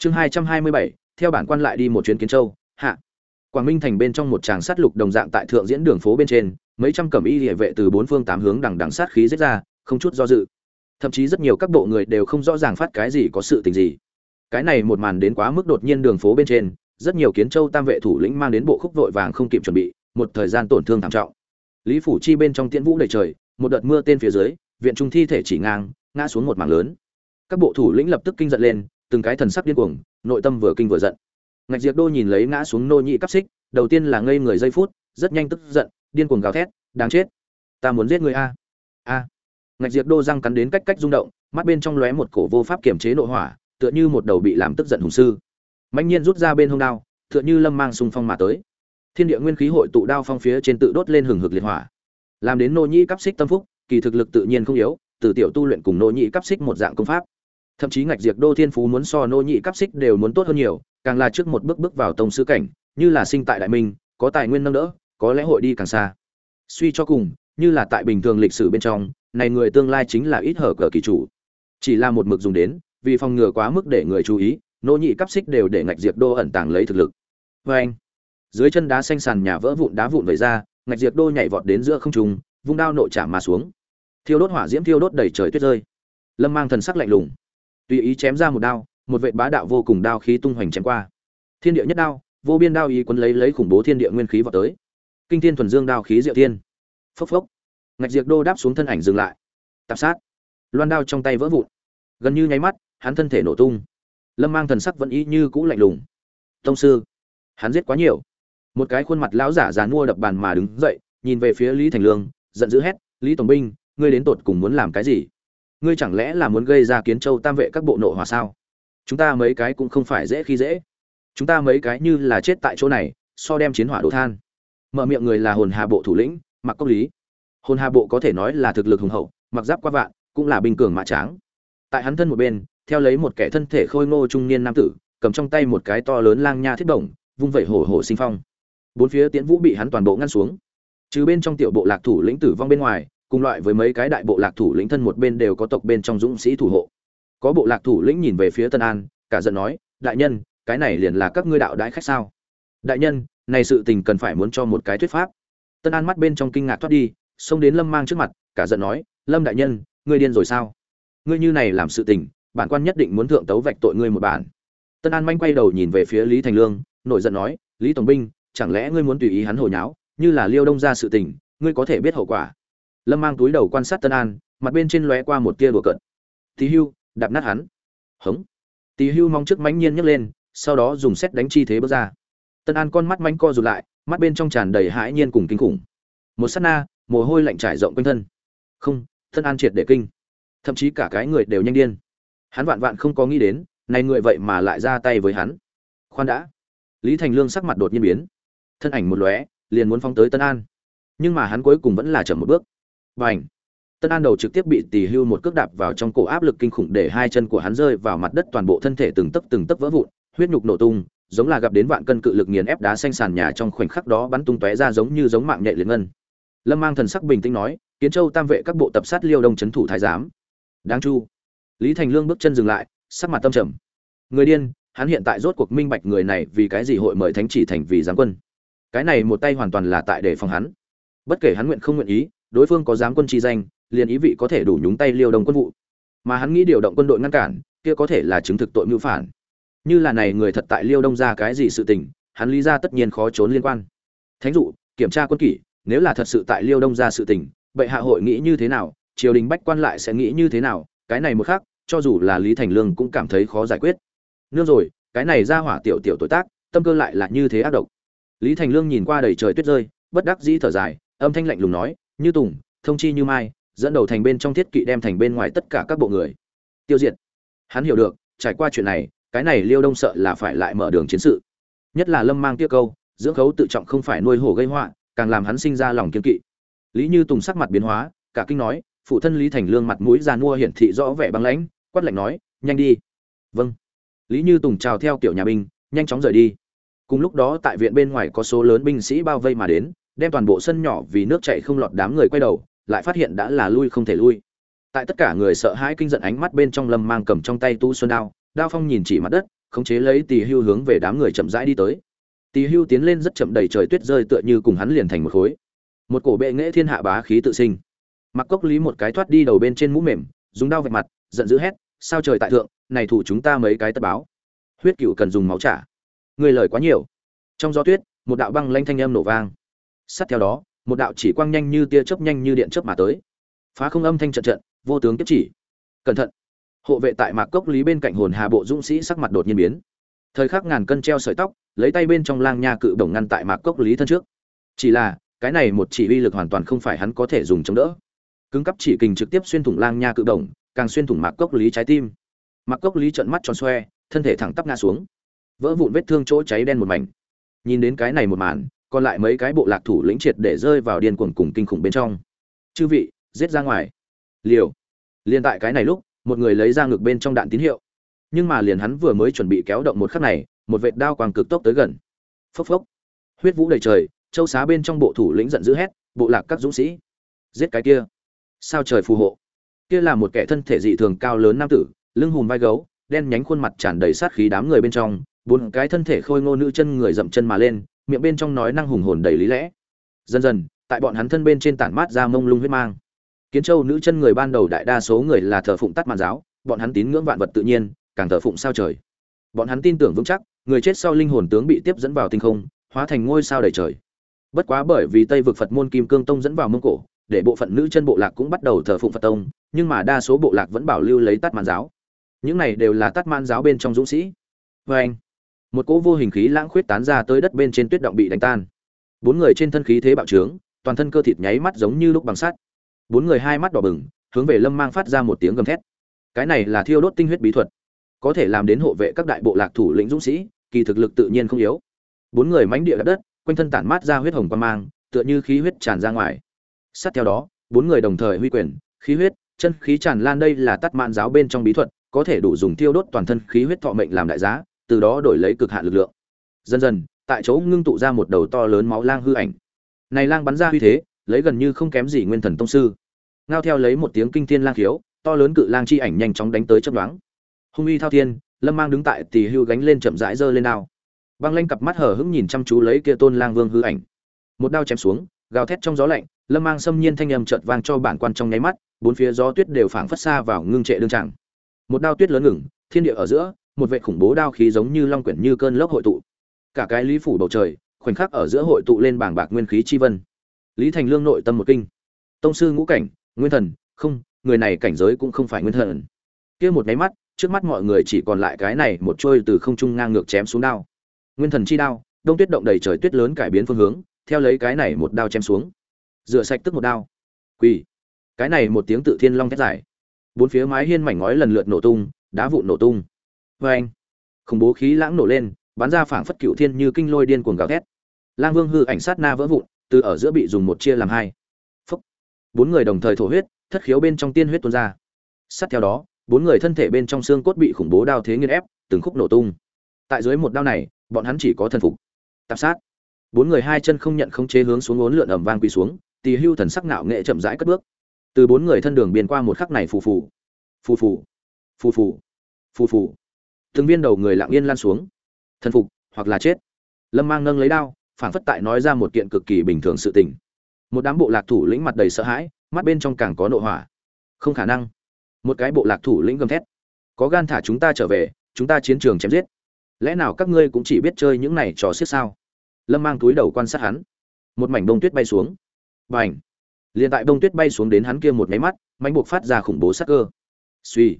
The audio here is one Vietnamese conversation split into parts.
chương hai trăm hai mươi bảy, theo bản quan lại đi một chuyến kiến châu, hạ. Quảng minh thành bên trong một tràng sát lục đồng dạng tại thượng diễn đường phố bên trên, mấy trăm cẩm y địa vệ từ bốn phương tám hướng đằng đằng sát khí giết ra, không chút do dự. Thậm chí rất nhiều các bộ người đều không rõ ràng phát cái gì có sự tình gì. Cái này một màn đến quá mức đột nhiên đường phố bên trên, rất nhiều kiến châu tam vệ thủ lĩnh mang đến bộ khúc vội vàng không kịp chuẩn bị, một thời gian tổn thương thảm trọng. Lý phủ chi bên trong tiễn vũ đầy trời, một đợt mưa tên phía dưới, viện trung thi thể chỉ ngang, ngã xuống một mảng lớn. Các bộ thủ lĩnh lập tức kinh giận lên từng cái thần sắc điên cuồng, nội tâm vừa kinh vừa giận. Ngạch diệp đô nhìn lấy ngã xuống nô nhị cắp xích, đầu tiên là ngây người giây phút, rất nhanh tức giận, điên cuồng gào thét, đáng chết! Ta muốn giết người a! A. Ngạch diệp đô răng cắn đến cách cách rung động, mắt bên trong lóe một cổ vô pháp kiểm chế nội hỏa, tựa như một đầu bị làm tức giận hùng sư. Mạnh nhiên rút ra bên hông đao, tựa như lâm mang xung phong mà tới. Thiên địa nguyên khí hội tụ đao phong phía trên tự đốt lên hừng hực liệt hỏa. Làm đến nô nhĩ cấp xích tâm phúc, kỳ thực lực tự nhiên không yếu, từ tiểu tu luyện cùng nô nhĩ cấp xích một dạng công pháp thậm chí ngạch diệt đô thiên phú muốn so nô nhị cấp xích đều muốn tốt hơn nhiều, càng là trước một bước bước vào tông sư cảnh, như là sinh tại đại minh, có tài nguyên nâng đỡ, có lẽ hội đi càng xa. Suy cho cùng, như là tại bình thường lịch sử bên trong, này người tương lai chính là ít hở cờ kỳ chủ. Chỉ là một mực dùng đến, vì phòng ngừa quá mức để người chú ý, nô nhị cấp xích đều để ngạch diệt đô ẩn tàng lấy thực lực. Vê anh. Dưới chân đá xanh sàn nhà vỡ vụn đá vụn vẩy ra, ngạch diệt đô nhảy vọt đến giữa không trung, vung đao nội chạm mà xuống. Thiêu đốt hỏa diễm thiêu đốt đầy trời tuyết rơi. Lâm mang thần sắc lạnh lùng tùy ý chém ra một đao, một vệ bá đạo vô cùng đao khí tung hoành chém qua. Thiên địa nhất đao, vô biên đao ý quấn lấy lấy khủng bố thiên địa nguyên khí vào tới. Kinh thiên thuần dương đao khí diệu thiên. Phốc phốc. Ngạch diệt đô đáp xuống thân ảnh dừng lại. Tạp sát. Loan đao trong tay vỡ vụn. Gần như nháy mắt, hắn thân thể nổ tung. Lâm mang thần sắc vẫn ý như cũ lạnh lùng. Tông sư, hắn giết quá nhiều. Một cái khuôn mặt lão giả dàn mua đập bàn mà đứng dậy, nhìn về phía lý thành lương, giận dữ hét, lý tổng binh, ngươi đến tột cùng muốn làm cái gì? Ngươi chẳng lẽ là muốn gây ra kiến châu tam vệ các bộ nộ hòa sao? Chúng ta mấy cái cũng không phải dễ khi dễ. Chúng ta mấy cái như là chết tại chỗ này so đem chiến hỏa đổ than. Mở miệng người là hồn hà bộ thủ lĩnh mặc cốc lý. Hồn hà bộ có thể nói là thực lực hùng hậu mặc giáp qua vạn cũng là bình cường mã tráng. Tại hắn thân một bên theo lấy một kẻ thân thể khôi ngô trung niên nam tử cầm trong tay một cái to lớn lang nha thiết bổng, vung vẩy hổ hổ sinh phong. Bốn phía tiễn vũ bị hắn toàn bộ ngăn xuống. Trừ bên trong tiểu bộ lạc thủ lĩnh tử vong bên ngoài cùng loại với mấy cái đại bộ lạc thủ lĩnh thân một bên đều có tộc bên trong dũng sĩ thủ hộ. Có bộ lạc thủ lĩnh nhìn về phía tân an, cả giận nói, đại nhân, cái này liền là các ngươi đạo đãi khách sao? Đại nhân, này sự tình cần phải muốn cho một cái thuyết pháp. Tân an mắt bên trong kinh ngạc thoát đi, xông đến lâm mang trước mặt, cả giận nói, lâm đại nhân, ngươi điên rồi sao? Ngươi như này làm sự tình, bản quan nhất định muốn thượng tấu vạch tội ngươi một bản. Tân an manh quay đầu nhìn về phía lý thành lương, nổi giận nói, lý tổng binh, chẳng lẽ ngươi muốn tùy ý hắn hồi nháo? Như là liêu đông ra sự tình, ngươi có thể biết hậu quả lâm mang túi đầu quan sát tân an, mặt bên trên lóe qua một tia đùa cận tí hưu, đạp nát hắn. Hống. Tí hưu mong trước mãnh nhiên nhấc lên, sau đó dùng xét đánh chi thế bước ra. Tân an con mắt mánh co rụt lại, mắt bên trong tràn đầy hãi nhiên cùng kinh khủng. Một sát na, mồ hôi lạnh trải rộng quanh thân. Không, tân an triệt để kinh. Thậm chí cả cái người đều nhanh điên. Hắn vạn vạn không có nghĩ đến, này người vậy mà lại ra tay với hắn. Khoan đã. Lý thành lương sắc mặt đột nhiên biến. Thân ảnh một lóe, liền muốn phóng tới tân an. Nhưng mà hắn cuối cùng vẫn là chậm một bước và ảnh. Tân an đầu trực tiếp bị tỉ hưu một cước đạp vào trong cổ áp lực kinh khủng để hai chân của hắn rơi vào mặt đất, toàn bộ thân thể từng tấc từng tấc vỡ vụn, huyết nhục nổ tung, giống là gặp đến vạn cân cự lực nghiền ép đá xanh sàn nhà trong khoảnh khắc đó bắn tung tóe ra giống như giống mạng nhạy liền ngân. Lâm mang thần sắc bình tĩnh nói, kiến châu tam vệ các bộ tập sát liêu đông c thủ thái giám. Đáng chu. Lý thành lương bước chân dừng lại, sắc mặt tâm trầm. Người điên, hắn hiện tại rốt cuộc minh bạch người này vì cái gì hội mời thánh chỉ thành vì giám quân. Cái này một tay hoàn toàn là tại để phòng hắn. Bất kể hắn nguyện không nguyện ý đối phương có giám quân chi danh, liền ý vị có thể đủ nhúng tay liêu đồng quân vụ. Mà hắn nghĩ điều động quân đội ngăn cản, kia có thể là chứng thực tội mưu phản. Như là này người thật tại liêu đông ra cái gì sự tình, hắn lý ra tất nhiên khó trốn liên quan. Thánh dụ, kiểm tra quân kỷ, nếu là thật sự tại liêu đông ra sự tình, bệ hạ hội nghĩ như thế nào, triều đình bách quan lại sẽ nghĩ như thế nào, cái này một khác cho dù là lý thành lương cũng cảm thấy khó giải quyết. Nương rồi, cái này ra hỏa tiểu tiểu tuổi tác, tâm cơ lại là như thế ác độc. Lý thành lương nhìn qua đầy trời tuyết rơi, bất đắc dĩ thở dài, âm thanh lạnh lùng nói như tùng, thông chi như mai, dẫn đầu thành bên trong thiết kỵ đem thành bên ngoài tất cả các bộ người. Tiêu diệt. Hắn hiểu được, trải qua chuyện này, cái này liêu đông sợ là phải lại mở đường chiến sự. Nhất là lâm mang tiêu câu, dưỡng khấu tự trọng không phải nuôi hổ gây họa, càng làm hắn sinh ra lòng kiên kỵ. Lý như tùng sắc mặt biến hóa, cả kinh nói, phụ thân lý thành lương mặt mũi già mua hiển thị rõ vẻ băng lãnh, quát lạnh nói, nhanh đi. Vâng. Lý như tùng chào theo kiểu nhà binh, nhanh chóng rời đi. Cùng lúc đó tại viện bên ngoài có số lớn binh sĩ bao vây mà đến đem toàn bộ sân nhỏ vì nước chảy không lọt đám người quay đầu lại phát hiện đã là lui không thể lui tại tất cả người sợ hãi kinh giận ánh mắt bên trong lâm mang cầm trong tay tu xuân đao đao phong nhìn chỉ mặt đất khống chế lấy Tỳ Hưu hướng về đám người chậm rãi đi tới. Tỳ Hưu tiến lên rất chậm đầy trời tuyết rơi tựa như cùng hắn liền thành một khối. Một cổ bệ nghệ thiên hạ bá khí tự sinh. Mặc Cốc Lý một cái thoát đi đầu bên trên mũ mềm, dùng đao vạch mặt, giận dữ hét, sao trời tại thượng, này thủ chúng ta mấy cái tất báo. Huyết cửu cần dùng máu trả. Người lời quá nhiều. Trong gió tuyết, một đạo băng lanh thanh âm nổ vang. Sát theo đó, một đạo chỉ quang nhanh như tia chớp nhanh như điện chớp mà tới. Phá không âm thanh trận trận, vô tướng tiếp chỉ. Cẩn thận. Hộ vệ tại Mạc Cốc Lý bên cạnh hồn hà bộ dũng sĩ sắc mặt đột nhiên biến. Thời khắc ngàn cân treo sợi tóc, lấy tay bên trong lang nha cự đồng ngăn tại Mạc Cốc Lý thân trước. Chỉ là, cái này một chỉ uy lực hoàn toàn không phải hắn có thể dùng chống đỡ. Cứng cấp chỉ kình trực tiếp xuyên thủng lang nha cự đồng, càng xuyên thủng Mạc Cốc Lý trái tim. Mạc Cốc Lý trợn mắt tròn xoe, thân thể thẳng tắp ngã xuống. Vỡ vụn vết thương chỗ cháy đen một mảnh. Nhìn đến cái này một màn, còn lại mấy cái bộ lạc thủ lĩnh triệt để rơi vào điên cuồng cùng kinh khủng bên trong. Chư vị, giết ra ngoài. Liều. Liên tại cái này lúc, một người lấy ra ngực bên trong đạn tín hiệu. Nhưng mà liền hắn vừa mới chuẩn bị kéo động một khắc này, một vệt đao quang cực tốc tới gần. Phốc phốc. Huyết vũ đầy trời, châu xá bên trong bộ thủ lĩnh giận dữ hét, bộ lạc các dũng sĩ, giết cái kia. Sao trời phù hộ. Kia là một kẻ thân thể dị thường cao lớn nam tử, lưng hùm vai gấu, đen nhánh khuôn mặt tràn đầy sát khí đám người bên trong, bốn cái thân thể khôi ngô nữ chân người dậm chân mà lên, miệng bên trong nói năng hùng hồn đầy lý lẽ. Dần dần, tại bọn hắn thân bên trên tản mát ra mông lung huyết mang. Kiến châu nữ chân người ban đầu đại đa số người là thờ phụng tắt màn giáo, bọn hắn tín ngưỡng vạn vật tự nhiên, càng thờ phụng sao trời. Bọn hắn tin tưởng vững chắc, người chết sau linh hồn tướng bị tiếp dẫn vào tinh không, hóa thành ngôi sao đầy trời. Bất quá bởi vì tây vực phật môn kim cương tông dẫn vào mông cổ, để bộ phận nữ chân bộ lạc cũng bắt đầu thờ phụng phật tông, nhưng mà đa số bộ lạc vẫn bảo lưu lấy tắt màn giáo. Những này đều là tắt màn giáo bên trong dũng sĩ. Vê anh một cỗ vô hình khí lãng khuyết tán ra tới đất bên trên tuyết động bị đánh tan. Bốn người trên thân khí thế bạo trướng, toàn thân cơ thịt nháy mắt giống như lúc bằng sắt. Bốn người hai mắt đỏ bừng, hướng về lâm mang phát ra một tiếng gầm thét. Cái này là thiêu đốt tinh huyết bí thuật. Có thể làm đến hộ vệ các đại bộ lạc thủ lĩnh dũng sĩ, kỳ thực lực tự nhiên không yếu. Bốn người mánh địa đất đất, quanh thân tản mát ra huyết hồng quan mang, tựa như khí huyết tràn ra ngoài. Sát theo đó, bốn người đồng thời huy quyền, khí huyết, chân khí tràn lan đây là tắt mạn giáo bên trong bí thuật, có thể đủ dùng thiêu đốt toàn thân khí huyết thọ mệnh làm đại giá từ đó đổi lấy cực hạn lực lượng. Dần dần, tại chỗ ngưng tụ ra một đầu to lớn máu lang hư ảnh. Này lang bắn ra uy thế, lấy gần như không kém gì nguyên thần tông sư. Ngao theo lấy một tiếng kinh thiên lang khiếu, to lớn cự lang chi ảnh nhanh chóng đánh tới chớp đoán hung uy thao thiên, lâm mang đứng tại tỳ hưu gánh lên chậm rãi giơ lên đao. Băng lanh cặp mắt hở hững nhìn chăm chú lấy kia tôn lang vương hư ảnh. Một đao chém xuống, gào thét trong gió lạnh, lâm mang xâm nhiên thanh âm chợt vang cho bản quan trong nháy mắt, bốn phía gió tuyết đều phảng phất xa vào ngưng trệ đương trạng. Một đao tuyết lớn ngừng, thiên địa ở giữa một vệ khủng bố đao khí giống như long quyển như cơn lốc hội tụ. Cả cái lý phủ bầu trời, khoảnh khắc ở giữa hội tụ lên bảng bạc nguyên khí chi vân. Lý thành lương nội tâm một kinh. Tông sư ngũ cảnh, nguyên thần, không, người này cảnh giới cũng không phải nguyên thần. Kia một nháy mắt, trước mắt mọi người chỉ còn lại cái này một trôi từ không trung ngang ngược chém xuống đao. Nguyên thần chi đao, đông tuyết động đầy trời tuyết lớn cải biến phương hướng, theo lấy cái này một đao chém xuống. Rửa sạch tức một đao. Quỳ. Cái này một tiếng tự thiên long thét dài. Bốn phía mái hiên mảnh ngói lần lượt nổ tung, đá vụn nổ tung vê anh, khủng bố khí lãng nổ lên, bắn ra phảng phất cựu thiên như kinh lôi điên cuồng gào thét. Lang vương hư ảnh sát na vỡ vụn, từ ở giữa bị dùng một chia làm hai. Phúc. Bốn người đồng thời thổ huyết, thất khiếu bên trong tiên huyết tuôn ra. Sát theo đó, bốn người thân thể bên trong xương cốt bị khủng bố đao thế nghiên ép, từng khúc nổ tung. Tại dưới một đao này, bọn hắn chỉ có thần phục. Tạp sát. Bốn người hai chân không nhận không chế hướng xuống uốn lượn ẩm vang quỳ xuống, tỳ hưu thần sắc nạo nghệ chậm rãi cất bước. Từ bốn người thân đường biên qua một khắc này phù phù. Phù phù. Phù phù. Phù phù từng viên đầu người lặng yên lan xuống. Thần phục, hoặc là chết. Lâm mang nâng lấy đao phản phất tại nói ra một kiện cực kỳ bình thường sự tình. Một đám bộ lạc thủ lĩnh mặt đầy sợ hãi, mắt bên trong càng có nội hỏa. Không khả năng. Một cái bộ lạc thủ lĩnh gầm thét. Có gan thả chúng ta trở về, chúng ta chiến trường chém giết. Lẽ nào các ngươi cũng chỉ biết chơi những này trò xiết sao? Lâm mang túi đầu quan sát hắn. Một mảnh bông tuyết bay xuống. B à n h liền tại bông tuyết bay xuống đến hắn kia một máy mắt mánh buộc phát ra khủng bố sắc cơ. Suy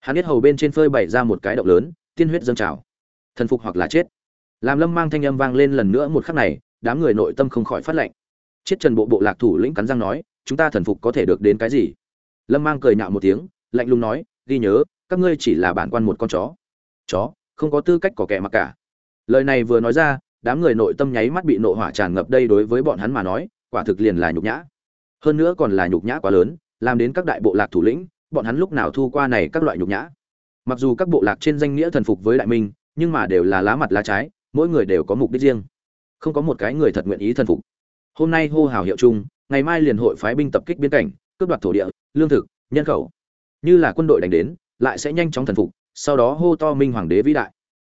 hắn biết hầu bên trên phơi bày ra một cái động lớn, tiên huyết dâng trào. Thần phục hoặc là chết. Làm lâm mang thanh âm vang lên lần nữa một khắc này, đám người nội tâm không khỏi phát lệnh. Chết trần bộ bộ lạc thủ lĩnh cắn răng nói, chúng ta thần phục có thể được đến cái gì? Lâm mang cười nhạo một tiếng, lạnh lùng nói, ghi nhớ, các ngươi chỉ là bản quan một con chó. Chó, không có tư cách có kẻ mặc cả. Lời này vừa nói ra, đám người nội tâm nháy mắt bị nộ hỏa tràn ngập đây đối với bọn hắn mà nói, quả thực liền là nhục nhã. Hơn nữa còn là nhục nhã quá lớn, làm đến các đại bộ lạc thủ lĩnh bọn hắn lúc nào thu qua này các loại nhục nhã. Mặc dù các bộ lạc trên danh nghĩa thần phục với đại minh, nhưng mà đều là lá mặt lá trái, mỗi người đều có mục đích riêng. Không có một cái người thật nguyện ý thần phục. Hôm nay hô hào hiệu chung, ngày mai liền hội phái binh tập kích biên cảnh, cướp đoạt thổ địa, lương thực, nhân khẩu. Như là quân đội đánh đến, lại sẽ nhanh chóng thần phục, sau đó hô to minh hoàng đế vĩ đại.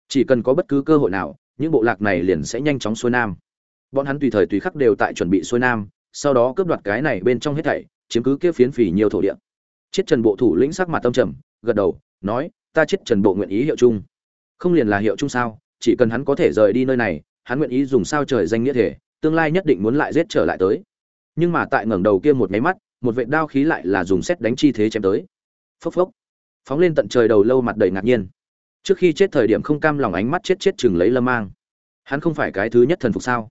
Chỉ cần có bất cứ cơ hội nào, những bộ lạc này liền sẽ nhanh chóng xuôi nam. Bọn hắn tùy thời tùy khắc đều tại chuẩn bị xuôi nam, sau đó cướp đoạt cái này bên trong hết thảy, chiếm cứ kia phiến phỉ nhiều thổ địa chết trần bộ thủ lĩnh sắc mặt tâm trầm, gật đầu, nói, ta chết trần bộ nguyện ý hiệu chung. Không liền là hiệu chung sao? Chỉ cần hắn có thể rời đi nơi này, hắn nguyện ý dùng sao trời danh nghĩa thể, tương lai nhất định muốn lại giết trở lại tới. Nhưng mà tại ngẩng đầu kia một nháy mắt, một vệ đao khí lại là dùng xét đánh chi thế chém tới. Phốc phốc. Phóng lên tận trời đầu lâu mặt đầy ngạc nhiên. Trước khi chết thời điểm không cam lòng ánh mắt chết chết chừng lấy lâm mang. Hắn không phải cái thứ nhất thần phục sao?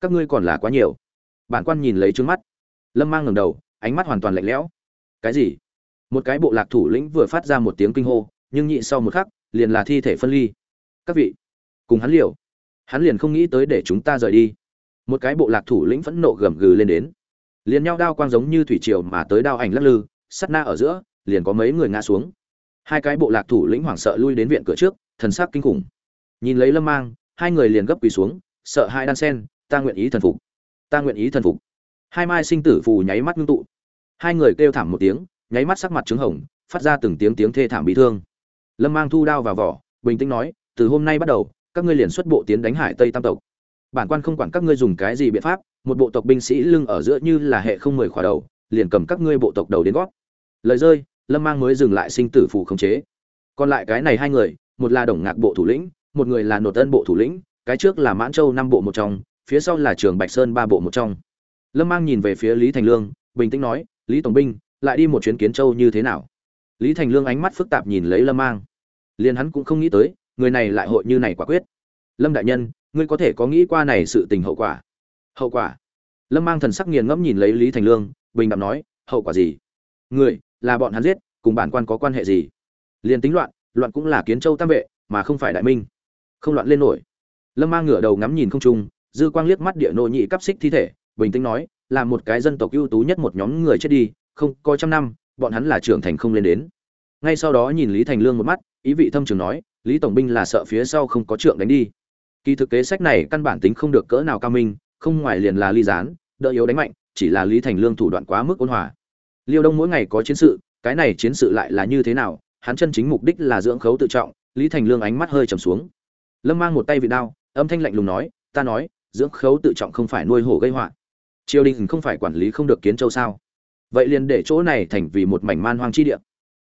Các ngươi còn là quá nhiều. Bản quan nhìn lấy trước mắt. Lâm mang ngẩng đầu, ánh mắt hoàn toàn lạnh lẽo. Cái gì? Một cái bộ lạc thủ lĩnh vừa phát ra một tiếng kinh hô, nhưng nhị sau một khắc, liền là thi thể phân ly. Các vị, cùng hắn liều. Hắn liền không nghĩ tới để chúng ta rời đi. Một cái bộ lạc thủ lĩnh phẫn nộ gầm gừ lên đến. Liền nhau đao quang giống như thủy triều mà tới đao ảnh lắc lư, sắt na ở giữa, liền có mấy người ngã xuống. Hai cái bộ lạc thủ lĩnh hoảng sợ lui đến viện cửa trước, thần sắc kinh khủng. Nhìn lấy lâm mang, hai người liền gấp quỳ xuống, sợ hai đan sen, ta nguyện ý thần phục. Ta nguyện ý thần phục. Hai mai sinh tử phù nháy mắt ngưng tụ. Hai người kêu thảm một tiếng nháy mắt sắc mặt trứng hồng, phát ra từng tiếng tiếng thê thảm bị thương. Lâm mang thu đao vào vỏ, bình tĩnh nói, từ hôm nay bắt đầu, các ngươi liền xuất bộ tiến đánh hải tây tam tộc. Bản quan không quản các ngươi dùng cái gì biện pháp, một bộ tộc binh sĩ lưng ở giữa như là hệ không mười khỏa đầu, liền cầm các ngươi bộ tộc đầu đến gót. Lời rơi, lâm mang mới dừng lại sinh tử phù khống chế. Còn lại cái này hai người, một là đồng ngạc bộ thủ lĩnh, một người là nột tân bộ thủ lĩnh, cái trước là mãn châu năm bộ một trong, phía sau là trường bạch sơn ba bộ một trong. Lâm mang nhìn về phía lý thành lương, bình tĩnh nói, lý tổng binh lại đi một chuyến kiến châu như thế nào? Lý thành lương ánh mắt phức tạp nhìn lấy lâm mang. Liền hắn cũng không nghĩ tới, người này lại hội như này quả quyết. Lâm đại nhân, ngươi có thể có nghĩ qua này sự tình hậu quả? Hậu quả? Lâm mang thần sắc nghiền ngẫm nhìn lấy lý thành lương, bình đạm nói, hậu quả gì? Người, là bọn hắn giết, cùng bản quan có quan hệ gì? Liền tính loạn loạn cũng là kiến châu tam vệ, mà không phải đại minh. Không loạn lên nổi. Lâm mang ngửa đầu ngắm nhìn không trung, dư quang liếc mắt địa nội nhị cắp xích thi thể, bình tĩnh nói, là một cái dân tộc ưu tú nhất một nhóm người chết đi không, có trăm năm, bọn hắn là trưởng thành không lên đến. Ngay sau đó nhìn lý thành lương một mắt, ý vị thâm trường nói, lý tổng binh là sợ phía sau không có trượng đánh đi. Kỳ thực kế sách này căn bản tính không được cỡ nào cao minh, không ngoài liền là ly gián, đỡ yếu đánh mạnh, chỉ là lý thành lương thủ đoạn quá mức ôn hòa. Liêu đông mỗi ngày có chiến sự, cái này chiến sự lại là như thế nào, hắn chân chính mục đích là dưỡng khấu tự trọng, lý thành lương ánh mắt hơi trầm xuống. Lâm mang một tay vị đao, âm thanh lạnh lùng nói, ta nói, dưỡng khấu tự trọng không phải nuôi hổ gây họa. Triều đình không phải quản lý không được kiến châu sao? Vậy liền để chỗ này thành vì một mảnh man hoang chi địa.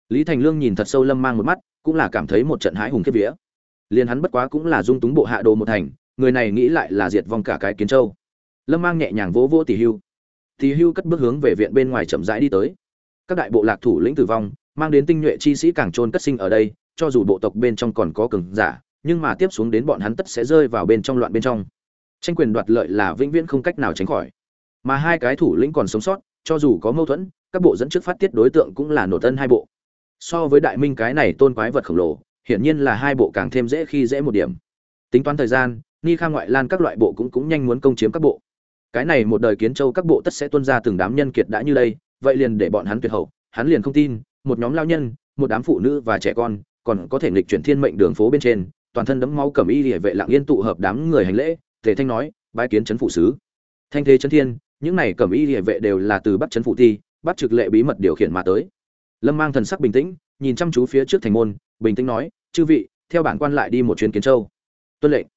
Lý thành lương nhìn thật sâu lâm mang một mắt, cũng là cảm thấy một trận hãi hùng kiếp vía. Liền hắn bất quá cũng là dung túng bộ hạ đồ một thành, người này nghĩ lại là diệt vong cả cái kiến châu. Lâm mang nhẹ nhàng vỗ vỗ tỷ hưu. Tỷ hưu cất bước hướng về viện bên ngoài chậm rãi đi tới. Các đại bộ lạc thủ lĩnh tử vong, mang đến tinh nhuệ chi sĩ càng trôn cất sinh ở đây, cho dù bộ tộc bên trong còn có cường giả, nhưng mà tiếp xuống đến bọn hắn tất sẽ rơi vào bên trong loạn bên trong. Tranh quyền đoạt lợi là vĩnh viễn không cách nào tránh khỏi. Mà hai cái thủ lĩnh còn sống sót cho dù có mâu thuẫn, các bộ dẫn trước phát tiết đối tượng cũng là nổ tân hai bộ. So với đại minh cái này tôn quái vật khổng lồ, hiển nhiên là hai bộ càng thêm dễ khi dễ một điểm. Tính toán thời gian, ni khang ngoại lan các loại bộ cũng cũng nhanh muốn công chiếm các bộ. Cái này một đời kiến châu các bộ tất sẽ tuân ra từng đám nhân kiệt đã như đây, vậy liền để bọn hắn tuyệt hậu, hắn liền không tin, một nhóm lao nhân, một đám phụ nữ và trẻ con, còn có thể nghịch chuyển thiên mệnh đường phố bên trên, toàn thân đấm máu cầm y địa vệ lặng yên tụ hợp đám người hành lễ, tề thanh nói, bái kiến trấn phụ sứ thanh thế chân thiên, những này cẩm y địa vệ đều là từ bắt chấn phụ ti bắt trực lệ bí mật điều khiển mà tới. Lâm mang thần sắc bình tĩnh, nhìn chăm chú phía trước thành môn, bình tĩnh nói, chư vị, theo bản quan lại đi một chuyến kiến châu. Tuân lệnh.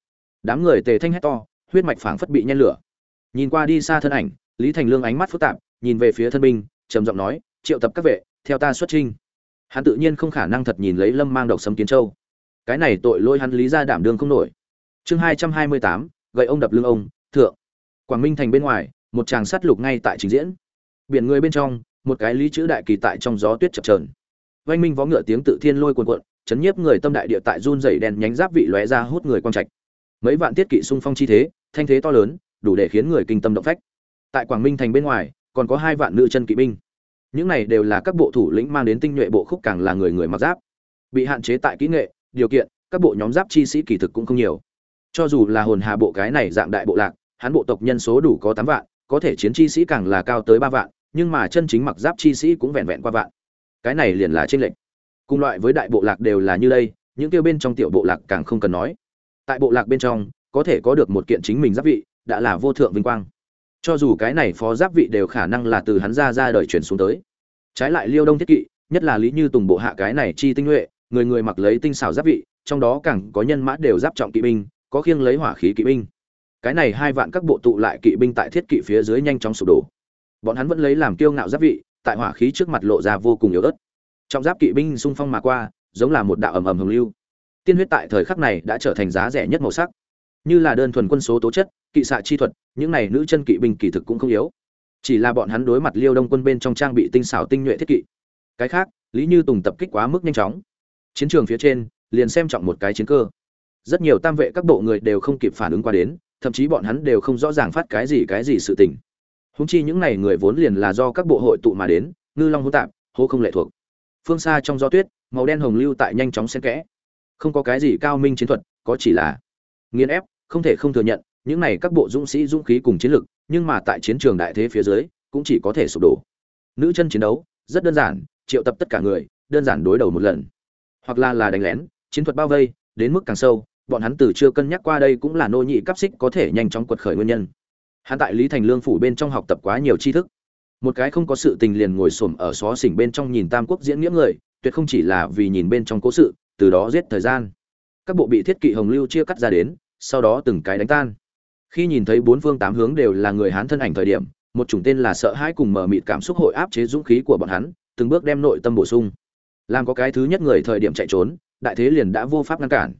Đám người tề thanh hét to, huyết mạch phảng phất bị nhen lửa. Nhìn qua đi xa thân ảnh, lý thành lương ánh mắt phức tạp, nhìn về phía thân binh, trầm giọng nói, triệu tập các vệ, theo ta xuất trinh hắn tự nhiên không khả năng thật nhìn lấy lâm mang độc sấm kiến châu. Cái này tội lỗi hắn lý ra đảm đương không nổi. Chương hai trăm hai mươi tám, gậy ông đập lưng ông, thượng quảng minh thành bên ngoài, một tràng sắt lục ngay tại trình diễn. Biển người bên trong, một cái lý chữ đại kỳ tại trong gió tuyết chập chờn. Vang minh vó ngựa tiếng tự thiên lôi cuồn cuộn, chấn nhiếp người tâm đại địa tại run rẩy đèn nhánh giáp vị lóe ra hút người quang trạch. Mấy vạn tiết kỵ xung phong chi thế, thanh thế to lớn, đủ để khiến người kinh tâm động phách. Tại quảng minh thành bên ngoài, còn có hai vạn nữ chân kỵ binh. Những này đều là các bộ thủ lĩnh mang đến tinh nhuệ bộ khúc càng là người người mặc giáp. Bị hạn chế tại kỹ nghệ, điều kiện, các bộ nhóm giáp chi sĩ kỳ thực cũng không nhiều. Cho dù là hồn hà bộ cái này dạng đại bộ lạc hắn bộ tộc nhân số đủ có tám vạn có thể chiến chi sĩ càng là cao tới ba vạn nhưng mà chân chính mặc giáp chi sĩ cũng vẹn vẹn qua vạn. Cái này liền là tranh lệch. Cùng loại với đại bộ lạc đều là như đây những tiêu bên trong tiểu bộ lạc càng không cần nói. Tại bộ lạc bên trong có thể có được một kiện chính mình giáp vị đã là vô thượng vinh quang. Cho dù cái này phó giáp vị đều khả năng là từ hắn ra ra đời chuyển xuống tới. Trái lại liêu đông thiết kỵ nhất là lý như tùng bộ hạ cái này chi tinh huệ, người người mặc lấy tinh xảo giáp vị trong đó càng có nhân mã đều giáp trọng kỵ binh có khiêng lấy hỏa khí kỵ binh cái này hai vạn các bộ tụ lại kỵ binh tại thiết kỵ phía dưới nhanh chóng sụp đổ. Bọn hắn vẫn lấy làm kiêu ngạo giáp vị, tại hỏa khí trước mặt lộ ra vô cùng yếu ớt. Trong giáp kỵ binh xung phong mà qua, giống là một đạo ầm ầm hồng lưu. Tiên huyết tại thời khắc này đã trở thành giá rẻ nhất màu sắc. Như là đơn thuần quân số tố chất, kỵ xạ chi thuật, những này nữ chân kỵ binh kỳ thực cũng không yếu. Chỉ là bọn hắn đối mặt liêu đông quân bên trong trang bị tinh xảo tinh nhuệ thiết kỵ. Cái khác, lý như tùng tập kích quá mức nhanh chóng. Chiến trường phía trên, liền xem trọng một cái chiến cơ. Rất nhiều tam vệ các bộ người đều không kịp phản ứng qua đến thậm chí bọn hắn đều không rõ ràng phát cái gì cái gì sự tình. Húng chi những này người vốn liền là do các bộ hội tụ mà đến, ngư long hỗn tạp hô không lệ thuộc. Phương xa trong gió tuyết, màu đen hồng lưu tại nhanh chóng xen kẽ. Không có cái gì cao minh chiến thuật, có chỉ là nghiền ép, không thể không thừa nhận, những này các bộ dũng sĩ dũng khí cùng chiến lực, nhưng mà tại chiến trường đại thế phía dưới, cũng chỉ có thể sụp đổ. Nữ chân chiến đấu, rất đơn giản, triệu tập tất cả người, đơn giản đối đầu một lần. Hoặc là là đánh lén, chiến thuật bao vây, đến mức càng sâu bọn hắn từ chưa cân nhắc qua đây cũng là nô nhị cấp xích có thể nhanh chóng quật khởi nguyên nhân. Hắn tại lý thành lương phủ bên trong học tập quá nhiều tri thức. Một cái không có sự tình liền ngồi xổm ở xó xỉnh bên trong nhìn tam quốc diễn nghĩa người, tuyệt không chỉ là vì nhìn bên trong cố sự, từ đó giết thời gian. Các bộ bị thiết kỵ hồng lưu chia cắt ra đến, sau đó từng cái đánh tan. Khi nhìn thấy bốn phương tám hướng đều là người hán thân ảnh thời điểm, một chủng tên là sợ hãi cùng mở mịt cảm xúc hội áp chế dũng khí của bọn hắn, từng bước đem nội tâm bổ sung. Làm có cái thứ nhất người thời điểm chạy trốn, đại thế liền đã vô pháp ngăn cản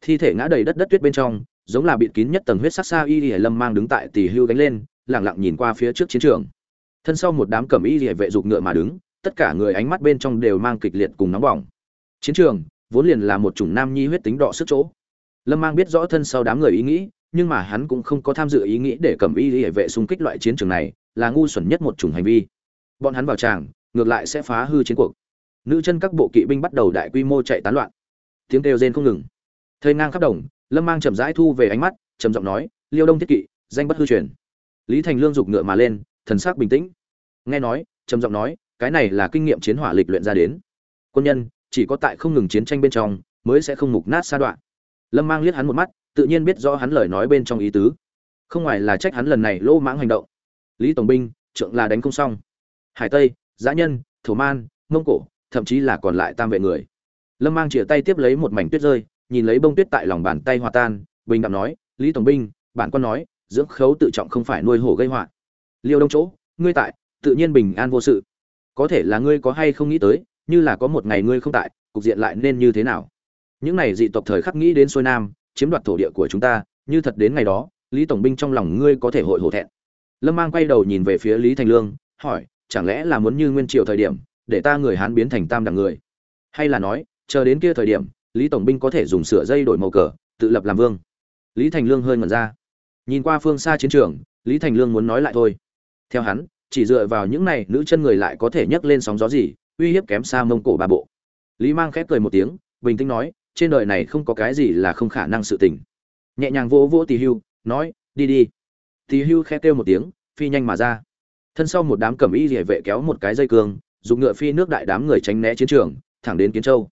thi thể ngã đầy đất đất tuyết bên trong, giống là bịt kín nhất tầng huyết sắc xa y y lâm mang đứng tại tỷ hưu gánh lên lẳng lặng nhìn qua phía trước chiến trường. Thân sau một đám cẩm y y vệ dục ngựa mà đứng, tất cả người ánh mắt bên trong đều mang kịch liệt cùng nóng bỏng. Chiến trường, vốn liền là một chủng nam nhi huyết tính đỏ sức chỗ. Lâm mang biết rõ thân sau đám người ý nghĩ, nhưng mà hắn cũng không có tham dự ý nghĩ để cẩm y y vệ xung kích loại chiến trường này, là ngu xuẩn nhất một chủng hành vi. Bọn hắn vào tràng, ngược lại sẽ phá hư chiến cuộc. Nữ chân các bộ kỵ binh bắt đầu đại quy mô chạy tán loạn. Tiếng kêu rên không ngừng thời ngang khắp đồng, lâm mang chậm rãi thu về ánh mắt, trầm giọng nói, liêu đông thiết kỵ, danh bất hư truyền. Lý thành lương giục ngựa mà lên, thần sắc bình tĩnh. Nghe nói, trầm giọng nói, cái này là kinh nghiệm chiến hỏa lịch luyện ra đến. Quân nhân, chỉ có tại không ngừng chiến tranh bên trong, mới sẽ không mục nát sa đoạn. Lâm mang liếc hắn một mắt, tự nhiên biết rõ hắn lời nói bên trong ý tứ. Không ngoài là trách hắn lần này lô mãng hành động. Lý tổng binh, trượng là đánh không xong. Hải tây, giã nhân, thổ man, mông cổ, thậm chí là còn lại tam vệ người. Lâm mang chìa tay tiếp lấy một mảnh tuyết rơi nhìn lấy bông tuyết tại lòng bàn tay hòa tan, bình đạm nói, lý tổng binh, bản quan nói, dưỡng khấu tự trọng không phải nuôi hổ gây họa. Liêu đông chỗ, ngươi tại, tự nhiên bình an vô sự. Có thể là ngươi có hay không nghĩ tới, như là có một ngày ngươi không tại, cục diện lại nên như thế nào? Những này dị tộc thời khắc nghĩ đến xuôi nam, chiếm đoạt thổ địa của chúng ta, như thật đến ngày đó, lý tổng binh trong lòng ngươi có thể hội hổ thẹn. Lâm mang quay đầu nhìn về phía lý thành lương, hỏi, chẳng lẽ là muốn như nguyên triều thời điểm, để ta người hán biến thành tam đẳng người? Hay là nói, chờ đến kia thời điểm lý tổng binh có thể dùng sửa dây đổi màu cờ, tự lập làm vương. Lý thành lương hơi ngẩn ra. Nhìn qua phương xa chiến trường, lý thành lương muốn nói lại thôi. Theo hắn, chỉ dựa vào những này, nữ chân người lại có thể nhấc lên sóng gió gì, uy hiếp kém xa mông cổ ba bộ. Lý mang khép cười một tiếng, bình tĩnh nói, trên đời này không có cái gì là không khả năng sự tình. Nhẹ nhàng vỗ vỗ tỳ hưu, nói, đi đi. Tỳ hưu khẽ kêu một tiếng, phi nhanh mà ra. Thân sau một đám cẩm y rỉa vệ kéo một cái dây cương, dùng ngựa phi nước đại đám người tránh né chiến trường, thẳng đến kiến châu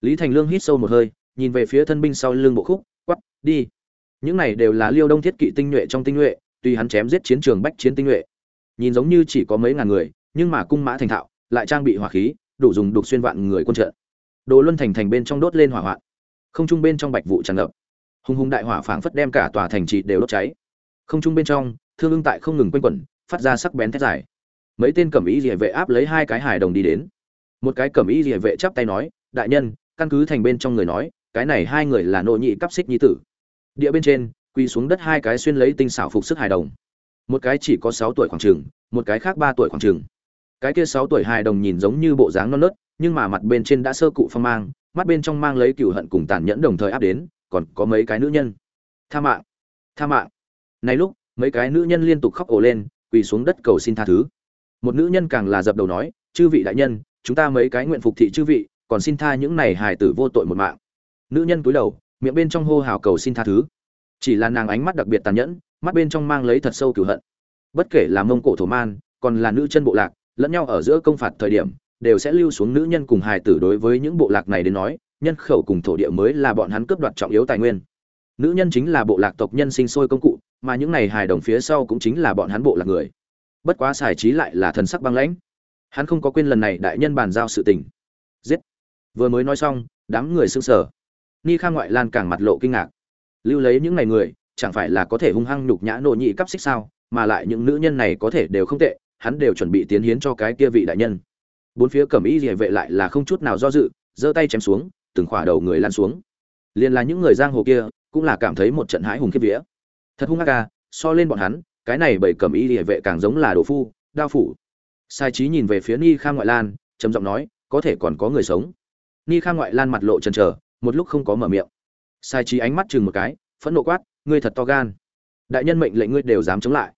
lý thành lương hít sâu một hơi, nhìn về phía thân binh sau lưng bộ khúc quắp đi. Những này đều là liêu đông thiết kỵ tinh nhuệ trong tinh nhuệ, tuy hắn chém giết chiến trường bách chiến tinh nhuệ. Nhìn giống như chỉ có mấy ngàn người, nhưng mà cung mã thành thạo, lại trang bị hỏa khí, đủ dùng đục xuyên vạn người quân trận. Đồ luân thành thành bên trong đốt lên hỏa hoạn. Không trung bên trong bạch vụ tràn ngập. Hùng hùng đại hỏa phảng phất đem cả tòa thành trì đều đốt cháy. Không trung bên trong, thương ưng tại không ngừng quanh quẩn, phát ra sắc bén thét dài. Mấy tên cẩm ý địa vệ áp lấy hai cái hài đồng đi đến. Một cái cẩm ý địa vệ chắp tay nói, đại nhân căn cứ thành bên trong người nói, cái này hai người là nội nhị cấp xích nhi tử. Địa bên trên, quỳ xuống đất hai cái xuyên lấy tinh xảo phục sức hài đồng. Một cái chỉ có sáu tuổi khoảng trường một cái khác ba tuổi khoảng trường cái kia sáu tuổi hài đồng nhìn giống như bộ dáng non nớt, nhưng mà mặt bên trên đã sơ cụ phong mang, mắt bên trong mang lấy cựu hận cùng tàn nhẫn đồng thời áp đến, còn có mấy cái nữ nhân. Tha mạng tha mạng. Này lúc, mấy cái nữ nhân liên tục khóc ồ lên, quỳ xuống đất cầu xin tha thứ. Một nữ nhân càng là dập đầu nói, chư vị đại nhân, chúng ta mấy cái nguyện phục thị chư vị còn xin tha những này hài tử vô tội một mạng. Nữ nhân cúi đầu, miệng bên trong hô hào cầu xin tha thứ. Chỉ là nàng ánh mắt đặc biệt tàn nhẫn, mắt bên trong mang lấy thật sâu cửu hận. Bất kể là mông cổ thổ man, còn là nữ chân bộ lạc, lẫn nhau ở giữa công phạt thời điểm, đều sẽ lưu xuống nữ nhân cùng hài tử đối với những bộ lạc này đến nói, nhân khẩu cùng thổ địa mới là bọn hắn cướp đoạt trọng yếu tài nguyên. Nữ nhân chính là bộ lạc tộc nhân sinh sôi công cụ, mà những này hài đồng phía sau cũng chính là bọn hắn bộ lạc người. Bất quá xài trí lại là thần sắc băng lãnh. Hắn không có quên lần này đại nhân bàn giao sự tình. Giết! Vừa mới nói xong, đám người sững sờ. Ni Kha ngoại lan càng mặt lộ kinh ngạc. Lưu lấy những ngày người, chẳng phải là có thể hung hăng nhục nhã nộ nhị cắp xích sao, mà lại những nữ nhân này có thể đều không tệ, hắn đều chuẩn bị tiến hiến cho cái kia vị đại nhân. Bốn phía cẩm y địa vệ lại là không chút nào do dự, giơ tay chém xuống, từng khỏa đầu người lan xuống. Liền là những người giang hồ kia, cũng là cảm thấy một trận hãi hùng kiếp vía. Thật hung ác ca so lên bọn hắn, cái này bởi cẩm y địa vệ càng giống là đồ phu, đao phủ. Sai trí nhìn về phía ni Kha ngoại lan, trầm giọng nói, có thể còn có người sống ni khang ngoại lan mặt lộ trần trở, một lúc không có mở miệng. Sai trí ánh mắt chừng một cái phẫn nộ quát ngươi thật to gan. Đại nhân mệnh lệnh ngươi đều dám chống lại.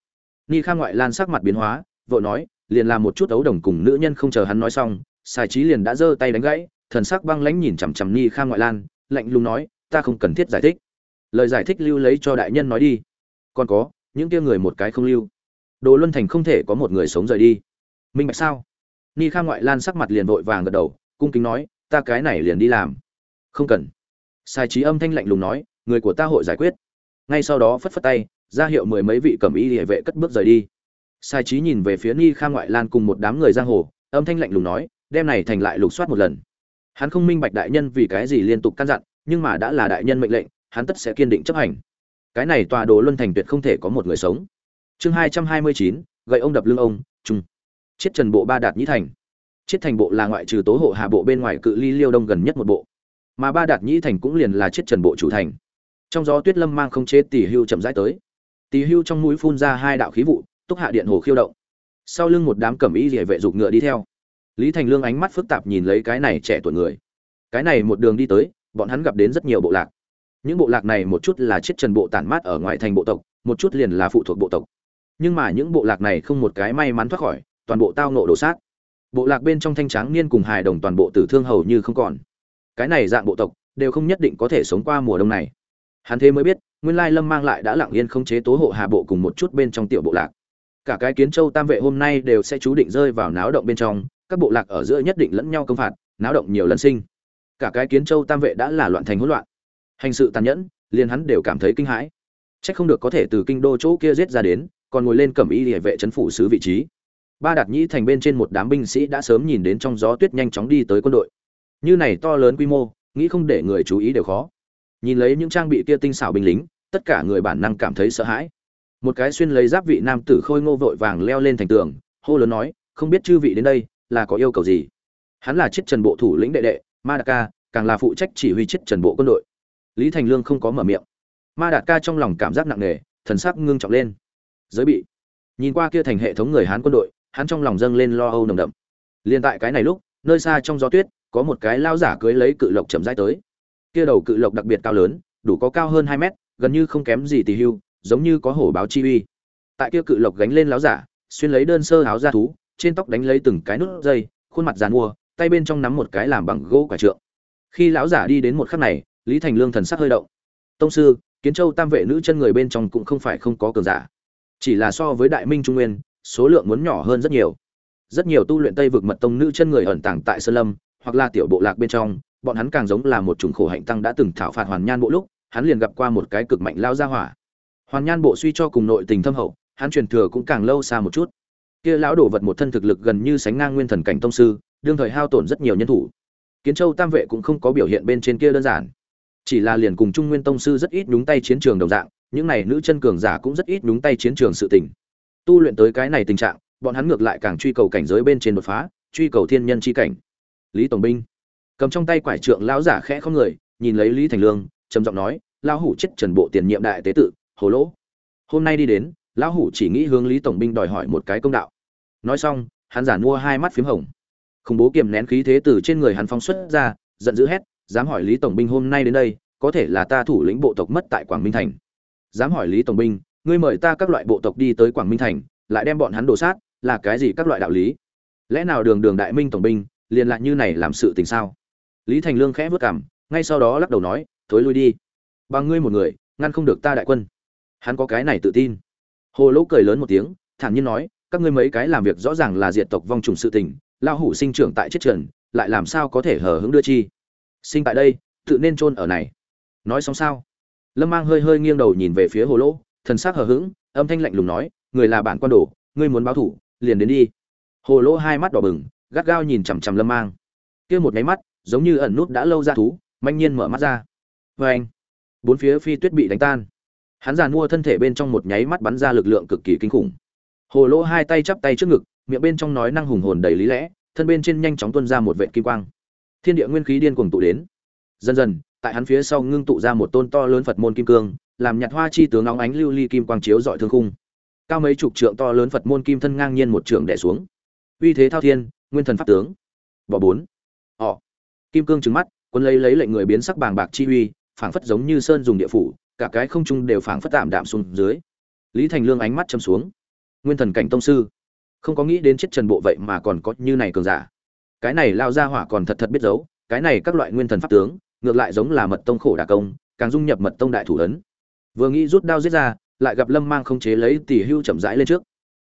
Ni khang ngoại lan sắc mặt biến hóa vội nói liền làm một chút ấu đồng cùng nữ nhân không chờ hắn nói xong. Sai trí liền đã giơ tay đánh gãy thần sắc băng lãnh nhìn chằm chằm ni khang ngoại lan lạnh lùng nói ta không cần thiết giải thích. Lời giải thích lưu lấy cho đại nhân nói đi. Còn có những kia người một cái không lưu. Đồ luân thành không thể có một người sống rời đi. Minh bạch sao? Ni khang ngoại lan sắc mặt liền vội vàng gật đầu cung kính nói ta cái này liền đi làm. Không cần. Sai trí âm thanh lạnh lùng nói, người của ta hội giải quyết. Ngay sau đó phất phất tay, ra hiệu mười mấy vị cầm y địa vệ cất bước rời đi. Sai trí nhìn về phía ni Kha ngoại lan cùng một đám người giang hồ, âm thanh lạnh lùng nói đem này thành lại lục soát một lần. Hắn không minh bạch đại nhân vì cái gì liên tục căn dặn, nhưng mà đã là đại nhân mệnh lệnh, hắn tất sẽ kiên định chấp hành. Cái này tòa đồ luân thành tuyệt không thể có một người sống. Chương hai trăm hai mươi chín, gậy ông đập lưng ông trung chiết trần bộ ba đạt nhĩ thành chiết thành bộ là ngoại trừ tố hộ hạ bộ bên ngoài cự ly liêu đông gần nhất một bộ. Mà ba đạt nhĩ thành cũng liền là chiết trần bộ chủ thành. Trong gió tuyết lâm mang không chế tỷ hưu chậm rãi tới. Tỷ hưu trong mũi phun ra hai đạo khí vụ, túc hạ điện hồ khiêu động. Sau lưng một đám cẩm y rỉa vệ dục ngựa đi theo. Lý thành lương ánh mắt phức tạp nhìn lấy cái này trẻ tuổi người. Cái này một đường đi tới, bọn hắn gặp đến rất nhiều bộ lạc. Những bộ lạc này một chút là chiết trần bộ tản mát ở ngoài thành bộ tộc, một chút liền là phụ thuộc bộ tộc. Nhưng mà những bộ lạc này không một cái may mắn thoát khỏi, toàn bộ tao nộ đổ sát bộ lạc bên trong thanh tráng niên cùng hài đồng toàn bộ tử thương hầu như không còn. Cái này dạng bộ tộc, đều không nhất định có thể sống qua mùa đông này. Hắn thế mới biết, nguyên lai lâm mang lại đã lặng yên không chế tố hộ hà bộ cùng một chút bên trong tiểu bộ lạc. Cả cái kiến châu tam vệ hôm nay đều sẽ chú định rơi vào náo động bên trong, các bộ lạc ở giữa nhất định lẫn nhau công phạt, náo động nhiều lần sinh. Cả cái kiến châu tam vệ đã là loạn thành hỗn loạn. Hành sự tàn nhẫn, liền hắn đều cảm thấy kinh hãi. Trách không được có thể từ kinh đô chỗ kia giết ra đến, còn ngồi lên cẩm y địa vệ trấn phủ sứ vị trí ba đạt nhĩ thành bên trên một đám binh sĩ đã sớm nhìn đến trong gió tuyết nhanh chóng đi tới quân đội. Như này to lớn quy mô, nghĩ không để người chú ý đều khó. Nhìn lấy những trang bị kia tinh xảo binh lính, tất cả người bản năng cảm thấy sợ hãi. Một cái xuyên lấy giáp vị nam tử khôi ngô vội vàng leo lên thành tường, hô lớn nói, không biết chư vị đến đây, là có yêu cầu gì? Hắn là chiếc trần bộ thủ lĩnh đệ đệ, ma đạt ca, càng là phụ trách chỉ huy chiếc trần bộ quân đội. Lý thành lương không có mở miệng. Ma đạt ca trong lòng cảm giác nặng nề, thần sắc ngưng trọng lên. Giới bị, nhìn qua kia thành hệ thống người hán quân đội hắn trong lòng dâng lên lo âu nồng đậm. Liền tại cái này lúc, nơi xa trong gió tuyết, có một cái lao giả cưới lấy cự lộc chậm rãi tới. Kia đầu cự lộc đặc biệt cao lớn, đủ có cao hơn hai mét, gần như không kém gì tỳ hưu, giống như có hổ báo chi uy. Tại kia cự lộc gánh lên láo giả, xuyên lấy đơn sơ áo da thú, trên tóc đánh lấy từng cái nút dây, khuôn mặt dàn mua, tay bên trong nắm một cái làm bằng gỗ quả trượng. Khi lão giả đi đến một khắc này, lý thành lương thần sắc hơi động. Tông sư, kiến châu tam vệ nữ chân người bên trong cũng không phải không có cường giả. Chỉ là so với đại minh trung nguyên số lượng muốn nhỏ hơn rất nhiều. Rất nhiều tu luyện tây vực mật tông nữ chân người ẩn tàng tại sơn lâm, hoặc là tiểu bộ lạc bên trong, bọn hắn càng giống là một chủng khổ hạnh tăng đã từng thảo phạt hoàn nhan bộ lúc, hắn liền gặp qua một cái cực mạnh lao ra hỏa. Hoàn nhan bộ suy cho cùng nội tình thâm hậu, hắn truyền thừa cũng càng lâu xa một chút. Kia lão đổ vật một thân thực lực gần như sánh ngang nguyên thần cảnh tông sư, đương thời hao tổn rất nhiều nhân thủ. Kiến châu tam vệ cũng không có biểu hiện bên trên kia đơn giản. Chỉ là liền cùng trung nguyên tông sư rất ít nhúng tay chiến trường đồng dạng, những này nữ chân cường giả cũng rất ít nhúng tay chiến trường sự tình tu luyện tới cái này tình trạng, bọn hắn ngược lại càng truy cầu cảnh giới bên trên đột phá, truy cầu thiên nhân chi cảnh. Lý tổng binh cầm trong tay quải trượng lão giả khẽ không người, nhìn lấy lý thành lương, trầm giọng nói, lão hủ chết trần bộ tiền nhiệm đại tế tự hồ lỗ. Hôm nay đi đến, lão hủ chỉ nghĩ hướng lý tổng binh đòi hỏi một cái công đạo. Nói xong, hắn giản mua hai mắt phím hồng. Khủng bố kiềm nén khí thế từ trên người hắn phóng xuất ra, giận dữ hét, dám hỏi lý tổng binh hôm nay đến đây, có thể là ta thủ lĩnh bộ tộc mất tại quảng minh thành. Dám hỏi lý tổng binh ngươi mời ta các loại bộ tộc đi tới quảng minh thành, lại đem bọn hắn đổ sát, là cái gì các loại đạo lý? Lẽ nào đường đường đại minh tổng binh, liền lại như này làm sự tình sao? Lý thành lương khẽ vất cảm ngay sau đó lắc đầu nói, thối lui đi. Bằng ngươi một người, ngăn không được ta đại quân. Hắn có cái này tự tin. Hồ lỗ cười lớn một tiếng, thản nhiên nói, các ngươi mấy cái làm việc rõ ràng là diệt tộc vong trùng sự tình lao hủ sinh trưởng tại chết trần lại làm sao có thể hờ hững đưa chi? Sinh tại đây, tự nên chôn ở này. Nói xong sao? Lâm mang hơi hơi nghiêng đầu nhìn về phía hồ lỗ thần sắc hờ hững, âm thanh lạnh lùng nói, người là bản quan đồ, ngươi muốn báo thủ, liền đến đi. Hồ lỗ hai mắt đỏ bừng, gắt gao nhìn chằm chằm lâm mang. Kia một nháy mắt, giống như ẩn nút đã lâu ra thú, manh nhiên mở mắt ra. Oeng. bốn phía phi tuyết bị đánh tan. Hắn giàn mua thân thể bên trong một nháy mắt bắn ra lực lượng cực kỳ kinh khủng. Hồ lỗ hai tay chắp tay trước ngực, miệng bên trong nói năng hùng hồn đầy lý lẽ, thân bên trên nhanh chóng tuôn ra một vệt kim quang. Thiên địa nguyên khí điên cuồng tụ đến. Dần dần, tại hắn phía sau ngưng tụ ra một tôn to lớn phật môn kim cương làm nhạt hoa chi tướng óng ánh lưu ly kim quang chiếu dọi thương khung. Cao mấy chục trượng to lớn phật môn kim thân ngang nhiên một trượng đẻ xuống. Uy thế thao thiên, nguyên thần pháp tướng. Bỏ bốn. Họ. Kim cương trứng mắt, quân lấy lấy lệnh người biến sắc bàng bạc chi uy, phảng phất giống như sơn dùng địa phủ, cả cái không trung đều phảng phất tạm đạm xuống dưới. Lý thành lương ánh mắt châm xuống. Nguyên thần cảnh tông sư. Không có nghĩ đến chết trần bộ vậy mà còn có như này cường giả. Cái này lao ra hỏa còn thật thật biết giấu, cái này các loại nguyên thần pháp tướng, ngược lại giống là mật tông khổ đà công, càng dung nhập mật tông đại thủ ấn vừa nghĩ rút đao giết ra, lại gặp lâm mang không chế lấy tỷ hưu chậm rãi lên trước.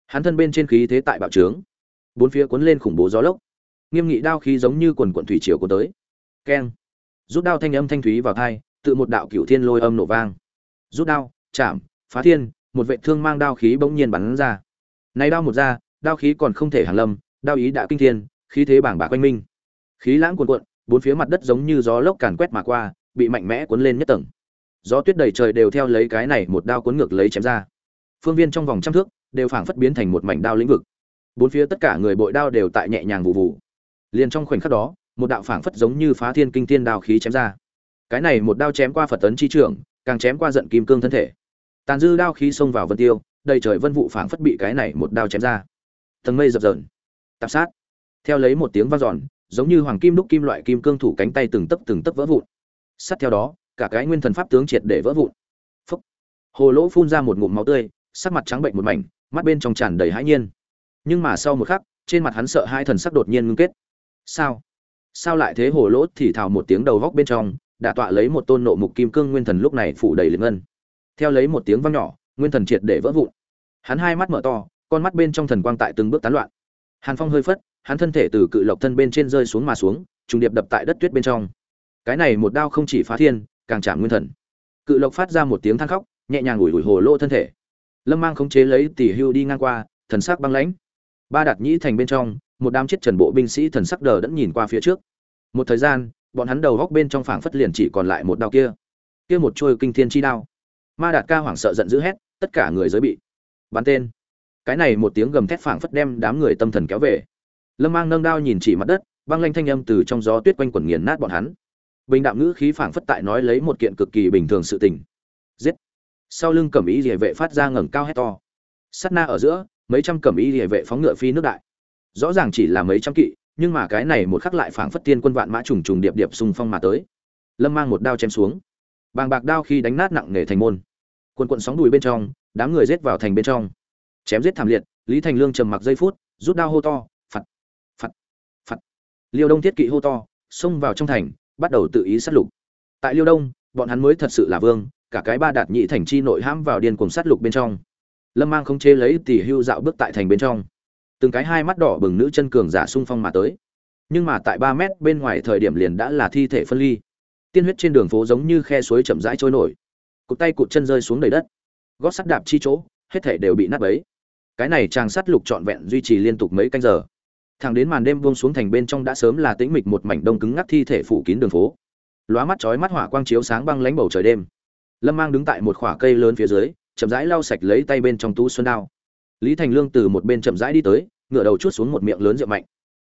Hắn thân bên trên khí thế tại bạo trướng. Bốn phía cuốn lên khủng bố gió lốc. Nghiêm nghị đao khí giống như quần quận thủy triều của tới. Keng. Rút đao thanh âm thanh thúy vào thai tự một đạo cửu thiên lôi âm nổ vang. Rút đao, chạm, phá thiên, một vệ thương mang đao khí bỗng nhiên bắn ra. Này đao một ra, đao khí còn không thể hàng lâm, đao ý đã kinh thiên, khí thế bảng bạc quanh minh. Khí lãng cuồn cuộn, bốn phía mặt đất giống như gió lốc càn quét mà qua, bị mạnh mẽ cuốn lên nhất tầng gió tuyết đầy trời đều theo lấy cái này một đao cuốn ngược lấy chém ra. Phương viên trong vòng trăm thước đều phảng phất biến thành một mảnh đao lĩnh vực. Bốn phía tất cả người bội đao đều tại nhẹ nhàng vụ vụ liền trong khoảnh khắc đó, một đạo phảng phất giống như phá thiên kinh thiên đao khí chém ra. Cái này một đao chém qua phật tấn chi trưởng, càng chém qua giận kim cương thân thể. Tàn dư đao khí xông vào vân tiêu, đầy trời vân vụ phảng phất bị cái này một đao chém ra. Tầng mây dập dờn tạp sát. Theo lấy một tiếng vang dọn, giống như hoàng kim đúc kim loại kim cương thủ cánh tay từng tấc từng tấc vỡ vụn. Sát theo đó cả cái nguyên thần pháp tướng triệt để vỡ vụn. Phúc. Hồ lỗ phun ra một ngụm máu tươi, sắc mặt trắng bệnh một mảnh, mắt bên trong tràn đầy hãi nhiên. Nhưng mà sau một khắc, trên mặt hắn sợ hai thần sắc đột nhiên ngưng kết. Sao? Sao lại thế hồ lỗ thì thào một tiếng đầu góc bên trong, đã tọa lấy một tôn nộ mục kim cương nguyên thần lúc này phủ đầy liệt ngân. Theo lấy một tiếng vang nhỏ, nguyên thần triệt để vỡ vụn. Hắn hai mắt mở to, con mắt bên trong thần quang tại từng bước tán loạn. Hàn phong hơi phất, hắn thân thể từ cự lộc thân bên trên rơi xuống mà xuống, trùng điệp đập tại đất tuyết bên trong. Cái này một đao không chỉ phá thiên càng chạm nguyên thần. Cự lộc phát ra một tiếng than khóc, nhẹ nhàng ủi ủi hồ lô thân thể. Lâm mang khống chế lấy tỷ hưu đi ngang qua, thần sắc băng lãnh. Ba đạt nhĩ thành bên trong, một đám chết trần bộ binh sĩ thần sắc đờ đẫn nhìn qua phía trước. Một thời gian, bọn hắn đầu góc bên trong phảng phất liền chỉ còn lại một đao kia. Kia một trôi kinh thiên chi đao. Ma đạt ca hoảng sợ giận dữ hét, tất cả người giới bị. Bắn tên. Cái này một tiếng gầm thét phảng phất đem đám người tâm thần kéo về. Lâm mang nâng đao nhìn chỉ mặt đất, băng lanh thanh âm từ trong gió tuyết quanh quẩn nghiền nát bọn hắn bình đạm ngữ khí phảng phất tại nói lấy một kiện cực kỳ bình thường sự tình. Giết. Sau lưng cẩm ý địa vệ phát ra ngẩng cao hét to. Sắt na ở giữa, mấy trăm cẩm ý địa vệ phóng ngựa phi nước đại. Rõ ràng chỉ là mấy trăm kỵ, nhưng mà cái này một khắc lại phảng phất tiên quân vạn mã trùng trùng điệp điệp xung phong mà tới. Lâm mang một đao chém xuống. Bàng bạc đao khi đánh nát nặng nề thành môn. Quần quận sóng đùi bên trong, đám người rết vào thành bên trong. Chém giết thảm liệt, lý thành lương trầm mặc giây phút, rút đao hô to, phạt phạt phạt. Liêu đông thiết kỵ hô to, xông vào trong thành bắt đầu tự ý sát lục. Tại liêu đông, bọn hắn mới thật sự là vương, cả cái ba đạt nhị thành chi nội hãm vào điên cuồng sát lục bên trong. Lâm mang không chế lấy tỷ hưu dạo bước tại thành bên trong. Từng cái hai mắt đỏ bừng nữ chân cường giả sung phong mà tới. Nhưng mà tại ba mét bên ngoài thời điểm liền đã là thi thể phân ly. Tiên huyết trên đường phố giống như khe suối chậm rãi trôi nổi. Cụt tay cụt chân rơi xuống đầy đất. Gót sắt đạp chi chỗ, hết thể đều bị nát bấy. Cái này chàng sắt lục trọn vẹn duy trì liên tục mấy canh giờ thẳng đến màn đêm buông xuống thành bên trong đã sớm là tĩnh mịch một mảnh đông cứng ngắc thi thể phủ kín đường phố. Lóa mắt chói mắt hỏa quang chiếu sáng băng lánh bầu trời đêm. Lâm mang đứng tại một khỏa cây lớn phía dưới, chậm rãi lau sạch lấy tay bên trong tú xuân đao. Lý thành lương từ một bên chậm rãi đi tới ngựa đầu chút xuống một miệng lớn rượu mạnh.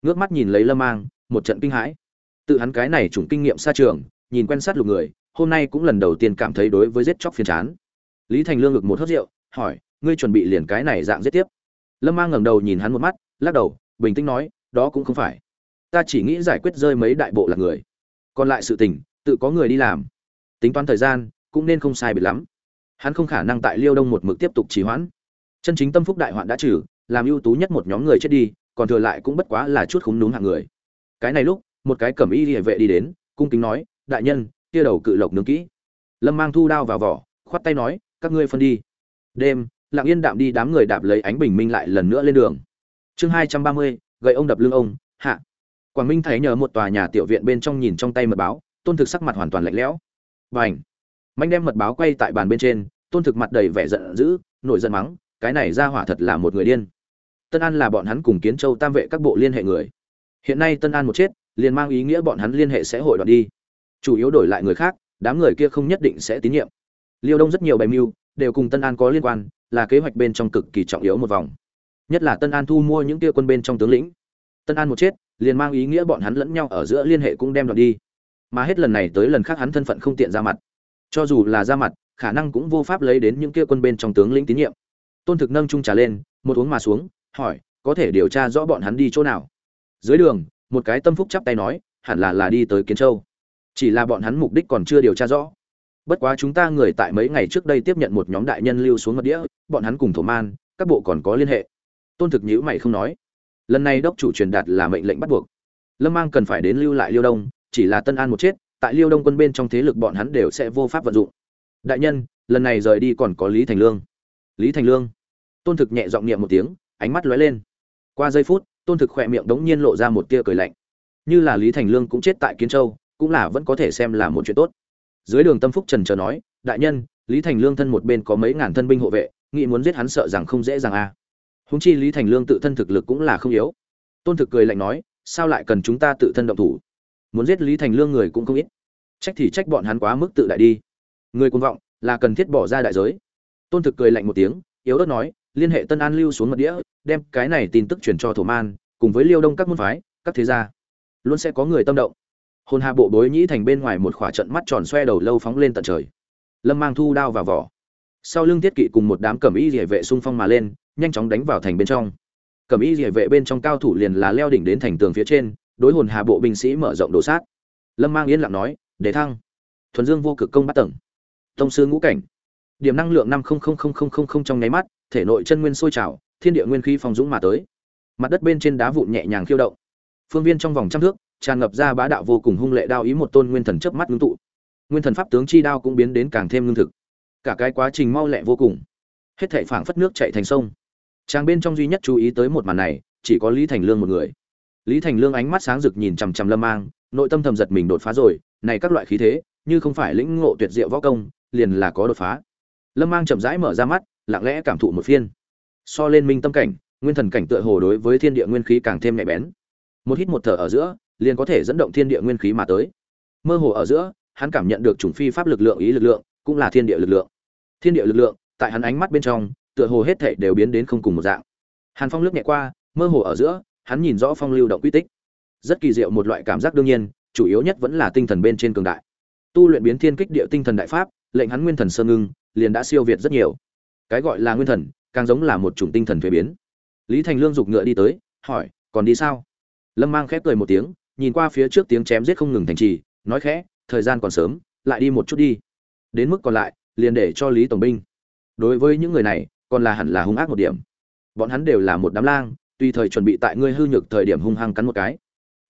Ngước mắt nhìn lấy lâm mang, một trận kinh hãi. Tự hắn cái này chủng kinh nghiệm xa trường, nhìn quen sát lục người, hôm nay cũng lần đầu tiên cảm thấy đối với giết chóc phiền chán. Lý thành lương ngực một hớt rượu, hỏi, ngươi chuẩn bị liền cái này dạng giết tiếp? Lâm mang ngẩng đầu nhìn hắn một mắt, lắc đầu bình tĩnh nói, đó cũng không phải. Ta chỉ nghĩ giải quyết rơi mấy đại bộ là người. Còn lại sự tình, tự có người đi làm. Tính toán thời gian, cũng nên không sai biệt lắm. Hắn không khả năng tại liêu đông một mực tiếp tục trì hoãn. Chân chính tâm phúc đại hoạn đã trừ, làm ưu tú nhất một nhóm người chết đi, còn thừa lại cũng bất quá là chút khúng núm hạng người. Cái này lúc, một cái cẩm y địa vệ đi đến, cung kính nói, đại nhân, kia đầu cự lộc nướng kỹ. Lâm mang thu đao vào vỏ, khoát tay nói, các ngươi phân đi. Đêm, lặng yên đạm đi đám người đạp lấy ánh bình minh lại lần nữa lên đường chương hai trăm ba mươi, gậy ông đập lưng ông, hạ. Quảng minh thấy nhờ một tòa nhà tiểu viện bên trong nhìn trong tay mật báo, tôn thực sắc mặt hoàn toàn lạnh lẽo. Và ảnh mạnh đem mật báo quay tại bàn bên trên, tôn thực mặt đầy vẻ giận dữ, nổi giận mắng, cái này ra hỏa thật là một người điên. Tân an là bọn hắn cùng kiến châu tam vệ các bộ liên hệ người. Hiện nay tân an một chết, liền mang ý nghĩa bọn hắn liên hệ sẽ hội đoạn đi. Chủ yếu đổi lại người khác, đám người kia không nhất định sẽ tín nhiệm. Liêu đông rất nhiều bày mưu, đều cùng tân an có liên quan, là kế hoạch bên trong cực kỳ trọng yếu một vòng nhất là tân an thu mua những kia quân bên trong tướng lĩnh. Tân an một chết, liền mang ý nghĩa bọn hắn lẫn nhau ở giữa liên hệ cũng đem đoạt đi. Mà hết lần này tới lần khác hắn thân phận không tiện ra mặt. Cho dù là ra mặt, khả năng cũng vô pháp lấy đến những kia quân bên trong tướng lĩnh tín nhiệm. Tôn thực nâng trung trà lên, một uống mà xuống, hỏi, có thể điều tra rõ bọn hắn đi chỗ nào? Dưới đường, một cái tâm phúc chắp tay nói, hẳn là là đi tới kiến châu. Chỉ là bọn hắn mục đích còn chưa điều tra rõ. Bất quá chúng ta người tại mấy ngày trước đây tiếp nhận một nhóm đại nhân lưu xuống mật đĩa, bọn hắn cùng thổ man, các bộ còn có liên hệ tôn thực nhữ mày không nói. Lần này đốc chủ truyền đạt là mệnh lệnh bắt buộc. Lâm mang cần phải đến lưu lại liêu đông, chỉ là tân an một chết, tại liêu đông quân bên trong thế lực bọn hắn đều sẽ vô pháp vận dụng. Đại nhân, lần này rời đi còn có lý thành lương. Lý thành lương. Tôn thực nhẹ giọng niệm một tiếng, ánh mắt lóe lên. Qua giây phút, tôn thực khỏe miệng đống nhiên lộ ra một tia cười lạnh. Như là lý thành lương cũng chết tại kiến châu, cũng là vẫn có thể xem là một chuyện tốt. Dưới đường tâm phúc trần chờ nói, đại nhân, lý thành lương thân một bên có mấy ngàn thân binh hộ vệ, nghĩ muốn giết hắn sợ rằng không dễ dàng a à. Huống chi lý thành lương tự thân thực lực cũng là không yếu. Tôn thực cười lạnh nói, sao lại cần chúng ta tự thân động thủ? Muốn giết lý thành lương người cũng không ít. Trách thì trách bọn hắn quá mức tự đại đi. Người quân vọng, là cần thiết bỏ ra đại giới. Tôn thực cười lạnh một tiếng, yếu ớt nói, liên hệ tân an lưu xuống mật đĩa, đem cái này tin tức truyền cho thổ man, cùng với liêu đông các môn phái, các thế gia. Luôn sẽ có người tâm động. Hồn hà bộ bối nhĩ thành bên ngoài một khỏa trận mắt tròn xoe đầu lâu phóng lên tận trời. Lâm mang thu đao vào vỏ. Sau lưng tiết kỵ cùng một đám cẩm y liễu vệ xung phong mà lên nhanh chóng đánh vào thành bên trong. Cẩm y rỉa vệ bên trong cao thủ liền là leo đỉnh đến thành tường phía trên, đối hồn hà bộ binh sĩ mở rộng đổ sát. Lâm mang yên lặng nói, để thăng. Thuần dương vô cực công bắt tầng. Tông sư ngũ cảnh. Điểm năng lượng năm trong nháy mắt, thể nội chân nguyên sôi trào, thiên địa nguyên khí phong dũng mà tới. Mặt đất bên trên đá vụn nhẹ nhàng khiêu động. Phương viên trong vòng trăm thước, tràn ngập ra bá đạo vô cùng hung lệ đao ý một tôn nguyên thần chớp mắt ngưng tụ. Nguyên thần pháp tướng chi đao cũng biến đến càng thêm ngưng thực. Cả cái quá trình mau lẹ vô cùng. Hết thảy phảng phất nước chảy thành sông trang bên trong duy nhất chú ý tới một màn này, chỉ có lý thành lương một người. Lý thành lương ánh mắt sáng rực nhìn chằm chằm lâm mang, nội tâm thầm giật mình đột phá rồi, này các loại khí thế, như không phải lĩnh ngộ tuyệt diệu võ công, liền là có đột phá. Lâm mang chậm rãi mở ra mắt, lặng lẽ cảm thụ một phiên. So lên minh tâm cảnh, nguyên thần cảnh tựa hồ đối với thiên địa nguyên khí càng thêm nhạy bén. Một hít một thở ở giữa, liền có thể dẫn động thiên địa nguyên khí mà tới. Mơ hồ ở giữa, hắn cảm nhận được chủng phi pháp lực lượng ý lực lượng, cũng là thiên địa lực lượng. Thiên địa lực lượng, tại hắn ánh mắt bên trong tựa hồ hết thảy đều biến đến không cùng một dạng. Hàn phong lướt nhẹ qua, mơ hồ ở giữa, hắn nhìn rõ phong lưu động quy tích. Rất kỳ diệu một loại cảm giác đương nhiên, chủ yếu nhất vẫn là tinh thần bên trên cường đại. Tu luyện biến thiên kích địa tinh thần đại pháp, lệnh hắn nguyên thần sơ ngưng, liền đã siêu việt rất nhiều. Cái gọi là nguyên thần, càng giống là một chủng tinh thần thuế biến. Lý thành lương dục ngựa đi tới, hỏi, còn đi sao? Lâm mang khép cười một tiếng, nhìn qua phía trước tiếng chém giết không ngừng thành trì, nói khẽ, thời gian còn sớm, lại đi một chút đi. Đến mức còn lại, liền để cho lý tổng binh. Đối với những người này còn là hẳn là hung ác một điểm. Bọn hắn đều là một đám lang, tùy thời chuẩn bị tại ngươi hư nhược thời điểm hung hăng cắn một cái.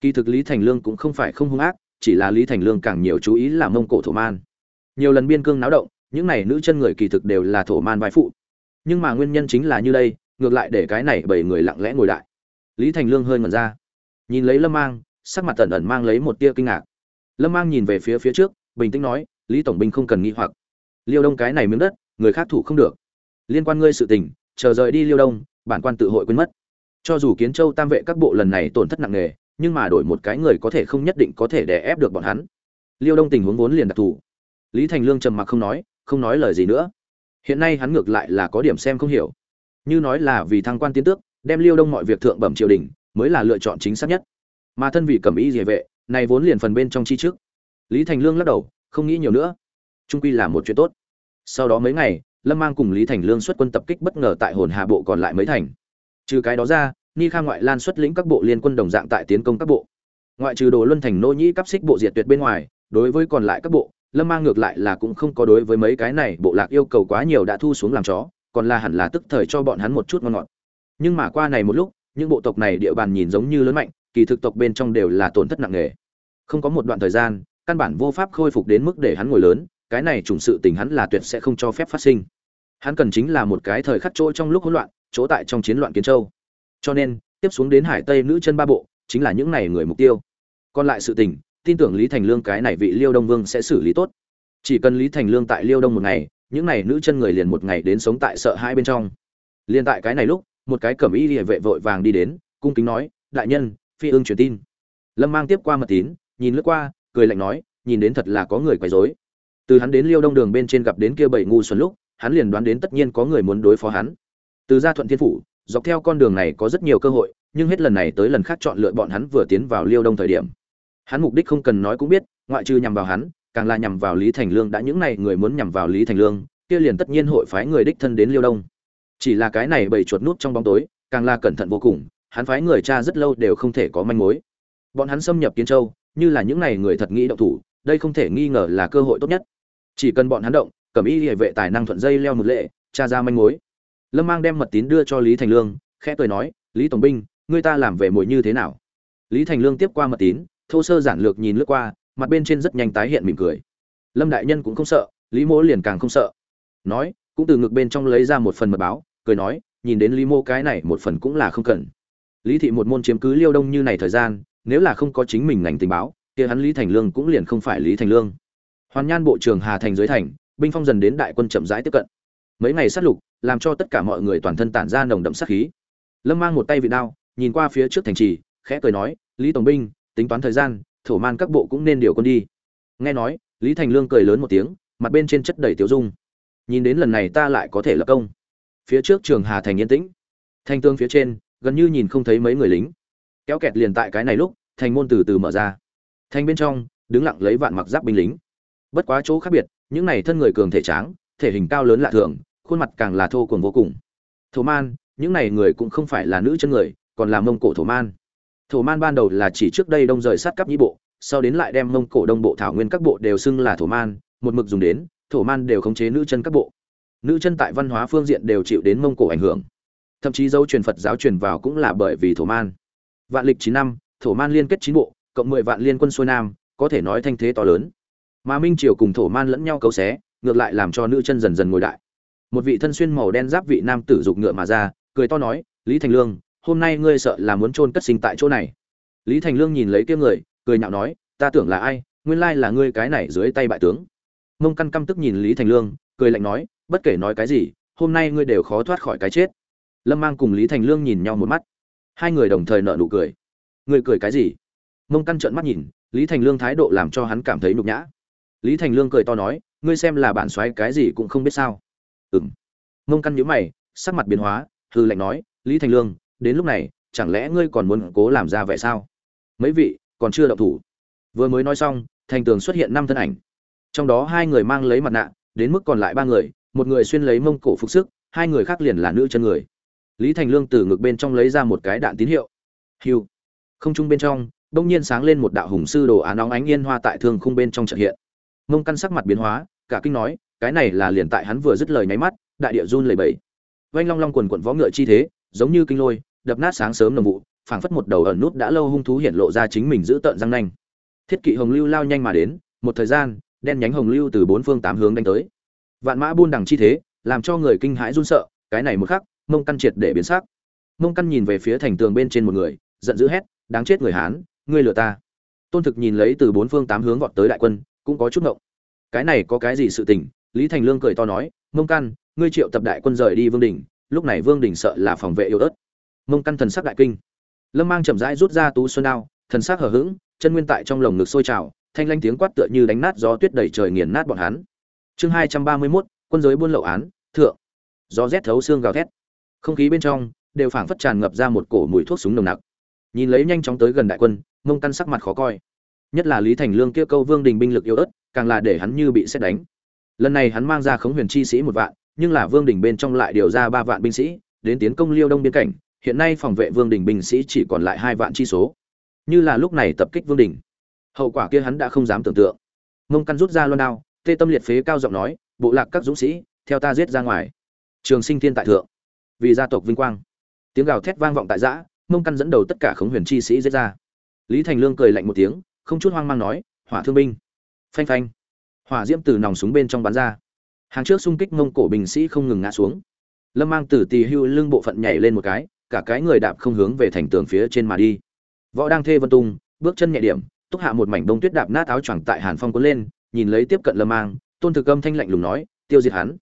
Kỳ thực lý thành lương cũng không phải không hung ác, chỉ là lý thành lương càng nhiều chú ý là mông cổ thổ man. Nhiều lần biên cương náo động, những này nữ chân người kỳ thực đều là thổ man vai phụ. Nhưng mà nguyên nhân chính là như đây, ngược lại để cái này bảy người lặng lẽ ngồi lại. Lý thành lương hơi ngẩn ra. Nhìn lấy lâm mang, sắc mặt tẩn ẩn mang lấy một tia kinh ngạc. Lâm mang nhìn về phía phía trước, bình tĩnh nói, lý tổng binh không cần nghi hoặc. Liêu đông cái này miếng đất, người khác thủ không được liên quan ngươi sự tình, chờ rời đi liêu đông, bản quan tự hội quên mất. Cho dù kiến châu tam vệ các bộ lần này tổn thất nặng nề, nhưng mà đổi một cái người có thể không nhất định có thể đè ép được bọn hắn. Liêu đông tình huống vốn liền đặc thù. Lý thành lương trầm mặc không nói không nói lời gì nữa. Hiện nay hắn ngược lại là có điểm xem không hiểu. Như nói là vì thăng quan tiến tước, đem liêu đông mọi việc thượng bẩm triều đình, mới là lựa chọn chính xác nhất. Mà thân vị cầm ý địa vệ, này vốn liền phần bên trong chi trước. Lý thành lương lắc đầu, không nghĩ nhiều nữa. Trung quy là một chuyện tốt. Sau đó mấy ngày lâm mang cùng lý thành lương xuất quân tập kích bất ngờ tại hồn hà bộ còn lại mấy thành. Trừ cái đó ra, ni kha ngoại lan xuất lĩnh các bộ liên quân đồng dạng tại tiến công các bộ. Ngoại trừ đồ luân thành nô nhĩ cấp xích bộ diệt tuyệt bên ngoài, đối với còn lại các bộ, lâm mang ngược lại là cũng không có đối với mấy cái này bộ lạc yêu cầu quá nhiều đã thu xuống làm chó, còn là hẳn là tức thời cho bọn hắn một chút ngon ngọt. Nhưng mà qua này một lúc, những bộ tộc này địa bàn nhìn giống như lớn mạnh, kỳ thực tộc bên trong đều là tổn thất nặng nề. Không có một đoạn thời gian, căn bản vô pháp khôi phục đến mức để hắn ngồi lớn cái này trùng sự tình hắn là tuyệt sẽ không cho phép phát sinh. Hắn cần chính là một cái thời khắc chỗ trong lúc hỗn loạn, chỗ tại trong chiến loạn kiến châu. Cho nên, tiếp xuống đến hải tây nữ chân ba bộ, chính là những này người mục tiêu. Còn lại sự tình, tin tưởng lý thành lương cái này vị liêu đông vương sẽ xử lý tốt. Chỉ cần lý thành lương tại liêu đông một ngày, những này nữ chân người liền một ngày đến sống tại sợ hai bên trong. Liền tại cái này lúc, một cái cẩm y địa vệ vội vàng đi đến, cung kính nói, đại nhân, phi ương truyền tin. Lâm mang tiếp qua mật tín, nhìn lướt qua, cười lạnh nói, nhìn đến thật là có người quấy rối từ hắn đến liêu đông đường bên trên gặp đến kia bảy ngu xuẩn lúc, hắn liền đoán đến tất nhiên có người muốn đối phó hắn. Từ gia thuận thiên phủ, dọc theo con đường này có rất nhiều cơ hội, nhưng hết lần này tới lần khác chọn lựa bọn hắn vừa tiến vào liêu đông thời điểm. Hắn mục đích không cần nói cũng biết, ngoại trừ nhằm vào hắn, càng là nhằm vào lý thành lương đã những này người muốn nhằm vào lý thành lương, kia liền tất nhiên hội phái người đích thân đến liêu đông. Chỉ là cái này bầy chuột nút trong bóng tối, càng là cẩn thận vô cùng, hắn phái người cha rất lâu đều không thể có manh mối. Bọn hắn xâm nhập kiến châu, như là những này người thật nghĩ động thủ, đây không thể nghi ngờ là cơ hội tốt nhất chỉ cần bọn hắn động, cẩm y hệ vệ tài năng thuận dây leo một lệ, tra ra manh mối. Lâm mang đem mật tín đưa cho lý thành lương, khẽ cười nói, lý tổng binh ngươi ta làm về mồi như thế nào? Lý thành lương tiếp qua mật tín, thô sơ giản lược nhìn lướt qua, mặt bên trên rất nhanh tái hiện mỉm cười. Lâm đại nhân cũng không sợ, lý mỗ liền càng không sợ. Nói, cũng từ ngực bên trong lấy ra một phần mật báo, cười nói, nhìn đến lý mô cái này một phần cũng là không cần. Lý thị một môn chiếm cứ liêu đông như này thời gian, nếu là không có chính mình ngành tình báo, kia hắn lý thành lương cũng liền không phải lý thành lương hoàn nhan bộ trưởng hà thành dưới thành, binh phong dần đến đại quân chậm rãi tiếp cận. Mấy ngày sát lục, làm cho tất cả mọi người toàn thân tản ra nồng đậm sát khí. Lâm mang một tay vị đao, nhìn qua phía trước thành trì, khẽ cười nói, lý tổng binh, tính toán thời gian, thổ man các bộ cũng nên điều quân đi. Nghe nói, lý thành lương cười lớn một tiếng, mặt bên trên chất đầy tiểu dung. Nhìn đến lần này ta lại có thể lập công. Phía trước trường hà thành yên tĩnh. Thanh tương phía trên, gần như nhìn không thấy mấy người lính. Kéo kẹt liền tại cái này lúc, thành môn từ từ mở ra. Thành bên trong, đứng lặng lấy vạn mặc giáp binh lính bất quá chỗ khác biệt, những này thân người cường thể tráng, thể hình cao lớn lạ thường, khuôn mặt càng là thô cuồng vô cùng. Thổ man, những này người cũng không phải là nữ chân người, còn là mông cổ thổ man. Thổ man ban đầu là chỉ trước đây đông rời sát cắp nhĩ bộ, sau đến lại đem mông cổ đông bộ thảo nguyên các bộ đều xưng là thổ man, một mực dùng đến, thổ man đều khống chế nữ chân các bộ. Nữ chân tại văn hóa phương diện đều chịu đến mông cổ ảnh hưởng. Thậm chí dấu truyền phật giáo truyền vào cũng là bởi vì thổ man. Vạn lịch chín năm, thổ man liên kết chín bộ, cộng mười vạn liên quân xuôi nam, có thể nói thanh thế to lớn mà minh triều cùng thổ man lẫn nhau cấu xé, ngược lại làm cho nữ chân dần dần ngồi đại. Một vị thân xuyên màu đen giáp vị nam tử dục ngựa mà ra, cười to nói, lý thành lương, hôm nay ngươi sợ là muốn chôn cất sinh tại chỗ này. Lý thành lương nhìn lấy kia người, cười nhạo nói, ta tưởng là ai, nguyên lai là ngươi cái này dưới tay bại tướng. Mông căn căm tức nhìn lý thành lương, cười lạnh nói, bất kể nói cái gì, hôm nay ngươi đều khó thoát khỏi cái chết. Lâm mang cùng lý thành lương nhìn nhau một mắt. Hai người đồng thời nợ nụ cười. Ngươi cười cái gì? Mông căn trợn mắt nhìn, lý thành lương thái độ làm cho hắn cảm thấy nhục nhã lý thành lương cười to nói, ngươi xem là bản xoáy cái gì cũng không biết sao. Ừ m mông căn nhíu mày, sắc mặt biến hóa hư lệnh nói, lý thành lương, đến lúc này, chẳng lẽ ngươi còn muốn cố làm ra vẻ sao? Mấy vị, còn chưa động thủ. Vừa mới nói xong, thành tường xuất hiện năm thân ảnh. Trong đó hai người mang lấy mặt nạ, đến mức còn lại ba người, một người xuyên lấy mông cổ phục sức, hai người khác liền là nữ chân người. Lý thành lương từ ngực bên trong lấy ra một cái đạn tín hiệu. Hiu. Không trung bên trong đông nhiên sáng lên một đạo hùng sư đồ án óng ánh yên hoa tại thương khung bên trong trợ hiện mông căn sắc mặt biến hóa, cả kinh nói, cái này là liền tại hắn vừa dứt lời nháy mắt, đại địa run lẩy bẩy. Vanh long long quần quận võ ngựa chi thế, giống như kinh lôi, đập nát sáng sớm nồng vụ, phảng phất một đầu ẩn nút đã lâu hung thú hiện lộ ra chính mình giữ tợn răng nanh. Thiết kỵ hồng lưu lao nhanh mà đến, một thời gian, đen nhánh hồng lưu từ bốn phương tám hướng đánh tới. Vạn mã buôn đằng chi thế, làm cho người kinh hãi run sợ, cái này một khắc, mông căn triệt để biến sắc. Mông căn nhìn về phía thành tường bên trên một người, giận dữ hét, đáng chết người hán, ngươi lừa ta. Tôn thực nhìn lấy từ bốn phương tám hướng vọt tới đại quân cũng có chút ngộng. Cái này có cái gì sự tình? Lý thành lương cười to nói, mông căn, ngươi triệu tập đại quân rời đi vương đình lúc này vương đình sợ là phòng vệ yếu ớt. Mông căn thần sắc đại kinh. Lâm mang chậm rãi rút ra tú xuân đao, thần sắc hở h chân nguyên tại trong lồng ngực sôi trào, thanh lanh tiếng quát tựa như đánh nát gió tuyết đầy trời nghiền nát bọn hắn. Chương hai trăm ba mươi mốt, quân giới buôn lậu án, thượng. Gió rét thấu xương gào thét. Không khí bên trong đều phảng phất tràn ngập ra một cổ mùi thuốc súng nồng nặc. Nhìn lấy nhanh chóng tới gần đại quân, mông căn sắc mặt khó coi nhất là lý thành lương kia câu vương đình binh lực yếu ớt, càng là để hắn như bị xét đánh. Lần này hắn mang ra khống huyền chi sĩ một vạn, nhưng là vương đình bên trong lại điều ra ba vạn binh sĩ, đến tiến công liêu đông biên cảnh, hiện nay phòng vệ vương đình binh sĩ chỉ còn lại hai vạn chi số. Như là lúc này tập kích vương đình, hậu quả kia hắn đã không dám tưởng tượng. Mông căn rút ra loan đao, tê tâm liệt phế cao giọng nói, bộ lạc các dũng sĩ, theo ta giết ra ngoài. Trường sinh thiên tại thượng, vì gia tộc vinh quang. Tiếng gào thét vang vọng tại giã mông căn dẫn đầu tất cả khống huyền chi sĩ giết ra. Lý thành lương cười lạnh một tiếng không chút hoang mang nói, hỏa thương binh. Phanh phanh. Hỏa diễm từ nòng súng bên trong bắn ra. Hàng trước xung kích mông cổ binh sĩ không ngừng ngã xuống. Lâm mang từ tì hưu lưng bộ phận nhảy lên một cái, cả cái người đạp không hướng về thành tường phía trên mà đi. Võ đang thê vân tung, bước chân nhẹ điểm, túc hạ một mảnh đông tuyết đạp nát áo choàng tại hàn phong cuốn lên, nhìn lấy tiếp cận lâm mang, tôn thực âm thanh lạnh lùng nói, tiêu diệt hắn.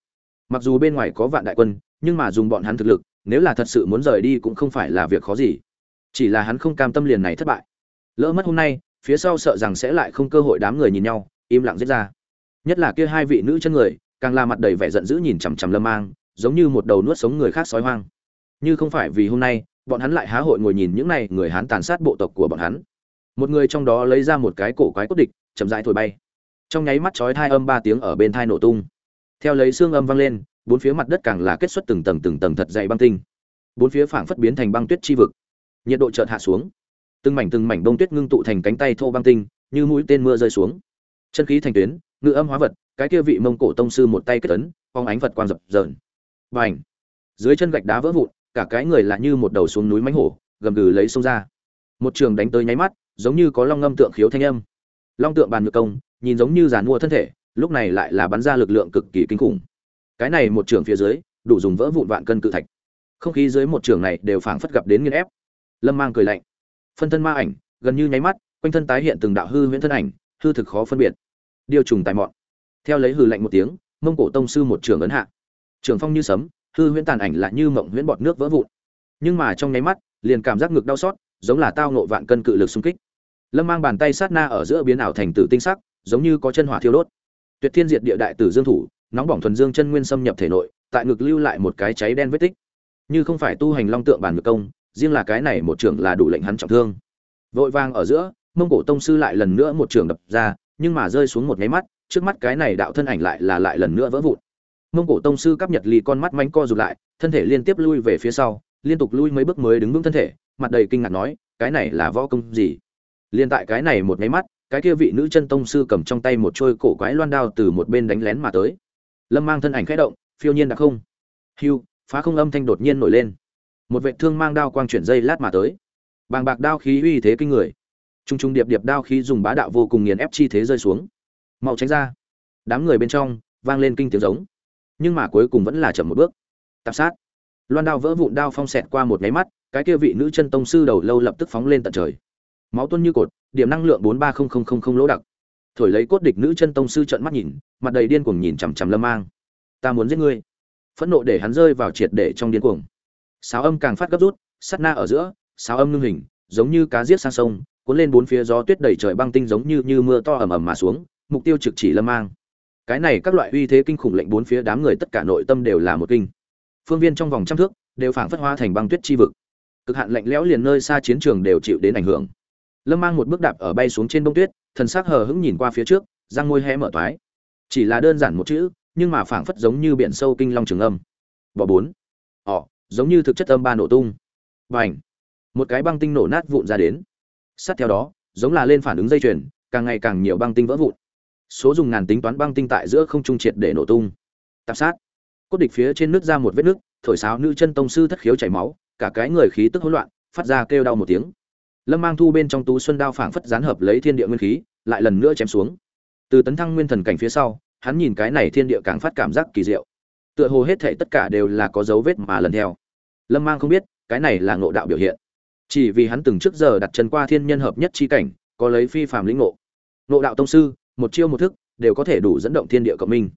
Mặc dù bên ngoài có vạn đại quân, nhưng mà dùng bọn hắn thực lực, nếu là thật sự muốn rời đi cũng không phải là việc khó gì. Chỉ là hắn không cam tâm liền này thất bại. Lỡ mất hôm nay phía sau sợ rằng sẽ lại không cơ hội đám người nhìn nhau, im lặng giết ra. Nhất là kia hai vị nữ chân người, càng là mặt đầy vẻ giận dữ nhìn chằm chằm lâm mang, giống như một đầu nuốt sống người khác sói hoang. Như không phải vì hôm nay, bọn hắn lại há hội ngồi nhìn những này người hán tàn sát bộ tộc của bọn hắn. Một người trong đó lấy ra một cái cổ quái cốt địch, chậm rãi thổi bay. Trong nháy mắt chói thai âm ba tiếng ở bên thai nổ tung. Theo lấy xương âm vang lên, bốn phía mặt đất càng là kết xuất từng tầng từng tầng thật dày băng tinh. Bốn phía phảng phất biến thành băng tuyết chi vực. Nhiệt độ chợt hạ xuống từng mảnh từng mảnh bông tuyết ngưng tụ thành cánh tay thô băng tinh, như mũi tên mưa rơi xuống. Chân khí thành tuyến, ngự âm hóa vật, cái kia vị mông cổ tông sư một tay kết tấn phong ánh vật quang dập dờn. Và ảnh dưới chân gạch đá vỡ vụn, cả cái người là như một đầu xuống núi mánh hổ, gầm gừ lấy sông ra. Một trường đánh tới nháy mắt, giống như có long ngâm tượng khiếu thanh âm. Long tượng bàn ngược công, nhìn giống như giàn mua thân thể, lúc này lại là bắn ra lực lượng cực kỳ kinh khủng. Cái này một trường phía dưới, đủ dùng vỡ vụn vạn cân cự thạch. Không khí dưới một trường này đều phảng phất gặp đến nghiên ép. Lâm mang cười lạnh phân thân ma ảnh, gần như nháy mắt, quanh thân tái hiện từng đạo hư huyễn thân ảnh, hư thực khó phân biệt. Điều trùng tài mọn. Theo lấy hư lạnh một tiếng, mông cổ tông sư một trường ấn hạ. Trường phong như sấm, hư huyễn tàn ảnh lại như mộng huyễn bọt nước vỡ vụn. Nhưng mà trong nháy mắt, liền cảm giác ngực đau xót, giống là tao nộ vạn cân cự lực xung kích. Lâm mang bàn tay sát na ở giữa biến ảo thành tử tinh sắc, giống như có chân hỏa thiêu đốt. Tuyệt thiên diệt địa đại tử dương thủ, nóng bỏng thuần dương chân nguyên xâm nhập thể nội, tại ngực lưu lại một cái cháy đen vết tích. Như không phải tu hành long tượng bản ngực công riêng là cái này một trưởng là đủ lệnh hắn trọng thương. Vội vang ở giữa, mông cổ tông sư lại lần nữa một trường đập ra, nhưng mà rơi xuống một nháy mắt, trước mắt cái này đạo thân ảnh lại là lại lần nữa vỡ vụn. Mông cổ tông sư cắp nhật lì con mắt manh co rụt lại, thân thể liên tiếp lui về phía sau, liên tục lui mấy bước mới đứng vững thân thể, mặt đầy kinh ngạc nói, cái này là võ công gì? Liên tại cái này một nháy mắt, cái kia vị nữ chân tông sư cầm trong tay một trôi cổ quái loan đao từ một bên đánh lén mà tới. Lâm mang thân ảnh khẽ động, phiêu nhiên đã không. Hưu, phá không âm thanh đột nhiên nổi lên một vệ thương mang đao quang chuyển dây lát mà tới. Bàng bạc đao khí uy thế kinh người. Trung trung điệp điệp đao khí dùng bá đạo vô cùng nghiền ép chi thế rơi xuống. Mau tránh ra. Đám người bên trong, vang lên kinh tiếng giống. Nhưng mà cuối cùng vẫn là chậm một bước. Tạp sát. Loan đao vỡ vụn đao phong xẹt qua một nháy mắt, cái kia vị nữ chân tông sư đầu lâu lập tức phóng lên tận trời. Máu tuôn như cột, điểm năng lượng bốn ba không không không không lỗ đặc. Thổi lấy cốt địch nữ chân tông sư trợn mắt nhìn, mặt đầy điên cuồng nhìn chằm chằm lâm mang. Ta muốn giết ngươi. Phẫn nộ để hắn rơi vào triệt để trong điên cuồng sáo âm càng phát gấp rút, sắt na ở giữa, sáo âm ngưng hình, giống như cá giết sang sông, cuốn lên bốn phía gió tuyết đầy trời băng tinh giống như như mưa to ầm ầm mà xuống, mục tiêu trực chỉ lâm mang. Cái này các loại uy thế kinh khủng lệnh bốn phía đám người tất cả nội tâm đều là một kinh. Phương viên trong vòng trăm thước, đều phảng phất hoa thành băng tuyết chi vực. Cực hạn lạnh lẽo liền nơi xa chiến trường đều chịu đến ảnh hưởng. Lâm mang một bước đạp ở bay xuống trên bông tuyết, thần sắc hờ hững nhìn qua phía trước, răng môi hé mở toái. Chỉ là đơn giản một chữ, nhưng mà phảng phất giống như biển sâu kinh long trường âm. Bỏ bốn. Ỏ giống như thực chất âm ba nổ tung. Và ảnh một cái băng tinh nổ nát vụn ra đến. Sát theo đó, giống là lên phản ứng dây chuyền, càng ngày càng nhiều băng tinh vỡ vụn. Số dùng ngàn tính toán băng tinh tại giữa không trung triệt để nổ tung. Tạp sát. Cốt địch phía trên nước ra một vết nước, thổi sáo nữ chân tông sư thất khiếu chảy máu, cả cái người khí tức hỗn loạn, phát ra kêu đau một tiếng. Lâm mang thu bên trong tú xuân đao phảng phất gián hợp lấy thiên địa nguyên khí, lại lần nữa chém xuống. Từ tấn thăng nguyên thần cảnh phía sau, hắn nhìn cái này thiên địa càng phát cảm giác kỳ diệu. Tựa hồ hết thể tất cả đều là có dấu vết mà lần theo lâm mang không biết, cái này là ngộ đạo biểu hiện. Chỉ vì hắn từng trước giờ đặt chân qua thiên nhân hợp nhất chi cảnh, có lấy phi phàm lĩnh ngộ. Ngộ đạo tông sư, một chiêu một thức, đều có thể đủ dẫn động thiên địa cộng minh.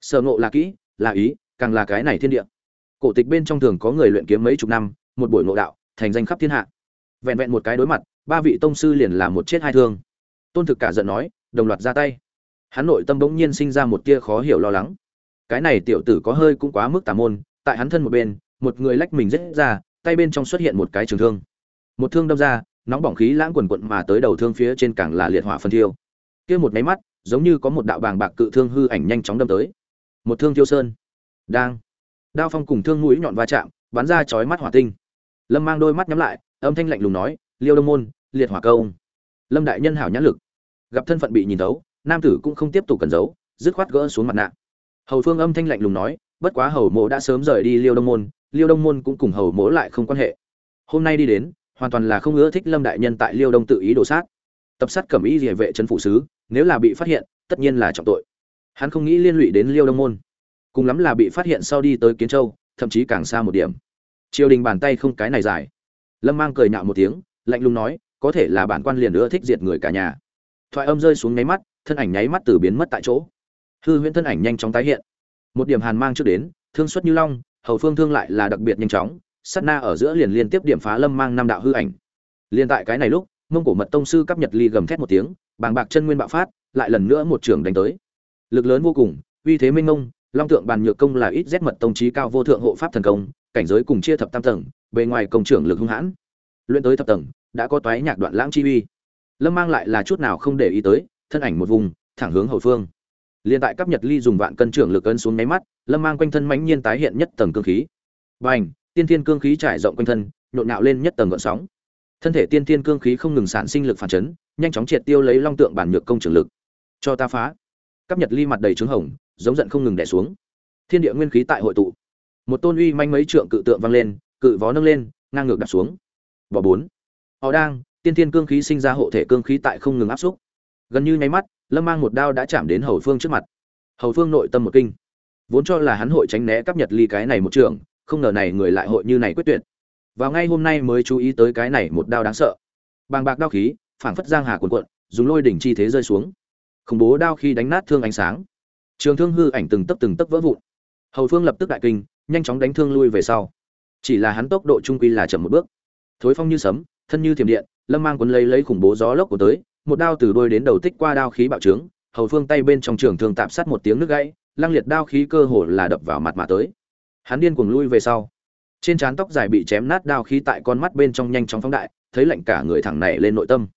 Sở ngộ là kỹ, là ý, càng là cái này thiên địa. Cổ tịch bên trong thường có người luyện kiếm mấy chục năm, một buổi ngộ đạo, thành danh khắp thiên hạ. Vẹn vẹn một cái đối mặt, ba vị tông sư liền là một chết hai thương. Tôn thực cả giận nói, đồng loạt ra tay. Hắn nội tâm bỗng nhiên sinh ra một tia khó hiểu lo lắng. Cái này tiểu tử có hơi cũng quá mức tà môn, tại hắn thân một bên một người lách mình rết ra, tay bên trong xuất hiện một cái trường thương. Một thương đâm ra, nóng bỏng khí lãng quần quận mà tới đầu thương phía trên càng là liệt hỏa phân thiêu. Kia một máy mắt, giống như có một đạo bàng bạc cự thương hư ảnh nhanh chóng đâm tới. Một thương thiêu sơn. Đang. Đao phong cùng thương mũi nhọn va chạm, bắn ra chói mắt hỏa tinh. Lâm mang đôi mắt nhắm lại, âm thanh lạnh lùng nói, liêu đông môn, liệt hỏa công. Lâm đại nhân hảo nhãn lực. Gặp thân phận bị nhìn thấu, nam tử cũng không tiếp tục cần giấu, dứt khoát gỡ xuống mặt nạ. Hầu phương âm thanh lạnh lùng nói, bất quá hầu mộ đã sớm rời đi liêu đông môn liêu đông môn cũng cùng hầu mỗ lại không quan hệ. Hôm nay đi đến, hoàn toàn là không ưa thích lâm đại nhân tại liêu đông tự ý đổ sát. Tập sát cẩm ý địa vệ trấn phụ sứ, nếu là bị phát hiện, tất nhiên là trọng tội. Hắn không nghĩ liên lụy đến liêu đông môn. Cùng lắm là bị phát hiện sau đi tới kiến châu, thậm chí càng xa một điểm. Triều đình bàn tay không cái này dài. Lâm mang cười nhạo một tiếng, lạnh lùng nói, có thể là bản quan liền nữa thích diệt người cả nhà. Thoại âm rơi xuống nháy mắt, thân ảnh nháy mắt từ biến mất tại chỗ. Hư huyễn thân ảnh nhanh chóng tái hiện. Một điểm hàn mang trước đến, thương xuất như long hầu phương thương lại là đặc biệt nhanh chóng, sát na ở giữa liền liên tiếp điểm phá lâm mang năm đạo hư ảnh. Liên tại cái này lúc, mông cổ mật tông sư cấp nhật ly gầm thét một tiếng, bàng bạc chân nguyên bạo phát, lại lần nữa một trường đánh tới. Lực lớn vô cùng, uy thế minh ngông long tượng bàn nhược công là ít rét mật tông trí cao vô thượng hộ pháp thần công, cảnh giới cùng chia thập tam tầng, bề ngoài công trưởng lực hung hãn. Luyện tới thập tầng, đã có toái nhạc đoạn lãng chi uy. Lâm mang lại là chút nào không để ý tới, thân ảnh một vùng, thẳng hướng hậu phương. Liền tại cấp nhật ly dùng vạn cân trưởng lực cân xuống nháy mắt lâm mang quanh thân mãnh nhiên tái hiện nhất tầng cương khí. Bành! Tiên thiên cương khí trải rộng quanh thân, nhộn nhạo lên nhất tầng gợn sóng. Thân thể tiên thiên cương khí không ngừng sản sinh lực phản chấn, nhanh chóng triệt tiêu lấy long tượng bản nhược công trưởng lực. Cho ta phá! Cắp nhật ly mặt đầy trứng hồng, giống giận không ngừng đè xuống. Thiên địa nguyên khí tại hội tụ. Một tôn uy manh mấy trượng cự tượng vang lên, cự vó nâng lên, ngang ngược đặt xuống. Vỏ bốn! Họ đang, tiên thiên cương khí sinh ra hộ thể cương khí tại không ngừng áp xúc. Gần như nháy mắt, lâm mang một đao đã chạm đến hầu phương trước mặt. Hầu phương nội tâm một kinh vốn cho là hắn hội tránh né cắp nhật ly cái này một trường, không ngờ này người lại hội như này quyết tuyệt. Vào ngay hôm nay mới chú ý tới cái này một đao đáng sợ. Bàng bạc đao khí, phảng phất giang hà cuồn cuộn, dùng lôi đỉnh chi thế rơi xuống. Khủng bố đao khi đánh nát thương ánh sáng. Trường thương hư ảnh từng tấc từng tấc vỡ vụn. Hầu phương lập tức đại kinh, nhanh chóng đánh thương lui về sau. Chỉ là hắn tốc độ trung quy là chậm một bước. Thối phong như sấm, thân như thiểm điện, lâm mang cuốn lấy lấy khủng bố gió lốc của tới, một đao từ đôi đến đầu tích qua đao khí bạo trướng, hầu phương tay bên trong trường thương tạm sát một tiếng nước gãy lăng liệt đao khí cơ hồ là đập vào mặt mà tới. Hắn điên cuồng lui về sau. Trên trán tóc dài bị chém nát đao khí tại con mắt bên trong nhanh chóng phóng đại, thấy lạnh cả người thẳng này lên nội tâm.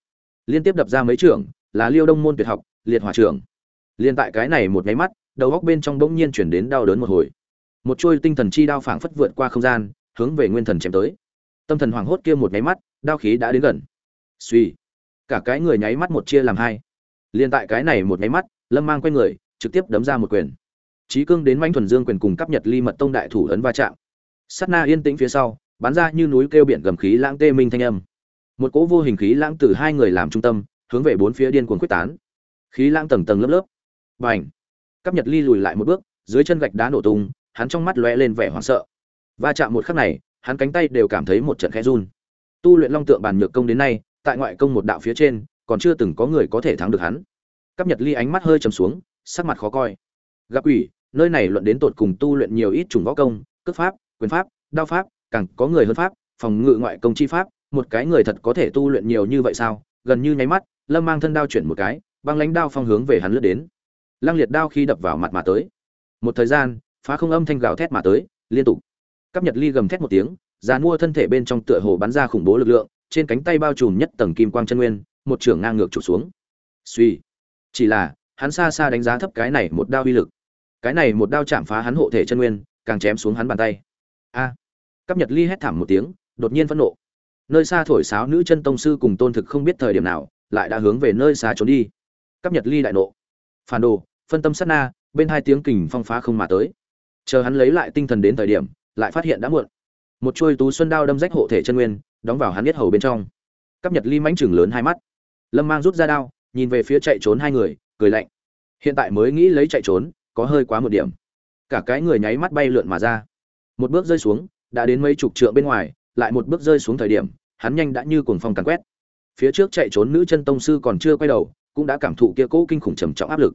Liên tiếp đập ra mấy trường, là liêu đông môn tuyệt học, liệt hỏa trường. Liên tại cái này một nháy mắt, đầu góc bên trong bỗng nhiên chuyển đến đau đớn một hồi. Một chuôi tinh thần chi đao phảng phất vượt qua không gian, hướng về nguyên thần chém tới. Tâm thần hoảng hốt kia một nháy mắt, đao khí đã đến gần. Suy. Cả cái người nháy mắt một chia làm hai. Liên tại cái này một nháy mắt, lâm mang quay người, trực tiếp đấm ra một quyền trí cương đến manh thuần dương quyền cùng cấp nhật ly mật tông đại thủ ấn va chạm. Sát na yên tĩnh phía sau, bắn ra như núi kêu biển gầm khí lãng tê minh thanh âm. Một cỗ vô hình khí lãng từ hai người làm trung tâm, hướng về bốn phía điên cuồng quyết tán. Khí lãng tầng tầng lớp lớp. B à n h cấp nhật ly lùi lại một bước, dưới chân gạch đá nổ tung, hắn trong mắt lóe lên vẻ hoảng sợ. Va chạm một khắc này, hắn cánh tay đều cảm thấy một trận khẽ run. Tu luyện long tượng bàn nhược công đến nay, tại ngoại công một đạo phía trên, còn chưa từng có người có thể thắng được hắn. Cấp nhật ly ánh mắt hơi trầm xuống, sắc mặt khó coi. Gặp ủy nơi này luận đến tột cùng tu luyện nhiều ít chủng võ công, cước pháp, quyền pháp, đao pháp, càng có người hơn pháp, phòng ngự ngoại công chi pháp, một cái người thật có thể tu luyện nhiều như vậy sao? Gần như nháy mắt, lâm mang thân đao chuyển một cái, băng lãnh đao phong hướng về hắn lướt đến. Lăng liệt đao khi đập vào mặt mà tới. Một thời gian, phá không âm thanh gào thét mà tới, liên tục. Cắp nhật ly gầm thét một tiếng dàn mua thân thể bên trong tựa hồ bắn ra khủng bố lực lượng, trên cánh tay bao trùm nhất tầng kim quang chân nguyên, một trưởng ngang ngược trục xuống. Suy, chỉ là, hắn xa xa đánh giá thấp cái này một đao uy lực cái này một đao chạm phá hắn hộ thể chân nguyên càng chém xuống hắn bàn tay. A. À, cắp nhật ly hét thảm một tiếng đột nhiên phẫn nộ. Nơi xa thổi sáo nữ chân tông sư cùng tôn thực không biết thời điểm nào lại đã hướng về nơi xa trốn đi. Cắp nhật ly đại nộ. Phản đồ phân tâm sát na bên hai tiếng kình phong phá không mà tới. Chờ hắn lấy lại tinh thần đến thời điểm lại phát hiện đã muộn. Một chuôi tú xuân đao đâm rách hộ thể chân nguyên đóng vào hắn biết hầu bên trong. Cắp nhật ly mãnh chừng lớn hai mắt. Lâm mang rút ra đao nhìn về phía chạy trốn hai người cười lạnh. Hiện tại mới nghĩ lấy chạy trốn có hơi quá một điểm. Cả cái người nháy mắt bay lượn mà ra. Một bước rơi xuống, đã đến mấy chục trượng bên ngoài, lại một bước rơi xuống thời điểm, hắn nhanh đã như cuồng phong càn quét. Phía trước chạy trốn nữ chân tông sư còn chưa quay đầu, cũng đã cảm thụ kia cỗ kinh khủng trầm trọng áp lực.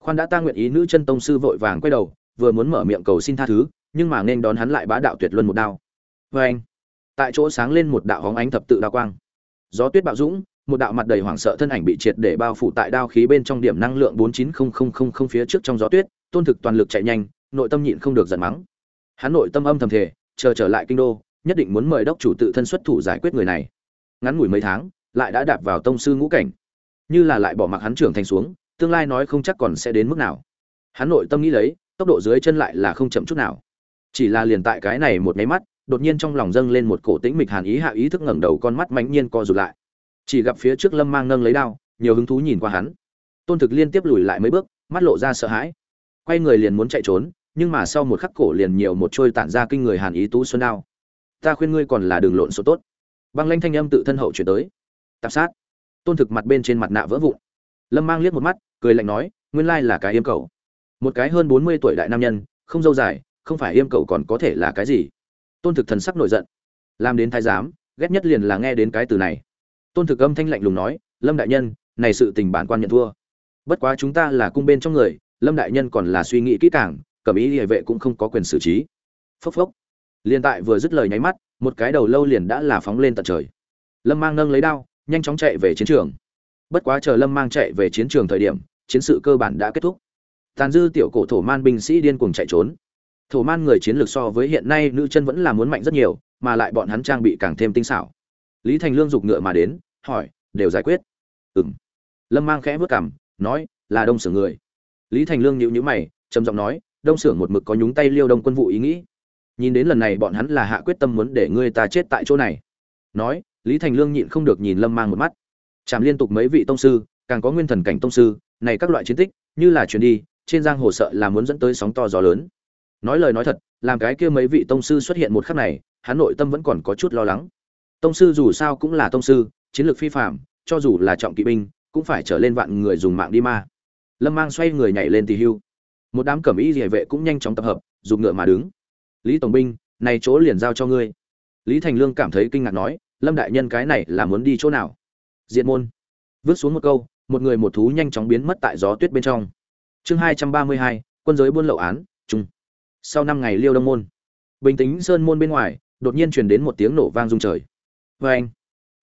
Khoan đã ta nguyện ý nữ chân tông sư vội vàng quay đầu, vừa muốn mở miệng cầu xin tha thứ, nhưng mà nên đón hắn lại bá đạo tuyệt luân một đao. Vê anh tại chỗ sáng lên một đạo hóng ánh thập tự đa quang. Gió tuyết bạo dũng một đạo mặt đầy hoảng sợ thân ảnh bị triệt để bao phủ tại đao khí bên trong điểm năng lượng bốn chín không không không không phía trước trong gió tuyết, tôn thực toàn lực chạy nhanh, nội tâm nhịn không được giận mắng. Hắn nội tâm âm thầm thề, chờ trở lại kinh đô, nhất định muốn mời đốc chủ tự thân xuất thủ giải quyết người này. Ngắn ngủi mấy tháng, lại đã đạp vào tông sư ngũ cảnh. Như là lại bỏ mặc hắn trưởng thành xuống, tương lai nói không chắc còn sẽ đến mức nào. Hắn nội tâm nghĩ lấy, tốc độ dưới chân lại là không chậm chút nào. Chỉ là liền tại cái này một cái mắt, đột nhiên trong lòng dâng lên một cổ tĩnh mịch hàn ý, hạ ý thức ngẩng đầu, con mắt mãnh nhiên co rụt lại chỉ gặp phía trước lâm mang nâng lấy đao, nhiều hứng thú nhìn qua hắn. Tôn thực liên tiếp lùi lại mấy bước, mắt lộ ra sợ hãi. Quay người liền muốn chạy trốn, nhưng mà sau một khắc cổ liền nhiều một trôi tản ra kinh người hàn ý tú xuân đao. Ta khuyên ngươi còn là đường lộn số tốt. Băng lanh thanh âm tự thân hậu chuyển tới. Tạp sát. Tôn thực mặt bên trên mặt nạ vỡ vụn. Lâm mang liếc một mắt, cười lạnh nói, nguyên lai là cái yêm cầu. Một cái hơn bốn mươi tuổi đại nam nhân, không dâu dài, không phải yêm cầu còn có thể là cái gì? Tôn thực thần sắc nổi giận. Làm đến thái giám, ghét nhất liền là nghe đến cái từ này tôn thực âm thanh lạnh lùng nói, lâm đại nhân, này sự tình bản quan nhận thua. Bất quá chúng ta là cung bên trong người, lâm đại nhân còn là suy nghĩ kỹ càng, cẩm ý địa vệ cũng không có quyền xử trí. Phốc phốc. Liền tại vừa dứt lời nháy mắt, một cái đầu lâu liền đã là phóng lên tận trời. Lâm mang nâng lấy đao, nhanh chóng chạy về chiến trường. Bất quá chờ lâm mang chạy về chiến trường thời điểm, chiến sự cơ bản đã kết thúc. Tàn dư tiểu cổ thổ man binh sĩ điên cuồng chạy trốn. Thổ man người chiến lược so với hiện nay nữ chân vẫn là muốn mạnh rất nhiều, mà lại bọn hắn trang bị càng thêm tinh xảo. Lý thành lương giục ngựa mà đến hỏi, đều giải quyết? Ừng lâm mang khẽ vớt cảm nói, là đông sưởng người. Lý thành lương nhịu nhữ mày, trầm giọng nói, đông sưởng một mực có nhúng tay liêu đông quân vụ ý nghĩ. Nhìn đến lần này bọn hắn là hạ quyết tâm muốn để ngươi ta chết tại chỗ này. Nói, lý thành lương nhịn không được nhìn lâm mang một mắt. Chạm liên tục mấy vị tông sư, càng có nguyên thần cảnh tông sư, này các loại chiến tích, như là chuyến đi, trên giang hồ sợ là muốn dẫn tới sóng to gió lớn. Nói lời nói thật, làm cái kia mấy vị tông sư xuất hiện một khắc này, hắn nội tâm vẫn còn có chút lo lắng. Tông sư dù sao cũng là tông sư chiến lược phi phạm, cho dù là trọng kỵ binh, cũng phải trở lên vạn người dùng mạng đi ma. Lâm mang xoay người nhảy lên tỳ hưu. Một đám cẩm y địa vệ cũng nhanh chóng tập hợp, dùng ngựa mà đứng. Lý tổng binh, này chỗ liền giao cho ngươi. Lý thành lương cảm thấy kinh ngạc nói, lâm đại nhân cái này là muốn đi chỗ nào? Diện môn. Vứt xuống một câu, một người một thú nhanh chóng biến mất tại gió tuyết bên trong. Chương hai trăm ba mươi hai, quân giới buôn lậu án trung sau năm ngày liêu đông môn, bình tĩnh sơn môn bên ngoài, đột nhiên truyền đến một tiếng nổ vang rung trời. Vê anh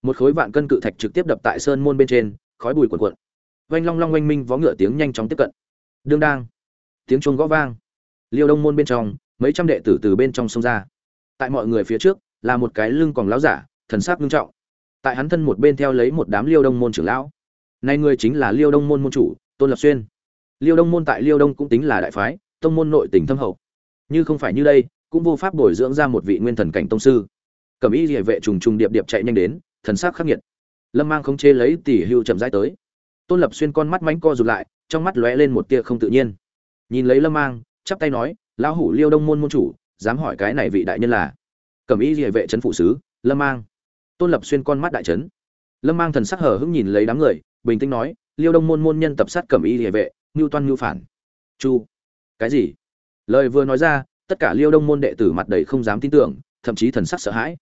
một khối vạn cân cự thạch trực tiếp đập tại sơn môn bên trên, khói bùi cuồn cuộn. Oanh long long oanh minh vó ngựa tiếng nhanh chóng tiếp cận. Đương đang, tiếng chuông gõ vang. Liêu đông môn bên trong, mấy trăm đệ tử từ bên trong sông ra. Tại mọi người phía trước, là một cái lưng còn láo giả, thần sắc nghiêm trọng. Tại hắn thân một bên theo lấy một đám liêu đông môn trưởng lão. Nay người chính là liêu đông môn môn chủ, tôn lập xuyên. Liêu đông môn tại liêu đông cũng tính là đại phái, tông môn nội tỉnh thâm hậu. Như không phải như đây, cũng vô pháp bồi dưỡng ra một vị nguyên thần cảnh tông sư. Cẩm y địa vệ trùng trùng điệp điệp chạy nhanh đến thần sắc khắc nghiệt. Lâm mang không chế lấy tỷ hưu chậm rãi tới. Tôn lập xuyên con mắt mánh co rụt lại, trong mắt lóe lên một tia không tự nhiên. Nhìn lấy lâm mang, chắp tay nói, lão hủ liêu đông môn môn chủ, dám hỏi cái này vị đại nhân là? Cẩm y địa vệ trấn phụ sứ, lâm mang. Tôn lập xuyên con mắt đại trấn. Lâm mang thần sắc hở hững nhìn lấy đám người, bình tĩnh nói, liêu đông môn môn nhân tập sát cẩm y địa vệ, ngưu toan ngưu phản. Chu. Cái gì? Lời vừa nói ra, tất cả liêu đông môn đệ tử mặt đầy không dám tin tưởng, thậm chí thần sắc sợ hãi.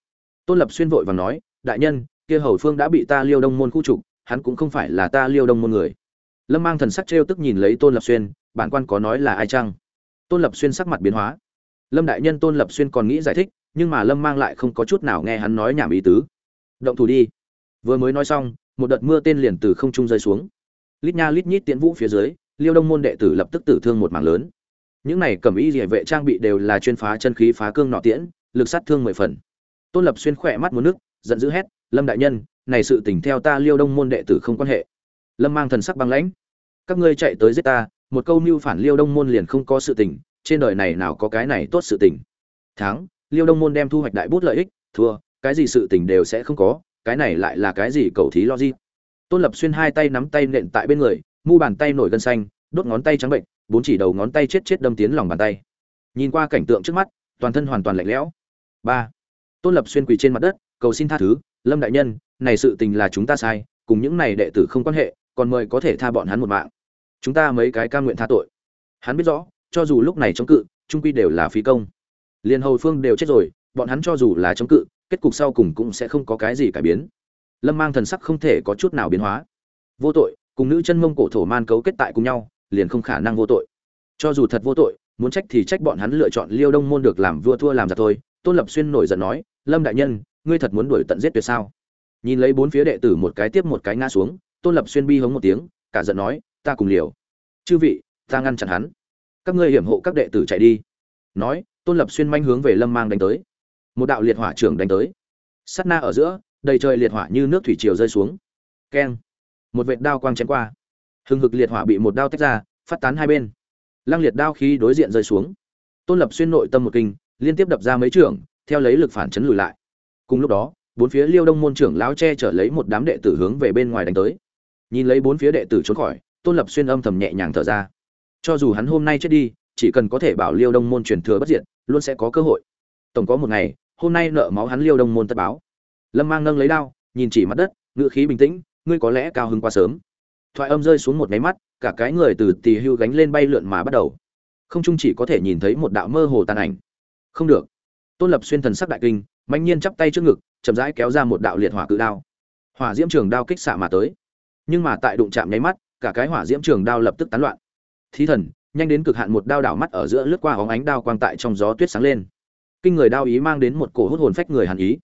Tôn lập xuyên vội và nói đại nhân, kia hầu phương đã bị ta liêu đông môn khu trục, hắn cũng không phải là ta liêu đông môn người. Lâm mang thần sắc trêu tức nhìn lấy tôn lập xuyên, bản quan có nói là ai chăng? Tôn lập xuyên sắc mặt biến hóa. Lâm đại nhân tôn lập xuyên còn nghĩ giải thích, nhưng mà lâm mang lại không có chút nào nghe hắn nói nhảm ý tứ. Động thủ đi. Vừa mới nói xong, một đợt mưa tên liền từ không trung rơi xuống. Lít nha lít nhít tiễn vũ phía dưới, liêu đông môn đệ tử lập tức tử thương một mảng lớn. Những này cầm y địa vệ trang bị đều là chuyên phá chân khí phá cương nọ tiễn, lực sát thương mười phần. Tôn lập xuyên khỏe mắt một nước giận dữ hét, lâm đại nhân, này sự tình theo ta liêu đông môn đệ tử không quan hệ. Lâm mang thần sắc băng lãnh. Các ngươi chạy tới giết ta, một câu mưu phản liêu đông môn liền không có sự tình, trên đời này nào có cái này tốt sự tình. Thắng, liêu đông môn đem thu hoạch đại bút lợi ích, thua, cái gì sự tình đều sẽ không có, cái này lại là cái gì cầu thí logic? Tôn lập xuyên hai tay nắm tay nện tại bên người, mu bàn tay nổi gân xanh, đốt ngón tay trắng bệnh, bốn chỉ đầu ngón tay chết chết đâm tiến lòng bàn tay. Nhìn qua cảnh tượng trước mắt, toàn thân hoàn toàn lạnh lẽo. Ba. Tôn lập xuyên quỳ trên mặt đất cầu xin tha thứ, lâm đại nhân, này sự tình là chúng ta sai, cùng những này đệ tử không quan hệ, còn mời có thể tha bọn hắn một mạng. Chúng ta mấy cái ca nguyện tha tội. Hắn biết rõ, cho dù lúc này chống cự, trung quy đều là phí công. Liền hầu phương đều chết rồi, bọn hắn cho dù là chống cự, kết cục sau cùng cũng sẽ không có cái gì cải biến. Lâm mang thần sắc không thể có chút nào biến hóa. Vô tội, cùng nữ chân mông cổ thổ man cấu kết tại cùng nhau, liền không khả năng vô tội. Cho dù thật vô tội, muốn trách thì trách bọn hắn lựa chọn liêu đông môn được làm vua thua làm giặc thôi. Tôn lập xuyên nổi giận nói, lâm đại nhân ngươi thật muốn đuổi tận giết tuyệt sao? Nhìn lấy bốn phía đệ tử một cái tiếp một cái ngã xuống, tôn lập xuyên bi hống một tiếng, cả giận nói, ta cùng liều. Chư vị, ta ngăn chặn hắn. Các ngươi hiểm hộ các đệ tử chạy đi. Nói, tôn lập xuyên manh hướng về lâm mang đánh tới. Một đạo liệt hỏa trưởng đánh tới. Sắt na ở giữa, đầy trời liệt hỏa như nước thủy triều rơi xuống. Keng. Một vệt đao quang chém qua. Hừng hực liệt hỏa bị một đao tách ra, phát tán hai bên. Lăng liệt đao khí đối diện rơi xuống. Tôn lập xuyên nội tâm một kinh, liên tiếp đập ra mấy trưởng, theo lấy lực phản chấn lùi lại cùng lúc đó, bốn phía liêu đông môn trưởng lão che chở lấy một đám đệ tử hướng về bên ngoài đánh tới. Nhìn lấy bốn phía đệ tử trốn khỏi, tôn lập xuyên âm thầm nhẹ nhàng thở ra. Cho dù hắn hôm nay chết đi, chỉ cần có thể bảo liêu đông môn truyền thừa bất diệt, luôn sẽ có cơ hội. Tổng có một ngày, hôm nay nợ máu hắn liêu đông môn tất báo. Lâm mang nâng lấy đao, nhìn chỉ mặt đất ngự khí bình tĩnh, ngươi có lẽ cao hứng quá sớm. Thoại âm rơi xuống một máy mắt, cả cái người từ tì hưu gánh lên bay lượn mà bắt đầu. Không chung chỉ có thể nhìn thấy một đạo mơ hồ tàn ảnh. Không được. Tôn lập xuyên thần sắc đại kinh mạnh nhiên chắp tay trước ngực, chậm rãi kéo ra một đạo liệt hỏa cự đao. Hỏa diễm trường đao kích xạ mà tới. Nhưng mà tại đụng chạm nháy mắt, cả cái hỏa diễm trường đao lập tức tán loạn. Thí thần, nhanh đến cực hạn một đao đảo mắt ở giữa lướt qua óng ánh đao quang tại trong gió tuyết sáng lên. Kinh người đao ý mang đến một cổ hút hồn phách người hàn ý.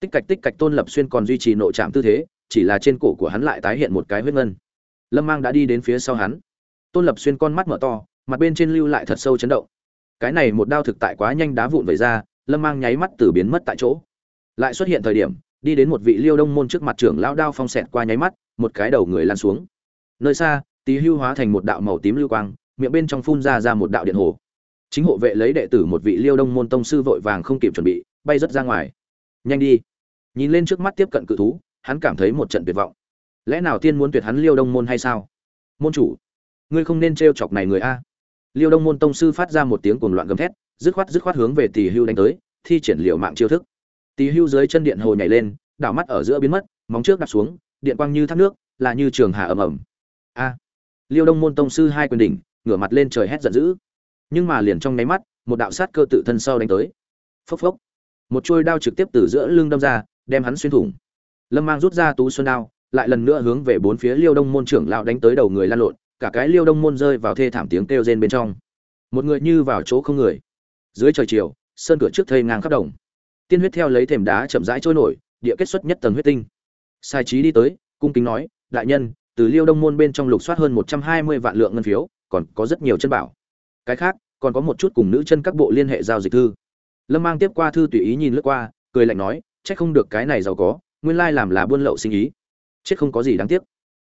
Tích cạch tích cạch tôn lập xuyên còn duy trì nội trạm tư thế, chỉ là trên cổ của hắn lại tái hiện một cái huyết ngân. Lâm mang đã đi đến phía sau hắn. Tôn lập xuyên con mắt mở to, mặt bên trên lưu lại thật sâu chấn động. Cái này một đao thực tại quá nhanh đá vụn vẩy ra lâm mang nháy mắt từ biến mất tại chỗ. Lại xuất hiện thời điểm, đi đến một vị liêu đông môn trước mặt trưởng lão đao phong xẹt qua nháy mắt, một cái đầu người lan xuống. Nơi xa tí hưu hóa thành một đạo màu tím lưu quang, miệng bên trong phun ra ra một đạo điện hồ. Chính hộ vệ lấy đệ tử một vị liêu đông môn tông sư vội vàng không kịp chuẩn bị, bay rất ra ngoài. Nhanh đi. Nhìn lên trước mắt tiếp cận cự thú, hắn cảm thấy một trận tuyệt vọng. Lẽ nào tiên muốn tuyệt hắn liêu đông môn hay sao? Môn chủ, ngươi không nên t chọc này người a. Liêu đông môn tông sư phát ra một tiếng cuồng loạn gầm thét dứt khoát dứt khoát hướng về tỷ hưu đánh tới, thi triển liệu mạng chiêu thức. Tỷ hưu dưới chân điện hồ nhảy lên, đảo mắt ở giữa biến mất, móng trước đặt xuống, điện quang như thác nước, là như trường hà ầm ầm. A! Liêu đông môn tông sư hai quyền đỉnh, ngửa mặt lên trời hét giận dữ. Nhưng mà liền trong nháy mắt, một đạo sát cơ tự thân sau đánh tới. Phốc phốc. Một chuôi đao trực tiếp từ giữa lưng đâm ra, đem hắn xuyên thủng. Lâm mang rút ra tú xuân đao, lại lần nữa hướng về bốn phía liêu đông môn trưởng lão đánh tới đầu người lan lộn, cả cái liêu đông môn rơi vào thê thảm tiếng kêu rên bên trong. Một người như vào chỗ không người dưới trời chiều, sơn cửa trước thây ngang khắp đồng. Tiên huyết theo lấy thềm đá chậm rãi trôi nổi, địa kết xuất nhất tầng huyết tinh. Sai trí đi tới, cung kính nói, đại nhân, từ liêu đông môn bên trong lục soát hơn một trăm hai mươi vạn lượng ngân phiếu, còn có rất nhiều chân bảo. Cái khác, còn có một chút cùng nữ chân các bộ liên hệ giao dịch thư. Lâm mang tiếp qua thư tùy ý nhìn lướt qua, cười lạnh nói c h ắ c không được cái này giàu có, nguyên lai làm là buôn lậu sinh ý. Chết không có gì đáng tiếc.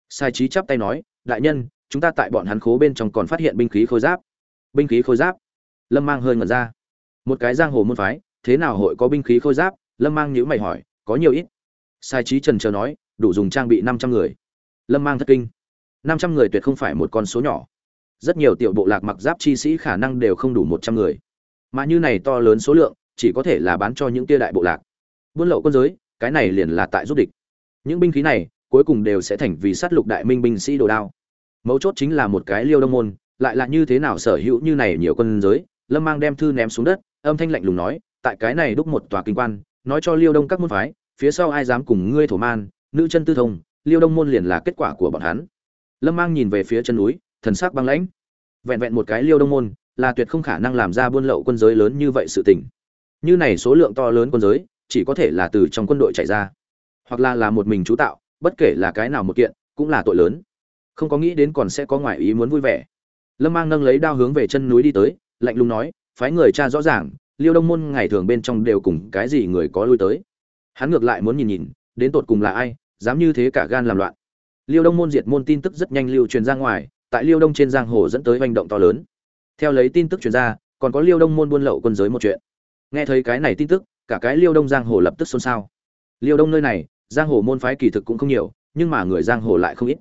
Sai trí chắp tay nói, đại nhân, chúng ta tại bọn hắn khố bên trong còn phát hiện binh khí khôi giáp. Binh khí khôi giáp? Lâm mang hơi ngẩn ra một cái giang hồ môn phái, thế nào hội có binh khí khôi giáp? Lâm mang nhữ mày hỏi, có nhiều ít. Sai trí trần chờ nói, đủ dùng trang bị năm trăm người. Lâm mang thất kinh. năm trăm người tuyệt không phải một con số nhỏ. Rất nhiều tiểu bộ lạc mặc giáp chi sĩ khả năng đều không đủ một trăm người. Mà như này to lớn số lượng, chỉ có thể là bán cho những tia đại bộ lạc. Buôn lậu quân giới, cái này liền là tại giúp địch. Những binh khí này, cuối cùng đều sẽ thành vì sát lục đại minh binh sĩ đồ đao. Mấu chốt chính là một cái liêu đông môn, lại là như thế nào sở hữu như này nhiều quân giới lâm mang đem thư ném xuống đất, âm thanh lạnh lùng nói, tại cái này đúc một tòa kinh quan, nói cho liêu đông các môn phái, phía sau ai dám cùng ngươi thổ man, nữ chân tư thông, liêu đông môn liền là kết quả của bọn hắn. Lâm mang nhìn về phía chân núi, thần sắc băng lãnh. Vẹn vẹn một cái liêu đông môn, là tuyệt không khả năng làm ra buôn lậu quân giới lớn như vậy sự tình. Như này số lượng to lớn quân giới, chỉ có thể là từ trong quân đội chạy ra. Hoặc là là một mình chú tạo, bất kể là cái nào một kiện, cũng là tội lớn. Không có nghĩ đến còn sẽ có ngoại ý muốn vui vẻ. Lâm mang nâng lấy đao hướng về chân núi đi tới lạnh lùng nói, phái người cha rõ ràng, liêu đông môn ngày thường bên trong đều cùng cái gì người có lui tới. Hắn ngược lại muốn nhìn nhìn, đến tột cùng là ai, dám như thế cả gan làm loạn. Liêu đông môn diệt môn tin tức rất nhanh lưu truyền ra ngoài, tại liêu đông trên giang hồ dẫn tới hành động to lớn. Theo lấy tin tức truyền ra, còn có liêu đông môn buôn lậu quân giới một chuyện. Nghe thấy cái này tin tức, cả cái liêu đông giang hồ lập tức xôn xao. Liêu đông nơi này, giang hồ môn phái kỳ thực cũng không nhiều, nhưng mà người giang hồ lại không ít.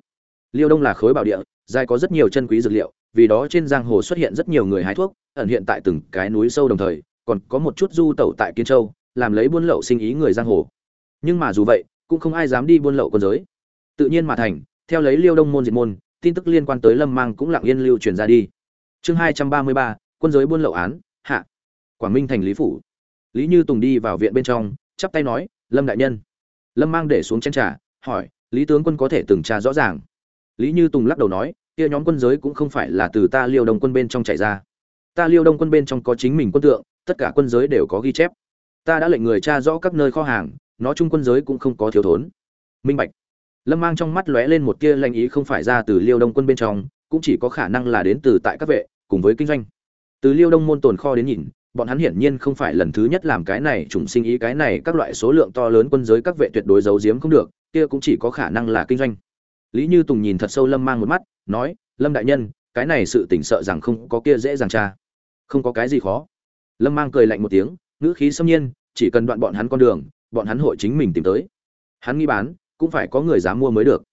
Liêu đông là khối bảo địa, dài có rất nhiều chân quý dược liệu, vì đó trên giang hồ xuất hiện rất nhiều người hái thuốc ẩn hiện tại từng cái núi sâu đồng thời, còn có một chút du tẩu tại kiên châu, làm lấy buôn lậu sinh ý người giang hồ. Nhưng mà dù vậy, cũng không ai dám đi buôn lậu quân giới. Tự nhiên mà thành, theo lấy liêu đông môn diệt môn, tin tức liên quan tới lâm mang cũng lặng yên lưu truyền ra đi. Chương hai trăm ba mươi ba, quân giới buôn lậu án, hạ. Quảng minh thành lý phủ. Lý như tùng đi vào viện bên trong, chắp tay nói, lâm đại nhân. Lâm mang để xuống chén trà, hỏi, lý tướng quân có thể từng tra rõ ràng? Lý như tùng lắc đầu nói, kia nhóm quân giới cũng không phải là từ ta liêu đông quân bên trong chạy ra ta liêu đông quân bên trong có chính mình quân tượng, tất cả quân giới đều có ghi chép. Ta đã lệnh người tra rõ các nơi kho hàng, nó chung quân giới cũng không có thiếu thốn. Minh bạch. Lâm mang trong mắt lóe lên một tia lanh ý không phải ra từ liêu đông quân bên trong, cũng chỉ có khả năng là đến từ tại các vệ, cùng với kinh doanh. Từ liêu đông môn tồn kho đến nhìn, bọn hắn hiển nhiên không phải lần thứ nhất làm cái này trùng sinh ý, cái này các loại số lượng to lớn quân giới các vệ tuyệt đối giấu giếm không được, kia cũng chỉ có khả năng là kinh doanh. Lý như tùng nhìn thật sâu lâm mang một mắt, nói, lâm đại nhân cái này sự tỉnh sợ rằng không có kia dễ dàng tra. Không có cái gì khó. Lâm mang cười lạnh một tiếng, ngữ khí xâm nhiên, chỉ cần đoạn bọn hắn con đường, bọn hắn hội chính mình tìm tới. Hắn nghi bán, cũng phải có người dám mua mới được.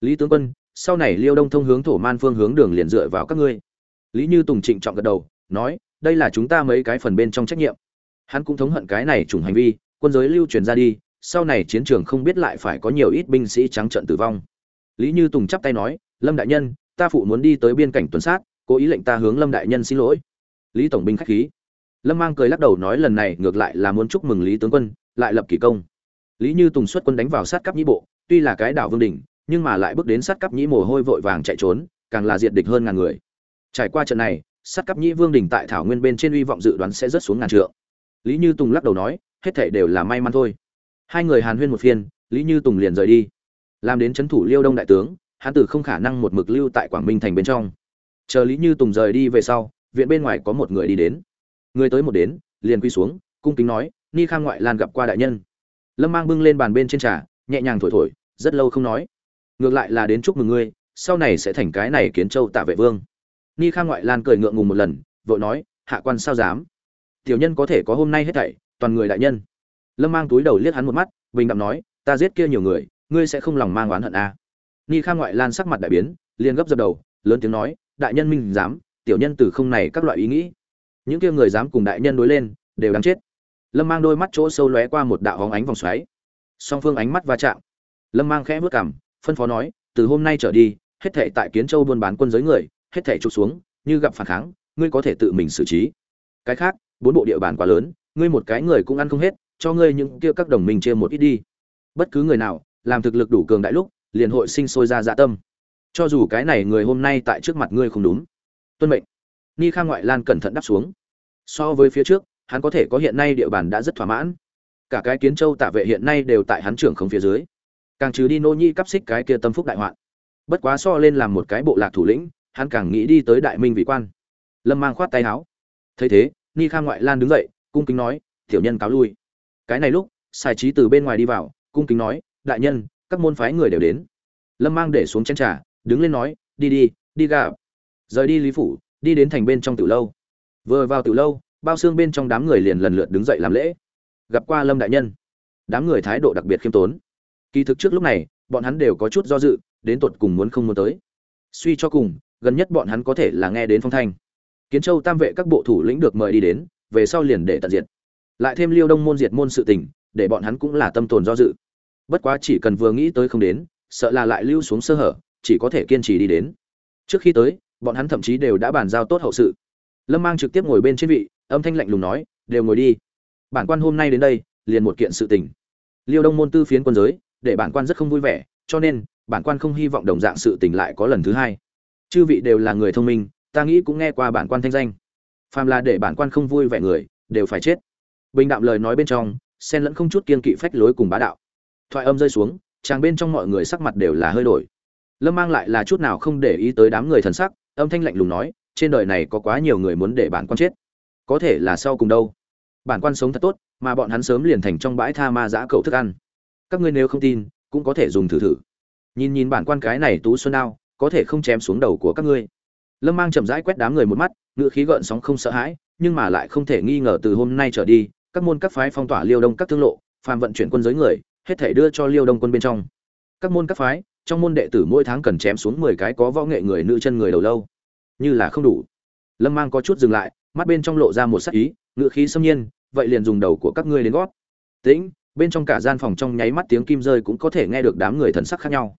Lý tướng quân, sau này liêu đông thông hướng thổ man phương hướng đường liền dựa vào các ngươi. Lý như tùng trịnh trọng gật đầu, nói, đây là chúng ta mấy cái phần bên trong trách nhiệm. Hắn cũng thống hận cái này trùng hành vi, quân giới lưu truyền ra đi, sau này chiến trường không biết lại phải có nhiều ít binh sĩ trắng trận tử vong. Lý như tùng chắp tay nói, lâm đại nhân ta phụ muốn đi tới biên cảnh tuần sát, cố ý lệnh ta hướng lâm đại nhân xin lỗi. Lý tổng binh khách khí. Lâm mang cười lắc đầu nói lần này ngược lại là muốn chúc mừng lý tướng quân, lại lập kỳ công. Lý như tùng xuất quân đánh vào sát cấp nhĩ bộ, tuy là cái đảo vương đình nhưng mà lại bước đến sát cấp nhĩ mồ hôi vội vàng chạy trốn, càng là diệt địch hơn ngàn người. Trải qua trận này, sát cấp nhĩ vương đình tại thảo nguyên bên trên uy vọng dự đoán sẽ rớt xuống ngàn trượng. Lý như tùng lắc đầu nói, hết thảy đều là may mắn thôi. Hai người hàn huyên một phiên, lý như tùng liền rời đi. Làm đến c thủ liêu đông đại tướng hắn tử không khả năng một mực lưu tại quảng minh thành bên trong. Chờ lý như tùng rời đi về sau, viện bên ngoài có một người đi đến. Người tới một đến, liền quy xuống, cung kính nói, ni khang ngoại lan gặp qua đại nhân. Lâm mang bưng lên bàn bên trên trà, nhẹ nhàng thổi thổi, rất lâu không nói. Ngược lại là đến chúc mừng ngươi, sau này sẽ thành cái này kiến châu tạ vệ vương. Ni khang ngoại lan cười ngượng ngùng một lần, vội nói, hạ quan sao dám? Tiểu nhân có thể có hôm nay hết thảy, toàn người đại nhân. Lâm mang túi đầu liếc hắn một mắt, bình đạm nói, ta giết kia nhiều người, ngươi sẽ không lòng mang oán hận à ni Kha ngoại lan sắc mặt đại biến, liền gấp dập đầu, lớn tiếng nói, đại nhân minh dám tiểu nhân từ không này các loại ý nghĩ. Những kia người dám cùng đại nhân đối lên, đều đáng chết. Lâm mang đôi mắt chỗ sâu lóe qua một đạo hóng ánh vòng xoáy. Song phương ánh mắt va chạm. Lâm mang khẽ vớt cảm phân phó nói, từ hôm nay trở đi, hết thể tại kiến châu buôn bán quân giới người, hết thệ trục xuống, như gặp phản kháng, ngươi có thể tự mình xử trí. Cái khác, bốn bộ địa bàn quá lớn, ngươi một cái người cũng ăn không hết, cho ngươi những kia các đồng minh chia một ít đi. Bất cứ người nào, làm thực lực đủ cường đại lúc liền hội sinh sôi ra dạ tâm. Cho dù cái này người hôm nay tại trước mặt ngươi không đúng. Tuân mệnh. Ni kha ngoại lan cẩn thận đáp xuống. So với phía trước, hắn có thể có hiện nay địa bàn đã rất thỏa mãn. Cả cái kiến châu tạ vệ hiện nay đều tại hắn trưởng không phía dưới. Càng trừ đi nô nhi cắp xích cái kia tâm phúc đại hoạn. Bất quá so lên làm một cái bộ lạc thủ lĩnh, hắn càng nghĩ đi tới đại minh vị quan. Lâm mang khoát tay áo. Thấy thế, ni kha ngoại lan đứng dậy, cung kính nói, tiểu nhân cáo lui. Cái này lúc sai trí từ bên ngoài đi vào, cung kính nói, đại nhân các môn phái người đều đến. Lâm mang để xuống chén trà, đứng lên nói, đi đi đi gà rời đi lý phủ, đi đến thành bên trong tiểu lâu. Vừa vào tiểu lâu, bao xương bên trong đám người liền lần lượt đứng dậy làm lễ. Gặp qua lâm đại nhân. Đám người thái độ đặc biệt khiêm tốn. Kỳ thực trước lúc này, bọn hắn đều có chút do dự, đến tột cùng muốn không muốn tới. Suy cho cùng, gần nhất bọn hắn có thể là nghe đến phong thanh. Kiến châu tam vệ các bộ thủ lĩnh được mời đi đến, về sau liền để tận diệt. Lại thêm liêu đông môn diệt môn sự tình, để bọn hắn cũng là tâm tồn do dự bất quá chỉ cần vừa nghĩ tới không đến, sợ là lại lưu xuống sơ hở, chỉ có thể kiên trì đi đến. Trước khi tới, bọn hắn thậm chí đều đã bàn giao tốt hậu sự. Lâm mang trực tiếp ngồi bên trên vị, âm thanh lạnh lùng nói, đều ngồi đi. Bản quan hôm nay đến đây, liền một kiện sự tình. Liêu đông môn tư phiến quân giới, để bản quan rất không vui vẻ, cho nên, bản quan không hy vọng đồng dạng sự tình lại có lần thứ hai. Chư vị đều là người thông minh, ta nghĩ cũng nghe qua bản quan thanh danh. Phàm là để bản quan không vui vẻ người, đều phải chết. Bình đạm lời nói bên trong, xen lẫn không chút kiên kỵ phách lối cùng bá đạo thoại âm rơi xuống, chàng bên trong mọi người sắc mặt đều là hơi đổi. Lâm mang lại là chút nào không để ý tới đám người thần sắc, âm thanh lạnh lùng nói, trên đời này có quá nhiều người muốn để bản quan chết. Có thể là sau cùng đâu. Bản quan sống thật tốt, mà bọn hắn sớm liền thành trong bãi tha ma giã cầu thức ăn. Các ngươi nếu không tin, cũng có thể dùng thử thử. Nhìn nhìn bản quan cái này tú xuân đao có thể không chém xuống đầu của các ngươi. Lâm mang chậm rãi quét đám người một mắt, ngựa khí gợn sóng không sợ hãi, nhưng mà lại không thể nghi ngờ từ hôm nay trở đi, các môn các phái phong tỏa liêu đông các thương lộ, phàm vận chuyển quân giới người hết thể đưa cho liêu đông quân bên trong. Các môn các phái, trong môn đệ tử mỗi tháng cần chém xuống mười cái có võ nghệ người nữ chân người đầu lâu. Như là không đủ. Lâm mang có chút dừng lại, mắt bên trong lộ ra một sắc ý ngựa khí xâm nhiên, vậy liền dùng đầu của các ngươi đến gót. Tĩnh, bên trong cả gian phòng trong nháy mắt tiếng kim rơi cũng có thể nghe được đám người thần sắc khác nhau.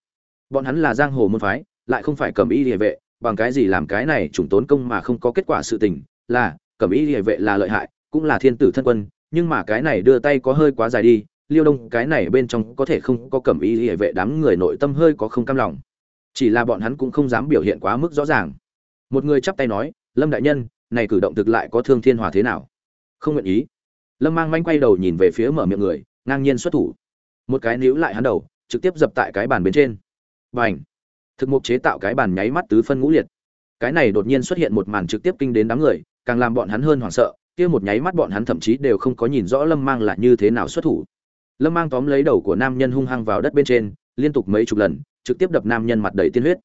Bọn hắn là giang hồ môn phái, lại không phải cầm y địa vệ, bằng cái gì làm cái này trùng tốn công mà không có kết quả sự tình, là, cầm y địa vệ là lợi hại, cũng là thiên tử thân quân, nhưng mà cái này đưa tay có hơi quá dài đi liêu đông, cái này bên trong có thể không có cẩm y hệ vệ đám người nội tâm hơi có không cam lòng. Chỉ là bọn hắn cũng không dám biểu hiện quá mức rõ ràng. Một người chắp tay nói, lâm đại nhân, này cử động thực lại có thương thiên hòa thế nào? Không nguyện ý. Lâm mang manh quay đầu nhìn về phía mở miệng người, ngang nhiên xuất thủ. Một cái níu lại hắn đầu, trực tiếp dập tại cái bàn bên trên. B à n h thực mục chế tạo cái bàn nháy mắt tứ phân ngũ liệt. Cái này đột nhiên xuất hiện một màn trực tiếp kinh đến đám người, càng làm bọn hắn hơn hoảng sợ, kia một nháy mắt bọn hắn thậm chí đều không có nhìn rõ lâm mang là như thế nào xuất thủ lâm mang tóm lấy đầu của nam nhân hung hăng vào đất bên trên, liên tục mấy chục lần, trực tiếp đập nam nhân mặt đầy tiên huyết.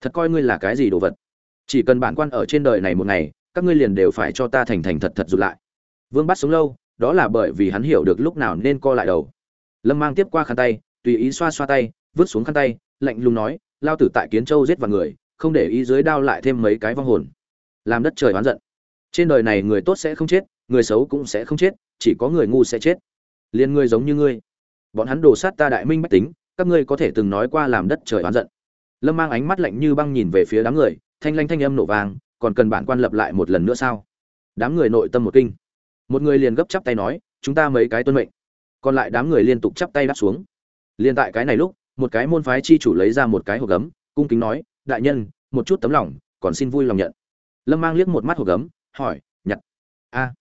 Thật coi ngươi là cái gì đồ vật? Chỉ cần bản quan ở trên đời này một ngày, các ngươi liền đều phải cho ta thành thành thật thật rụt lại. Vương bắt sống lâu, đó là bởi vì hắn hiểu được lúc nào nên co lại đầu. Lâm mang tiếp qua khăn tay, tùy ý xoa xoa tay, vứt xuống khăn tay, lạnh lùng nói, lao tử tại kiến châu giết vào người, không để ý dưới đao lại thêm mấy cái vong hồn. Làm đất trời oán giận. Trên đời này người tốt sẽ không chết, người xấu cũng sẽ không chết, chỉ có người ngu sẽ chết liền ngươi giống như ngươi. Bọn hắn đổ sát ta đại minh bách tính, các ngươi có thể từng nói qua làm đất trời oán giận. Lâm mang ánh mắt lạnh như băng nhìn về phía đám người, thanh lanh thanh âm nổ vàng còn cần bản quan lập lại một lần nữa sao? Đám người nội tâm một kinh. Một người liền gấp chắp tay nói, chúng ta mấy cái tuân mệnh. Còn lại đám người liên tục chắp tay đáp xuống. Liền tại cái này lúc, một cái môn phái chi chủ lấy ra một cái hộp gấm, cung kính nói, đại nhân, một chút tấm lòng, còn xin vui lòng nhận. Lâm mang liếc một mắt hộp gấm, hỏi nhặt a,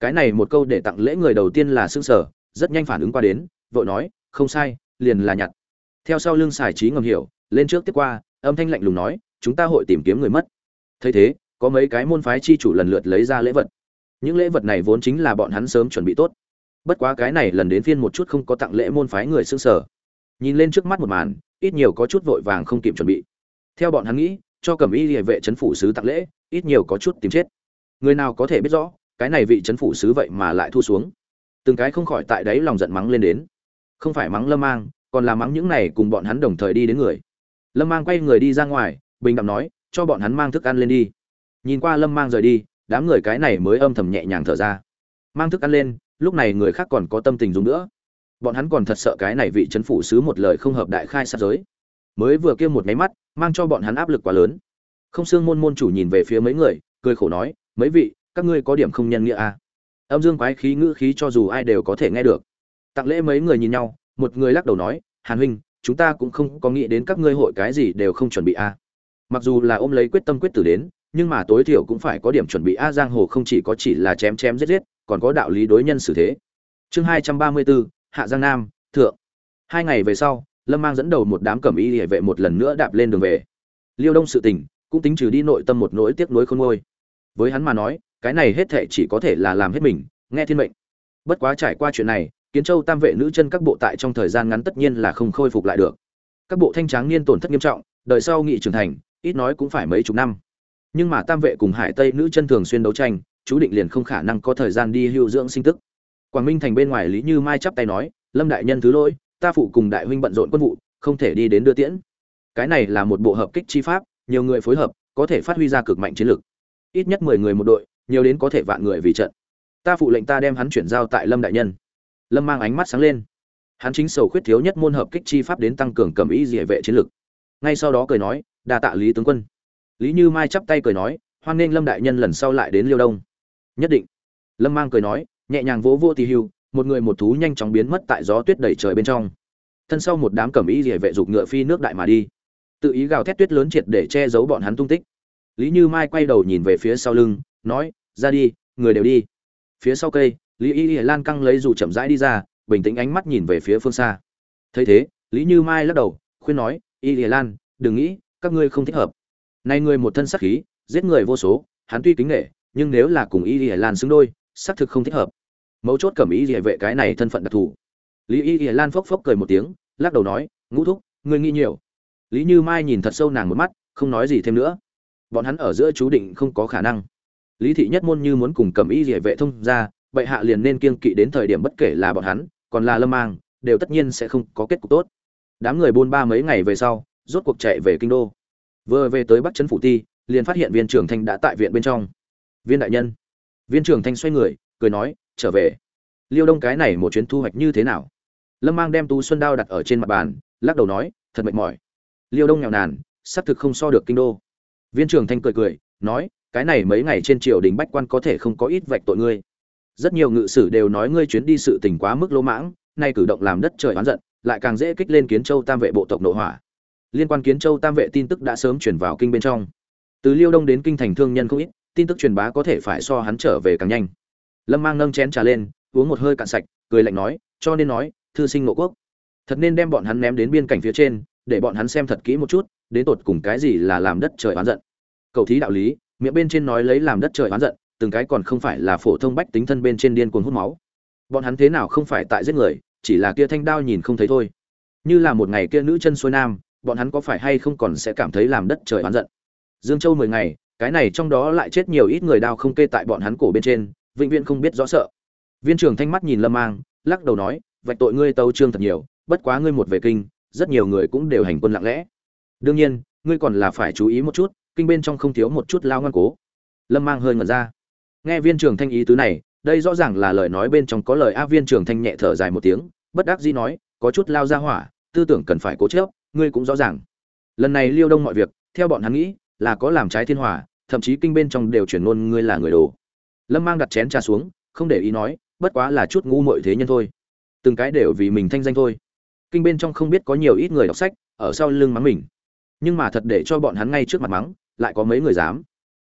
cái này một câu để tặng lễ người đầu tiên là xương sở rất nhanh phản ứng qua đến, vội nói, không sai, liền là nhặt. Theo sau lưng xài trí ngầm hiểu, lên trước tiếp qua, âm thanh lạnh lùng nói, chúng ta hội tìm kiếm người mất. Thấy thế, có mấy cái môn phái chi chủ lần lượt lấy ra lễ vật. Những lễ vật này vốn chính là bọn hắn sớm chuẩn bị tốt. Bất quá cái này lần đến phiên một chút không có tặng lễ môn phái người xương sở. Nhìn lên trước mắt một màn, ít nhiều có chút vội vàng không kịp chuẩn bị. Theo bọn hắn nghĩ, cho cầm y địa vệ chấn phủ sứ tặng lễ, ít nhiều có chút tìm chết. Người nào có thể biết rõ, cái này vị chấn phủ sứ vậy mà lại thu xuống? Từng cái không khỏi tại đấy lòng giận mắng lên đến. Không phải mắng lâm mang, còn là mắng những này cùng bọn hắn đồng thời đi đến người. Lâm mang quay người đi ra ngoài, bình đẳng nói, cho bọn hắn mang thức ăn lên đi. Nhìn qua lâm mang rời đi, đám người cái này mới âm thầm nhẹ nhàng thở ra. Mang thức ăn lên, lúc này người khác còn có tâm tình dùng nữa. Bọn hắn còn thật sợ cái này vị chấn phủ sứ một lời không hợp đại khai sát giới. Mới vừa kêu một nháy mắt, mang cho bọn hắn áp lực quá lớn. Không xương môn môn chủ nhìn về phía mấy người, cười khổ nói, mấy vị, các ngươi có điểm không nhân nghĩa à? Âm dương quái khí ngữ khí cho dù ai đều có thể nghe được. Tặng lễ mấy người nhìn nhau, một người lắc đầu nói, hàn huynh, chúng ta cũng không có nghĩ đến các ngươi hội cái gì đều không chuẩn bị a. Mặc dù là ôm lấy quyết tâm quyết tử đến, nhưng mà tối thiểu cũng phải có điểm chuẩn bị a, giang hồ không chỉ có chỉ là chém chém giết giết, còn có đạo lý đối nhân xử thế. Chương hai trăm ba mươi bốn, hạ giang nam, thượng. Hai ngày về sau, lâm mang dẫn đầu một đám cẩm y hệ vệ một lần nữa đạp lên đường về. Liêu đông sự tình, cũng tính trừ đi nội tâm một nỗi tiếc nuối khôn ngôi với hắn mà nói cái này hết thệ chỉ có thể là làm hết mình, nghe thiên mệnh. Bất quá trải qua chuyện này, kiến châu tam vệ nữ chân các bộ tại trong thời gian ngắn tất nhiên là không khôi phục lại được. Các bộ thanh tráng niên tổn thất nghiêm trọng, đời sau nghị trưởng thành, ít nói cũng phải mấy chục năm. Nhưng mà tam vệ cùng hải tây nữ chân thường xuyên đấu tranh, chú định liền không khả năng có thời gian đi hưu dưỡng sinh tức. Quảng minh thành bên ngoài lý như mai chắp tay nói, lâm đại nhân thứ lỗi, ta phụ cùng đại huynh bận rộn quân vụ, không thể đi đến đưa tiễn. Cái này là một bộ hợp kích chi pháp, nhiều người phối hợp, có thể phát huy ra cực mạnh chiến lược ít nhất mười người một đội nhiều đến có thể vạn người vì trận. Ta phụ lệnh ta đem hắn chuyển giao tại lâm đại nhân. Lâm mang ánh mắt sáng lên. Hắn chính sầu khuyết thiếu nhất môn hợp kích chi pháp đến tăng cường cầm ý địa vệ chiến lực. ngay sau đó cười nói, đa tạ lý tướng quân. Lý như mai chắp tay cười nói, hoan nghênh lâm đại nhân lần sau lại đến liêu đông. Nhất định. Lâm mang cười nói, nhẹ nhàng vỗ vô tì hưu, một người một thú nhanh chóng biến mất tại gió tuyết đẩy trời bên trong. Thân sau một đám cẩm ý địa vệ dục ngựa phi nước đại mà đi. Tự ý gào thét tuyết lớn triệt để che giấu bọn hắn tung tích. Lý như mai quay đầu nhìn về phía sau lưng nói, ra đi, người đều đi. Phía sau cây, lý y y lan căng lấy dù chậm rãi đi ra, bình tĩnh ánh mắt nhìn về phía phương xa. Thấy thế, lý như mai lắc đầu, khuyên nói, y y lan, đừng nghĩ, các ngươi không thích hợp. Nay ngươi một thân sắc khí, giết người vô số, hắn tuy kính nghệ nhưng nếu là cùng y y lan xứng đôi, xác thực không thích hợp. Mấu chốt cẩm y y vệ cái này thân phận đặc thù. Lý y y lan phốc phốc cười một tiếng, lắc đầu nói, ngũ thúc, ngươi nghĩ nhiều. Lý như mai nhìn thật sâu nàng một mắt, không nói gì thêm nữa. Bọn hắn ở giữa chú định không có khả năng lý thị nhất môn như muốn cùng cầm y địa vệ thông ra, bệ hạ liền nên kiêng kỵ đến thời điểm bất kể là bọn hắn, còn là lâm mang, đều tất nhiên sẽ không có kết cục tốt. Đám người buôn ba mấy ngày về sau, rốt cuộc chạy về kinh đô. Vừa về tới bắc trấn phủ ti, liền phát hiện viên trưởng thanh đã tại viện bên trong. Viên đại nhân. Viên trưởng thanh xoay người, cười nói, trở về. Liêu đông cái này một chuyến thu hoạch như thế nào? Lâm mang đem tú xuân đao đặt ở trên mặt bàn, lắc đầu nói, thật mệt mỏi. Liêu đông nghèo nàn xác thực không so được kinh đô. Viên trưởng thanh cười cười, nói cái này mấy ngày trên triều đình bách quan có thể không có ít vạch tội ngươi. Rất nhiều ngự sử đều nói ngươi chuyến đi sự tình quá mức lỗ mãng, nay cử động làm đất trời oán giận, lại càng dễ kích lên kiến châu tam vệ bộ tộc nội hỏa. Liên quan kiến châu tam vệ tin tức đã sớm chuyển vào kinh bên trong. Từ liêu đông đến kinh thành thương nhân không ít, tin tức truyền bá có thể phải so hắn trở về càng nhanh. Lâm mang nâng chén trà lên, uống một hơi cạn sạch, cười lạnh nói, cho nên nói, thư sinh ngộ quốc, thật nên đem bọn hắn ném đến biên cảnh phía trên, để bọn hắn xem thật kỹ một chút, đến tột cùng cái gì là làm đất trời oán giận. Cầu thí đạo lý miệng bên trên nói lấy làm đất trời oán giận, từng cái còn không phải là phổ thông bách tính thân bên trên điên cuồng hút máu. Bọn hắn thế nào không phải tại giết người, chỉ là kia thanh đao nhìn không thấy thôi. Như là một ngày kia nữ chân xuôi nam, bọn hắn có phải hay không còn sẽ cảm thấy làm đất trời oán giận? Dương châu mười ngày, cái này trong đó lại chết nhiều ít người đao không kê tại bọn hắn cổ bên trên, vĩnh viễn không biết rõ sợ. Viên trưởng thanh mắt nhìn lâm mang, lắc đầu nói, vạch tội ngươi tâu trương thật nhiều, bất quá ngươi một về kinh, rất nhiều người cũng đều hành quân lặng lẽ. Đương nhiên, ngươi còn là phải chú ý một chút kinh bên trong không thiếu một chút lao ngoan cố. Lâm mang hơi ngẩn ra. Nghe viên trưởng thanh ý tứ này, đây rõ ràng là lời nói bên trong có lời a viên trưởng thanh nhẹ thở dài một tiếng, bất đắc dĩ nói, có chút lao ra hỏa, tư tưởng cần phải cố chớp ngươi cũng rõ ràng. Lần này liêu đông mọi việc, theo bọn hắn nghĩ, là có làm trái thiên hòa, thậm chí kinh bên trong đều chuyển ngôn ngươi là người đồ. Lâm mang đặt chén trà xuống, không để ý nói, bất quá là chút ngu muội thế nhân thôi. Từng cái đều vì mình thanh danh thôi. Kinh bên trong không biết có nhiều ít người đọc sách, ở sau lưng mắng mình. Nhưng mà thật để cho bọn hắn ngay trước mặt mắng lại có mấy người dám.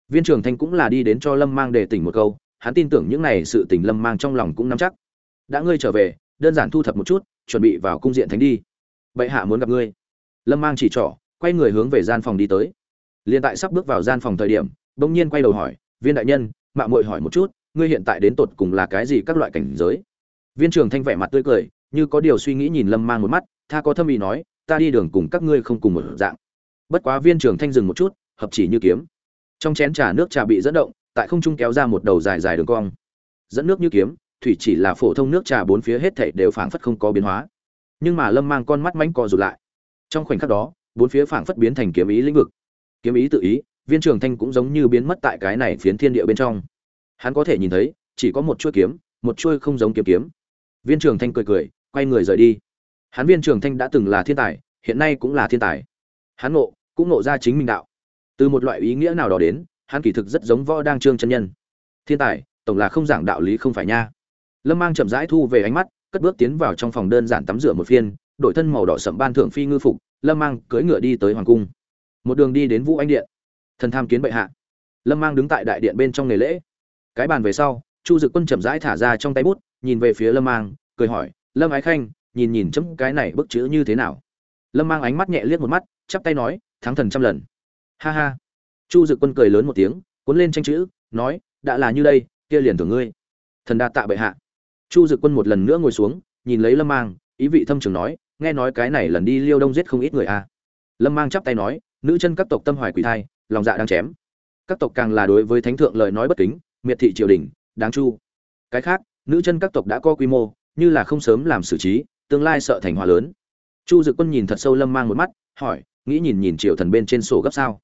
Viên Trường thanh cũng là đi đến cho lâm mang đề tỉnh một câu, hắn tin tưởng những này sự tình lâm mang trong lòng cũng nắm chắc. Đã ngươi trở về, đơn giản thu thập một chút, chuẩn bị vào cung diện thánh đi. Bệ hạ muốn gặp ngươi. Lâm mang chỉ trỏ, quay người hướng về gian phòng đi tới. Liền tại sắp bước vào gian phòng thời điểm, bỗng nhiên quay đầu hỏi, viên đại nhân mạng muội hỏi một chút, ngươi hiện tại đến tột cùng là cái gì các loại cảnh giới? Viên trường thanh vẻ mặt tươi cười, như có điều suy nghĩ nhìn lâm mang một mắt, tha có thâm ý nói, ta đi đường cùng các ngươi không cùng một dạng. Bất quá viên trường thanh dừng một chút hợp chỉ như kiếm. Trong chén trà nước trà bị dẫn động, tại không trung kéo ra một đầu dài dài đường cong. Dẫn nước như kiếm, thủy chỉ là phổ thông nước trà bốn phía hết thảy đều phảng phất không có biến hóa. Nhưng mà lâm mang con mắt mánh co rụt lại. Trong khoảnh khắc đó, bốn phía phảng phất biến thành kiếm ý lĩnh vực. Kiếm ý tự ý, viên trường thanh cũng giống như biến mất tại cái này phiến thiên địa bên trong. Hắn có thể nhìn thấy, chỉ có một chuôi kiếm, một chuôi không giống kiếm kiếm. Viên trường thanh cười cười, quay người rời đi. Hắn viên trường thanh đã từng là thiên tài, hiện nay cũng là thiên tài. Hắn ngộ, cũng ngộ ra chính mình đạo từ một loại ý nghĩa nào đó đến, hắn kỳ thực rất giống võ đang trương chân nhân. Thiên tài, tổng là không giảng đạo lý không phải nha. Lâm mang chậm rãi thu về ánh mắt, cất bước tiến vào trong phòng đơn giản tắm rửa một phiên đội thân màu đỏ sậm ban thượng phi ngư phục, lâm mang cưỡi ngựa đi tới hoàng cung. Một đường đi đến vũ anh điện. Thần tham kiến bệ hạ. Lâm mang đứng tại đại điện bên trong nghề lễ. Cái bàn về sau, chu dực quân chậm rãi thả ra trong tay bút, nhìn về phía lâm mang, cười hỏi, lâm ái khanh, nhìn nhìn chấm cái này bức chữ như thế nào? Lâm mang ánh mắt nhẹ liếc một mắt, chắp tay nói, thắng thần trăm lần ha ha. Chu dực quân cười lớn một tiếng, cuốn lên tranh chữ, nói, đã là như đây, kia liền thưởng ngươi. Thần đa tạ bệ hạ. Chu dực quân một lần nữa ngồi xuống, nhìn lấy lâm mang, ý vị thâm trường nói, nghe nói cái này lần đi liêu đông giết không ít người à. lâm mang chắp tay nói, nữ chân các tộc tâm hoài quỷ thai, lòng dạ đang chém. Các tộc càng là đối với thánh thượng lời nói bất kính, miệt thị triều đình, đáng chu. Cái khác, nữ chân các tộc đã có quy mô, như là không sớm làm xử trí, tương lai sợ thành hòa lớn. Chu dự quân nhìn thật sâu lâm mang một mắt, hỏi, nghĩ nhìn nhìn triều thần bên trên sổ gấp sao?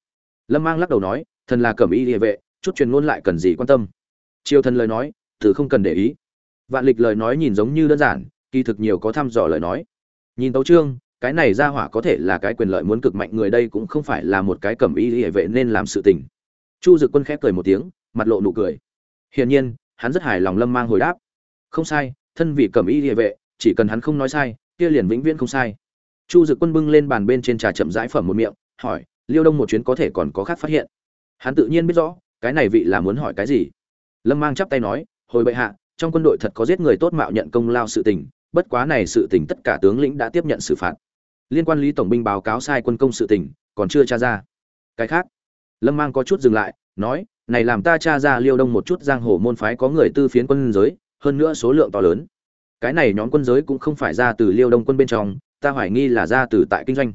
Lâm mang lắc đầu nói, thần là cẩm y địa vệ, chút truyền ngôn lại cần gì quan tâm? Triều thần lời nói, từ không cần để ý. Vạn lịch lời nói nhìn giống như đơn giản, kỳ thực nhiều có thăm dò lời nói. Nhìn tấu trương, cái này ra hỏa có thể là cái quyền lợi muốn cực mạnh, người đây cũng không phải là một cái cẩm y địa vệ nên làm sự tình. Chu dực quân khép cười một tiếng, mặt lộ nụ cười. Hiển nhiên, hắn rất hài lòng lâm mang hồi đáp. Không sai, thân vị cẩm y địa vệ, chỉ cần hắn không nói sai, kia liền vĩnh viễn không sai. Chu dực quân bưng lên bàn bên trên trà chậm rãi phẩm một miệng, hỏi liêu đông một chuyến có thể còn có khác phát hiện. Hắn tự nhiên biết rõ, cái này vị là muốn hỏi cái gì. Lâm mang chắp tay nói, hồi bệ hạ, trong quân đội thật có giết người tốt mạo nhận công lao sự tình, bất quá này sự tình tất cả tướng lĩnh đã tiếp nhận xử phạt. Liên quan lý tổng binh báo cáo sai quân công sự tình, còn chưa tra ra. Cái khác, lâm mang có chút dừng lại, nói, này làm ta tra ra liêu đông một chút giang hồ môn phái có người tư phiến quân giới, hơn nữa số lượng to lớn. Cái này nhóm quân giới cũng không phải ra từ liêu đông quân bên trong, ta hoài nghi là ra từ tại kinh doanh.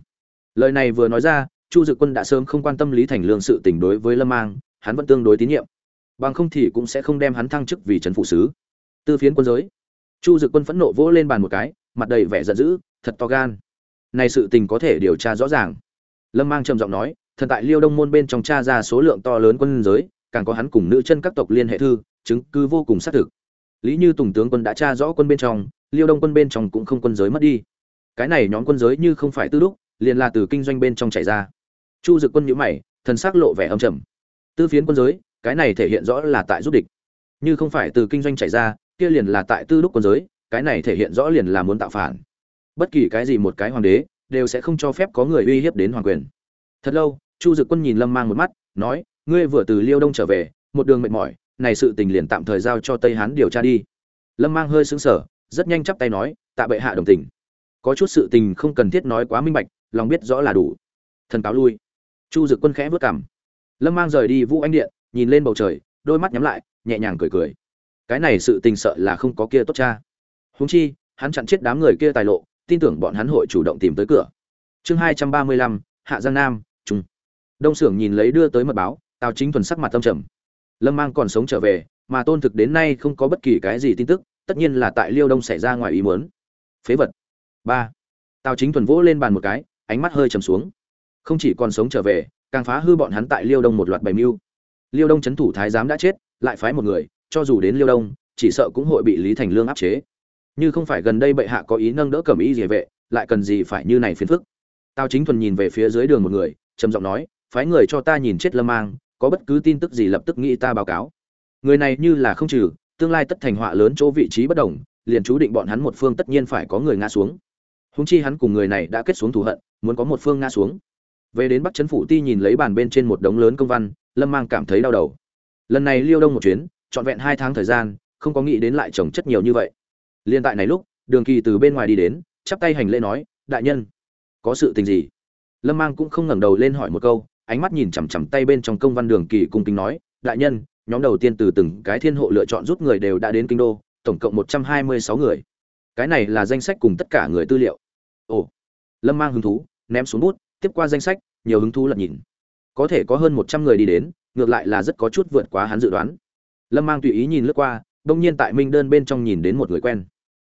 Lời này vừa nói ra chu dự quân đã sớm không quan tâm lý thành lương sự tình đối với lâm mang, hắn vẫn tương đối tín nhiệm. Bằng không thì cũng sẽ không đem hắn thăng chức vì trấn phụ sứ. Tư phiến quân giới. Chu dự quân phẫn nộ vỗ lên bàn một cái, mặt đầy vẻ giận dữ, thật to gan. Này sự tình có thể điều tra rõ ràng. Lâm mang trầm giọng nói, thần tại liêu đông môn bên trong cha ra số lượng to lớn quân giới, càng có hắn cùng nữ chân các tộc liên hệ thư, chứng cứ vô cùng xác thực. Lý như tùng tướng quân đã tra rõ quân bên trong, liêu đông quân bên trong cũng không quân giới mất đi. Cái này nhóm quân giới như không phải tư đúc liền là từ kinh doanh bên trong chạy ra chu dực quân nhữ mày, thần s ắ c lộ vẻ âm trầm. Tư phiến quân giới, cái này thể hiện rõ là tại giúp địch. Như không phải từ kinh doanh chảy ra, kia liền là tại tư đúc quân giới, cái này thể hiện rõ liền là muốn tạo phản. Bất kỳ cái gì một cái hoàng đế, đều sẽ không cho phép có người uy hiếp đến hoàng quyền. Thật lâu, chu dực quân nhìn lâm mang một mắt, nói, ngươi vừa từ liêu đông trở về, một đường mệt mỏi, này sự tình liền tạm thời giao cho tây hán điều tra đi. Lâm mang hơi xứng sở rất nhanh chắp tay nói, tạ bệ hạ đồng tình. Có chút sự tình không cần thiết nói quá minh bạch, lòng biết rõ là đủ. Thần cáo lui chu dực quân khẽ vớt cảm lâm mang rời đi vũ anh điện, nhìn lên bầu trời, đôi mắt nhắm lại, nhẹ nhàng cười cười. Cái này sự tình sợ là không có kia tốt cha. Huống chi, hắn chặn chết đám người kia tài lộ, tin tưởng bọn hắn hội chủ động tìm tới cửa. Chương hai trăm ba mươi lăm, hạ giang nam trung đông xưởng nhìn lấy đưa tới mật báo, tào chính thuần sắc mặt tâm trầm. Lâm mang còn sống trở về, mà tôn thực đến nay không có bất kỳ cái gì tin tức, tất nhiên là tại liêu đông xảy ra ngoài ý muốn. Phế vật. Ba. Tào chính thuần vỗ lên bàn một cái, ánh mắt hơi trầm xuống không chỉ còn sống trở về, càng phá hư bọn hắn tại liêu đông một loạt bày mưu. Liêu đông c h ấ n thủ thái giám đã chết, lại phái một người, cho dù đến liêu đông, chỉ sợ cũng hội bị lý thành lương áp chế. Như không phải gần đây bệ hạ có ý nâng đỡ cầm ý địa vệ, lại cần gì phải như này phiền phức. Tào chính thuần nhìn về phía dưới đường một người, trầm giọng nói, phái người cho ta nhìn chết lâm mang, có bất cứ tin tức gì lập tức nghĩ ta báo cáo. Người này như là không trừ, tương lai tất thành họa lớn chỗ vị trí bất đồng, liền chú định bọn hắn một phương tất nhiên phải có người ngã xuống. Húng chi hắn cùng người này đã kết xuống thù hận, muốn có một phương ngã xuống về đến bắc trấn phủ ti nhìn lấy bàn bên trên một đống lớn công văn, lâm mang cảm thấy đau đầu. Lần này liêu đông một chuyến, trọn vẹn hai tháng thời gian, không có nghĩ đến lại trồng chất nhiều như vậy. Liên tại này lúc, đường kỳ từ bên ngoài đi đến, chắp tay hành lễ nói, đại nhân, có sự tình gì? Lâm mang cũng không ngẩng đầu lên hỏi một câu, ánh mắt nhìn chằm chằm tay bên trong công văn đường kỳ cung kính nói, đại nhân, nhóm đầu tiên từ từng cái thiên hộ lựa chọn rút người đều đã đến kinh đô, tổng cộng một trăm hai mươi sáu người. Cái này là danh sách cùng tất cả người tư liệu. Ồ. Lâm mang hứng thú, ném xuống bút tiếp qua danh sách, nhiều hứng thú lật nhìn. Có thể có hơn một trăm người đi đến, ngược lại là rất có chút vượt quá hắn dự đoán. Lâm mang tùy ý nhìn lướt qua, đông nhiên tại minh đơn bên trong nhìn đến một người quen.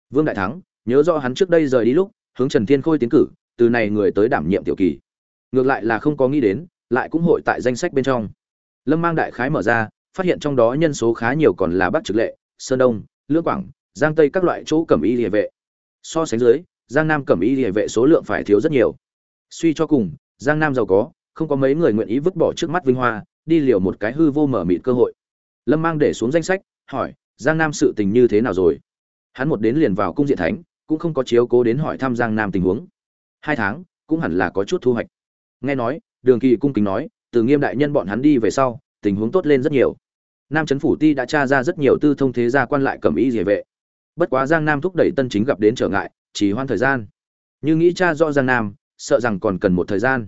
Vương đại thắng, nhớ rõ hắn trước đây rời đi lúc, hướng trần thiên khôi tiến cử, từ này người tới đảm nhiệm tiểu kỳ. Ngược lại là không có nghĩ đến, lại cũng hội tại danh sách bên trong. Lâm mang đại khái mở ra, phát hiện trong đó nhân số khá nhiều còn là bắc trực lệ, sơn đông, lưỡng quảng, giang tây các loại chỗ cẩm y địa vệ. So sánh dưới, giang nam cẩm y địa vệ số lượng phải thiếu rất nhiều suy cho cùng, giang nam giàu có, không có mấy người nguyện ý vứt bỏ trước mắt vinh hoa, đi liều một cái hư vô mở mịt cơ hội. Lâm mang để xuống danh sách, hỏi, giang nam sự tình như thế nào rồi? Hắn một đến liền vào cung diện thánh, cũng không có chiếu cố đến hỏi thăm giang nam tình huống. Hai tháng, cũng hẳn là có chút thu hoạch. Nghe nói, đường kỳ cung kính nói, từ nghiêm đại nhân bọn hắn đi về sau, tình huống tốt lên rất nhiều. Nam trấn phủ ti đã tra ra rất nhiều tư thông thế gia quan lại cầm ý địa vệ. Bất quá giang nam thúc đẩy tân chính gặp đến trở ngại, chỉ hoan thời gian. Như nghĩ cha do giang nam sợ rằng còn cần một thời gian.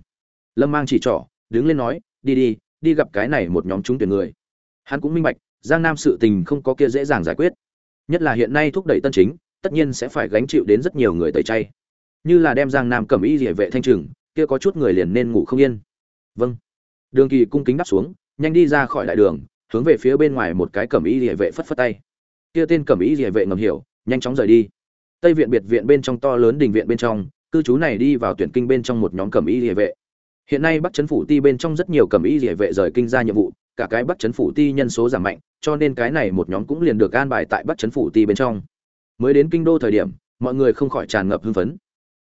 Lâm mang chỉ trỏ, đứng lên nói, đi đi đi gặp cái này một nhóm chúng tuyển người. Hắn cũng minh bạch, giang nam sự tình không có kia dễ dàng giải quyết. Nhất là hiện nay thúc đẩy tân chính, tất nhiên sẽ phải gánh chịu đến rất nhiều người tẩy chay. Như là đem giang nam cầm ý địa vệ thanh trừng, kia có chút người liền nên ngủ không yên. Vâng. Đường kỳ cung kính đáp xuống, nhanh đi ra khỏi đại đường, hướng về phía bên ngoài một cái cẩm y địa vệ phất phất tay. Kia tên cẩm y địa vệ ngầm hiểu, nhanh chóng rời đi. Tây viện biệt viện bên trong to lớn đình viện bên trong cư trú này đi vào tuyển kinh bên trong một nhóm cẩm y địa vệ. Hiện nay bắc chấn phủ ti bên trong rất nhiều cẩm y địa vệ rời kinh ra nhiệm vụ, cả cái bắc chấn phủ ti nhân số giảm mạnh, cho nên cái này một nhóm cũng liền được an bài tại bắc chấn phủ ti bên trong. Mới đến kinh đô thời điểm, mọi người không khỏi tràn ngập hưng phấn.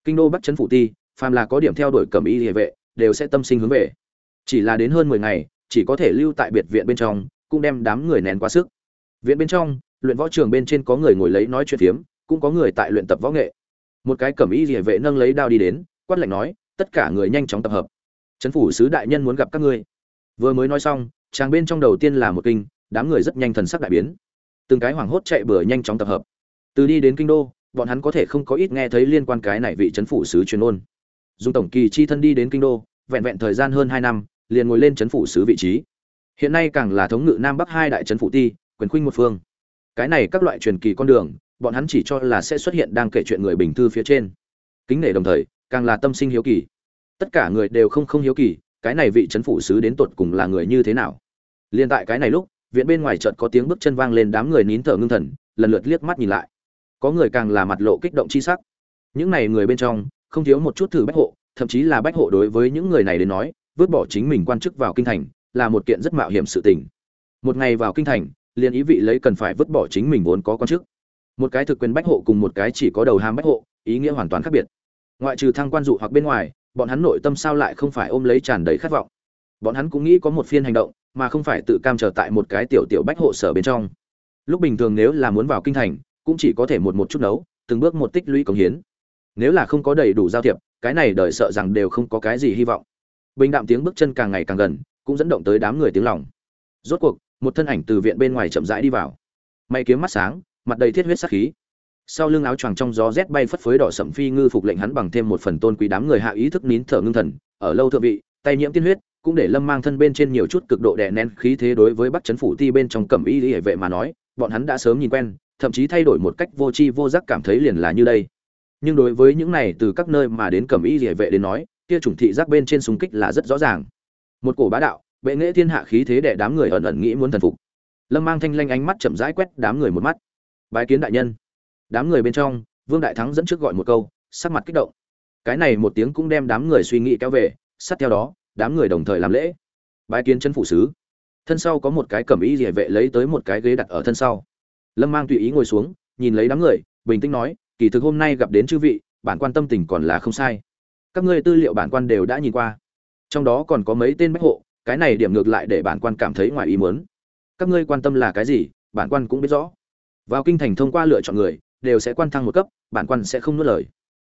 Kinh đô bắc chấn phủ ti, phàm là có điểm theo đuổi cẩm y địa vệ, đều sẽ tâm sinh hướng về. Chỉ là đến hơn mười ngày, chỉ có thể lưu tại biệt viện bên trong, cũng đem đám người nén quá sức. Viện bên trong, luyện võ trường bên trên có người ngồi lấy nói chuyện phiếm, cũng có người tại luyện tập võ nghệ một cái cẩm y địa vệ nâng lấy đao đi đến, quát lạnh nói, tất cả người nhanh chóng tập hợp. Trấn phủ sứ đại nhân muốn gặp các ngươi. Vừa mới nói xong, chàng bên trong đầu tiên là một kinh, đám người rất nhanh thần sắc đại biến. Từng cái hoảng hốt chạy bừa nhanh chóng tập hợp. Từ đi đến kinh đô, bọn hắn có thể không có ít nghe thấy liên quan cái này vị trấn phủ sứ truyền ôn dùng tổng kỳ chi thân đi đến kinh đô, vẹn vẹn thời gian hơn hai năm, liền ngồi lên trấn phủ sứ vị trí. Hiện nay càng là thống ngự nam bắc hai đại trấn phủ ti, quyền khuynh một phương. Cái này các loại truyền kỳ con đường bọn hắn chỉ cho là sẽ xuất hiện đang kể chuyện người bình thư phía trên. Kính nể đồng thời, càng là tâm sinh hiếu kỳ. Tất cả người đều không không hiếu kỳ, cái này vị trấn phủ sứ đến tột cùng là người như thế nào? Liên tại cái này lúc, viện bên ngoài chợt có tiếng bước chân vang lên đám người nín thở ngưng thần, lần lượt liếc mắt nhìn lại. Có người càng là mặt lộ kích động chi sắc. Những này người bên trong, không thiếu một chút thử bách hộ, thậm chí là bách hộ đối với những người này đến nói, vứt bỏ chính mình quan chức vào kinh thành, là một kiện rất mạo hiểm sự tình. Một ngày vào kinh thành, liền ý vị lấy cần phải vứt bỏ chính mình vốn có quan chức một cái thực quyền bách hộ cùng một cái chỉ có đầu hàm bách hộ, ý nghĩa hoàn toàn khác biệt. Ngoại trừ thăng quan dụ hoặc bên ngoài, bọn hắn nội tâm sao lại không phải ôm lấy tràn đầy khát vọng? Bọn hắn cũng nghĩ có một phiên hành động, mà không phải tự cam trở tại một cái tiểu tiểu bách hộ sở bên trong. Lúc bình thường nếu là muốn vào kinh thành, cũng chỉ có thể một một chút nấu, từng bước một tích lũy công hiến. Nếu là không có đầy đủ giao thiệp, cái này đợi sợ rằng đều không có cái gì hy vọng. Bình đạm tiếng bước chân càng ngày càng gần, cũng dẫn động tới đám người tiếng lòng. Rốt cuộc, một thân ảnh từ viện bên ngoài chậm rãi đi vào. May kiếm mắt sáng mặt đầy thiết huyết sắc khí. Sau lưng áo choàng trong gió rét bay phất phới đỏ sậm phi ngư phục lệnh hắn bằng thêm một phần tôn quý đám người hạ ý thức nín thở ngưng thần, ở lâu thượng vị, tay nhiễm tiên huyết, cũng để lâm mang thân bên trên nhiều chút cực độ đè nén khí thế đối với bắc chấn phủ ti bên trong cẩm y hệ vệ mà nói, bọn hắn đã sớm nhìn quen, thậm chí thay đổi một cách vô tri vô giác cảm thấy liền là như đây. Nhưng đối với những này từ các nơi mà đến cẩm y hệ vệ đến nói, kia chủng thị giác bên trên súng kích là rất rõ ràng. Một cổ bá đạo, bệ nghệ thiên hạ khí thế để đám người ẩn ẩn nghĩ muốn thần phục. Lâm mang thanh lanh ánh mắt chậm rãi quét đám người một mắt bái kiến đại nhân. Đám người bên trong, vương đại thắng dẫn trước gọi một câu, sắc mặt kích động. Cái này một tiếng cũng đem đám người suy nghĩ kéo về, sát theo đó, đám người đồng thời làm lễ. Bái kiến chân phụ sứ. Thân sau có một cái cẩm y địa vệ lấy tới một cái ghế đặt ở thân sau. Lâm mang tùy ý ngồi xuống, nhìn lấy đám người, bình tĩnh nói, kỳ thực hôm nay gặp đến chư vị, bản quan tâm tình còn là không sai. Các ngươi tư liệu bản quan đều đã nhìn qua. Trong đó còn có mấy tên bách hộ, cái này điểm ngược lại để bản quan cảm thấy ngoài ý muốn. Các ngươi quan tâm là cái gì, bản quan cũng biết rõ vào kinh thành thông qua lựa chọn người, đều sẽ quan thăng một cấp, bản quan sẽ không nuốt lời.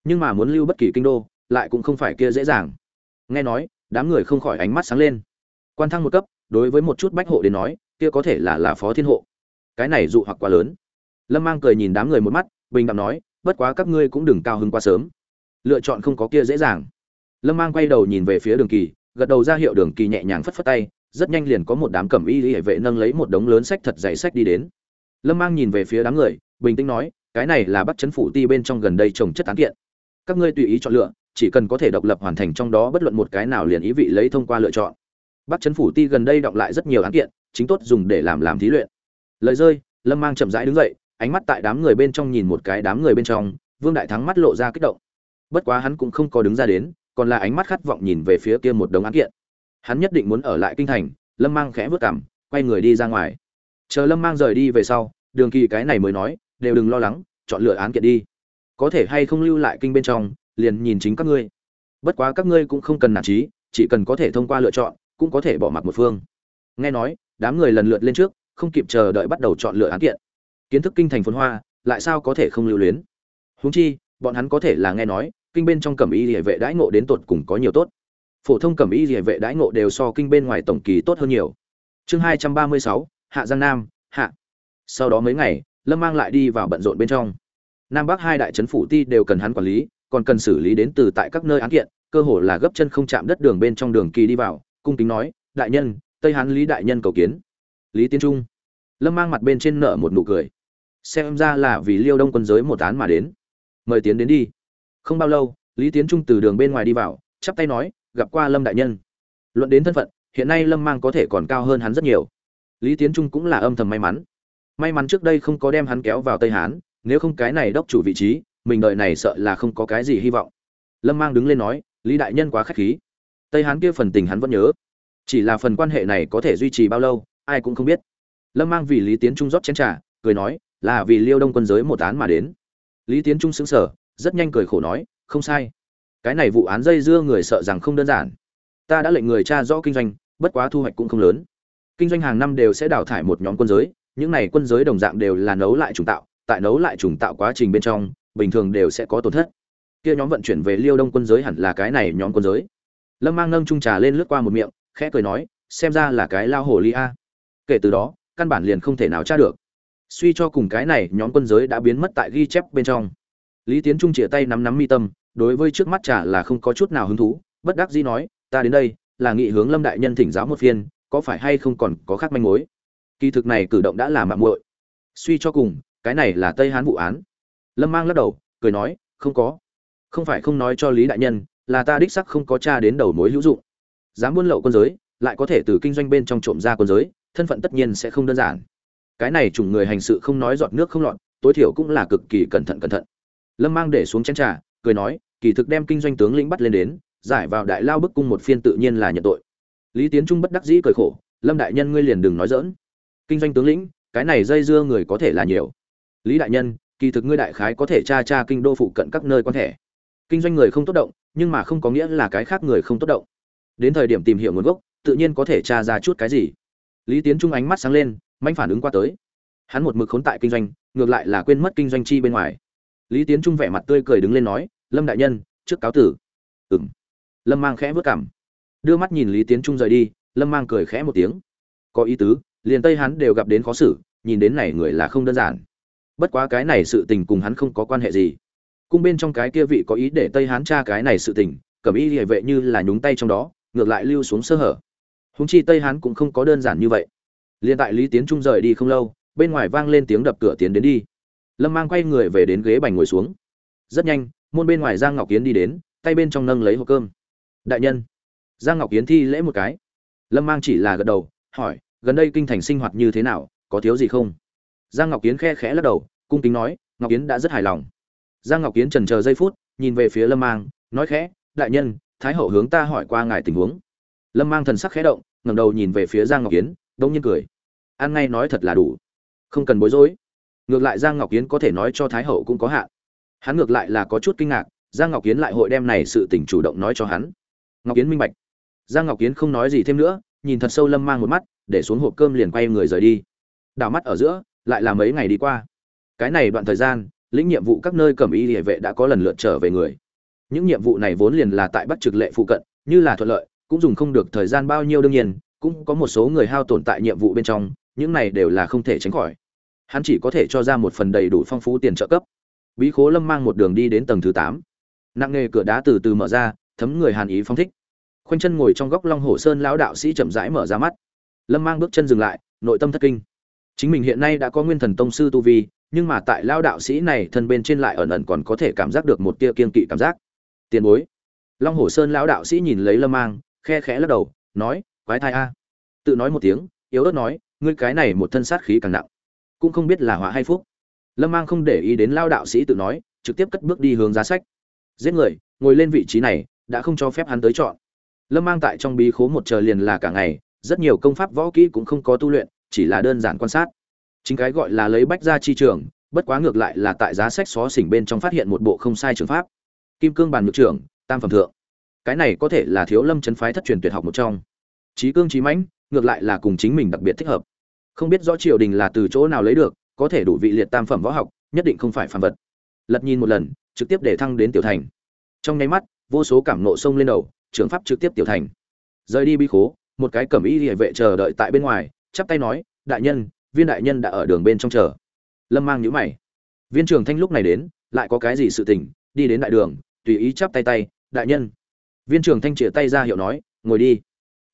Nhưng mà muốn lưu bất kỳ kinh đô, lại cũng không phải kia dễ dàng. Nghe nói, đám người không khỏi ánh mắt sáng lên. Quan thăng một cấp, đối với một chút bách hộ đến nói, kia có thể là là phó thiên hộ. Cái này dụ hoặc quá lớn. Lâm mang cười nhìn đám người một mắt, bình đẳng nói, bất quá các ngươi cũng đừng cao hứng quá sớm. Lựa chọn không có kia dễ dàng. Lâm mang quay đầu nhìn về phía đường kỳ, gật đầu ra hiệu đường kỳ nhẹ nhàng phất phất tay, rất nhanh liền có một đám cẩm y hệ vệ nâng lấy một đống lớn sách thật dày sách đi đến lâm mang nhìn về phía đám người, bình tĩnh nói, cái này là bắt chấn phủ ti bên trong gần đây trồng chất án kiện. Các ngươi tùy ý chọn lựa, chỉ cần có thể độc lập hoàn thành trong đó bất luận một cái nào liền ý vị lấy thông qua lựa chọn. Bắc chấn phủ ti gần đây động lại rất nhiều án kiện, chính tốt dùng để làm làm thí luyện. Lời rơi, lâm mang chậm rãi đứng dậy, ánh mắt tại đám người bên trong nhìn một cái đám người bên trong, vương đại thắng mắt lộ ra kích động. Bất quá hắn cũng không có đứng ra đến, còn là ánh mắt khát vọng nhìn về phía kia một đống án kiện. Hắn nhất định muốn ở lại kinh thành, lâm mang khẽ vớt cảm quay người đi ra ngoài. Chờ lâm mang rời đi về sau đường kỳ cái này mới nói, đều đừng lo lắng, chọn lựa án kiện đi. Có thể hay không lưu lại kinh bên trong, liền nhìn chính các ngươi. Bất quá các ngươi cũng không cần nản trí chỉ cần có thể thông qua lựa chọn, cũng có thể bỏ mặc một phương. Nghe nói, đám người lần lượt lên trước, không kịp chờ đợi bắt đầu chọn lựa án kiện. Kiến thức kinh thành phồn hoa, lại sao có thể không lưu luyến? Huống chi, bọn hắn có thể là nghe nói, kinh bên trong cẩm y địa vệ đãi ngộ đến tột cùng có nhiều tốt. Phổ thông cẩm y địa vệ đãi ngộ đều so kinh bên ngoài tổng kỳ tốt hơn nhiều. Chương hai trăm ba mươi sáu, hạ giang nam, hạ sau đó mấy ngày, lâm mang lại đi vào bận rộn bên trong. Nam bắc hai đại trấn phủ ti đều cần hắn quản lý, còn cần xử lý đến từ tại các nơi án kiện, cơ hồ là gấp chân không chạm đất đường bên trong đường kỳ đi vào, cung kính nói, đại nhân, tây hán lý đại nhân cầu kiến. Lý tiến trung. Lâm mang mặt bên trên nợ một nụ cười. Xem ra là vì liêu đông quân giới một án mà đến. Mời tiến đến đi. Không bao lâu, lý tiến trung từ đường bên ngoài đi vào, chắp tay nói, gặp qua lâm đại nhân. Luận đến thân phận, hiện nay lâm mang có thể còn cao hơn hắn rất nhiều. Lý tiến trung cũng là âm thầm may mắn may mắn trước đây không có đem hắn kéo vào tây hán, nếu không cái này đốc chủ vị trí, mình đợi này sợ là không có cái gì hy vọng. Lâm mang đứng lên nói, lý đại nhân quá k h á c h khí. Tây hán kia phần tình hắn vẫn nhớ. Chỉ là phần quan hệ này có thể duy trì bao lâu, ai cũng không biết. Lâm mang vì lý tiến trung rót chén t r à cười nói, là vì liêu đông quân giới một án mà đến. Lý tiến trung xứng sở rất nhanh cười khổ nói, không sai. Cái này vụ án dây dưa người sợ rằng không đơn giản. Ta đã lệnh người cha rõ kinh doanh, bất quá thu hoạch cũng không lớn. Kinh doanh hàng năm đều sẽ đào thải một nhóm quân giới những này quân giới đồng dạng đều là nấu lại trùng tạo, tại nấu lại trùng tạo quá trình bên trong, bình thường đều sẽ có tổn thất. Kia nhóm vận chuyển về liêu đông quân giới hẳn là cái này nhóm quân giới. Lâm mang nâng trung trà lên lướt qua một miệng, khẽ cười nói, xem ra là cái lao hồ ly a. Kể từ đó, căn bản liền không thể nào tra được. Suy cho cùng cái này nhóm quân giới đã biến mất tại ghi chép bên trong. Lý tiến trung chĩa tay nắm nắm mi tâm, đối với trước mắt trà là không có chút nào hứng thú, bất đắc dĩ nói, ta đến đây, là nghị hướng lâm đại nhân thỉnh giáo một phiên, có phải hay không còn có khác manh mối? Kỳ thực này cử động đã làm mạng muội. Suy cho cùng, cái này là tây hán vụ án. Lâm mang lắc đầu, cười nói, không có. Không phải không nói cho lý đại nhân, là ta đích sắc không có cha đến đầu mối hữu dụng. Dám buôn lậu quân giới, lại có thể từ kinh doanh bên trong trộm ra quân giới, thân phận tất nhiên sẽ không đơn giản. Cái này chủng người hành sự không nói giọt nước không lọt, tối thiểu cũng là cực kỳ cẩn thận cẩn thận. Lâm mang để xuống chén trà, cười nói, kỳ thực đem kinh doanh tướng lĩnh bắt lên đến, giải vào đại lao bức cung một phiên tự nhiên là nhận tội. Lý tiến trung bất đắc dĩ cười khổ, lâm đại nhân ngươi liền đừng nói dỡn kinh doanh tướng lĩnh, cái này dây dưa người có thể là nhiều. Lý đại nhân, kỳ thực ngươi đại khái có thể tra tra kinh đô phụ cận các nơi quan thẻ kinh doanh người không tốt động, nhưng mà không có nghĩa là cái khác người không tốt động. Đến thời điểm tìm hiểu nguồn gốc, tự nhiên có thể tra ra chút cái gì. Lý tiến trung ánh mắt sáng lên, manh phản ứng qua tới. Hắn một mực khốn tại kinh doanh, ngược lại là quên mất kinh doanh chi bên ngoài. Lý tiến trung vẻ mặt tươi cười đứng lên nói, lâm đại nhân, trước cáo tử. Ừ m lâm mang khẽ vớt cảm. Đưa mắt nhìn lý tiến trung rời đi, lâm mang cười khẽ một tiếng. Có ý tứ liền tây hắn đều gặp đến khó xử, nhìn đến này người là không đơn giản. Bất quá cái này sự tình cùng hắn không có quan hệ gì. Cung bên trong cái kia vị có ý để tây hán tra cái này sự tình cẩm y địa vệ như là nhúng tay trong đó, ngược lại lưu xuống sơ hở. Húng chi tây hán cũng không có đơn giản như vậy. Liền tại lý tiến trung rời đi không lâu, bên ngoài vang lên tiếng đập cửa tiến đến đi. Lâm mang quay người về đến ghế bành ngồi xuống. Rất nhanh, môn bên ngoài giang ngọc kiến đi đến, tay bên trong nâng lấy hộp cơm. Đại nhân. Giang ngọc kiến thi lễ một cái. Lâm mang chỉ là gật đầu, hỏi gần đây kinh thành sinh hoạt như thế nào, có thiếu gì không? Giang ngọc kiến khe khẽ lắc đầu, cung kính nói, ngọc kiến đã rất hài lòng. Giang ngọc kiến trần chờ giây phút, nhìn về phía lâm mang, nói khẽ, đại nhân, thái hậu hướng ta hỏi qua ngài tình huống. Lâm mang thần sắc khẽ động, ngẩng đầu nhìn về phía giang ngọc kiến, đông nhiên cười. An ngay nói thật là đủ. Không cần bối rối. Ngược lại giang ngọc kiến có thể nói cho thái hậu cũng có hạn. Hắn ngược lại là có chút kinh ngạc, giang ngọc kiến lại hội đem này sự tình chủ động nói cho hắn. Ngọc kiến minh bạch. Giang ngọc kiến không nói gì thêm nữa, nhìn thật sâu lâm mang một mắt để xuống hộp cơm liền quay người rời đi. Đảo mắt ở giữa, lại là mấy ngày đi qua. Cái này đoạn thời gian, lĩnh nhiệm vụ các nơi cẩm y địa vệ đã có lần lượt trở về người. Những nhiệm vụ này vốn liền là tại bắt trực lệ phụ cận, như là thuận lợi, cũng dùng không được thời gian bao nhiêu đương nhiên, cũng có một số người hao tổn tại nhiệm vụ bên trong, những này đều là không thể tránh khỏi. Hắn chỉ có thể cho ra một phần đầy đủ phong phú tiền trợ cấp. Bí khố lâm mang một đường đi đến tầng thứ tám. Nặng nghề cửa đá từ từ mở ra, thấm người hàn ý phong thích. Khoanh chân ngồi trong góc long hồ sơn lão đạo sĩ chậm rãi mở ra mắt lâm mang bước chân dừng lại, nội tâm thất kinh. Chính mình hiện nay đã có nguyên thần tông sư tu vi, nhưng mà tại lao đạo sĩ này thân bên trên lại ẩn ẩn còn có thể cảm giác được một tia kiên kỵ cảm giác. Tiền bối. Long hồ sơn lão đạo sĩ nhìn lấy lâm mang, khe khẽ lắc đầu, nói, quái thai a. Tự nói một tiếng, yếu ớt nói, ngươi cái này một thân sát khí càng nặng, cũng không biết là họa hay phúc. Lâm mang không để ý đến lao đạo sĩ tự nói, trực tiếp cất bước đi hướng giá sách. Giết người, ngồi lên vị trí này, đã không cho phép hắn tới chọn. Lâm mang tại trong bí khố một chờ liền là cả ngày rất nhiều công pháp võ kỹ cũng không có tu luyện, chỉ là đơn giản quan sát. Chính cái gọi là lấy bách ra chi trường, bất quá ngược lại là tại giá sách xó xỉnh bên trong phát hiện một bộ không sai trường pháp. Kim cương bàn ngược trưởng tam phẩm thượng. Cái này có thể là thiếu lâm chấn phái thất truyền tuyệt học một trong. Trí cương trí mãnh, ngược lại là cùng chính mình đặc biệt thích hợp. Không biết rõ triều đình là từ chỗ nào lấy được, có thể đủ vị liệt tam phẩm võ học, nhất định không phải phàm vật. Lật nhìn một lần, trực tiếp để thăng đến tiểu thành. Trong nháy mắt, vô số cảm nộ sông lên đầu, trường pháp trực tiếp tiểu thành. Rời đi bi khố một cái cẩm y hệ vệ chờ đợi tại bên ngoài, chắp tay nói, đại nhân, viên đại nhân đã ở đường bên trong chờ. Lâm mang nhữ mày. Viên trường thanh lúc này đến, lại có cái gì sự tình, đi đến đại đường, tùy ý chắp tay tay, đại nhân. Viên trường thanh chĩa tay ra hiệu nói, ngồi đi.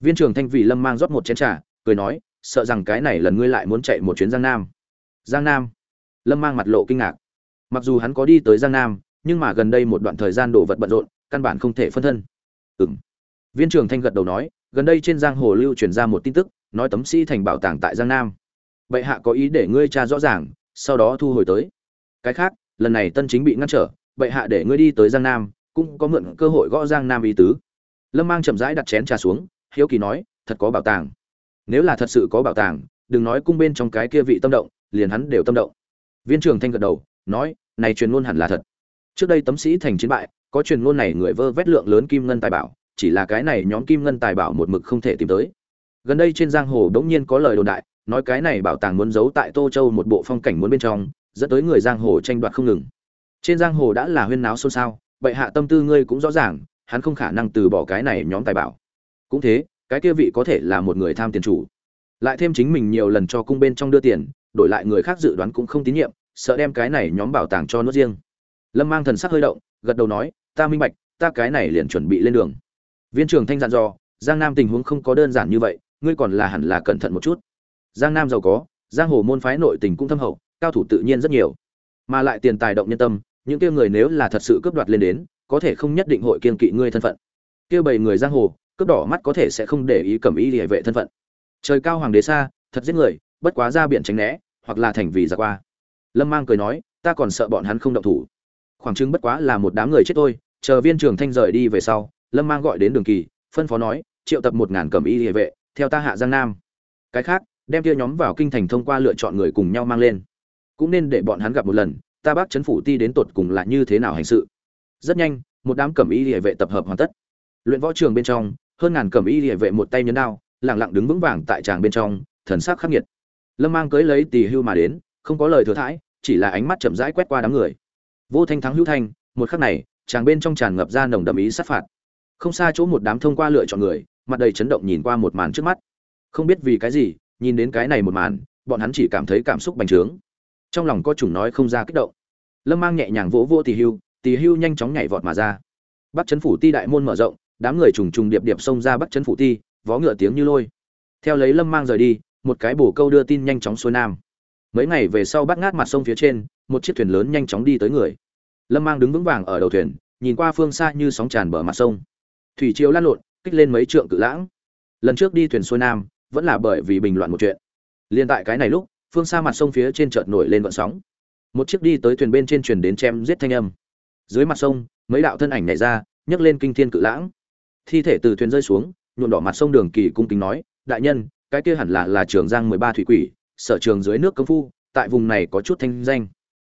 Viên trường thanh vì lâm mang rót một chén trà, cười nói, sợ rằng cái này lần ngươi lại muốn chạy một chuyến giang nam. Giang nam? Lâm mang mặt lộ kinh ngạc. Mặc dù hắn có đi tới giang nam, nhưng mà gần đây một đoạn thời gian đổ vật bận rộn, căn bản không thể phân thân. Ừ m viên trường thanh gật đầu nói gần đây trên giang hồ lưu truyền ra một tin tức, nói tấm sĩ thành bảo tàng tại giang nam. Bệ hạ có ý để ngươi tra rõ ràng, sau đó thu hồi tới. Cái khác, lần này tân chính bị ngăn trở, bệ hạ để ngươi đi tới giang nam, cũng có mượn cơ hội gõ giang nam ý tứ. Lâm mang chậm rãi đặt chén trà xuống, hiếu kỳ nói, thật có bảo tàng. Nếu là thật sự có bảo tàng, đừng nói cung bên trong cái kia vị tâm động, liền hắn đều tâm động. Viên trưởng thanh gật đầu, nói, này truyền ngôn hẳn là thật. Trước đây tấm sĩ thành chiến bại, có truyền ngôn này người vơ vét lượng lớn kim ngân tài bảo chỉ là cái này nhóm kim ngân tài bảo một mực không thể tìm tới. Gần đây trên giang hồ đống nhiên có lời đồn đại, nói cái này bảo tàng muốn giấu tại tô châu một bộ phong cảnh muốn bên trong, dẫn tới người giang hồ tranh đoạt không ngừng. Trên giang hồ đã là huyên náo xôn xao bệ hạ tâm tư ngươi cũng rõ ràng, hắn không khả năng từ bỏ cái này nhóm tài bảo. Cũng thế, cái kia vị có thể là một người tham tiền chủ. Lại thêm chính mình nhiều lần cho cung bên trong đưa tiền, đổi lại người khác dự đoán cũng không tín nhiệm, sợ đem cái này nhóm bảo tàng cho nó riêng. Lâm mang thần sắc hơi động, gật đầu nói, ta minh bạch, ta cái này liền chuẩn bị lên đường viên trưởng thanh dặn dò, giang nam tình huống không có đơn giản như vậy, ngươi còn là hẳn là cẩn thận một chút. Giang nam giàu có, giang hồ môn phái nội tình cũng thâm hậu, cao thủ tự nhiên rất nhiều. Mà lại tiền tài động nhân tâm, những kia người nếu là thật sự cướp đoạt lên đến, có thể không nhất định hội kiên kỵ ngươi thân phận. Kia bảy người giang hồ, cướp đỏ mắt có thể sẽ không để ý cầm ý địa vệ thân phận. Trời cao hoàng đế xa, thật giết người, bất quá ra biển tránh né, hoặc là thành vì giặc qua. Lâm mang cười nói, ta còn sợ bọn hắn không động thủ. Khoảng chứng bất quá là một đám người chết thôi, chờ viên trường thanh rời đi về sau lâm mang gọi đến đường kỳ, phân phó nói, triệu tập một ngàn cầm y địa vệ, theo ta hạ giang nam. Cái khác, đem kia nhóm vào kinh thành thông qua lựa chọn người cùng nhau mang lên. Cũng nên để bọn hắn gặp một lần, ta bác chấn phủ ti đến tột cùng là như thế nào hành sự. Rất nhanh, một đám cẩm y địa vệ tập hợp hoàn tất. Luyện võ trường bên trong, hơn ngàn cẩm y địa vệ một tay nhấn đao lẳng lặng đứng vững vàng tại tràng bên trong, thần sắc khắc nghiệt. Lâm mang cưới lấy tỳ hưu mà đến, không có lời thừa thãi, chỉ là ánh mắt chậm rãi quét qua đám người. Vô thanh thắng hữu thanh, một khắc này, tràng bên trong tràn ngập ra nồng đậm ý sát phạt không xa chỗ một đám thông qua lựa chọn người, mặt đầy chấn động nhìn qua một màn trước mắt. Không biết vì cái gì, nhìn đến cái này một màn, bọn hắn chỉ cảm thấy cảm xúc bành trướng. Trong lòng có chủng nói không ra kích động. Lâm mang nhẹ nhàng vỗ vỗ tỳ hưu tỳ hưu nhanh chóng nhảy vọt mà ra. Bắt chấn phủ ti đại môn mở rộng, đám người trùng trùng điệp điệp xông ra bắt chấn phủ ti, vó ngựa tiếng như lôi. Theo lấy lâm mang rời đi, một cái bổ câu đưa tin nhanh chóng xuôi nam. Mấy ngày về sau bắt ngát mặt sông phía trên, một chiếc thuyền lớn nhanh chóng đi tới người. Lâm mang đứng vững vàng ở đầu thuyền, nhìn qua phương xa như sóng tràn bờ mặt sông thủy triều lan lộn, kích lên mấy trượng cự lãng. Lần trước đi thuyền xuôi nam, vẫn là bởi vì bình loạn một chuyện. Liên tại cái này lúc, phương xa mặt sông phía trên chợt nổi lên vận sóng. Một chiếc đi tới thuyền bên trên truyền đến chém giết thanh âm. Dưới mặt sông, mấy đạo thân ảnh nhảy ra, nhấc lên kinh thiên cự lãng. Thi thể từ thuyền rơi xuống, nhuộm đỏ mặt sông đường kỳ cung kính nói, đại nhân, cái kia hẳn là là trường giang mười ba thủy quỷ, sở trường dưới nước công phu, tại vùng này có chút thanh danh.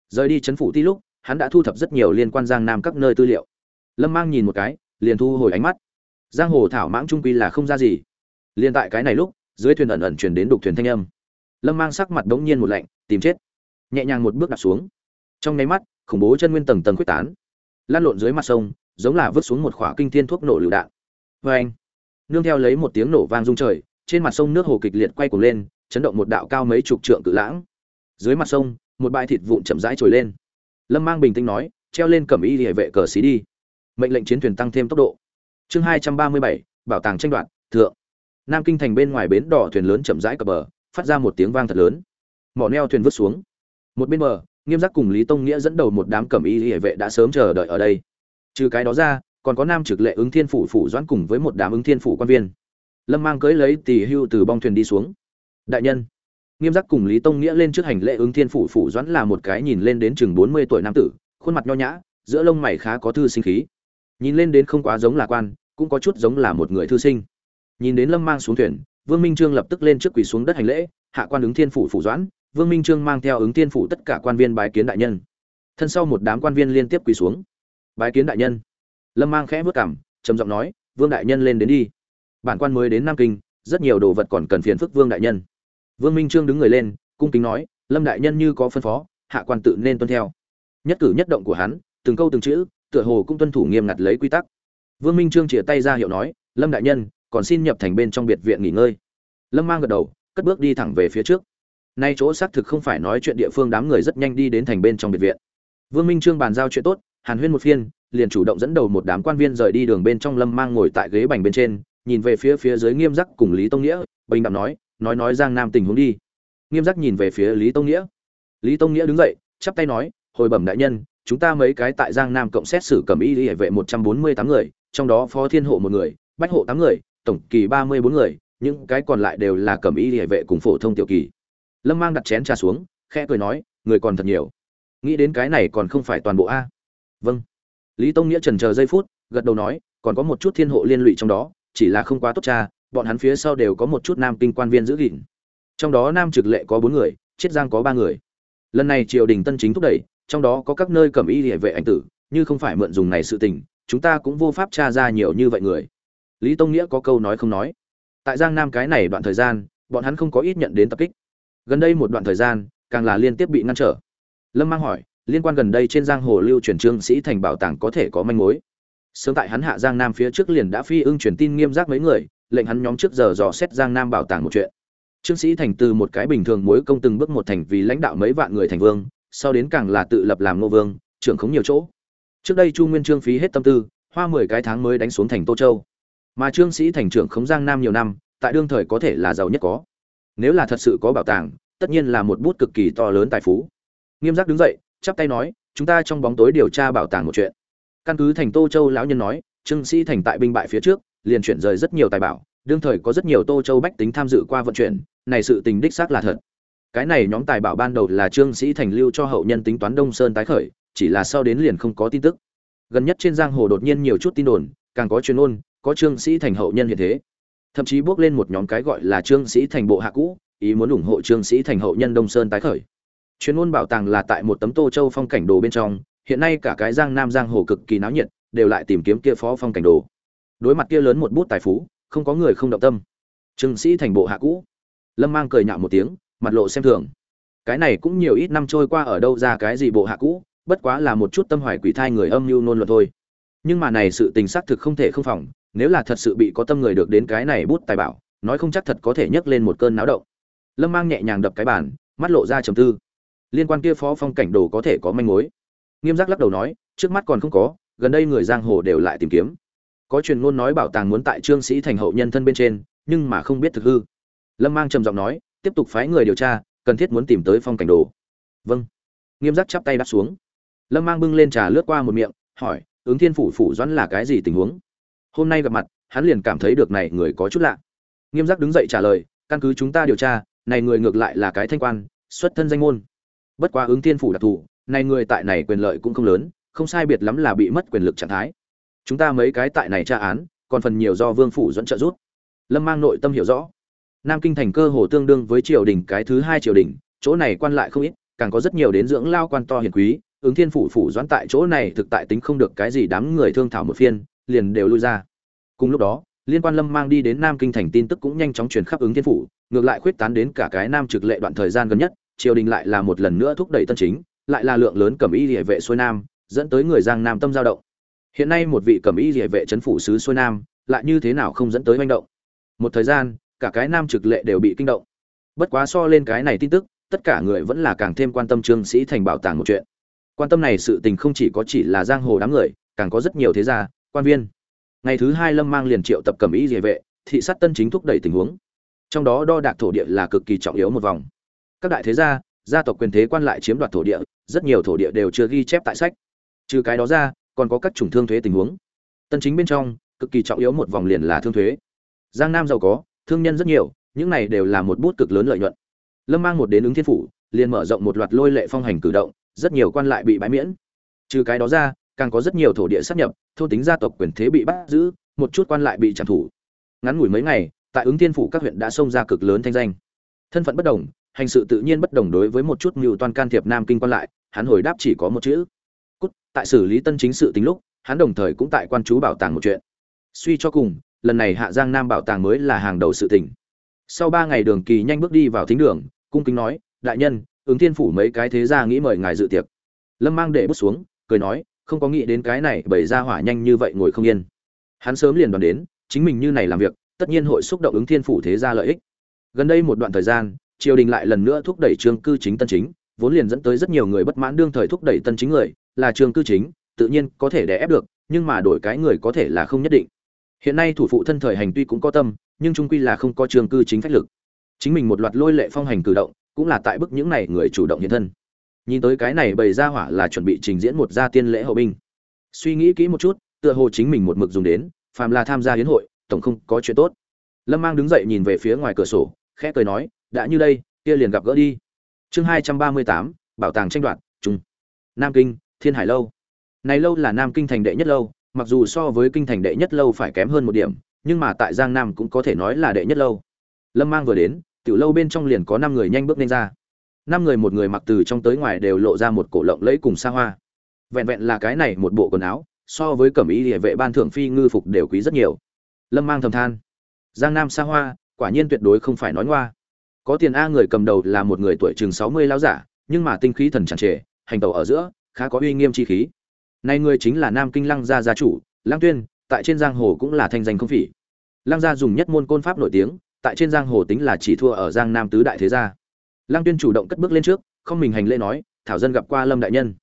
Rời đi chấn phủ ti lúc, hắn đã thu thập rất nhiều liên quan giang nam các nơi tư liệu. Lâm mang nhìn một cái liền thu hồi ánh mắt. Giang hồ thảo mãng trung quy là không ra gì. Liền tại cái này lúc, dưới thuyền ẩn ẩn chuyển đến đục thuyền thanh âm. Lâm mang sắc mặt đống nhiên một lạnh, tìm chết. Nhẹ nhàng một bước đặt xuống. Trong nháy mắt, khủng bố chân nguyên tầng tầng quyết tán. Lan lộn dưới mặt sông, giống là vứt xuống một khỏa kinh thiên thuốc nổ lựu đạn. Vê anh, nương theo lấy một tiếng nổ vang rung trời, trên mặt sông nước hồ kịch liệt quay cuồng lên, chấn động một đạo cao mấy chục trượng cự lãng. Dưới mặt sông, một bãi thịt vụn chậm rãi trồi lên. Lâm mang bình tĩnh nói, treo lên cẩm y địa vệ cờ xí đi mệnh lệnh chiến thuyền tăng thêm tốc độ. Chương hai trăm ba mươi bảy, bảo tàng tranh đoạt, thượng. Nam kinh thành bên ngoài bến đỏ thuyền lớn chậm rãi cập bờ, phát ra một tiếng vang thật lớn. Mỏ neo thuyền vứt xuống. Một bên bờ, nghiêm giác cùng lý tông nghĩa dẫn đầu một đám cẩm y hệ vệ đã sớm chờ đợi ở đây. Trừ cái đó ra, còn có nam trực lệ ứng thiên phủ phủ doãn cùng với một đám ứng thiên phủ quan viên. Lâm mang cưới lấy tỷ hưu từ bong thuyền đi xuống. Đại nhân. Nghiêm giác cùng lý tông nghĩa lên trước hành lễ ứng thiên phủ phủ doãn là một cái nhìn lên đến chừng bốn mươi tuổi nam tử, khuôn mặt nho nhã, giữa lông mày khá có thư sinh khí nhìn lên đến không quá giống là quan, cũng có chút giống là một người thư sinh. Nhìn đến lâm mang xuống thuyền, vương minh trương lập tức lên trước quỳ xuống đất hành lễ, hạ quan ứng thiên phủ phủ doãn, vương minh trương mang theo ứng thiên phủ tất cả quan viên bái kiến đại nhân. Thân sau một đám quan viên liên tiếp quỳ xuống. Bái kiến đại nhân. Lâm mang khẽ vất cảm trầm giọng nói, vương đại nhân lên đến đi. Bản quan mới đến nam kinh, rất nhiều đồ vật còn cần phiền phức vương đại nhân. Vương minh trương đứng người lên, cung kính nói, lâm đại nhân như có phân phó, hạ quan tự nên tuân theo. Nhất cử nhất động của hắn, từng câu từng chữ tựa hồ cũng tuân thủ nghiêm ngặt lấy quy tắc. Vương minh trương chìa tay ra hiệu nói, lâm đại nhân, còn xin nhập thành bên trong biệt viện nghỉ ngơi. Lâm mang gật đầu, cất bước đi thẳng về phía trước. Nay chỗ xác thực không phải nói chuyện địa phương, đám người rất nhanh đi đến thành bên trong biệt viện. Vương minh trương bàn giao chuyện tốt, hàn huyên một phiên, liền chủ động dẫn đầu một đám quan viên rời đi đường bên trong lâm mang ngồi tại ghế bành bên trên, nhìn về phía phía dưới nghiêm giác cùng lý tông nghĩa, bình đạm nói nói nói giang nam tình huống đi. Nghiêm giác nhìn về phía lý tông nghĩa. Lý tông nghĩa đứng dậy, chắp tay nói, hồi bẩm đại nhân chúng ta mấy cái tại giang nam cộng xét xử cầm y hệ vệ một trăm bốn mươi tám người, trong đó phó thiên hộ một người, bách hộ tám người, tổng kỳ ba mươi bốn người, những cái còn lại đều là cầm y hệ vệ cùng phổ thông tiểu kỳ. Lâm mang đặt chén trà xuống, khẽ cười nói, người còn thật nhiều. Nghĩ đến cái này còn không phải toàn bộ a. Vâng. Lý tông nghĩa trần chờ giây phút, gật đầu nói, còn có một chút thiên hộ liên lụy trong đó, chỉ là không quá tốt cha, bọn hắn phía sau đều có một chút nam kinh quan viên giữ gìn. Trong đó nam trực lệ có bốn người, chiết giang có ba người. Lần này triều đình tân chính thúc đẩy trong đó có các nơi cầm y địa vệ anh tử, như không phải mượn dùng này sự tình, chúng ta cũng vô pháp tra ra nhiều như vậy người. Lý tông nghĩa có câu nói không nói. Tại giang nam cái này đoạn thời gian, bọn hắn không có ít nhận đến tập kích. Gần đây một đoạn thời gian, càng là liên tiếp bị ngăn trở. Lâm mang hỏi, liên quan gần đây trên giang hồ lưu truyền trương sĩ thành bảo tàng có thể có manh mối? Sớm tại hắn hạ giang nam phía trước liền đã phi ưng truyền tin nghiêm giác mấy người, lệnh hắn nhóm trước giờ dò xét giang nam bảo tàng một chuyện. Trương sĩ thành từ một cái bình thường mối công từng bước một thành vì lãnh đạo mấy vạn người thành vương sau đến càng là tự lập làm ngô vương, trưởng khống nhiều chỗ. Trước đây chu nguyên trương phí hết tâm tư, hoa mười cái tháng mới đánh xuống thành tô châu. Mà trương sĩ thành trưởng khống giang nam nhiều năm, tại đương thời có thể là giàu nhất có. Nếu là thật sự có bảo tàng, tất nhiên là một bút cực kỳ to lớn tài phú. Nghiêm giác đứng dậy, chắp tay nói, chúng ta trong bóng tối điều tra bảo tàng một chuyện. Căn cứ thành tô châu lão nhân nói, trương sĩ thành tại binh bại phía trước, liền chuyển rời rất nhiều tài bảo, đương thời có rất nhiều tô châu bách tính tham dự qua vận chuyển, này sự tình đích xác là thật cái này nhóm tài bảo ban đầu là trương sĩ thành lưu cho hậu nhân tính toán đông sơn tái khởi, chỉ là sau đến liền không có tin tức. Gần nhất trên giang hồ đột nhiên nhiều chút tin đồn, càng có chuyên ôn có trương sĩ thành hậu nhân hiện thế. Thậm chí bước lên một nhóm cái gọi là trương sĩ thành bộ hạ cũ, ý muốn ủng hộ trương sĩ thành hậu nhân đông sơn tái khởi. Chuyên ôn bảo tàng là tại một tấm tô châu phong cảnh đồ bên trong, hiện nay cả cái giang nam giang hồ cực kỳ náo nhiệt, đều lại tìm kiếm kia phó phong cảnh đồ. Đối mặt kia lớn một bút tài phú, không có người không động tâm. Trương sĩ thành bộ hạ cũ. Lâm mang cười nhạo một tiếng mặt lộ xem thường. Cái này cũng nhiều ít năm trôi qua ở đâu ra cái gì bộ hạ cũ, bất quá là một chút tâm hoài quỷ thai người âm mưu nôn luật thôi. Nhưng mà này sự tình xác thực không thể không phòng, nếu là thật sự bị có tâm người được đến cái này bút tài bảo, nói không chắc thật có thể nhấc lên một cơn náo động. Lâm mang nhẹ nhàng đập cái bàn, mắt lộ ra trầm tư. Liên quan kia phó phong cảnh đồ có thể có manh mối. Nghiêm giác lắc đầu nói, trước mắt còn không có, gần đây người giang hồ đều lại tìm kiếm. Có truyền ngôn nói bảo tàng muốn tại trương sĩ thành hậu nhân thân bên trên, nhưng mà không biết thực hư. Lâm mang trầm giọng nói tiếp tục phái người điều tra, cần thiết muốn tìm tới phong cảnh đồ. Vâng. Nghiêm giác chắp tay đáp xuống. Lâm mang bưng lên trà lướt qua một miệng, hỏi, ứng thiên phủ phủ doãn là cái gì tình huống? Hôm nay gặp mặt, hắn liền cảm thấy được này người có chút lạ. Nghiêm giác đứng dậy trả lời, căn cứ chúng ta điều tra, này người ngược lại là cái thanh quan, xuất thân danh môn. Bất quá ứng thiên phủ đặc thù, này người tại này quyền lợi cũng không lớn, không sai biệt lắm là bị mất quyền lực trạng thái. Chúng ta mấy cái tại này tra án, còn phần nhiều do vương phủ dẫn trợ giúp. Lâm mang nội tâm hiểu rõ nam kinh thành cơ hồ tương đương với triều đình cái thứ hai triều đình, chỗ này quan lại không ít, càng có rất nhiều đến dưỡng lao quan to hiền quý, ứng thiên phủ phủ doãn tại chỗ này thực tại tính không được cái gì đám người thương thảo một phiên, liền đều lui ra. Cùng lúc đó, liên quan lâm mang đi đến nam kinh thành tin tức cũng nhanh chóng truyền khắp ứng thiên phủ, ngược lại khuyết tán đến cả cái nam trực lệ đoạn thời gian gần nhất, triều đình lại là một lần nữa thúc đẩy tân chính, lại là lượng lớn cẩm y địa vệ xuôi nam, dẫn tới người giang nam tâm giao động. Hiện nay một vị cẩm y địa vệ chấn phủ sứ xuôi nam, lại như thế nào không dẫn tới manh động? Một thời gian cả cái nam trực lệ đều bị kinh động. Bất quá so lên cái này tin tức, tất cả người vẫn là càng thêm quan tâm trương sĩ thành bảo tàng một chuyện. Quan tâm này sự tình không chỉ có chỉ là giang hồ đám người, càng có rất nhiều thế gia, quan viên. Ngày thứ hai lâm mang liền triệu tập cầm ý địa vệ, thị sát tân chính thúc đẩy tình huống. Trong đó đo đạc thổ địa là cực kỳ trọng yếu một vòng. Các đại thế gia gia tộc quyền thế quan lại chiếm đoạt thổ địa, rất nhiều thổ địa đều chưa ghi chép tại sách. Trừ cái đó ra, còn có các chủng thương thuế tình huống. Tân chính bên trong, cực kỳ trọng yếu một vòng liền là thương thuế. Giang nam giàu có thương nhân rất nhiều, những này đều là một bút cực lớn lợi nhuận. Lâm mang một đến ứng thiên phủ, liền mở rộng một loạt lôi lệ phong hành cử động, rất nhiều quan lại bị bãi miễn. Trừ cái đó ra, càng có rất nhiều thổ địa sắp nhập thôn tính gia tộc quyền thế bị bắt giữ, một chút quan lại bị trảm thủ ngắn ngủi mấy ngày, tại ứng thiên phủ các huyện đã xông ra cực lớn thanh danh. Thân phận bất đồng, hành sự tự nhiên bất đồng đối với một chút mưu toan can thiệp nam kinh quan lại, hắn hồi đáp chỉ có một chữ. Cút, tại xử lý tân chính sự tính lúc, hắn đồng thời cũng tại quan chú bảo tàng một chuyện. Suy cho cùng lần này hạ giang nam bảo tàng mới là hàng đầu sự tỉnh sau ba ngày đường kỳ nhanh bước đi vào thính đường, cung kính nói, đại nhân, ứng thiên phủ mấy cái thế gia nghĩ mời ngài dự tiệc. Lâm mang để bút xuống, cười nói, không có nghĩ đến cái này bởi ra hỏa nhanh như vậy ngồi không yên. Hắn sớm liền đoán đến, chính mình như này làm việc, tất nhiên hội xúc động ứng thiên phủ thế gia lợi ích. Gần đây một đoạn thời gian, triều đình lại lần nữa thúc đẩy trương cư chính tân chính, vốn liền dẫn tới rất nhiều người bất mãn đương thời thúc đẩy tân chính người, là trương cư chính, tự nhiên có thể đè ép được, nhưng mà đổi cái người có thể là không nhất định hiện nay thủ phụ thân thời hành tuy cũng có tâm, nhưng trung quy là không có trường cư chính phách lực. Chính mình một loạt lôi lệ phong hành cử động, cũng là tại bức những này người chủ động hiện thân. Nhìn tới cái này bày ra hỏa là chuẩn bị trình diễn một gia tiên lễ hậu binh. Suy nghĩ kỹ một chút, tựa hồ chính mình một mực dùng đến, phàm là tham gia hiến hội, tổng không có chuyện tốt. Lâm mang đứng dậy nhìn về phía ngoài cửa sổ, khẽ cười nói, đã như đây, kia liền gặp gỡ đi. Chương hai trăm ba mươi tám, bảo tàng tranh đoạt trung nam kinh, thiên hải lâu. Này lâu là nam kinh thành đệ nhất lâu mặc dù so với kinh thành đệ nhất lâu phải kém hơn một điểm, nhưng mà tại giang nam cũng có thể nói là đệ nhất lâu. Lâm mang vừa đến, tiểu lâu bên trong liền có năm người nhanh bước lên ra. Năm người một người mặc từ trong tới ngoài đều lộ ra một cổ lộng lẫy cùng xa hoa. Vẹn vẹn là cái này một bộ quần áo, so với cẩm ý địa vệ ban thượng phi ngư phục đều quý rất nhiều. Lâm mang thầm than, giang nam xa hoa, quả nhiên tuyệt đối không phải nói ngoa. Có tiền a người cầm đầu là một người tuổi chừng sáu mươi lão giả, nhưng mà tinh khí thần tràn trề, hành tàu ở giữa, khá có uy nghiêm chi khí nay người chính là nam kinh lăng gia gia chủ, lăng tuyên, tại trên giang hồ cũng là thanh danh không phỉ. Lăng gia dùng nhất môn côn pháp nổi tiếng, tại trên giang hồ tính là chỉ thua ở giang nam tứ đại thế gia. Lăng tuyên chủ động cất bước lên trước, không mình hành lễ nói, thảo dân gặp qua lâm đại nhân.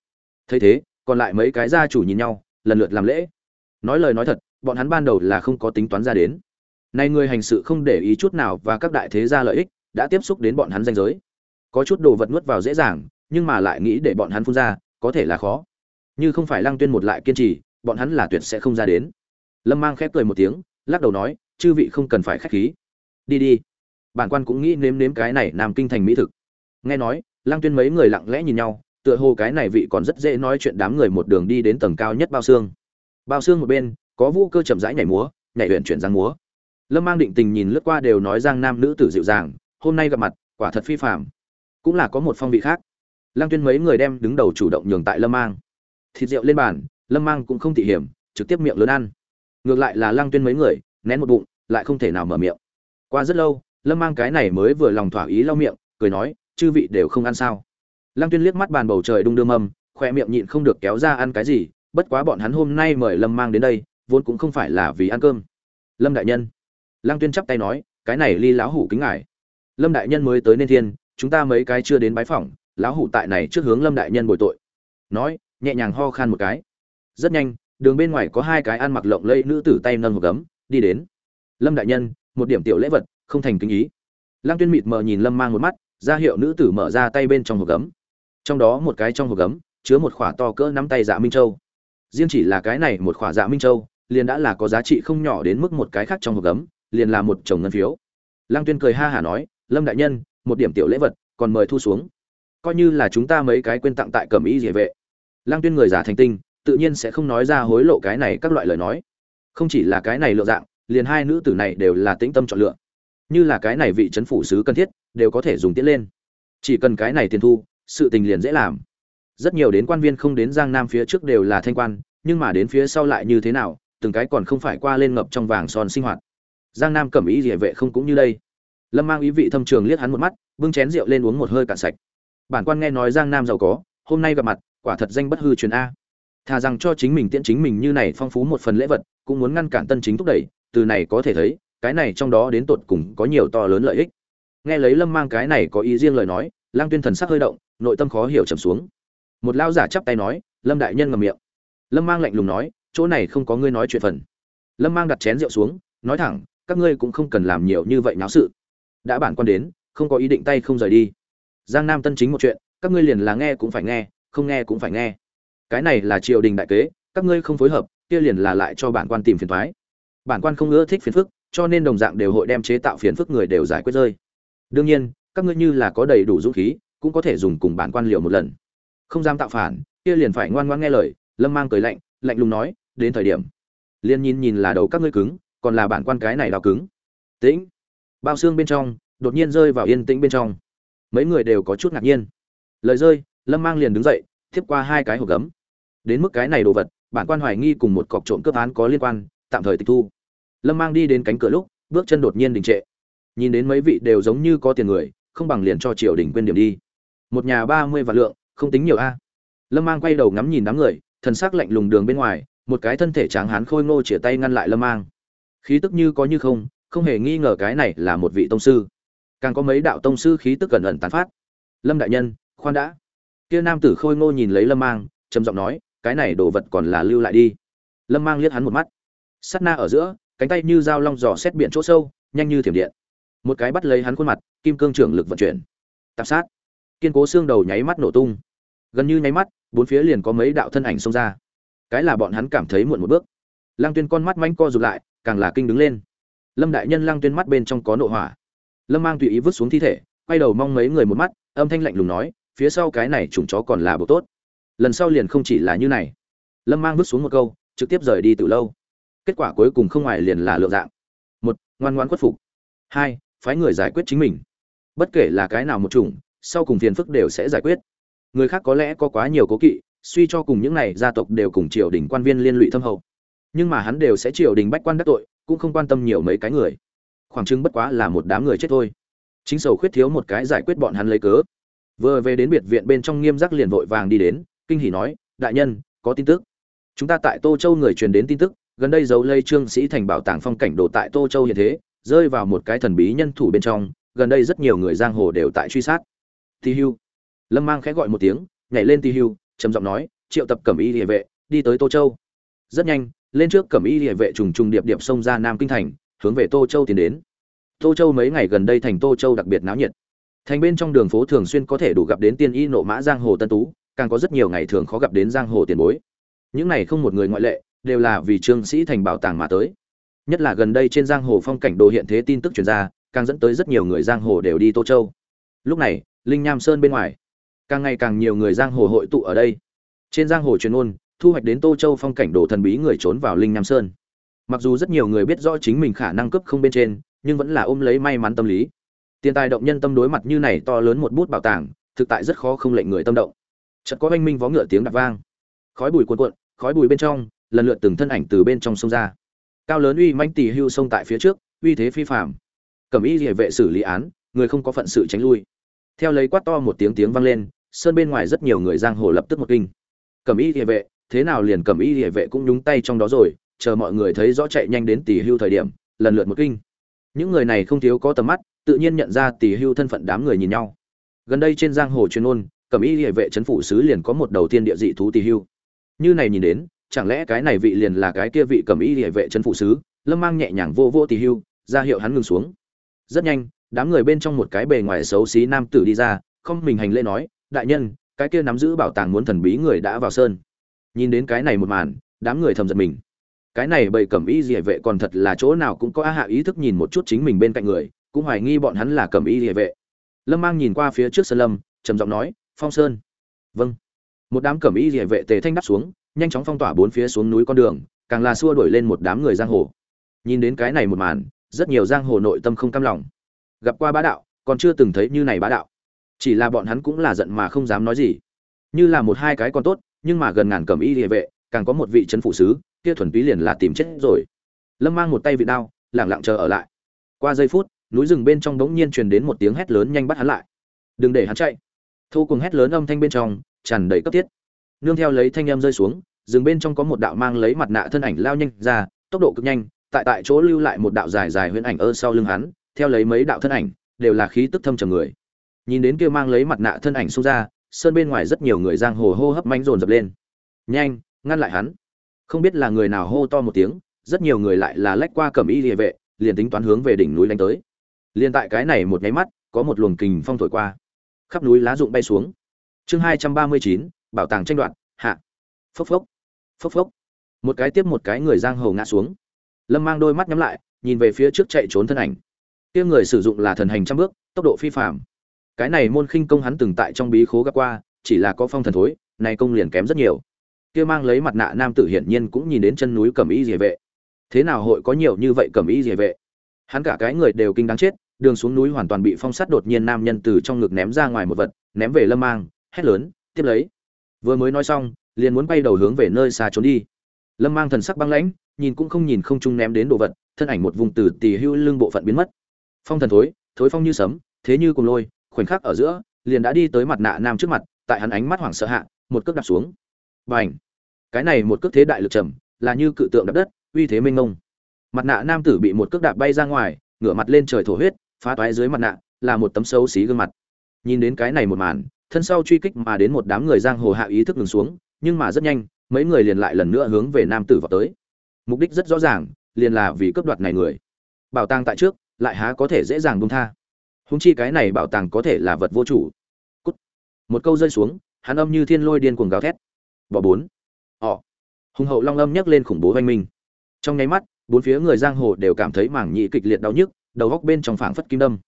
Thấy thế, còn lại mấy cái gia chủ nhìn nhau, lần lượt làm lễ. Nói lời nói thật, bọn hắn ban đầu là không có tính toán ra đến. Nay người hành sự không để ý chút nào và các đại thế gia lợi ích, đã tiếp xúc đến bọn hắn danh giới. Có chút đồ vật nuốt vào dễ dàng, nhưng mà lại nghĩ để bọn hắn phun ra, có thể là khó như không phải lăng tuyên một lại kiên trì, bọn hắn là tuyệt sẽ không ra đến. Lâm mang khép cười một tiếng, lắc đầu nói, chư vị không cần phải khách khí. Đi đi. Bản quan cũng nghĩ nếm nếm cái này làm kinh thành mỹ thực. Nghe nói, lăng tuyên mấy người lặng lẽ nhìn nhau, tựa hồ cái này vị còn rất dễ nói chuyện đám người một đường đi đến tầng cao nhất bao xương bao xương một bên, có vũ cơ chậm rãi nhảy múa, nhảy huyện chuyển giang múa. Lâm mang định tình nhìn lướt qua đều nói giang nam nữ tử dịu dàng, hôm nay gặp mặt, quả thật phi phạm cũng là có một phong vị khác. Lăng tuyên mấy người đem đứng đầu chủ động nhường tại lâm mang thịt rượu lên bàn, lâm mang cũng không tỉ hiểm, trực tiếp miệng lớn ăn. Ngược lại là lăng tuyên mấy người, nén một bụng, lại không thể nào mở miệng. Qua rất lâu, lâm mang cái này mới vừa lòng thỏa ý lau miệng, cười nói, chư vị đều không ăn sao? Lăng tuyên liếc mắt bàn bầu trời đung đưa mâm, khoe miệng nhịn không được kéo ra ăn cái gì, bất quá bọn hắn hôm nay mời lâm mang đến đây, vốn cũng không phải là vì ăn cơm. Lâm đại nhân. Lăng tuyên chắp tay nói, cái này ly lão hủ kính ngài. Lâm đại nhân mới tới nên thiên, chúng ta mấy cái chưa đến bái phỏng, lão hủ tại này trước hướng lâm đại nhân bồi tội. Nói nhẹ nhàng ho khan một cái. Rất nhanh, đường bên ngoài có hai cái ăn mặc lộng lẫy nữ tử tay nâng hộp gấm, đi đến. Lâm đại nhân, một điểm tiểu lễ vật, không thành kính ý. Lăng tuyên mịt mờ nhìn lâm mang một mắt, ra hiệu nữ tử mở ra tay bên trong hộp gấm. Trong đó một cái trong hộp gấm, chứa một khỏa to cỡ nắm tay dạ minh châu. Riêng chỉ là cái này một khỏa dạ minh châu, liền đã là có giá trị không nhỏ đến mức một cái khác trong hộp gấm, liền là một chồng ngân phiếu. Lăng tuyên cười ha hả nói, lâm đại nhân, một điểm tiểu lễ vật, còn mời thu xuống. Coi như là chúng ta mấy cái quên tặng tại cẩm ý địa vệ lăng tuyên người giả thành tinh, tự nhiên sẽ không nói ra hối lộ cái này các loại lời nói. Không chỉ là cái này lựa dạng, liền hai nữ tử này đều là tĩnh tâm chọn lựa. Như là cái này vị trấn phủ sứ cần thiết, đều có thể dùng tiết lên. Chỉ cần cái này tiền thu, sự tình liền dễ làm. Rất nhiều đến quan viên không đến giang nam phía trước đều là thanh quan, nhưng mà đến phía sau lại như thế nào, từng cái còn không phải qua lên ngập trong vàng son sinh hoạt. Giang nam cẩm ý địa vệ không cũng như đây. Lâm mang ý vị thâm trường liếc hắn một mắt, bưng chén rượu lên uống một hơi cạn sạch. Bản quan nghe nói giang nam giàu có, hôm nay gặp mặt quả thật danh bất hư truyền a. Thà rằng cho chính mình tiễn chính mình như này phong phú một phần lễ vật, cũng muốn ngăn cản tân chính thúc đẩy, từ này có thể thấy, cái này trong đó đến tột cùng có nhiều to lớn lợi ích. Nghe lấy lâm mang cái này có ý riêng lời nói lang tuyên thần sắc hơi động, nội tâm khó hiểu trầm xuống. Một lao giả chắp tay nói, lâm đại nhân ngầm miệng. Lâm mang lạnh lùng nói, chỗ này không có ngươi nói chuyện phần. Lâm mang đặt chén rượu xuống, nói thẳng, các ngươi cũng không cần làm nhiều như vậy náo sự. Đã bản quan đến, không có ý định tay không rời đi. Giang nam tân chính một chuyện, các ngươi liền là nghe cũng phải nghe không nghe cũng phải nghe. Cái này là triều đình đại kế, các ngươi không phối hợp, kia liền là lại cho bản quan tìm phiền toái. Bản quan không ưa thích phiền phức, cho nên đồng dạng đều hội đem chế tạo phiền phức người đều giải quyết rơi. Đương nhiên, các ngươi như là có đầy đủ dũng khí, cũng có thể dùng cùng bản quan liều một lần. Không dám tạo phản, kia liền phải ngoan ngoãn nghe lời, lâm mang cười lạnh lạnh lùng nói, đến thời điểm. Liên nhìn nhìn là đầu các ngươi cứng, còn là bản quan cái này đào cứng. Tĩnh. Bao xương bên trong, đột nhiên rơi vào yên tĩnh bên trong. Mấy người đều có chút ngạc nhiên. Lời rơi lâm mang liền đứng dậy tiếp qua hai cái hộp gấm. Đến mức cái này đồ vật, bản quan hoài nghi cùng một cọc trộm cướp án có liên quan, tạm thời tịch thu. Lâm mang đi đến cánh cửa lúc, bước chân đột nhiên đình trệ. Nhìn đến mấy vị đều giống như có tiền người, không bằng liền cho triều đình quên điểm đi. Một nhà ba mươi vạn lượng, không tính nhiều a. Lâm mang quay đầu ngắm nhìn đám người, thần sắc lạnh lùng đường bên ngoài, một cái thân thể tráng hán khôi ngô chĩa tay ngăn lại lâm mang. Khí tức như có như không không hề nghi ngờ cái này là một vị tông sư. Càng có mấy đạo tông sư khí tức cẩn ẩn tán phát. Lâm đại nhân, khoan đã kia nam tử khôi ngô nhìn lấy lâm mang, trầm giọng nói, cái này đồ vật còn là lưu lại đi. Lâm mang liếc hắn một mắt. Sắt na ở giữa, cánh tay như dao long giò xét biển chỗ sâu, nhanh như thiểm điện. Một cái bắt lấy hắn khuôn mặt, kim cương trưởng lực vận chuyển. Tạp sát. Kiên cố xương đầu nháy mắt nổ tung. Gần như nháy mắt, bốn phía liền có mấy đạo thân ảnh xông ra. Cái là bọn hắn cảm thấy muộn một bước. Lăng tuyên con mắt manh co rụt lại, càng là kinh đứng lên. Lâm đại nhân lăng tuyên mắt bên trong có nộ hỏa. Lâm mang tùy ý vứt xuống thi thể, quay đầu mong mấy người một mắt, âm thanh lạnh lùng nói phía sau cái này trùng chó còn là bộ tốt. Lần sau liền không chỉ là như này. Lâm mang vứt xuống một câu, trực tiếp rời đi từ lâu. Kết quả cuối cùng không ngoài liền là lựa dạng. Một, ngoan ngoan khuất phục. Hai, phái người giải quyết chính mình. Bất kể là cái nào một chủng, sau cùng phiền phức đều sẽ giải quyết. Người khác có lẽ có quá nhiều cố kỵ, suy cho cùng những này gia tộc đều cùng triều đình quan viên liên lụy thâm hậu. Nhưng mà hắn đều sẽ triều đình bách quan đắc tội, cũng không quan tâm nhiều mấy cái người. Khoảng chừng bất quá là một đám người chết thôi. Chính sầu khuyết thiếu một cái giải quyết bọn hắn lấy cớ vừa về đến biệt viện bên trong nghiêm giác liền vội vàng đi đến, kinh hỉ nói, đại nhân, có tin tức. Chúng ta tại tô châu người truyền đến tin tức, gần đây dấu lây trương sĩ thành bảo tàng phong cảnh đồ tại tô châu hiện thế, rơi vào một cái thần bí nhân thủ bên trong, gần đây rất nhiều người giang hồ đều tại truy sát. Ti hưu. Lâm mang khẽ gọi một tiếng, nhảy lên ti hưu, trầm giọng nói, triệu tập cẩm y địa vệ, đi tới tô châu. Rất nhanh, lên trước cẩm y địa vệ trùng trùng điệp điệp xông ra nam kinh thành, hướng về tô châu tiến đến. Tô châu mấy ngày gần đây thành tô châu đặc biệt náo nhiệt thành bên trong đường phố thường xuyên có thể đủ gặp đến tiên y nộ mã giang hồ tân tú, càng có rất nhiều ngày thường khó gặp đến giang hồ tiền bối. Những này không một người ngoại lệ, đều là vì trương sĩ thành bảo tàng mà tới. Nhất là gần đây trên giang hồ phong cảnh đồ hiện thế tin tức truyền ra, càng dẫn tới rất nhiều người giang hồ đều đi tô châu. Lúc này, linh nham sơn bên ngoài, càng ngày càng nhiều người giang hồ hội tụ ở đây. Trên giang hồ truyền ôn thu hoạch đến tô châu phong cảnh đồ thần bí người trốn vào linh nham sơn. Mặc dù rất nhiều người biết rõ chính mình khả năng cướp không bên trên, nhưng vẫn là ôm lấy may mắn tâm lý tiền tài động nhân tâm đối mặt như này to lớn một bút bảo tàng, thực tại rất khó không lệnh người tâm động. Chợt có oanh minh vó ngựa tiếng đạp vang. Khói bụi cuồn cuộn, khói bụi bên trong, lần lượt từng thân ảnh từ bên trong sông ra. Cao lớn uy manh tỷ hưu sông tại phía trước, uy thế phi phàm. Cẩm y lìa vệ xử lý án, người không có phận sự tránh lui. Theo lấy quát to một tiếng tiếng vang lên, sơn bên ngoài rất nhiều người giang hồ lập tức một kinh. Cẩm y lìa vệ, thế nào liền cẩm y lìa vệ cũng nhúng tay trong đó rồi, chờ mọi người thấy rõ chạy nhanh đến tỷ hưu thời điểm, lần lượt một kinh. Những người này không thiếu có tầm mắt tự nhiên nhận ra tỷ hưu thân phận đám người nhìn nhau. Gần đây trên giang hồ chuyên ôn cẩm y địa vệ trấn phủ sứ liền có một đầu tiên địa dị thú tỷ hưu. Như này nhìn đến, chẳng lẽ cái này vị liền là cái kia vị cẩm y địa vệ trấn phủ sứ, lâm mang nhẹ nhàng vô vô tỷ hưu, ra hiệu hắn ngừng xuống. Rất nhanh, đám người bên trong một cái bề ngoài xấu xí nam tử đi ra, không mình hành lễ nói, đại nhân, cái kia nắm giữ bảo tàng muốn thần bí người đã vào sơn. Nhìn đến cái này một màn, đám người thầm giật mình. Cái này bầy cẩm y địa vệ còn thật là chỗ nào cũng có á hạ ý thức nhìn một chút chính mình bên cạnh người cũng hoài nghi bọn hắn là cẩm y địa vệ. Lâm mang nhìn qua phía trước sơn lâm, trầm giọng nói, phong sơn. Vâng. Một đám cẩm y địa vệ tề thanh đáp xuống, nhanh chóng phong tỏa bốn phía xuống núi con đường, càng là xua đuổi lên một đám người giang hồ. Nhìn đến cái này một màn, rất nhiều giang hồ nội tâm không cam lòng. Gặp qua bá đạo, còn chưa từng thấy như này bá đạo. Chỉ là bọn hắn cũng là giận mà không dám nói gì. Như là một hai cái con tốt, nhưng mà gần ngàn cẩm y địa vệ, càng có một vị trấn phụ sứ, kia thuần túy liền là tìm chết rồi. Lâm mang một tay vị đao lẳng lặng chờ ở lại. Qua giây phút núi rừng bên trong đống nhiên truyền đến một tiếng hét lớn nhanh bắt hắn lại. Đừng để hắn chạy. Thu cùng hét lớn âm thanh bên trong, tràn đầy cấp thiết. Nương theo lấy thanh âm rơi xuống, rừng bên trong có một đạo mang lấy mặt nạ thân ảnh lao nhanh ra, tốc độ cực nhanh, tại tại chỗ lưu lại một đạo dài dài huyễn ảnh ơ sau lưng hắn, theo lấy mấy đạo thân ảnh, đều là khí tức thâm trầm người. Nhìn đến kia mang lấy mặt nạ thân ảnh xông ra, sơn bên ngoài rất nhiều người giang hồ hô hấp manh dồn dập lên. Nhanh, ngăn lại hắn. Không biết là người nào hô to một tiếng, rất nhiều người lại là lách qua cẩm y địa vệ, liền tính toán hướng về đỉnh núi đánh tới liền tại cái này một nháy mắt, có một luồng kình phong thổi qua. Khắp núi lá rụng bay xuống. Chương hai trăm ba mươi chín, bảo tàng tranh đoạt, hạ. Phốc phốc. Phốc phốc. Một cái tiếp một cái người giang hồ ngã xuống. Lâm mang đôi mắt nhắm lại, nhìn về phía trước chạy trốn thân ảnh. Kia người sử dụng là thần hành trăm bước, tốc độ phi phạm cái này môn khinh công hắn từng tại trong bí khố gặp qua, chỉ là có phong thần thối, này công liền kém rất nhiều. Kia mang lấy mặt nạ nam tử hiển nhiên cũng nhìn đến chân núi cẩm y rìa vệ. Thế nào hội có nhiều như vậy cẩm y rìa vệ? Hắn cả cái người đều kinh đáng chết đường xuống núi hoàn toàn bị phong sắt đột nhiên nam nhân từ trong ngực ném ra ngoài một vật, ném về lâm mang, hét lớn, tiếp lấy. Vừa mới nói xong, liền muốn bay đầu hướng về nơi xa trốn đi. Lâm mang thần sắc băng lãnh, nhìn cũng không nhìn không trung ném đến đồ vật, thân ảnh một vùng từ tì hưu lưng bộ phận biến mất. Phong thần thối thối phong như sấm, thế như cùng lôi, khoảnh khắc ở giữa, liền đã đi tới mặt nạ nam trước mặt, tại hắn ánh mắt hoảng sợ hạ, một cước đạp xuống. Và ảnh cái này một cước thế đại lực trầm, là như cự tượng đập đất, uy thế mênh mông. Mặt nạ nam tử bị một cước đạp bay ra ngoài, ngửa mặt lên trời thổ huyết phá toái dưới mặt nạ, là một tấm xấu xí gương mặt. Nhìn đến cái này một màn, thân sau truy kích mà đến một đám người giang hồ hạ ý thức ngừng xuống, nhưng mà rất nhanh, mấy người liền lại lần nữa hướng về nam tử vào tới. Mục đích rất rõ ràng, liền là vì cướp đoạt này người. Bảo tàng tại trước, lại há có thể dễ dàng buông tha. Húng chi cái này bảo tàng có thể là vật vô chủ. Cút. một câu rơi xuống, hắn âm như thiên lôi điên cuồng gào thét. Bỏ bốn. Họ hùng hậu long âm nhấc lên khủng bố oanh minh. Trong nháy mắt, bốn phía người giang hồ đều cảm thấy mảng nhị kịch liệt đau nhức đầu góc bên trong phảng phất kim đâm.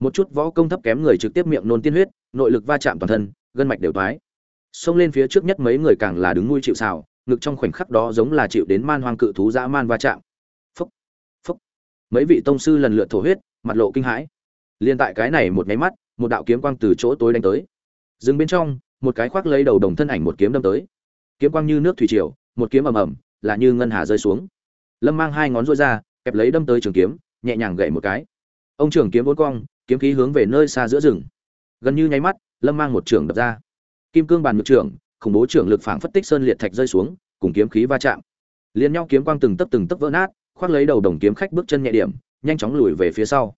Một chút võ công thấp kém người trực tiếp miệng nôn tiên huyết, nội lực va chạm toàn thân, gân mạch đều toái. Xông lên phía trước nhất mấy người càng là đứng nuôi chịu xào ngực trong khoảnh khắc đó giống là chịu đến man hoang cự thú dã man va chạm. Phúc phúc mấy vị tông sư lần lượt thổ huyết, mặt lộ kinh hãi. Liên tại cái này một nháy mắt, một đạo kiếm quang từ chỗ tối đánh tới. Dừng bên trong, một cái khoác lấy đầu đồng thân ảnh một kiếm đâm tới. Kiếm quang như nước thủy triều, một kiếm ầm ầm, là như ngân hà rơi xuống. Lâm mang hai ngón rối ra, kẹp lấy đâm tới trường kiếm nhẹ nhàng gậy một cái. Ông trưởng kiếm vốn cong, kiếm khí hướng về nơi xa giữa rừng. Gần như nháy mắt, lâm mang một trưởng đập ra. Kim cương bàn ngược trưởng, khủng bố trưởng lực phảng phất tích sơn liệt thạch rơi xuống, cùng kiếm khí va chạm. Liền nhau kiếm quang từng tấc từng tấc vỡ nát, khoác lấy đầu đồng kiếm khách bước chân nhẹ điểm, nhanh chóng lùi về phía sau.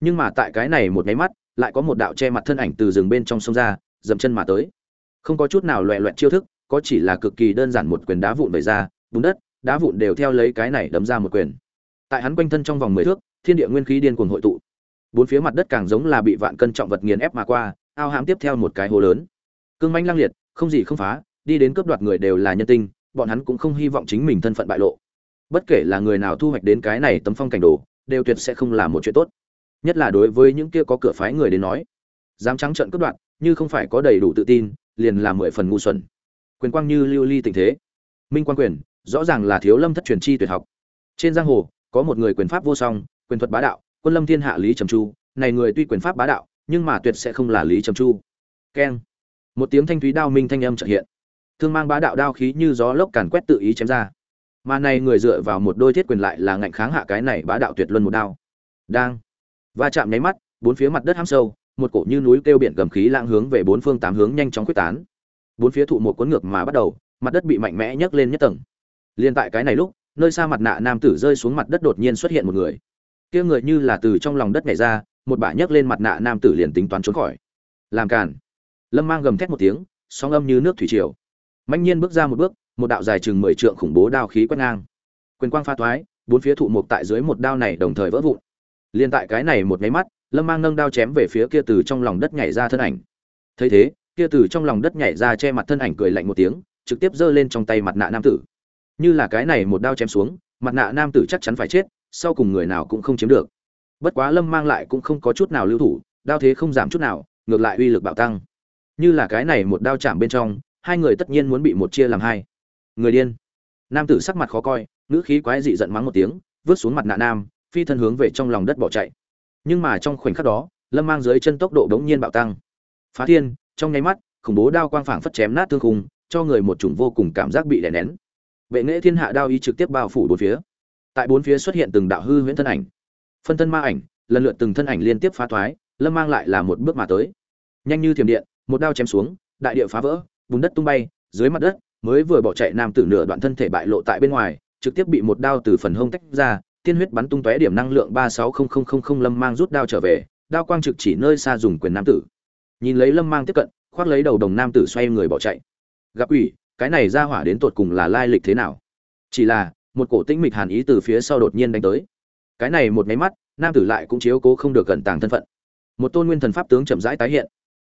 Nhưng mà tại cái này một nháy mắt, lại có một đạo che mặt thân ảnh từ rừng bên trong sông ra, dậm chân mà tới. Không có chút nào loẹ loẹt chiêu thức, có chỉ là cực kỳ đơn giản một quyền đá vụn về ra, bùn đất, đá vụn đều theo lấy cái này đấm ra một quyền tại hắn quanh thân trong vòng mười thước, thiên địa nguyên khí điên cuồng hội tụ. Bốn phía mặt đất càng giống là bị vạn cân trọng vật nghiền ép mà qua, ao hãm tiếp theo một cái hồ lớn. Cương manh lang liệt, không gì không phá, đi đến cướp đoạt người đều là nhân tinh, bọn hắn cũng không hy vọng chính mình thân phận bại lộ. Bất kể là người nào thu hoạch đến cái này tấm phong cảnh đồ, đều tuyệt sẽ không là một chuyện tốt. Nhất là đối với những kia có cửa phái người đến nói. Dám trắng trợn cướp đoạt, như không phải có đầy đủ tự tin, liền là mười phần ngu xuẩn. Quyền quang như lưu ly tình thế. Minh quan quyền, rõ ràng là thiếu lâm thất truyền chi tuyệt học. Trên giang hồ có một người quyền pháp vô song, quyền thuật bá đạo, quân lâm thiên hạ lý trầm chu. Này người tuy quyền pháp bá đạo, nhưng mà tuyệt sẽ không là lý trầm chu. Keng. Một tiếng thanh thúy đao minh thanh âm trợ hiện. Thương mang bá đạo đao khí như gió lốc càn quét tự ý chém ra. Mà này người dựa vào một đôi thiết quyền lại là ngạnh kháng hạ cái này bá đạo tuyệt luân một đao. Đang. Va chạm nháy mắt, bốn phía mặt đất hăm sâu, một cổ như núi kêu biển gầm khí lãng hướng về bốn phương tám hướng nhanh chóng quyết tán. Bốn phía thụ một cuốn ngược mà bắt đầu, mặt đất bị mạnh mẽ nhấc lên nhất tầng. Liên tại cái này lúc nơi xa mặt nạ nam tử rơi xuống mặt đất đột nhiên xuất hiện một người. Kia người như là từ trong lòng đất nhảy ra, một bả nhấc lên mặt nạ nam tử liền tính toán trốn khỏi. Làm cản lâm mang gầm thét một tiếng, sóng âm như nước thủy triều. Mạnh nhiên bước ra một bước, một đạo dài chừng mười trượng khủng bố đao khí quét ngang. Quyền quang pha thoái, bốn phía thụ mục tại dưới một đao này đồng thời vỡ vụn. Liên tại cái này một nháy mắt, lâm mang nâng đao chém về phía kia từ trong lòng đất nhảy ra thân ảnh. Thấy thế, kia từ trong lòng đất nhảy ra che mặt thân ảnh cười lạnh một tiếng, trực tiếp giơ lên trong tay mặt nạ nam tử như là cái này một đao chém xuống, mặt nạ nam tử chắc chắn phải chết, sau cùng người nào cũng không chiếm được. Bất quá lâm mang lại cũng không có chút nào lưu thủ, đao thế không giảm chút nào, ngược lại uy lực bạo tăng. Như là cái này một đao chạm bên trong, hai người tất nhiên muốn bị một chia làm hai. Người điên. Nam tử sắc mặt khó coi, ngữ khí quái dị giận mắng một tiếng, vứt xuống mặt nạ nam, phi thân hướng về trong lòng đất bỏ chạy. Nhưng mà trong khoảnh khắc đó, lâm mang dưới chân tốc độ đống nhiên bạo tăng. Phá thiên, trong nháy mắt, khủng bố đao quang phảng phất chém nát thương khung, cho người một chủng vô cùng cảm giác bị đè nén. Bệ nghệ thiên hạ đao ý trực tiếp bao phủ bốn phía. Tại bốn phía xuất hiện từng đạo hư huyễn thân ảnh. Phân thân ma ảnh, lần lượt từng thân ảnh liên tiếp phá thoái, lâm mang lại là một bước mà tới. Nhanh như thiểm điện, một đao chém xuống, đại địa phá vỡ, bùn đất tung bay, dưới mặt đất, mới vừa bỏ chạy nam tử nửa đoạn thân thể bại lộ tại bên ngoài, trực tiếp bị một đao từ phần hông tách ra, tiên huyết bắn tung tóe điểm năng lượng ba sáu không không không không lâm mang rút đao trở về, đao quang trực chỉ nơi xa dùng quyền nam tử. Nhìn lấy lâm mang tiếp cận, khoác lấy đầu đồng nam tử xoay người bỏ chạy. Gặp ủy cái này ra hỏa đến tột cùng là lai lịch thế nào? Chỉ là, một cổ tĩnh mịch hàn ý từ phía sau đột nhiên đánh tới. Cái này một máy mắt, nam tử lại cũng chiếu cố không được cẩn tàng thân phận. Một tôn nguyên thần pháp tướng chậm rãi tái hiện.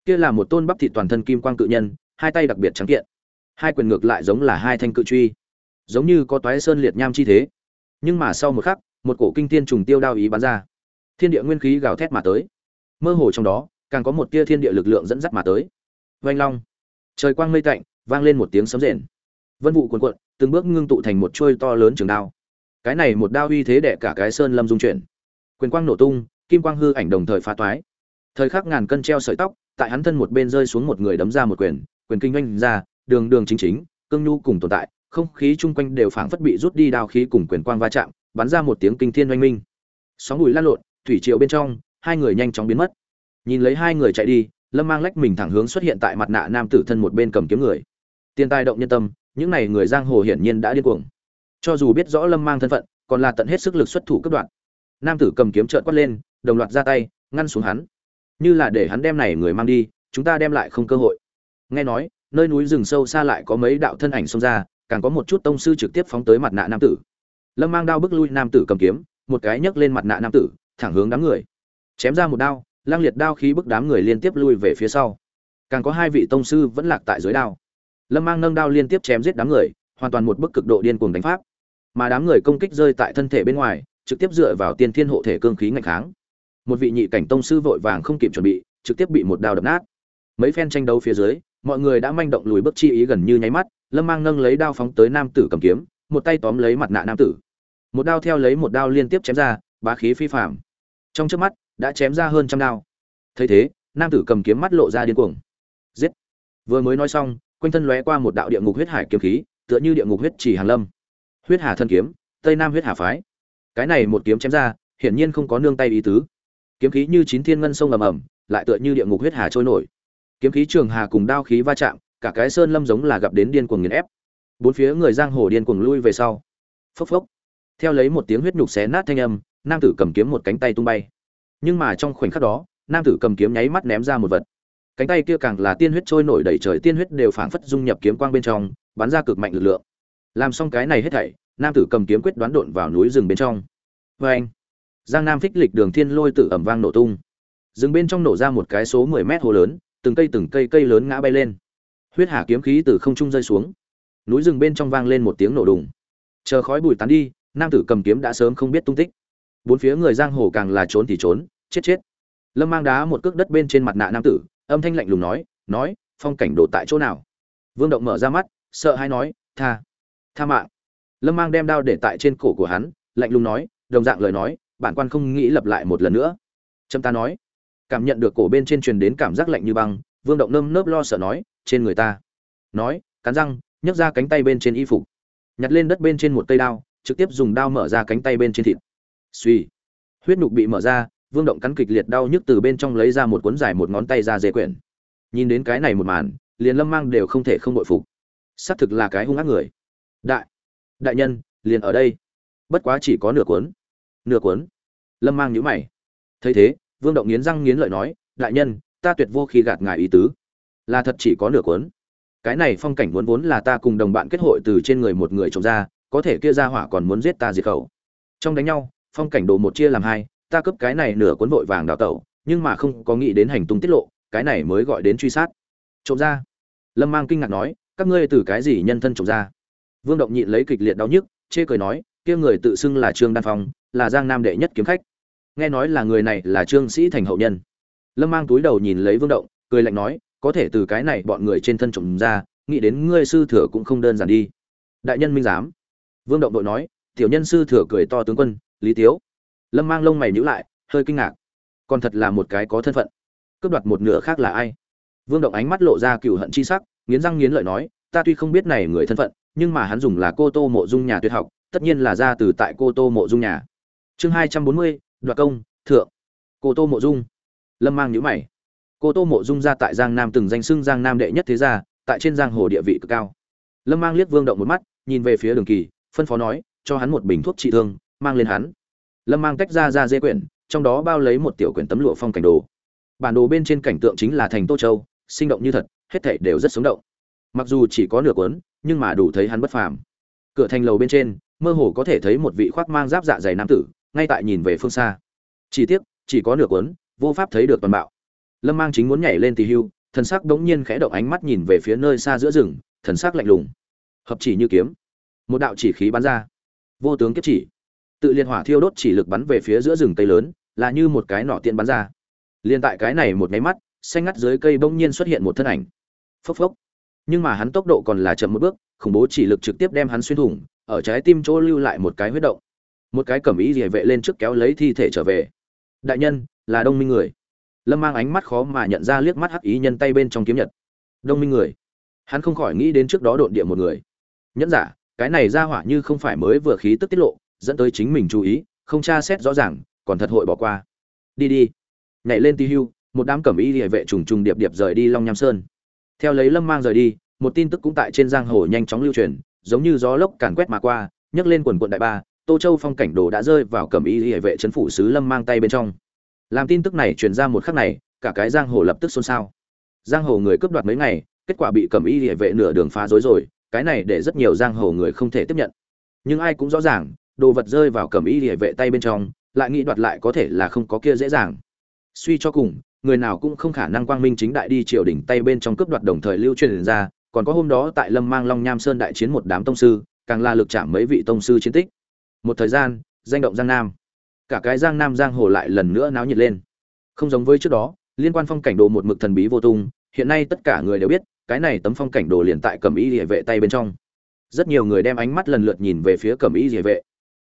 Kia là một tôn bắp thịt toàn thân kim quang cự nhân, hai tay đặc biệt trắng kiện. Hai quyền ngược lại giống là hai thanh cự truy. Giống như có toái sơn liệt nham chi thế. Nhưng mà sau một khắc, một cổ kinh tiên trùng tiêu đao ý bắn ra. Thiên địa nguyên khí gào thét mà tới. Mơ hồ trong đó, càng có một tia thiên địa lực lượng dẫn dắt mà tới. Vanh long. Trời quang mây tạnh vang lên một tiếng sấm rền. Vân vụ cuồn cuộn, từng bước ngưng tụ thành một chuôi to lớn trường đao. Cái này một đao uy thế đẻ cả cái sơn lâm dung chuyển. Quyền quang nổ tung, kim quang hư ảnh đồng thời phá toái. Thời khắc ngàn cân treo sợi tóc, tại hắn thân một bên rơi xuống một người đấm ra một quyền quyền kinh doanh ra, đường đường chính chính, cương nhu cùng tồn tại, không khí chung quanh đều phảng phất bị rút đi đao khí cùng quyền quang va chạm, bắn ra một tiếng kinh thiên oanh minh. Sóng bụi lan lộn, thủy triều bên trong, hai người nhanh chóng biến mất. Nhìn lấy hai người chạy đi, lâm mang lách mình thẳng hướng xuất hiện tại mặt nạ nam tử thân một bên cầm kiếm người tiền tài động nhân tâm, những này người giang hồ hiển nhiên đã điên cuồng. Cho dù biết rõ lâm mang thân phận, còn là tận hết sức lực xuất thủ cấp đoạn nam tử cầm kiếm trợn quát lên, đồng loạt ra tay, ngăn xuống hắn. Như là để hắn đem này người mang đi, chúng ta đem lại không cơ hội. Nghe nói, nơi núi rừng sâu xa lại có mấy đạo thân ảnh xông ra, càng có một chút tông sư trực tiếp phóng tới mặt nạ nam tử. Lâm mang đao bước lui, nam tử cầm kiếm, một cái nhấc lên mặt nạ nam tử, thẳng hướng đám người. Chém ra một đao, lang liệt đao khí bức đám người liên tiếp lui về phía sau. Càng có hai vị tông sư vẫn lạc tại dưới đao lâm mang nâng đao liên tiếp chém giết đám người, hoàn toàn một bức cực độ điên cuồng đánh pháp. Mà đám người công kích rơi tại thân thể bên ngoài, trực tiếp dựa vào tiên thiên hộ thể cương khí ngạch kháng. Một vị nhị cảnh tông sư vội vàng không kịp chuẩn bị, trực tiếp bị một đao đập nát. Mấy phen tranh đấu phía dưới, mọi người đã manh động lùi bước chi ý gần như nháy mắt, lâm mang nâng lấy đao phóng tới nam tử cầm kiếm, một tay tóm lấy mặt nạ nam tử. Một đao theo lấy một đao liên tiếp chém ra, bá khí phi phạm trong trước mắt, đã chém ra hơn trăm đao. Thấy thế, nam tử cầm kiếm mắt lộ ra điên cuồng. Giết. Vừa mới nói xong quanh thân lóe qua một đạo địa ngục huyết hải kiếm khí, tựa như địa ngục huyết chỉ hàng lâm. Huyết hà thân kiếm, tây nam huyết hà phái. Cái này một kiếm chém ra, hiển nhiên không có nương tay ý tứ. Kiếm khí như chín thiên ngân sông ầm ầm, lại tựa như địa ngục huyết hà trôi nổi. Kiếm khí trường hà cùng đao khí va chạm, cả cái sơn lâm giống là gặp đến điên cuồng nghiền ép. Bốn phía người giang hồ điên cuồng lui về sau. Phốc phốc. Theo lấy một tiếng huyết nhục xé nát thanh âm, nam tử cầm kiếm một cánh tay tung bay. Nhưng mà trong khoảnh khắc đó, nam tử cầm kiếm nháy mắt ném ra một vật cánh tay kia càng là tiên huyết trôi nổi đầy trời, tiên huyết đều phảng phất dung nhập kiếm quang bên trong, bắn ra cực mạnh lực lượng. Làm xong cái này hết thảy, nam tử cầm kiếm quyết đoán độn vào núi rừng bên trong. Vê anh, giang nam phích lịch đường thiên lôi tử ẩm vang nổ tung. Rừng bên trong nổ ra một cái số mười mét hồ lớn, từng cây từng cây cây lớn ngã bay lên. Huyết hà kiếm khí từ không trung rơi xuống. Núi rừng bên trong vang lên một tiếng nổ đùng. Chờ khói bụi tán đi, nam tử cầm kiếm đã sớm không biết tung tích. Bốn phía người giang hồ càng là trốn thì trốn, chết chết. Lâm mang đá một cước đất bên trên mặt nạ nam tử âm thanh lạnh lùng nói nói, phong cảnh đổ tại chỗ nào? Vương động mở ra mắt, sợ hãi nói, tha tha mạng. Lâm mang đem đao để tại trên cổ của hắn, lạnh lùng nói, đồng dạng lời nói, bản quan không nghĩ lặp lại một lần nữa. Trâm ta nói. Cảm nhận được cổ bên trên truyền đến cảm giác lạnh như băng, vương động nơm nớp lo sợ nói, trên người ta. Nói, cắn răng, nhấc ra cánh tay bên trên y phục. Nhặt lên đất bên trên một cây đao, trực tiếp dùng đao mở ra cánh tay bên trên thịt. Suy huyết nhục bị mở ra vương động cắn kịch liệt đau nhức từ bên trong lấy ra một cuốn dài một ngón tay ra dê quyển. Nhìn đến cái này một màn, liền lâm mang đều không thể không bội phục. Xác thực là cái hung ác người. Đại đại nhân, liền ở đây. Bất quá chỉ có nửa cuốn. Nửa cuốn. Lâm mang nhữ mày. Thấy thế, vương động nghiến răng nghiến lợi nói, đại nhân, ta tuyệt vô khi gạt ngài ý tứ. Là thật chỉ có nửa cuốn. Cái này phong cảnh vốn vốn là ta cùng đồng bạn kết hội từ trên người một người trồng ra, có thể kia ra hỏa còn muốn giết ta diệt khẩu. Trong đánh nhau, phong cảnh đồ một chia làm hai ta cướp cái này nửa cuốn vội vàng đào tẩu, nhưng mà không có nghĩ đến hành tung tiết lộ, cái này mới gọi đến truy sát. Trộm ra. Lâm mang kinh ngạc nói, các ngươi từ cái gì nhân thân trộm ra? Vương động nhịn lấy kịch liệt đau nhức, chê cười nói, kia người tự xưng là trương đan phong, là giang nam đệ nhất kiếm khách. Nghe nói là người này là trương sĩ thành hậu nhân. Lâm mang túi đầu nhìn lấy vương động, cười lạnh nói, có thể từ cái này bọn người trên thân trộm ra, nghĩ đến ngươi sư thừa cũng không đơn giản đi. Đại nhân minh giám. Vương động đội nói, tiểu nhân sư thừa cười to tướng quân, lý tiếu lâm mang lông mày nhữ lại, hơi kinh ngạc. Còn thật là một cái có thân phận. Cướp đoạt một nửa khác là ai? Vương động ánh mắt lộ ra cựu hận chi sắc, nghiến răng nghiến lợi nói, ta tuy không biết này người thân phận, nhưng mà hắn dùng là cô tô mộ dung nhà tuyệt học, tất nhiên là ra từ tại cô tô mộ dung nhà. Chương hai trăm bốn mươi, đoạt công, thượng. Cô tô mộ dung. Lâm mang nhữ mày. Cô tô mộ dung ra tại giang nam từng danh xưng giang nam đệ nhất thế gia, tại trên giang hồ địa vị cực cao. Lâm mang liếc vương động một mắt, nhìn về phía đường kỳ, phân phó nói, cho hắn một bình thuốc trị thương, mang lên hắn lâm mang tách ra ra dê quyển, trong đó bao lấy một tiểu quyển tấm lụa phong cảnh đồ. Bản đồ bên trên cảnh tượng chính là thành tô châu, sinh động như thật, hết thảy đều rất sống động. Mặc dù chỉ có nửa cuốn, nhưng mà đủ thấy hắn bất phàm. Cửa thành lầu bên trên, mơ hồ có thể thấy một vị khoác mang giáp dạ dày nam tử, ngay tại nhìn về phương xa. Chỉ tiếc, chỉ có nửa cuốn, vô pháp thấy được toàn bạo. Lâm mang chính muốn nhảy lên tì hưu, thần sắc đ ố n g nhiên khẽ động ánh mắt nhìn về phía nơi xa giữa rừng, thần sắc lạnh lùng. Hợp chỉ như kiếm. Một đạo chỉ khí bắn ra. Vô tướng kiếp chỉ tự liên hỏa thiêu đốt chỉ lực bắn về phía giữa rừng tây lớn, là như một cái nỏ tiện bắn ra. Liên tại cái này một máy mắt, xanh ngắt dưới cây bỗng nhiên xuất hiện một thân ảnh. Phốc phốc. Nhưng mà hắn tốc độ còn là chậm một bước, khủng bố chỉ lực trực tiếp đem hắn xuyên thủng, ở trái tim chỗ lưu lại một cái huyết động. Một cái cẩm ý địa vệ lên trước kéo lấy thi thể trở về. Đại nhân, là đông minh người. Lâm mang ánh mắt khó mà nhận ra liếc mắt hắc ý nhân tay bên trong kiếm nhật. Đông minh người. Hắn không khỏi nghĩ đến trước đó độn địa một người. Nhẫn giả, cái này ra hỏa như không phải mới vừa khí tức tiết lộ dẫn tới chính mình chú ý, không tra xét rõ ràng, còn thật hội bỏ qua. Đi đi. Nhảy lên ti hưu, một đám cẩm y địa vệ trùng trùng điệp điệp rời đi long nham sơn. Theo lấy lâm mang rời đi, một tin tức cũng tại trên giang hồ nhanh chóng lưu truyền, giống như gió lốc càn quét mà qua, nhấc lên quần quận đại ba, tô châu phong cảnh đồ đã rơi vào cẩm y địa vệ trấn phủ sứ lâm mang tay bên trong. Làm tin tức này truyền ra một khắc này, cả cái giang hồ lập tức xôn xao. Giang hồ người cướp đoạt mấy ngày, kết quả bị cẩm y địa vệ nửa đường phá rối rồi, cái này để rất nhiều giang hồ người không thể tiếp nhận. Nhưng ai cũng rõ ràng đồ vật rơi vào cẩm y địa vệ tay bên trong, lại nghĩ đoạt lại có thể là không có kia dễ dàng. Suy cho cùng, người nào cũng không khả năng quang minh chính đại đi triều đỉnh tay bên trong cướp đoạt đồng thời lưu truyền ra, còn có hôm đó tại lâm mang long nham sơn đại chiến một đám tông sư, càng là lực chạm mấy vị tông sư chiến tích. Một thời gian, danh động giang nam. Cả cái giang nam giang hồ lại lần nữa náo nhiệt lên. Không giống với trước đó, liên quan phong cảnh đồ một mực thần bí vô tung, hiện nay tất cả người đều biết, cái này tấm phong cảnh đồ liền tại cầm y địa vệ tay bên trong. Rất nhiều người đem ánh mắt lần lượt nhìn về phía cầm y địa vệ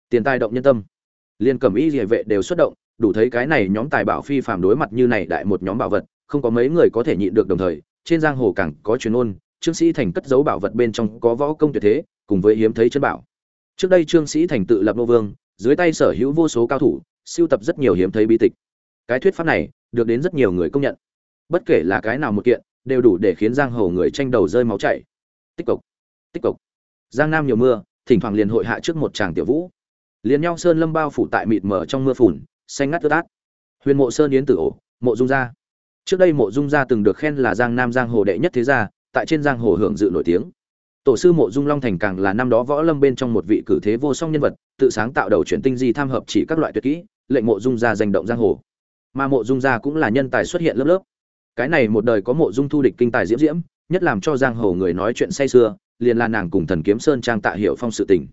tiền tài động nhân tâm. Liên cầm y địa vệ đều xuất động, đủ thấy cái này nhóm tài bảo phi phàm đối mặt như này đại một nhóm bảo vật, không có mấy người có thể nhịn được đồng thời, trên giang hồ càng có truyền ôn trương sĩ thành cất giấu bảo vật bên trong có võ công tuyệt thế, cùng với hiếm thấy chân bảo. Trước đây trương sĩ thành tự lập nô vương, dưới tay sở hữu vô số cao thủ, siêu tập rất nhiều hiếm thấy bi tịch. Cái thuyết pháp này được đến rất nhiều người công nhận. Bất kể là cái nào một kiện, đều đủ để khiến giang hồ người tranh đầu rơi máu chảy. Tích cực tích cực giang nam nhiều mưa, thỉnh thoảng liền hội hạ trước một tràng tiểu vũ liền nhau sơn lâm bao phủ tại mịt mờ trong mưa phùn, xanh ngắt tơ tát. Huyền mộ sơn yến tử ổ, mộ dung gia. Trước đây mộ dung gia từng được khen là giang nam giang hồ đệ nhất thế gia, tại trên giang hồ hưởng dự nổi tiếng. Tổ sư mộ dung long thành càng là năm đó võ lâm bên trong một vị cử thế vô song nhân vật, tự sáng tạo đầu chuyển tinh di tham hợp chỉ các loại tuyệt kỹ, lệnh mộ dung gia danh động giang hồ. Mà mộ dung gia cũng là nhân tài xuất hiện lớp lớp. Cái này một đời có mộ dung thu địch kinh tài diễm diễm, nhất làm cho giang hồ người nói chuyện say sưa, liền là nàng cùng thần kiếm sơn trang tạ hiệu phong sự tình.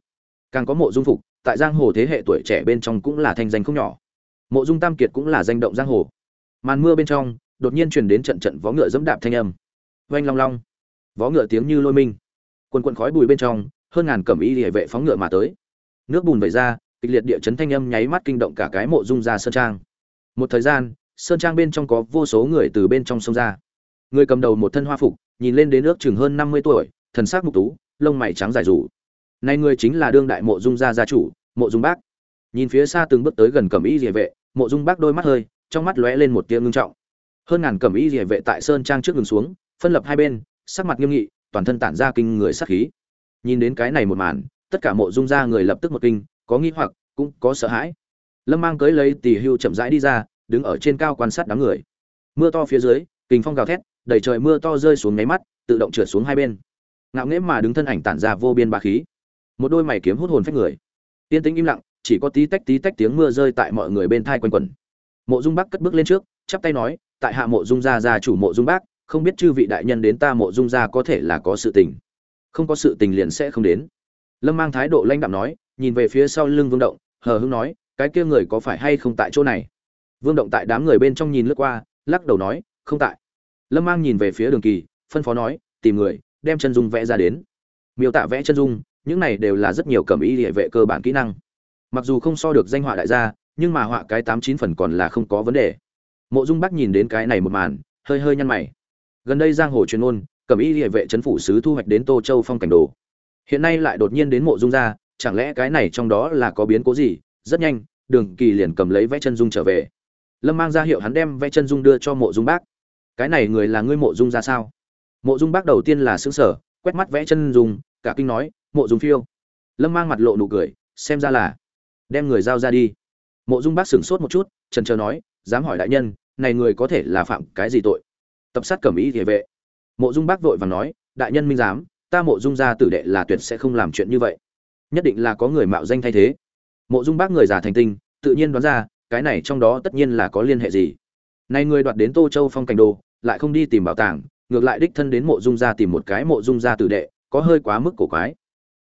Càng có mộ dung phục tại giang hồ thế hệ tuổi trẻ bên trong cũng là thanh danh không nhỏ. Mộ dung tam kiệt cũng là danh động giang hồ. Màn mưa bên trong, đột nhiên truyền đến trận trận vó ngựa dẫm đạp thanh âm. Oanh long long. Vó ngựa tiếng như lôi minh. Quần quần khói bùi bên trong, hơn ngàn cẩm y hệ vệ phóng ngựa mà tới. Nước bùn vẩy ra, kịch liệt địa chấn thanh âm nháy mắt kinh động cả cái mộ dung ra sơn trang. Một thời gian, sơn trang bên trong có vô số người từ bên trong sông ra. Người cầm đầu một thân hoa phục, nhìn lên đến nước chừng hơn năm mươi tuổi, thần sắc mục tú, lông mày trắng dài rủ nay người chính là đương đại mộ dung gia gia chủ, mộ dung bác. Nhìn phía xa từng bước tới gần cẩm y địa vệ, mộ dung bác đôi mắt hơi, trong mắt lóe lên một tia ngưng trọng. Hơn ngàn cẩm y địa vệ tại sơn trang trước đường xuống, phân lập hai bên, sắc mặt nghiêm nghị, toàn thân tản ra kinh người sát khí. Nhìn đến cái này một màn, tất cả mộ dung gia người lập tức một kinh, có nghi hoặc, cũng có sợ hãi. Lâm mang cưới lấy tỷ hưu chậm rãi đi ra, đứng ở trên cao quan sát đám người. Mưa to phía dưới, kình phong gào thét đẩy trời mưa to rơi xuống mấy mắt, tự động trượt xuống hai bên. Ngạo nghễ mà đứng thân ảnh tản ra vô biên bá khí một đôi mày kiếm hút hồn phách người. Yên tĩnh im lặng, chỉ có tí tách tí tách tiếng mưa rơi tại mọi người bên thai quanh quẩn. Mộ dung bác cất bước lên trước, chắp tay nói, tại hạ mộ dung gia gia chủ mộ dung bác, không biết chư vị đại nhân đến ta mộ dung gia có thể là có sự tình. Không có sự tình liền sẽ không đến. Lâm mang thái độ lãnh đạm nói, nhìn về phía sau lưng vương động, hờ hững nói, cái kia người có phải hay không tại chỗ này? Vương động tại đám người bên trong nhìn lướt qua, lắc đầu nói, không tại. Lâm mang nhìn về phía đường kỳ, phân phó nói, tìm người, đem chân dung vẽ ra đến. Miêu tả vẽ chân dung những này đều là rất nhiều cầm ý địa vệ cơ bản kỹ năng. Mặc dù không so được danh họa đại gia, nhưng mà họa cái tám chín phần còn là không có vấn đề. Mộ dung bắc nhìn đến cái này một màn, hơi hơi nhăn mày. Gần đây giang hồ truyền ôn cầm ý địa vệ chấn phủ sứ thu hoạch đến tô châu phong cảnh đồ. Hiện nay lại đột nhiên đến mộ dung gia chẳng lẽ cái này trong đó là có biến cố gì? Rất nhanh, đường kỳ liền cầm lấy vẽ chân dung trở về. Lâm mang ra hiệu hắn đem vẽ chân dung đưa cho mộ dung bác cái này người là ngươi mộ dung ra sao? Mộ dung bác đầu tiên là xứng sở quét mắt vẽ chân dung, cả kinh nói mộ dung phiêu. Lâm mang mặt lộ nụ cười, xem ra là đem người giao ra đi. Mộ dung bác sửng sốt một chút, trần trờ nói, dám hỏi đại nhân, này người có thể là phạm cái gì tội? Tập sát cẩm ý địa vệ. Mộ dung bác vội và nói, đại nhân minh giám, ta mộ dung gia tử đệ là tuyệt sẽ không làm chuyện như vậy. Nhất định là có người mạo danh thay thế. Mộ dung bác người già thành tinh, tự nhiên đoán ra, cái này trong đó tất nhiên là có liên hệ gì. Này người đoạt đến tô châu phong cảnh đồ, lại không đi tìm bảo tàng, ngược lại đích thân đến mộ dung gia tìm một cái mộ dung gia tử đệ, có hơi quá mức cổ quái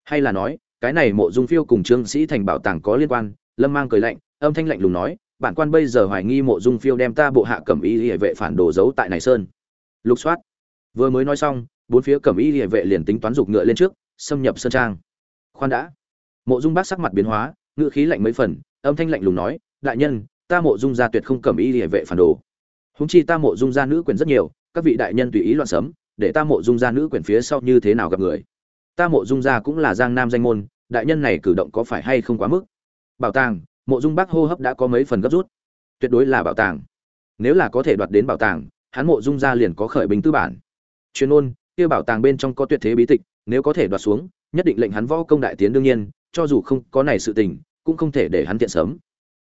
hay là nói, cái này mộ dung phiêu cùng trương sĩ thành bảo tàng có liên quan, lâm mang cười lạnh, âm thanh lạnh lùng nói, bản quan bây giờ hoài nghi mộ dung phiêu đem ta bộ hạ cẩm y hệ vệ phản đồ giấu tại này sơn. Lục soát, vừa mới nói xong, bốn phía cẩm y hệ vệ liền tính toán dục ngựa lên trước, xâm nhập sơn trang. Khoan đã. Mộ dung bác sắc mặt biến hóa ngựa khí lạnh mấy phần, âm thanh lạnh lùng nói, đại nhân, ta mộ dung gia tuyệt không cẩm y hệ vệ phản đồ. Húng chi ta mộ dung gia nữ quyền rất nhiều, các vị đại nhân tùy ý loạn sấm, để ta mộ dung gia nữ quyền phía sau như thế nào gặp người? Ta mộ dung gia cũng là giang nam danh môn, đại nhân này cử động có phải hay không quá mức? Bảo tàng, mộ dung bác hô hấp đã có mấy phần gấp rút. Tuyệt đối là bảo tàng. Nếu là có thể đoạt đến bảo tàng, hắn mộ dung gia liền có khởi bình tư bản. Chuyên ôn kia bảo tàng bên trong có tuyệt thế bí tịch, nếu có thể đoạt xuống, nhất định lệnh hắn võ công đại tiến đương nhiên, cho dù không có này sự tình, cũng không thể để hắn tiện sớm.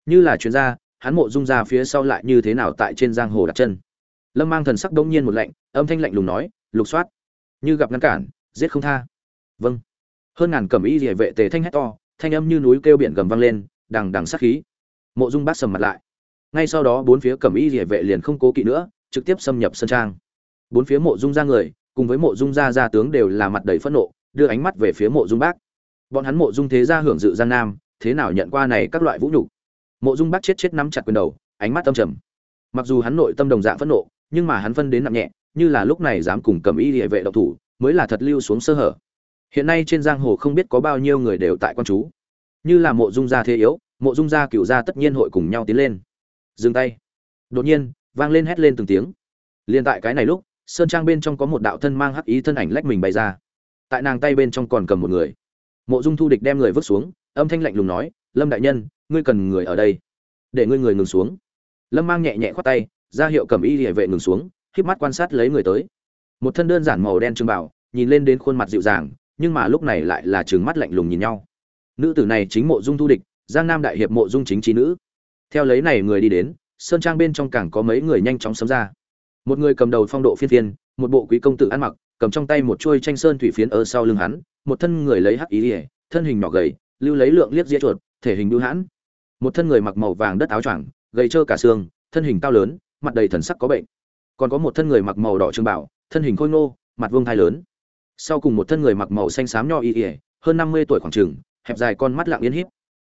Như là chuyên gia, hắn mộ dung gia phía sau lại như thế nào tại trên giang hồ đặt chân? Lâm mang thần sắc đông nhiên một lạnh, âm thanh lạnh lùng nói, lục soát, như gặp ngăn cản, giết không tha vâng. Hơn ngàn cẩm y địa vệ tề thanh hét to, thanh âm như núi kêu biển gầm vang lên, đằng đằng sát khí. Mộ dung bác sầm mặt lại. Ngay sau đó bốn phía cẩm y địa vệ liền không cố kỵ nữa, trực tiếp xâm nhập sân trang. Bốn phía mộ dung ra người, cùng với mộ dung gia gia tướng đều là mặt đầy phẫn nộ, đưa ánh mắt về phía mộ dung bác. Bọn hắn mộ dung thế gia hưởng dự giang nam, thế nào nhận qua này các loại vũ nhục? Mộ dung bác chết chết nắm chặt quyền đầu, ánh mắt âm trầm. Mặc dù hắn nội tâm đồng dạng phẫn nộ, nhưng mà hắn phân đến nặng nhẹ, như là lúc này dám cùng cầm y địa vệ độc thủ, mới là thật lưu xuống sơ hở hiện nay trên giang hồ không biết có bao nhiêu người đều tại quan chú. Như là mộ dung gia thế yếu, mộ dung gia cựu gia tất nhiên hội cùng nhau tiến lên. Dừng tay. Đột nhiên, vang lên hét lên từng tiếng. Liền tại cái này lúc, sơn trang bên trong có một đạo thân mang hắc ý thân ảnh lách mình bay ra. Tại nàng tay bên trong còn cầm một người. Mộ dung thu địch đem người vứt xuống, âm thanh lạnh lùng nói, lâm đại nhân, ngươi cần người ở đây. Để ngươi người ngừng xuống. Lâm mang nhẹ nhẹ khoát tay, ra hiệu cầm y địa vệ ngừng xuống híp mắt quan sát lấy người tới. Một thân đơn giản màu đen trưng bảo, nhìn lên đến khuôn mặt dịu dàng nhưng mà lúc này lại là trừng mắt lạnh lùng nhìn nhau. Nữ tử này chính mộ dung thu địch, giang nam đại hiệp mộ dung chính trí nữ. Theo lấy này người đi đến, sơn trang bên trong càng có mấy người nhanh chóng sấm ra. Một người cầm đầu phong độ phiên phiên, một bộ quý công tử ăn mặc, cầm trong tay một chuôi tranh sơn thủy phiến ở sau lưng hắn, một thân người lấy hắc ý ỉa thân hình nhỏ gầy, lưu lấy lượng liếc dĩa chuột, thể hình bưu hãn. Một thân người mặc màu vàng đất áo choàng, gầy trơ cả xương, thân hình cao lớn, mặt đầy thần sắc có bệnh. Còn có một thân người mặc màu đỏ trường bảo thân hình khôi ngô, mặt vương thai lớn sau cùng một thân người mặc màu xanh xám nho y ỉa, hơn năm mươi tuổi khoảng trường hẹp dài con mắt lạng yên híp.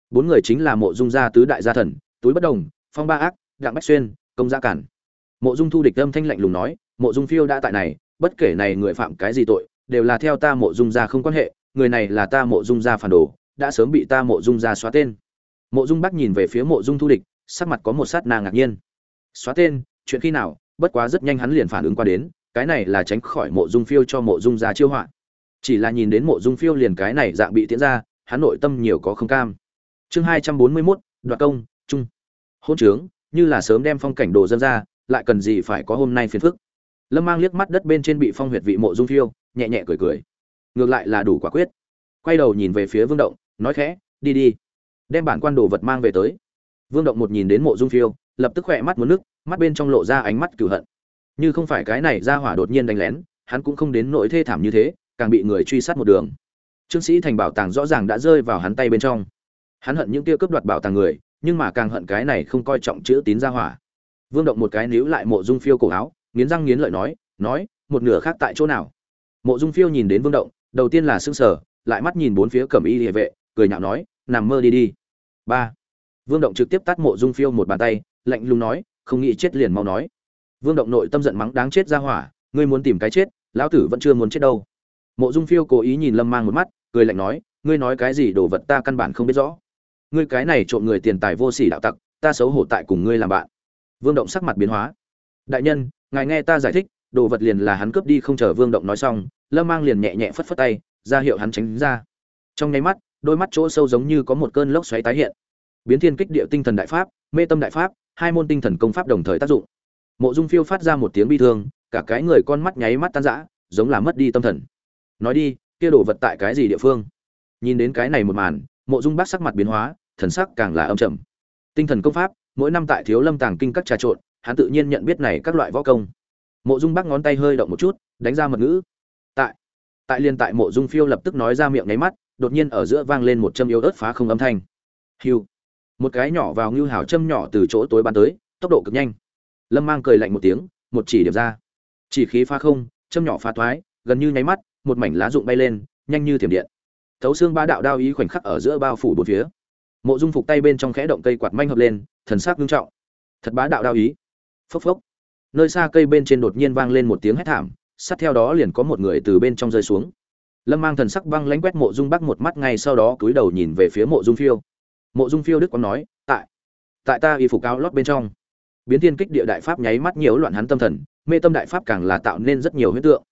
Bốn người chính là mộ dung gia tứ đại gia thần, túi bất đồng, phong ba ác, đặng bách xuyên, công gia cản. Mộ dung thu địch âm thanh lạnh lùng nói, mộ dung phiêu đã tại này, bất kể này người phạm cái gì tội, đều là theo ta mộ dung gia không quan hệ, người này là ta mộ dung gia phản đồ, đã sớm bị ta mộ dung gia xóa tên. Mộ dung bắc nhìn về phía mộ dung thu địch, sắc mặt có một sát nàng ngạc nhiên. Xóa tên, chuyện khi nào? Bất quá rất nhanh hắn liền phản ứng qua đến cái này là tránh khỏi mộ dung phiêu cho mộ dung gia chiêu họa. Chỉ là nhìn đến mộ dung phiêu liền cái này dạng bị tiễn ra, hắn nội tâm nhiều có không cam. Chương hai trăm bốn mươi mốt, đoạt công trung hôn trướng, như là sớm đem phong cảnh đồ dân ra, lại cần gì phải có hôm nay phiền phức. Lâm mang liếc mắt đất bên trên bị phong huyệt vị mộ dung phiêu, nhẹ nhẹ cười cười. Ngược lại là đủ quả quyết. Quay đầu nhìn về phía vương động, nói khẽ, đi đi. Đem bản quan đồ vật mang về tới. Vương động một nhìn đến mộ dung phiêu, lập tức khỏe mắt muốn nước mắt bên trong lộ ra ánh mắt cửu hận như không phải cái này ra hỏa đột nhiên đánh lén, hắn cũng không đến nỗi thê thảm như thế, càng bị người truy sát một đường. Trương sĩ thành bảo tàng rõ ràng đã rơi vào hắn tay bên trong. Hắn hận những kia cướp đoạt bảo tàng người, nhưng mà càng hận cái này không coi trọng chữ tín ra hỏa. Vương động một cái níu lại mộ dung phiêu cổ áo, nghiến răng nghiến lợi nói nói, một nửa khác tại chỗ nào? Mộ dung phiêu nhìn đến vương động, đầu tiên là sững sờ, lại mắt nhìn bốn phía cẩm y địa vệ, cười nhạo nói, nằm mơ đi đi. Ba. Vương động trực tiếp tát mộ dung phiêu một bàn tay, lạnh lùng nói, không nghĩ chết liền mau nói vương động nội tâm giận mắng đáng chết ra hỏa, ngươi muốn tìm cái chết, lão tử vẫn chưa muốn chết đâu. Mộ dung phiêu cố ý nhìn lâm mang một mắt, cười lạnh nói, ngươi nói cái gì đồ vật ta căn bản không biết rõ. Ngươi cái này trộm người tiền tài vô sỉ đạo tặc, ta xấu hổ tại cùng ngươi làm bạn. Vương động sắc mặt biến hóa. Đại nhân, ngài nghe ta giải thích, đồ vật liền là hắn cướp đi không chờ vương động nói xong, lâm mang liền nhẹ nhẹ phất phất tay, ra hiệu hắn tránh ra. Trong nháy mắt, đôi mắt chỗ sâu giống như có một cơn lốc xoáy tái hiện. Biến thiên kích địa tinh thần đại pháp, mê tâm đại pháp, hai môn tinh thần công pháp đồng thời tác dụng mộ dung phiêu phát ra một tiếng bi thương, cả cái người con mắt nháy mắt tan rã, giống là mất đi tâm thần. Nói đi, kia đồ vật tại cái gì địa phương? Nhìn đến cái này một màn, mộ dung bác sắc mặt biến hóa, thần sắc càng là âm trầm. Tinh thần công pháp, mỗi năm tại thiếu lâm tàng kinh các trà trộn, hắn tự nhiên nhận biết này các loại võ công. Mộ dung bác ngón tay hơi động một chút, đánh ra mật ngữ. Tại tại liên tại mộ dung phiêu lập tức nói ra miệng nháy mắt, đột nhiên ở giữa vang lên một châm yếu ớt phá không âm thanh. Hiu. Một cái nhỏ vào ngưu hảo châm nhỏ từ chỗ tối bắn tới, tốc độ cực nhanh lâm mang cười lạnh một tiếng, một chỉ điểm ra. Chỉ khí pha không, châm nhỏ pha thoái, gần như nháy mắt, một mảnh lá rụng bay lên, nhanh như thiểm điện. Thấu xương ba đạo đao ý khoảnh khắc ở giữa bao phủ bốn phía. Mộ dung phục tay bên trong khẽ động cây quạt manh hợp lên, thần sắc nghiêm trọng. Thật bá đạo đao ý. Phốc phốc. Nơi xa cây bên trên đột nhiên vang lên một tiếng hét thảm, sát theo đó liền có một người từ bên trong rơi xuống. Lâm mang thần sắc băng lãnh quét mộ dung bắc một mắt ngay sau đó cúi đầu nhìn về phía mộ dung phiêu. Mộ dung phiêu đức quang nói, tại tại ta y phục áo lót bên trong biến thiên kích địa đại pháp nháy mắt nhiều loạn hắn tâm thần, mê tâm đại pháp càng là tạo nên rất nhiều huyết tượng.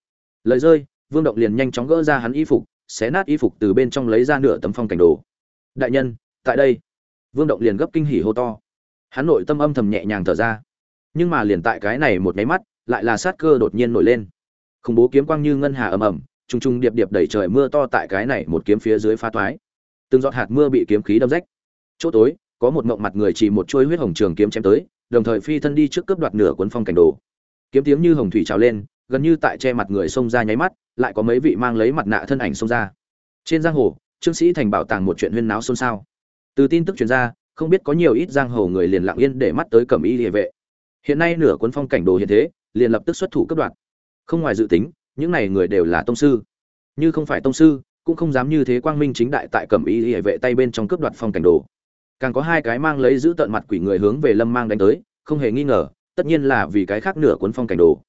Lời rơi, vương động liền nhanh chóng gỡ ra hắn y phục, xé nát y phục từ bên trong lấy ra nửa tấm phong cảnh đồ. Đại nhân, tại đây. Vương động liền gấp kinh hỉ hô to. Hắn nội tâm âm thầm nhẹ nhàng thở ra. Nhưng mà liền tại cái này một nháy mắt, lại là sát cơ đột nhiên nổi lên. Khủng bố kiếm quang như ngân hà ầm ầm, trùng trùng điệp điệp đẩy trời mưa to tại cái này một kiếm phía dưới phá toái. Từng giọt hạt mưa bị kiếm khí đâm rách. Chỗ tối, có một mộng mặt người chỉ một chuôi huyết hồng trường kiếm chém tới đồng thời phi thân đi trước cướp đoạt nửa cuốn phong cảnh đồ. Kiếm tiếng như hồng thủy trào lên, gần như tại che mặt người xông ra nháy mắt, lại có mấy vị mang lấy mặt nạ thân ảnh xông ra. Trên giang hồ, trương sĩ thành bảo tàng một chuyện huyên náo xôn xao. Từ tin tức truyền ra, không biết có nhiều ít giang hồ người liền lặng yên để mắt tới cẩm y địa vệ. Hiện nay nửa cuốn phong cảnh đồ hiện thế, liền lập tức xuất thủ cấp đoạt. Không ngoài dự tính, những này người đều là tông sư. Như không phải tông sư, cũng không dám như thế quang minh chính đại tại cẩm y địa vệ tay bên trong cướp đoạt phong cảnh đồ càng có hai cái mang lấy giữ tận mặt quỷ người hướng về lâm mang đánh tới, không hề nghi ngờ, tất nhiên là vì cái khác nửa cuốn phong cảnh đồ.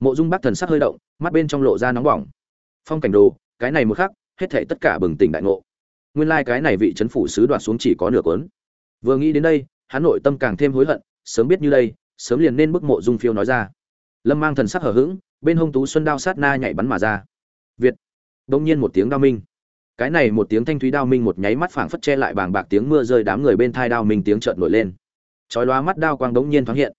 Mộ dung bắc thần sắc hơi động, mắt bên trong lộ ra nóng bỏng. Phong cảnh đồ, cái này một khắc, hết thảy tất cả bừng tỉnh đại ngộ. Nguyên lai cái này vị chấn phủ sứ đoạt xuống chỉ có nửa cuốn. Vừa nghĩ đến đây hắn nội tâm càng thêm hối hận, sớm biết như đây, sớm liền nên bức mộ dung phiêu nói ra. Lâm mang thần sắc hở h ữ g bên hông tú xuân đao sát na nhảy bắn mà ra. Việt. Đông nhiên một tiếng đao minh cái này một tiếng thanh thúy đao minh một nháy mắt phảng phất che lại bàng bạc tiếng mưa rơi đám người bên thai đao minh tiếng trợn nổi lên. Chói loa mắt đao quang đống nhiên thoáng hiện.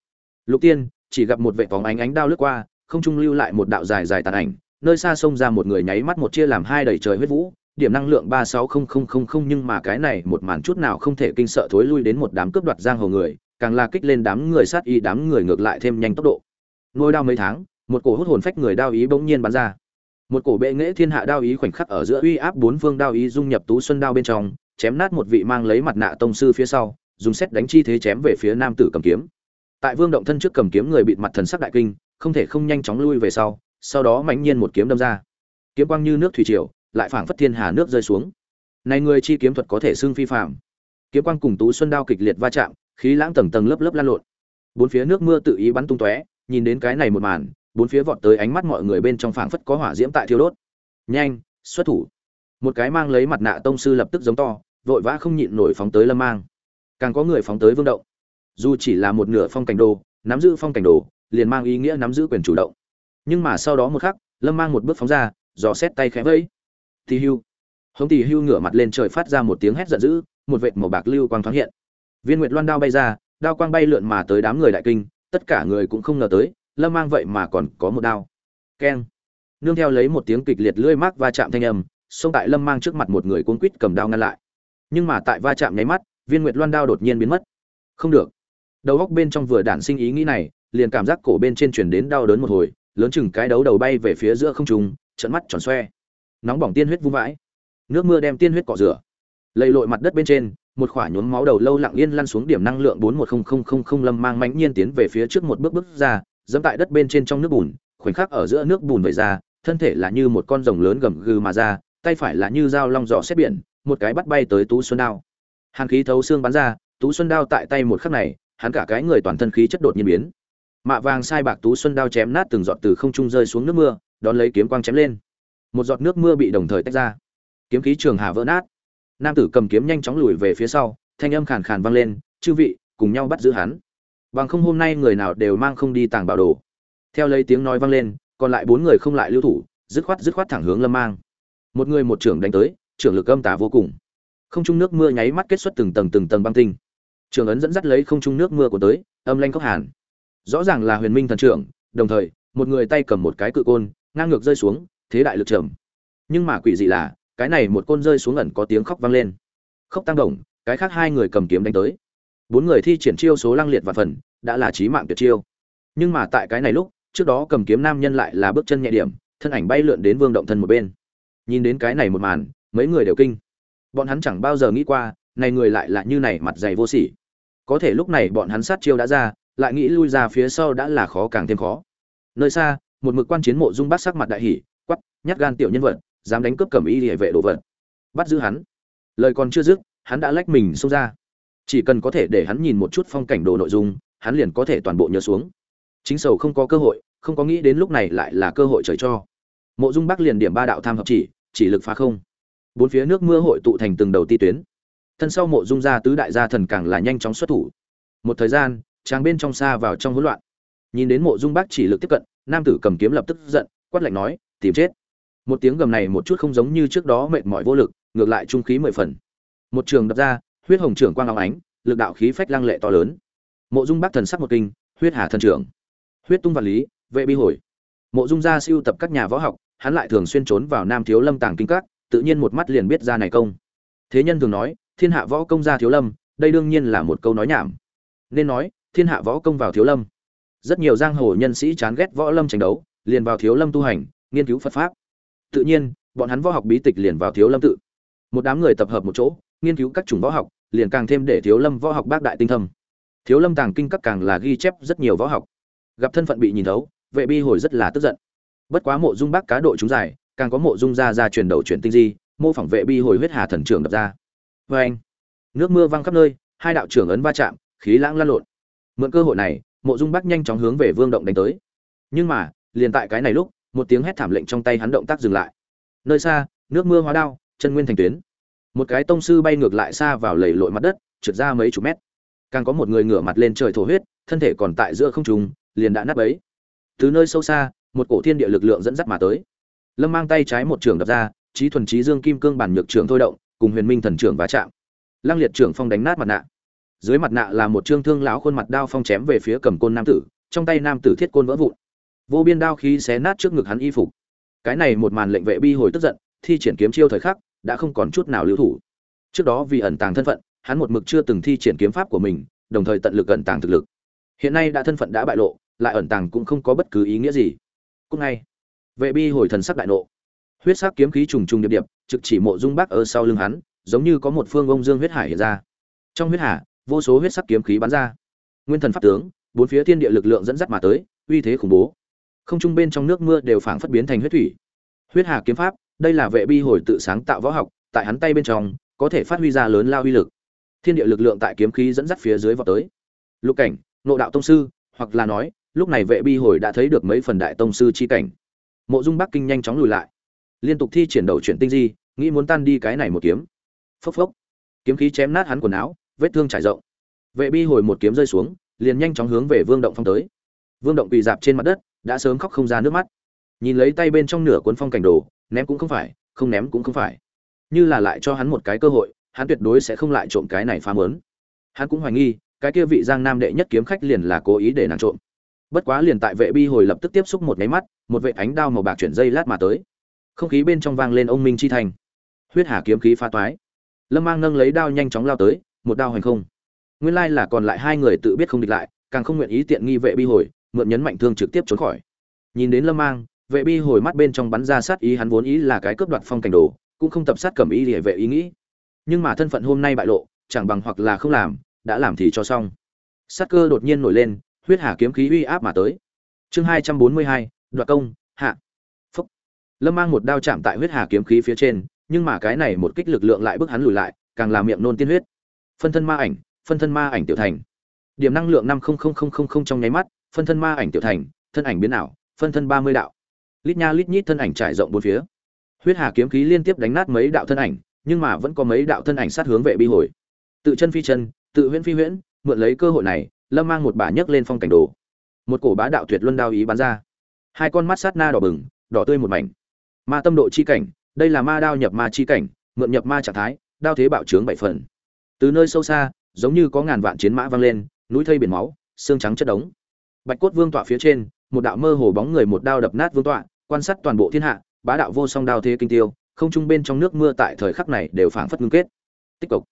Lục tiên, chỉ gặp một vệ phóng ánh ánh đao lướt qua, không trung lưu lại một đạo dài dài tàn ảnh, nơi xa xông ra một người nháy mắt một chia làm hai đầy trời huyết vũ, điểm năng lượng ba sáu không không không không nhưng mà cái này một màn chút nào không thể kinh sợ thối lui đến một đám cướp đoạt giang hồ người, càng là kích lên đám người sát y đám người ngược lại thêm nhanh tốc độ. Ngôi đao mấy tháng, một cổ hút hồn phách người đao ý bỗng nhiên bắn ra một cổ bệ nghệ thiên hạ đao ý khoảnh khắc ở giữa uy áp bốn phương đao ý dung nhập tú xuân đao bên trong, chém nát một vị mang lấy mặt nạ tông sư phía sau, dùng xét đánh chi thế chém về phía nam tử cầm kiếm. Tại vương động thân trước cầm kiếm người bị mặt thần sắc đại kinh, không thể không nhanh chóng lui về sau sau đó mãnh nhiên một kiếm đâm ra. Kiếm quang như nước thủy triều, lại phảng phất thiên hà nước rơi xuống. Này người chi kiếm thuật có thể xưng phi phạm kiếm quang cùng tú xuân đao kịch liệt va chạm, khí lãng tầng tầng lớp lớp lan lộn. Bốn phía nước mưa tự ý bắn tung tóe, nhìn đến cái này một màn bốn phía vọt tới ánh mắt mọi người bên trong phảng phất có hỏa diễm tại thiêu đốt. Nhanh, xuất thủ. Một cái mang lấy mặt nạ tông sư lập tức giống to, vội vã không nhịn nổi phóng tới lâm mang. Càng có người phóng tới vương động. Dù chỉ là một nửa phong cảnh đồ, nắm giữ phong cảnh đồ, liền mang ý nghĩa nắm giữ quyền chủ động. Nhưng mà sau đó một khắc, lâm mang một bước phóng ra, dò xét tay khẽ vẫy. Tì hưu. Hống tì hưu ngửa mặt lên trời phát ra một tiếng hét giận dữ, một vệt màu bạc lưu quang thoáng hiện. Viên nguyệt loan đao bay ra, đao quang bay lượn mà tới đám người đại kinh, tất cả người cũng không ngờ tới lâm mang vậy mà còn có một đao. Keng. Nương theo lấy một tiếng kịch liệt lưỡi mác va chạm thanh âm, xông tại lâm mang trước mặt một người cuốn quýt cầm đao ngăn lại. Nhưng mà tại va chạm nháy mắt, viên nguyệt loan đao đột nhiên biến mất. Không được. Đầu góc bên trong vừa đản sinh ý nghĩ này, liền cảm giác cổ bên trên chuyển đến đau đớn một hồi, lớn chừng cái đấu đầu bay về phía giữa không trung trận mắt tròn xoe. Nóng bỏng tiên huyết vung vãi. Nước mưa đem tiên huyết cọ rửa. Lầy lội mặt đất bên trên, một khỏa nhuốm máu đầu lâu lặng yên lăn xuống điểm năng lượng bốn một không không không không lâm mang mãnh nhiên tiến về phía trước một bước bước ra dẫm tại đất bên trên trong nước bùn, khoảnh khắc ở giữa nước bùn vẩy ra, thân thể là như một con rồng lớn gầm gừ mà ra, tay phải là như dao long giỏ xét biển, một cái bắt bay tới tú xuân đao. Hàn khí thấu xương bắn ra, tú xuân đao tại tay một khắc này, hắn cả cái người toàn thân khí chất đột nhiên biến. Mạ vàng sai bạc tú xuân đao chém nát từng giọt từ không trung rơi xuống nước mưa, đón lấy kiếm quang chém lên. Một giọt nước mưa bị đồng thời tách ra. Kiếm khí trường hà vỡ nát. Nam tử cầm kiếm nhanh chóng lùi về phía sau, thanh âm khàn khàn vang lên, chư vị, cùng nhau bắt giữ hắn bằng không hôm nay người nào đều mang không đi tàng bảo đồ. Theo lấy tiếng nói vang lên, còn lại bốn người không lại lưu thủ, dứt khoát dứt khoát thẳng hướng lâm mang. Một người một trưởng đánh tới, trưởng lực âm tả vô cùng. Không trung nước mưa nháy mắt kết xuất từng tầng từng tầng băng tinh. Trường ấn dẫn dắt lấy không trung nước mưa của tới, âm lanh khóc hàn. Rõ ràng là huyền minh thần trưởng, đồng thời, một người tay cầm một cái cự côn, ngang ngược rơi xuống, thế đại lực trầm. Nhưng mà quỷ dị là, cái này một côn rơi xuống ẩn có tiếng khóc vang lên. Khóc tăng đồng cái khác hai người cầm kiếm đánh tới bốn người thi triển chiêu số lăng liệt và phần, đã là trí mạng tuyệt chiêu. Nhưng mà tại cái này lúc, trước đó cầm kiếm nam nhân lại là bước chân nhẹ điểm, thân ảnh bay lượn đến vương động thân một bên. Nhìn đến cái này một màn, mấy người đều kinh. Bọn hắn chẳng bao giờ nghĩ qua, này người lại là như này mặt dày vô sỉ. Có thể lúc này bọn hắn sát chiêu đã ra, lại nghĩ lui ra phía sau đã là khó càng thêm khó. Nơi xa, một mực quan chiến mộ dung bát sắc mặt đại hỉ quắp nhát gan tiểu nhân vật, dám đánh cướp cầm y hệ vệ đồ vật. Bắt giữ hắn. Lời còn chưa dứt, hắn đã lách mình xông ra chỉ cần có thể để hắn nhìn một chút phong cảnh đồ nội dung, hắn liền có thể toàn bộ nhớ xuống. Chính sầu không có cơ hội, không có nghĩ đến lúc này lại là cơ hội trời cho. Mộ dung bắc liền điểm ba đạo tham hợp chỉ chỉ lực phá không. Bốn phía nước mưa hội tụ thành từng đầu ti tuyến. Thân sau mộ dung gia tứ đại gia thần càng là nhanh chóng xuất thủ. Một thời gian tràng bên trong xa vào trong hỗn loạn. Nhìn đến mộ dung bắc chỉ lực tiếp cận, nam tử cầm kiếm lập tức giận, quát lạnh nói, tìm chết. Một tiếng gầm này một chút không giống như trước đó mệt mỏi vô lực, ngược lại trung khí mười phần. Một trường đập ra huyết hồng trưởng quang long ánh, lực đạo khí phách lăng lệ to lớn. Mộ dung bắc thần sắc một kinh, huyết hà thần trưởng. Huyết tung vật lý, vệ bi hồi. Mộ dung gia siêu tập các nhà võ học, hắn lại thường xuyên trốn vào nam thiếu lâm tàng kinh các, tự nhiên một mắt liền biết ra này công. Thế nhân thường nói, thiên hạ võ công gia thiếu lâm, đây đương nhiên là một câu nói nhảm. Nên nói, thiên hạ võ công vào thiếu lâm. Rất nhiều giang hồ nhân sĩ chán ghét võ lâm tranh đấu, liền vào thiếu lâm tu hành, nghiên cứu phật pháp. Tự nhiên, bọn hắn võ học bí tịch liền vào thiếu lâm tự. Một đám người tập hợp một chỗ nghiên cứu các chủng võ học, liền càng thêm để thiếu lâm võ học bác đại tinh thâm. Thiếu lâm tàng kinh các càng là ghi chép rất nhiều võ học. Gặp thân phận bị nhìn thấu, vệ bi hồi rất là tức giận. Bất quá mộ dung bác cá độ chúng giải càng có mộ dung ra ra truyền đầu chuyển tinh di, mô phỏng vệ bi hồi huyết hà thần trưởng đập ra. Vê anh, nước mưa văng khắp nơi, hai đạo trưởng ấn va chạm, khí lãng lan lộn. Mượn cơ hội này, mộ dung bác nhanh chóng hướng về vương động đánh tới. Nhưng mà, liền tại cái này lúc, một tiếng hét thảm lệnh trong tay hắn động tác dừng lại. Nơi xa, nước mưa hóa đao, chân nguyên thành tuyến một cái tông sư bay ngược lại xa vào lầy lội mặt đất, trượt ra mấy chục mét. Càng có một người ngửa mặt lên trời thổ huyết, thân thể còn tại giữa không trùng liền đã nát bấy. Từ nơi sâu xa, một cổ thiên địa lực lượng dẫn dắt mà tới. Lâm mang tay trái một trường đập ra trí thuần trí dương kim cương bản nhược trường thôi động, cùng huyền minh thần trưởng va chạm. Lăng liệt trưởng phong đánh nát mặt nạ. Dưới mặt nạ là một trương thương lão khuôn mặt đao phong chém về phía cầm côn nam tử, trong tay nam tử thiết côn vỡ vụn. Vô biên đao khí xé nát trước ngực hắn y phục. Cái này một màn lệnh vệ bi hồi tức giận, thi triển kiếm chiêu thời khắc đã không còn chút nào lưu thủ. Trước đó vì ẩn tàng thân phận, hắn một mực chưa từng thi triển kiếm pháp của mình, đồng thời tận lực ẩn tàng thực lực. Hiện nay đã thân phận đã bại lộ, lại ẩn tàng cũng không có bất cứ ý nghĩa gì. Cũng ngay, vệ bi hồi thần sắc đại nộ. Huyết sắc kiếm khí trùng trùng điệp điệp, trực chỉ mộ dung bác ở sau lưng hắn, giống như có một phương ông dương huyết hải hiện ra. Trong huyết hà, vô số huyết sắc kiếm khí bắn ra. Nguyên thần pháp tướng, bốn phía thiên địa lực lượng dẫn dắt mà tới, uy thế khủng bố. Không trung bên trong nước mưa đều phảng phất biến thành huyết thủy. Huyết hà kiếm pháp đây là vệ bi hồi tự sáng tạo võ học, tại hắn tay bên trong, có thể phát huy ra lớn lao uy lực. Thiên địa lực lượng tại kiếm khí dẫn dắt phía dưới vọt tới. Lục cảnh nộ đạo tông sư, hoặc là nói, lúc này vệ bi hồi đã thấy được mấy phần đại tông sư chi cảnh. Mộ dung bắc kinh nhanh chóng lùi lại. Liên tục thi triển đầu chuyển tinh di, nghĩ muốn tan đi cái này một kiếm. Phốc phốc. Kiếm khí chém nát hắn quần áo, vết thương trải rộng. Vệ bi hồi một kiếm rơi xuống, liền nhanh chóng hướng về vương động phong tới. Vương động quỳ dạp trên mặt đất, đã sớm khóc không ra nước mắt. Nhìn lấy tay bên trong nửa cuốn phong cảnh đồ ném cũng không phải, không ném cũng không phải. Như là lại cho hắn một cái cơ hội, hắn tuyệt đối sẽ không lại trộm cái này phá mớn. Hắn cũng hoài nghi, cái kia vị giang nam đệ nhất kiếm khách liền là cố ý để nàng trộm. Bất quá liền tại vệ bi hồi lập tức tiếp xúc một nháy mắt, một vệ ánh đao màu bạc chuyển dây lát mà tới. Không khí bên trong vang lên ông minh chi thành. Huyết hà kiếm khí pha toái. Lâm mang nâng lấy đao nhanh chóng lao tới, một đao hành không. Nguyên lai là còn lại hai người tự biết không địch lại, càng không nguyện ý tiện nghi vệ bi hồi, mượn nhấn mạnh thương trực tiếp trốn khỏi. Nhìn đến lâm mang vệ bi hồi mắt bên trong bắn ra sát ý hắn vốn ý là cái cướp đoạt phong cảnh đồ, cũng không tập sát cẩm ý để vệ ý nghĩ. Nhưng mà thân phận hôm nay bại lộ, chẳng bằng hoặc là không làm, đã làm thì cho xong. Sát cơ đột nhiên nổi lên, huyết hà kiếm khí uy áp mà tới. Chương hai trăm bốn mươi hai, đoạt công, hạ. Phúc. Lâm mang một đao chạm tại huyết hà kiếm khí phía trên, nhưng mà cái này một kích lực lượng lại bức hắn lùi lại, càng làm miệng nôn tiên huyết. Phân thân ma ảnh, phân thân ma ảnh tiểu thành. Điểm năng lượng năm trong nháy mắt, phân thân ma ảnh tiểu thành, thân ảnh biến ảo, phân thân ba mươi đạo lít nha lít nhít thân ảnh trải rộng bốn phía. Huyết hà kiếm khí liên tiếp đánh nát mấy đạo thân ảnh, nhưng mà vẫn có mấy đạo thân ảnh sát hướng vệ bi hồi. Tự chân phi chân, tự huyễn phi huyễn, mượn lấy cơ hội này, lâm mang một bả nhấc lên phong cảnh đồ. Một cổ bá đạo tuyệt luân đao ý bắn ra. Hai con mắt sát na đỏ bừng, đỏ tươi một mảnh. Ma tâm độ chi cảnh, đây là ma đao nhập ma chi cảnh, mượn nhập ma trạng thái, đao thế bạo trướng bảy phần. Từ nơi sâu xa, giống như có ngàn vạn chiến mã vang lên, núi thây biển máu, xương trắng chất đống. Bạch cốt vương tọa phía trên, một đạo mơ hồ bóng người một đao đập nát vương tọa quan sát toàn bộ thiên hạ, bá đạo vô song đao thế kinh tiêu, không trung bên trong nước mưa tại thời khắc này đều phảng phất ngưng kết. Tích cực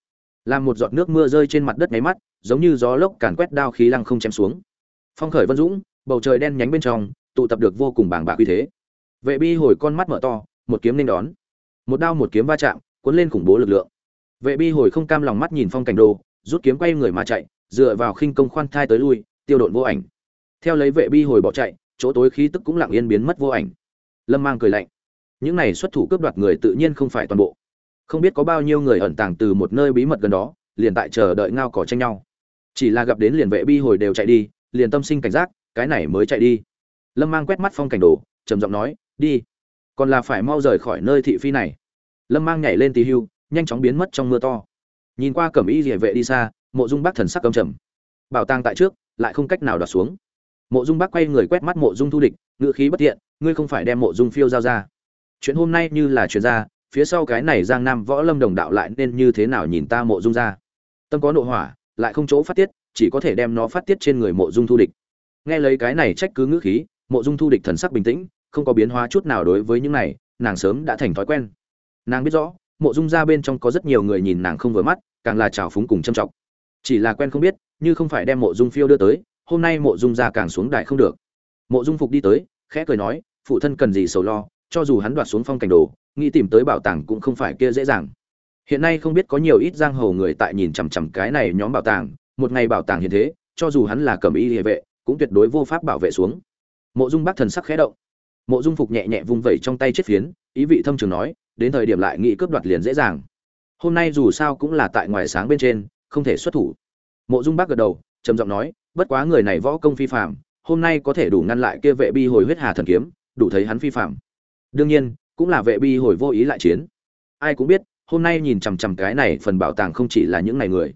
làm một giọt nước mưa rơi trên mặt đất nháy mắt, giống như gió lốc càn quét đao khí lăng không chém xuống. Phong khởi vân dũng, bầu trời đen nhánh bên trong, tụ tập được vô cùng bàng bạc uy thế. Vệ bi hồi con mắt mở to, một kiếm nên đón. Một đao một kiếm va chạm, cuốn lên khủng bố lực lượng. Vệ bi hồi không cam lòng mắt nhìn phong cảnh đồ, rút kiếm quay người mà chạy, dựa vào khinh công khoan thai tới lui, tiêu độn vô ảnh. Theo lấy vệ bi hồi bỏ chạy, chỗ tối khí tức cũng lặng yên biến mất vô ảnh lâm mang cười lạnh. Những này xuất thủ cướp đoạt người tự nhiên không phải toàn bộ. Không biết có bao nhiêu người ẩn tàng từ một nơi bí mật gần đó, liền tại chờ đợi ngao cỏ tranh nhau. Chỉ là gặp đến liền vệ bi hồi đều chạy đi, liền tâm sinh cảnh giác, cái này mới chạy đi. Lâm mang quét mắt phong cảnh đồ, trầm giọng nói, đi. Còn là phải mau rời khỏi nơi thị phi này. Lâm mang nhảy lên tì hưu, nhanh chóng biến mất trong mưa to. Nhìn qua cẩm y địa vệ đi xa, mộ dung bác thần sắc cầm trầm. Bảo tàng tại trước, lại không cách nào đoạt xuống. Mộ dung bác quay người quét mắt mộ dung thu địch ngữ khí bất tiện, ngươi không phải đem mộ dung phiêu giao ra. Chuyện hôm nay như là chuyện ra, phía sau cái này giang nam võ lâm đồng đạo lại nên như thế nào nhìn ta mộ dung ra? Tâm có nội hỏa, lại không chỗ phát tiết, chỉ có thể đem nó phát tiết trên người mộ dung thu địch. Nghe lấy cái này trách cứ ngữ khí, mộ dung thu địch thần sắc bình tĩnh, không có biến hóa chút nào đối với những này, nàng sớm đã thành thói quen. Nàng biết rõ, mộ dung ra bên trong có rất nhiều người nhìn nàng không vừa mắt, càng là trào phúng cùng châm trọng. Chỉ là quen không biết, như không phải đem mộ dung phiêu đưa tới, hôm nay mộ dung ra càng xuống đại không được. Mộ dung phục đi tới khẽ cười nói, phụ thân cần gì sầu lo, cho dù hắn đoạt xuống phong cảnh đồ, nghĩ tìm tới bảo tàng cũng không phải kia dễ dàng. Hiện nay không biết có nhiều ít giang hồ người tại nhìn chằm chằm cái này nhóm bảo tàng, một ngày bảo tàng hiện thế, cho dù hắn là cầm y địa vệ, cũng tuyệt đối vô pháp bảo vệ xuống. Mộ dung bác thần sắc khẽ động. Mộ dung phục nhẹ nhẹ vung vẩy trong tay chiếc phiến, ý vị thâm trường nói, đến thời điểm lại nghĩ cướp đoạt liền dễ dàng. Hôm nay dù sao cũng là tại ngoài sáng bên trên, không thể xuất thủ. Mộ dung bác gật đầu, trầm giọng nói, bất quá người này võ công phi phạm hôm nay có thể đủ ngăn lại kia vệ bi hồi huyết hà thần kiếm, đủ thấy hắn phi phạm. Đương nhiên, cũng là vệ bi hồi vô ý lại chiến. Ai cũng biết, hôm nay nhìn chằm chằm cái này phần bảo tàng không chỉ là những này người.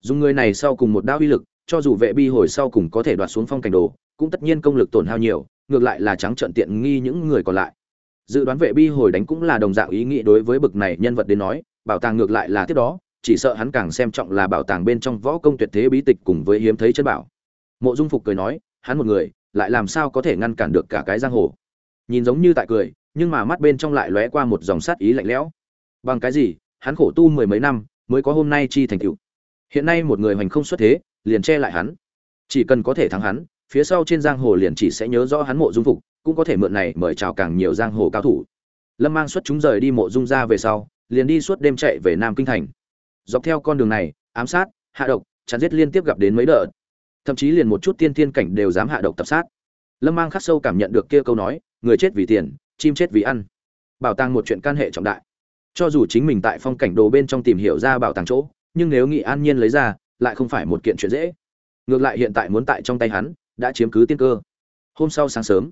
Dùng người này sau cùng một đao uy lực, cho dù vệ bi hồi sau cùng có thể đoạt xuống phong cảnh đồ, cũng tất nhiên công lực tổn hao nhiều, ngược lại là trắng trợn tiện nghi những người còn lại. Dự đoán vệ bi hồi đánh cũng là đồng dạng ý nghĩ đối với bực này nhân vật đến nói, bảo tàng ngược lại là tiếp đó, chỉ sợ hắn càng xem trọng là bảo tàng bên trong võ công tuyệt thế bí tịch cùng với hiếm thấy chân bảo. Mộ dung phục cười nói hắn một người, lại làm sao có thể ngăn cản được cả cái giang hồ? Nhìn giống như tại cười, nhưng mà mắt bên trong lại lóe qua một dòng sát ý lạnh lẽo. Bằng cái gì, hắn khổ tu mười mấy năm, mới có hôm nay chi thành tựu? Hiện nay một người hoành không xuất thế, liền che lại hắn. Chỉ cần có thể thắng hắn, phía sau trên giang hồ liền chỉ sẽ nhớ rõ hắn mộ dung phục, cũng có thể mượn này mời chào càng nhiều giang hồ cao thủ. Lâm mang xuất chúng rời đi mộ dung ra về sau, liền đi suốt đêm chạy về nam kinh thành. Dọc theo con đường này, ám sát, hạ độc chắn giết liên tiếp gặp đến mấy đợt thậm chí liền một chút tiên thiên cảnh đều dám hạ độc tập sát. Lâm mang khắc sâu cảm nhận được kia câu nói, người chết vì tiền, chim chết vì ăn. Bảo tàng một chuyện can hệ trọng đại. Cho dù chính mình tại phong cảnh đồ bên trong tìm hiểu ra bảo tàng chỗ, nhưng nếu nghị an nhiên lấy ra, lại không phải một kiện chuyện dễ. Ngược lại hiện tại muốn tại trong tay hắn, đã chiếm cứ tiên cơ. Hôm sau sáng sớm,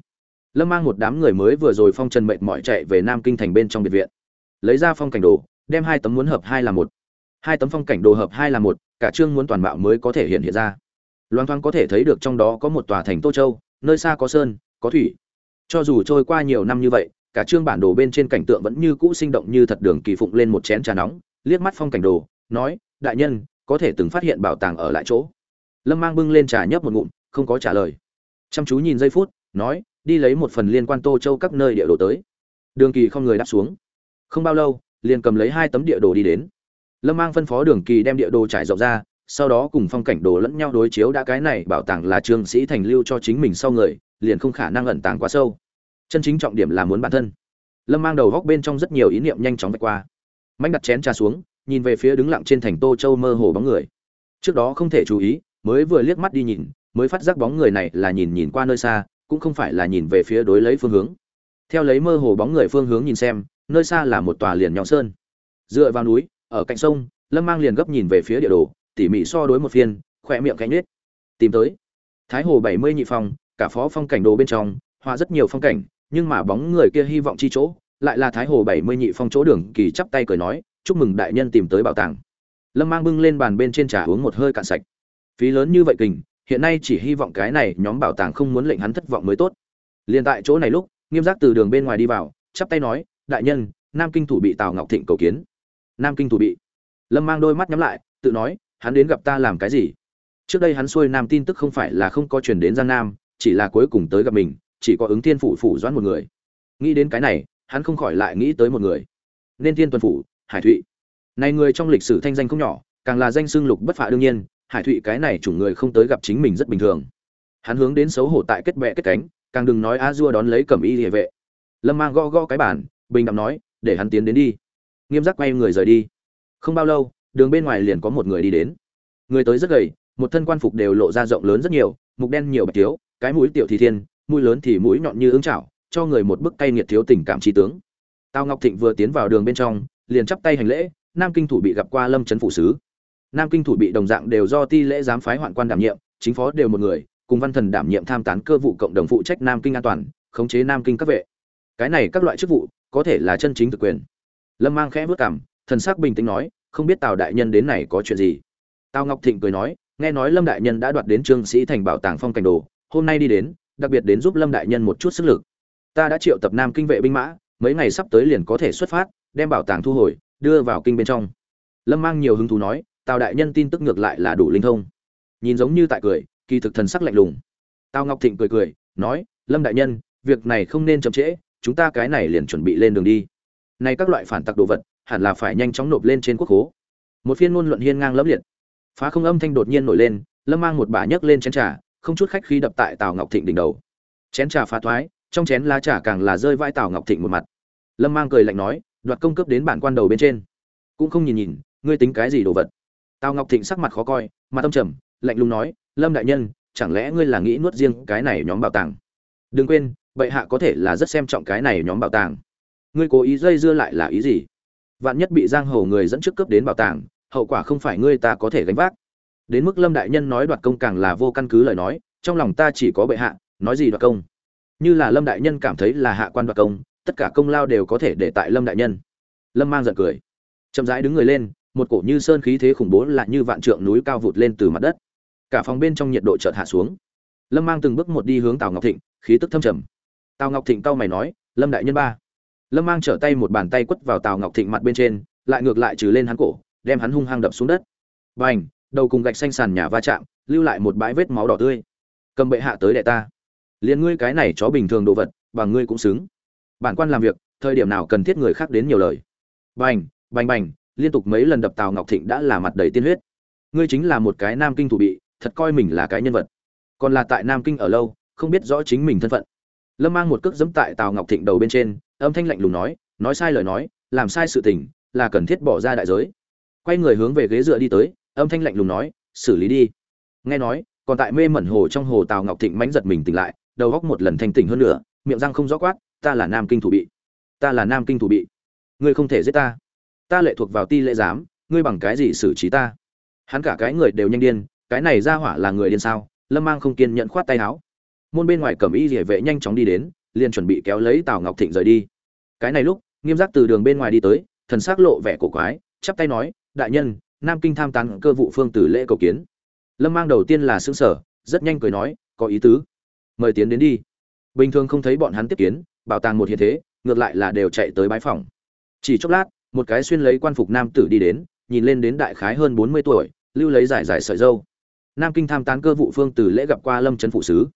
lâm mang một đám người mới vừa rồi phong trần mệt mỏi chạy về nam kinh thành bên trong biệt viện. Lấy ra phong cảnh đồ, đem hai tấm muốn hợp hai là một. Hai tấm phong cảnh đồ hợp hai là một, cả chương muốn toàn bạo mới có thể hiện hiện ra loan thoáng có thể thấy được trong đó có một tòa thành tô châu, nơi xa có sơn, có thủy. Cho dù trôi qua nhiều năm như vậy, cả chương bản đồ bên trên cảnh tượng vẫn như cũ sinh động như thật đường kỳ phụng lên một chén trà nóng, liếc mắt phong cảnh đồ, nói, đại nhân, có thể từng phát hiện bảo tàng ở lại chỗ. Lâm mang bưng lên trà nhấp một ngụm, không có trả lời. Chăm chú nhìn giây phút, nói, đi lấy một phần liên quan tô châu các nơi địa đồ tới. Đường kỳ không người đáp xuống. Không bao lâu, liền cầm lấy hai tấm địa đồ đi đến. Lâm mang phân phó đường kỳ đem địa đồ trải rộng ra sau đó cùng phong cảnh đồ lẫn nhau đối chiếu đã cái này bảo tàng là trương sĩ thành lưu cho chính mình sau người, liền không khả năng ẩn tàng quá sâu. Chân chính trọng điểm là muốn bản thân. Lâm mang đầu góc bên trong rất nhiều ý niệm nhanh chóng vạch qua. Mạnh đặt chén trà xuống, nhìn về phía đứng lặng trên thành tô châu mơ hồ bóng người. Trước đó không thể chú ý, mới vừa liếc mắt đi nhìn, mới phát giác bóng người này là nhìn nhìn qua nơi xa, cũng không phải là nhìn về phía đối lấy phương hướng. Theo lấy mơ hồ bóng người phương hướng nhìn xem, nơi xa là một tòa liền nhỏ sơn. Dựa vào núi, ở cạnh sông, lâm mang liền gấp nhìn về phía địa đồ tỉ mỉ so đối một phiên, khỏe miệng cánh nết tìm tới. Thái hồ bảy mươi nhị phong cả phó phong cảnh đồ bên trong, họa rất nhiều phong cảnh, nhưng mà bóng người kia hy vọng chi chỗ, lại là thái hồ bảy mươi nhị phong chỗ đường, kỳ chắp tay cười nói, chúc mừng đại nhân tìm tới bảo tàng. Lâm mang bưng lên bàn bên trên trà uống một hơi cạn sạch. Phí lớn như vậy kình, hiện nay chỉ hy vọng cái này nhóm bảo tàng không muốn lệnh hắn thất vọng mới tốt. Liền tại chỗ này lúc, nghiêm giác từ đường bên ngoài đi vào, chắp tay nói, đại nhân, nam kinh thủ bị tào ngọc thịnh cầu kiến. Nam kinh thủ bị. Lâm mang đôi mắt nhắm lại, tự nói hắn đến gặp ta làm cái gì? Trước đây hắn xuôi nam tin tức không phải là không có truyền đến giang nam, chỉ là cuối cùng tới gặp mình, chỉ có ứng thiên phủ phủ doãn một người. Nghĩ đến cái này, hắn không khỏi lại nghĩ tới một người. Nên thiên tuần phủ, hải thụy. Này người trong lịch sử thanh danh không nhỏ, càng là danh xưng lục bất phạ đương nhiên, hải thụy cái này chủng người không tới gặp chính mình rất bình thường. Hắn hướng đến xấu hổ tại kết bệ kết cánh, càng đừng nói a dua đón lấy cẩm y địa vệ. Lâm mang gõ gõ cái bản bình đạm nói, để hắn tiến đến đi. Nghiêm giác quay người rời đi. Không bao lâu đường bên ngoài liền có một người đi đến. Người tới rất gầy, một thân quan phục đều lộ ra rộng lớn rất nhiều, mục đen nhiều bạch thiếu, cái mũi tiểu thì thiên, mũi lớn thì mũi nhọn như ứng chảo, cho người một bức cay nghiệt thiếu tình cảm trí tướng. Tào ngọc thịnh vừa tiến vào đường bên trong, liền chắp tay hành lễ, nam kinh thủ bị gặp qua lâm trấn phụ sứ. Nam kinh thủ bị đồng dạng đều do ti lễ giám phái hoạn quan đảm nhiệm, chính phó đều một người, cùng văn thần đảm nhiệm tham tán cơ vụ cộng đồng phụ trách nam kinh an toàn, khống chế nam kinh các vệ. Cái này các loại chức vụ, có thể là chân chính thực quyền. Lâm mang khẽ vớt cảm thần sắc bình tĩnh nói không biết tào đại nhân đến này có chuyện gì. Tào ngọc thịnh cười nói, nghe nói lâm đại nhân đã đoạt đến trương sĩ thành bảo tàng phong cảnh đồ, hôm nay đi đến, đặc biệt đến giúp lâm đại nhân một chút sức lực. Ta đã triệu tập nam kinh vệ binh mã, mấy ngày sắp tới liền có thể xuất phát, đem bảo tàng thu hồi, đưa vào kinh bên trong. Lâm mang nhiều hứng thú nói, tào đại nhân tin tức ngược lại là đủ linh thông. Nhìn giống như tại cười, kỳ thực thần sắc lạnh lùng. Tào ngọc thịnh cười cười, nói, lâm đại nhân, việc này không nên chậm trễ, chúng ta cái này liền chuẩn bị lên đường đi. Nay các loại phản tặc đồ vật hẳn là phải nhanh chóng nộp lên trên quốc khố. Một phiên ngôn luận hiên ngang lẫm liệt. Phá không âm thanh đột nhiên nổi lên, lâm mang một bà nhấc lên chén trà, không chút khách khí đập tại tào ngọc thịnh đỉnh đầu. Chén trà phá thoái, trong chén lá trà càng là rơi vai tào ngọc thịnh một mặt. Lâm mang cười lạnh nói, đoạt công cấp đến bản quan đầu bên trên. Cũng không nhìn nhìn, ngươi tính cái gì đồ vật? Tào ngọc thịnh sắc mặt khó coi mà tâm trầm, lạnh lùng nói, lâm đại nhân, chẳng lẽ ngươi là nghĩ nuốt riêng cái này nhóm bảo tàng? Đừng quên, bệ hạ có thể là rất xem trọng cái này nhóm bảo tàng. Ngươi cố ý dây dưa lại là ý gì? Vạn nhất bị giang hồ người dẫn trước cướp đến bảo tàng, hậu quả không phải ngươi ta có thể gánh vác. Đến mức lâm đại nhân nói đoạt công càng là vô căn cứ lời nói, trong lòng ta chỉ có bệ hạ, nói gì đoạt công. Như là lâm đại nhân cảm thấy là hạ quan đoạt công, tất cả công lao đều có thể để tại lâm đại nhân. Lâm mang giận cười. Chậm rãi đứng người lên, một cổ như sơn khí thế khủng bố lại như vạn trượng núi cao vụt lên từ mặt đất. Cả phòng bên trong nhiệt độ chợt hạ xuống. Lâm mang từng bước một đi hướng tào ngọc thịnh, khí tức thâm trầm. Tào ngọc thịnh cau mày nói, lâm đại nhân ba lâm mang trở tay một bàn tay quất vào tào ngọc thịnh mặt bên trên, lại ngược lại trừ lên hắn cổ, đem hắn hung hăng đập xuống đất. B à n h đầu cùng gạch xanh sàn nhà va chạm, lưu lại một bãi vết máu đỏ tươi. Cầm bệ hạ tới đệ ta. Liền ngươi cái này chó bình thường đồ vật và ngươi cũng xứng. Bản quan làm việc, thời điểm nào cần thiết người khác đến nhiều lời. Bành bành bành, liên tục mấy lần đập tào ngọc thịnh đã là mặt đầy tiên huyết. Ngươi chính là một cái nam kinh thủ bị, thật coi mình là cái nhân vật. Còn là tại nam kinh ở lâu, không biết rõ chính mình thân phận lâm mang một cước dẫm tại tào ngọc thịnh đầu bên trên, âm thanh lạnh lùng nói nói sai lời nói, làm sai sự tình, là cần thiết bỏ ra đại giới. Quay người hướng về ghế dựa đi tới, âm thanh lạnh lùng nói, xử lý đi. Nghe nói, còn tại mê mẩn hồ trong hồ tào ngọc thịnh mánh giật mình tỉnh lại, đầu góc một lần thanh tỉnh hơn nữa, miệng răng không rõ quát, ta là nam kinh thủ bị. Ta là nam kinh thủ bị. Ngươi không thể giết ta. Ta lệ thuộc vào ti lệ giám, ngươi bằng cái gì xử trí ta? Hắn cả cái người đều nhanh điên, cái này ra hỏa là người điên sao? Lâm mang không kiên nhận khoát tay áo môn bên ngoài cẩm y rỉa vệ nhanh chóng đi đến, liền chuẩn bị kéo lấy tào ngọc thịnh rời đi. Cái này lúc, nghiêm giác từ đường bên ngoài đi tới, thần s ắ c lộ vẻ cổ quái, chắp tay nói, đại nhân, nam kinh tham tán cơ vụ phương tử lễ cầu kiến. Lâm mang đầu tiên là xương sở rất nhanh cười nói, có ý tứ. Mời tiến đến đi. Bình thường không thấy bọn hắn tiếp kiến, bảo tàng một hiện thế, ngược lại là đều chạy tới bãi phòng chỉ chốc lát, một cái xuyên lấy quan phục nam tử đi đến, nhìn lên đến đại khái hơn bốn mươi tuổi, lưu lấy giải giải sợi dâu nam kinh tham tán cơ vụ phương tử lễ gặp qua lâm trấn phụ sứ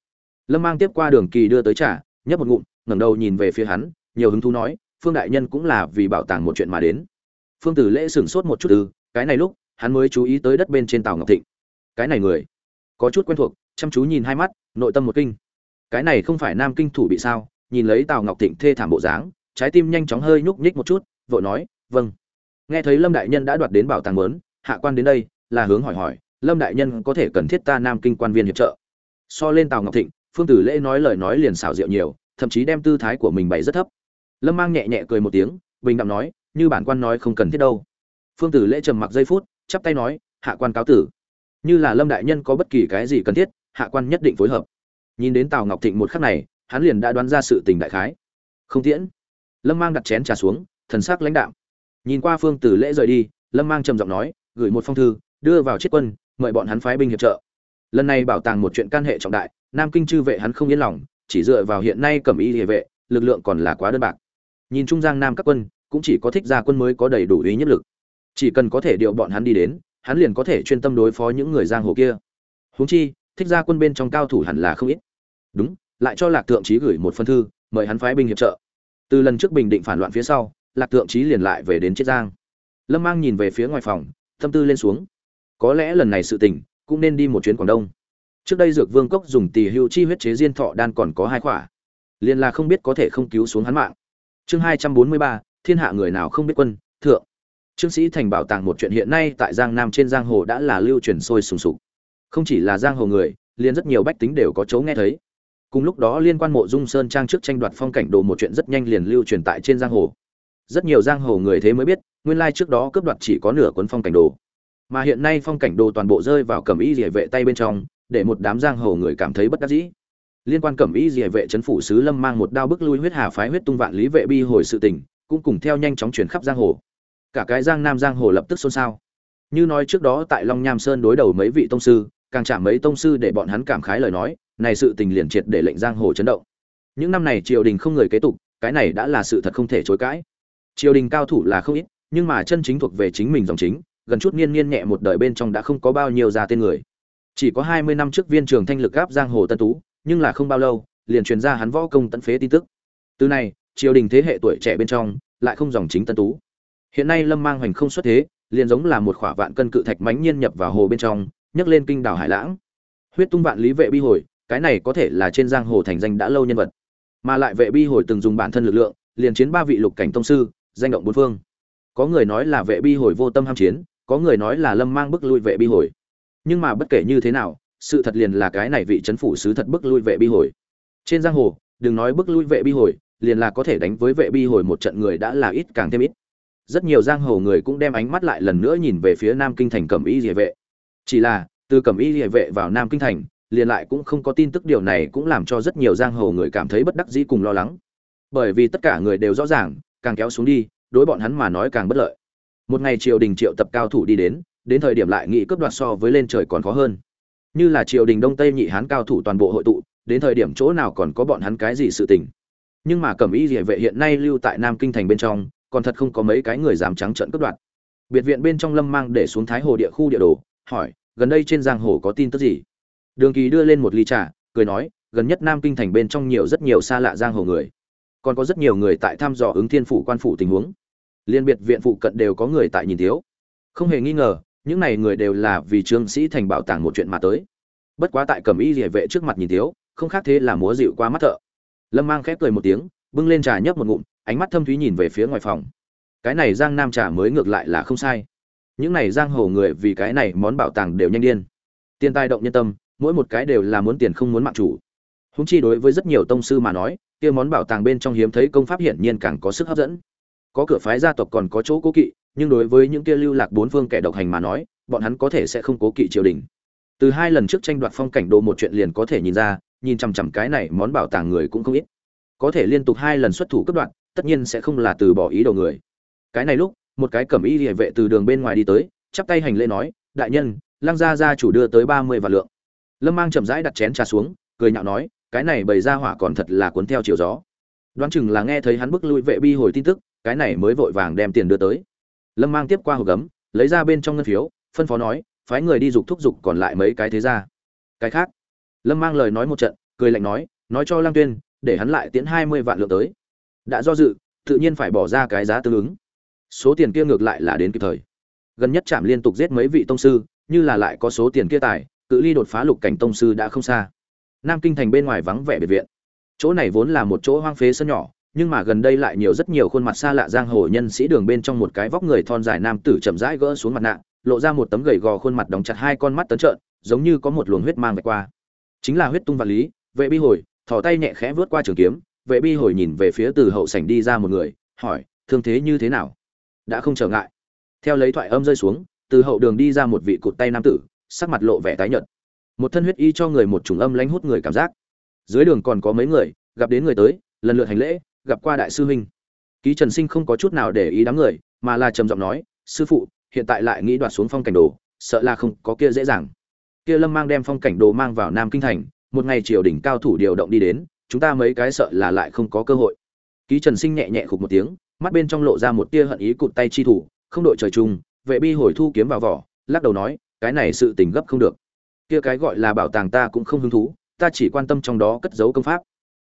lâm mang tiếp qua đường kỳ đưa tới trả nhấp một ngụm, ngẩng đầu nhìn về phía hắn, nhiều hứng thú nói, phương đại nhân cũng là vì bảo tàng một chuyện mà đến. Phương tử lễ sửng sốt một chút từ cái này lúc, hắn mới chú ý tới đất bên trên tàu ngọc thịnh. Cái này người, có chút quen thuộc, chăm chú nhìn hai mắt, nội tâm một kinh. Cái này không phải nam kinh thủ bị sao, nhìn lấy tào ngọc thịnh thê thảm bộ dáng, trái tim nhanh chóng hơi nhúc nhích một chút, vội nói vâng. Nghe thấy lâm đại nhân đã đoạt đến bảo tàng lớn, hạ quan đến đây, là hướng hỏi hỏi, lâm đại nhân có thể cần thiết ta nam kinh quan viên hiệp trợ? So lên tào ngọc thịnh phương tử lễ nói lời nói liền xảo diệu nhiều, thậm chí đem tư thái của mình bày rất thấp. Lâm mang nhẹ nhẹ cười một tiếng, bình đẳng nói, như bản quan nói không cần thiết đâu. Phương tử lễ trầm mặc giây phút, chắp tay nói, hạ quan cáo tử. Như là lâm đại nhân có bất kỳ cái gì cần thiết, hạ quan nhất định phối hợp. Nhìn đến tào ngọc thịnh một khắc này, hắn liền đã đoán ra sự tình đại khái. Không tiễn. Lâm mang đặt chén trà xuống, thần sắc lãnh đạm. Nhìn qua phương tử lễ rời đi, lâm mang trầm giọng nói, gửi một phong thư, đưa vào chiết quân, mời bọn hắn phái binh hiệp trợ. Lần này bảo tàng một chuyện can hệ trọng đại nam kinh chư vệ hắn không yên lòng, chỉ dựa vào hiện nay cẩm y địa vệ, lực lượng còn là quá đơn bạc. Nhìn trung giang nam các quân, cũng chỉ có thích gia quân mới có đầy đủ ý nhất lực. Chỉ cần có thể điều bọn hắn đi đến, hắn liền có thể chuyên tâm đối phó những người giang hồ kia. Huống chi, thích gia quân bên trong cao thủ hẳn là không ít. Đúng, lại cho lạc thượng trí gửi một phân thư, mời hắn phái binh hiệp trợ. Từ lần trước bình định phản loạn phía sau, lạc thượng trí liền lại về đến chiết giang. Lâm mang nhìn về phía ngoài phòng, tâm tư lên xuống. Có lẽ lần này sự tình, cũng nên đi một chuyến quảng đông trước đây dược vương cốc dùng tỳ hưu chi huyết chế diên thọ đan còn có hai khỏa. Liền là không biết có thể không cứu xuống hắn mạng. Chương hai trăm bốn mươi ba, thiên hạ người nào không biết quân, thượng. Trương sĩ thành bảo tàng một chuyện hiện nay tại giang nam trên giang hồ đã là lưu truyền sôi sùng sục. Không chỉ là giang hồ người, liền rất nhiều bách tính đều có chỗ nghe thấy. Cùng lúc đó liên quan mộ dung sơn trang trước tranh đoạt phong cảnh đồ một chuyện rất nhanh liền lưu truyền tại trên giang hồ. Rất nhiều giang hồ người thế mới biết, nguyên lai trước đó cướp đoạt chỉ có nửa cuốn phong cảnh đồ. Mà hiện nay phong cảnh đồ toàn bộ rơi vào cầm y địa vệ tay bên trong để một đám giang hồ người cảm thấy bất đắc dĩ. Liên quan cẩm ý địa vệ chấn phủ sứ lâm mang một đao bức lui huyết hà phái huyết tung vạn lý vệ bi hồi sự tình, cũng cùng theo nhanh chóng chuyển khắp giang hồ. Cả cái giang nam giang hồ lập tức xôn xao. Như nói trước đó tại long nham sơn đối đầu mấy vị tông sư, càng chạm mấy tông sư để bọn hắn cảm khái lời nói, này sự tình liền triệt để lệnh giang hồ chấn động. Những năm này triều đình không người kế tục, cái này đã là sự thật không thể chối cãi. Triều đình cao thủ là không ít, nhưng mà chân chính thuộc về chính mình dòng chính, gần chút niên niên nhẹ một đời bên trong đã không có bao nhiêu ra tên người chỉ có hai mươi năm trước viên trường thanh lực gáp giang hồ tân tú, nhưng là không bao lâu, liền truyền ra hắn võ công tận phế tin tức. Từ này triều đình thế hệ tuổi trẻ bên trong, lại không dòng chính tân tú. Hiện nay lâm mang hoành không xuất thế, liền giống là một khỏa vạn cân cự thạch mãnh nhiên nhập vào hồ bên trong, nhấc lên kinh đảo hải lãng. Huyết tung vạn lý vệ bi hồi, cái này có thể là trên giang hồ thành danh đã lâu nhân vật. Mà lại vệ bi hồi từng dùng bản thân lực lượng, liền chiến ba vị lục cảnh tông sư, danh động bốn phương. Có người nói là vệ bi hồi vô tâm ham chiến, có người nói là lâm mang bức lui vệ bi hồi nhưng mà bất kể như thế nào, sự thật liền là cái này vị c phủ sứ thật bức lui vệ bi hồi. Trên giang hồ, đừng nói bức lui vệ bi hồi, liền là có thể đánh với vệ bi hồi một trận người đã là ít càng thêm ít. Rất nhiều giang hồ người cũng đem ánh mắt lại lần nữa nhìn về phía nam kinh thành cẩm y địa vệ. Chỉ là, từ cẩm y địa vệ vào nam kinh thành, liền lại cũng không có tin tức điều này cũng làm cho rất nhiều giang hồ người cảm thấy bất đắc dĩ cùng lo lắng. Bởi vì tất cả người đều rõ ràng, càng kéo xuống đi, đối bọn hắn mà nói càng bất lợi. Một ngày triều đình triệu tập cao thủ đi đến đến thời điểm lại nghị cướp đoạt so với lên trời còn khó hơn. Như là triều đình đông tây nhị hán cao thủ toàn bộ hội tụ, đến thời điểm chỗ nào còn có bọn hắn cái gì sự tình. Nhưng mà cẩm y địa vệ hiện nay lưu tại nam kinh thành bên trong, còn thật không có mấy cái người dám trắng trợn cướp đoạt. Biệt viện bên trong lâm mang để xuống thái hồ địa khu địa đồ, hỏi, gần đây trên giang hồ có tin tức gì? Đường kỳ đưa lên một ly trà, cười nói, gần nhất nam kinh thành bên trong nhiều rất nhiều xa lạ giang hồ người, còn có rất nhiều người tại thăm dò ứng thiên phủ quan phủ tình huống. Liên biệt viện phụ cận đều có người tại nhìn thiếu. Không hề nghi ngờ những này người đều là vì trương sĩ thành bảo tàng một chuyện mà tới. Bất quá tại cẩm y địa vệ trước mặt nhìn thiếu, không khác thế là múa dịu qua mắt thợ. Lâm mang khép cười một tiếng, bưng lên trà nhấp một ngụm, ánh mắt thâm thúy nhìn về phía ngoài phòng. Cái này giang nam trà mới ngược lại là không sai. Những này giang hồ người vì cái này món bảo tàng đều nhanh điên. Tiền tài động nhân tâm, mỗi một cái đều là muốn tiền không muốn mạng chủ. Húng chi đối với rất nhiều tông sư mà nói, kia món bảo tàng bên trong hiếm thấy công pháp hiển nhiên càng có sức hấp dẫn. Có cửa phái gia tộc còn có chỗ cố kỵ nhưng đối với những kia lưu lạc bốn phương kẻ độc hành mà nói, bọn hắn có thể sẽ không cố kỵ triều đình. Từ hai lần trước tranh đoạt phong cảnh đồ một chuyện liền có thể nhìn ra, nhìn chằm chằm cái này món bảo tàng người cũng không ít. Có thể liên tục hai lần xuất thủ cấp đoạn tất nhiên sẽ không là từ bỏ ý đồ người. Cái này lúc, một cái cẩm y liễu vệ từ đường bên ngoài đi tới, chắp tay hành lễ nói, đại nhân, lăng gia gia chủ đưa tới ba mươi vạn lượng. Lâm mang chậm rãi đặt chén trà xuống, cười nhạo nói, cái này bày ra hỏa còn thật là cuốn theo chiều gió. Đoán chừng là nghe thấy hắn bức lui vệ bi hồi tin tức, cái này mới vội vàng đem tiền đưa tới lâm mang tiếp qua hộp gấm, lấy ra bên trong ngân phiếu, phân phó nói, phái người đi dục thúc dục còn lại mấy cái thế ra cái khác? Lâm mang lời nói một trận, cười lạnh nói nói cho lăng tuyên, để hắn lại tiến hai mươi vạn lượng tới. Đã do dự, tự nhiên phải bỏ ra cái giá tương ứng. Số tiền kia ngược lại là đến kịp thời. Gần nhất chạm liên tục giết mấy vị tông sư, như là lại có số tiền kia tài, cự ly đột phá lục cảnh tông sư đã không xa. Nam kinh thành bên ngoài vắng vẻ biệt viện. Chỗ này vốn là một chỗ hoang phế sân nhỏ nhưng mà gần đây lại nhiều rất nhiều khuôn mặt xa lạ giang hồ nhân sĩ đường bên trong một cái vóc người thon dài nam tử chậm rãi gỡ xuống mặt nạ, lộ ra một tấm gầy gò khuôn mặt đóng chặt hai con mắt tấn trợn, giống như có một luồng huyết mang vạch qua. Chính là huyết tung vật lý, vệ bi hồi, thò tay nhẹ khẽ vớt qua trường kiếm, vệ bi hồi nhìn về phía từ hậu sảnh đi ra một người, hỏi, thương thế như thế nào? Đã không trở ngại. Theo lấy thoại âm rơi xuống, từ hậu đường đi ra một vị cụt tay nam tử, sắc mặt lộ vẻ tái nhợt. Một thân huyết y cho người một trùng âm lánh hút người cảm giác. Dưới đường còn có mấy người, gặp đến người tới, lần lượt hành lễ gặp qua đại sư huynh. Ký trần sinh không có chút nào để ý đám người, mà là trầm giọng nói, sư phụ, hiện tại lại nghĩ đoạt xuống phong cảnh đồ, sợ là không có kia dễ dàng. Kia lâm mang đem phong cảnh đồ mang vào nam kinh thành, một ngày triều đỉnh cao thủ điều động đi đến, chúng ta mấy cái sợ là lại không có cơ hội. Ký trần sinh nhẹ nhẹ khục một tiếng, mắt bên trong lộ ra một tia hận ý cụt tay chi thủ, không đội trời chung, vệ bi hồi thu kiếm vào vỏ, lắc đầu nói, cái này sự tình gấp không được. Kia cái gọi là bảo tàng ta cũng không hứng thú, ta chỉ quan tâm trong đó cất giấu công pháp.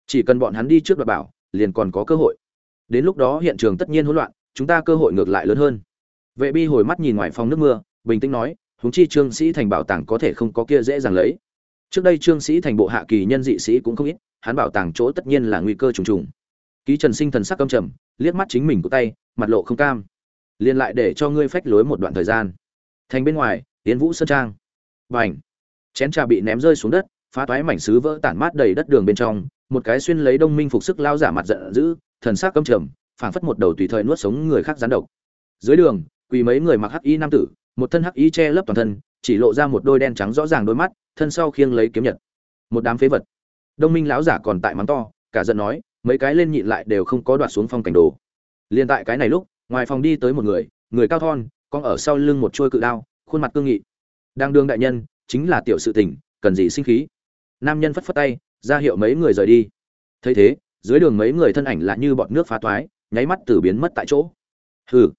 Chỉ cần bọn hắn đi trước đoạt bảo liền còn có cơ hội. Đến lúc đó hiện trường tất nhiên hỗn loạn, chúng ta cơ hội ngược lại lớn hơn. Vệ bi hồi mắt nhìn ngoài phòng nước mưa, bình tĩnh nói, huống chi trương sĩ thành bảo tàng có thể không có kia dễ dàng lấy. Trước đây trương sĩ thành bộ hạ kỳ nhân dị sĩ cũng không ít, hắn bảo tàng chỗ tất nhiên là nguy cơ trùng trùng. Ký trần sinh thần sắc căm trầm, liếc mắt chính mình của tay, mặt lộ không cam. Liền lại để cho ngươi phách lối một đoạn thời gian. Thành bên ngoài tiến vũ sơn trang. Bành! Chén trà bị ném rơi xuống đất phá toái mảnh sứ vỡ tản mát đầy đất đường bên trong, một cái xuyên lấy đông minh phục sức lao giả mặt giận dữ, thần sắc căm trầm, phảng phất một đầu tùy thời nuốt sống người khác gián độc. Dưới đường, quỳ mấy người mặc hắc y nam tử, một thân hắc y che lấp toàn thân, chỉ lộ ra một đôi đen trắng rõ ràng đôi mắt, thân sau khiêng lấy kiếm nhật. Một đám phế vật. Đông minh lão giả còn tại mắng to, cả giận nói, mấy cái lên nhịn lại đều không có đoạt xuống phong cảnh đồ. Liền tại cái này lúc, ngoài phòng đi tới một người người cao thon con ở sau lưng một chuôi cự đao, khuôn mặt cương nghị. Đang đương đại nhân, chính là tiểu sự tình, cần gì sinh khí? Nam nhân phất phất tay, ra hiệu mấy người rời đi. Thấy thế, dưới đường mấy người thân ảnh lại như bọn nước phá toái, nháy mắt từ biến mất tại chỗ. Hừ.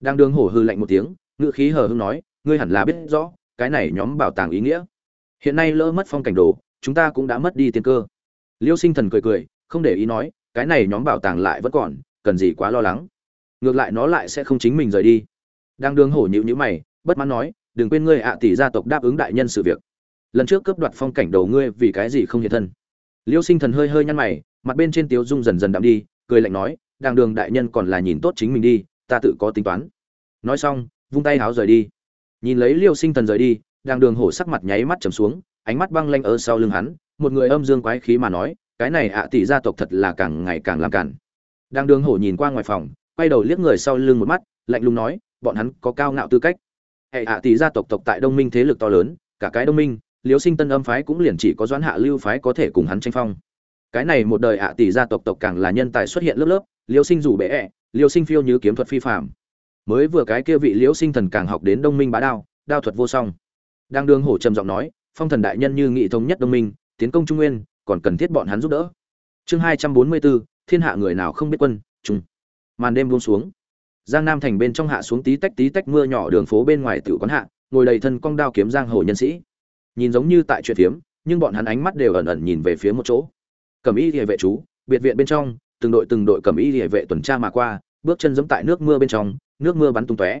Đang đường hổ hư lạnh một tiếng ngự khí hờ hưng nói, ngươi hẳn là biết rõ, cái này nhóm bảo tàng ý nghĩa. Hiện nay lỡ mất phong cảnh đồ, chúng ta cũng đã mất đi tiên cơ. Liêu sinh thần cười cười, không để ý nói, cái này nhóm bảo tàng lại vẫn còn, cần gì quá lo lắng. Ngược lại nó lại sẽ không chính mình rời đi. Đang đường hổ nhịu nhữ mày, bất mãn nói, đừng quên ngươi ạ, tỷ gia tộc đáp ứng đại nhân sự việc lần trước cướp đoạt phong cảnh đầu ngươi vì cái gì không hiện thân? Liêu sinh thần hơi hơi nhăn mày, mặt bên trên tiếu dung dần dần đạm đi, cười lạnh nói, đàng đường đại nhân còn là nhìn tốt chính mình đi, ta tự có tính toán. Nói xong, vung tay háo rời đi. Nhìn lấy liêu sinh thần rời đi, đàng đường hổ sắc mặt nháy mắt trầm xuống, ánh mắt băng lanh ở sau lưng hắn, một người âm dương quái khí mà nói, cái này ạ, tỷ gia tộc thật là càng ngày càng làm cản. Đàng đường hổ nhìn qua ngoài phòng, quay đầu liếc người sau lưng một mắt, lạnh lùng nói, bọn hắn có cao ngạo tư cách. Hệ ạ, tỷ gia tộc tộc tại đông minh thế lực to lớn, cả cái đông minh liêu sinh tân âm phái cũng liền chỉ có doãn hạ lưu phái có thể cùng hắn tranh phong. Cái này một đời ạ tỷ gia tộc tộc càng là nhân tài xuất hiện lớp lớp, liêu sinh rủ bệ ẹ, liêu sinh phiêu như kiếm thuật phi phạm mới vừa cái kia vị liễu sinh thần càng học đến đông minh bá đao đao thuật vô song. Đang đương hổ trầm giọng nói, phong thần đại nhân như nghị thống nhất đông minh, tiến công trung nguyên, còn cần thiết bọn hắn giúp đỡ. Chương hai trăm bốn mươi bốn, thiên hạ người nào không biết quân trung màn đêm buông xuống. Giang nam thành bên trong hạ xuống tí tách tí tách mưa nhỏ đường phố bên ngoài tiểu quán hạ, ngồi đầy thân cong đao kiếm giang hồ nhân sĩ nhìn giống như tại chuyện phiếm, nhưng bọn hắn ánh mắt đều ẩn ẩn nhìn về phía một chỗ. Cẩm y địa vệ chú, biệt viện bên trong, từng đội từng đội cẩm y địa vệ tuần tra mà qua, bước chân giẫm tại nước mưa bên trong, nước mưa bắn tung tóe.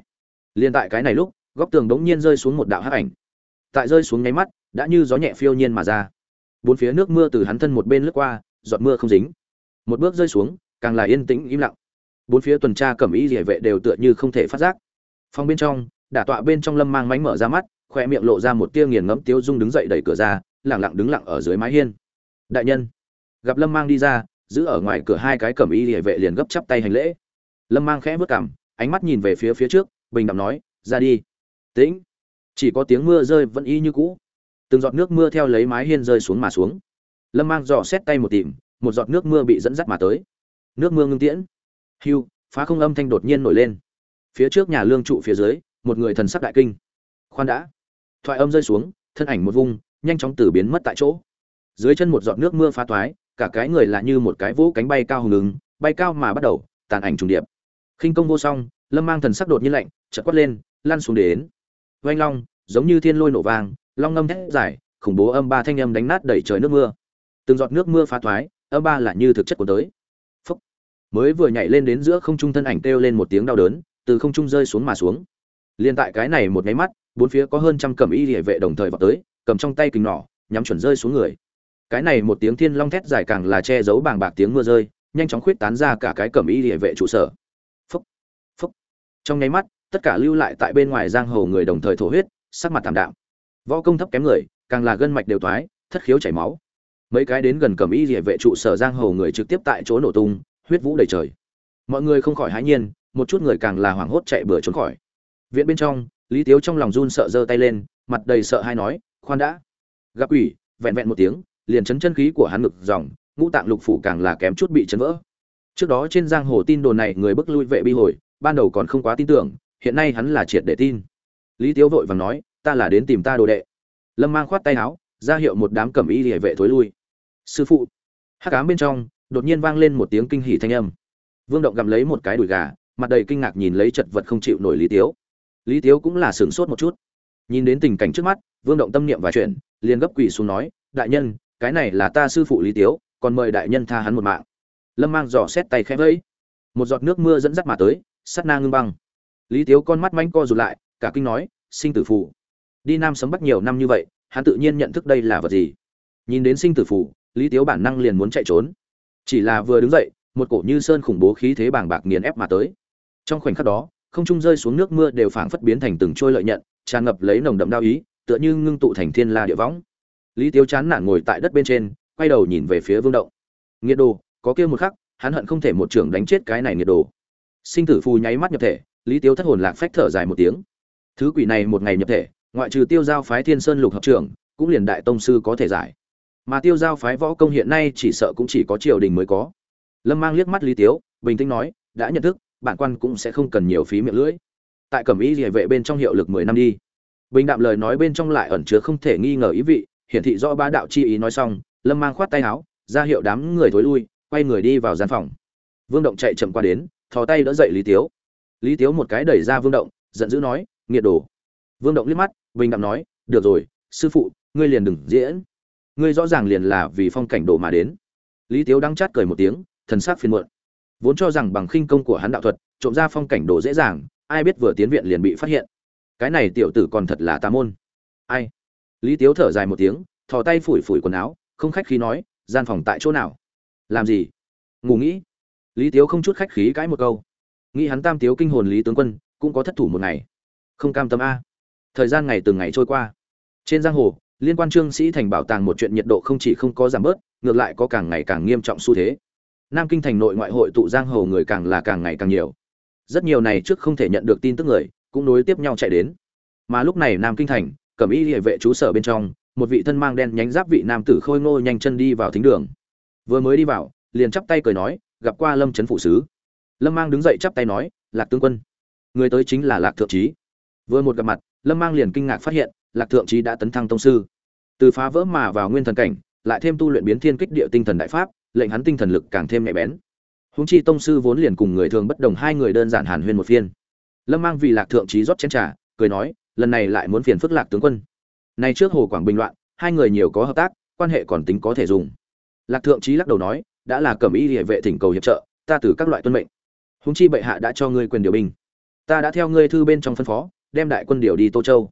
Liên tại cái này lúc, góc tường đống nhiên rơi xuống một đạo hắc ảnh. Tại rơi xuống nháy mắt, đã như gió nhẹ phiêu nhiên mà ra. Bốn phía nước mưa từ hắn thân một bên lướt qua, giọt mưa không dính. Một bước rơi xuống, càng là yên tĩnh im lặng. Bốn phía tuần tra cẩm y địa vệ đều tựa như không thể phát giác. Phòng bên trong, đả tọa bên trong lâm mang mánh mở ra mắt khoe miệng lộ ra một tia nghiền ngẫm tiêu dung đứng dậy đẩy cửa ra lẳng lặng đứng lặng ở dưới mái hiên. Đại nhân. Gặp lâm mang đi ra, giữ ở ngoài cửa hai cái cẩm y địa vệ liền gấp chắp tay hành lễ. Lâm mang khẽ vớt cảm ánh mắt nhìn về phía phía trước, bình đẳng nói, ra đi. Tĩnh. Chỉ có tiếng mưa rơi vẫn y như cũ. Từng giọt nước mưa theo lấy mái hiên rơi xuống mà xuống. Lâm mang dò xét tay một tìm, một giọt nước mưa bị dẫn dắt mà tới. Nước mưa ngưng tiễn. Hưu, phá không âm thanh đột nhiên nổi lên. Phía trước nhà lương trụ phía dưới, một người thần sắc đại kinh. Khoan đã thoại âm rơi xuống, thân ảnh một vung, nhanh chóng từ biến mất tại chỗ. Dưới chân một giọt nước mưa phá toái, cả cái người là như một cái vũ cánh bay cao hùng ứng, bay cao mà bắt đầu, tàn ảnh trùng điệp. Khinh công vô song, lâm mang thần sắc đột nhiên lạnh, chợt quát lên, lăn xuống đến. Vanh long, giống như thiên lôi nổ vang, long ngâm thét dài, khủng bố âm ba thanh âm đánh nát đẩy trời nước mưa. Từng giọt nước mưa phá thoái âm ba là như thực chất của tới. Phúc. mới vừa nhảy lên đến giữa không trung thân ảnh kêu lên một tiếng đau đớn, từ không trung rơi xuống mà xuống. Liên tại cái này một nháy mắt bốn phía có hơn trăm cầm y địa vệ đồng thời vào tới, cầm trong tay kình nỏ, nhắm chuẩn rơi xuống người. Cái này một tiếng thiên long thét dài càng là che giấu bàng bạc tiếng mưa rơi, nhanh chóng khuyết tán ra cả cái cầm y địa vệ trụ sở. Phúc phúc. Trong nháy mắt, tất cả lưu lại tại bên ngoài giang hồ người đồng thời thổ huyết, sắc mặt thảm đạm. Võ công thấp kém người, càng là gân mạch đều thoái, thất khiếu chảy máu. Mấy cái đến gần cầm y địa vệ trụ sở giang hồ người trực tiếp tại chỗ nổ tung, huyết vũ đầy trời. Mọi người không khỏi hãi nhiên, một chút người càng là hoảng hốt chạy bừa trốn khỏi. Viện bên trong lý tiếu trong lòng run sợ giơ tay lên, mặt đầy sợ hay nói, khoan đã. Gặp quỷ, vẹn vẹn một tiếng, liền chấn chân khí của hắn ngực dòng, ngũ tạng lục phủ càng là kém chút bị chấn vỡ. Trước đó trên giang hồ tin đồn này người bức lui vệ bi hồi, ban đầu còn không quá tin tưởng, hiện nay hắn là triệt để tin. Lý tiếu vội vàng nói, ta là đến tìm ta đồ đệ. Lâm mang khoát tay áo, ra hiệu một đám cẩm y hệ vệ thối lui. Sư phụ. Hát cám bên trong, đột nhiên vang lên một tiếng kinh hỉ thanh âm. Vương động gặm lấy một cái đùi gà, mặt đầy kinh ngạc nhìn lấy chật vật không chịu nổi lý tiếu lý tiếu cũng là sửng sốt một chút. Nhìn đến tình cảnh trước mắt, vương động tâm niệm và chuyện liền gấp quỳ xuống nói, đại nhân, cái này là ta sư phụ lý tiếu, còn mời đại nhân tha hắn một mạng. Lâm mang dò xét tay khẽ vẫy. Một giọt nước mưa dẫn dắt mà tới, sắt na ngưng băng. Lý tiếu con mắt manh co rụt lại, cả kinh nói, sinh tử phụ đi nam sấm bắc nhiều năm như vậy, hắn tự nhiên nhận thức đây là vật gì. Nhìn đến sinh tử phụ lý tiếu bản năng liền muốn chạy trốn. Chỉ là vừa đứng dậy, một cổ như sơn khủng bố khí thế bàng bạc nghiền ép mà tới. Trong khoảnh khắc đó không trung rơi xuống nước mưa đều phảng phất biến thành từng trôi lợi nhận, tràn ngập lấy nồng đậm đao ý, tựa như ngưng tụ thành thiên la địa võng. Lý Tiêu chán nản ngồi tại đất bên trên, quay đầu nhìn về phía vương động. Nghiệt đồ, có kia một khắc, hắn hận không thể một trưởng đánh chết cái này nghiệt đồ. Sinh tử phù nháy mắt nhập thể, lý Tiêu thất hồn lạc phách thở dài một tiếng. Thứ quỷ này một ngày nhập thể, ngoại trừ tiêu giao phái thiên sơn lục hợp trưởng, cũng liền đại tông sư có thể giải. Mà tiêu giao phái võ công hiện nay chỉ sợ cũng chỉ có triều đình mới có. Lâm mang liếc mắt lý tiếu, bình tĩnh nói, đã nhận thức bản quan cũng sẽ không cần nhiều phí miệng lưỡi. Tại cẩm ý địa vệ bên trong hiệu lực mười năm đi. Bình đạm lời nói bên trong lại ẩn chứa không thể nghi ngờ ý vị, hiển thị rõ ba đạo chi ý nói xong, lâm mang khoát tay áo, ra hiệu đám người thối lui, quay người đi vào gian phòng. Vương động chạy chậm qua đến, thò tay đỡ dậy lý tiếu. Lý tiếu một cái đẩy ra vương động, giận dữ nói, nghiệt đồ. Vương động liếc mắt, bình đạm nói, được rồi, sư phụ, ngươi liền đừng diễn. Ngươi rõ ràng liền là vì phong cảnh đồ mà đến. Lý tiếu đang chát cười một tiếng, thần sắc phiền muộn vốn cho rằng bằng khinh công của hắn đạo thuật, trộm ra phong cảnh đồ dễ dàng, ai biết vừa tiến viện liền bị phát hiện. Cái này tiểu tử còn thật là tà môn. Ai? Lý tiếu thở dài một tiếng, thò tay phủi phủi quần áo, không khách khí nói, gian phòng tại chỗ nào? Làm gì? Ngủ nghĩ lý tiếu không chút khách khí cãi một câu. Nghĩ hắn tam tiếu kinh hồn lý tướng quân, cũng có thất thủ một ngày. Không cam tâm a. Thời gian ngày từng ngày trôi qua. Trên giang hồ, liên quan trương sĩ thành bảo tàng một chuyện nhiệt độ không chỉ không có giảm bớt, ngược lại có càng ngày càng nghiêm trọng xu thế nam kinh thành nội ngoại hội tụ giang hồ người càng là càng ngày càng nhiều. Rất nhiều này trước không thể nhận được tin tức người, cũng nối tiếp nhau chạy đến. Mà lúc này nam kinh thành, cẩm y địa vệ trú sở bên trong, một vị thân mang đen nhánh giáp vị nam tử khôi ngô nhanh chân đi vào thính đường. Vừa mới đi vào, liền chắp tay cười nói, gặp qua lâm trấn phụ sứ. Lâm mang đứng dậy chắp tay nói, lạc tướng quân, người tới chính là lạc thượng trí. Vừa một gặp mặt, lâm mang liền kinh ngạc phát hiện, lạc thượng trí đã tấn thăng tông sư. Từ phá vỡ mà vào nguyên thần cảnh, lại thêm tu luyện biến thiên kích địa tinh thần đại pháp lệnh hắn tinh thần lực càng thêm nhạy bén. Húng chi tông sư vốn liền cùng người thường bất đồng, hai người đơn giản hàn huyên một phiên. Lâm mang vì lạc thượng trí rót chén trà, cười nói, lần này lại muốn phiền phức lạc tướng quân. Nay trước hồ quảng bình loạn, hai người nhiều có hợp tác, quan hệ còn tính có thể dùng. Lạc thượng trí lắc đầu nói, đã là cẩm y địa vệ thỉnh cầu hiệp trợ, ta từ các loại tuân mệnh. Húng chi bệ hạ đã cho ngươi quyền điều binh. Ta đã theo ngươi thư bên trong phân phó, đem đại quân điều đi tô châu.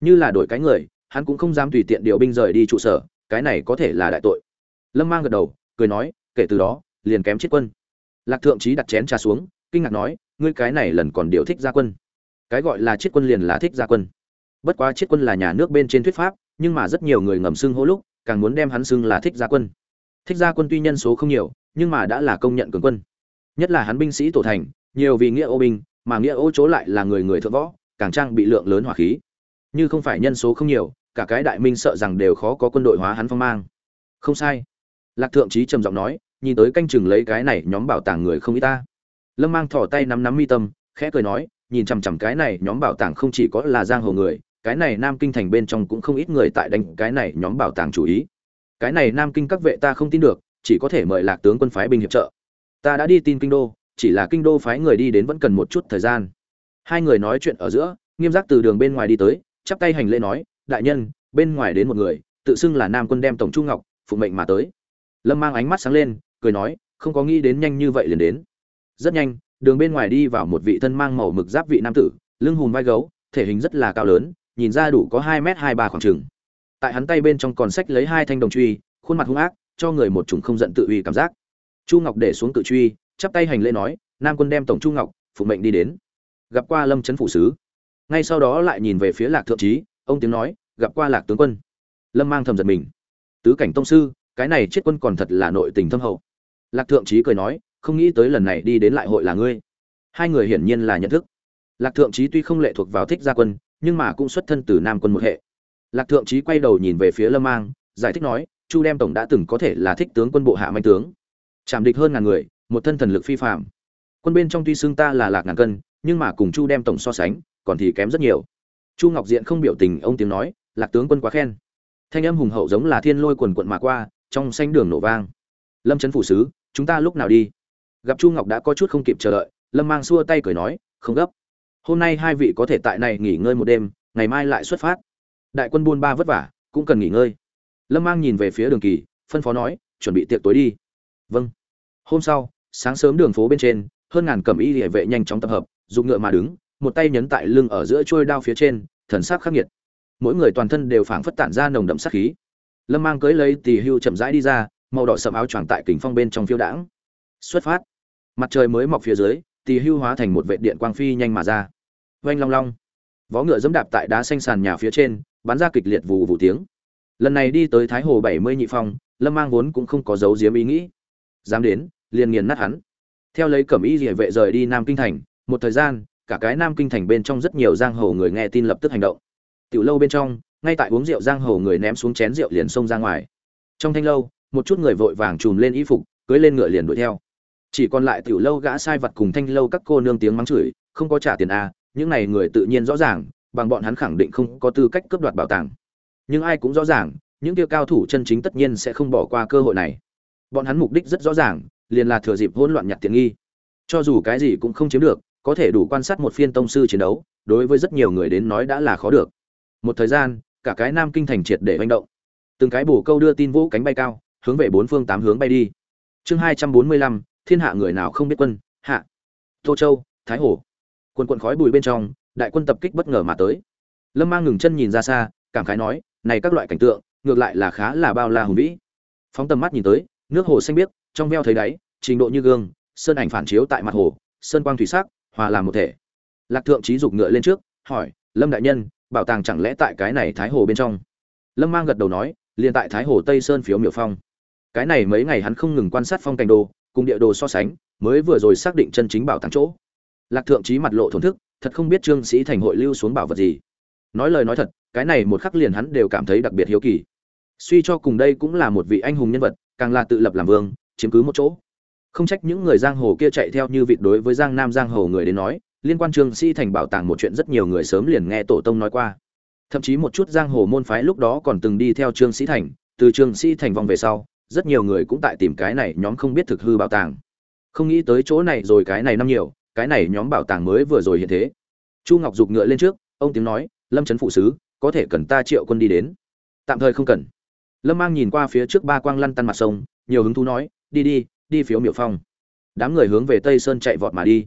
Như là đổi cái người, hắn cũng không dám tùy tiện điều binh rời đi trụ sở, cái này có thể là đại tội. Lâm mang gật đầu cười nói, kể từ đó, liền kém chết quân. Lạc thượng trí đặt chén trà xuống, kinh ngạc nói, ngươi cái này lần còn điều thích gia quân. Cái gọi là chiết quân liền là thích gia quân. Bất quá chiết quân là nhà nước bên trên thuyết pháp, nhưng mà rất nhiều người ngầm xưng hô lúc, càng muốn đem hắn xưng là thích gia quân. Thích gia quân tuy nhân số không nhiều, nhưng mà đã là công nhận cường quân. Nhất là hắn binh sĩ tổ thành, nhiều vì nghĩa ô binh, mà nghĩa ô chỗ lại là người người thượng võ, càng trang bị lượng lớn hỏa khí. Như không phải nhân số không nhiều, cả cái đại minh sợ rằng đều khó có quân đội hóa hắn phong mang. Không sai lạc thượng trí trầm giọng nói, nhìn tới canh chừng lấy cái này nhóm bảo tàng người không ít ta. Lâm mang thỏ tay nắm nắm mi tâm, khẽ cười nói, nhìn chằm chằm cái này nhóm bảo tàng không chỉ có là giang hồ người, cái này nam kinh thành bên trong cũng không ít người tại đánh cái này nhóm bảo tàng chủ ý. Cái này nam kinh các vệ ta không tin được, chỉ có thể mời lạc tướng quân phái binh hiệp trợ. Ta đã đi tin kinh đô, chỉ là kinh đô phái người đi đến vẫn cần một chút thời gian. Hai người nói chuyện ở giữa, nghiêm giác từ đường bên ngoài đi tới, chắp tay hành lễ nói, đại nhân, bên ngoài đến một người, tự xưng là nam quân đem tổng trung ngọc, phụ mệnh mà tới lâm mang ánh mắt sáng lên, cười nói, không có nghĩ đến nhanh như vậy liền đến. Rất nhanh, đường bên ngoài đi vào một vị thân mang màu mực giáp vị nam tử, lưng hùm vai gấu, thể hình rất là cao lớn, nhìn ra đủ có hai m hai ba khoảng trừng tại hắn tay bên trong còn sách lấy hai thanh đồng truy, khuôn mặt hung ác, cho người một chủng không giận tự uy cảm giác. Chu ngọc để xuống tự truy, chắp tay hành lễ nói, nam quân đem tổng chu ngọc, phụ mệnh đi đến. Gặp qua lâm trấn phụ sứ. Ngay sau đó lại nhìn về phía lạc thượng trí, ông tiếng nói, gặp qua lạc tướng quân. Lâm mang thầm giật mình. Tứ cảnh tông sư cái này chết quân còn thật là nội tình thâm hậu. Lạc thượng trí cười nói, không nghĩ tới lần này đi đến lại hội là ngươi. Hai người hiển nhiên là nhận thức. Lạc thượng trí tuy không lệ thuộc vào thích gia quân, nhưng mà cũng xuất thân từ nam quân một hệ. Lạc thượng trí quay đầu nhìn về phía lâm mang, giải thích nói, chu đem tổng đã từng có thể là thích tướng quân bộ hạ manh tướng. Chạm địch hơn ngàn người, một thân thần lực phi phạm quân bên trong tuy xương ta là lạc ngàn cân, nhưng mà cùng chu đem tổng so sánh, còn thì kém rất nhiều. Chu ngọc diện không biểu tình, ông tiếng nói, lạc tướng quân quá khen. Thanh âm hùng hậu giống là thiên lôi quần quận mà qua trong xanh đường nổ vang. Lâm trấn phủ sứ, chúng ta lúc nào đi? Gặp chu ngọc đã có chút không kịp chờ đợi, lâm mang xua tay cười nói, không gấp. Hôm nay hai vị có thể tại này nghỉ ngơi một đêm, ngày mai lại xuất phát. Đại quân buôn ba vất vả, cũng cần nghỉ ngơi. Lâm mang nhìn về phía đường kỳ, phân phó nói, chuẩn bị tiệc tối đi. Vâng. Hôm sau, sáng sớm đường phố bên trên, hơn ngàn cẩm y địa vệ nhanh chóng tập hợp, dùng ngựa mà đứng, một tay nhấn tại lưng ở giữa trôi đao phía trên, thần sắc khắc nghiệt. Mỗi người toàn thân đều phảng phất tản ra nồng đậm sát khí lâm mang cưới lấy tỳ hưu chậm rãi đi ra, màu đỏ sậm áo choàng tại kính phong bên trong phiêu đãng. Xuất phát. Mặt trời mới mọc phía dưới, tỳ hưu hóa thành một vệ điện quang phi nhanh mà ra. Oanh long long. Vó ngựa dẫm đạp tại đá xanh sàn nhà phía trên, bắn ra kịch liệt vù vù tiếng. Lần này đi tới thái hồ bảy mươi nhị phong, lâm mang vốn cũng không có dấu diếm ý nghĩ. Dám đến, liền nghiền nát hắn. Theo lấy cẩm y địa vệ rời đi nam kinh thành, một thời gian, cả cái nam kinh thành bên trong rất nhiều giang hồ người nghe tin lập tức hành động. Tiểu lâu bên trong ngay tại uống rượu giang hồ người ném xuống chén rượu liền xông ra ngoài. Trong thanh lâu, một chút người vội vàng chùm lên y phục, cưới lên ngựa liền đuổi theo. Chỉ còn lại tiểu lâu gã sai vật cùng thanh lâu các cô nương tiếng mắng chửi, không có trả tiền a những này người tự nhiên rõ ràng, bằng bọn hắn khẳng định không có tư cách cướp đoạt bảo tàng. Nhưng ai cũng rõ ràng, những kia cao thủ chân chính tất nhiên sẽ không bỏ qua cơ hội này. Bọn hắn mục đích rất rõ ràng, liền là thừa dịp hỗn loạn nhặt tiện nghi. Cho dù cái gì cũng không chiếm được, có thể đủ quan sát một phiên tông sư chiến đấu, đối với rất nhiều người đến nói đã là khó được. Một thời gian cả cái nam kinh thành triệt để manh động. Từng cái bổ câu đưa tin vũ cánh bay cao, hướng về bốn phương tám hướng bay đi. Chương hai trăm bốn mươi lăm, thiên hạ người nào không biết quân, hạ. Tô châu, thái hồ quần quận khói bùi bên trong, đại quân tập kích bất ngờ mà tới. Lâm mang ngừng chân nhìn ra xa, cảm khái nói, này các loại cảnh tượng, ngược lại là khá là bao la hùng vĩ. Phóng tầm mắt nhìn tới, nước hồ xanh biếc, trong veo thấy đáy, trình độ như gương, sơn ảnh phản chiếu tại mặt hồ, sơn quang thủy sắc, hòa làm một thể. Lạc thượng trí dục ngựa lên trước, hỏi, lâm đại nhân bảo tàng chẳng lẽ tại cái này thái hồ bên trong? Lâm mang gật đầu nói, liền tại thái hồ tây sơn phiếu miểu phong. Cái này mấy ngày hắn không ngừng quan sát phong cảnh đồ, cùng địa đồ so sánh, mới vừa rồi xác định chân chính bảo tàng chỗ. Lạc thượng trí mặt lộ thổn thức, thật không biết trương sĩ thành hội lưu xuống bảo vật gì. Nói lời nói thật, cái này một khắc liền hắn đều cảm thấy đặc biệt hiếu kỳ. Suy cho cùng đây cũng là một vị anh hùng nhân vật, càng là tự lập làm vương, chiếm cứ một chỗ. Không trách những người giang hồ kia chạy theo như vịt đối với giang nam giang hồ người đến nói liên quan trương sĩ thành bảo tàng một chuyện rất nhiều người sớm liền nghe tổ tông nói qua. Thậm chí một chút giang hồ môn phái lúc đó còn từng đi theo trương sĩ thành, từ trương sĩ thành vòng về sau, rất nhiều người cũng tại tìm cái này nhóm không biết thực hư bảo tàng. Không nghĩ tới chỗ này rồi cái này năm nhiều, cái này nhóm bảo tàng mới vừa rồi hiện thế. Chu ngọc giục ngựa lên trước, ông tiếng nói, lâm trấn phụ sứ, có thể cần ta triệu quân đi đến? Tạm thời không cần. Lâm mang nhìn qua phía trước ba quang lăn tăn mặt sông, nhiều hứng thú nói, đi đi đi phiếu miểu phong. Đám người hướng về tây sơn chạy vọt mà đi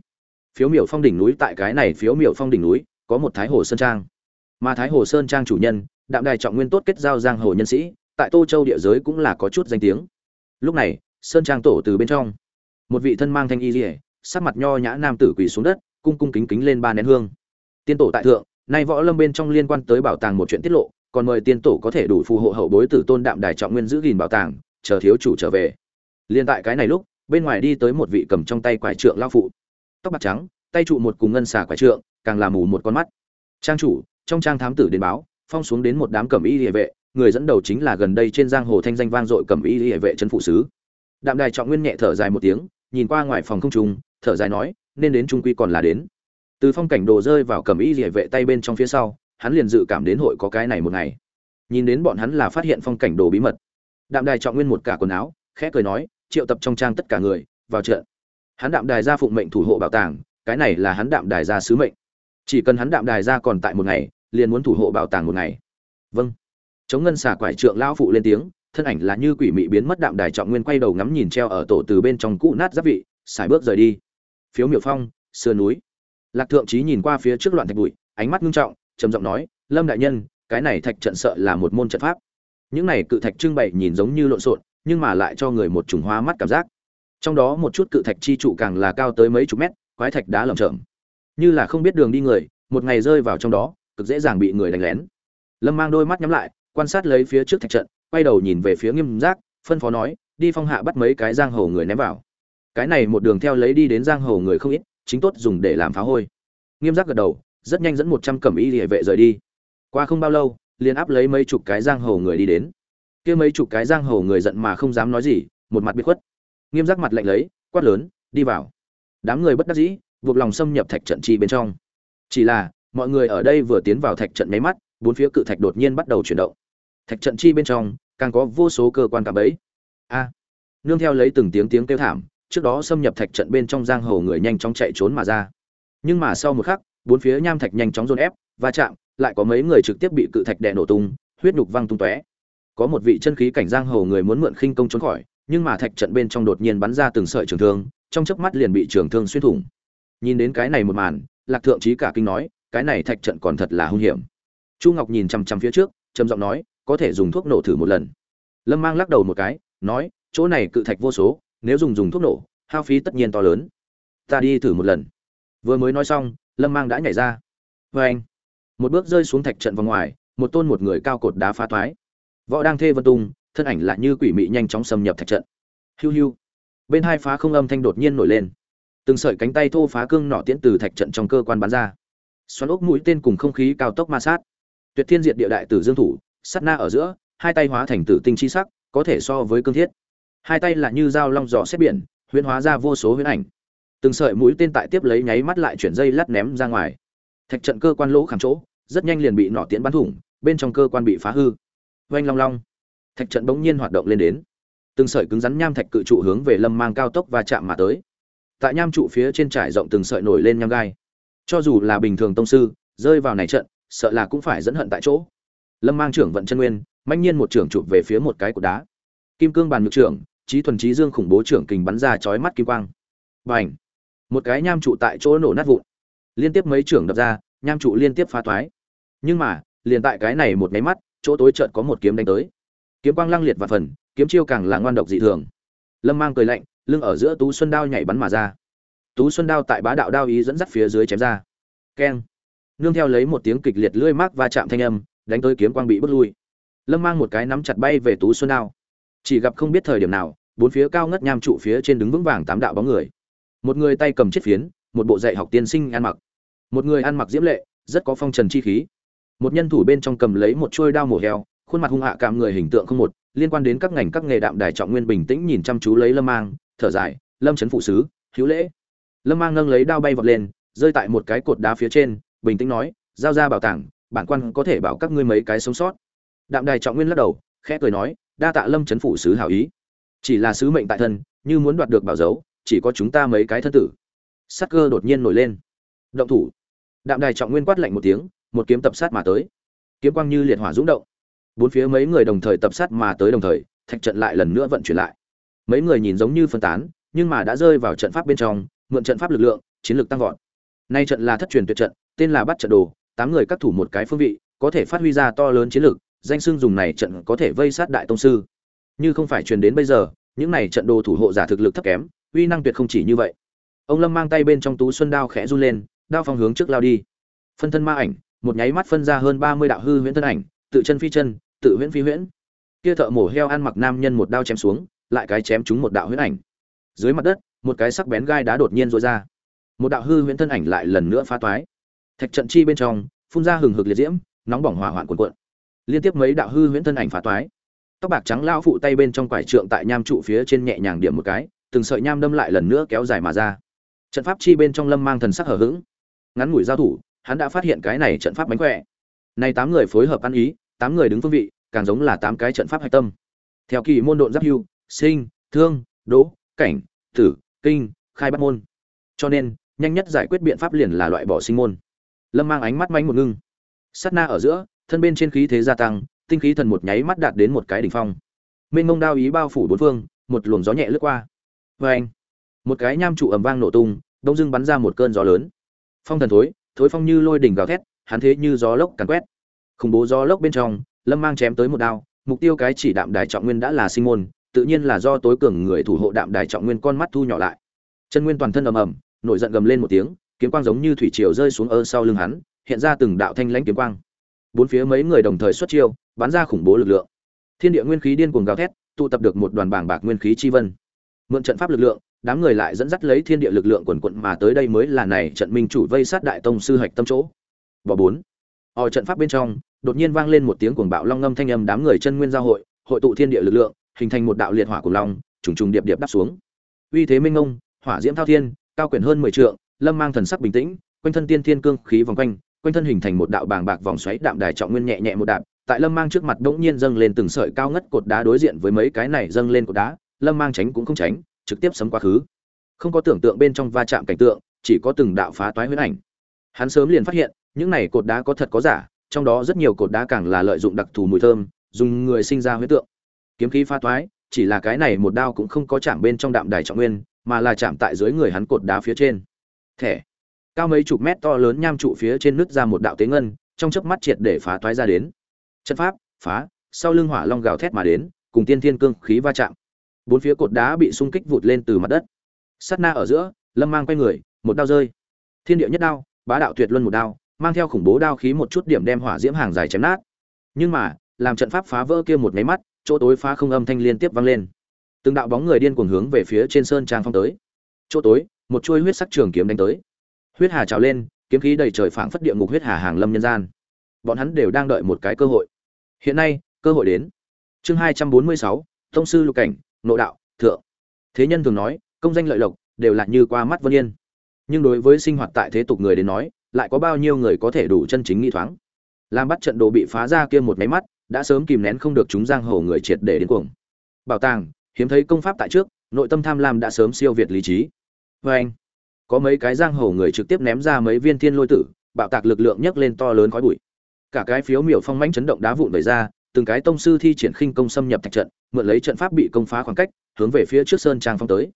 phiếu miểu phong đỉnh núi tại cái này phiếu miểu phong đỉnh núi, có một thái hồ sơn trang. Mà thái hồ sơn trang chủ nhân, đạm đài trọng nguyên tốt kết giao giang hồ nhân sĩ, tại tô châu địa giới cũng là có chút danh tiếng. Lúc này, sơn trang tổ từ bên trong. Một vị thân mang thanh y rỉa sắc mặt nho nhã nam tử quỳ xuống đất, cung cung kính kính lên ba nén hương. Tiên tổ tại thượng, nay võ lâm bên trong liên quan tới bảo tàng một chuyện tiết lộ, còn mời tiên tổ có thể đủ phù hộ hậu bối tử tôn đạm đài trọng nguyên giữ gìn bảo tàng, chờ thiếu chủ trở về. Liên tại cái này lúc, bên ngoài đi tới một vị cầm trong tay quải trượng lao phụ tóc bạc trắng, tay trụ một cùng ngân xà quải trượng, càng làm mù một con mắt. Trang chủ, trong trang thám tử đến báo, phong xuống đến một đám cẩm y địa vệ, người dẫn đầu chính là gần đây trên giang hồ thanh danh vang dội cẩm y địa vệ trấn phụ sứ. Đạm đài trọng nguyên nhẹ thở dài một tiếng, nhìn qua ngoài phòng không trung, thở dài nói, nên đến trung quy còn là đến. Từ phong cảnh đồ rơi vào cẩm y địa vệ tay bên trong phía sau, hắn liền dự cảm đến hội có cái này một ngày. Nhìn đến bọn hắn là phát hiện phong cảnh đồ bí mật. Đạm đài trọng nguyên một cả quần áo, khẽ cười nói, triệu tập trong trang tất cả người, vào trận hắn đạm đài ra phụng mệnh thủ hộ bảo tàng, cái này là hắn đạm đài ra sứ mệnh. Chỉ cần hắn đạm đài ra còn tại một ngày, liền muốn thủ hộ bảo tàng một ngày. Vâng. Chống ngân xả quải trượng lão phụ lên tiếng, thân ảnh là như quỷ mị biến mất đạm đài trọng nguyên quay đầu ngắm nhìn treo ở tổ từ bên trong cũ nát giáp vị, xài bước rời đi. Phiếu miểu phong, sườn núi. Lạc thượng trí nhìn qua phía trước loạn thạch bụi, ánh mắt ngưng trọng, trầm giọng nói, lâm đại nhân, cái này thạch trận sợ là một môn trận pháp. Những này cự thạch trưng bày nhìn giống như lộn xộn, nhưng mà lại cho người một trùng hoa mắt cảm giác trong đó một chút cự thạch chi trụ càng là cao tới mấy chục mét, quái thạch đá lởm chởm. Như là không biết đường đi người, một ngày rơi vào trong đó, cực dễ dàng bị người đánh lén. Lâm mang đôi mắt nhắm lại, quan sát lấy phía trước thạch trận, quay đầu nhìn về phía nghiêm giác, phân phó nói, đi phong hạ bắt mấy cái giang hồ người ném vào. Cái này một đường theo lấy đi đến giang hồ người không ít, chính tốt dùng để làm phá hôi. Nghiêm giác gật đầu, rất nhanh dẫn một trăm cẩm y địa vệ rời đi. Qua không bao lâu, liền áp lấy mấy chục cái giang hồ người đi đến. Kia mấy chục cái giang hồ người giận mà không dám nói gì, một mặt biết khuất nghiêm giác mặt lạnh lấy, quát lớn, đi vào. Đám người bất đắc dĩ, buộc lòng xâm nhập thạch trận chi bên trong. Chỉ là, mọi người ở đây vừa tiến vào thạch trận nháy mắt, bốn phía cự thạch đột nhiên bắt đầu chuyển động. Thạch trận chi bên trong, càng có vô số cơ quan cảm ấy a! Nương theo lấy từng tiếng tiếng kêu thảm, trước đó xâm nhập thạch trận bên trong giang hồ người nhanh chóng chạy trốn mà ra. Nhưng mà sau một khắc, bốn phía nham thạch nhanh chóng dồn ép, va chạm, lại có mấy người trực tiếp bị cự thạch đè nổ tung, huyết nhục văng tung tóe. Có một vị chân khí cảnh giang hồ người muốn mượn khinh công trốn khỏi nhưng mà thạch trận bên trong đột nhiên bắn ra từng sợi trường thương, trong chớp mắt liền bị trường thương xuyên thủng. Nhìn đến cái này một màn, lạc thượng trí cả kinh nói, cái này thạch trận còn thật là hung hiểm. Chu ngọc nhìn chằm chằm phía trước, trầm giọng nói, có thể dùng thuốc nổ thử một lần. Lâm mang lắc đầu một cái, nói, chỗ này cự thạch vô số, nếu dùng dùng thuốc nổ, hao phí tất nhiên to lớn. Ta đi thử một lần. Vừa mới nói xong, lâm mang đã nhảy ra. Vê anh, một bước rơi xuống thạch trận vào ngoài, một tôn một người cao cột đá phá thoái. Võ đang thê vân tung thân ảnh lại như quỷ mị nhanh chóng xâm nhập thạch trận. Hiu hiu. Bên hai phá không âm thanh đột nhiên nổi lên. Từng sợi cánh tay thô phá cương nỏ tiễn từ thạch trận trong cơ quan bắn ra. Xoắn ốc mũi tên cùng không khí cao tốc ma sát. Tuyệt thiên diệt địa đại tử dương thủ sắt na ở giữa, hai tay hóa thành tử tinh chi sắc, có thể so với cương thiết. Hai tay là như dao long giỏ xét biển, huyễn hóa ra vô số huyễn ảnh. Từng sợi mũi tên tại tiếp lấy nháy mắt lại chuyển dây lát ném ra ngoài. Thạch trận cơ quan lỗ khảm chỗ, rất nhanh liền bị nỏ tiễn bắn thủng, bên trong cơ quan bị phá hư. Oanh long long thạch trận bỗng nhiên hoạt động lên đến. Từng sợi cứng rắn nham thạch cự trụ hướng về lâm mang cao tốc và chạm mà tới. Tại nham trụ phía trên trải rộng từng sợi nổi lên nham gai. Cho dù là bình thường tông sư, rơi vào này trận, sợ là cũng phải dẫn hận tại chỗ. Lâm mang trưởng vận chân nguyên manh nhiên một trưởng chụp về phía một cái cột đá. Kim cương bàn nhược trưởng trí thuần trí dương khủng bố trưởng kình bắn ra chói mắt kim quang. Và ảnh một cái nham trụ tại chỗ nổ nát vụn. Liên tiếp mấy trưởng đập ra, nham trụ liên tiếp phá thoái. nhưng mà, liền tại cái này một nháy mắt, chỗ tối trận có một kiếm đánh tới kiếm quang lăng liệt và phần, kiếm chiêu càng là ngoan độc dị thường. Lâm mang cười lạnh, lưng ở giữa tú xuân đao nhảy bắn mà ra. Tú xuân đao tại bá đạo đao ý dẫn dắt phía dưới chém ra. Keng. Nương theo lấy một tiếng kịch liệt lưỡi mác va chạm thanh âm, đánh tới kiếm quang bị bước lui. Lâm mang một cái nắm chặt bay về tú xuân đao. Chỉ gặp không biết thời điểm nào, bốn phía cao ngất nham trụ phía trên đứng vững vàng tám đạo bóng người. Một người tay cầm chiếc phiến, một bộ dạy học tiên sinh ăn mặc. Một người ăn mặc diễm lệ, rất có phong trần chi khí. Một nhân thủ bên trong cầm lấy một trôi đao mổ heo khuôn mặt hung hạ cảm người hình tượng không một, liên quan đến các ngành các nghề đạm đài trọng nguyên bình tĩnh nhìn chăm chú lấy lâm mang, thở dài, lâm trấn phụ sứ, hữu lễ. Lâm mang nâng lấy đao bay vọt lên, rơi tại một cái cột đá phía trên, bình tĩnh nói, giao ra bảo tàng, bản quan có thể bảo các ngươi mấy cái sống sót. Đạm đài trọng nguyên lắc đầu, khẽ cười nói, đa tạ lâm trấn phụ sứ hảo ý. Chỉ là sứ mệnh tại thân, như muốn đoạt được bảo dấu, chỉ có chúng ta mấy cái thân tử. Sắc cơ đột nhiên nổi lên. Động thủ. Đạm đài trọng nguyên quát lạnh một tiếng, một kiếm tập sát mà tới. Kiếm quang như liệt hỏa rung động bốn phía mấy người đồng thời tập sát mà tới đồng thời, thạch trận lại lần nữa vận chuyển lại. Mấy người nhìn giống như phân tán, nhưng mà đã rơi vào trận pháp bên trong, mượn trận pháp lực lượng, chiến lược tăng vọt. Nay trận là thất truyền tuyệt trận, tên là bắt trận đồ, tám người các thủ một cái phương vị, có thể phát huy ra to lớn chiến lược danh xưng dùng này trận có thể vây sát đại tông sư. Như không phải truyền đến bây giờ, những này trận đồ thủ hộ giả thực lực thấp kém, uy năng tuyệt không chỉ như vậy. Ông lâm mang tay bên trong tú xuân đao khẽ run lên, đao phong hướng trước lao đi. Phân thân ma ảnh, một nháy mắt phân ra hơn ba mươi đạo hư huyễn thân ảnh tự chân phi chân, tự huyễn phi huyễn. Kia thợ mổ heo ăn mặc nam nhân một đao chém xuống, lại cái chém trúng một đạo huyễn ảnh. Dưới mặt đất, một cái sắc bén gai đá đột nhiên rối ra. Một đạo hư huyễn thân ảnh lại lần nữa phá toái. Thạch trận chi bên trong, phun ra hừng hực liệt diễm, nóng bỏng hỏa hoạn cuồn cuộn. Liên tiếp mấy đạo hư huyễn thân ảnh phá toái. Tóc bạc trắng lao phụ tay bên trong quải trượng tại nham trụ phía trên nhẹ nhàng điểm một cái, từng sợi nham đâm lại lần nữa kéo dài mà ra. Trận pháp chi bên trong lâm mang thần sắc hở hững. Ngắn ngủi giao thủ, hắn đã phát hiện cái này trận pháp bánh khỏe. Nay tám người phối hợp ăn ý tám người đứng phương vị, càng giống là tám cái trận pháp hạch tâm. Theo kỳ môn độn giáp hưu, sinh, thương đỗ cảnh, tử, kinh, khai bắt môn. Cho nên, nhanh nhất giải quyết biện pháp liền là loại bỏ sinh môn. Lâm mang ánh mắt mánh một ngưng. Sát na ở giữa, thân bên trên khí thế gia tăng, tinh khí thần một nháy mắt đạt đến một cái đỉnh phong. Mênh mông đao ý bao phủ bốn phương, một luồng gió nhẹ lướt qua. Vê anh, một cái nham trụ ầm vang nổ tung, đông dưng bắn ra một cơn gió lớn. Phong thần thối thối phong như lôi đỉnh gào thét, hắn thế như gió lốc càn quét khủng bố gió lốc bên trong, lâm mang chém tới một đao, mục tiêu cái chỉ đạm đài trọng nguyên đã là sinh môn, tự nhiên là do tối cường người thủ hộ đạm đài trọng nguyên con mắt thu nhỏ lại. Chân nguyên toàn thân ầm ầm, nổi giận gầm lên một tiếng, kiếm quang giống như thủy triều rơi xuống ơ sau lưng hắn, hiện ra từng đạo thanh lãnh kiếm quang. Bốn phía mấy người đồng thời xuất chiêu, bắn ra khủng bố lực lượng. Thiên địa nguyên khí điên cuồng gào thét, tụ tập được một đoàn bảng bạc nguyên khí chi vân. Mượn trận pháp lực lượng, đám người lại dẫn dắt lấy thiên địa lực lượng quần quận mà tới đây mới là này trận minh chủ vây sát đại tông sư hạch tâm chỗ. Bỏ bốn. Ở trận pháp bên trong đột nhiên vang lên một tiếng cuồng bạo long ngâm thanh âm đám người chân nguyên giao hội hội tụ thiên địa lực lượng, hình thành một đạo liệt hỏa cuồng long, trùng trùng điệp điệp đáp xuống. Uy thế minh ngông, hỏa diễm thao thiên, cao quyển hơn mười trượng, lâm mang thần sắc bình tĩnh, quanh thân tiên thiên cương khí vòng quanh quanh thân hình thành một đạo bàng bạc vòng xoáy đạm đài trọng nguyên nhẹ nhẹ một đạp, tại lâm mang trước mặt đột nhiên dâng lên từng sợi cao ngất cột đá đối diện với mấy cái này dâng lên cột đá, lâm mang tránh cũng không tránh, trực tiếp sấm quá khứ. Không có tưởng tượng bên trong va chạm cảnh tượng, chỉ có từng đạo phá toái huyễn ảnh. Hắn sớm liền phát hiện, những này cột đá có thật có giả trong đó rất nhiều cột đá càng là lợi dụng đặc thù mùi thơm, dùng người sinh ra huyết tượng. Kiếm khí phá toái chỉ là cái này một đao cũng không có chạm bên trong đạm đài trọng nguyên, mà là chạm tại dưới người hắn cột đá phía trên. Thẻ. Cao mấy chục mét to lớn nham trụ phía trên nứt ra một đạo tế ngân, trong chớp mắt triệt để phá toái ra đến. Chất pháp, phá, sau lưng hỏa long gào thét mà đến, cùng tiên thiên cương khí va chạm. Bốn phía cột đá bị xung kích vụt lên từ mặt đất. Sát na ở giữa, lâm mang quay người, một đao rơi. Thiên địa nhất đao, bá đạo tuyệt luân một đao mang theo khủng bố đao khí một chút điểm đem hỏa diễm hàng dài chém nát. Nhưng mà, làm trận pháp phá vỡ kia một máy mắt, chỗ tối phá không âm thanh liên tiếp vang lên. Từng đạo bóng người điên cuồng hướng về phía trên sơn trang phong tới. Chỗ tối, một chuôi huyết sắc trường kiếm đánh tới. Huyết hà trào lên, kiếm khí đầy trời phảng phất địa ngục huyết hà hàng lâm nhân gian. Bọn hắn đều đang đợi một cái cơ hội. Hiện nay, cơ hội đến. Chương hai trăm bốn mươi sáu thông sư lục cảnh, nội đạo, thượng. Thế nhân thường nói, công danh lợi lộc, đều là như qua mắt vân yên. Nhưng đối với sinh hoạt tại thế tục người đến nói lại có bao nhiêu người có thể đủ chân chính nghi thoáng. Làm bắt trận đồ bị phá ra kia một máy mắt, đã sớm kìm nén không được chúng giang hồ người triệt để đến cuồng. Bảo tàng, hiếm thấy công pháp tại trước, nội tâm tham lam đã sớm siêu việt lý trí. Vê anh, có mấy cái giang hồ người trực tiếp ném ra mấy viên thiên lôi tử, bạo tạc lực lượng nhấc lên to lớn khói bụi. Cả cái phiếu miểu phong mãnh chấn động đá vụn vẩy ra, từng cái tông sư thi triển khinh công xâm nhập thạch trận, mượn lấy trận pháp bị công phá khoảng cách, hướng về phía trước sơn trang phong tới.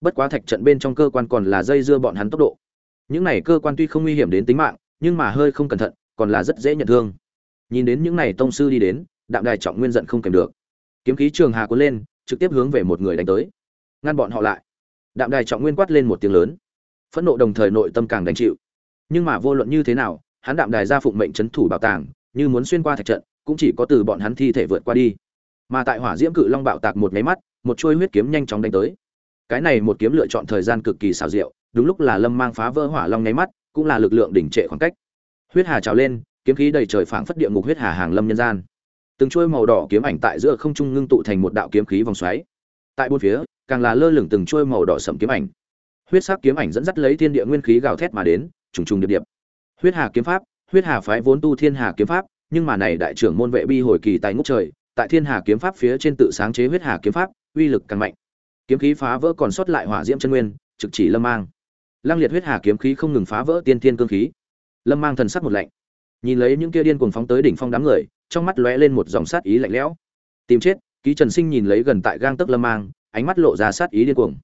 Bất quá thạch trận bên trong cơ quan còn là dây dưa bọn hắn tốc độ những này cơ quan tuy không nguy hiểm đến tính mạng, nhưng mà hơi không cẩn thận, còn là rất dễ nhận thương. Nhìn đến những này tông sư đi đến, đạm đài trọng nguyên giận không kèm được. Kiếm khí trường hà cuốn lên, trực tiếp hướng về một người đánh tới. Ngăn bọn họ lại. Đạm đài trọng nguyên quát lên một tiếng lớn. Phẫn nộ đồng thời nội tâm càng đánh chịu. Nhưng mà vô luận như thế nào, hắn đạm đài ra phụng mệnh trấn thủ bảo tàng, như muốn xuyên qua thạch trận, cũng chỉ có từ bọn hắn thi thể vượt qua đi. Mà tại hỏa diễm cự long bạo tạc một máy mắt, một chuôi huyết kiếm nhanh chóng đánh tới. Cái này một kiếm lựa chọn thời gian cực kỳ xảo diệu đúng lúc là lâm mang phá vỡ hỏa long nháy mắt, cũng là lực lượng đỉnh trệ khoảng cách. Huyết hà trào lên, kiếm khí đầy trời phảng phất địa ngục huyết hà hàng lâm nhân gian. Từng chuôi màu đỏ kiếm ảnh tại giữa không trung ngưng tụ thành một đạo kiếm khí vòng xoáy. Tại bốn phía, càng là lơ lửng từng chuôi màu đỏ sẫm kiếm ảnh. Huyết sắc kiếm ảnh dẫn dắt lấy thiên địa nguyên khí gào thét mà đến, trùng trùng điệp điệp. Huyết hà kiếm pháp, huyết hà phái vốn tu thiên hà kiếm pháp, nhưng mà này đại trưởng môn vệ bi hồi kỳ tại ngút trời, tại thiên hà kiếm pháp phía trên tự sáng chế huyết hà kiếm pháp, uy lực càng mạnh. Kiếm khí phá vỡ còn sót lại hỏa diễm chân nguyên, trực chỉ lâm mang lăng liệt huyết hà kiếm khí không ngừng phá vỡ tiên thiên cương khí. Lâm mang thần sắc một lạnh. Nhìn lấy những kia điên cuồng phóng tới đỉnh phong đám người, trong mắt lóe lên một dòng sát ý lạnh lẽo. Tìm chết, ký trần sinh nhìn lấy gần tại gang tấc lâm mang, ánh mắt lộ ra sát ý điên cuồng.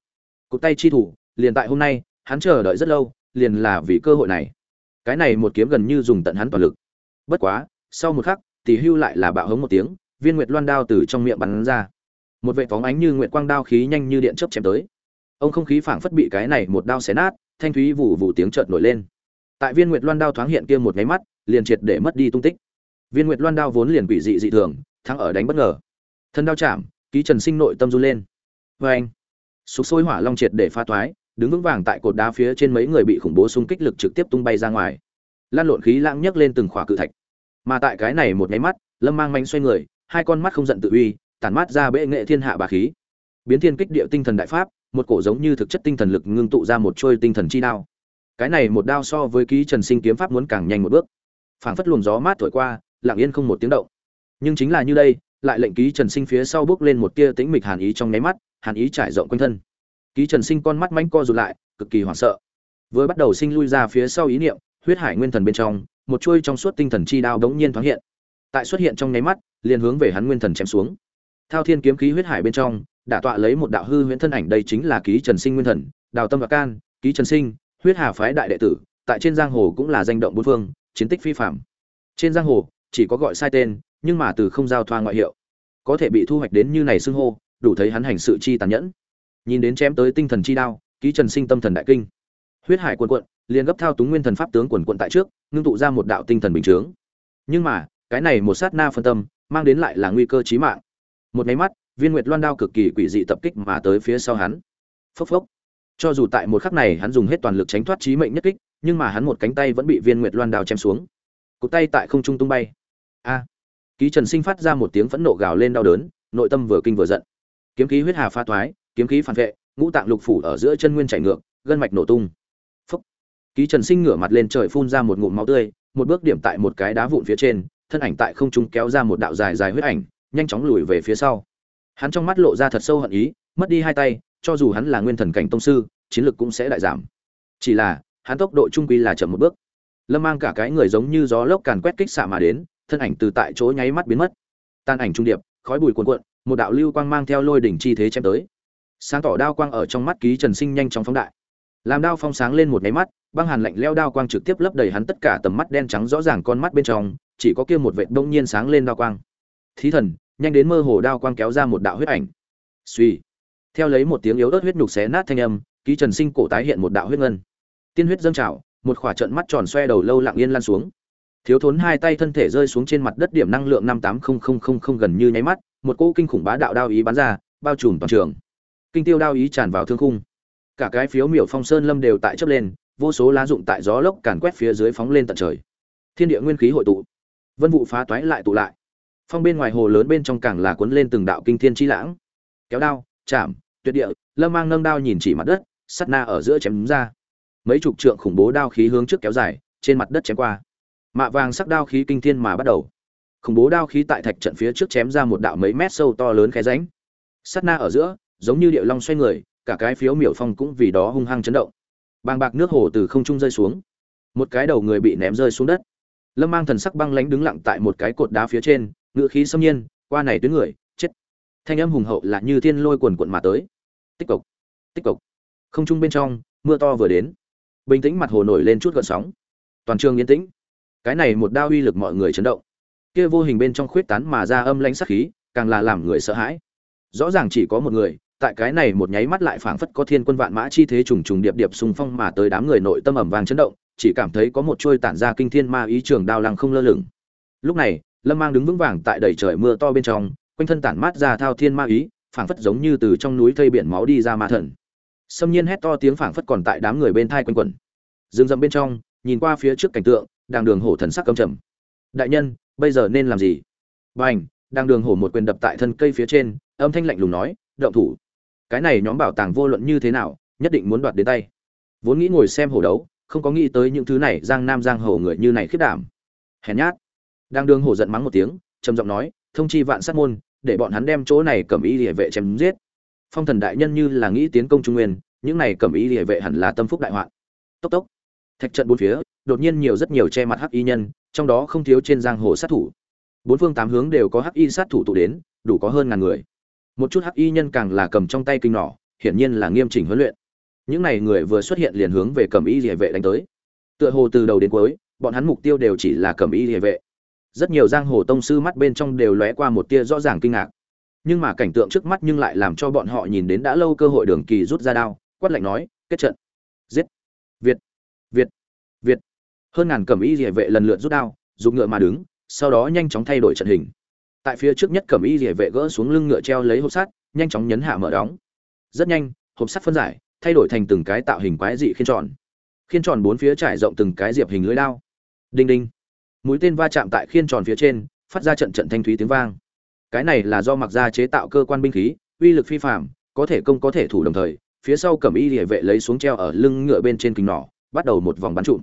Cụt tay chi thủ, liền tại hôm nay, hắn chờ đợi rất lâu, liền là vì cơ hội này. Cái này một kiếm gần như dùng tận hắn toàn lực. Bất quá, sau một khắc tỷ hưu lại là bạo hống một tiếng, viên nguyệt loan đao từ trong miệng bắn ra. Một vệ phóng ánh như nguyệt quang đao khí nhanh như điện chớp chém tới. Ông không khí phảng phất bị cái này một đao xé nát thanh thúy vụ vụ tiếng chợt nổi lên. Tại viên nguyệt loan đao thoáng hiện kia một nháy mắt, liền triệt để mất đi tung tích. Viên nguyệt loan đao vốn liền quỷ dị dị thường, thắng ở đánh bất ngờ. Thân đao chạm, ký trần sinh nội tâm run lên. Vê anh, sục sôi hỏa long triệt để pha toái đứng vững vàng tại cột đá phía trên mấy người bị khủng bố xung kích lực trực tiếp tung bay ra ngoài. Lan lộn khí lãng nhấc lên từng khỏa cự thạch. Mà tại cái này một nháy mắt, lâm mang manh xoay người, hai con mắt không giận tự uy, tản mát ra bệ nghệ thiên hạ bà khí. Biến thiên kích địa tinh thần đại pháp một cổ giống như thực chất tinh thần lực ngưng tụ ra một trôi tinh thần chi đao. Cái này một đao so với ký trần sinh kiếm pháp muốn càng nhanh một bước. Phảng phất luồng gió mát thổi qua, lặng yên không một tiếng động. Nhưng chính là như đây, lại lệnh ký trần sinh phía sau bước lên một tia tĩnh mịch hàn ý trong nháy mắt, hàn ý trải rộng quanh thân. Ký trần sinh con mắt mánh co rụt lại, cực kỳ hoảng sợ. Vừa bắt đầu sinh lui ra phía sau ý niệm, huyết hải nguyên thần bên trong, một chuôi trong suốt tinh thần chi đao đống nhiên thoáng hiện. Tại xuất hiện trong nháy mắt, liền hướng về hắn nguyên thần chém xuống. Thao thiên kiếm khí huyết hải bên trong đã tọa lấy một đạo hư huyễn thân ảnh đây chính là ký trần sinh nguyên thần, đào tâm và can, ký trần sinh, huyết hà phái đại đệ tử, tại trên giang hồ cũng là danh động bốn phương, chiến tích phi phạm trên giang hồ, chỉ có gọi sai tên, nhưng mà từ không giao thoa ngoại hiệu. Có thể bị thu hoạch đến như này xưng hô, đủ thấy hắn hành sự chi tàn nhẫn. Nhìn đến chém tới tinh thần chi đao, ký trần sinh tâm thần đại kinh. Huyết hải cuồn quận, liền gấp thao túng nguyên thần pháp tướng quần quận tại trước, ngưng tụ ra một đạo tinh thần bình chướng. Nhưng mà, cái này một sát na phân tâm, mang đến lại là nguy cơ chí mạng. Một máy mắt viên nguyệt loan đao cực kỳ quỷ dị tập kích mà tới phía sau hắn. Phốc phốc. Cho dù tại một khắc này hắn dùng hết toàn lực tránh thoát chí mệnh nhất kích, nhưng mà hắn một cánh tay vẫn bị viên nguyệt loan đao chém xuống. Cụt tay tại không trung tung bay. A. Ký trần sinh phát ra một tiếng phẫn nộ gào lên đau đớn, nội tâm vừa kinh vừa giận. Kiếm khí huyết hà pha thoái, kiếm khí phản vệ, ngũ tạng lục phủ ở giữa chân nguyên chảy ngược, gân mạch nổ tung. Phốc. Ký trần sinh ngửa mặt lên trời phun ra một ngụm máu tươi, một bước điểm tại một cái đá vụn phía trên, thân ảnh tại không trung kéo ra một đạo dài dài huyết ảnh, nhanh chóng lùi về phía sau hắn trong mắt lộ ra thật sâu hận ý, mất đi hai tay, cho dù hắn là nguyên thần cảnh tông sư, chiến lực cũng sẽ đại giảm. Chỉ là, hắn tốc độ trung quy là chậm một bước. Lâm mang cả cái người giống như gió lốc càn quét kích xạ mà đến, thân ảnh từ tại chỗ nháy mắt biến mất. Tan ảnh trung điệp, khói bụi cuồn cuộn, một đạo lưu quang mang theo lôi đỉnh chi thế chém tới. Sáng tỏ đao quang ở trong mắt ký trần sinh nhanh chóng phóng đại. Làm đao phong sáng lên một nháy mắt, băng hàn lạnh leo đao quang trực tiếp lấp đầy hắn tất cả tầm mắt đen trắng rõ ràng con mắt bên trong, chỉ có kia một vệt đông nhiên sáng lên đao quang. Thí thần nhanh đến mơ hồ đao quang kéo ra một đạo huyết ảnh. Suy theo lấy một tiếng yếu ớt huyết nhục xé nát thanh âm, ký trần sinh cổ tái hiện một đạo huyết ngân. Tiên huyết dâng trào, một khỏa trận mắt tròn xoe đầu lâu lặng yên lan xuống. Thiếu thốn hai tay thân thể rơi xuống trên mặt đất điểm năng lượng năm tám không không không không gần như nháy mắt, một cỗ kinh khủng bá đạo đao ý bắn ra, bao trùm toàn trường. Kinh tiêu đao ý tràn vào thương khung. Cả cái phiếu miểu phong sơn lâm đều tại chấp lên, vô số lá dụng tại gió lốc càn quét phía dưới phóng lên tận trời. Thiên địa nguyên khí hội tụ. Vân vụ phá toái lại tụ lại phong bên ngoài hồ lớn bên trong càng là cuốn lên từng đạo kinh thiên chi lãng. Kéo đao, chạm, tuyệt địa, lâm mang nâng đao nhìn chỉ mặt đất, sắt na ở giữa chém ra. Mấy chục trượng khủng bố đao khí hướng trước kéo dài, trên mặt đất chém qua. Mạ vàng sắc đao khí kinh thiên mà bắt đầu. Khủng bố đao khí tại thạch trận phía trước chém ra một đạo mấy mét sâu to lớn khe ránh sắt na ở giữa, giống như địa long xoay người, cả cái phiếu miểu phong cũng vì đó hung hăng chấn động. Bàng bạc nước hồ từ không trung rơi xuống. Một cái đầu người bị ném rơi xuống đất. Lâm mang thần sắc băng lánh đứng lặng tại một cái cột đá phía trên ngự khí xâm nhiên qua này tuyến người chết. Thanh âm hùng hậu là như thiên lôi quần quận mà tới. Tích cực, tích cực. không trung bên trong mưa to vừa đến. Bình tĩnh mặt hồ nổi lên chút gợn sóng. Toàn trường yên tĩnh. Cái này một đao uy lực mọi người chấn động. Kia vô hình bên trong khuyết tán mà ra âm lãnh sắc khí càng là làm người sợ hãi. Rõ ràng chỉ có một người tại cái này một nháy mắt lại phảng phất có thiên quân vạn mã chi thế trùng trùng điệp điệp xung phong mà tới đám người nội tâm ẩm vàng chấn động chỉ cảm thấy có một trôi tản ra kinh thiên ma ý trường đao lăng không lơ lửng. Lúc này lâm mang đứng vững vàng tại đầy trời mưa to bên trong, quanh thân tản mát ra thao thiên ma ý, phảng phất giống như từ trong núi thây biển máu đi ra ma thần. Xâm nhiên hét to tiếng phảng phất còn tại đám người bên thai quanh quẩn. Rừng rậm bên trong, nhìn qua phía trước cảnh tượng đang đường hổ thần sắc cầm trầm. Đại nhân, bây giờ nên làm gì? Bành đang đường hổ một quyền đập tại thân cây phía trên, âm thanh lạnh lùng nói, động thủ. Cái này nhóm bảo tàng vô luận như thế nào, nhất định muốn đoạt đến tay. Vốn nghĩ ngồi xem hổ đấu, không có nghĩ tới những thứ này giang nam giang hổ người như này khiết đảm. Hèn nhát đang đường hổ giận mắng một tiếng, trầm giọng nói, thông chi vạn sát môn, để bọn hắn đem chỗ này cầm ý địa vệ chém giết. Phong thần đại nhân như là nghĩ tiến công trung nguyên, những này cầm ý địa vệ hẳn là tâm phúc đại hoạn. Tốc tốc. Thạch trận bốn phía, đột nhiên nhiều rất nhiều che mặt hắc y nhân, trong đó không thiếu trên giang hồ sát thủ. Bốn phương tám hướng đều có hắc y sát thủ tụ đến, đủ có hơn ngàn người. Một chút hắc y nhân càng là cầm trong tay kinh nỏ, hiển nhiên là nghiêm chỉnh huấn luyện. Những này người vừa xuất hiện liền hướng về cầm y địa vệ đánh tới. Tựa hồ từ đầu đến cuối, bọn hắn mục tiêu đều chỉ là cầm y địa vệ rất nhiều giang hồ tông sư mắt bên trong đều lóe qua một tia rõ ràng kinh ngạc. Nhưng mà cảnh tượng trước mắt nhưng lại làm cho bọn họ nhìn đến đã lâu cơ hội đường kỳ rút ra đao, quát lạnh nói, kết trận. Giết. Việt. Việt. Việt. Hơn ngàn cẩm y địa vệ lần lượt rút đao, dùng ngựa mà đứng, sau đó nhanh chóng thay đổi trận hình. Tại phía trước nhất cẩm y địa vệ gỡ xuống lưng ngựa treo lấy hộp sắt, nhanh chóng nhấn hạ mở đóng. Rất nhanh, hộp sắt phân giải, thay đổi thành từng cái tạo hình quái dị khiên tròn. Khiên tròn bốn phía trải rộng từng cái diệp hình lưới đao. Đinh đinh mũi tên va chạm tại khiên tròn phía trên, phát ra trận trận thanh thúy tiếng vang. Cái này là do mặc ra chế tạo cơ quan binh khí, uy lực phi phạm có thể công có thể thủ đồng thời, phía sau cầm y địa vệ lấy xuống treo ở lưng ngựa bên trên kính nỏ, bắt đầu một vòng bắn trụm.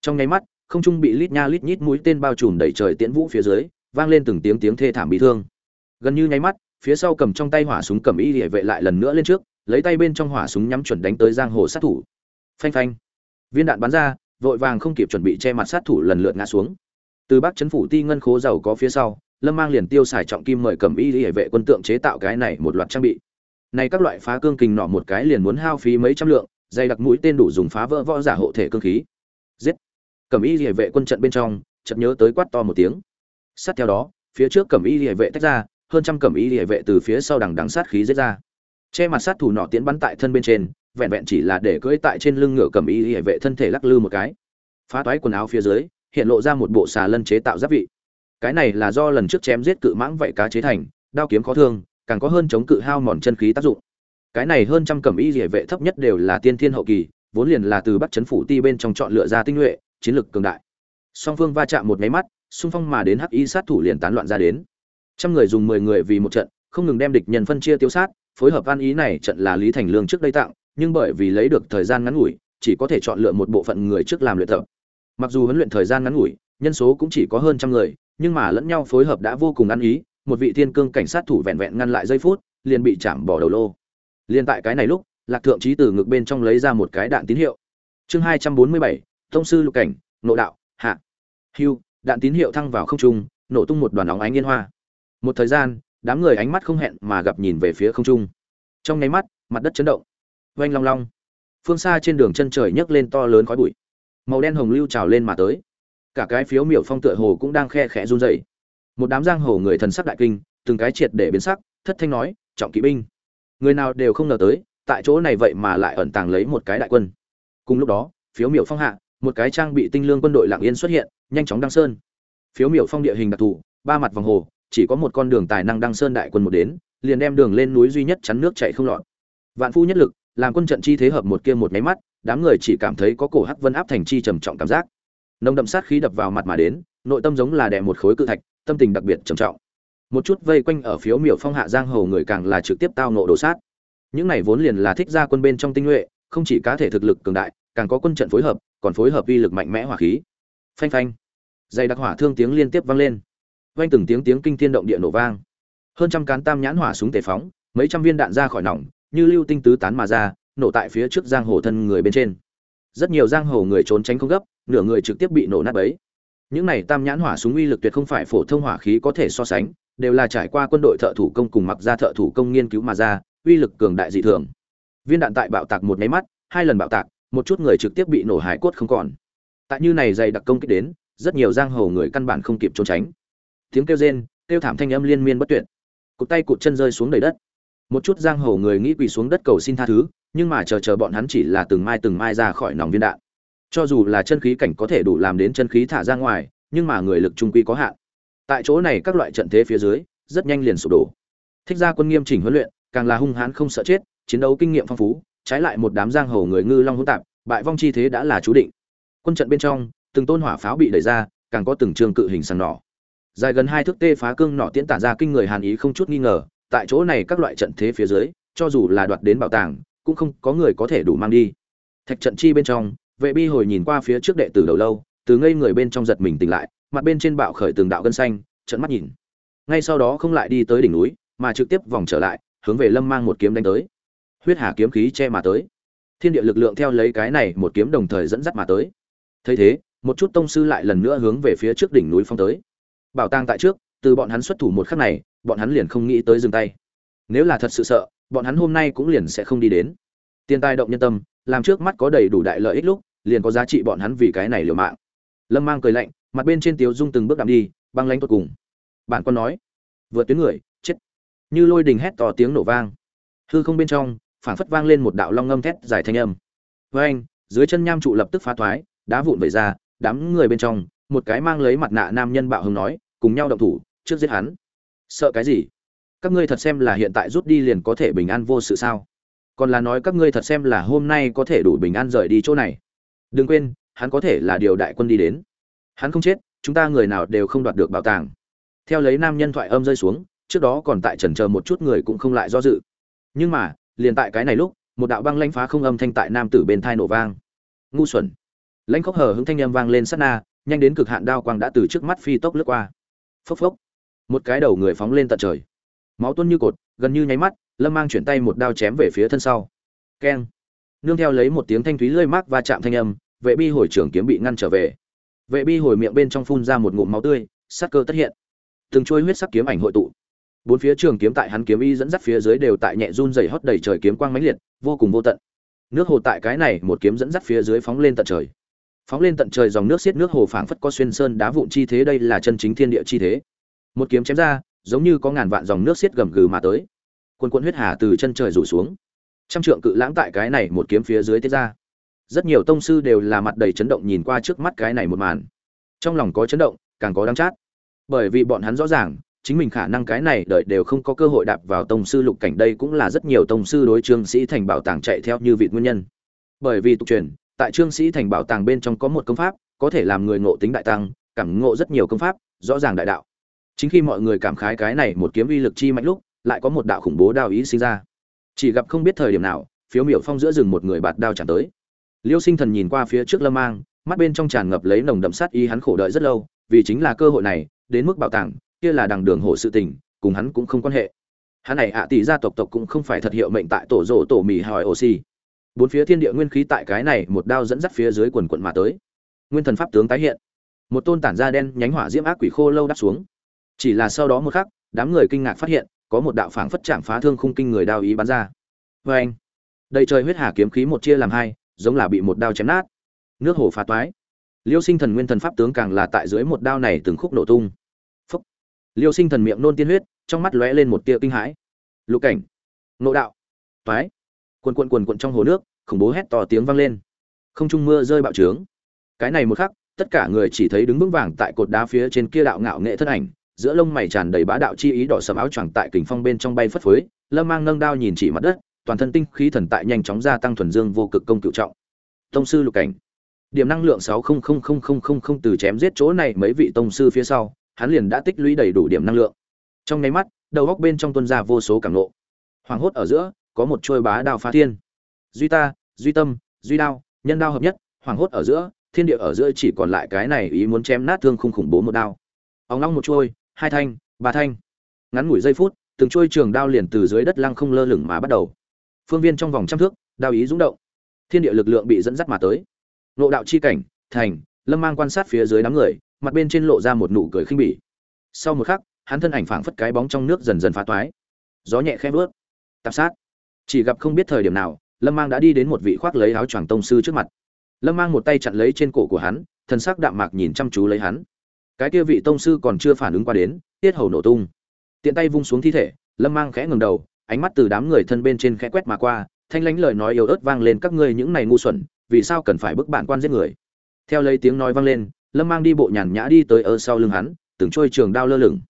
Trong nháy mắt, không trung bị lít nha lít nhít mũi tên bao trùm đẩy trời tiễn vũ phía dưới, vang lên từng tiếng tiếng thê thảm bị thương. Gần như nháy mắt, phía sau cầm trong tay hỏa súng cầm y địa vệ lại lần nữa lên trước, lấy tay bên trong hỏa súng nhắm chuẩn đánh tới giang hồ sát thủ. Phanh phanh. Viên đạn bắn ra, vội vàng không kịp chuẩn bị che mặt sát thủ lần lượt ngã xuống từ bắc chấn phủ ti ngân khố giàu có phía sau, lâm mang liền tiêu xài trọng kim mời cầm y hệ vệ quân tượng chế tạo cái này một loạt trang bị. Này các loại phá cương kình nọ một cái liền muốn hao phí mấy trăm lượng, dày đặc mũi tên đủ dùng phá vỡ võ giả hộ thể cương khí. Giết! Cầm y hệ vệ quân trận bên trong, chợt nhớ tới quát to một tiếng. Sát theo đó, phía trước cầm y hệ vệ tách ra, hơn trăm cầm y hệ vệ từ phía sau đằng đằng sát khí giết ra. Che mặt sát thủ nọ tiến bắn tại thân bên trên, vẹn vẹn chỉ là để cưỡi tại trên lưng ngựa cầm y hệ vệ thân thể lắc lư một cái. Phá toái quần áo phía dưới hiện lộ ra một bộ xà lân chế tạo giáp vị. Cái này là do lần trước chém giết cự mãng vậy cá chế thành, đao kiếm khó thương, càng có hơn chống cự hao mòn chân khí tác dụng. Cái này hơn trăm cẩm y địa vệ thấp nhất đều là tiên thiên hậu kỳ, vốn liền là từ bắc chấn phủ ti bên trong chọn lựa ra tinh nhuệ, chiến lực cường đại. Song phương va chạm một máy mắt, xung phong mà đến hắc y sát thủ liền tán loạn ra đến. Trăm người dùng mười người vì một trận, không ngừng đem địch nhân phân chia tiêu sát, phối hợp an ý này trận là lý thành lương trước đây tặng, nhưng bởi vì lấy được thời gian ngắn ngủi, chỉ có thể chọn lựa một bộ phận người trước làm luyện tập mặc dù huấn luyện thời gian ngắn ngủi, nhân số cũng chỉ có hơn trăm người, nhưng mà lẫn nhau phối hợp đã vô cùng ăn ý, một vị thiên cương cảnh sát thủ vẹn vẹn ngăn lại giây phút, liền bị chạm bỏ đầu lô. Liền tại cái này lúc, lạc thượng trí từ ngực bên trong lấy ra một cái đạn tín hiệu. Chương hai trăm bốn mươi bảy, thông sư lục cảnh, nộ đạo, hạ. Hưu, đạn tín hiệu thăng vào không trung, nổ tung một đoàn óng ánh yên hoa. Một thời gian, đám người ánh mắt không hẹn mà gặp nhìn về phía không trung. Trong nháy mắt, mặt đất chấn động. Oanh long long. Phương xa trên đường chân trời nhấc lên to lớn khói bụi màu đen hồng lưu trào lên mà tới. Cả cái phiếu miểu phong tựa hồ cũng đang khe khẽ run rẩy. Một đám giang hồ người thần sắc đại kinh, từng cái triệt để biến sắc, thất thanh nói, trọng kỵ binh, người nào đều không ngờ tới, tại chỗ này vậy mà lại ẩn tàng lấy một cái đại quân. Cùng lúc đó, phiếu miểu phong hạ, một cái trang bị tinh lương quân đội lạng yên xuất hiện, nhanh chóng đăng sơn. Phiếu miểu phong địa hình đặc thù, ba mặt vòng hồ, chỉ có một con đường tài năng đăng sơn đại quân một đến, liền đem đường lên núi duy nhất chắn nước chạy không lọt. Vạn phu nhất lực, làm quân trận chi thế hợp một kia một máy mắt đám người chỉ cảm thấy có cổ hắc vân áp thành chi trầm trọng cảm giác. Nồng đậm sát khí đập vào mặt mà đến, nội tâm giống là đè một khối cự thạch, tâm tình đặc biệt trầm trọng. Một chút vây quanh ở phiếu miểu phong hạ giang hồ người càng là trực tiếp tao nộ đồ sát. Những này vốn liền là thích ra quân bên trong tinh nhuệ, không chỉ cá thể thực lực cường đại, càng có quân trận phối hợp, còn phối hợp uy lực mạnh mẽ hỏa khí. Phanh phanh. Dây đặc hỏa thương tiếng liên tiếp vang lên. Vang từng tiếng tiếng kinh thiên động địa nổ vang. Hơn trăm cán tam nhãn hỏa súng tề phóng, mấy trăm viên đạn ra khỏi nòng, như lưu tinh tứ tán mà ra nổ tại phía trước giang hồ thân người bên trên. Rất nhiều giang hồ người trốn tránh không gấp, nửa người trực tiếp bị nổ nát bấy. Những này tam nhãn hỏa súng uy lực tuyệt không phải phổ thông hỏa khí có thể so sánh, đều là trải qua quân đội thợ thủ công cùng mặc ra thợ thủ công nghiên cứu mà ra, uy lực cường đại dị thường. Viên đạn tại bạo tạc một máy mắt, hai lần bạo tạc, một chút người trực tiếp bị nổ hải cốt không còn. Tại như này dày đặc công kích đến, rất nhiều giang hồ người căn bản không kịp trốn tránh. Tiếng kêu rên, kêu thảm thanh âm liên miên bất tuyệt. Cụt tay cụt chân rơi xuống đầy đất. Một chút giang hồ người nghĩ quỳ xuống đất cầu xin tha thứ nhưng mà chờ chờ bọn hắn chỉ là từng mai từng mai ra khỏi nòng viên đạn. Cho dù là chân khí cảnh có thể đủ làm đến chân khí thả ra ngoài, nhưng mà người lực trung quy có hạn. Tại chỗ này các loại trận thế phía dưới, rất nhanh liền sụp đổ. Thích ra quân nghiêm chỉnh huấn luyện, càng là hung hãn không sợ chết, chiến đấu kinh nghiệm phong phú, trái lại một đám giang hồ người ngư long hỗn tạp, bại vong chi thế đã là chú định. Quân trận bên trong, từng tôn hỏa pháo bị đẩy ra, càng có từng trường cự hình sàn nỏ. Dài gần hai thước tê phá cương nỏ tiễn tản ra kinh người hàn ý không chút nghi ngờ, tại chỗ này các loại trận thế phía dưới, cho dù là đoạt đến bảo tàng cũng không có người có thể đủ mang đi. Thạch trận chi bên trong, vệ bi hồi nhìn qua phía trước đệ tử đầu lâu, từ ngây người bên trong giật mình tỉnh lại, mặt bên trên bạo khởi từng đạo gân xanh trận mắt nhìn. Ngay sau đó không lại đi tới đỉnh núi, mà trực tiếp vòng trở lại, hướng về lâm mang một kiếm đánh tới. Huyết hà kiếm khí che mà tới. Thiên địa lực lượng theo lấy cái này một kiếm đồng thời dẫn dắt mà tới. Thấy thế, một chút tông sư lại lần nữa hướng về phía trước đỉnh núi phong tới. Bảo tàng tại trước, từ bọn hắn xuất thủ một khắc này, bọn hắn liền không nghĩ tới dừng tay. Nếu là thật sự sợ bọn hắn hôm nay cũng liền sẽ không đi đến. Tiền tài động nhân tâm, làm trước mắt có đầy đủ đại lợi ích lúc, liền có giá trị bọn hắn vì cái này liều mạng. Lâm mang cười lạnh, mặt bên trên tiếu dung từng bước đạm đi, băng lanh tột cùng. Bạn con nói, vượt tuyến người, chết. Như lôi đình hét to tiếng nổ vang. Hư không bên trong phản phất vang lên một đạo long ngâm thét dài thanh âm. Với anh, dưới chân nham trụ lập tức phá thoái, đá vụn vẩy ra, đám người bên trong, một cái mang lấy mặt nạ nam nhân bạo hứng nói, cùng nhau động thủ, trước giết hắn. Sợ cái gì? Các ngươi thật xem là hiện tại rút đi liền có thể bình an vô sự sao? Còn là nói các ngươi thật xem là hôm nay có thể đủ bình an rời đi chỗ này. Đừng quên, hắn có thể là điều đại quân đi đến. Hắn không chết, chúng ta người nào đều không đoạt được bảo tàng. Theo lấy nam nhân thoại âm rơi xuống, trước đó còn tại trần chờ một chút người cũng không lại do dự. Nhưng mà, liền tại cái này lúc, một đạo băng lãnh phá không âm thanh tại nam tử bên thai nổ vang. Ngu xuẩn. Lãnh khóc hờ hững thanh âm vang lên sát na, nhanh đến cực hạn đao quang đã từ trước mắt phi tốc lướt qua. Phốc phốc. Một cái đầu người phóng lên tận trời máu tuôn như cột, gần như nháy mắt, lâm mang chuyển tay một đao chém về phía thân sau. Keng. Nương theo lấy một tiếng thanh thúy lơi mát va chạm thanh âm, vệ bi hồi trưởng kiếm bị ngăn trở về. Vệ bi hồi miệng bên trong phun ra một ngụm máu tươi sát cơ tất hiện. Từng trôi huyết sắc kiếm ảnh hội tụ. Bốn phía trường kiếm tại hắn kiếm y dẫn dắt phía dưới đều tại nhẹ run dày hót đầy trời kiếm quang mãnh liệt, vô cùng vô tận. Nước hồ tại cái này một kiếm dẫn dắt phía dưới phóng lên tận trời. Phóng lên tận trời dòng nước xiết nước hồ phảng phất có xuyên sơn đá vụn chi thế, đây là chân chính thiên địa chi thế. Một kiếm chém ra giống như có ngàn vạn dòng nước xiết gầm gừ mà tới. Quân quân huyết hà từ chân trời rủ xuống. Trăm trượng cự lãng tại cái này một kiếm phía dưới tiết ra. Rất nhiều tông sư đều là mặt đầy chấn động nhìn qua trước mắt cái này một màn. Trong lòng có chấn động, càng có đắng chát. Bởi vì bọn hắn rõ ràng, chính mình khả năng cái này đợi đều không có cơ hội đạp vào tông sư lục cảnh đây cũng là rất nhiều tông sư đối trương sĩ thành bảo tàng chạy theo như vị nguyên nhân. Bởi vì tục truyền, tại trương sĩ thành bảo tàng bên trong có một công pháp, có thể làm người ngộ tính đại tăng, cảm ngộ rất nhiều công pháp, rõ ràng đại đạo chính khi mọi người cảm khái cái này một kiếm uy lực chi mạnh lúc, lại có một đạo khủng bố đao ý sinh ra. Chỉ gặp không biết thời điểm nào, phiếu miểu phong giữa rừng một người bạt đao tràn tới. Liêu sinh thần nhìn qua phía trước lâm mang, mắt bên trong tràn ngập lấy nồng đậm sát ý hắn khổ đợi rất lâu, vì chính là cơ hội này, đến mức bảo tàng, kia là đằng đường hộ sự tình, cùng hắn cũng không quan hệ. Hắn này ạ tỷ gia tộc tộc cũng không phải thật hiệu mệnh tại tổ rộ tổ mì hỏi oxy bốn phía thiên địa nguyên khí tại cái này một đao dẫn dắt phía dưới quần quận mà tới. Nguyên thần pháp tướng tái hiện. Một tôn tản da đen nhánh hỏa diễm ác quỷ khô lâu đáp xuống chỉ là sau đó một khắc, đám người kinh ngạc phát hiện, có một đạo phảng phất chạm phá thương khung kinh người đao ý bắn ra. Vê anh đầy trời huyết hà kiếm khí một chia làm hai, giống là bị một đao chém nát. Nước hồ phá toái. Liêu sinh thần nguyên thần pháp tướng càng là tại dưới một đao này từng khúc nổ tung. Phúc! Liêu sinh thần miệng nôn tiên huyết, trong mắt lóe lên một tia kinh hãi. Lục cảnh! Nộ đạo! Toái! Quần quần quần quần trong hồ nước, khủng bố hét to tiếng vang lên. Không trung mưa rơi bạo trướng. Cái này một khắc, tất cả người chỉ thấy đứng vững vàng tại cột đá phía trên kia đạo ngạo nghệ thân ảnh giữa lông mày tràn đầy bá đạo chi ý đỏ sẫm áo choàng tại kình phong bên trong bay phất phới, lâm mang nâng đao nhìn chỉ mặt đất, toàn thân tinh khí thần tại nhanh chóng gia tăng thuần dương vô cực công cựu trọng. Tông sư lục cảnh. Điểm năng lượng sáu từ chém giết chỗ này mấy vị tông sư phía sau, hắn liền đã tích lũy đầy đủ điểm năng lượng. Trong nháy mắt, đầu góc bên trong tuân ra vô số cảm nộ. Hoàng hốt ở giữa, có một trôi bá đao phá thiên. Duy ta, duy tâm, duy đao, nhân đao hợp nhất, hoàng hốt ở giữa, thiên địa ở giữa chỉ còn lại cái này ý muốn chém nát thương khung khủng bố một đao. Ông long một trôi hai thanh, ba thanh. Ngắn ngủi giây phút, từng trôi trường đao liền từ dưới đất lăng không lơ lửng mà bắt đầu. Phương viên trong vòng trăm thước, đao ý rung động. Thiên địa lực lượng bị dẫn dắt mà tới. Nộ đạo chi cảnh, thành, lâm mang quan sát phía dưới đám người, mặt bên trên lộ ra một nụ cười khinh bỉ. Sau một khắc, hắn thân ảnh phảng phất cái bóng trong nước dần dần phá toái. Gió nhẹ khẽ vớt. Tạp sát. Chỉ gặp không biết thời điểm nào, lâm mang đã đi đến một vị khoác lấy áo choàng tông sư trước mặt. Lâm mang một tay chặn lấy trên cổ của hắn thân sắc đạm mạc nhìn chăm chú lấy hắn cái kia vị tông sư còn chưa phản ứng qua đến, tiết hầu nổ tung. Tiện tay vung xuống thi thể, lâm mang khẽ ngừng đầu, ánh mắt từ đám người thân bên trên khẽ quét mà qua, thanh lánh lời nói yếu ớt vang lên, các ngươi những này ngu xuẩn, vì sao cần phải bức bạn quan giết người? Theo lấy tiếng nói vang lên, lâm mang đi bộ nhàn nhã đi tới ở sau lưng hắn, từng trôi trường đao lơ lửng.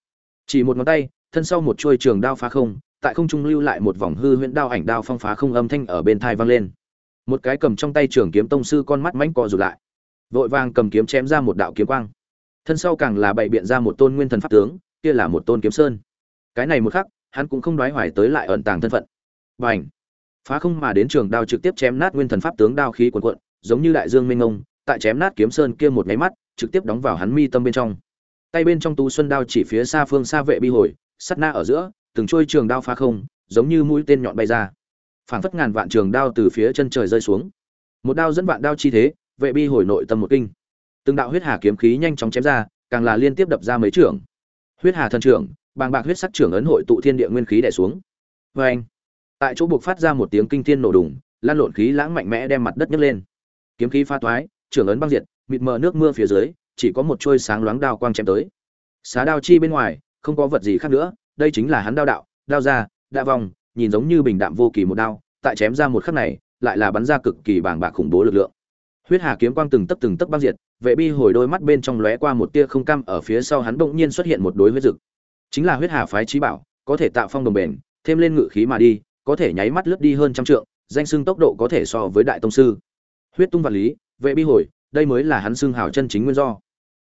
Chỉ một ngón tay, thân sau một trôi trường đao phá không, tại không trung lưu lại một vòng hư huyễn đao ảnh đao phong phá không âm thanh ở bên thai vang lên. Một cái cầm trong tay trường kiếm tông sư con mắt mánh co rụt lại. Vội vàng cầm kiếm chém ra một đạo kiếm quang thân sau càng là bày biện ra một tôn nguyên thần pháp tướng, kia là một tôn kiếm sơn. Cái này một khắc, hắn cũng không đoái hoài tới lại ẩn tàng thân phận. Và ảnh phá không mà đến trường đao trực tiếp chém nát nguyên thần pháp tướng đao khí cuồn cuộn, giống như đại dương minh ngông tại chém nát kiếm sơn kia một nháy mắt, trực tiếp đóng vào hắn mi tâm bên trong. Tay bên trong tú xuân đao chỉ phía xa phương xa vệ bi hồi, sắt na ở giữa, từng trôi trường đao phá không, giống như mũi tên nhọn bay ra. Phảng phất ngàn vạn trường đao từ phía chân trời rơi xuống. Một đao dẫn vạn đao chi thế, vệ bi hồi nội tâm một kinh từng đạo huyết hà kiếm khí nhanh chóng chém ra, càng là liên tiếp đập ra mấy trưởng huyết hà thần trưởng, bàng bạc huyết sắc trưởng ấn hội tụ thiên địa nguyên khí đè xuống. Oeng! tại chỗ buộc phát ra một tiếng kinh thiên nổ đùng, lan lộn khí lãng mạnh mẽ đem mặt đất nhấc lên. Kiếm khí pha toái trưởng ấn băng diệt, mịt mờ nước mưa phía dưới, chỉ có một trôi sáng loáng đao quang chém tới. Xá đao chi bên ngoài, không có vật gì khác nữa, đây chính là hắn đao đạo, đao ra, đa vòng nhìn giống như bình đạm vô kỳ một đao, tại chém ra một khắc này, lại là bắn ra cực kỳ bàng bạc khủng bố lực lượng huyết hà kiếm quang từng tấc từng tấc băng diệt, vệ bi hồi đôi mắt bên trong lóe qua một tia không cam, ở phía sau hắn bỗng nhiên xuất hiện một đối huyết dực. Chính là huyết hà phái trí bảo, có thể tạo phong đồng bền, thêm lên ngự khí mà đi, có thể nháy mắt lướt đi hơn trăm trượng, danh xưng tốc độ có thể so với đại tông sư. Huyết tung vật lý, vệ bi hồi, đây mới là hắn xưng hào chân chính nguyên do.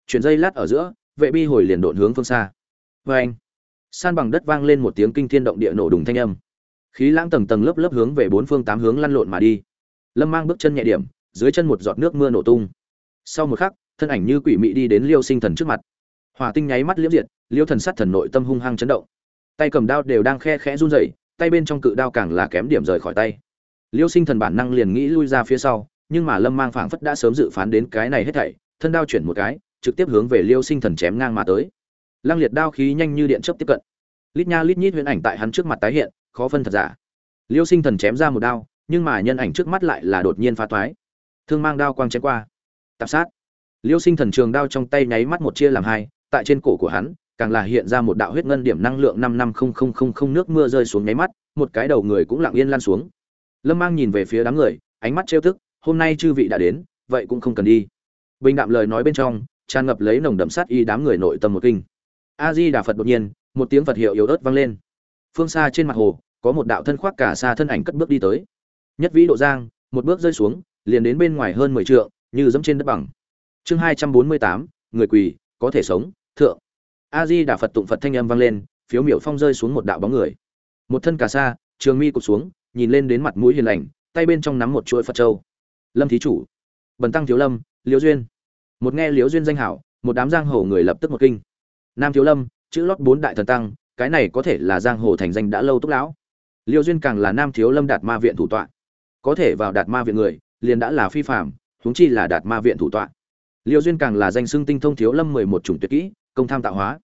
Chuyển dây lát ở giữa, vệ bi hồi liền độn hướng phương xa. Vê anh, san bằng đất vang lên một tiếng kinh thiên động địa nổ đùng thanh âm. Khí lãng tầng tầng lớp lớp hướng về bốn phương tám hướng lăn lộn mà đi. Lâm mang bước chân nhẹ điểm dưới chân một giọt nước mưa nổ tung. Sau một khắc, thân ảnh như quỷ mị đi đến liêu sinh thần trước mặt. Hỏa tinh nháy mắt liễm diệt, liêu thần sát thần nội tâm hung hăng chấn động. Tay cầm đao đều đang khe khẽ run rẩy, tay bên trong cự đao càng là kém điểm rời khỏi tay. Liêu sinh thần bản năng liền nghĩ lui ra phía sau, nhưng mà lâm mang phảng phất đã sớm dự phán đến cái này hết thảy, thân đao chuyển một cái, trực tiếp hướng về liêu sinh thần chém ngang mà tới. Lăng liệt đao khí nhanh như điện chớp tiếp cận. Lít nha lít nhít huyễn ảnh tại hắn trước mặt tái hiện, khó phân thật giả. Liêu sinh thần chém ra một đao, nhưng mà nhân ảnh trước mắt lại là đột nhiên phá toái thương mang đao quang chém qua. Tạp sát. Liêu sinh thần trường đao trong tay nháy mắt một chia làm hai, tại trên cổ của hắn, càng là hiện ra một đạo huyết ngân điểm năng lượng năm năm không không không không nước mưa rơi xuống nháy mắt, một cái đầu người cũng lặng yên lan xuống. Lâm mang nhìn về phía đám người, ánh mắt trêu tức, hôm nay chư vị đã đến, vậy cũng không cần đi. Bình đạm lời nói bên trong, tràn ngập lấy nồng đậm sát y đám người nội tâm một kinh. A di đà phật đột nhiên, một tiếng phật hiệu yếu ớt vang lên. Phương xa trên mặt hồ, có một đạo thân khoác cả xa thân ảnh cất bước đi tới. Nhất vĩ độ giang, một bước rơi xuống liền đến bên ngoài hơn mười trượng, như dẫm trên đất bằng. Chương hai trăm bốn mươi tám, người quỳ, có thể sống, thượng. A di đà phật tụng phật thanh âm vang lên, phiếu miểu phong rơi xuống một đạo bóng người. Một thân cà sa, trường mi cụt xuống, nhìn lên đến mặt mũi hiền lành, tay bên trong nắm một chuỗi phật châu. lâm thí chủ. Bần tăng thiếu lâm, liễu duyên. Một nghe liễu duyên danh hảo, một đám giang hồ người lập tức một kinh. Nam thiếu lâm, chữ lót bốn đại thần tăng, cái này có thể là giang hồ thành danh đã lâu túc lão. Liễu duyên càng là nam thiếu lâm đạt ma viện thủ tọa. Có thể vào đạt ma viện người liền đã là phi phạm, huống chi là đạt ma viện thủ tọa. Liêu duyên càng là danh xưng tinh thông thiếu lâm mười một chủng tuyệt kỹ, công tham tạo hóa.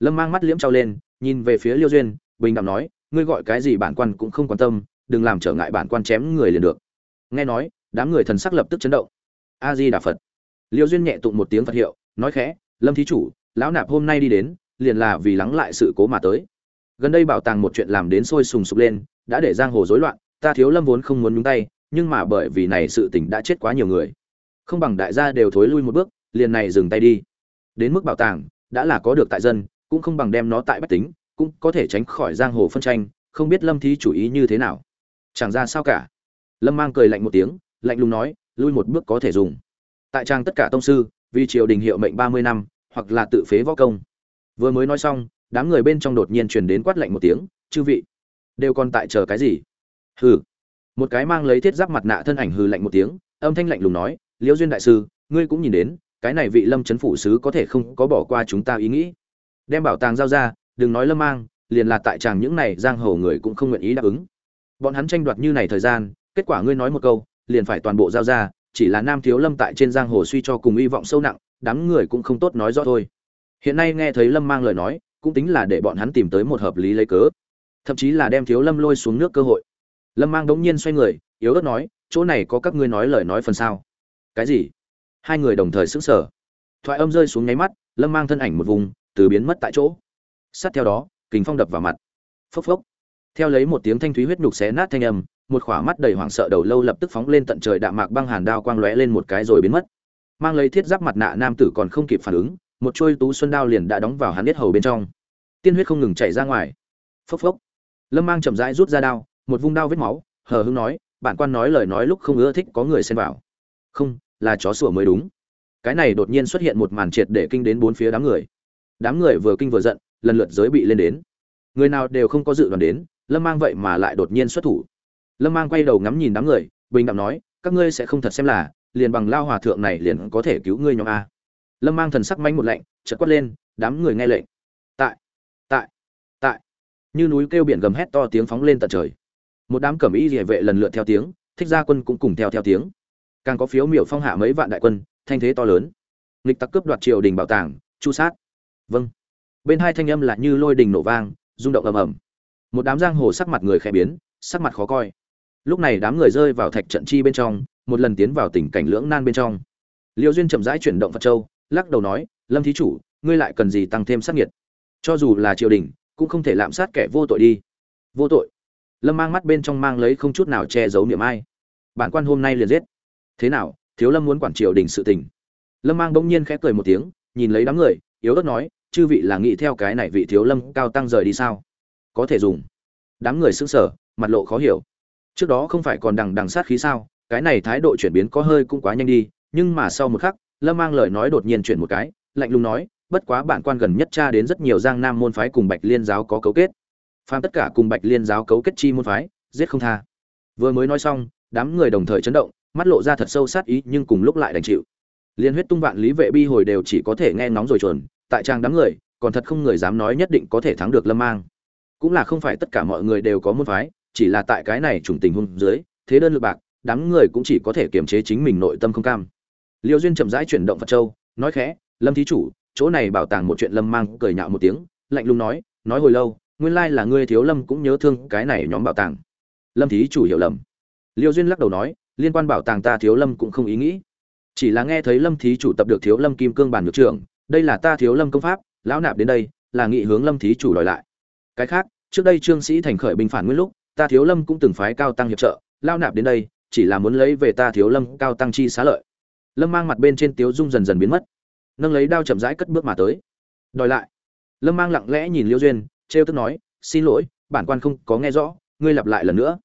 Lâm mang mắt liễm trao lên, nhìn về phía Liêu duyên, bình đẳng nói, ngươi gọi cái gì bản quan cũng không quan tâm, đừng làm trở ngại bản quan chém người liền được. Nghe nói, đám người thần sắc lập tức chấn động. A di đà phật liêu duyên nhẹ tụng một tiếng phật hiệu, nói khẽ, lâm thí chủ, lão nạp hôm nay đi đến, liền là vì lắng lại sự cố mà tới. Gần đây bảo tàng một chuyện làm đến sôi sùng sục lên, đã để giang hồ rối loạn, ta thiếu lâm vốn không muốn nhúng tay nhưng mà bởi vì này sự tình đã chết quá nhiều người. Không bằng đại gia đều thối lui một bước, liền này dừng tay đi. Đến mức bảo tàng, đã là có được tại dân, cũng không bằng đem nó tại bách tính, cũng có thể tránh khỏi giang hồ phân tranh, không biết lâm thí chủ ý như thế nào. Chẳng ra sao cả. Lâm mang cười lạnh một tiếng, lạnh lùng nói, lui một bước có thể dùng. Tại trang tất cả tông sư, vì triều đình hiệu mệnh ba mươi năm, hoặc là tự phế võ công. Vừa mới nói xong, đám người bên trong đột nhiên truyền đến quát lạnh một tiếng, chư vị, đều còn tại chờ cái gì? Hừ một cái mang lấy thiết giáp mặt nạ thân ảnh hừ lạnh một tiếng, âm thanh lạnh lùng nói, liễu duyên đại sư, ngươi cũng nhìn đến, cái này vị lâm chấn phủ sứ có thể không có bỏ qua chúng ta ý nghĩ. Đem bảo tàng giao ra, đừng nói lâm mang, liền là tại chàng những này giang hồ người cũng không nguyện ý đáp ứng. Bọn hắn tranh đoạt như này thời gian, kết quả ngươi nói một câu, liền phải toàn bộ giao ra, chỉ là nam thiếu lâm tại trên giang hồ suy cho cùng hy vọng sâu nặng, đám người cũng không tốt nói rõ thôi. Hiện nay nghe thấy lâm mang lời nói, cũng tính là để bọn hắn tìm tới một hợp lý lấy cớ. Thậm chí là đem thiếu lâm lôi xuống nước cơ hội lâm mang đống nhiên xoay người, yếu ớt nói, chỗ này có các ngươi nói lời nói phần sao cái gì? Hai người đồng thời sững sờ. Thoại âm rơi xuống nháy mắt, lâm mang thân ảnh một vùng, từ biến mất tại chỗ. Sát theo đó kính phong đập vào mặt. Phốc phốc. Theo lấy một tiếng thanh thúy huyết nhục xé nát thanh âm, một khỏa mắt đầy hoảng sợ đầu lâu lập tức phóng lên tận trời đạm mạc băng hàn đao quang lóe lên một cái rồi biến mất. Mang lấy thiết giáp mặt nạ nam tử còn không kịp phản ứng, một trôi tú xuân đao liền đã đóng vào hắn biết hầu bên trong. Tiên huyết không ngừng chảy ra ngoài. Phốc phốc. Lâm mang chậm rãi rút ra đao một vung đao vết máu, hờ hững nói, bản quan nói lời nói lúc không ưa thích có người xen vào. Không, là chó sủa mới đúng. Cái này đột nhiên xuất hiện một màn triệt để kinh đến bốn phía đám người. Đám người vừa kinh vừa giận, lần lượt giới bị lên đến. Người nào đều không có dự đoán đến, lâm mang vậy mà lại đột nhiên xuất thủ. Lâm mang quay đầu ngắm nhìn đám người, bình đẳng nói, các ngươi sẽ không thật xem là, liền bằng lao hòa thượng này liền có thể cứu ngươi nhóm a. Lâm mang thần sắc manh một lạnh, chợt quát lên, đám người nghe lệnh. Tại tại tại. Như núi kêu biển gầm hét to tiếng phóng lên tận trời một đám cẩm y địa vệ lần lượt theo tiếng, thích gia quân cũng cùng theo theo tiếng. Càng có phiếu miểu phong hạ mấy vạn đại quân, thanh thế to lớn. Nghịch tặc cướp đoạt triều đình bảo tàng, chu sát. Vâng. Bên hai thanh âm là như lôi đình nổ vang, rung động ầm ầm. Một đám giang hồ sắc mặt người khẽ biến, sắc mặt khó coi. Lúc này đám người rơi vào thạch trận chi bên trong, một lần tiến vào tình cảnh lưỡng nan bên trong. Liêu duyên chậm rãi chuyển động phật châu, lắc đầu nói, lâm thí chủ, ngươi lại cần gì tăng thêm sát nhiệt cho dù là triều đình, cũng không thể lạm sát kẻ vô tội đi. Vô tội? Lâm mang mắt bên trong mang lấy không chút nào che giấu niệm ai. Bản quan hôm nay liền giết. Thế nào, thiếu lâm muốn quản triều đình sự tình. Lâm mang bỗng nhiên khẽ cười một tiếng, nhìn lấy đám người, yếu ớt nói, chư vị là nghĩ theo cái này vị thiếu lâm cao tăng rời đi sao? Có thể dùng. Đám người sững sờ, mặt lộ khó hiểu. Trước đó không phải còn đằng đằng sát khí sao? Cái này thái độ chuyển biến có hơi cũng quá nhanh đi, nhưng mà sau một khắc, lâm mang lời nói đột nhiên chuyển một cái, lạnh lùng nói, bất quá bản quan gần nhất tra đến rất nhiều giang nam môn phái cùng bạch liên giáo có cấu kết phàm tất cả cùng bạch liên giáo cấu kết chi môn phái, giết không tha. Vừa mới nói xong, đám người đồng thời chấn động, mắt lộ ra thật sâu sát ý nhưng cùng lúc lại đành chịu. Liên huyết tung vạn lý vệ bi hồi đều chỉ có thể nghe ngóng rồi chuẩn tại trang đám người, còn thật không người dám nói nhất định có thể thắng được lâm mang. Cũng là không phải tất cả mọi người đều có môn phái, chỉ là tại cái này trùng tình hung dưới, thế đơn lực bạc, đám người cũng chỉ có thể kiềm chế chính mình nội tâm không cam. Liêu duyên chậm rãi chuyển động phật châu, nói khẽ, lâm thí chủ, chỗ này bảo tàng một chuyện lâm mang cười nhạo một tiếng, lạnh lùng nói nói hồi lâu nguyên lai là ngươi thiếu lâm cũng nhớ thương cái này nhóm bảo tàng. Lâm thí chủ hiểu lầm. Liêu duyên lắc đầu nói, liên quan bảo tàng ta thiếu lâm cũng không ý nghĩ. Chỉ là nghe thấy lâm thí chủ tập được thiếu lâm kim cương bản nhược trưởng, đây là ta thiếu lâm công pháp, lão nạp đến đây, là nghị hướng lâm thí chủ đòi lại. Cái khác, trước đây trương sĩ thành khởi binh phản nguyên lúc, ta thiếu lâm cũng từng phái cao tăng hiệp trợ lao nạp đến đây, chỉ là muốn lấy về ta thiếu lâm cao tăng chi xá lợi. Lâm mang mặt bên trên tiếu dung dần dần biến mất. Nâng lấy đao chậm rãi cất bước mà tới. Đòi lại. Lâm mang lặng lẽ nhìn liêu duyên trêu tức nói, xin lỗi, bản quan không có nghe rõ, ngươi lặp lại lần nữa.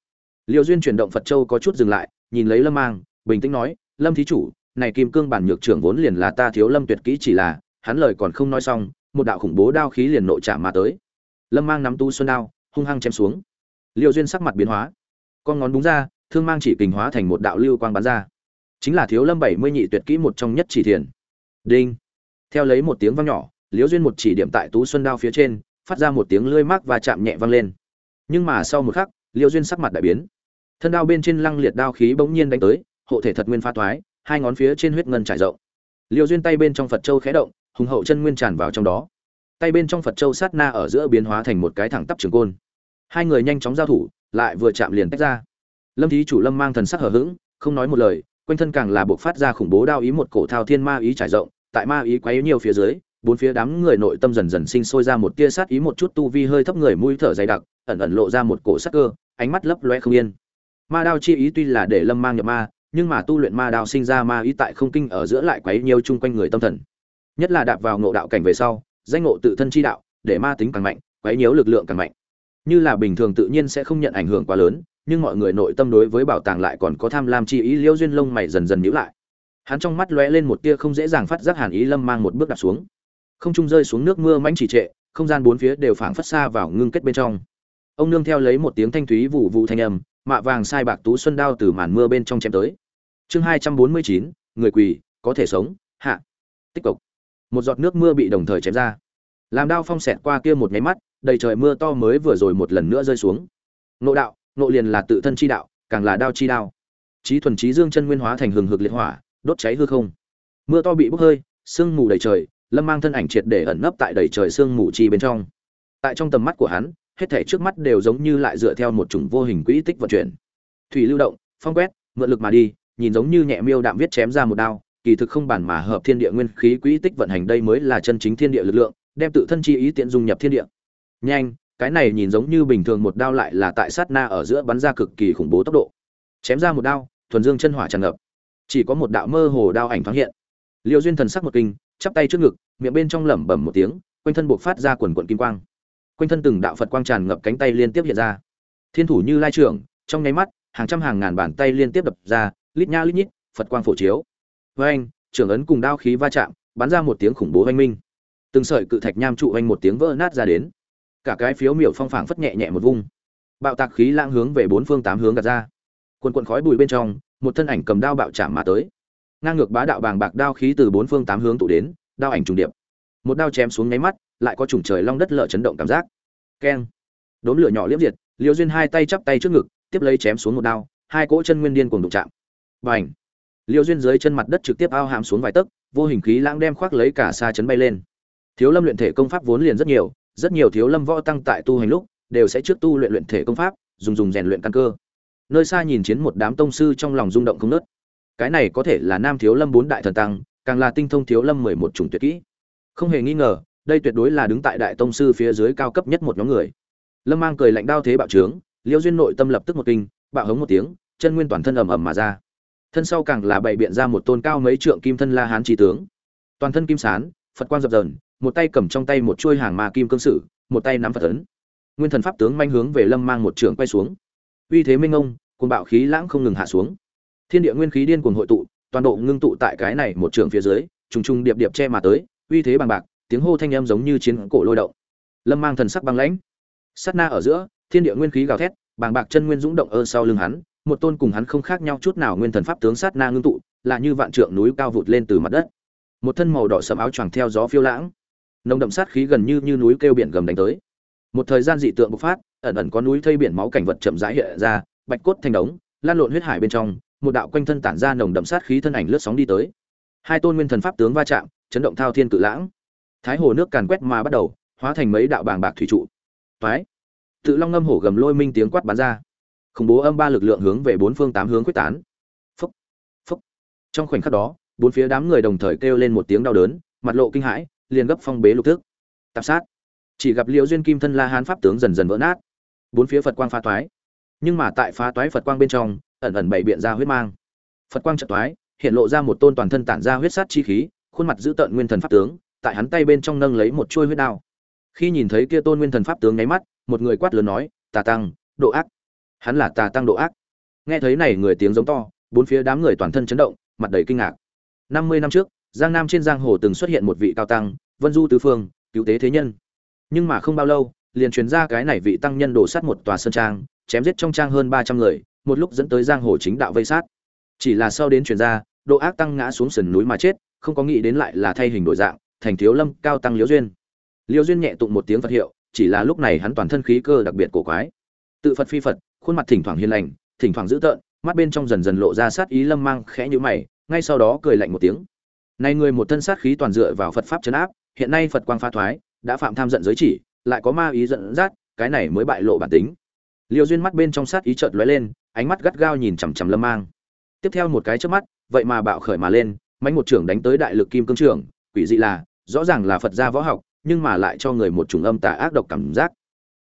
Liêu duyên chuyển động phật châu có chút dừng lại, nhìn lấy lâm mang, bình tĩnh nói, lâm thí chủ, này kim cương bản nhược trưởng vốn liền là ta thiếu lâm tuyệt kỹ chỉ là, hắn lời còn không nói xong, một đạo khủng bố đao khí liền nội chạm mà tới. Lâm mang nắm tu xuân đao, hung hăng chém xuống. Liêu duyên sắc mặt biến hóa. Con ngón búng ra, thương mang chỉ kình hóa thành một đạo lưu quang bắn ra. Chính là thiếu lâm bảy mươi nhị tuyệt kỹ một trong nhất chỉ thiền. Đinh. Theo lấy một tiếng vang nhỏ liễu duyên một chỉ điểm tại tú xuân đao phía trên phát ra một tiếng lưỡi mác và chạm nhẹ vang lên. Nhưng mà sau một khắc, Liêu duyên sắc mặt đại biến. Thân đao bên trên lăng liệt đao khí bỗng nhiên đánh tới, hộ thể thật nguyên pha toái hai ngón phía trên huyết ngân trải rộng. Liêu duyên tay bên trong phật châu khẽ động, hùng hậu chân nguyên tràn vào trong đó. Tay bên trong phật châu sát na ở giữa biến hóa thành một cái thẳng tắp trường côn. Hai người nhanh chóng giao thủ, lại vừa chạm liền tách ra. Lâm thí chủ lâm mang thần sắc hở h không nói một lời, quanh thân càng là buộc phát ra khủng bố đao ý một cổ thao thiên ma ý trải rộng, tại ma ý quấy nhiều phía dưới bốn phía đám người nội tâm dần dần sinh sôi ra một tia sát ý, một chút tu vi hơi thấp người mũi thở dày đặc, ẩn ẩn lộ ra một cổ sắc cơ, ánh mắt lấp loe không yên. Ma đao chi ý tuy là để lâm mang nhập ma, nhưng mà tu luyện ma đao sinh ra ma ý tại không kinh ở giữa lại quấy nhiều chung quanh người tâm thần. Nhất là đạp vào ngộ đạo cảnh về sau, danh ngộ tự thân chi đạo, để ma tính càng mạnh, quấy nhiều lực lượng càng mạnh. Như là bình thường tự nhiên sẽ không nhận ảnh hưởng quá lớn, nhưng mọi người nội tâm đối với bảo tàng lại còn có tham lam chi ý, liêu duyên lông mày dần dần nhíu lại. Hắn trong mắt lóe lên một tia không dễ dàng phát giác hàn ý, lâm mang một bước đặt xuống không trung rơi xuống nước mưa mãnh chỉ trệ, không gian bốn phía đều phảng phất xa vào ngưng kết bên trong. Ông nương theo lấy một tiếng thanh thúy vụ vụ thanh âm, mạ vàng sai bạc tú xuân đao từ màn mưa bên trong chém tới. Chương hai trăm bốn mươi chín, người quỳ, có thể sống, hạ. Tích cực một giọt nước mưa bị đồng thời chém ra. Làm đao phong xẹt qua kia một nháy mắt, đầy trời mưa to mới vừa rồi một lần nữa rơi xuống. Nộ đạo nộ liền là tự thân chi đạo, càng là đao chi đao. Trí thuần trí dương chân nguyên hóa thành hừng hực liệt hỏa, đốt cháy hư không. Mưa to bị bốc hơi, sương mù đầy trời lâm mang thân ảnh triệt để ẩn nấp tại đầy trời sương mù chi bên trong. Tại trong tầm mắt của hắn, hết thảy trước mắt đều giống như lại dựa theo một chủng vô hình quỹ tích vận chuyển. Thủy lưu động, phong quét, mượn lực mà đi, nhìn giống như nhẹ miêu đạm viết chém ra một đao, kỳ thực không bản mà hợp thiên địa nguyên khí quỹ tích vận hành đây mới là chân chính thiên địa lực lượng, đem tự thân chi ý tiện dung nhập thiên địa. Nhanh, cái này nhìn giống như bình thường một đao lại là tại sát na ở giữa bắn ra cực kỳ khủng bố tốc độ. Chém ra một đao, thuần dương chân hỏa tràn ngập. Chỉ có một đạo mơ hồ đao ảnh thoáng hiện liêu duyên thần sắc một kinh, chắp tay trước ngực, miệng bên trong lẩm bẩm một tiếng, quanh thân buộc phát ra quần quận kim quang. Quanh thân từng đạo phật quang tràn ngập cánh tay liên tiếp hiện ra. Thiên thủ như lai trưởng, trong nháy mắt, hàng trăm hàng ngàn bàn tay liên tiếp đập ra, lít nha lít nhít, phật quang phổ chiếu. Với anh, trưởng ấn cùng đao khí va chạm, bắn ra một tiếng khủng bố oanh minh. Từng sợi cự thạch nham trụ oanh một tiếng vỡ nát ra đến. Cả cái phiếu miểu phong phảng phất nhẹ nhẹ một vung. Bạo tạc khí lãng hướng về bốn phương tám hướng gạt ra. Quần quần khói bụi bên trong, một thân ảnh cầm đao bạo chạm mà tới ngang ngược bá đạo bàng bạc đao khí từ bốn phương tám hướng tụ đến, đao ảnh trùng điệp. Một đao chém xuống nháy mắt, lại có trùng trời long đất lở chấn động cảm giác. Keng. Đốn lửa nhỏ liếm diệt, liêu duyên hai tay chắp tay trước ngực, tiếp lấy chém xuống một đao, hai cỗ chân nguyên điên cùng đụng chạm. Và liêu duyên dưới chân mặt đất trực tiếp ao hàm xuống vài tấc, vô hình khí lãng đem khoác lấy cả xa chấn bay lên. Thiếu lâm luyện thể công pháp vốn liền rất nhiều rất nhiều thiếu lâm võ tăng tại tu hành lúc, đều sẽ trước tu luyện luyện thể công pháp, dùng dùng rèn luyện căn cơ. Nơi xa nhìn chiến một đám tông sư trong lòng rung động không nớt cái này có thể là nam thiếu lâm bốn đại thần tăng, càng là tinh thông thiếu lâm mười một chủng tuyệt kỹ. Không hề nghi ngờ, đây tuyệt đối là đứng tại đại tông sư phía dưới cao cấp nhất một nhóm người. Lâm mang cười lạnh đao thế bạo trướng, liêu duyên nội tâm lập tức một kinh, bạo hống một tiếng, chân nguyên toàn thân ầm ầm mà ra. Thân sau càng là bày biện ra một tôn cao mấy trượng kim thân la hán trí tướng. Toàn thân kim sán, phật quan dập dờn, một tay cầm trong tay một chuôi hàng ma kim cương sử, một tay nắm phật ấn. Nguyên thần pháp tướng manh hướng về lâm mang một trường quay xuống. Uy thế minh ông, cuồng bạo khí lãng không ngừng hạ xuống thiên địa nguyên khí điên cuồng hội tụ, toàn bộ ngưng tụ tại cái này một trường phía dưới, trùng trùng điệp điệp che mà tới, uy thế bằng bạc, tiếng hô thanh âm giống như chiến cổ lôi động. Lâm mang thần sắc băng lãnh. Sát na ở giữa, thiên địa nguyên khí gào thét, bàng bạc chân nguyên dũng động ơ sau lưng hắn, một tôn cùng hắn không khác nhau chút nào nguyên thần pháp tướng sát na ngưng tụ, là như vạn trượng núi cao vụt lên từ mặt đất. Một thân màu đỏ sầm áo choàng theo gió phiêu lãng. Nồng đậm sát khí gần như như núi kêu biển gầm đánh tới. Một thời gian dị tượng bộc phát, ẩn ẩn có núi thây biển máu cảnh vật chậm rãi hiện ra, bạch cốt thành đống, lan lộn huyết hải bên trong một đạo quanh thân tản ra nồng đậm sát khí thân ảnh lướt sóng đi tới. Hai tôn nguyên thần pháp tướng va chạm, chấn động thao thiên cự lãng. Thái hồ nước càn quét mà bắt đầu, hóa thành mấy đạo bàng bạc thủy trụ. Toái! Tự long ngâm hổ gầm lôi minh tiếng quát bắn ra. Khủng bố âm ba lực lượng hướng về bốn phương tám hướng quyết tán. Phúc phúc trong khoảnh khắc đó, bốn phía đám người đồng thời kêu lên một tiếng đau đớn, mặt lộ kinh hãi, liền gấp phong bế lục thức. Tạp sát! Chỉ gặp liễu duyên kim thân la hán pháp tướng dần dần vỡ nát. Bốn phía phật quang phá toái. Nhưng mà tại phá toái phật quang bên trong ẩn ẩn bày biện ra huyết mang. Phật quang trận toái hiện lộ ra một tôn toàn thân tản ra huyết sát chi khí, khuôn mặt giữ tợn nguyên thần pháp tướng, tại hắn tay bên trong nâng lấy một chuôi huyết đao. Khi nhìn thấy kia tôn nguyên thần pháp tướng nháy mắt, một người quát lớn nói, tà tăng, độ ác. Hắn là tà tăng độ ác. Nghe thấy này người tiếng giống to, bốn phía đám người toàn thân chấn động, mặt đầy kinh ngạc. Năm mươi năm trước, giang nam trên giang hồ từng xuất hiện một vị cao tăng, vân du tứ phương, cứu tế thế nhân. Nhưng mà không bao lâu, liền truyền ra cái này vị tăng nhân đổ sát một tòa sơn trang, chém giết trong trang hơn ba trăm người một lúc dẫn tới giang hồ chính đạo vây sát. Chỉ là sau đến truyền ra, độ ác tăng ngã xuống sườn núi mà chết, không có nghĩ đến lại là thay hình đổi dạng, thành thiếu lâm, cao tăng liễu duyên. Liễu duyên nhẹ tụng một tiếng phật hiệu, chỉ là lúc này hắn toàn thân khí cơ đặc biệt cổ quái. Tự phật phi phật, khuôn mặt thỉnh thoảng hiền lành, thỉnh thoảng dữ tợn, mắt bên trong dần dần lộ ra sát ý lâm mang khẽ nhíu mày, ngay sau đó cười lạnh một tiếng. Này người một thân sát khí toàn dựa vào phật pháp chấn áp, hiện nay phật quang pha thoái, đã phạm tham giận giới chỉ, lại có ma ý giận dắt, cái này mới bại lộ bản tính. Liễu duyên mắt bên trong sát ý chợt lóe lên ánh mắt gắt gao nhìn chằm chằm lâm mang. Tiếp theo một cái trước mắt, vậy mà bạo khởi mà lên mánh một trưởng đánh tới đại lực kim cương trưởng, quỷ dị là, rõ ràng là phật gia võ học, nhưng mà lại cho người một trùng âm tà ác độc cảm giác.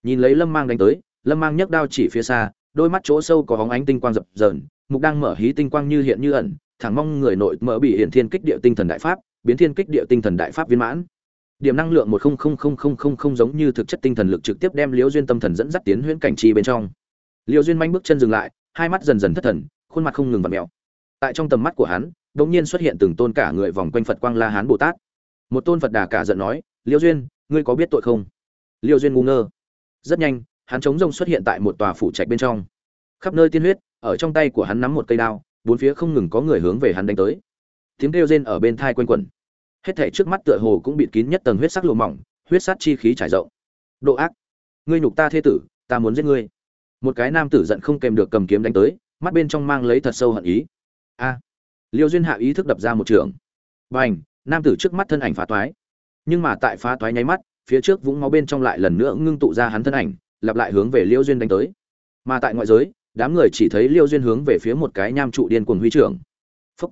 Nhìn lấy lâm mang đánh tới, lâm mang nhấc đao chỉ phía xa, đôi mắt chỗ sâu có hóng ánh tinh quang dập dờn, mục đang mở hí tinh quang như hiện như ẩn, thẳng mong người nội mở bị hiển thiên kích địa tinh thần đại pháp, biến thiên kích địa tinh thần đại pháp viên mãn. Điểm năng lượng một không giống như thực chất tinh thần lực trực tiếp đem liễu duyên tâm thần dẫn dắt tiến huyễn cảnh chi bên trong. Liễu duyên manh bước chân dừng lại hai mắt dần dần thất thần, khuôn mặt không ngừng vặn mèo tại trong tầm mắt của hắn đ nhiên xuất hiện từng tôn cả người vòng quanh phật quang la hán bồ tát. Một tôn phật đà cả giận nói, Liêu duyên, ngươi có biết tội không? Liêu duyên ngu ngơ. Rất nhanh, hắn chống rông xuất hiện tại một tòa phủ trạch bên trong. Khắp nơi tiên huyết, ở trong tay của hắn nắm một cây đao, bốn phía không ngừng có người hướng về hắn đánh tới. Tiếng kêu rên ở bên thai quanh quẩn. Hết thảy trước mắt tựa hồ cũng bịt kín nhất tầng huyết sắc lụa mỏng, huyết sát chi khí trải rộng. Độ ác, ngươi nhục ta thê tử, ta muốn giết ngươi một cái nam tử giận không kèm được cầm kiếm đánh tới, mắt bên trong mang lấy thật sâu hận ý. A, liêu duyên hạ ý thức đập ra một trường. Bành, nam tử trước mắt thân ảnh phá toái. Nhưng mà tại phá toái nháy mắt, phía trước vũng máu bên trong lại lần nữa ngưng tụ ra hắn thân ảnh, lặp lại hướng về liêu duyên đánh tới. Mà tại ngoại giới, đám người chỉ thấy liêu duyên hướng về phía một cái nham trụ điên cuồng huy trưởng. Phúc.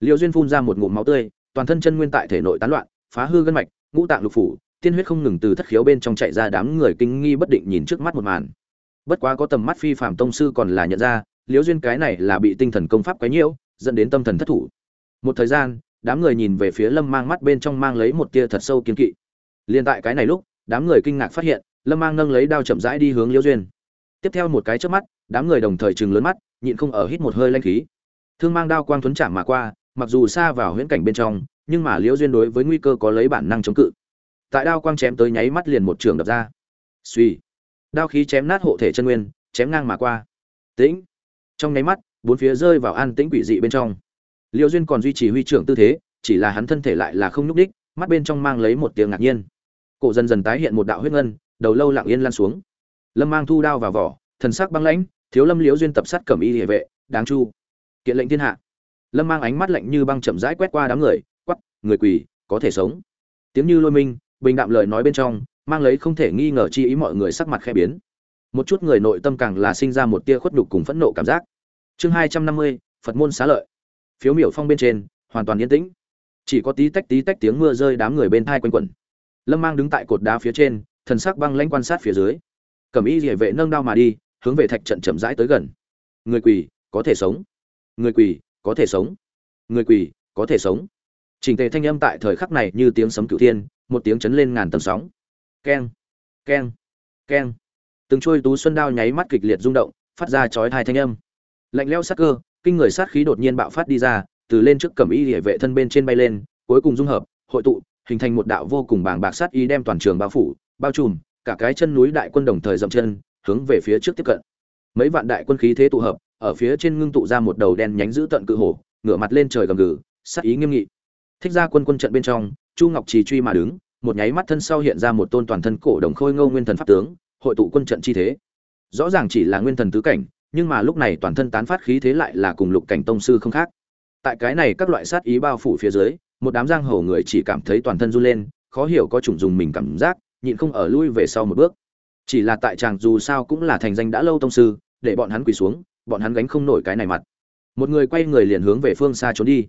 Liêu duyên phun ra một ngụm máu tươi, toàn thân chân nguyên tại thể nội tán loạn, phá hư gân mạch, ngũ tạng lục phủ, tiên huyết không ngừng từ thất khiếu bên trong chạy ra đám người kinh nghi bất định nhìn trước mắt một màn bất quá có tầm mắt phi phạm tông sư còn là nhận ra, Liễu duyên cái này là bị tinh thần công pháp quấy nhiễu, dẫn đến tâm thần thất thủ. Một thời gian, đám người nhìn về phía lâm mang mắt bên trong mang lấy một tia thật sâu kiên kỵ. Liền tại cái này lúc, đám người kinh ngạc phát hiện, lâm mang nâng lấy đao chậm rãi đi hướng Liễu duyên. Tiếp theo một cái trước mắt, đám người đồng thời chừng lớn mắt, nhịn không ở hít một hơi lanh khí. Thương mang đao quang tuấn chạm mà qua, mặc dù xa vào huyễn cảnh bên trong, nhưng mà liễu duyên đối với nguy cơ có lấy bản năng chống cự. Tại đao quang chém tới nháy mắt liền một trường đập ra. Suy đao khí chém nát hộ thể chân nguyên, chém ngang mà qua. Tĩnh. Trong nháy mắt, bốn phía rơi vào an tĩnh quỷ dị bên trong. Liễu duyên còn duy trì huy trưởng tư thế, chỉ là hắn thân thể lại là không nhúc đích mắt bên trong mang lấy một tiếng ngạc nhiên. Cổ dần dần tái hiện một đạo huyết ngân, đầu lâu lặng yên lan xuống. Lâm mang thu đao vào vỏ, thần sắc băng lãnh, thiếu lâm liễu duyên tập sát cẩm y địa vệ, đáng chu. Kiện lệnh thiên hạ. Lâm mang ánh mắt lạnh như băng chậm rãi quét qua đám người quắp người quỳ, có thể sống. Tiếng như lôi minh, bình đạm lời nói bên trong mang lấy không thể nghi ngờ chi ý mọi người sắc mặt khẽ biến. Một chút người nội tâm càng là sinh ra một tia khuất đục cùng phẫn nộ cảm giác. Chương hai trăm năm mươi, phật môn xá lợi. Phiếu miểu phong bên trên, hoàn toàn yên tĩnh. Chỉ có tí tách tí tách tiếng mưa rơi đám người bên thai quanh quẩn. Lâm mang đứng tại cột đá phía trên, thần sắc băng lãnh quan sát phía dưới. Cẩm y địa vệ nâng đao mà đi, hướng về thạch trận chậm rãi tới gần. Người quỳ, có thể sống. Người quỳ, có thể sống. Người quỳ, có thể sống. Trình tề thanh âm tại thời khắc này như tiếng sấm cửu thiên, một tiếng chấn lên ngàn tầng sóng keng keng keng. Từng trôi tú xuân đao nháy mắt kịch liệt rung động, phát ra chói tai thanh âm. Lạnh lẽo sát cơ, kinh người sát khí đột nhiên bạo phát đi ra, từ lên trước cẩm y địa vệ thân bên trên bay lên, cuối cùng dung hợp, hội tụ, hình thành một đạo vô cùng bàng bạc sát y đem toàn trường bao phủ, bao trùm, cả cái chân núi đại quân đồng thời dậm chân, hướng về phía trước tiếp cận. Mấy vạn đại quân khí thế tụ hợp, ở phía trên ngưng tụ ra một đầu đen nhánh giữ tận cự hổ, ngửa mặt lên trời gầm gừ sắc ý nghiêm nghị. Thích ra quân quân trận bên trong, chu ngọc trì truy mà đứng một nháy mắt thân sau hiện ra một tôn toàn thân cổ đồng khôi ngô nguyên thần pháp tướng, hội tụ quân trận chi thế. Rõ ràng chỉ là nguyên thần tứ cảnh, nhưng mà lúc này toàn thân tán phát khí thế lại là cùng lục cảnh tông sư không khác. Tại cái này các loại sát ý bao phủ phía dưới, một đám giang hồ người chỉ cảm thấy toàn thân run lên, khó hiểu có chủng dùng mình cảm giác, nhịn không ở lui về sau một bước. Chỉ là tại chàng dù sao cũng là thành danh đã lâu tông sư, để bọn hắn quỳ xuống, bọn hắn gánh không nổi cái này mặt. Một người quay người liền hướng về phương xa trốn đi.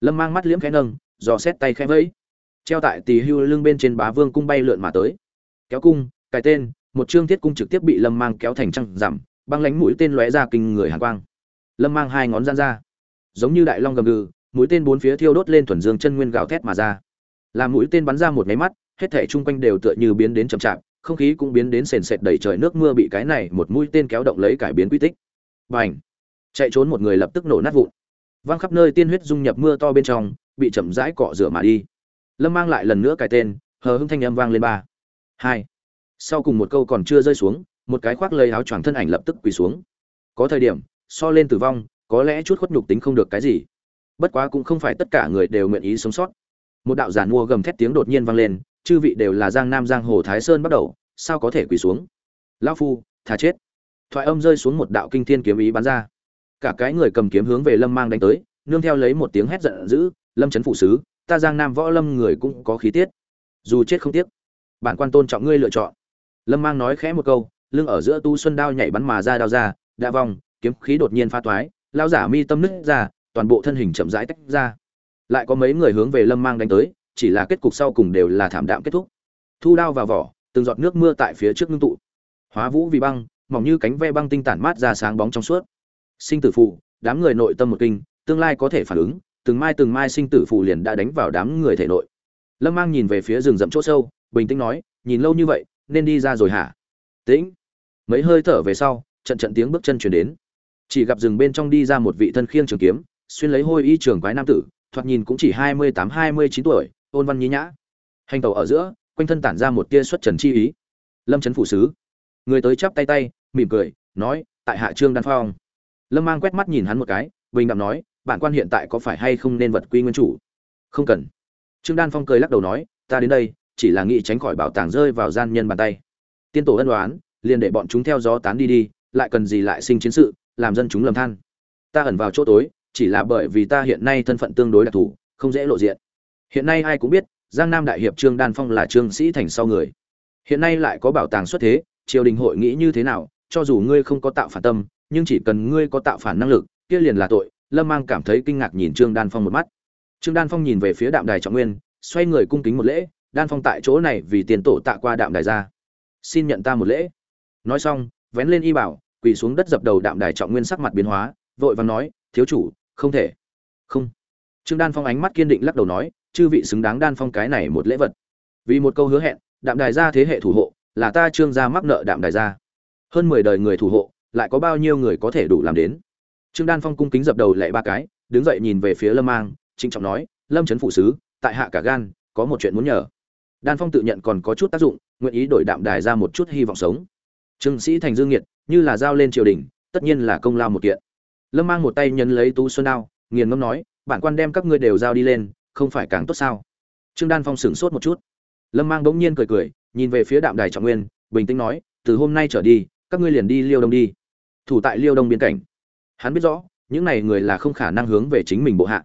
Lâm mang mắt liễm khẽ nâng, dò xét tay khẽ vẫy treo tại tỳ hưu lưng bên trên bá vương cung bay lượn mà tới kéo cung cài tên một chương thiết cung trực tiếp bị lâm mang kéo thành trăng giảm băng lánh mũi tên lóe ra kinh người hàn quang lâm mang hai ngón gian ra giống như đại long gầm gừ mũi tên bốn phía thiêu đốt lên thuần dương chân nguyên gào thét mà ra làm mũi tên bắn ra một máy mắt hết thể chung quanh đều tựa như biến đến chậm chạp không khí cũng biến đến sền sệt đầy trời nước mưa bị cái này một mũi tên kéo động lấy cải biến quy tích Bành! Chạy trốn một người lập tức nổ nát vụn. Văng khắp nơi tiên huyết dung nhập mưa to bên trong, bị chậm rãi cọ rửa mà đi. Lâm mang lại lần nữa cài tên, hờ hững thanh âm vang lên ba. Hai. Sau cùng một câu còn chưa rơi xuống, một cái khoác lây áo choàng thân ảnh lập tức quỳ xuống. Có thời điểm, so lên tử vong, có lẽ chút khuất nhục tính không được cái gì. Bất quá cũng không phải tất cả người đều nguyện ý sống sót. Một đạo giàn mua gầm thét tiếng đột nhiên vang lên, chư vị đều là Giang Nam Giang Hồ Thái Sơn bắt đầu, sao có thể quỳ xuống? Lão phu, thà chết thoại âm rơi xuống một đạo kinh thiên kiếm ý bắn ra cả cái người cầm kiếm hướng về lâm mang đánh tới nương theo lấy một tiếng hét giận dữ lâm trấn phụ sứ ta giang nam võ lâm người cũng có khí tiết. Dù chết không tiếc, bản quan tôn trọng ngươi lựa chọn. Lâm mang nói khẽ một câu, lưng ở giữa tu xuân đao nhảy bắn mà ra đao ra đã vòng kiếm khí đột nhiên pha toái lao giả mi tâm nứt ra, toàn bộ thân hình chậm rãi tách ra. Lại có mấy người hướng về lâm mang đánh tới, chỉ là kết cục sau cùng đều là thảm đạm kết thúc. Thu đao vào vỏ, từng giọt nước mưa tại phía trước ngưng tụ. Hóa vũ vì băng, mỏng như cánh ve băng tinh tản mát ra sáng bóng trong suốt. Sinh tử phụ đám người nội tâm một kinh, tương lai có thể phản ứng từng mai từng mai sinh tử phù liền đã đánh vào đám người thể nội. Lâm mang nhìn về phía rừng rậm chỗ sâu, bình tĩnh nói, nhìn lâu như vậy, nên đi ra rồi hả? Tĩnh. Mấy hơi thở về sau, trận trận tiếng bước chân chuyển đến. Chỉ gặp rừng bên trong đi ra một vị thân khiêng trường kiếm, xuyên lấy hôi y trường quái nam tử, thoạt nhìn cũng chỉ hai mươi tám, hai mươi chín tuổi, ôn văn nhí nhã. Hành tàu ở giữa, quanh thân tản ra một tia xuất trần chi ý. Lâm trấn phủ sứ. Người tới chắp tay tay, mỉm cười, nói, tại hạ trương đan phong. Lâm mang quét mắt nhìn hắn một cái, bình đạm nói bản quan hiện tại có phải hay không nên vật quy nguyên chủ? Không cần. Trương đan phong cười lắc đầu nói, ta đến đây, chỉ là nghĩ tránh khỏi bảo tàng rơi vào gian nhân bàn tay. Tiên tổ ân đoán liền để bọn chúng theo gió tán đi đi, lại cần gì lại sinh chiến sự, làm dân chúng lầm than. Ta ẩn vào chỗ tối, chỉ là bởi vì ta hiện nay thân phận tương đối đặc thù, không dễ lộ diện. Hiện nay ai cũng biết, giang nam đại hiệp trương đan phong là trương sĩ thành sau người. Hiện nay lại có bảo tàng xuất thế, triều đình hội nghĩ như thế nào, cho dù ngươi không có tạo phản tâm, nhưng chỉ cần ngươi có tạo phản năng lực, kia liền là tội lâm mang cảm thấy kinh ngạc nhìn trương đan phong một mắt. Trương đan phong nhìn về phía đạm đài trọng nguyên, xoay người cung kính một lễ, đan phong tại chỗ này vì tiền tổ tạ qua đạm đài ra. Xin nhận ta một lễ. Nói xong, vén lên y bảo, quỳ xuống đất dập đầu đạm đài trọng nguyên sắc mặt biến hóa, vội vàng nói, thiếu chủ, không thể. Không. Trương đan phong ánh mắt kiên định lắc đầu nói, chư vị xứng đáng đan phong cái này một lễ vật. Vì một câu hứa hẹn, đạm đài gia thế hệ thủ hộ, là ta trương gia mắc nợ đạm đài gia hơn mười đời người thủ hộ, lại có bao nhiêu người có thể đủ làm đến? Trương đan phong cung kính dập đầu lệ ba cái, đứng dậy nhìn về phía lâm mang, trịnh trọng nói, lâm trấn phụ sứ, tại hạ cả gan, có một chuyện muốn nhờ. Đan phong tự nhận còn có chút tác dụng, nguyện ý đổi đạm đài ra một chút hy vọng sống. Trương sĩ thành dương nhiệt như là giao lên triều đình, tất nhiên là công lao một kiện. Lâm mang một tay nhấn lấy tú xuân đao, nghiền ngâm nói, bản quan đem các ngươi đều giao đi lên, không phải càng tốt sao? Trương đan phong sửng sốt một chút. Lâm mang bỗng nhiên cười cười, nhìn về phía đạm đài trọng nguyên, bình tĩnh nói, từ hôm nay trở đi, các ngươi liền đi liêu đông đi. Thủ tại liêu đông biên cảnh hắn biết rõ, những này người là không khả năng hướng về chính mình bộ hạ.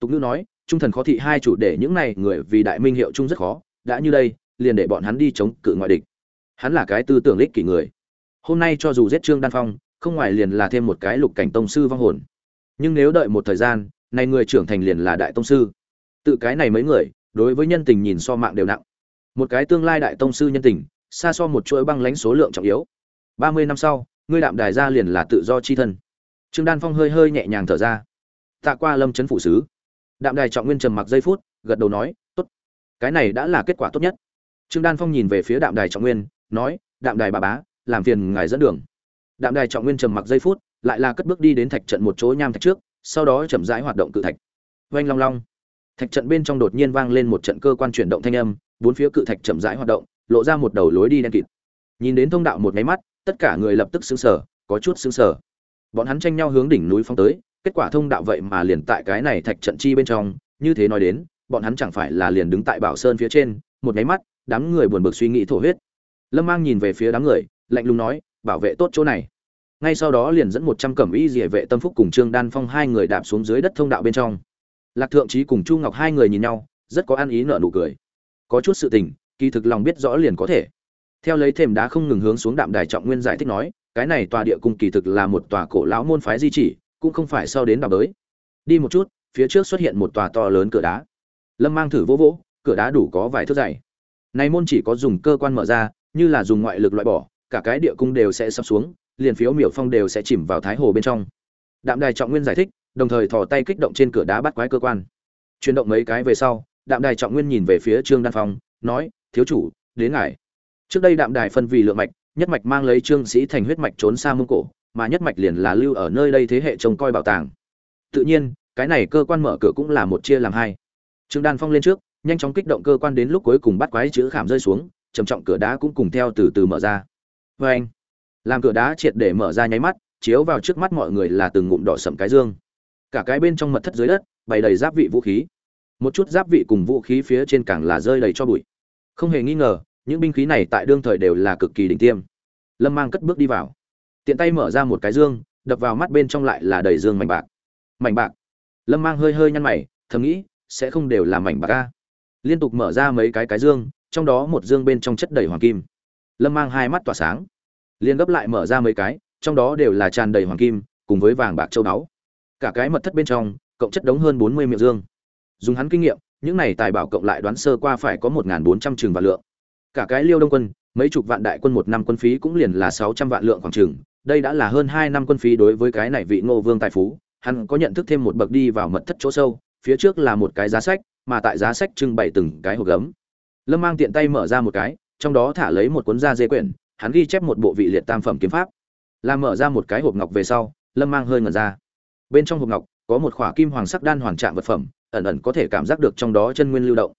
Tục ngữ nói, trung thần khó thị hai chủ để những này người vì đại minh hiệu chung rất khó. Đã như đây, liền để bọn hắn đi chống cự ngoại địch. Hắn là cái tư tưởng lích kỷ người. Hôm nay cho dù giết trương đan phong, không ngoài liền là thêm một cái lục cảnh tông sư vong hồn. Nhưng nếu đợi một thời gian này người trưởng thành liền là đại tông sư. Tự cái này mấy người, đối với nhân tình nhìn so mạng đều nặng. Một cái tương lai đại tông sư nhân tình, xa so một chuỗi băng lãnh số lượng trọng yếu. Ba mươi năm sau, ngươi đạm đài ra liền là tự do chi thân trương đan phong hơi hơi nhẹ nhàng thở ra. Tạ qua lâm trấn phủ sứ. Đạm đài trọng nguyên trầm mặc giây phút, gật đầu nói, tốt. Cái này đã là kết quả tốt nhất. Trương đan phong nhìn về phía đạm đài trọng nguyên, nói, đạm đài bà bá, làm phiền ngài dẫn đường. Đạm đài trọng nguyên trầm mặc giây phút, lại là cất bước đi đến thạch trận một chỗ nham thạch trước, sau đó chậm rãi hoạt động cự thạch. Oanh long long. Thạch trận bên trong đột nhiên vang lên một trận cơ quan chuyển động thanh âm, bốn phía cự thạch chậm rãi hoạt động, lộ ra một đầu lối đi đen kịt. Nhìn đến thông đạo một nháy mắt, tất cả người lập tức xứng sở có chút xứng sở bọn hắn tranh nhau hướng đỉnh núi phong tới, kết quả thông đạo vậy mà liền tại cái này thạch trận chi bên trong. Như thế nói đến, bọn hắn chẳng phải là liền đứng tại bảo sơn phía trên, một nháy mắt, đám người buồn bực suy nghĩ thổ huyết. Lâm mang nhìn về phía đám người, lạnh lùng nói, bảo vệ tốt chỗ này. Ngay sau đó liền dẫn một trăm cẩm y dỉa vệ tâm phúc cùng trương đan phong hai người đạp xuống dưới đất thông đạo bên trong. Lạc thượng trí cùng chu ngọc hai người nhìn nhau, rất có ăn ý nợ nụ cười. Có chút sự tình, kỳ thực lòng biết rõ liền có thể. Theo lấy thềm đá không ngừng hướng xuống đạm đài trọng nguyên giải thích nói cái này tòa địa cung kỳ thực là một tòa cổ lão môn phái di chỉ, cũng không phải sau đến đào đới. Đi một chút, phía trước xuất hiện một tòa to lớn cửa đá. Lâm mang thử vỗ vỗ, cửa đá đủ có vài thước dày. Này môn chỉ có dùng cơ quan mở ra, như là dùng ngoại lực loại bỏ, cả cái địa cung đều sẽ sập xuống, liền phiếu miểu phong đều sẽ chìm vào thái hồ bên trong. Đạm đài trọng nguyên giải thích, đồng thời thò tay kích động trên cửa đá bắt quái cơ quan. Chuyển động mấy cái về sau, đạm đài trọng nguyên nhìn về phía trương đan phong, nói, thiếu chủ, đến ngài. Trước đây đạm đài phân vì lượng mạch nhất mạch mang lấy trương sĩ thành huyết mạch trốn xa mông cổ, mà nhất mạch liền là lưu ở nơi đây thế hệ trông coi bảo tàng. Tự nhiên, cái này cơ quan mở cửa cũng là một chia làm hai. Trương đan phong lên trước, nhanh chóng kích động cơ quan đến lúc cuối cùng bắt quái chữ khảm rơi xuống, trầm trọng cửa đá cũng cùng theo từ từ mở ra. Vê anh, làm cửa đá triệt để mở ra nháy mắt, chiếu vào trước mắt mọi người là từng ngụm đỏ sậm cái dương. Cả cái bên trong mật thất dưới đất, bày đầy giáp vị vũ khí. Một chút giáp vị cùng vũ khí phía trên càng là rơi đầy cho bụi. Không hề nghi ngờ những binh khí này tại đương thời đều là cực kỳ đỉnh tiêm. Lâm mang cất bước đi vào. Tiện tay mở ra một cái dương, đập vào mắt bên trong lại là đầy dương mảnh bạc. Mảnh bạc. Lâm mang hơi hơi nhăn mày, thầm nghĩ, sẽ không đều là mảnh bạc ca liên tục mở ra mấy cái cái dương, trong đó một dương bên trong chất đầy hoàng kim. Lâm mang hai mắt tỏa sáng. Liên gấp lại mở ra mấy cái, trong đó đều là tràn đầy hoàng kim, cùng với vàng bạc châu báu. Cả cái mật thất bên trong, cộng chất đống hơn bốn mươi miệng dương. Dùng hắn kinh nghiệm, những này tài bảo cộng lại đoán sơ qua phải có một bốn trăm trường và lượng cả cái liêu đông quân, mấy chục vạn đại quân một năm quân phí cũng liền là sáu trăm vạn lượng khoảng chừng. Đây đã là hơn hai năm quân phí đối với cái này vị ngô vương tài phú. Hắn có nhận thức thêm một bậc đi vào mật thất chỗ sâu, phía trước là một cái giá sách, mà tại giá sách trưng bày từng cái hộp gấm. Lâm mang tiện tay mở ra một cái, trong đó thả lấy một cuốn da dê quyển, hắn ghi chép một bộ vị liệt tam phẩm kiếm pháp. Làm mở ra một cái hộp ngọc về sau, lâm mang hơi ngẩn ra. Bên trong hộp ngọc có một khỏa kim hoàng sắc đan hoàng trạng vật phẩm, ẩn ẩn có thể cảm giác được trong đó chân nguyên lưu động.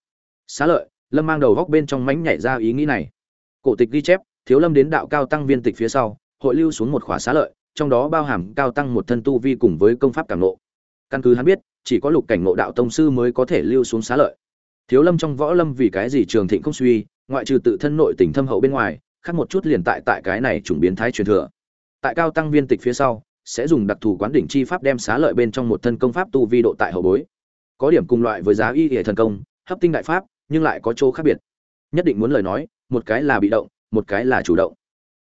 Xá lợi lâm mang đầu góc bên trong mánh nhảy ra ý nghĩ này. Cổ tịch ghi chép, thiếu lâm đến đạo cao tăng viên tịch phía sau, hội lưu xuống một khỏa xá lợi, trong đó bao hàm cao tăng một thân tu vi cùng với công pháp cảm nộ căn cứ hắn biết, chỉ có lục cảnh ngộ đạo tông sư mới có thể lưu xuống xá lợi. Thiếu lâm trong võ lâm vì cái gì trường thịnh không suy, ngoại trừ tự thân nội tình thâm hậu bên ngoài, khác một chút liền tại tại cái này chủng biến thái truyền thừa. Tại cao tăng viên tịch phía sau, sẽ dùng đặc thù quán đỉnh chi pháp đem xá lợi bên trong một thân công pháp tu vi độ tại hậu bối. Có điểm cùng loại với giá y hệ thần công, hấp tinh đại pháp nhưng lại có chỗ khác biệt. Nhất định muốn lời nói, một cái là bị động, một cái là chủ động.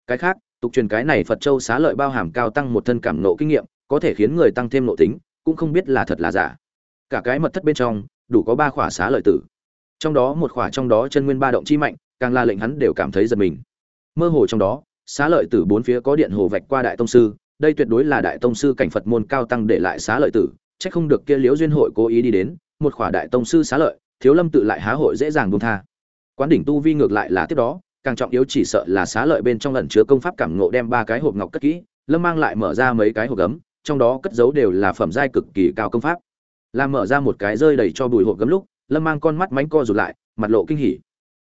Cái khác, tục truyền cái này phật châu xá lợi bao hàm cao tăng một thân cảm nộ kinh nghiệm, có thể khiến người tăng thêm nộ tính, cũng không biết là thật là giả. Cả cái mật thất bên trong, đủ có ba khỏa xá lợi tử. Trong đó một khỏa trong đó chân nguyên ba động chi mạnh, càng là lệnh hắn đều cảm thấy giật mình. Mơ hồ trong đó, xá lợi tử bốn phía có điện hồ vạch qua đại tông sư, đây tuyệt đối là đại tông sư cảnh phật môn cao tăng để lại xá lợi tử, chắc không được kia liễu duyên hội cố ý đi đến, một khỏa đại tông sư xá lợi thiếu lâm tự lại há hội dễ dàng buông tha. Quán đỉnh tu vi ngược lại là tiếp đó, càng trọng yếu chỉ sợ là xá lợi bên trong ẩn chứa công pháp cảm ngộ đem ba cái hộp ngọc cất kỹ, lâm mang lại mở ra mấy cái hộp gấm, trong đó cất giấu đều là phẩm giai cực kỳ cao công pháp. Làm mở ra một cái rơi đầy cho bùi hộp gấm lúc, lâm mang con mắt mánh co rụt lại, mặt lộ kinh hỉ.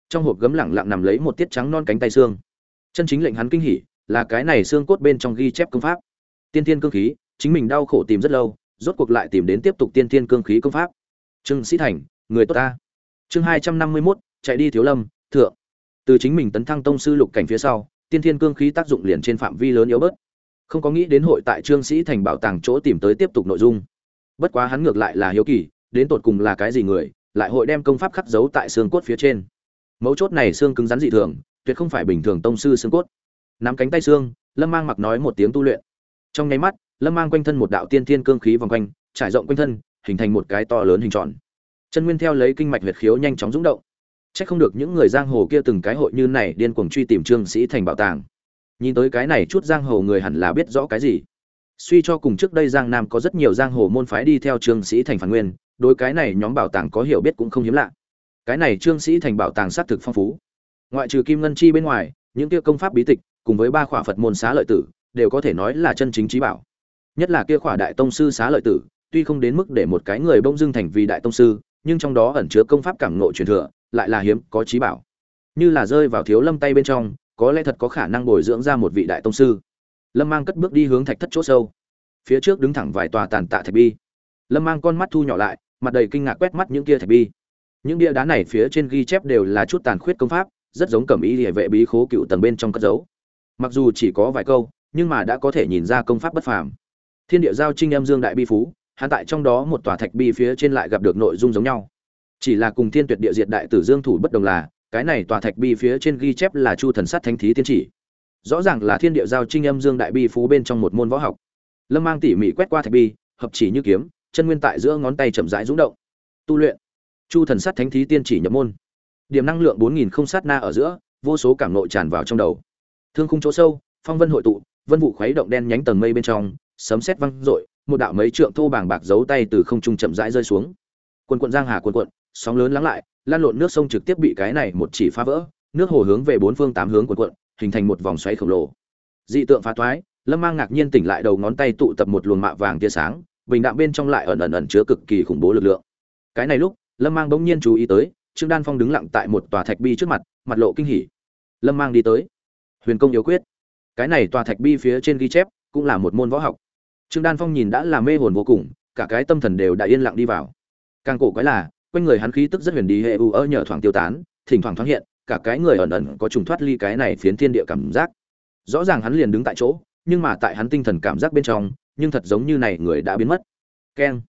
Trong hộp gấm lẳng lặng nằm lấy một tiết trắng non cánh tay xương. Chân chính lệnh hắn kinh hỉ là cái này xương cốt bên trong ghi chép công pháp. Tiên tiên cương khí, chính mình đau khổ tìm rất lâu, rốt cuộc lại tìm đến tiếp tục tiên tiên cương khí công pháp. Trương sĩ thành người tốt ta. Chương hai trăm năm mươi mốt, chạy đi thiếu lâm, thượng. Từ chính mình tấn thăng tông sư lục cảnh phía sau, tiên thiên cương khí tác dụng liền trên phạm vi lớn yếu bớt. Không có nghĩ đến hội tại trương sĩ thành bảo tàng chỗ tìm tới tiếp tục nội dung. Bất quá hắn ngược lại là hiếu kỳ, đến tột cùng là cái gì người, lại hội đem công pháp khắc dấu tại xương cốt phía trên. Mấu chốt này xương cứng rắn dị thường, tuyệt không phải bình thường tông sư xương cốt. Nắm cánh tay xương, lâm mang mặc nói một tiếng tu luyện. Trong nháy mắt, lâm mang quanh thân một đạo tiên thiên cương khí vòng quanh, trải rộng quanh thân, hình thành một cái to lớn hình tròn chân nguyên theo lấy kinh mạch huyệt khiếu nhanh chóng rung động Chắc không được những người giang hồ kia từng cái hội như này điên cuồng truy tìm Trương Sĩ Thành bảo tàng. Nhìn tới cái này chút giang hồ người hẳn là biết rõ cái gì. Suy cho cùng trước đây Giang Nam có rất nhiều giang hồ môn phái đi theo Trương Sĩ Thành phản nguyên, đối cái này nhóm bảo tàng có hiểu biết cũng không hiếm lạ. Cái này Trương Sĩ Thành bảo tàng xác thực phong phú. Ngoại trừ Kim Ngân Chi bên ngoài, những kia công pháp bí tịch cùng với ba khỏa Phật môn xá lợi tử, đều có thể nói là chân chính trí bảo. Nhất là kia khỏa đại tông sư xá lợi tử, tuy không đến mức để một cái người bông dưng thành vì đại tông sư, nhưng trong đó ẩn chứa công pháp cảm ngộ truyền thừa, lại là hiếm có trí bảo. Như là rơi vào thiếu lâm tay bên trong có lẽ thật có khả năng bồi dưỡng ra một vị đại tông sư. Lâm mang cất bước đi hướng thạch thất chỗ sâu. Phía trước đứng thẳng vài tòa tàn tạ thạch bi. Lâm mang con mắt thu nhỏ lại mặt đầy kinh ngạc quét mắt những kia thạch bi. Những bia đá này phía trên ghi chép đều là chút tàn khuyết công pháp rất giống cẩm ý liễu vệ bí khố cựu tầng bên trong cất giấu. Mặc dù chỉ có vài câu nhưng mà đã có thể nhìn ra công pháp bất phàm. Thiên địa giao trinh em dương đại bi phú hắn tại trong đó một tòa thạch bi phía trên lại gặp được nội dung giống nhau. Chỉ là cùng thiên tuyệt địa diệt đại tử dương thủ bất đồng là, cái này tòa thạch bi phía trên ghi chép là chu thần sát thánh thí tiên chỉ. Rõ ràng là thiên địa giao trinh âm dương đại bi phú bên trong một môn võ học. Lâm mang tỉ mỉ quét qua thạch bi, hợp chỉ như kiếm, chân nguyên tại giữa ngón tay chậm rãi rung động. Tu luyện. Chu thần sát thánh thí tiên chỉ nhập môn. Điểm năng lượng bốn nghìn không sát na ở giữa, vô số cảm nội tràn vào trong đầu. Thương khung chỗ sâu, phong vân hội tụ, vân vụ khuấy động đen nhánh tầng mây bên trong, sấm sét văng rội một đạo mấy trượng thô bàng bạc giấu tay từ không trung chậm rãi rơi xuống. Quần quận giang hà quần quận, sóng lớn lắng lại, lan lộn nước sông trực tiếp bị cái này một chỉ phá vỡ, nước hồ hướng về bốn phương tám hướng quần quận, hình thành một vòng xoáy khổng lồ. Dị tượng phá thoái, lâm mang ngạc nhiên tỉnh lại đầu ngón tay tụ tập một luồng mạ vàng tia sáng, bình đạm bên trong lại ẩn ẩn ẩn chứa cực kỳ khủng bố lực lượng. Cái này lúc, lâm mang bỗng nhiên chú ý tới, trương đan phong đứng lặng tại một tòa thạch bi trước mặt mặt lộ kinh hỉ. Lâm mang đi tới. Huyền công yếu quyết. Cái này tòa thạch bi phía trên ghi chép cũng là một môn võ học trương đan phong nhìn đã là mê hồn vô cùng, cả cái tâm thần đều đã yên lặng đi vào. Càng cổ quái là, quanh người hắn khí tức rất huyền đi hệ u ơ nhờ thoảng tiêu tán, thỉnh thoảng thoáng hiện, cả cái người ẩn ẩn có trùng thoát ly cái này phiến thiên địa cảm giác. Rõ ràng hắn liền đứng tại chỗ, nhưng mà tại hắn tinh thần cảm giác bên trong, nhưng thật giống như này người đã biến mất. Keng.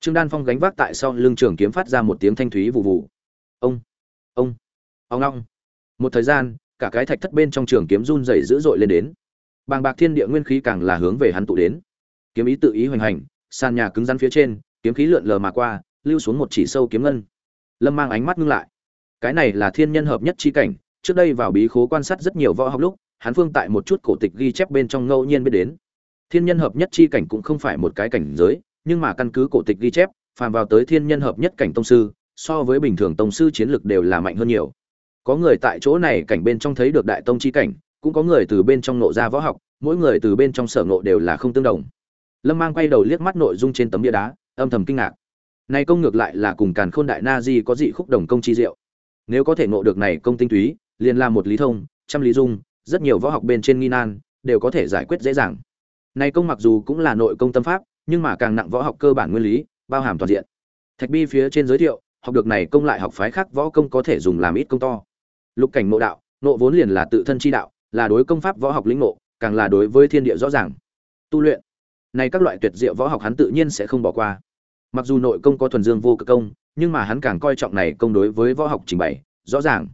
Trương đan phong gánh vác tại sau lưng trường kiếm phát ra một tiếng thanh thúy vụ vụ ông. Ông. Ông long một thời gian, cả cái thạch thất bên trong trường kiếm run rẩy dữ dội lên đến. Bàng bạc thiên địa nguyên khí càng là hướng về hắn tụ đến kiếm ý tự ý hoành hành, sàn nhà cứng rắn phía trên, kiếm khí lượn lờ mà qua, lưu xuống một chỉ sâu kiếm ngân. Lâm mang ánh mắt ngưng lại. Cái này là thiên nhân hợp nhất chi cảnh, trước đây vào bí khố quan sát rất nhiều võ học lúc, hắn phương tại một chút cổ tịch ghi chép bên trong ngẫu nhiên biết đến. Thiên nhân hợp nhất chi cảnh cũng không phải một cái cảnh giới, nhưng mà căn cứ cổ tịch ghi chép, phàm vào tới thiên nhân hợp nhất cảnh tông sư, so với bình thường tông sư chiến lực đều là mạnh hơn nhiều. Có người tại chỗ này cảnh bên trong thấy được đại tông chi cảnh, cũng có người từ bên trong nộ ra võ học, mỗi người từ bên trong sở ngộ đều là không tương đồng lâm mang quay đầu liếc mắt nội dung trên tấm bia đá, âm thầm kinh ngạc. Này công ngược lại là cùng càn khôn đại na di có dị khúc đồng công chi diệu. Nếu có thể ngộ được này công tinh túy, liền làm một lý thông, trăm lý dung, rất nhiều võ học bên trên nghi nan, đều có thể giải quyết dễ dàng. Này công mặc dù cũng là nội công tâm pháp, nhưng mà càng nặng võ học cơ bản nguyên lý, bao hàm toàn diện. Thạch bi phía trên giới thiệu, học được này công lại học phái khác võ công có thể dùng làm ít công to. Lục cảnh mộ đạo nộ vốn liền là tự thân chi đạo, là đối công pháp võ học lĩnh ngộ, càng là đối với thiên địa rõ ràng. Tu luyện nay các loại tuyệt diệu võ học hắn tự nhiên sẽ không bỏ qua. Mặc dù nội công có thuần dương vô cực công, nhưng mà hắn càng coi trọng này công đối với võ học trình bày, rõ ràng.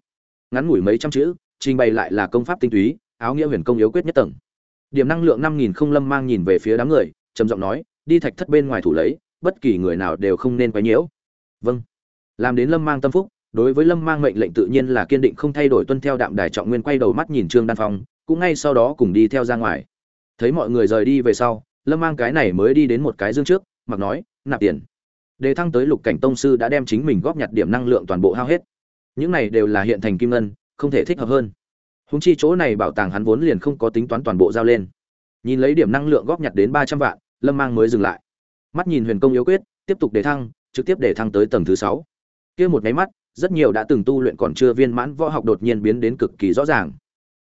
Ngắn ngủi mấy trăm chữ, trình bày lại là công pháp tinh túy, áo nghĩa huyền công yếu quyết nhất tầng. Điểm năng lượng năm nghìn không lâm mang nhìn về phía đám người, trầm giọng nói, đi thạch thất bên ngoài thủ lấy, bất kỳ người nào đều không nên quấy nhiễu. Vâng. Làm đến lâm mang tâm phúc, đối với lâm mang mệnh lệnh tự nhiên là kiên định không thay đổi tuân theo đạm đài trọng nguyên quay đầu mắt nhìn trương đan phong, cũng ngay sau đó cùng đi theo ra ngoài. Thấy mọi người rời đi về sau lâm mang cái này mới đi đến một cái dương trước, mặc nói, nạp tiền. Đề thăng tới lục cảnh tông sư đã đem chính mình góp nhặt điểm năng lượng toàn bộ hao hết. Những này đều là hiện thành kim ngân, không thể thích hợp hơn. Húng chi chỗ này bảo tàng hắn vốn liền không có tính toán toàn bộ giao lên. Nhìn lấy điểm năng lượng góp nhặt đến ba trăm vạn, lâm mang mới dừng lại. Mắt nhìn huyền công yếu quyết, tiếp tục đề thăng, trực tiếp đề thăng tới tầng thứ sáu. Kia một máy mắt, rất nhiều đã từng tu luyện còn chưa viên mãn võ học đột nhiên biến đến cực kỳ rõ ràng.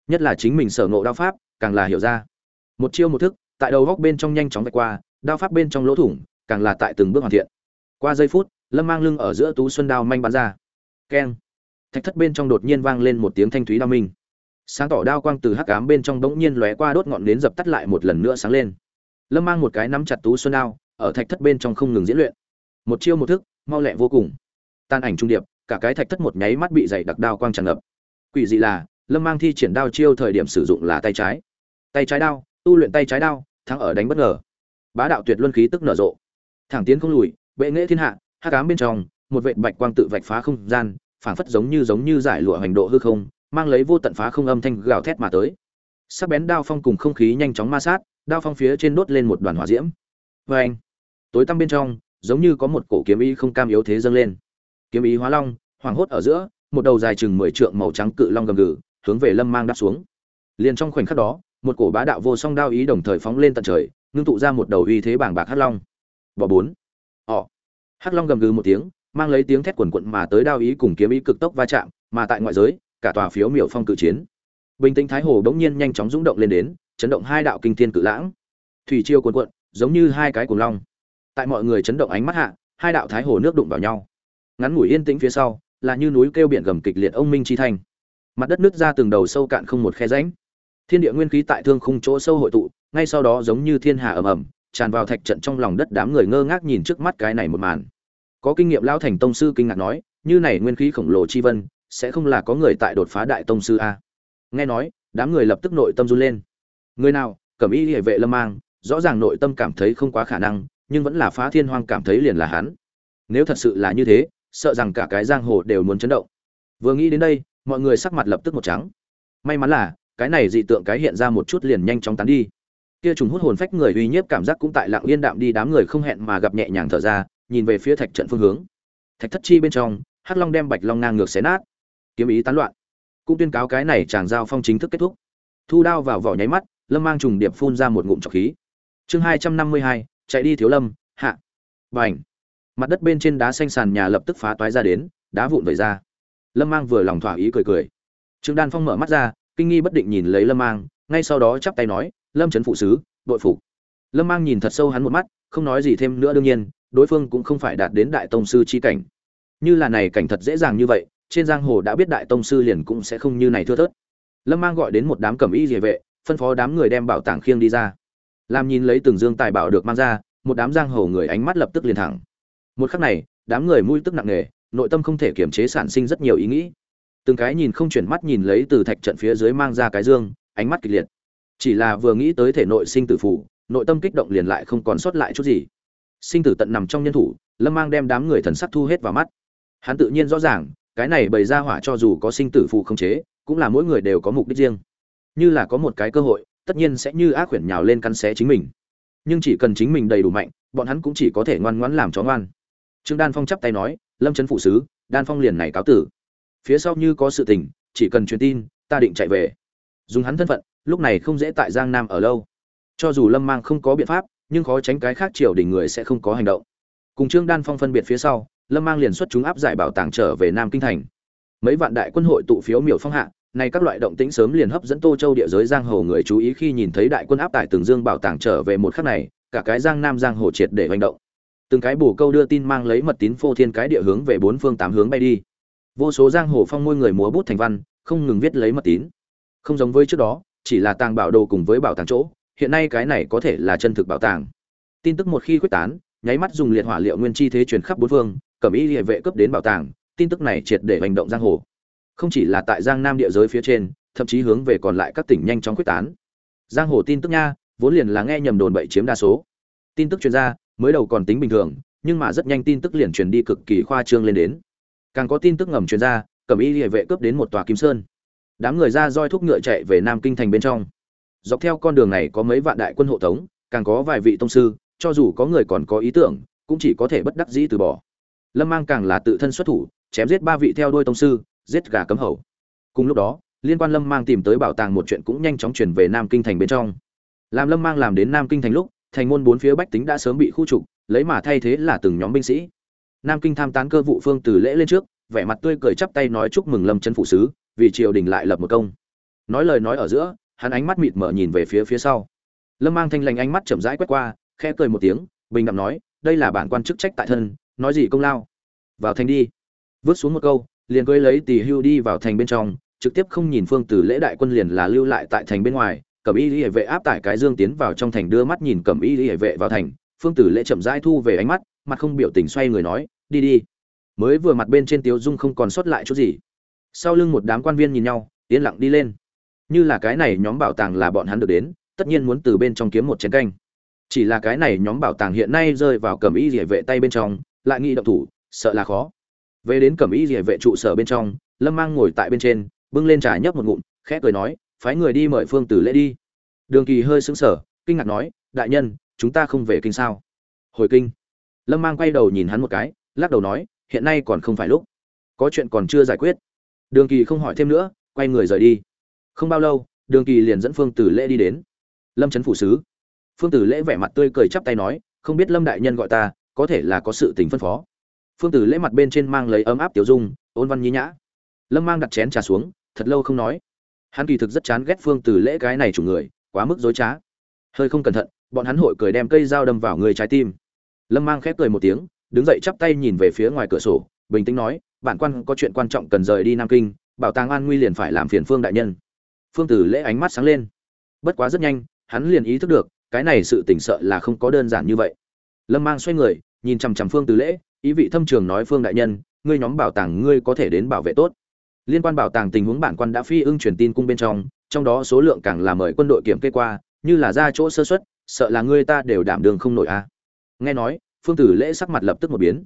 Nhất là chính mình sở ngộ đao pháp, càng là hiểu ra. Một chiêu một thức tại đầu góc bên trong nhanh chóng vạch qua, đao pháp bên trong lỗ thủng, càng là tại từng bước hoàn thiện. Qua giây phút, lâm mang lưng ở giữa tú xuân đao manh bắn ra. Keng! Thạch thất bên trong đột nhiên vang lên một tiếng thanh thúy đao minh. Sáng tỏ đao quang từ hắc ám bên trong bỗng nhiên lóe qua đốt ngọn nến dập tắt lại một lần nữa sáng lên. Lâm mang một cái nắm chặt tú xuân đao, ở thạch thất bên trong không ngừng diễn luyện. Một chiêu một thức, mau lẹ vô cùng. Tan ảnh trung điệp, cả cái thạch thất một nháy mắt bị dày đặc đao quang tràn ngập. Quỷ dị là, lâm mang thi triển đao chiêu thời điểm sử dụng là tay trái. Tay trái đao, tu luyện tay trái đao thắng ở đánh bất ngờ. Bá đạo tuyệt luân khí tức nở rộ. Thẳng tiến không lùi, bệ nghệ thiên hạ, hắc ám bên trong, một vệt bạch quang tự vạch phá không gian, phảng phất giống như giống như giải lụa hành độ hư không, mang lấy vô tận phá không âm thanh gào thét mà tới. Sắc bén đao phong cùng không khí nhanh chóng ma sát, đao phong phía trên đốt lên một đoàn hỏa diễm. Vê anh tối tăm bên trong, giống như có một cổ kiếm ý không cam yếu thế dâng lên. Kiếm ý hóa long hoàng hốt ở giữa, một đầu dài chừng mười trượng màu trắng cự long gầm gừ, hướng về lâm mang đáp xuống. Liền trong khoảnh khắc đó một cổ bá đạo vô song đao ý đồng thời phóng lên tận trời ngưng tụ ra một đầu uy thế bảng bạc hắc long. Bỏ bốn. Họ hắc long gầm gừ một tiếng mang lấy tiếng thét quần quận mà tới đao ý cùng kiếm ý cực tốc va chạm mà tại ngoại giới cả tòa phiếu miểu phong cự chiến. Bình tĩnh thái hồ bỗng nhiên nhanh chóng rung động lên đến chấn động hai đạo kinh thiên cự lãng. Thủy chiêu cuồn cuộn giống như hai cái cuồng long. Tại mọi người chấn động ánh mắt hạ hai đạo thái hồ nước đụng vào nhau. Ngắn ngủi yên tĩnh phía sau là như núi kêu biển gầm kịch liệt ông minh chi thành, mặt đất nứt ra từng đầu sâu cạn không một khe rãnh thiên địa nguyên khí tại thương khung chỗ sâu hội tụ, ngay sau đó giống như thiên hà ầm ầm, tràn vào thạch trận trong lòng đất đám người ngơ ngác nhìn trước mắt cái này một màn. Có kinh nghiệm lão thành tông sư kinh ngạc nói, như này nguyên khí khổng lồ chi vân, sẽ không là có người tại đột phá đại tông sư a? Nghe nói, đám người lập tức nội tâm run lên. Người nào, cẩm y hệ vệ lâm mang, rõ ràng nội tâm cảm thấy không quá khả năng, nhưng vẫn là phá thiên hoang cảm thấy liền là hắn. Nếu thật sự là như thế, sợ rằng cả cái giang hồ đều muốn chấn động. Vừa nghĩ đến đây, mọi người sắc mặt lập tức một trắng. May mắn là cái này dị tượng cái hiện ra một chút liền nhanh chóng tán đi. Kia trùng hút hồn phách người uy nhiếp cảm giác cũng tại lặng yên đạm đi, đám người không hẹn mà gặp nhẹ nhàng thở ra, nhìn về phía thạch trận phương hướng. Thạch thất chi bên trong, hắc long đem bạch long ngang ngược xé nát. Kiếm ý tán loạn. Cũng tuyên cáo cái này chàng giao phong chính thức kết thúc. Thu đao vào vỏ nháy mắt, lâm mang trùng điệp phun ra một ngụm trọc khí. Chương hai trăm năm mươi hai, chạy đi thiếu lâm, hạ. Bành. ảnh mặt đất bên trên đá xanh sàn nhà lập tức phá toái ra đến, đá vụn vẩy ra. Lâm mang vừa lòng thỏa ý cười cười. Trương đan phong mở mắt ra kinh nghi bất định nhìn lấy lâm mang, ngay sau đó chắp tay nói, lâm trấn phụ sứ bội phục lâm mang nhìn thật sâu hắn một mắt, không nói gì thêm nữa đương nhiên, đối phương cũng không phải đạt đến đại tông sư chi cảnh. Như là này cảnh thật dễ dàng như vậy, trên giang hồ đã biết đại tông sư liền cũng sẽ không như này thưa thớt. Lâm mang gọi đến một đám cẩm y địa vệ, phân phó đám người đem bảo tàng khiêng đi ra. Làm nhìn lấy từng dương tài bảo được mang ra, một đám giang hồ người ánh mắt lập tức liền thẳng. Một khắc này, đám người mũi tức nặng nề, nội tâm không thể kiềm chế sản sinh rất nhiều ý nghĩ từng cái nhìn không chuyển mắt nhìn lấy từ thạch trận phía dưới mang ra cái dương, ánh mắt kịch liệt. Chỉ là vừa nghĩ tới thể nội sinh tử phủ nội tâm kích động liền lại không còn sót lại chút gì. Sinh tử tận nằm trong nhân thủ, lâm mang đem đám người thần sắc thu hết vào mắt. Hắn tự nhiên rõ ràng, cái này bày ra hỏa cho dù có sinh tử phù không chế, cũng là mỗi người đều có mục đích riêng. Như là có một cái cơ hội, tất nhiên sẽ như ác quyển nhào lên căn xé chính mình. Nhưng chỉ cần chính mình đầy đủ mạnh, bọn hắn cũng chỉ có thể ngoan ngoãn làm chó ngoan. Trương đan phong chắp tay nói, lâm trấn phụ sứ, đan phong liền này cáo tử phía sau như có sự tình, chỉ cần truyền tin, ta định chạy về. Dùng hắn thân phận, lúc này không dễ tại giang nam ở lâu. Cho dù lâm mang không có biện pháp, nhưng khó tránh cái khác triều đình người sẽ không có hành động. Cùng trương đan phong phân biệt phía sau, lâm mang liền xuất chúng áp giải bảo tàng trở về nam kinh thành. Mấy vạn đại quân hội tụ phiếu miểu phong hạ, nay các loại động tĩnh sớm liền hấp dẫn tô châu địa giới giang hồ người chú ý khi nhìn thấy đại quân áp tải từng dương bảo tàng trở về một khắc này, cả cái giang nam giang hồ triệt để hành động. Từng cái bổ câu đưa tin mang lấy mật tín phô thiên cái địa hướng về bốn phương tám hướng bay đi vô số giang hồ phong môi người múa bút thành văn, không ngừng viết lấy mật tín. Không giống với trước đó, chỉ là tàng bảo đồ cùng với bảo tàng chỗ, hiện nay cái này có thể là chân thực bảo tàng. Tin tức một khi quyết tán, nháy mắt dùng liệt hỏa liệu nguyên chi thế truyền khắp bốn phương, cẩm ý địa vệ cấp đến bảo tàng, tin tức này triệt để hành động giang hồ. Không chỉ là tại giang nam địa giới phía trên, thậm chí hướng về còn lại các tỉnh nhanh chóng quyết tán. Giang hồ tin tức nha, vốn liền là nghe nhầm đồn bậy chiếm đa số. Tin tức chuyên gia mới đầu còn tính bình thường, nhưng mà rất nhanh tin tức liền truyền đi cực kỳ khoa trương lên đến càng có tin tức ngầm truyền ra, cẩm y địa vệ cướp đến một tòa kim sơn. Đám người ra roi thúc ngựa chạy về nam kinh thành bên trong. Dọc theo con đường này có mấy vạn đại quân hộ tống, càng có vài vị tông sư, cho dù có người còn có ý tưởng, cũng chỉ có thể bất đắc dĩ từ bỏ. Lâm mang càng là tự thân xuất thủ, chém giết ba vị theo đôi tông sư, giết gà cấm hầu. Cùng lúc đó, liên quan lâm mang tìm tới bảo tàng một chuyện cũng nhanh chóng chuyển về nam kinh thành bên trong. Làm lâm mang làm đến nam kinh thành lúc, thành môn bốn phía bách tính đã sớm bị khu trục, lấy mà thay thế là từng nhóm binh sĩ nam kinh tham tán cơ vụ phương từ lễ lên trước, vẻ mặt tươi cười chắp tay nói chúc mừng lâm chân phụ sứ, vì triều đình lại lập một công. Nói lời nói ở giữa, hắn ánh mắt mịt mở nhìn về phía phía sau. Lâm mang thanh lành ánh mắt chậm rãi quét qua, khẽ cười một tiếng, bình đẳng nói, đây là bản quan chức trách tại thân, nói gì công lao? Vào thành đi. Vứt xuống một câu, liền cưới lấy tỳ hưu đi vào thành bên trong, trực tiếp không nhìn phương từ lễ đại quân liền là lưu lại tại thành bên ngoài cẩm y lý vệ áp tải cái dương tiến vào trong thành đưa mắt nhìn cẩm y lý vệ vào thành, phương tử lễ chậm rãi thu về ánh mắt mặt không biểu tình xoay người nói, đi đi. Mới vừa mặt bên trên tiếu dung không còn sót lại chút gì. Sau lưng một đám quan viên nhìn nhau, yên lặng đi lên. Như là cái này nhóm bảo tàng là bọn hắn được đến, tất nhiên muốn từ bên trong kiếm một chén canh. Chỉ là cái này nhóm bảo tàng hiện nay rơi vào cẩm y rỉa vệ tay bên trong, lại nghĩ động thủ, sợ là khó. Về đến cẩm y rỉa vệ trụ sở bên trong, lâm mang ngồi tại bên trên, bưng lên trà nhấp một ngụm, khẽ cười nói, phái người đi mời phương tử lễ đi. Đường kỳ hơi sững sờ, kinh ngạc nói, đại nhân, chúng ta không về kinh sao? Hồi kinh lâm mang quay đầu nhìn hắn một cái, lắc đầu nói, hiện nay còn không phải lúc. Có chuyện còn chưa giải quyết. Đường kỳ không hỏi thêm nữa, quay người rời đi. Không bao lâu, đường kỳ liền dẫn phương tử lễ đi đến. Lâm trấn phủ sứ. Phương tử lễ vẻ mặt tươi cười chắp tay nói, không biết lâm đại nhân gọi ta, có thể là có sự tình phân phó. Phương tử lễ mặt bên trên mang lấy ấm áp tiểu dung, ôn văn nhí nhã. Lâm mang đặt chén trà xuống, thật lâu không nói. Hắn kỳ thực rất chán ghét phương tử lễ cái này chủ người, quá mức dối trá. Hơi không cẩn thận, bọn hắn hội cười đem cây dao đâm vào người trái tim lâm mang khép cười một tiếng, đứng dậy chắp tay nhìn về phía ngoài cửa sổ, bình tĩnh nói, bản quan có chuyện quan trọng cần rời đi nam kinh, bảo tàng an nguy liền phải làm phiền phương đại nhân. Phương tử lễ ánh mắt sáng lên. Bất quá rất nhanh, hắn liền ý thức được, cái này sự tỉnh sợ là không có đơn giản như vậy. Lâm mang xoay người, nhìn chằm chằm phương tử lễ, ý vị thâm trường nói, phương đại nhân, ngươi nhóm bảo tàng ngươi có thể đến bảo vệ tốt. Liên quan bảo tàng tình huống bản quan đã phi ưng truyền tin cung bên trong trong đó số lượng càng là mời quân đội kiểm kê qua, như là ra chỗ sơ xuất sợ là ngươi ta đều đảm đường không nổi a. à nghe nói, phương tử lễ sắc mặt lập tức một biến.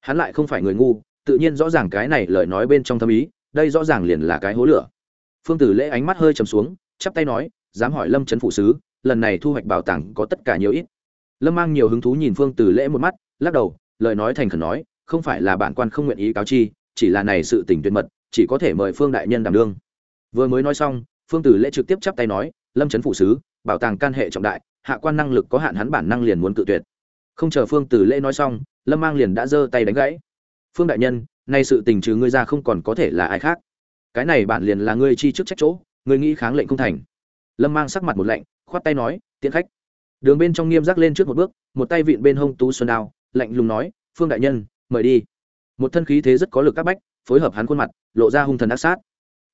Hắn lại không phải người ngu, tự nhiên rõ ràng cái này lời nói bên trong thâm ý, đây rõ ràng liền là cái hố lửa. Phương tử lễ ánh mắt hơi trầm xuống, chắp tay nói, dám hỏi lâm trấn phụ sứ, lần này thu hoạch bảo tàng có tất cả nhiều ít. Lâm mang nhiều hứng thú nhìn phương tử lễ một mắt, lắc đầu, lời nói thành khẩn nói, không phải là bản quan không nguyện ý cáo chi, chỉ là này sự tình tuyệt mật, chỉ có thể mời phương đại nhân đảm đương. Vừa mới nói xong, phương tử lễ trực tiếp chắp tay nói, lâm trấn phụ sứ, bảo tàng can hệ trọng đại, hạ quan năng lực có hạn hắn bản năng liền muốn cự tuyệt không chờ phương tử lễ nói xong, lâm mang liền đã giơ tay đánh gãy. Phương đại nhân, nay sự tình trừ ngươi ra không còn có thể là ai khác. Cái này bản liền là ngươi chi chức trách chỗ, ngươi nghĩ kháng lệnh không thành. Lâm mang sắc mặt một lạnh, khoát tay nói, tiễn khách. Đường bên trong nghiêm giác lên trước một bước, một tay vịn bên hông tú xuân đao, lạnh lùng nói, phương đại nhân, mời đi. Một thân khí thế rất có lực các bách, phối hợp hắn khuôn mặt, lộ ra hung thần ác sát.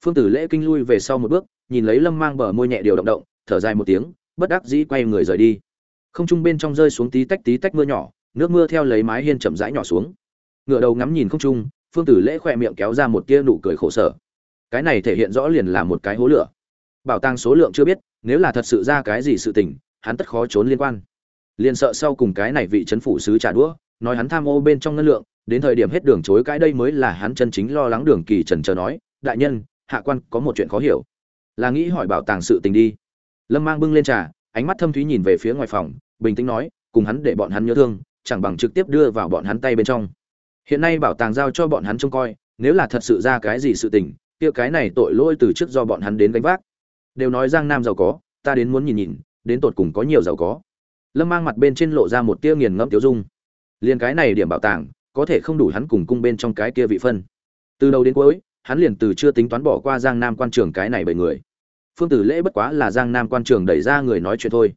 Phương tử lễ kinh lui về sau một bước, nhìn lấy lâm mang bờ môi nhẹ điều động động, thở dài một tiếng, bất đắc dĩ quay người rời đi không trung bên trong rơi xuống tí tách tí tách mưa nhỏ, nước mưa theo lấy mái hiên chậm rãi nhỏ xuống. Ngựa đầu ngắm nhìn không trung, phương tử lễ khỏe miệng kéo ra một tia nụ cười khổ sở. Cái này thể hiện rõ liền là một cái hố lửa. Bảo tàng số lượng chưa biết, nếu là thật sự ra cái gì sự tình, hắn tất khó trốn liên quan. Liền sợ sau cùng cái này vị trấn phủ sứ trả đũa, nói hắn tham ô bên trong ngân lượng, đến thời điểm hết đường chối cái đây mới là hắn chân chính lo lắng đường kỳ trần chờ nói, đại nhân, hạ quan có một chuyện khó hiểu. Là nghĩ hỏi bảo tàng sự tình đi. Lâm mang bưng lên trà ánh mắt thâm thúy nhìn về phía ngoài phòng, bình tĩnh nói, cùng hắn để bọn hắn nhớ thương, chẳng bằng trực tiếp đưa vào bọn hắn tay bên trong. Hiện nay bảo tàng giao cho bọn hắn trông coi, nếu là thật sự ra cái gì sự tình, kia cái này tội lỗi từ trước do bọn hắn đến gánh vác. Đều nói giang nam giàu có, ta đến muốn nhìn nhìn, đến tột cùng có nhiều giàu có. Lâm mang mặt bên trên lộ ra một tia nghiền ngẫm tiêu dung. Liền cái này điểm bảo tàng, có thể không đủ hắn cùng cung bên trong cái kia vị phân. Từ đầu đến cuối, hắn liền từ chưa tính toán bỏ qua giang nam quan trường cái này bởi người phương tử lễ bất quá là giang nam quan trường đẩy ra người nói chuyện thôi.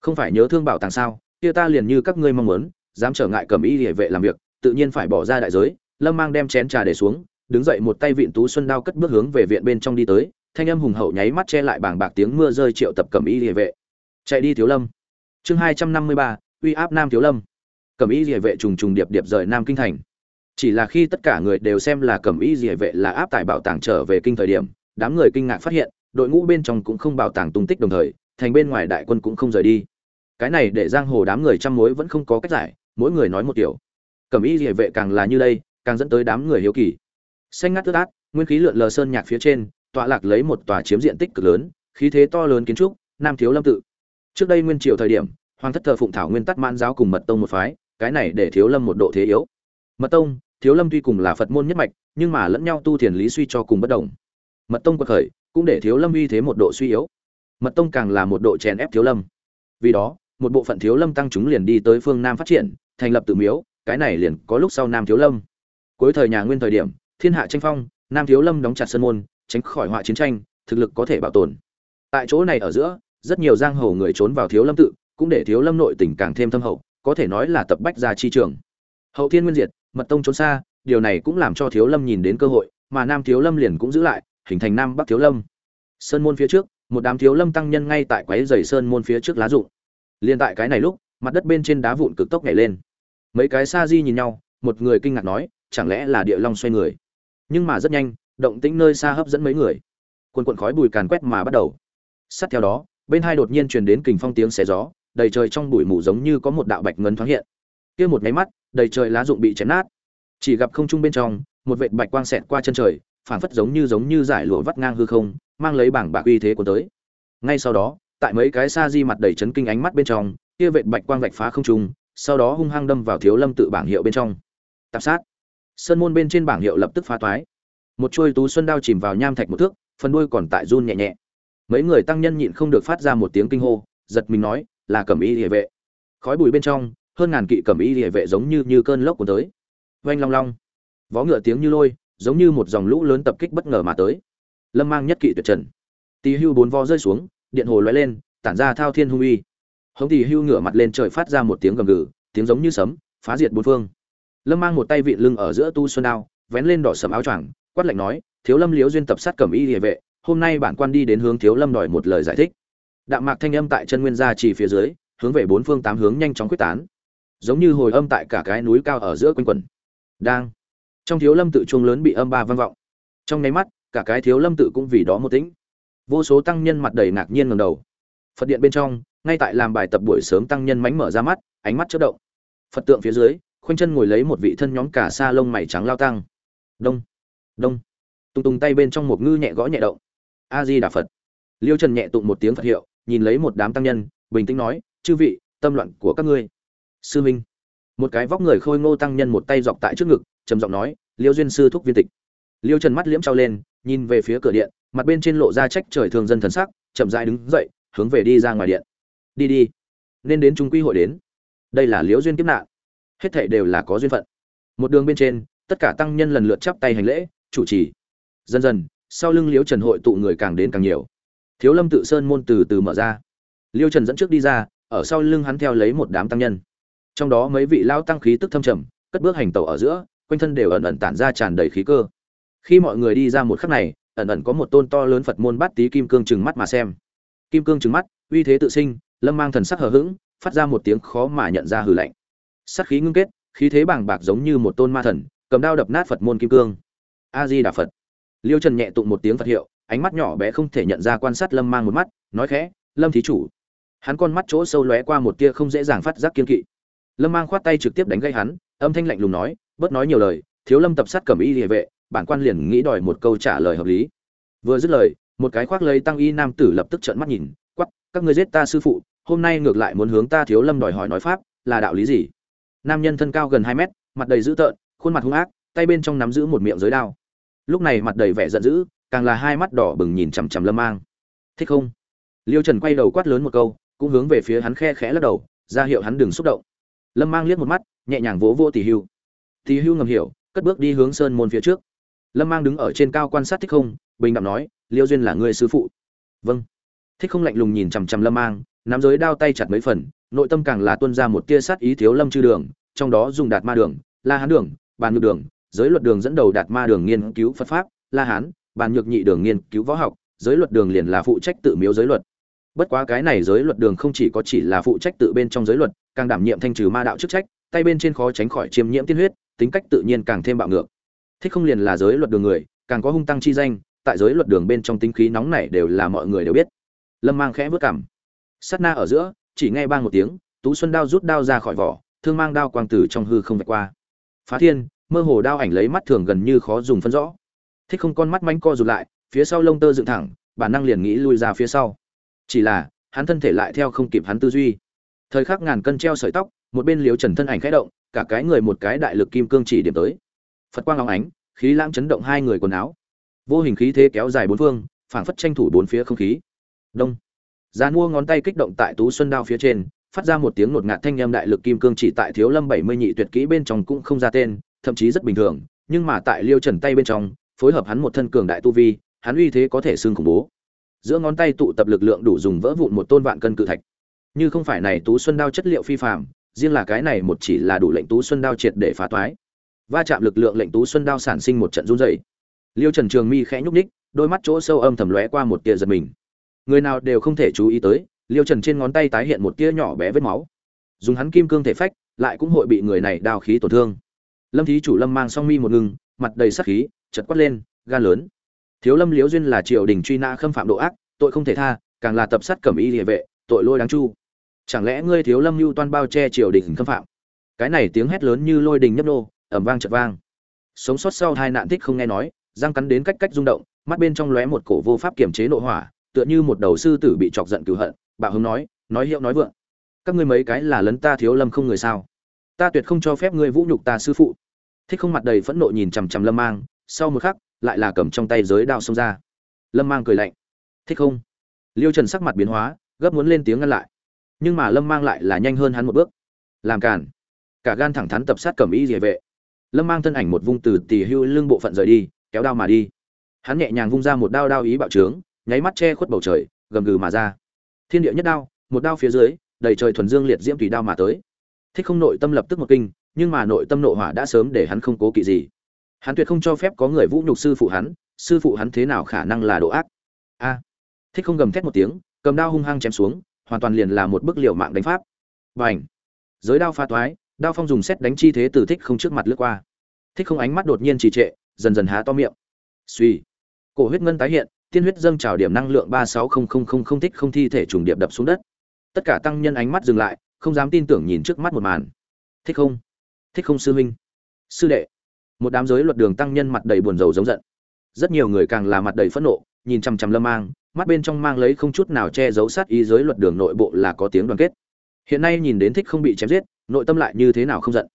Không phải nhớ thương bảo tàng sao? Kia ta liền như các ngươi mong muốn, dám trở ngại cầm y địa vệ làm việc, tự nhiên phải bỏ ra đại giới. Lâm mang đem chén trà để xuống, đứng dậy một tay vịn tú xuân đao cất bước hướng về viện bên trong đi tới, thanh âm hùng hậu nháy mắt che lại bảng bạc tiếng mưa rơi triệu tập cầm y địa vệ. Chạy đi thiếu lâm. Chương hai trăm năm mươi ba, uy áp nam thiếu lâm. Cầm y địa vệ trùng trùng điệp điệp rời nam kinh thành. Chỉ là khi tất cả người đều xem là cầm y địa vệ là áp tải bảo tàng trở về kinh thời điểm, đám người kinh ngạc phát hiện đội ngũ bên trong cũng không bảo tàng tung tích đồng thời, thành bên ngoài đại quân cũng không rời đi. Cái này để giang hồ đám người chăm mối vẫn không có cách giải, mỗi người nói một kiểu. Cẩm y địa vệ càng là như đây, càng dẫn tới đám người hiếu kỳ. Xanh ngắt tước át nguyên khí lượn lờ sơn nhạc phía trên, tọa lạc lấy một tòa chiếm diện tích cực lớn, khí thế to lớn kiến trúc, nam thiếu lâm tự. Trước đây nguyên triều thời điểm, hoàng thất thờ phụng thảo nguyên tắc man giáo cùng mật tông một phái, cái này để thiếu lâm một độ thế yếu. Mật tông, thiếu lâm tuy cùng là phật môn nhất mạch, nhưng mà lẫn nhau tu thiền lý suy cho cùng bất đồng. Mật tông quật khởi cũng để thiếu lâm uy thế một độ suy yếu. Mật tông càng là một độ chèn ép thiếu lâm. Vì đó, một bộ phận thiếu lâm tăng chúng liền đi tới phương nam phát triển, thành lập tự miếu, cái này liền có lúc sau nam thiếu lâm. Cuối thời nhà nguyên thời điểm, thiên hạ tranh phong, nam thiếu lâm đóng chặt sân môn, tránh khỏi họa chiến tranh, thực lực có thể bảo tồn. Tại chỗ này ở giữa, rất nhiều giang hồ người trốn vào thiếu lâm tự, cũng để thiếu lâm nội tình càng thêm thâm hậu, có thể nói là tập bách ra chi trường. Hậu thiên nguyên diệt, mật tông trốn xa, điều này cũng làm cho thiếu lâm nhìn đến cơ hội, mà nam thiếu lâm liền cũng giữ lại hình thành nam bắc thiếu lâm. Sơn môn phía trước, một đám thiếu lâm tăng nhân ngay tại quái dày sơn môn phía trước lá rụng. Liền tại cái này lúc, mặt đất bên trên đá vụn cực tốc nhảy lên. Mấy cái sa di nhìn nhau, một người kinh ngạc nói, chẳng lẽ là địa long xoay người? Nhưng mà rất nhanh, động tĩnh nơi xa hấp dẫn mấy người. Quần quần khói bụi càn quét mà bắt đầu. Sát theo đó, bên hai đột nhiên truyền đến kình phong tiếng xé gió, đầy trời trong bụi mù giống như có một đạo bạch ngấn thoáng hiện. Kia một máy mắt, đầy trời lá rụng bị chém nát. Chỉ gặp không trung bên trong, một vệt bạch quang xẹt qua chân trời phảng phất giống như giống như giải lụa vắt ngang hư không, mang lấy bảng bạc uy thế của tới. Ngay sau đó, tại mấy cái sa di mặt đầy chấn kinh ánh mắt bên trong, kia vệt bạch quang vạch phá không trung, sau đó hung hăng đâm vào thiếu lâm tự bảng hiệu bên trong. Tạp sát. Sơn môn bên trên bảng hiệu lập tức phá toái. Một chuôi tú xuân đao chìm vào nham thạch một thước, phần đuôi còn tại run nhẹ nhẹ. Mấy người tăng nhân nhịn không được phát ra một tiếng kinh hô, giật mình nói, là cẩm y địa vệ. Khói bụi bên trong, hơn ngàn kỵ cẩm y địa vệ giống như như cơn lốc cuốn tới. Oanh long long. Vó ngựa tiếng như lôi giống như một dòng lũ lớn tập kích bất ngờ mà tới. Lâm mang nhất kỵ tuyệt trần. Tỳ hưu bốn vo rơi xuống, điện hồ lóe lên, tản ra thao thiên hung uy. Hống tỳ hưu ngửa mặt lên trời phát ra một tiếng gầm gừ, tiếng giống như sấm, phá diệt bốn phương. Lâm mang một tay vị lưng ở giữa tu xuân đao, vén lên đỏ sầm áo choàng, quát lạnh nói, thiếu lâm liễu duyên tập sát cẩm y địa vệ, hôm nay bản quan đi đến hướng thiếu lâm đòi một lời giải thích. Đạm mạc thanh âm tại chân nguyên gia chỉ phía dưới, hướng về bốn phương tám hướng nhanh chóng quyết tán. Giống như hồi âm tại cả cái núi cao ở giữa quanh quần đang trong thiếu lâm tự chuông lớn bị âm ba vang vọng. Trong nháy mắt, cả cái thiếu lâm tự cũng vì đó một tĩnh. Vô số tăng nhân mặt đầy ngạc nhiên ngầm đầu. Phật điện bên trong, ngay tại làm bài tập buổi sớm tăng nhân mánh mở ra mắt, ánh mắt chất động. Phật tượng phía dưới, khoanh chân ngồi lấy một vị thân nhóm cả sa lông mày trắng lao tăng. Đông đông. Tung tung tay bên trong một ngư nhẹ gõ nhẹ động. A di đà phật. Liêu trần nhẹ tụng một tiếng phật hiệu, nhìn lấy một đám tăng nhân, bình tĩnh nói, chư vị, tâm loạn của các ngươi. Sư minh một cái vóc người khôi ngô tăng nhân một tay dọc tại trước ngực, trầm giọng nói, liêu duyên sư thúc viên tịch. Liêu trần mắt liễm trao lên, nhìn về phía cửa điện, mặt bên trên lộ ra trách trời thường dân thần sắc, chậm dại đứng dậy, hướng về đi ra ngoài điện. Đi đi, nên đến trung quy hội đến. Đây là liễu duyên kiếp nạn, hết thảy đều là có duyên phận. Một đường bên trên, tất cả tăng nhân lần lượt chắp tay hành lễ, chủ trì. Dần dần, sau lưng liễu trần hội tụ người càng đến càng nhiều. Thiếu lâm tự sơn môn từ từ mở ra. Liêu trần dẫn trước đi ra, ở sau lưng hắn theo lấy một đám tăng nhân trong đó mấy vị lao tăng khí tức thâm trầm, cất bước hành tẩu ở giữa, quanh thân đều ẩn ẩn tản ra tràn đầy khí cơ. Khi mọi người đi ra một khắc này, ẩn ẩn có một tôn to lớn phật môn bát tý kim cương trừng mắt mà xem. Kim cương trừng mắt, uy thế tự sinh, lâm mang thần sắc hờ hững, phát ra một tiếng khó mà nhận ra hừ lạnh. Sắc khí ngưng kết, khí thế bàng bạc giống như một tôn ma thần, cầm đao đập nát phật môn kim cương. A di đà phật. Liêu trần nhẹ tụng một tiếng phật hiệu, ánh mắt nhỏ bé không thể nhận ra quan sát lâm mang một mắt, nói khẽ, lâm thí chủ. Hắn con mắt chỗ sâu lóe qua một tia không dễ dàng phát giác kiên kỵ lâm mang khoát tay trực tiếp đánh gây hắn, âm thanh lạnh lùng nói, bớt nói nhiều lời, thiếu lâm tập sát cầm y địa vệ, bản quan liền nghĩ đòi một câu trả lời hợp lý. Vừa dứt lời, một cái khoác lấy tăng y nam tử lập tức trợn mắt nhìn quắp các ngươi giết ta sư phụ, hôm nay ngược lại muốn hướng ta thiếu lâm đòi hỏi nói pháp, là đạo lý gì? Nam nhân thân cao gần hai mét, mặt đầy dữ tợn, khuôn mặt hung ác, tay bên trong nắm giữ một miệng giới đao. Lúc này mặt đầy vẻ giận dữ, càng là hai mắt đỏ bừng nhìn chằm chằm lâm mang. Thích không? Liêu trần quay đầu quát lớn một câu, cũng hướng về phía hắn khe khẽ lắc đầu, ra hiệu hắn đừng xúc động lâm mang liếc một mắt, nhẹ nhàng vỗ vô tỷ hưu. Tỷ hưu ngầm hiểu, cất bước đi hướng sơn môn phía trước. Lâm mang đứng ở trên cao quan sát thích không, bình đẳng nói, liêu duyên là người sư phụ. Vâng. Thích không lạnh lùng nhìn chằm chằm lâm mang, nắm giới đao tay chặt mấy phần, nội tâm càng là tuân ra một tia sát ý thiếu lâm chư đường, trong đó dùng đạt ma đường, la hán đường, bàn nhược đường, giới luật đường dẫn đầu đạt ma đường nghiên cứu phật pháp, la hán, bàn nhược nhị đường nghiên cứu võ học, giới luật đường liền là phụ trách tự miếu giới luật. Bất quá cái này giới luật đường không chỉ có chỉ là phụ trách tự bên trong giới luật càng đảm nhiệm thanh trừ ma đạo chức trách, tay bên trên khó tránh khỏi chiêm nhiễm tiên huyết, tính cách tự nhiên càng thêm bạo ngược. Thích không liền là giới luật đường người, càng có hung tăng chi danh, tại giới luật đường bên trong tính khí nóng này đều là mọi người đều biết. Lâm mang khẽ vớt cảm sát na ở giữa, chỉ nghe bang một tiếng, tú xuân đao rút đao ra khỏi vỏ, thương mang đao quang tử trong hư không vạch qua. Phá thiên, mơ hồ đao ảnh lấy mắt thường gần như khó dùng phân rõ. Thích không con mắt manh co rụt lại, phía sau lông tơ dựng thẳng, bản năng liền nghĩ lui ra phía sau. Chỉ là, hắn thân thể lại theo không kịp hắn tư duy thời khắc ngàn cân treo sợi tóc, một bên liếu trần thân ảnh khẽ động, cả cái người một cái đại lực kim cương chỉ điểm tới. Phật quang long ánh, khí lãng chấn động hai người quần áo. Vô hình khí thế kéo dài bốn phương, phảng phất tranh thủ bốn phía không khí. Đông. Giá mua ngón tay kích động tại tú xuân đao phía trên, phát ra một tiếng ngột ngạt thanh âm đại lực kim cương chỉ tại thiếu lâm bảy mươi nhị tuyệt kỹ bên trong cũng không ra tên, thậm chí rất bình thường, nhưng mà tại liêu trần tay bên trong, phối hợp hắn một thân cường đại tu vi, hắn uy thế có thể xương khủng bố. Giữa ngón tay tụ tập lực lượng đủ dùng vỡ vụn một tôn vạn cân cự thạch như không phải này tú xuân đao chất liệu phi phàm riêng là cái này một chỉ là đủ lệnh tú xuân đao triệt để phá toái. Va chạm lực lượng lệnh tú xuân đao sản sinh một trận run rẩy. Liêu trần trường mi khẽ nhúc ních đôi mắt chỗ sâu âm thầm lóe qua một tia giật mình. Người nào đều không thể chú ý tới liêu trần trên ngón tay tái hiện một tia nhỏ bé vết máu. Dùng hắn kim cương thể phách lại cũng hội bị người này đao khí tổn thương. Lâm thí chủ lâm mang song mi một ngừng, mặt đầy sắc khí chật quát lên gan lớn. Thiếu lâm liễu duyên là triều đình truy nã khâm phạm độ ác tội không thể tha càng là tập sát cẩm y địa vệ tội lôi đáng chu chẳng lẽ ngươi thiếu lâm mưu toan bao che triều đình khâm phạm? Cái này tiếng hét lớn như lôi đình nhấp nô ẩm vang chật vang. Sống sót sau hai nạn thích không nghe nói, răng cắn đến cách cách rung động, mắt bên trong lóe một cổ vô pháp kiểm chế nội hỏa, tựa như một đầu sư tử bị chọc giận cửu hận, bạo hứng nói nói hiệu nói vượng. Các ngươi mấy cái là lấn ta thiếu lâm không người sao? Ta tuyệt không cho phép ngươi vũ nhục ta sư phụ. Thích không mặt đầy phẫn nộ nhìn chằm chằm lâm mang, sau một khắc, lại là cầm trong tay giới đao xông ra. Lâm mang cười lạnh. Thích không? Liêu trần sắc mặt biến hóa, gấp muốn lên tiếng ngăn lại nhưng mà lâm mang lại là nhanh hơn hắn một bước. Làm cản cả gan thẳng thắn tập sát cầm y địa vệ. Lâm mang thân ảnh một vung từ tỉ hưu lưng bộ phận rời đi, kéo đao mà đi. Hắn nhẹ nhàng vung ra một đao đao ý bạo trướng, nháy mắt che khuất bầu trời, gầm gừ mà ra. Thiên địa nhất đao, một đao phía dưới, đầy trời thuần dương liệt diễm tùy đao mà tới. Thích không nội tâm lập tức một kinh, nhưng mà nội tâm nội hỏa đã sớm để hắn không cố kỵ gì. Hắn tuyệt không cho phép có người vũ nhục sư phụ hắn, sư phụ hắn thế nào khả năng là độ ác? A. Thích không gầm thét một tiếng, cầm đao hung hăng chém xuống hoàn toàn liền là một bức liều mạng đánh pháp. Bành, giới đao pha toái đao phong dùng xét đánh chi thế từ thích không trước mặt lướt qua. Thích không ánh mắt đột nhiên trì trệ dần dần há to miệng. Suy cổ huyết ngân tái hiện tiên huyết dâng trào điểm năng lượng ba sáu không không không không thích không thi thể trùng điệp đập xuống đất. Tất cả tăng nhân ánh mắt dừng lại không dám tin tưởng nhìn trước mắt một màn. Thích không? Thích không sư huynh? Sư đệ! Một đám giới luật đường tăng nhân mặt đầy buồn rầu giống giận. Rất nhiều người càng là mặt đầy phẫn nộ nhìn chằm chằm lâm mang mắt bên trong mang lấy không chút nào che giấu sát ý giới luật đường nội bộ là có tiếng đoàn kết. Hiện nay nhìn đến thích không bị chém giết, nội tâm lại như thế nào không giận.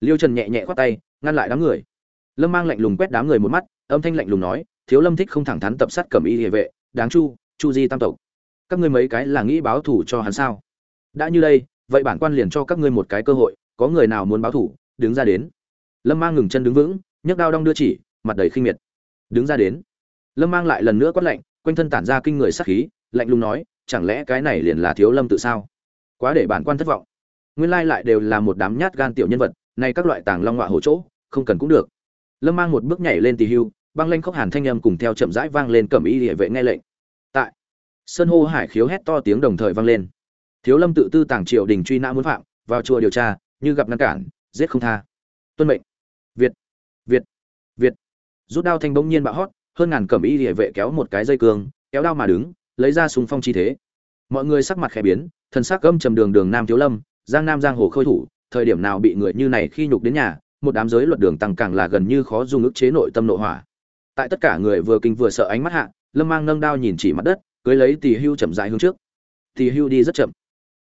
Liêu trần nhẹ nhẹ khoát tay, ngăn lại đám người. Lâm mang lạnh lùng quét đám người một mắt, âm thanh lạnh lùng nói, thiếu lâm thích không thẳng thắn tập sát cẩm y địa vệ, đáng chu chu di tam tộc. Các ngươi mấy cái là nghĩ báo thủ cho hắn sao? Đã như đây, vậy bản quan liền cho các ngươi một cái cơ hội, có người nào muốn báo thủ đứng ra đến. Lâm mang ngừng chân đứng vững, nhấc đao đong đưa chỉ, mặt đầy khinh miệt. Đứng ra đến. Lâm mang lại lần nữa quát lạnh quanh thân tản ra kinh người sát khí, lạnh lùng nói, chẳng lẽ cái này liền là thiếu lâm tự sao? Quá để bản quan thất vọng. Nguyên lai lại đều là một đám nhát gan tiểu nhân vật, này các loại tàng long ngọa hổ chỗ, không cần cũng được. Lâm mang một bước nhảy lên tỳ hưu, băng lanh khóc hàn thanh âm cùng theo chậm rãi vang lên cẩm y liễu vệ nghe lệnh. Tại sơn hô hải khiếu hét to tiếng đồng thời vang lên. Thiếu lâm tự tư tàng triều đình truy nã muốn phạm, vào chùa điều tra, như gặp ngăn cản, giết không tha. Tuân mệnh. Việt việt việt. Rút đao thanh bỗng nhiên bạo hót hơn ngàn cẩm y địa vệ kéo một cái dây cương, kéo đao mà đứng, lấy ra súng phong chi thế. Mọi người sắc mặt khẽ biến, thần sắc gâm trầm đường đường nam thiếu lâm, giang nam giang hồ khôi thủ, thời điểm nào bị người như này khi nhục đến nhà, một đám giới luật đường tăng càng là gần như khó dùng ức chế nội tâm nội hỏa. Tại tất cả người vừa kinh vừa sợ ánh mắt hạ, lâm mang nâng đao nhìn chỉ mặt đất, cưới lấy tỳ hưu chậm dại hướng trước. Tỳ hưu đi rất chậm.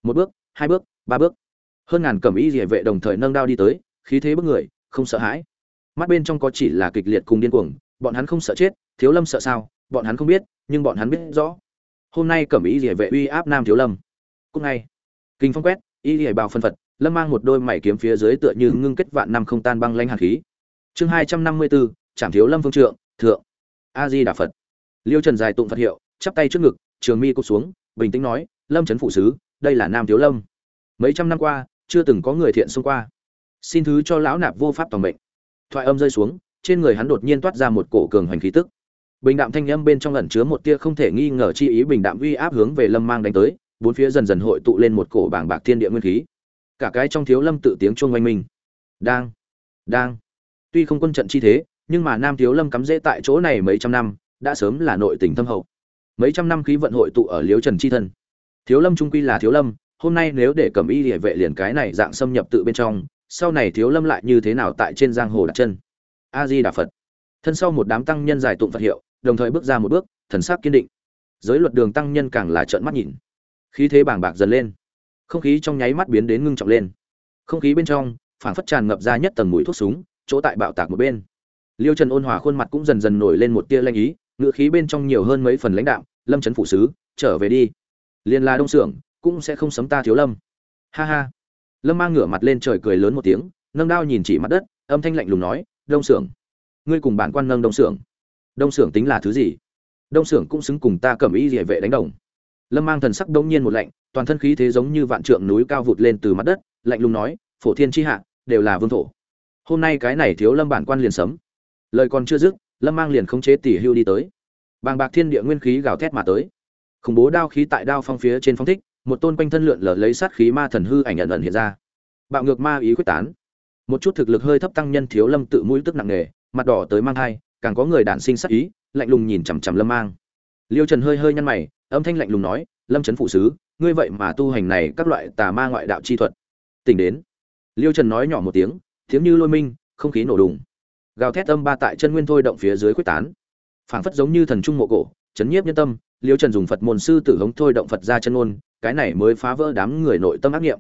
Một bước, hai bước, ba bước. Hơn ngàn cẩm y địa vệ đồng thời nâng đao đi tới, khí thế bức người, không sợ hãi. Mắt bên trong có chỉ là kịch liệt cùng điên cuồng bọn hắn không sợ chết, thiếu lâm sợ sao? Bọn hắn không biết, nhưng bọn hắn biết rõ. Hôm nay cẩm ý địa vệ uy áp nam thiếu lâm. Cúc ngay. Kinh phong quét, y địa bào phân phật, lâm mang một đôi mảy kiếm phía dưới tựa như ngưng kết vạn năm không tan băng lanh hạt khí. Chương hai trăm năm mươi bốn trảm thiếu lâm phương trượng, thượng. A di đà phật. Liêu trần dài tụng phật hiệu, chắp tay trước ngực, trường mi cụp xuống, bình tĩnh nói, lâm trấn phụ sứ, đây là nam thiếu lâm. Mấy trăm năm qua, chưa từng có người thiện xông qua. Xin thứ cho lão nạp vô pháp toàn mệnh. Thoại âm rơi xuống trên người hắn đột nhiên toát ra một cổ cường hoành khí tức. Bình đạm thanh âm bên trong ẩn chứa một tia không thể nghi ngờ chi ý bình đạm uy áp hướng về lâm mang đánh tới, bốn phía dần dần hội tụ lên một cổ bảng bạc thiên địa nguyên khí. Cả cái trong thiếu lâm tự tiếng chuông oanh minh. Đang đang. Tuy không quân trận chi thế, nhưng mà nam thiếu lâm cắm rễ tại chỗ này mấy trăm năm, đã sớm là nội tình thâm hậu. Mấy trăm năm khí vận hội tụ ở liếu trần chi thân. Thiếu lâm trung quy là thiếu lâm, hôm nay nếu để cầm y địa vệ liền cái này dạng xâm nhập tự bên trong, sau này thiếu lâm lại như thế nào tại trên giang hồ đặt chân? A di đà phật. Thân sau một đám tăng nhân giải tụng phật hiệu, đồng thời bước ra một bước, thần sắc kiên định. Giới luật đường tăng nhân càng là trợn mắt nhìn. Khí thế bàng bạc dần lên. Không khí trong nháy mắt biến đến ngưng trọng lên. Không khí bên trong, phảng phất tràn ngập ra nhất tầng mũi thuốc súng, chỗ tại bạo tạc một bên. Liêu trần ôn hòa khuôn mặt cũng dần dần nổi lên một tia lanh ý ngựa khí bên trong nhiều hơn mấy phần lãnh đạo lâm trấn phụ sứ, trở về đi. Liền là đông xưởng cũng sẽ không sấm ta thiếu lâm. Ha ha. Lâm mang ngửa mặt lên trời cười lớn một tiếng, nâng đao nhìn chỉ mặt đất, âm thanh lạnh lùng nói đông xưởng ngươi cùng bản quan nâng đông xưởng đông xưởng tính là thứ gì? Đông xưởng cũng xứng cùng ta cầm ý địa vệ đánh đồng. Lâm mang thần sắc đông nhiên một lạnh, toàn thân khí thế giống như vạn trượng núi cao vụt lên từ mặt đất, lạnh lùng nói, phổ thiên tri hạ, đều là vương thổ. Hôm nay cái này thiếu lâm bản quan liền sấm. Lời còn chưa dứt, lâm mang liền khống chế tỷ hưu đi tới. Bàng bạc thiên địa nguyên khí gào thét mà tới. Khủng bố đao khí tại đao phong phía trên phong thích, một tôn quanh thân lượn lờ lấy sát khí ma thần hư ảnh ẩn ẩn hiện ra. Bạo ngược ma ý quyết tán một chút thực lực hơi thấp tăng nhân thiếu lâm tự mũi tức nặng nề, mặt đỏ tới mang hai càng có người đản sinh sắc ý, lạnh lùng nhìn chằm chằm lâm mang. Liêu trần hơi hơi nhăn mày, âm thanh lạnh lùng nói, lâm trấn phụ sứ, ngươi vậy mà tu hành này các loại tà ma ngoại đạo chi thuật. Tỉnh đến. Liêu trần nói nhỏ một tiếng tiếng như lôi minh, không khí nổ đùng. Gào thét âm ba tại chân nguyên thôi động phía dưới quyết tán. Phảng phất giống như thần trung mộ cổ, chấn nhiếp nhân tâm, liêu trần dùng phật môn sư tử hống thôi động phật ra chân ngôn, cái này mới phá vỡ đám người nội tâm ác nghiệm.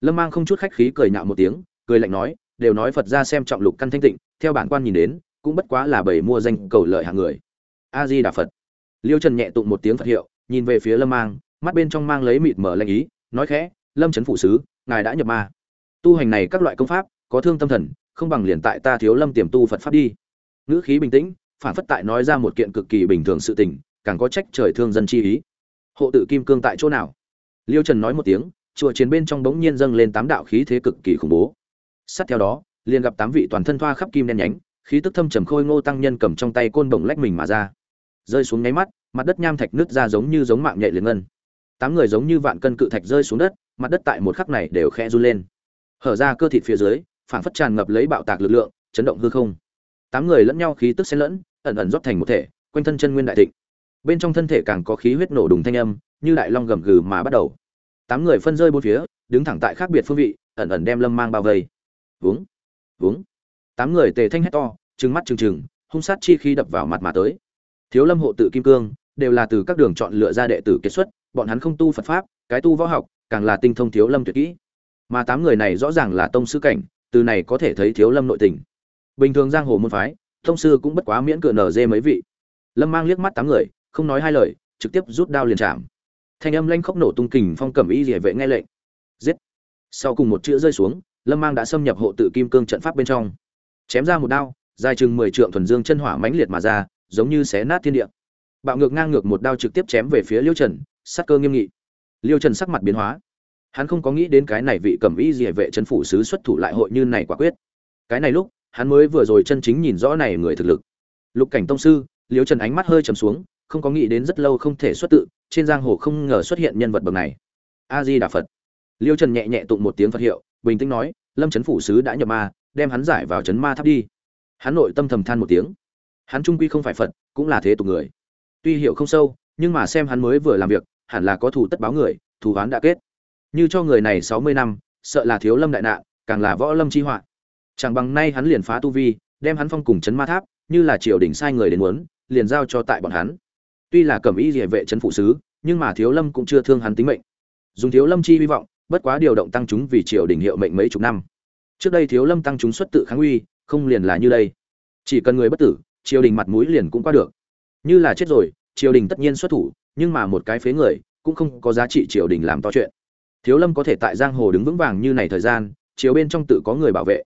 Lâm mang không chút khách khí cười nhạo một tiếng cười lạnh nói, đều nói phật ra xem trọng lục căn thanh tịnh, theo bản quan nhìn đến, cũng bất quá là bảy mua danh cầu lợi hạng người. A di đà phật. Liêu trần nhẹ tụng một tiếng phật hiệu, nhìn về phía lâm mang, mắt bên trong mang lấy mịt mở lanh ý, nói khẽ, lâm trấn phụ sứ, ngài đã nhập ma. Tu hành này các loại công pháp, có thương tâm thần, không bằng liền tại ta thiếu lâm tiềm tu phật pháp đi. Ngữ khí bình tĩnh, phản phất tại nói ra một kiện cực kỳ bình thường sự tình, càng có trách trời thương dân chi ý. Hộ tự kim cương tại chỗ nào? Liêu trần nói một tiếng, chùa chiến bên trong bỗng nhiên dâng lên tám đạo khí thế cực kỳ khủng bố sát theo đó, liền gặp tám vị toàn thân thoa khắp kim đen nhánh, khí tức thâm trầm khôi ngô tăng nhân cầm trong tay côn bồng lách mình mà ra. Rơi xuống nháy mắt, mặt đất nham thạch nứt ra giống như giống mạng nhạy liền ngân. Tám người giống như vạn cân cự thạch rơi xuống đất, mặt đất tại một khắc này đều khe run lên. Hở ra cơ thịt phía dưới, phảng phất tràn ngập lấy bạo tạc lực lượng, chấn động hư không. Tám người lẫn nhau khí tức xen lẫn, ẩn ẩn rót thành một thể, quanh thân chân nguyên đại thịnh. Bên trong thân thể càng có khí huyết nổ đùng thanh âm, như đại long gầm gừ mà bắt đầu. Tám người phân rơi bốn phía, đứng thẳng tại khác biệt phương vị, ẩn ẩn đem lâm mang bao vây uống uống tám người tề thanh hét to, trừng mắt trừng trừng, hung sát chi khi đập vào mặt mà tới. Thiếu lâm hộ tự kim cương, đều là từ các đường chọn lựa ra đệ tử kết xuất, bọn hắn không tu phật pháp, cái tu võ học, càng là tinh thông thiếu lâm tuyệt kỹ. Mà tám người này rõ ràng là tông sư cảnh, từ này có thể thấy thiếu lâm nội tình. Bình thường giang hồ môn phái, tông sư cũng bất quá miễn cựa nở dê mấy vị. Lâm mang liếc mắt tám người, không nói hai lời, trực tiếp rút đao liền chạm. Thanh âm lanh khốc nổ tung kình phong cẩm y địa vệ nghe lệnh. Giết. Sau cùng một chữ rơi xuống lâm mang đã xâm nhập hộ tự kim cương trận pháp bên trong. Chém ra một đao, dài chừng mười trượng thuần dương chân hỏa mãnh liệt mà ra, giống như xé nát thiên địa. Bạo ngược ngang ngược một đao trực tiếp chém về phía liêu trần, sắc cơ nghiêm nghị. Liêu trần sắc mặt biến hóa. Hắn không có nghĩ đến cái này vị cẩm gì hệ vệ chân phủ sứ xuất thủ lại hội như này quả quyết. Cái này lúc, hắn mới vừa rồi chân chính nhìn rõ này người thực lực. Lục cảnh tông sư, liêu trần ánh mắt hơi trầm xuống, không có nghĩ đến rất lâu không thể xuất tự, trên giang hồ không ngờ xuất hiện nhân vật bậc này. A di đà phật. Liêu trần nhẹ nhẹ tụng một tiếng phật hiệu bình tĩnh nói, lâm chấn phủ sứ đã nhập ma, đem hắn giải vào trấn ma tháp đi. Hắn nội tâm thầm than một tiếng. Hắn trung quy không phải phật, cũng là thế tục người. Tuy hiểu không sâu, nhưng mà xem hắn mới vừa làm việc, hẳn là có thủ tất báo người, thù oán đã kết. Như cho người này sáu mươi năm, sợ là thiếu lâm đại nạn, càng là võ lâm chi họa. Chẳng bằng nay hắn liền phá tu vi, đem hắn phong cùng chấn ma tháp, như là triều đình sai người đến muốn, liền giao cho tại bọn hắn. Tuy là cẩm y địa vệ trấn phụ sứ, nhưng mà thiếu lâm cũng chưa thương hắn tính mệnh. Dùng thiếu lâm chi hy vọng bất quá điều động tăng chúng vì triều đình hiệu mệnh mấy chục năm. Trước đây thiếu lâm tăng chúng xuất tự kháng uy, không liền là như đây. Chỉ cần người bất tử, triều đình mặt mũi liền cũng qua được. Như là chết rồi, triều đình tất nhiên xuất thủ, nhưng mà một cái phế người, cũng không có giá trị triều đình làm to chuyện. Thiếu lâm có thể tại giang hồ đứng vững vàng như này thời gian chiều bên trong tự có người bảo vệ.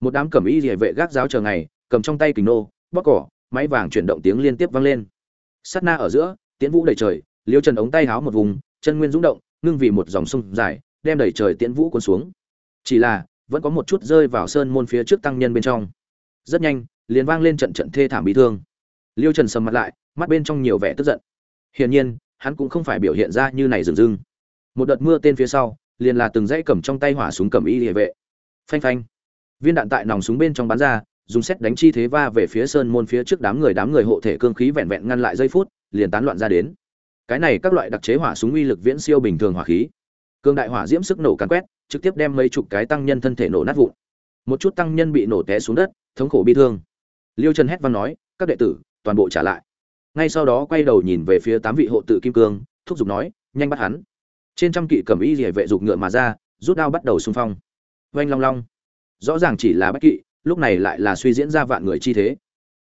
Một đám cẩm y địa vệ gác giáo chờ ngày, cầm trong tay kình nô, bóc cỏ, máy vàng chuyển động tiếng liên tiếp vang lên. Sát na ở giữa, tiễn vũ đầy trời, liêu trần ống tay háo một vùng, chân nguyên rung động, ngưng vì một dòng sông dài đem đẩy trời tiễn vũ cuốn xuống. Chỉ là, vẫn có một chút rơi vào sơn môn phía trước tăng nhân bên trong. Rất nhanh, liền vang lên trận trận thê thảm bị thương. Liêu trần sầm mặt lại, mắt bên trong nhiều vẻ tức giận. Hiển nhiên, hắn cũng không phải biểu hiện ra như này dừng dưng. Một đợt mưa tên phía sau, liền là từng dãy cầm trong tay hỏa súng cầm y địa vệ. Phanh phanh. Viên đạn tại nòng súng bên trong bắn ra, dùng xét đánh chi thế va về phía sơn môn phía trước đám người đám người hộ thể cương khí vẹn vẹn ngăn lại giây phút, liền tán loạn ra đến. Cái này các loại đặc chế hỏa súng uy lực viễn siêu bình thường hỏa khí cương đại hỏa diễm sức nổ càn quét, trực tiếp đem mấy chục cái tăng nhân thân thể nổ nát vụn. Một chút tăng nhân bị nổ té xuống đất, thống khổ bi thương. Liêu trần hét văn nói, các đệ tử, toàn bộ trả lại. Ngay sau đó quay đầu nhìn về phía tám vị hộ tự kim cương, thúc giục nói, nhanh bắt hắn. Trên trăm kỵ cầm y rỉa vệ dục ngựa mà ra, rút đao bắt đầu xung phong. Oanh long long. Rõ ràng chỉ là bách kỵ, lúc này lại là suy diễn ra vạn người chi thế.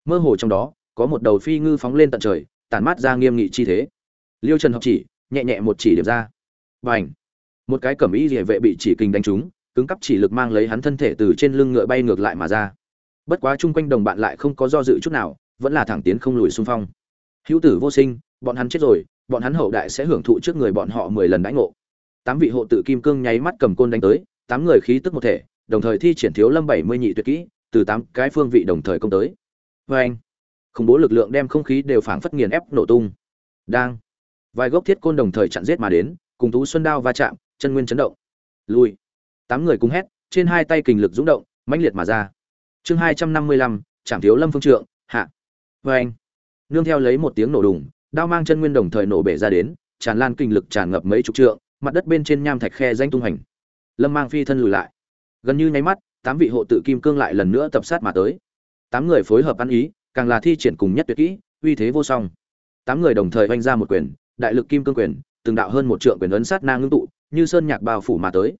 Mơ hồ trong đó, có một đầu phi ngư phóng lên tận trời, tản mát ra nghiêm nghị chi thế. Liêu trần học chỉ, nhẹ nhẹ một chỉ điểm ra. Và ảnh một cái cẩm y rỉa vệ bị chỉ kinh đánh trúng, cứng cắp chỉ lực mang lấy hắn thân thể từ trên lưng ngựa bay ngược lại mà ra. Bất quá chung quanh đồng bạn lại không có do dự chút nào, vẫn là thẳng tiến không lùi xung phong. Hữu tử vô sinh, bọn hắn chết rồi, bọn hắn hậu đại sẽ hưởng thụ trước người bọn họ mười lần đãi ngộ. Tám vị hộ tự kim cương nháy mắt cầm côn đánh tới, tám người khí tức một thể, đồng thời thi triển thiếu lâm bảy mươi nhị tuyệt kỹ, từ tám cái phương vị đồng thời công tới. Vê anh, khủng bố lực lượng đem không khí đều phảng phất nghiền ép nổ tung. Đang, vài gốc thiết côn đồng thời chặn giết mà đến, cùng tú xuân đao va chạm chân nguyên chấn động. Lùi tám người cùng hét, trên hai tay kình lực dũng động, mãnh liệt mà ra. Chương hai trăm năm mươi lăm, trảm thiếu lâm phương trượng, hạ. Vê anh. Nương theo lấy một tiếng nổ đùng, đao mang chân nguyên đồng thời nổ bể ra đến, tràn lan kinh lực tràn ngập mấy chục trượng, mặt đất bên trên nham thạch khe danh tung hành lâm mang phi thân lùi lại. Gần như nháy mắt, tám vị hộ tự kim cương lại lần nữa tập sát mà tới. Tám người phối hợp ăn ý, càng là thi triển cùng nhất tuyệt kỹ, uy thế vô song. Tám người đồng thời oanh ra một quyền, đại lực kim cương quyền, từng đạo hơn một trượng quyền ấn sát na ngưng tụ như sơn nhạc bao phủ mà tới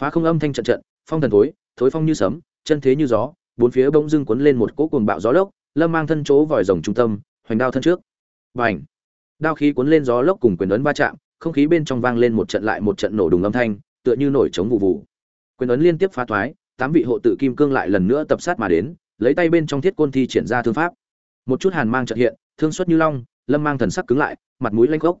phá không âm thanh trận trận phong thần thối thối phong như sấm chân thế như gió bốn phía bỗng dưng cuốn lên một cỗ cuồng bạo gió lốc lâm mang thân chỗ vòi rồng trung tâm hoành đao thân trước Bành. Đao khí cuốn lên gió lốc cùng quyền ấn va chạm, không khí bên trong vang lên một trận lại một trận nổ đùng âm thanh, tựa như nổi trống vụ vụ. Quyền ấn liên tiếp phá thoái, tám vị hộ tự kim cương lại lần nữa tập sát mà đến, lấy tay bên trong thiết côn thi triển ra thương pháp. Một chút hàn mang trận hiện, thương xuất như long, Lâm Mang thần sắc cứng lại, mặt mũi lanh gốc,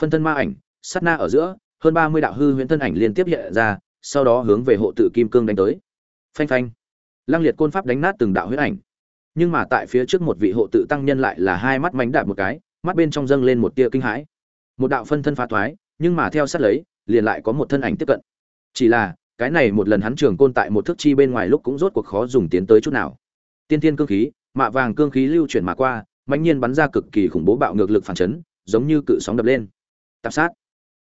Phân thân ma ảnh, sát na ở giữa, hơn ba mươi đạo hư huyễn thân ảnh liên tiếp hiện ra, sau đó hướng về hộ tự kim cương đánh tới. Phanh phanh. Lăng liệt côn pháp đánh nát từng đạo huyễn ảnh. Nhưng mà tại phía trước một vị hộ tự tăng nhân lại là hai mắt mánh đạp một cái, mắt bên trong dâng lên một tia kinh hãi một đạo phân thân phá thoái nhưng mà theo sát lấy liền lại có một thân ảnh tiếp cận chỉ là cái này một lần hắn trường côn tại một thước chi bên ngoài lúc cũng rốt cuộc khó dùng tiến tới chút nào tiên tiên cương khí mạ vàng cương khí lưu chuyển mà qua mạnh nhiên bắn ra cực kỳ khủng bố bạo ngược lực phản chấn giống như cự sóng đập lên tạp sát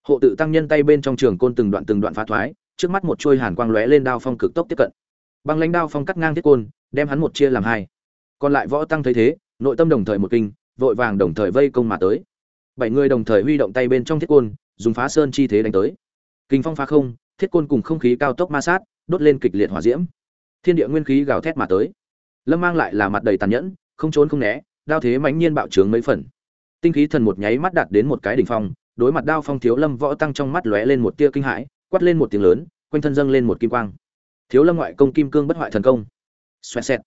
hộ tự tăng nhân tay bên trong trường côn từng đoạn từng đoạn phá thoái, trước mắt một chuôi hàn quang lóe lên đao phong cực tốc tiếp cận. Băng lãnh đao phong cắt ngang thiết côn, đem hắn một chia làm hai. Còn lại võ tăng thấy thế, nội tâm đồng thời một kinh, vội vàng đồng thời vây công mà tới. Bảy người đồng thời huy động tay bên trong thiết côn, dùng phá sơn chi thế đánh tới. Kinh phong phá không, thiết côn cùng không khí cao tốc ma sát, đốt lên kịch liệt hỏa diễm. Thiên địa nguyên khí gào thét mà tới. Lâm mang lại là mặt đầy tàn nhẫn, không trốn không né, đao thế mãnh nhiên bạo trướng mấy phần. Tinh khí thần một nháy mắt đạt đến một cái đỉnh phong đối mặt đao phong thiếu lâm võ tăng trong mắt lóe lên một tia kinh hãi, quát lên một tiếng lớn, quanh thân dâng lên một kim quang. Thiếu lâm ngoại công kim cương bất hoại thần công. Xoẹt xẹt.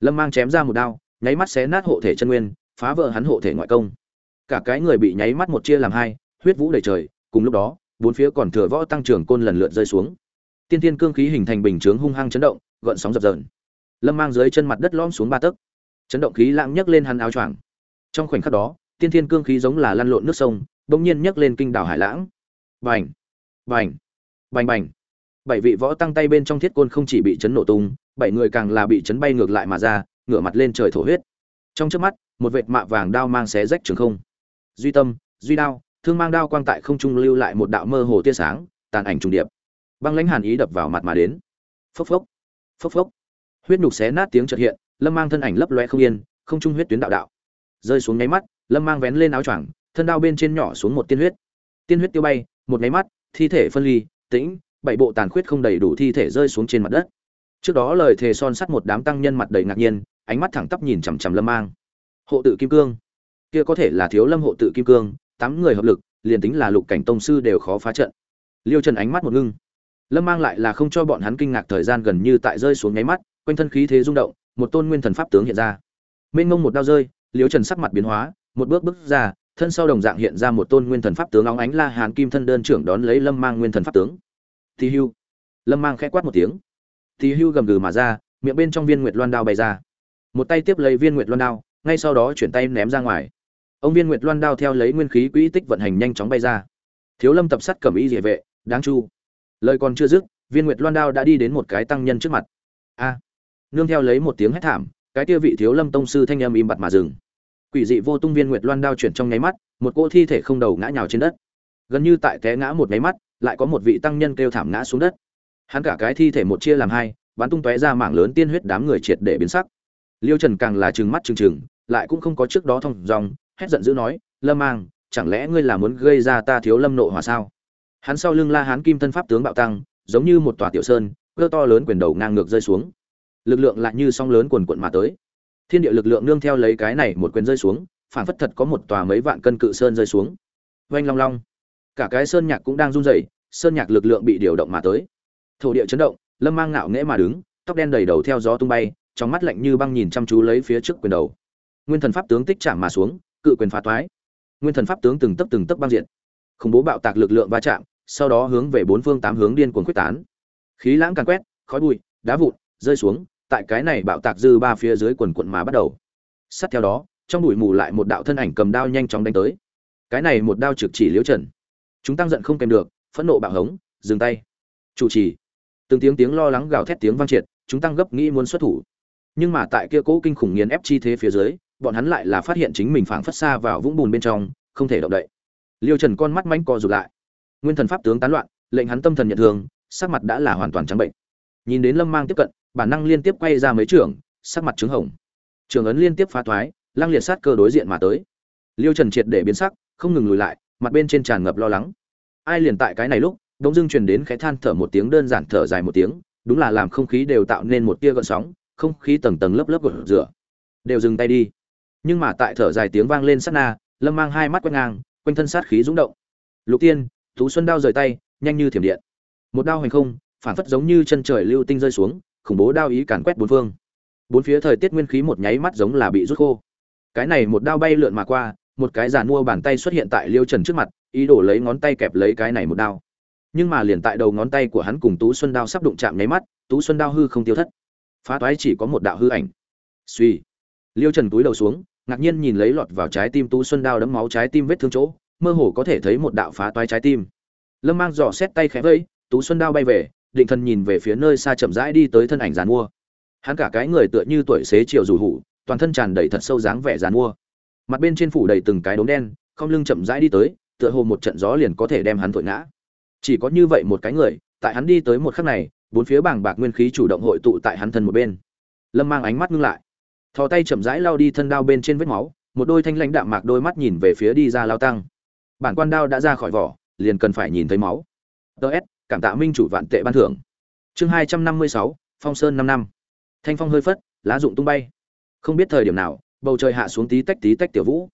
Lâm mang chém ra một đao, nháy mắt xé nát hộ thể chân nguyên, phá vỡ hắn hộ thể ngoại công. Cả cái người bị nháy mắt một chia làm hai, huyết vũ đầy trời, cùng lúc đó, bốn phía còn thừa võ tăng trưởng côn lần lượt rơi xuống. Tiên tiên cương khí hình thành bình chướng hung hăng chấn động, gợn sóng dập dờn. Lâm mang dưới chân mặt đất lõm xuống ba tấc. Chấn động khí lãng nhấc lên hắn áo choàng. Trong khoảnh khắc đó, tiên thiên cương khí giống là lăn lộn nước sông bỗng nhiên nhấc lên kinh đảo hải lãng. Bành! Bành! Bành bành! Bảy vị võ tăng tay bên trong thiết côn không chỉ bị chấn nổ tung, bảy người càng là bị chấn bay ngược lại mà ra, ngửa mặt lên trời thổ huyết. Trong trước mắt, một vệt mạ vàng đao mang xé rách trường không. Duy tâm, duy đao, thương mang đao quang tại không trung lưu lại một đạo mơ hồ tia sáng, tàn ảnh trùng điệp. Băng lãnh hàn ý đập vào mặt mà đến. Phốc phốc! Phốc phốc! Huyết nhục xé nát tiếng chợt hiện, lâm mang thân ảnh lấp loe không yên, không trung huyết tuyến đạo đạo. Rơi xuống nháy mắt, lâm mang vén lên áo choàng thân đao bên trên nhỏ xuống một tiên huyết. Tiên huyết tiêu bay, một nháy mắt, thi thể phân ly, tĩnh, bảy bộ tàn khuyết không đầy đủ thi thể rơi xuống trên mặt đất. Trước đó lời thề son sắt một đám tăng nhân mặt đầy ngạc nhiên, ánh mắt thẳng tắp nhìn chằm chằm lâm mang. Hộ tự kim cương. Kia có thể là thiếu lâm hộ tự kim cương, tám người hợp lực, liền tính là lục cảnh tông sư đều khó phá trận. Liêu trần ánh mắt một ngưng. Lâm mang lại là không cho bọn hắn kinh ngạc thời gian gần như tại rơi xuống nháy mắt, quanh thân khí thế rung động, một tôn nguyên thần pháp tướng hiện ra. Mênh mông một đao rơi, liêu trần sắc mặt biến hóa, một bước bước ra thân sau đồng dạng hiện ra một tôn nguyên thần pháp tướng óng ánh la hàn kim thân đơn trưởng đón lấy lâm mang nguyên thần pháp tướng. Tì hưu. Lâm mang khẽ quát một tiếng. Tì hưu gầm gừ mà ra, miệng bên trong viên nguyệt loan đao bay ra. Một tay tiếp lấy viên nguyệt loan đao, ngay sau đó chuyển tay ném ra ngoài. Ông viên nguyệt loan đao theo lấy nguyên khí quỹ tích vận hành nhanh chóng bay ra. Thiếu lâm tập sắt cầm ý địa vệ, đáng chu. Lời còn chưa dứt, viên nguyệt loan đao đã đi đến một cái tăng nhân trước mặt. A. Nương theo lấy một tiếng hét thảm, cái kia vị thiếu lâm tông sư thanh âm im bặt mà dừng quỷ dị vô tung viên nguyệt loan đao chuyển trong nháy mắt, một cô thi thể không đầu ngã nhào trên đất. Gần như tại té ngã một nháy mắt, lại có một vị tăng nhân kêu thảm ngã xuống đất. Hắn cả cái thi thể một chia làm hai, bắn tung tóe ra mảng lớn tiên huyết đám người triệt để biến sắc. Liêu trần càng là trừng mắt trừng trừng, lại cũng không có trước đó thông dòng hét giận dữ nói, lâm mang, chẳng lẽ ngươi là muốn gây ra ta thiếu lâm nộ hòa sao? Hắn sau lưng la hán kim thân pháp tướng bạo tăng, giống như một tòa tiểu sơn, cơ to lớn quyền đầu ngang ngược rơi xuống. Lực lượng lại như sóng lớn quần quận mà tới thiên địa lực lượng nương theo lấy cái này một quyền rơi xuống phản phất thật có một tòa mấy vạn cân cự sơn rơi xuống. Oanh long long. Cả cái sơn nhạc cũng đang run rẩy, sơn nhạc lực lượng bị điều động mà tới. Thổ địa chấn động, lâm mang ngạo nghễ mà đứng, tóc đen đầy đầu theo gió tung bay, trong mắt lạnh như băng nhìn chăm chú lấy phía trước quyền đầu. Nguyên thần pháp tướng tích chạm mà xuống, cự quyền phá toái. Nguyên thần pháp tướng từng tấc từng tấc băng diện khủng bố bạo tạc lực lượng va chạm, sau đó hướng về bốn phương tám hướng điên cuồng quyết tán. Khí lãng càn quét, khói bụi, đá vụn, rơi xuống tại cái này bạo tạc dư ba phía dưới quần quận mà bắt đầu. Sát theo đó, trong bụi mù lại một đạo thân ảnh cầm đao nhanh chóng đánh tới. Cái này một đao trực chỉ liễu trần. Chúng tăng giận không kèm được, phẫn nộ bạo hống, dừng tay. Chủ trì. Từng tiếng tiếng lo lắng gào thét tiếng vang triệt, chúng tăng gấp nghĩ muốn xuất thủ. Nhưng mà tại kia cố kinh khủng nghiền ép chi thế phía dưới, bọn hắn lại là phát hiện chính mình phảng phất xa vào vũng bùn bên trong, không thể động đậy. Liêu trần con mắt mánh co rụt lại. Nguyên thần pháp tướng tán loạn, lệnh hắn tâm thần nhận thương, sắc mặt đã là hoàn toàn trắng bệnh. Nhìn đến lâm mang tiếp cận bản năng liên tiếp quay ra mấy trưởng sắc mặt trứng hồng. Trường ấn liên tiếp phá thoái, lăng liệt sát cơ đối diện mà tới. Liêu trần triệt để biến sắc, không ngừng lùi lại, mặt bên trên tràn ngập lo lắng. Ai liền tại cái này lúc, đống dưng truyền đến khẽ than thở một tiếng đơn giản thở dài một tiếng, đúng là làm không khí đều tạo nên một tia gợn sóng, không khí tầng tầng lớp lớp gợn rửa. Đều dừng tay đi. Nhưng mà tại thở dài tiếng vang lên sát na, lâm mang hai mắt quét ngang, quanh thân sát khí rúng động. Lục tiên tú xuân đao rời tay, nhanh như thiểm điện. Một đao hành không, phản phất giống như chân trời lưu tinh rơi xuống khủng bố đao ý càn quét bốn phương. Bốn phía thời tiết nguyên khí một nháy mắt giống là bị rút khô. Cái này một đao bay lượn mà qua, một cái giàn mua bàn tay xuất hiện tại liêu trần trước mặt, ý đồ lấy ngón tay kẹp lấy cái này một đao. Nhưng mà liền tại đầu ngón tay của hắn cùng tú xuân đao sắp đụng chạm nháy mắt, tú xuân đao hư không tiêu thất. Phá toái chỉ có một đạo hư ảnh. Suy liêu trần túi đầu xuống, ngạc nhiên nhìn lấy lọt vào trái tim tú xuân đao đấm máu trái tim vết thương chỗ, mơ hồ có thể thấy một đạo phá toái trái tim. Lâm mang dò xét tay khẽ vẫy, tú xuân đao bay về định thần nhìn về phía nơi xa chậm rãi đi tới thân ảnh giàn mua. Hắn cả cái người tựa như tuổi xế chiều rủ hủ, toàn thân tràn đầy thật sâu dáng vẻ giàn mua. Mặt bên trên phủ đầy từng cái đốm đen, không lưng chậm rãi đi tới, tựa hồ một trận gió liền có thể đem hắn thổi ngã. Chỉ có như vậy một cái người, tại hắn đi tới một khắc này, bốn phía bảng bạc nguyên khí chủ động hội tụ tại hắn thân một bên. Lâm mang ánh mắt ngưng lại. Thò tay chậm rãi lao đi thân đao bên trên vết máu, một đôi thanh lãnh đạm mạc đôi mắt nhìn về phía đi ra lao tăng. Bản quan đao đã ra khỏi vỏ, liền cần phải nhìn thấy máu. Ts cảm tạ minh chủ vạn tệ ban thưởng. Chương hai trăm năm mươi sáu, phong sơn năm năm. Thanh phong hơi phất, lá rụng tung bay. Không biết thời điểm nào, bầu trời hạ xuống tí tách tí tách tiểu vũ.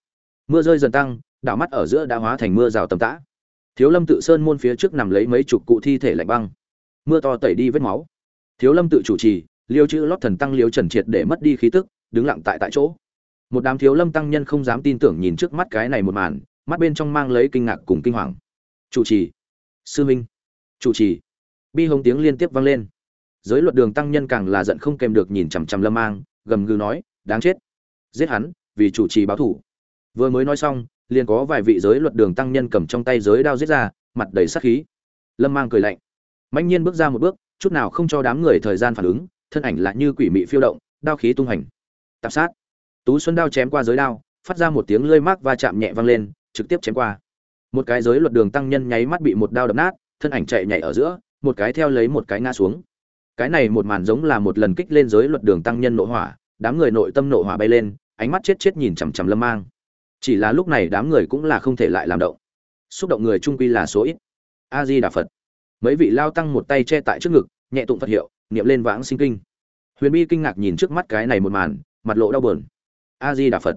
Mưa rơi dần tăng, đảo mắt ở giữa đã hóa thành mưa rào tầm tã. Thiếu lâm tự sơn môn phía trước nằm lấy mấy chục cụ thi thể lạnh băng. Mưa to tẩy đi vết máu. Thiếu lâm tự chủ trì, liêu chữ lót thần tăng liêu trần triệt để mất đi khí tức, đứng lặng tại tại chỗ. Một đám thiếu lâm tăng nhân không dám tin tưởng nhìn trước mắt cái này một màn, mắt bên trong mang lấy kinh ngạc cùng kinh hoàng. Chủ trì. Sư minh chủ trì. Bi hồng tiếng liên tiếp vang lên. Giới luật đường tăng nhân càng là giận không kèm được nhìn chằm chằm lâm mang, gầm gừ nói, đáng chết. Giết hắn, vì chủ trì báo thủ. Vừa mới nói xong, liền có vài vị giới luật đường tăng nhân cầm trong tay giới đao giết ra, mặt đầy sát khí. Lâm mang cười lạnh. Mạnh nhiên bước ra một bước, chút nào không cho đám người thời gian phản ứng, thân ảnh lại như quỷ mị phiêu động, đao khí tung hành. Tạp sát. Tú xuân đao chém qua giới đao, phát ra một tiếng lơi mác va chạm nhẹ vang lên, trực tiếp chém qua. Một cái giới luật đường tăng nhân nháy mắt bị một đao đập nát thân ảnh chạy nhảy ở giữa, một cái theo lấy một cái ngã xuống. Cái này một màn giống là một lần kích lên giới luật đường tăng nhân nội hỏa, đám người nội tâm nội hỏa bay lên, ánh mắt chết chết nhìn chằm chằm lâm mang. Chỉ là lúc này đám người cũng là không thể lại làm động. Xúc động người trung quy là số ít. A di đà phật. Mấy vị lao tăng một tay che tại trước ngực, nhẹ tụng phật hiệu, niệm lên vãng sinh kinh. Huyền bi kinh ngạc nhìn trước mắt cái này một màn, mặt lộ đau buồn. A di đà phật.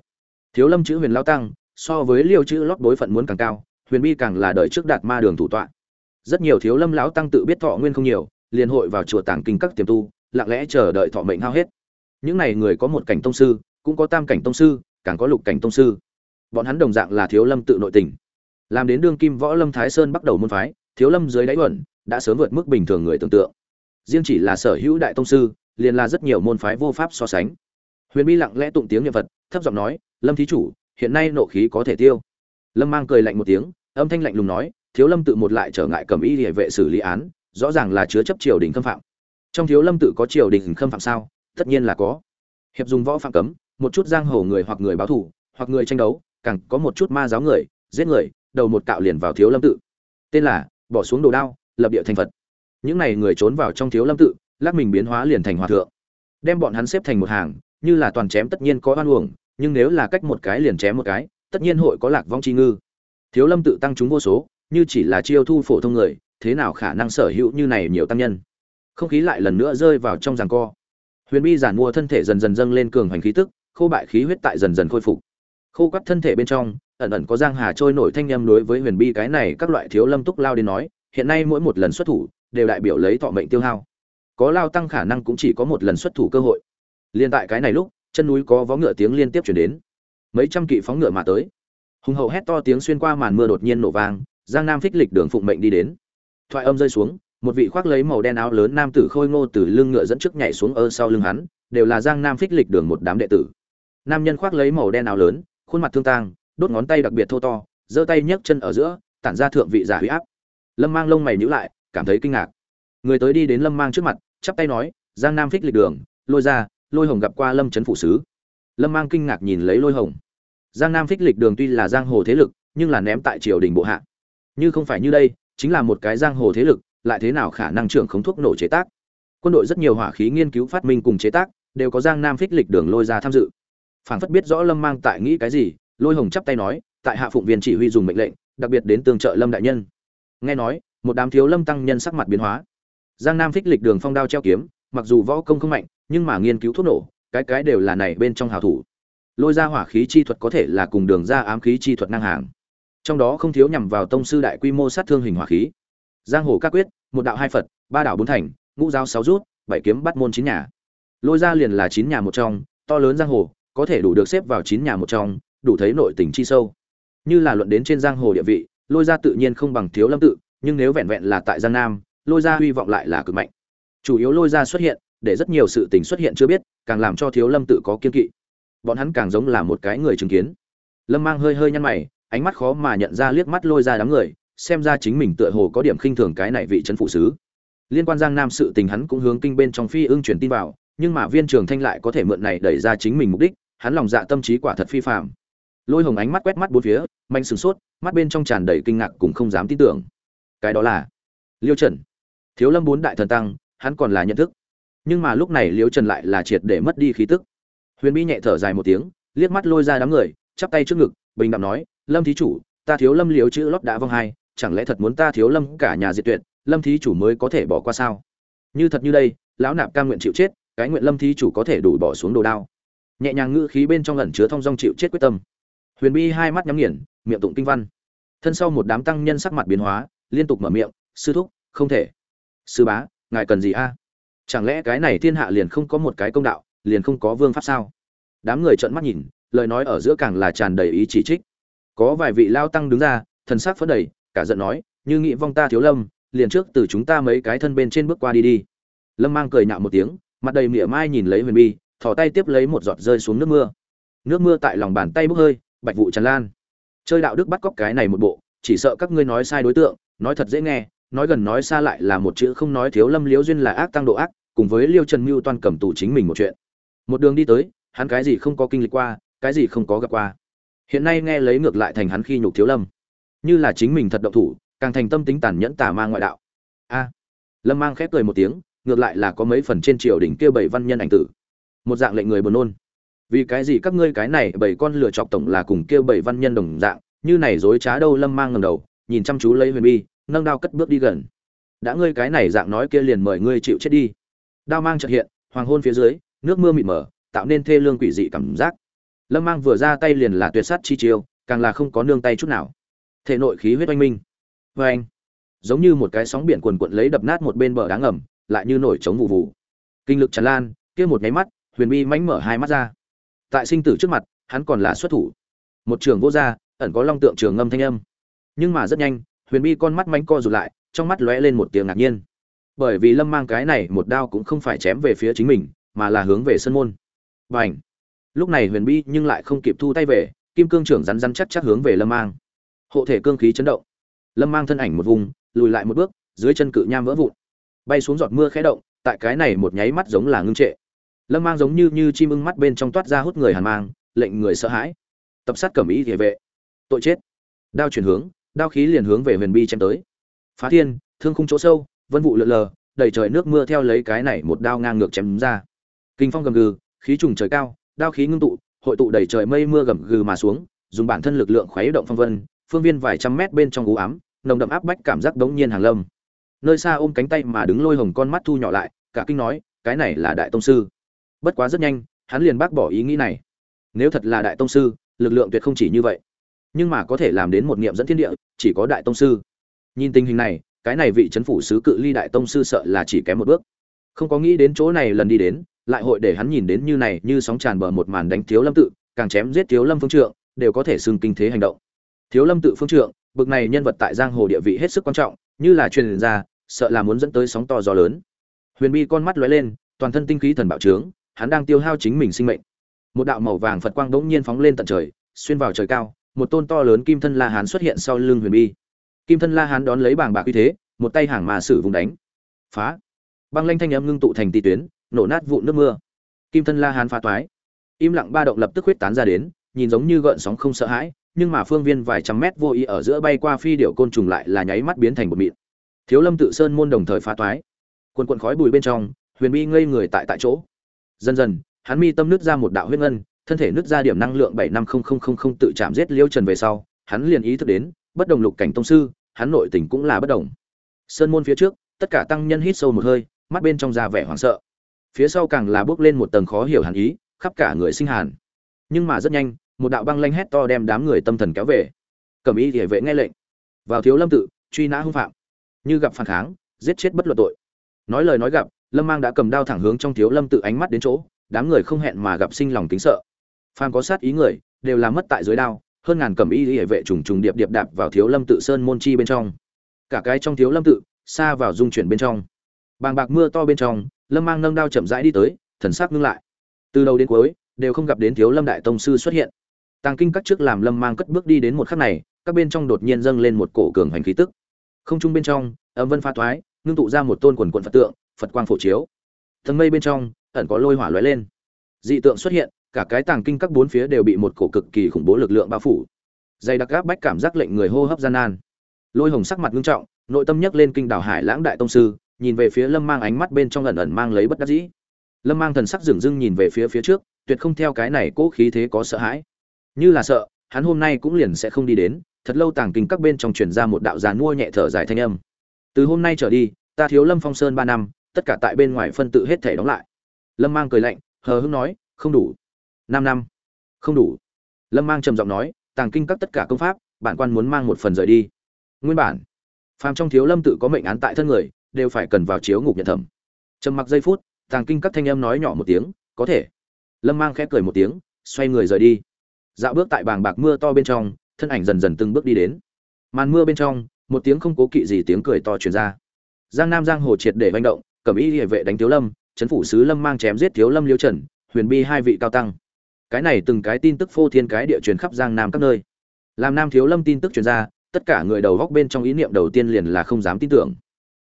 Thiếu lâm chữ huyền lao tăng, so với liêu chữ lót bối phận muốn càng cao, huyền bi càng là đợi trước đạt ma đường thủ tọa rất nhiều thiếu lâm lão tăng tự biết thọ nguyên không nhiều liền hội vào chùa tàng kinh các tiềm tu lặng lẽ chờ đợi thọ mệnh hao hết. Những này người có một cảnh tông sư cũng có tam cảnh tông sư càng có lục cảnh tông sư. Bọn hắn đồng dạng là thiếu lâm tự nội tình. Làm đến đương kim võ lâm thái sơn bắt đầu môn phái thiếu lâm dưới đáy uẩn đã sớm vượt mức bình thường người tưởng tượng. Riêng chỉ là sở hữu đại tông sư liền là rất nhiều môn phái vô pháp so sánh. Huyền bi lặng lẽ tụng tiếng niệm vật, thấp giọng nói lâm thí chủ hiện nay nộ khí có thể tiêu. Lâm mang cười lạnh một tiếng âm thanh lạnh lùng nói thiếu lâm tự một lại trở ngại cầm y địa vệ xử lý án, rõ ràng là chứa chấp triều đình khâm phạm. Trong thiếu lâm tự có triều đình khâm phạm sao? Tất nhiên là có. Hiệp dùng võ phạm cấm, một chút giang hồ người hoặc người báo thù, hoặc người tranh đấu, càng có một chút ma giáo người, giết người, đầu một cạo liền vào thiếu lâm tự. Tên là bỏ xuống đồ đao, lập địa thành phật. Những này người trốn vào trong thiếu lâm tự, lắc mình biến hóa liền thành hòa thượng. Đem bọn hắn xếp thành một hàng, như là toàn chém tất nhiên có oan uổng, nhưng nếu là cách một cái liền chém một cái, tất nhiên hội có lạc vong chi ngư. Thiếu lâm tự tăng chúng vô số như chỉ là chiêu thu phổ thông người, thế nào khả năng sở hữu như này nhiều tăng nhân? Không khí lại lần nữa rơi vào trong giằng co. Huyền bi giản mua thân thể dần dần dâng lên cường hoành khí tức, khô bại khí huyết tại dần dần khôi phục. Khô quắt thân thể bên trong, ẩn ẩn có giang hà trôi nổi thanh nhâm đối với huyền bi cái này các loại thiếu lâm túc lao đến nói, hiện nay mỗi một lần xuất thủ, đều đại biểu lấy thọ mệnh tiêu hao. Có lao tăng khả năng cũng chỉ có một lần xuất thủ cơ hội. Liên tại cái này lúc, chân núi có vó ngựa tiếng liên tiếp chuyển đến. Mấy trăm kỵ phóng ngựa mà tới. Hùng hậu hét to tiếng xuyên qua màn mưa đột nhiên nổ vang giang nam phích lịch đường phụng mệnh đi đến. Thoại âm rơi xuống, một vị khoác lấy màu đen áo lớn nam tử khôi ngô từ lưng ngựa dẫn trước nhảy xuống ơ sau lưng hắn, đều là giang nam phích lịch đường một đám đệ tử. Nam nhân khoác lấy màu đen áo lớn, khuôn mặt thương tang, đốt ngón tay đặc biệt thô to, giơ tay nhấc chân ở giữa, tản ra thượng vị giả huy áp. Lâm mang lông mày nhíu lại, cảm thấy kinh ngạc. Người tới đi đến lâm mang trước mặt, chắp tay nói, giang nam phích lịch đường, lôi ra, lôi hồng gặp qua lâm trấn phủ sứ. Lâm mang kinh ngạc nhìn lấy lôi hồng. Giang nam phích lịch đường tuy là giang hồ thế lực, nhưng là ném tại triều đình bộ hạ như không phải như đây, chính là một cái giang hồ thế lực, lại thế nào khả năng trưởng khống thuốc nổ chế tác? Quân đội rất nhiều hỏa khí nghiên cứu phát minh cùng chế tác, đều có giang nam phích lịch đường lôi ra tham dự. Phảng phất biết rõ lâm mang tại nghĩ cái gì, lôi hồng chắp tay nói, tại hạ phụng viên chỉ huy dùng mệnh lệnh, đặc biệt đến tương trợ lâm đại nhân. Nghe nói, một đám thiếu lâm tăng nhân sắc mặt biến hóa. Giang nam phích lịch đường phong đao treo kiếm, mặc dù võ công không mạnh, nhưng mà nghiên cứu thuốc nổ, cái cái đều là này bên trong hào thủ. Lôi ra hỏa khí chi thuật có thể là cùng đường ra ám khí chi thuật ngang hàng trong đó không thiếu nhằm vào tông sư đại quy mô sát thương hình hỏa khí. Giang hồ các quyết, một đạo hai phật, ba đạo bốn thành, ngũ giáo sáu rút, bảy kiếm bắt môn chín nhà. Lôi ra liền là chín nhà một trong, to lớn giang hồ, có thể đủ được xếp vào chín nhà một trong, đủ thấy nội tình chi sâu. Như là luận đến trên giang hồ địa vị, lôi ra tự nhiên không bằng thiếu lâm tự, nhưng nếu vẹn vẹn là tại giang nam, lôi ra hy vọng lại là cực mạnh. Chủ yếu lôi ra xuất hiện, để rất nhiều sự tình xuất hiện chưa biết, càng làm cho thiếu lâm tự có kiên kỵ. Bọn hắn càng giống là một cái người chứng kiến. Lâm mang hơi hơi nhăn mày ánh mắt khó mà nhận ra liếc mắt lôi ra đám người, xem ra chính mình tựa hồ có điểm khinh thường cái này vị trấn phụ sứ. Liên quan giang nam sự tình hắn cũng hướng kinh bên trong phi ưng truyền tin vào, nhưng mà viên trường thanh lại có thể mượn này đẩy ra chính mình mục đích, hắn lòng dạ tâm trí quả thật phi phạm lôi hồng ánh mắt quét mắt bốn phía, manh sửng sốt, mắt bên trong tràn đầy kinh ngạc cũng không dám tin tưởng. Cái đó là liêu trần. Thiếu lâm bốn đại thần tăng, hắn còn là nhận thức. Nhưng mà lúc này liêu trần lại là triệt để mất đi khí tức. Huyền bi nhẹ thở dài một tiếng, liếc mắt lôi ra đám người, chắp tay trước ngực, bình đạm nói lâm thí chủ, ta thiếu lâm liếu chữ lót đã vong hai, chẳng lẽ thật muốn ta thiếu lâm cả nhà diệt tuyệt, lâm thí chủ mới có thể bỏ qua sao? Như thật như đây, lão nạp cam nguyện chịu chết, cái nguyện lâm thí chủ có thể đủ bỏ xuống đồ đao. Nhẹ nhàng ngữ khí bên trong ẩn chứa thông dong chịu chết quyết tâm. Huyền bi hai mắt nhắm nghiền, miệng tụng kinh văn. Thân sau một đám tăng nhân sắc mặt biến hóa, liên tục mở miệng, sư thúc, không thể. Sư bá, ngài cần gì a? Chẳng lẽ cái này thiên hạ liền không có một cái công đạo, liền không có vương pháp sao? Đám người trợn mắt nhìn, lời nói ở giữa càng là tràn đầy ý chỉ trích có vài vị lao tăng đứng ra, thần sắc phấn đầy cả giận nói, như nghị vong ta thiếu lâm, liền trước từ chúng ta mấy cái thân bên trên bước qua đi đi. Lâm mang cười nhạo một tiếng, mặt đầy mỉa mai nhìn lấy huyền bi, thò tay tiếp lấy một giọt rơi xuống nước mưa. Nước mưa tại lòng bàn tay bốc hơi, bạch vụ tràn lan. Chơi đạo đức bắt cóc cái này một bộ, chỉ sợ các ngươi nói sai đối tượng, nói thật dễ nghe, nói gần nói xa lại là một chữ không nói thiếu lâm liễu duyên là ác tăng độ ác, cùng với liêu trần mưu toàn cầm tù chính mình một chuyện. Một đường đi tới, hắn cái gì không có kinh lịch qua, cái gì không có gặp qua hiện nay nghe lấy ngược lại thành hắn khi nhục thiếu lâm. Như là chính mình thật động thủ, càng thành tâm tính tàn nhẫn tà ma ngoại đạo. A. Lâm mang khép cười một tiếng, ngược lại là có mấy phần trên triều đỉnh kia bảy văn nhân ảnh tử. Một dạng lệnh người buồn nôn. Vì cái gì các ngươi cái này bảy con lựa chọc tổng là cùng kêu bảy văn nhân đồng dạng, như này dối trá đâu lâm mang ngầm đầu, nhìn chăm chú lấy huyền bi, nâng đao cất bước đi gần. Đã ngươi cái này dạng nói kia liền mời ngươi chịu chết đi. Đao mang trợ hiện, hoàng hôn phía dưới, nước mưa mịt mờ, tạo nên thê lương quỷ dị cảm giác lâm mang vừa ra tay liền là tuyệt sát chi chiêu, càng là không có nương tay chút nào. Thể nội khí huyết oanh minh. Vê anh, giống như một cái sóng biển quần quận lấy đập nát một bên bờ đá ngầm, lại như nổi trống vụ vụ kinh lực tràn lan, kia một nháy mắt, huyền bi mánh mở hai mắt ra. Tại sinh tử trước mặt, hắn còn là xuất thủ. Một trường vô gia, ẩn có long tượng trường ngâm thanh âm. Nhưng mà rất nhanh, huyền bi con mắt mánh co rụt lại, trong mắt lóe lên một tiếng ngạc nhiên. Bởi vì lâm mang cái này một đao cũng không phải chém về phía chính mình, mà là hướng về sân môn. Và ảnh lúc này huyền bi nhưng lại không kịp thu tay về, kim cương trưởng rắn rắn chắc chắc hướng về lâm mang. Hộ thể cương khí chấn động. Lâm mang thân ảnh một vùng, lùi lại một bước, dưới chân cự nham vỡ vụn. Bay xuống giọt mưa khẽ động, tại cái này một nháy mắt giống là ngưng trệ. Lâm mang giống như như chim ưng mắt bên trong toát ra hút người hàn mang, lệnh người sợ hãi. Tập sát cẩm ý địa vệ. Tội chết. Đao chuyển hướng, đao khí liền hướng về huyền bi chém tới. Phá thiên, thương khung chỗ sâu, vân vụ lượn lờ, đầy trời nước mưa theo lấy cái này một đao ngang ngược chém ra. Kinh phong gầm gừ, khí trùng trời cao đao khí ngưng tụ, hội tụ đầy trời mây mưa gầm gừ mà xuống, dùng bản thân lực lượng khuấy động phong vân, phương viên vài trăm mét bên trong u ám, nồng đậm áp bách cảm giác đống nhiên hàng lâm. Nơi xa ôm cánh tay mà đứng lôi hồng con mắt thu nhỏ lại, cả kinh nói, cái này là đại tông sư. Bất quá rất nhanh, hắn liền bác bỏ ý nghĩ này. Nếu thật là đại tông sư, lực lượng tuyệt không chỉ như vậy. Nhưng mà có thể làm đến một niệm dẫn thiên địa, chỉ có đại tông sư. Nhìn tình hình này, cái này vị chấn phủ sứ cự ly đại tông sư sợ là chỉ kém một bước. Không có nghĩ đến chỗ này lần đi đến lại hội để hắn nhìn đến như này như sóng tràn bờ một màn đánh thiếu lâm tự, càng chém giết thiếu lâm phương trượng, đều có thể xưng kinh thế hành động. Thiếu lâm tự phương trượng, bực này nhân vật tại giang hồ địa vị hết sức quan trọng, như là truyền ra, sợ là muốn dẫn tới sóng to gió lớn. Huyền bi con mắt lóe lên, toàn thân tinh khí thần bạo trướng, hắn đang tiêu hao chính mình sinh mệnh. Một đạo màu vàng phật quang bỗng nhiên phóng lên tận trời, xuyên vào trời cao, một tôn to lớn kim thân la hán xuất hiện sau lưng huyền bi. Kim thân la hán đón lấy bảng bạc uy thế, một tay hàng mà sử vùng đánh. Phá! Băng lanh thanh âm ngưng tụ thành tỷ tuyến nổ nát vụ nước mưa. Kim thân la hán phá toái. Im lặng ba động lập tức huyết tán ra đến, nhìn giống như gợn sóng không sợ hãi, nhưng mà phương viên vài trăm mét vô ý ở giữa bay qua phi điệu côn trùng lại là nháy mắt biến thành một mịn. Thiếu lâm tự sơn môn đồng thời phá toái. Quần quần khói bụi bên trong, huyền bi ngây người tại tại chỗ. Dần dần, hắn mi tâm nứt ra một đạo huyết ngân, thân thể nứt ra điểm năng lượng bảy năm không không không không tự chạm giết liêu trần về sau, hắn liền ý thức đến, bất đồng lục cảnh tông sư, hắn nội tình cũng là bất đồng. Sơn môn phía trước, tất cả tăng nhân hít sâu một hơi, mắt bên trong ra vẻ hoảng sợ phía sau càng là bước lên một tầng khó hiểu hàn ý, khắp cả người sinh hàn. Nhưng mà rất nhanh, một đạo băng lanh hét to đem đám người tâm thần kéo về. Cẩm y địa vệ nghe lệnh. Vào thiếu lâm tự, truy nã hung phạm. Như gặp phản kháng, giết chết bất luận tội. Nói lời nói gặp, lâm mang đã cầm đao thẳng hướng trong thiếu lâm tự ánh mắt đến chỗ, đám người không hẹn mà gặp sinh lòng kính sợ. Phàm có sát ý người, đều là mất tại dưới đao, hơn ngàn cẩm y địa vệ trùng trùng điệp điệp đạp vào thiếu lâm tự sơn môn chi bên trong. Cả cái trong thiếu lâm tự, xa vào dung chuyển bên trong. Bàng bạc mưa to bên trong lâm mang nâng đao chậm rãi đi tới, thần sắc ngưng lại. Từ đầu đến cuối, đều không gặp đến thiếu lâm đại tông sư xuất hiện. Tàng kinh các trước làm lâm mang cất bước đi đến một khắc này, các bên trong đột nhiên dâng lên một cổ cường hành khí tức. Không trung bên trong, âm vân pha thoái, ngưng tụ ra một tôn quần quần phật tượng, phật quang phổ chiếu. Thần mây bên trong, ẩn có lôi hỏa lóe lên. Dị tượng xuất hiện, cả cái tàng kinh các bốn phía đều bị một cổ cực kỳ khủng bố lực lượng bao phủ. Dày đặc gáp bách cảm giác lệnh người hô hấp gian nan. Lôi hồng sắc mặt ngưng trọng, nội tâm nhấc lên kinh đảo hải lãng đại tông sư nhìn về phía lâm mang ánh mắt bên trong ẩn ẩn mang lấy bất đắc dĩ. Lâm mang thần sắc dửng dưng nhìn về phía phía trước, tuyệt không theo cái này cố khí thế có sợ hãi. Như là sợ, hắn hôm nay cũng liền sẽ không đi đến, thật lâu tàng kinh các bên trong truyền ra một đạo giàn mua nhẹ thở dài thanh âm. Từ hôm nay trở đi, ta thiếu lâm phong sơn ba năm, tất cả tại bên ngoài phân tự hết thể đóng lại. Lâm mang cười lạnh, hờ hững nói, không đủ. Năm năm. Không đủ. Lâm mang trầm giọng nói, tàng kinh các tất cả công pháp, bản quan muốn mang một phần rời đi. Nguyên bản, phàm trong thiếu lâm tự có mệnh án tại thân người đều phải cần vào chiếu ngục nhận thẩm. Trầm mặc giây phút, tàng kinh các thanh âm nói nhỏ một tiếng, có thể. Lâm mang khẽ cười một tiếng, xoay người rời đi. Dạo bước tại bàng bạc mưa to bên trong, thân ảnh dần dần từng bước đi đến. Màn mưa bên trong, một tiếng không cố kỵ gì tiếng cười to truyền ra. Giang nam giang hồ triệt để manh động cẩm y địa vệ đánh thiếu lâm, chấn phủ sứ lâm mang chém giết thiếu lâm liêu trần, huyền bi hai vị cao tăng. Cái này từng cái tin tức phô thiên cái địa truyền khắp giang nam các nơi. Làm nam thiếu lâm tin tức truyền ra, tất cả người đầu góc bên trong ý niệm đầu tiên liền là không dám tin tưởng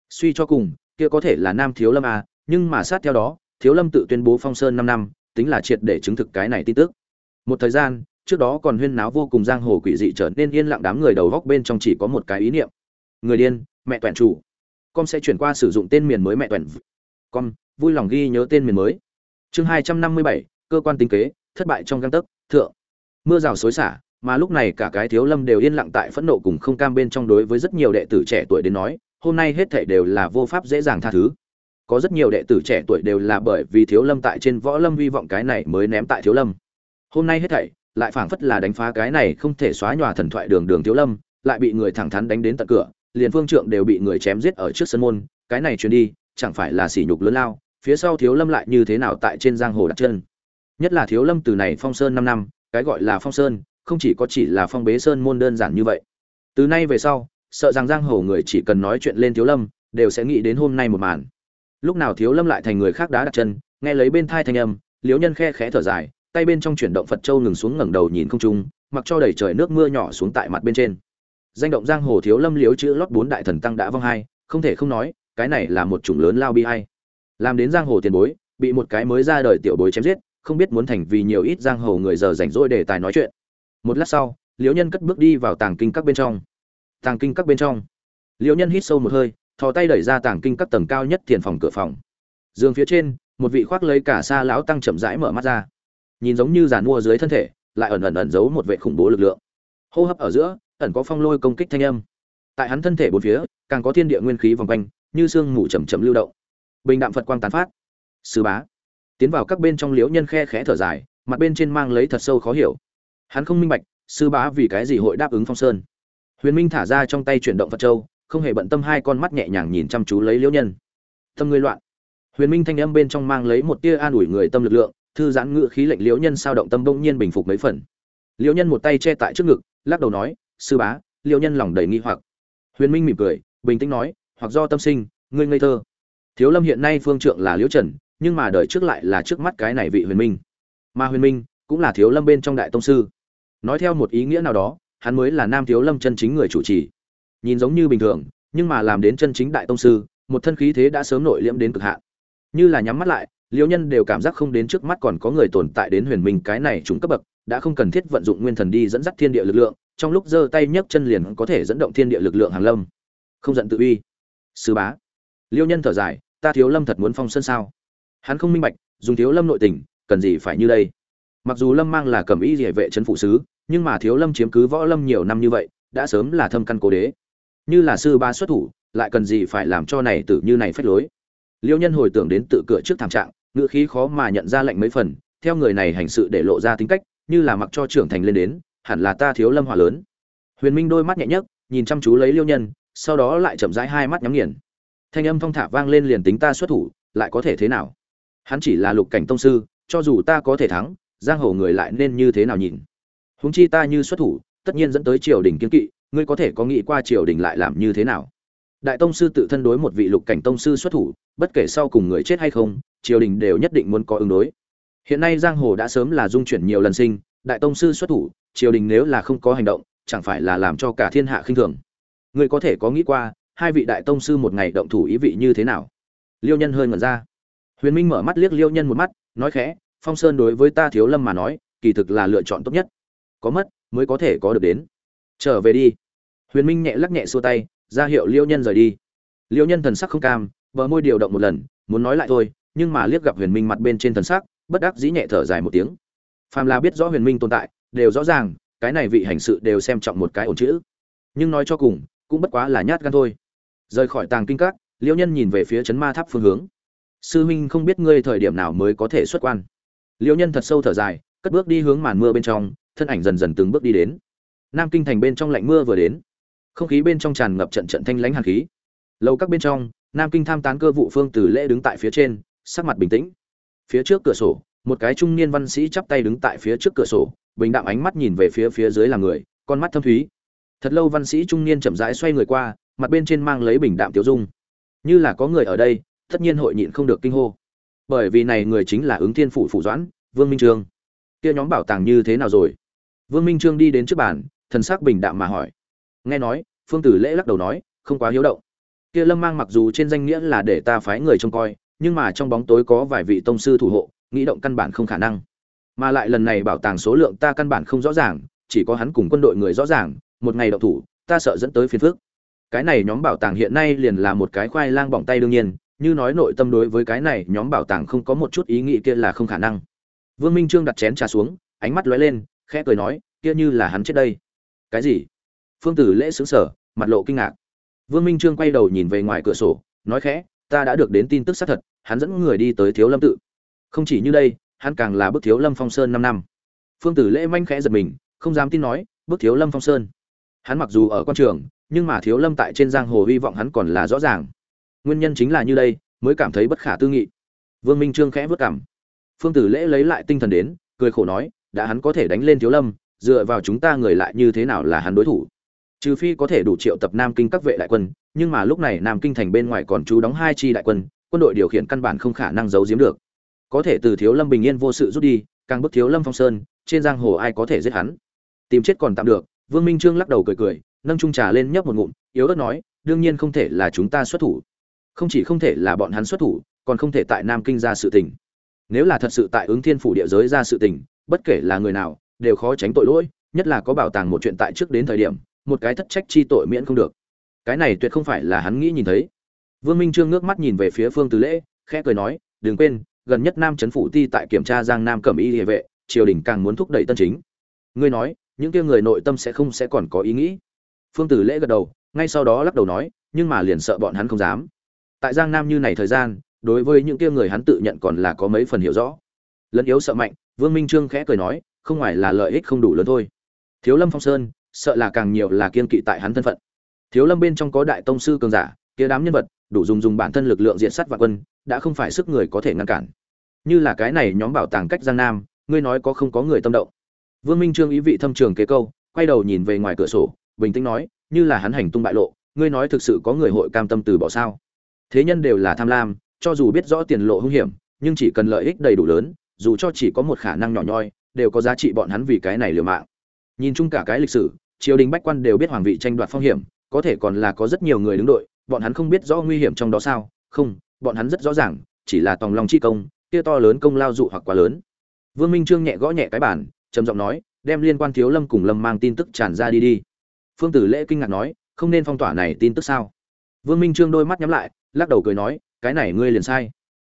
suy cho cùng, kia có thể là nam thiếu lâm à nhưng mà sát theo đó, thiếu lâm tự tuyên bố phong sơn năm năm, tính là triệt để chứng thực cái này tin tức. Một thời gian, trước đó còn huyên náo vô cùng giang hồ quỷ dị trở nên yên lặng đám người đầu góc bên trong chỉ có một cái ý niệm. Người điên, mẹ toàn chủ. Com sẽ chuyển qua sử dụng tên miền mới mẹ toàn com, vui lòng ghi nhớ tên miền mới. Chương hai trăm năm mươi bảy, cơ quan tính kế, thất bại trong găng tấc, thượng. Mưa rào xối xả, mà lúc này cả cái thiếu lâm đều yên lặng tại phẫn nộ cùng không cam bên trong đối với rất nhiều đệ tử trẻ tuổi đến nói hôm nay hết thảy đều là vô pháp dễ dàng tha thứ. Có rất nhiều đệ tử trẻ tuổi đều là bởi vì thiếu lâm tại trên võ lâm hy vọng cái này mới ném tại thiếu lâm. Hôm nay hết thảy, lại phảng phất là đánh phá cái này không thể xóa nhòa thần thoại đường đường thiếu lâm, lại bị người thẳng thắn đánh đến tận cửa, liền phương trượng đều bị người chém giết ở trước sân môn, cái này truyền đi, chẳng phải là sỉ nhục lớn lao, phía sau thiếu lâm lại như thế nào tại trên giang hồ đặt chân. Nhất là thiếu lâm từ này phong sơn năm năm, cái gọi là phong sơn, không chỉ có chỉ là phong bế sơn môn đơn giản như vậy. Từ nay về sau sợ rằng giang hồ người chỉ cần nói chuyện lên thiếu lâm, đều sẽ nghĩ đến hôm nay một màn. Lúc nào thiếu lâm lại thành người khác đá đặt chân, nghe lấy bên thai thanh âm liếu nhân khe khẽ thở dài, tay bên trong chuyển động phật châu ngừng xuống ngẩng đầu nhìn không trung, mặc cho đầy trời nước mưa nhỏ xuống tại mặt bên trên. Danh động giang hồ thiếu lâm liếu chữ lót bốn đại thần tăng đã vong hai, không thể không nói, cái này là một chủng lớn lao bi hay làm đến giang hồ tiền bối, bị một cái mới ra đời tiểu bối chém giết, không biết muốn thành vì nhiều ít giang hồ người giờ rảnh rỗi để tài nói chuyện. Một lát sau, liễu nhân cất bước đi vào tàng kinh các bên trong tàng kinh các bên trong. Liễu nhân hít sâu một hơi, thò tay đẩy ra tàng kinh các tầng cao nhất tiền phòng cửa phòng. Giường phía trên, một vị khoác lấy cả xa lão tăng chậm rãi mở mắt ra. Nhìn giống như giàn mua dưới thân thể, lại ẩn ẩn ẩn giấu một vệ khủng bố lực lượng. Hô hấp ở giữa, ẩn có phong lôi công kích thanh âm. Tại hắn thân thể bốn phía, càng có thiên địa nguyên khí vòng quanh, như sương mù chầm chậm lưu động. Bình đạm phật quang tán phát. Sư bá. Tiến vào các bên trong liễu nhân khe khẽ thở dài, mặt bên trên mang lấy thật sâu khó hiểu. Hắn không minh bạch, sư bá vì cái gì hội đáp ứng phong sơn huyền minh thả ra trong tay chuyển động phật châu, không hề bận tâm hai con mắt nhẹ nhàng nhìn chăm chú lấy liễu nhân. Tâm ngươi loạn. Huyền minh thanh âm bên trong mang lấy một tia an ủi người tâm lực lượng, thư giãn ngự khí lệnh liễu nhân sao động tâm bỗng nhiên bình phục mấy phần. Liễu nhân một tay che tại trước ngực, lắc đầu nói, sư bá, liễu nhân lòng đầy nghi hoặc. Huyền minh mỉm cười, bình tĩnh nói, hoặc do tâm sinh, ngươi ngây thơ. Thiếu lâm hiện nay phương trượng là liễu trần, nhưng mà đời trước lại là trước mắt cái này vị huyền minh. Mà huyền minh cũng là thiếu lâm bên trong đại tông sư. Nói theo một ý nghĩa nào đó hắn mới là nam thiếu lâm chân chính người chủ trì. Nhìn giống như bình thường, nhưng mà làm đến chân chính đại tông sư, một thân khí thế đã sớm nội liễm đến cực hạn. Như là nhắm mắt lại, liễu nhân đều cảm giác không đến trước mắt còn có người tồn tại đến huyền minh cái này trúng cấp bậc, đã không cần thiết vận dụng nguyên thần đi dẫn dắt thiên địa lực lượng, trong lúc giơ tay nhấc chân liền có thể dẫn động thiên địa lực lượng hàng lâm. Không giận tự uy. Sư bá. Liêu nhân thở dài, ta thiếu lâm thật muốn phong sân sao? Hắn không minh bạch, dùng thiếu lâm nội tình, cần gì phải như đây? Mặc dù lâm mang là cầm ý địa vệ trấn phụ sứ nhưng mà thiếu lâm chiếm cứ võ lâm nhiều năm như vậy, đã sớm là thâm căn cố đế. Như là sư ba xuất thủ, lại cần gì phải làm cho này tử như này phách lối? Liêu nhân hồi tưởng đến tự cửa trước thảm trạng, ngữ khí khó mà nhận ra lệnh mấy phần, theo người này hành sự để lộ ra tính cách, như là mặc cho trưởng thành lên đến, hẳn là ta thiếu lâm hỏa lớn. Huyền minh đôi mắt nhẹ nhấc, nhìn chăm chú lấy liêu nhân, sau đó lại chậm rãi hai mắt nhắm nghiền. Thanh âm thong thả vang lên liền tính ta xuất thủ, lại có thể thế nào? Hắn chỉ là lục cảnh tông sư, cho dù ta có thể thắng, giang hồ người lại nên như thế nào nhìn? Huống chi ta như xuất thủ, tất nhiên dẫn tới triều đình kiên kỵ, ngươi có thể có nghĩ qua triều đình lại làm như thế nào? Đại tông sư tự thân đối một vị lục cảnh tông sư xuất thủ, bất kể sau cùng người chết hay không, triều đình đều nhất định muốn có ứng đối. Hiện nay giang hồ đã sớm là dung chuyển nhiều lần sinh, đại tông sư xuất thủ, triều đình nếu là không có hành động, chẳng phải là làm cho cả thiên hạ khinh thường? Ngươi có thể có nghĩ qua, hai vị đại tông sư một ngày động thủ ý vị như thế nào? Liêu nhân hơi ngẩn ra. Huyền minh mở mắt liếc liêu nhân một mắt, nói khẽ, phong sơn đối với ta thiếu lâm mà nói, kỳ thực là lựa chọn tốt nhất có mất, mới có thể có được đến. Trở về đi. Huyền minh nhẹ lắc nhẹ xua tay, ra hiệu liêu nhân rời đi. Liêu nhân thần sắc không cam, bờ môi điều động một lần, muốn nói lại thôi, nhưng mà liếc gặp huyền minh mặt bên trên thần sắc, bất đắc dĩ nhẹ thở dài một tiếng. Phàm là biết rõ huyền minh tồn tại, đều rõ ràng, cái này vị hành sự đều xem trọng một cái ổn chữ. Nhưng nói cho cùng, cũng bất quá là nhát gan thôi. Rời khỏi tàng kinh các, Liêu nhân nhìn về phía chấn ma tháp phương hướng. Sư huynh không biết ngươi thời điểm nào mới có thể xuất quan. Liêu nhân thật sâu thở dài, cất bước đi hướng màn mưa bên trong thân ảnh dần dần từng bước đi đến. Nam kinh thành bên trong lạnh mưa vừa đến. Không khí bên trong tràn ngập trận trận thanh lãnh hàn khí. Lâu các bên trong, nam kinh tham tán cơ vụ phương từ lễ đứng tại phía trên, sắc mặt bình tĩnh. Phía trước cửa sổ, một cái trung niên văn sĩ chắp tay đứng tại phía trước cửa sổ, bình đạm ánh mắt nhìn về phía phía dưới là người, con mắt thâm thúy. Thật lâu văn sĩ trung niên chậm rãi xoay người qua, mặt bên trên mang lấy bình đạm tiêu dung. Như là có người ở đây, tất nhiên hội nhịn không được kinh hô. Bởi vì này người chính là ứng thiên phủ phủ doãn, vương minh trương kia nhóm bảo tàng như thế nào rồi? Vương minh trương đi đến trước bàn, thần sắc bình đạm mà hỏi. Nghe nói, phương tử lễ lắc đầu nói, không quá hiếu động. Kia lâm mang mặc dù trên danh nghĩa là để ta phái người trông coi, nhưng mà trong bóng tối có vài vị tông sư thủ hộ, nghĩ động căn bản không khả năng. Mà lại lần này bảo tàng số lượng ta căn bản không rõ ràng, chỉ có hắn cùng quân đội người rõ ràng, một ngày động thủ, ta sợ dẫn tới phiền phức. Cái này nhóm bảo tàng hiện nay liền là một cái khoai lang bỏng tay đương nhiên, như nói nội tâm đối với cái này, nhóm bảo tàng không có một chút ý nghĩ kia là không khả năng. Vương minh trương đặt chén trà xuống, ánh mắt lóe lên khẽ cười nói, kia như là hắn chết đây. Cái gì? Phương tử lễ xứng sở mặt lộ kinh ngạc. Vương minh trương quay đầu nhìn về ngoài cửa sổ, nói khẽ, ta đã được đến tin tức xác thật, hắn dẫn người đi tới thiếu lâm tự. Không chỉ như đây, hắn càng là bức thiếu lâm phong sơn năm năm. Phương tử lễ manh khẽ giật mình, không dám tin nói bức thiếu lâm phong sơn. Hắn mặc dù ở quan trường, nhưng mà thiếu lâm tại trên giang hồ hy vọng hắn còn là rõ ràng. Nguyên nhân chính là như đây, mới cảm thấy bất khả tư nghị. Vương minh trương khẽ vất cảm phương tử lễ lấy lại tinh thần đến, cười khổ nói đã hắn có thể đánh lên thiếu lâm, dựa vào chúng ta người lại như thế nào là hắn đối thủ? Trừ phi có thể đủ triệu tập nam kinh các vệ đại quân, nhưng mà lúc này nam kinh thành bên ngoài còn chú đóng hai chi đại quân quân đội điều khiển căn bản không khả năng giấu giếm được. Có thể từ thiếu lâm bình yên vô sự rút đi, càng bức thiếu lâm phong sơn, trên giang hồ ai có thể giết hắn? Tìm chết còn tạm được, vương minh trương lắc đầu cười cười, nâng trung trà lên nhấp một ngụm, yếu ớt nói, đương nhiên không thể là chúng ta xuất thủ. Không chỉ không thể là bọn hắn xuất thủ, còn không thể tại nam kinh ra sự tình. Nếu là thật sự tại ứng thiên phủ địa giới ra sự tình bất kể là người nào, đều khó tránh tội lỗi, nhất là có bảo tàng một chuyện tại trước đến thời điểm, một cái thất trách chi tội miễn không được. Cái này tuyệt không phải là hắn nghĩ nhìn thấy. Vương minh trương ngước mắt nhìn về phía phương tứ lễ, khẽ cười nói, đừng quên, gần nhất nam trấn phủ ti tại kiểm tra giang nam cẩm y địa vệ, triều đình càng muốn thúc đẩy tân chính. Ngươi nói, những kia người nội tâm sẽ không sẽ còn có ý nghĩ. Phương tử lễ gật đầu, ngay sau đó lắc đầu nói, nhưng mà liền sợ bọn hắn không dám. Tại giang nam như này thời gian, đối với những kia người hắn tự nhận còn là có mấy phần hiểu rõ. Lẫn yếu sợ mạnh vương minh trương khẽ cười nói, không ngoài là lợi ích không đủ lớn thôi. Thiếu lâm phong sơn, sợ là càng nhiều là kiên kỵ tại hắn thân phận. Thiếu lâm bên trong có đại tông sư cường giả, kia đám nhân vật, đủ dùng dùng bản thân lực lượng diện sát vạn quân, đã không phải sức người có thể ngăn cản. Như là cái này nhóm bảo tàng cách giang nam, ngươi nói có không có người tâm động. Vương minh trương ý vị thâm trường kế câu, quay đầu nhìn về ngoài cửa sổ, bình tĩnh nói, như là hắn hành tung bại lộ, ngươi nói thực sự có người hội cam tâm từ bỏ sao? Thế nhân đều là tham lam, cho dù biết rõ tiền lộ hung hiểm, nhưng chỉ cần lợi ích đầy đủ lớn dù cho chỉ có một khả năng nhỏ nhoi, đều có giá trị bọn hắn vì cái này liều mạng. Nhìn chung cả cái lịch sử, triều đình bách quan đều biết hoàng vị tranh đoạt phong hiểm, có thể còn là có rất nhiều người đứng đội, bọn hắn không biết rõ nguy hiểm trong đó sao, không, bọn hắn rất rõ ràng, chỉ là tòng lòng chi công, kia to lớn công lao dụ hoặc quá lớn. Vương minh trương nhẹ gõ nhẹ cái bản trầm giọng nói, đem liên quan thiếu lâm cùng lâm mang tin tức tràn ra đi đi. Phương tử lễ kinh ngạc nói, không nên phong tỏa này tin tức sao? Vương minh trương đôi mắt nhắm lại, lắc đầu cười nói, cái này ngươi liền sai.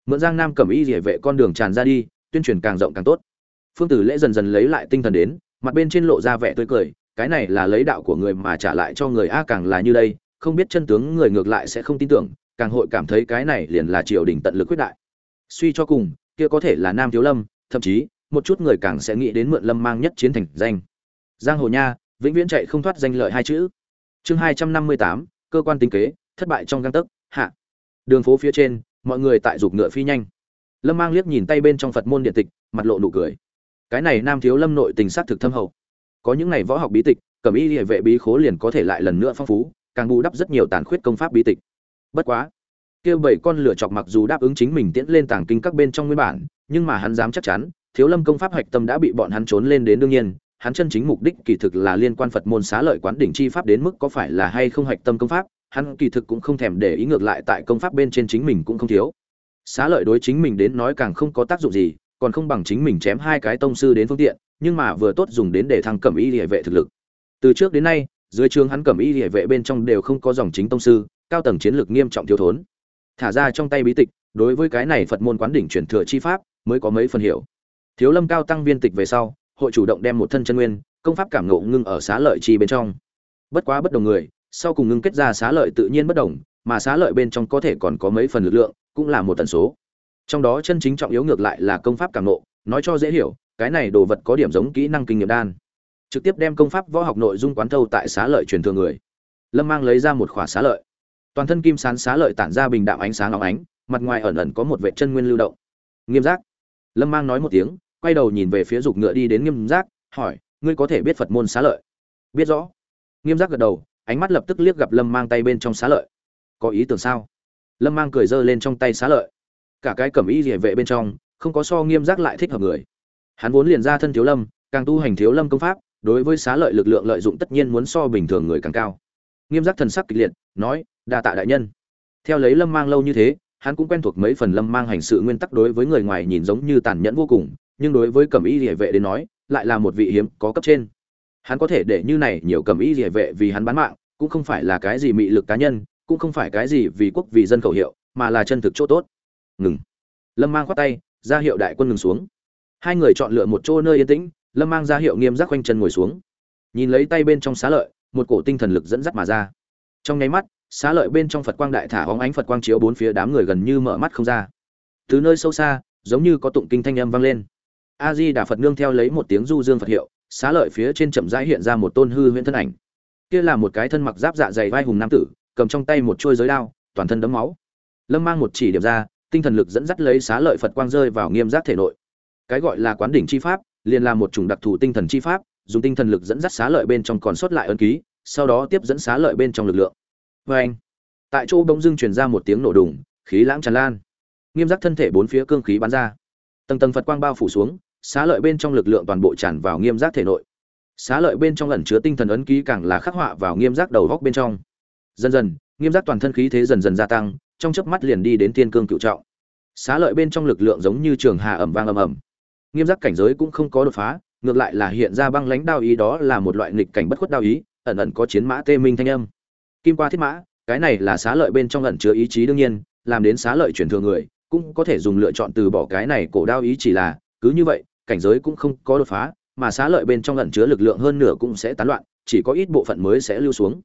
Mượn giang nam cẩm y rỉa vệ con đường tràn ra đi tuyên truyền càng rộng càng tốt. Phương tử lễ dần dần lấy lại tinh thần đến, mặt bên trên lộ ra vẻ tươi cười, cái này là lấy đạo của người mà trả lại cho người a càng là như đây, không biết chân tướng người ngược lại sẽ không tin tưởng, càng hội cảm thấy cái này liền là triều đình tận lực quyết đại. Suy cho cùng, kia có thể là nam thiếu lâm, thậm chí, một chút người càng sẽ nghĩ đến mượn lâm mang nhất chiến thành danh. Giang hồ nha, vĩnh viễn chạy không thoát danh lợi hai chữ. Chương hai trăm năm mươi tám, cơ quan tính kế, thất bại trong găng tấc, hạ. Đường phố phía trên, mọi người tại dục ngựa phi nhanh lâm mang liếc nhìn tay bên trong phật môn điện tịch, mặt lộ nụ cười. Cái này nam thiếu lâm nội tình sát thực thâm hậu. Có những ngày võ học bí tịch, cẩm y địa vệ bí khố liền có thể lại lần nữa phong phú, càng bù đắp rất nhiều tàn khuyết công pháp bí tịch. Bất quá kêu bảy con lửa chọc mặc dù đáp ứng chính mình tiễn lên tàng kinh các bên trong nguyên bản, nhưng mà hắn dám chắc chắn, thiếu lâm công pháp hạch tâm đã bị bọn hắn trốn lên đến đương nhiên, hắn chân chính mục đích kỳ thực là liên quan phật môn xá lợi quán đỉnh chi pháp đến mức có phải là hay không hạch tâm công pháp, hắn kỳ thực cũng không thèm để ý ngược lại tại công pháp bên trên chính mình cũng không thiếu xá lợi đối chính mình đến nói càng không có tác dụng gì, còn không bằng chính mình chém hai cái tông sư đến phương tiện, nhưng mà vừa tốt dùng đến để thăng cẩm y địa vệ thực lực. Từ trước đến nay, dưới trường hắn cẩm y địa vệ bên trong đều không có dòng chính tông sư, cao tầng chiến lược nghiêm trọng thiếu thốn. Thả ra trong tay bí tịch, đối với cái này phật môn quán đỉnh truyền thừa chi pháp, mới có mấy phần hiểu. Thiếu lâm cao tăng viên tịch về sau, hội chủ động đem một thân chân nguyên, công pháp cảm ngộ ngưng ở xá lợi chi bên trong. Bất quá bất đồng người, sau cùng ngưng kết ra xá lợi tự nhiên bất đồng, mà xá lợi bên trong có thể còn có mấy phần lực lượng cũng là một tần số. Trong đó chân chính trọng yếu ngược lại là công pháp cảm ngộ, nói cho dễ hiểu, cái này đồ vật có điểm giống kỹ năng kinh nghiệm đan. Trực tiếp đem công pháp võ học nội dung quán thâu tại xá lợi truyền thừa người. Lâm mang lấy ra một khỏa xá lợi. Toàn thân kim sán xá lợi tản ra bình đạm ánh sáng óng ánh, mặt ngoài ẩn ẩn có một vệ chân nguyên lưu động. Nghiêm giác. Lâm mang nói một tiếng, quay đầu nhìn về phía dục ngựa đi đến nghiêm giác, hỏi, ngươi có thể biết phật môn xá lợi? Biết rõ. Nghiêm giác gật đầu, ánh mắt lập tức liếc gặp lâm mang tay bên trong xá lợi. Có ý tưởng sao? Lâm mang cười giơ lên trong tay xá lợi. Cả cái cẩm y địa vệ bên trong, không có so nghiêm giác lại thích hợp người. Hắn vốn liền ra thân thiếu lâm, càng tu hành thiếu lâm công pháp, đối với xá lợi lực lượng lợi dụng tất nhiên muốn so bình thường người càng cao. Nghiêm giác thần sắc kịch liệt, nói, đa tạ đại nhân. Theo lấy lâm mang lâu như thế, hắn cũng quen thuộc mấy phần lâm mang hành sự nguyên tắc đối với người ngoài nhìn giống như tàn nhẫn vô cùng, nhưng đối với cẩm y địa vệ đến nói, lại là một vị hiếm có cấp trên. Hắn có thể để như này nhiều cẩm y địa vệ vì hắn bán mạng, cũng không phải là cái gì mị lực cá nhân cũng không phải cái gì vì quốc vì dân khẩu hiệu, mà là chân thực chỗ tốt. Ngừng. Lâm mang khoát tay, ra hiệu đại quân ngừng xuống. Hai người chọn lựa một chỗ nơi yên tĩnh, lâm mang ra hiệu nghiêm giác quanh chân ngồi xuống. Nhìn lấy tay bên trong xá lợi, một cổ tinh thần lực dẫn dắt mà ra. Trong nháy mắt, xá lợi bên trong phật quang đại thả hóng ánh phật quang chiếu bốn phía đám người gần như mở mắt không ra. Từ nơi sâu xa, giống như có tụng kinh thanh âm vang lên. A di đà phật nương theo lấy một tiếng du dương phật hiệu, xá lợi phía trên chậm rãi hiện ra một tôn hư huyễn thân ảnh. Kia là một cái thân mặc giáp dạ dày vai hùng nam tử cầm trong tay một chuôi giới đao, toàn thân đấm máu. Lâm mang một chỉ điểm ra, tinh thần lực dẫn dắt lấy xá lợi phật quang rơi vào nghiêm giác thể nội. Cái gọi là quán đỉnh chi pháp, liền là một chủng đặc thù tinh thần chi pháp, dùng tinh thần lực dẫn dắt xá lợi bên trong còn sót lại ấn ký, sau đó tiếp dẫn xá lợi bên trong lực lượng. Oeng. tại chỗ bỗng dưng truyền ra một tiếng nổ đùng, khí lãng tràn lan. Nghiêm giác thân thể bốn phía cương khí bắn ra. Tầng tầng phật quang bao phủ xuống, xá lợi bên trong lực lượng toàn bộ tràn vào nghiêm giác thể nội. Xá lợi bên trong ẩn chứa tinh thần ấn ký càng là khắc họa vào nghiêm giác đầu góc bên trong dần dần, nghiêm giác toàn thân khí thế dần dần gia tăng, trong chớp mắt liền đi đến tiên cương cựu trọng. Xá lợi bên trong lực lượng giống như trường hà ẩm vang ầm ầm. Nghiêm giác cảnh giới cũng không có đột phá, ngược lại là hiện ra băng lãnh đao ý đó là một loại nghịch cảnh bất khuất đao ý, ẩn ẩn có chiến mã tê minh thanh âm. Kim qua thiết mã, cái này là xá lợi bên trong ẩn chứa ý chí đương nhiên, làm đến xá lợi chuyển thừa người, cũng có thể dùng lựa chọn từ bỏ cái này cổ đao ý chỉ là, cứ như vậy, cảnh giới cũng không có đột phá, mà xá lợi bên trong ẩn chứa lực lượng hơn nửa cũng sẽ tán loạn, chỉ có ít bộ phận mới sẽ lưu xuống.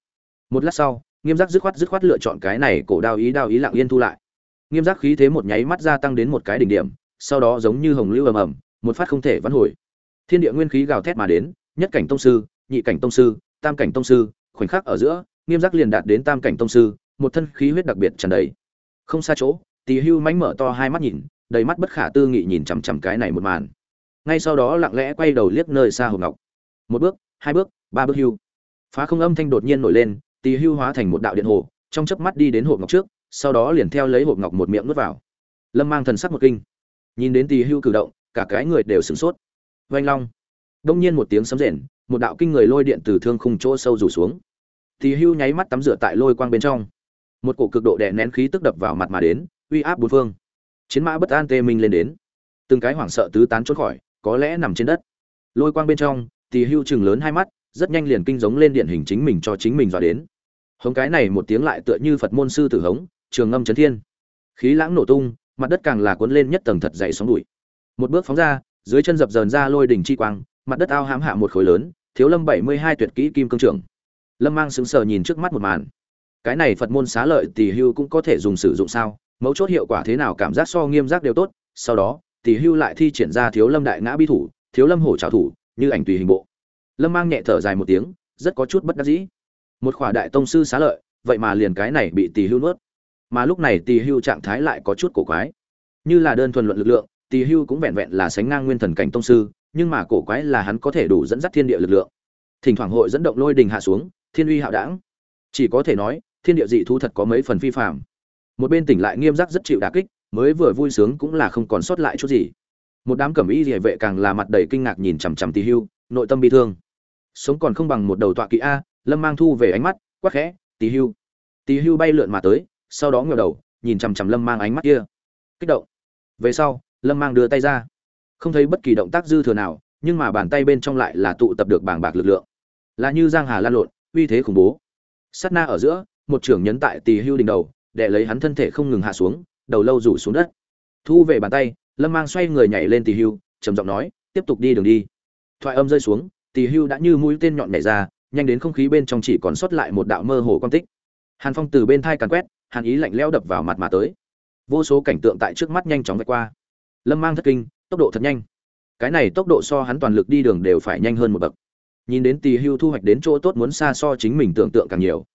Một lát sau nghiêm giác dứt khoát dứt khoát lựa chọn cái này cổ đao ý đao ý lặng yên thu lại. Nghiêm giác khí thế một nháy mắt gia tăng đến một cái đỉnh điểm, sau đó giống như hồng lưu ầm ầm, một phát không thể vãn hồi. Thiên địa nguyên khí gào thét mà đến, nhất cảnh tông sư, nhị cảnh tông sư, tam cảnh tông sư, khoảnh khắc ở giữa, nghiêm giác liền đạt đến tam cảnh tông sư, một thân khí huyết đặc biệt tràn đầy. Không xa chỗ, tỳ hưu mánh mở to hai mắt nhìn, đầy mắt bất khả tư nghị nhìn chằm chằm cái này một màn. Ngay sau đó lặng lẽ quay đầu liếc nơi xa hồng ngọc. Một bước, hai bước, ba bước hưu. Phá không âm thanh đột nhiên nổi lên tỳ hưu hóa thành một đạo điện hồ, trong chớp mắt đi đến hộp ngọc trước, sau đó liền theo lấy hộp ngọc một miệng nuốt vào. Lâm mang thần sắc một kinh. Nhìn đến tỳ hưu cử động, cả cái người đều sửng sốt. Vanh long. Đông nhiên một tiếng sấm rền, một đạo kinh người lôi điện từ thương khung chỗ sâu rủ xuống. Tỳ hưu nháy mắt tắm rửa tại lôi quang bên trong. Một cổ cực độ đè nén khí tức đập vào mặt mà đến, uy áp bốn phương. Chiến mã bất an tê minh lên đến. Từng cái hoảng sợ tứ tán trốn khỏi, có lẽ nằm trên đất. Lôi quang bên trong tỳ hưu chừng lớn hai mắt, rất nhanh liền kinh giống lên điện hình chính mình cho chính mình dọa đến hống cái này một tiếng lại tựa như phật môn sư tử hống, trường ngâm chấn thiên. Khí lãng nổ tung, mặt đất càng là cuốn lên nhất tầng thật dày sóng bụi. Một bước phóng ra, dưới chân dập dờn ra lôi đỉnh chi quang, mặt đất ao hãm hạ một khối lớn, thiếu lâm bảy mươi hai tuyệt kỹ kim cương trưởng. Lâm mang sững sờ nhìn trước mắt một màn. Cái này phật môn xá lợi tỷ hưu cũng có thể dùng sử dụng sao? Mấu chốt hiệu quả thế nào cảm giác so nghiêm giác đều tốt. Sau đó tỷ hưu lại thi triển ra thiếu lâm đại ngã bi thủ, thiếu lâm hổ trào thủ, như ảnh tùy hình bộ. Lâm mang nhẹ thở dài một tiếng, rất có chút bất đắc dĩ một khỏa đại tông sư xá lợi, vậy mà liền cái này bị Tỳ hưu nuốt. Mà lúc này Tỳ hưu trạng thái lại có chút cổ quái. Như là đơn thuần luận lực lượng, Tỳ hưu cũng vẹn vẹn là sánh ngang nguyên thần cảnh tông sư, nhưng mà cổ quái là hắn có thể đủ dẫn dắt thiên địa lực lượng. Thỉnh thoảng hội dẫn động lôi đình hạ xuống, thiên uy hạo đảng chỉ có thể nói, thiên địa dị thú thật có mấy phần phi phạm một bên tỉnh lại nghiêm giác rất chịu đả kích, mới vừa vui sướng cũng là không còn sót lại chút gì. Một đám cẩm y địa vệ càng là mặt đầy kinh ngạc nhìn chằm chằm tỳ hưu, nội tâm bi thương. Sống còn không bằng một đầu tọa kỵ a lâm mang thu về ánh mắt, quắc khẽ, Tì hưu. Tì hưu bay lượn mà tới, sau đó ngờ đầu, nhìn chằm chằm lâm mang ánh mắt kia. Kích động. Về sau, lâm mang đưa tay ra. Không thấy bất kỳ động tác dư thừa nào, nhưng mà bàn tay bên trong lại là tụ tập được bảng bạc lực lượng. Là như giang hà lan lộn, uy thế khủng bố. Sát na ở giữa, một trưởng nhấn tại Tì hưu đỉnh đầu để lấy hắn thân thể không ngừng hạ xuống, đầu lâu rủ xuống đất. Thu về bàn tay, lâm mang xoay người nhảy lên Tì hưu, trầm giọng nói, tiếp tục đi đường đi. Thoại âm rơi xuống, Tì hưu đã như mũi tên nhọn nhảy ra nhanh đến không khí bên trong chỉ còn sót lại một đạo mơ hồ quan tích. Hàn phong từ bên thai càn quét, hàn ý lạnh lẽo đập vào mặt mà tới. Vô số cảnh tượng tại trước mắt nhanh chóng vạch qua. Lâm mang thất kinh, tốc độ thật nhanh. Cái này tốc độ so hắn toàn lực đi đường đều phải nhanh hơn một bậc. Nhìn đến tỳ hưu thu hoạch đến chỗ tốt muốn xa so chính mình tưởng tượng càng nhiều.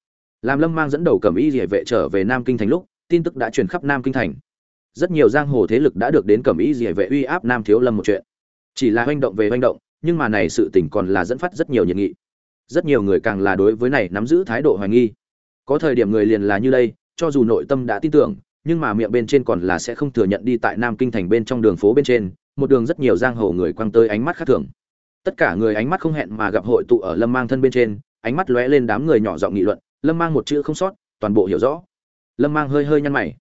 Làm lâm mang dẫn đầu cầm y địa vệ trở về nam kinh thành lúc, tin tức đã truyền khắp nam kinh thành. Rất nhiều giang hồ thế lực đã được đến cầm y địa vệ uy áp nam thiếu lâm một chuyện. Chỉ là hoành động về hoành động, nhưng mà này sự tình còn là dẫn phát rất nhiều nhiệt nghị rất nhiều người càng là đối với này nắm giữ thái độ hoài nghi. Có thời điểm người liền là như đây, cho dù nội tâm đã tin tưởng, nhưng mà miệng bên trên còn là sẽ không thừa nhận đi tại nam kinh thành bên trong đường phố bên trên, một đường rất nhiều giang hồ người quăng tới ánh mắt khác thường. Tất cả người ánh mắt không hẹn mà gặp hội tụ ở lâm mang thân bên trên, ánh mắt lóe lên đám người nhỏ giọng nghị luận, lâm mang một chữ không sót, toàn bộ hiểu rõ. Lâm mang hơi hơi nhăn mày.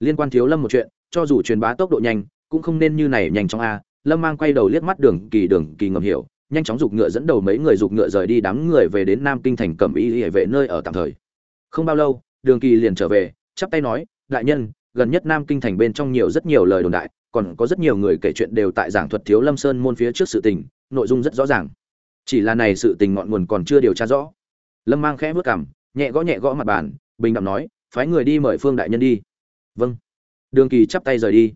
Liên quan thiếu lâm một chuyện, cho dù truyền bá tốc độ nhanh, cũng không nên như này nhanh chóng a. Lâm mang quay đầu liếc mắt đường kỳ đường kỳ ngầm hiểu nhanh chóng giục ngựa dẫn đầu mấy người giục ngựa rời đi đám người về đến nam kinh thành cẩm y hệ vệ nơi ở tạm thời. Không bao lâu, đường kỳ liền trở về, chắp tay nói, đại nhân, gần nhất nam kinh thành bên trong nhiều rất nhiều lời đồn đại, còn có rất nhiều người kể chuyện đều tại giảng thuật thiếu lâm sơn môn phía trước sự tình, nội dung rất rõ ràng. Chỉ là này sự tình ngọn nguồn còn chưa điều tra rõ. Lâm mang khẽ vớt cảm nhẹ gõ nhẹ gõ mặt bàn, bình đẳng nói, phái người đi mời phương đại nhân đi. Vâng. Đường kỳ chắp tay rời đi.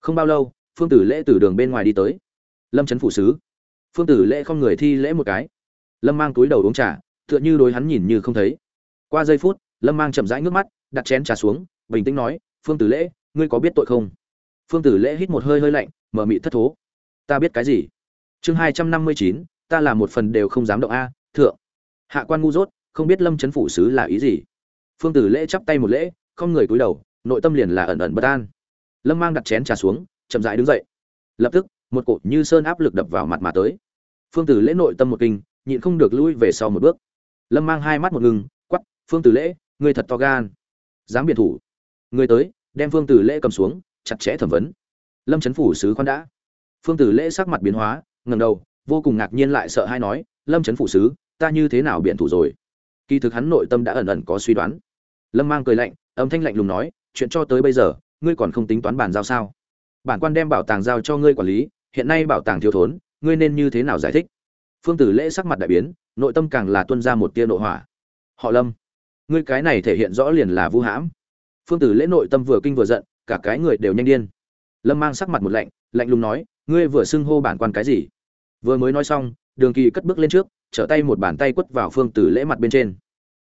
Không bao lâu, phương tử lễ từ đường bên ngoài đi tới. Lâm trấn phủ sứ phương tử lễ không người thi lễ một cái. Lâm mang túi đầu uống trà, tựa như đối hắn nhìn như không thấy. Qua giây phút, lâm mang chậm rãi nước mắt, đặt chén trà xuống, bình tĩnh nói, phương tử lễ, ngươi có biết tội không? Phương tử lễ hít một hơi hơi lạnh, mở mị thất thố. Ta biết cái gì? Chương hai trăm năm mươi chín, ta làm một phần đều không dám động a, thượng. Hạ quan ngu dốt, không biết lâm trấn phủ sứ là ý gì. Phương tử lễ chắp tay một lễ, không người cúi đầu, nội tâm liền là ẩn ẩn bất an. Lâm mang đặt chén trà xuống, chậm rãi đứng dậy. Lập tức, một cột như sơn áp lực đập vào mặt mà tới phương tử lễ nội tâm một kinh, nhịn không được lui về sau một bước. Lâm mang hai mắt một ngừng quắp phương tử lễ người thật to gan. Dám biệt thủ. Người tới, đem phương tử lễ cầm xuống, chặt chẽ thẩm vấn. Lâm trấn phủ sứ khoan đã. Phương tử lễ sắc mặt biến hóa ngầm đầu, vô cùng ngạc nhiên lại sợ hay nói, lâm trấn phủ sứ, ta như thế nào biện thủ rồi? Kỳ thực hắn nội tâm đã ẩn ẩn có suy đoán. Lâm mang cười lạnh, âm thanh lạnh lùng nói, chuyện cho tới bây giờ, ngươi còn không tính toán bàn giao sao? Bản quan đem bảo tàng giao cho ngươi quản lý, hiện nay bảo tàng thiếu thốn ngươi nên như thế nào giải thích? Phương tử lễ sắc mặt đại biến, nội tâm càng là tuân ra một tia nội hỏa. Họ lâm, ngươi cái này thể hiện rõ liền là vu hãm. Phương tử lễ nội tâm vừa kinh vừa giận, cả cái người đều nhanh điên. Lâm mang sắc mặt một lạnh lạnh lùng nói, ngươi vừa xưng hô bản quan cái gì? Vừa mới nói xong, đường kỳ cất bước lên trước, trở tay một bàn tay quất vào phương tử lễ mặt bên trên.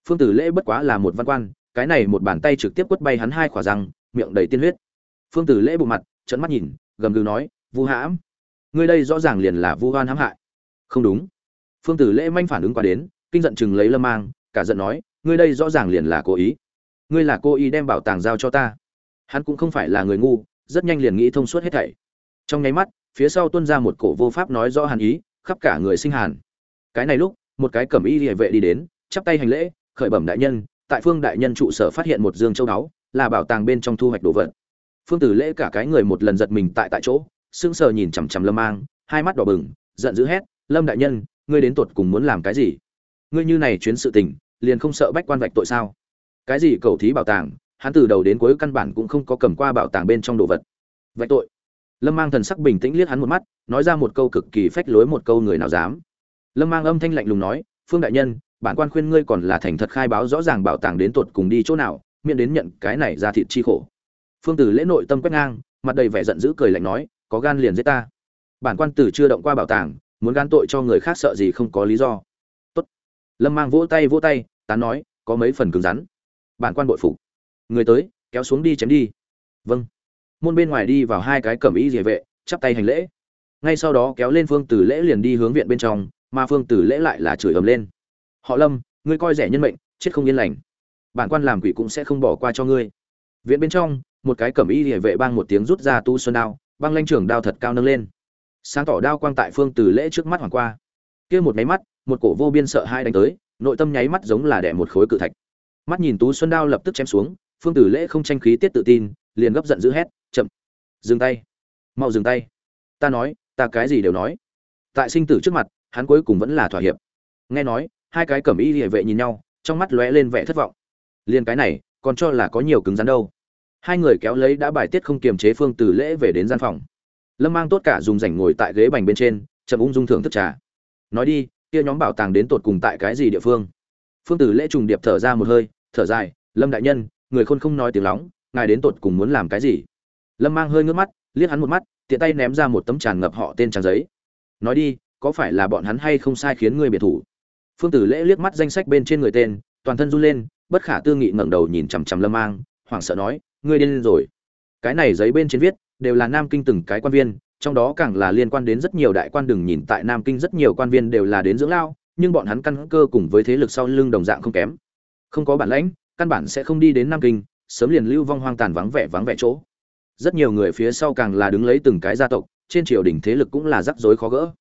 Phương tử lễ bất quá là một văn quan, cái này một bàn tay trực tiếp quất bay hắn hai khỏa răng, miệng đầy tiên huyết. Phương tử lễ bộ mặt trận mắt nhìn, gầm gừ nói, vu hãm ngươi đây rõ ràng liền là vu oan hãm hại. Không đúng. Phương tử lễ manh phản ứng qua đến, kinh giận chừng lấy lâm mang, cả giận nói, ngươi đây rõ ràng liền là cố ý. Ngươi là cô ý đem bảo tàng giao cho ta. Hắn cũng không phải là người ngu, rất nhanh liền nghĩ thông suốt hết thảy. Trong nháy mắt, phía sau tuân ra một cổ vô pháp nói rõ hàn ý, khắp cả người sinh hàn. Cái này lúc, một cái cẩm y địa vệ đi đến, chắp tay hành lễ, khởi bẩm đại nhân, tại phương đại nhân trụ sở phát hiện một dương châu đáo, là bảo tàng bên trong thu hoạch đồ vật. Phương tử lễ cả cái người một lần giật mình tại tại chỗ sững sờ nhìn chằm chằm lâm mang, hai mắt đỏ bừng, giận dữ hét, lâm đại nhân, ngươi đến tuột cùng muốn làm cái gì? Ngươi như này chuyến sự tình, liền không sợ bách quan vạch tội sao? Cái gì cầu thí bảo tàng, hắn từ đầu đến cuối căn bản cũng không có cầm qua bảo tàng bên trong đồ vật. Vạch tội? Lâm mang thần sắc bình tĩnh liếc hắn một mắt, nói ra một câu cực kỳ phách lối một câu người nào dám. Lâm mang âm thanh lạnh lùng nói, phương đại nhân, bản quan khuyên ngươi còn là thành thật khai báo rõ ràng bảo tàng đến tuột cùng đi chỗ nào, miễn đến nhận cái này ra thịt chi khổ. Phương tử lễ nội tâm quét ngang, mặt đầy vẻ giận dữ cười lạnh nói có gan liền giết ta. Bản quan tử chưa động qua bảo tàng, muốn gan tội cho người khác sợ gì không có lý do. Tốt. Lâm mang vỗ tay vỗ tay, tán nói, có mấy phần cứng rắn. Bản quan bội phục. Người tới, kéo xuống đi chém đi. Vâng. Môn bên ngoài đi vào hai cái cẩm y địa vệ, chắp tay hành lễ. Ngay sau đó kéo lên phương tử lễ liền đi hướng viện bên trong, mà phương tử lễ lại là chửi ầm lên. Họ lâm, ngươi coi rẻ nhân mệnh, chết không yên lành. Bản quan làm quỷ cũng sẽ không bỏ qua cho ngươi. Viện bên trong, một cái cẩm y địa vệ bang một tiếng rút ra tu xuân đao băng lanh trưởng đao thật cao nâng lên. Sáng tỏ đao quang tại phương tử lễ trước mắt hoàng qua. Kia một máy mắt, một cổ vô biên sợ hai đánh tới, nội tâm nháy mắt giống là đẻ một khối cự thạch. Mắt nhìn tú xuân đao lập tức chém xuống, phương tử lễ không tranh khí tiết tự tin, liền gấp giận dữ hét, chậm! Dừng tay! Mau dừng tay! Ta nói, ta cái gì đều nói. Tại sinh tử trước mặt, hắn cuối cùng vẫn là thỏa hiệp. Nghe nói, hai cái cẩm y địa vệ nhìn nhau, trong mắt lóe lên vẻ thất vọng. Liền cái này, còn cho là có nhiều cứng rắn đâu hai người kéo lấy đã bài tiết không kiềm chế phương từ lễ về đến gian phòng. Lâm mang tốt cả dùng rảnh ngồi tại ghế bành bên trên, chậm ung dung thưởng thức trà. Nói đi, kia nhóm bảo tàng đến tột cùng tại cái gì địa phương? Phương tử lễ trùng điệp thở ra một hơi, thở dài, lâm đại nhân, người khôn không nói tiếng lóng, ngài đến tột cùng muốn làm cái gì? Lâm mang hơi ngước mắt, liếc hắn một mắt, tiện tay ném ra một tấm tràn ngập họ tên trang giấy. Nói đi, có phải là bọn hắn hay không sai khiến người biệt thủ? Phương tử lễ liếc mắt danh sách bên trên người tên, toàn thân run lên, bất khả tư nghị ngẩng đầu nhìn chằm chằm lâm mang, hoảng sợ nói ngươi điên rồi. Cái này giấy bên trên viết, đều là nam kinh từng cái quan viên, trong đó càng là liên quan đến rất nhiều đại quan đừng nhìn tại nam kinh rất nhiều quan viên đều là đến dưỡng lao, nhưng bọn hắn căn cơ cùng với thế lực sau lưng đồng dạng không kém. Không có bản lãnh, căn bản sẽ không đi đến nam kinh, sớm liền lưu vong hoang tàn vắng vẻ vắng vẻ chỗ. Rất nhiều người phía sau càng là đứng lấy từng cái gia tộc, trên triều đình thế lực cũng là rắc rối khó gỡ.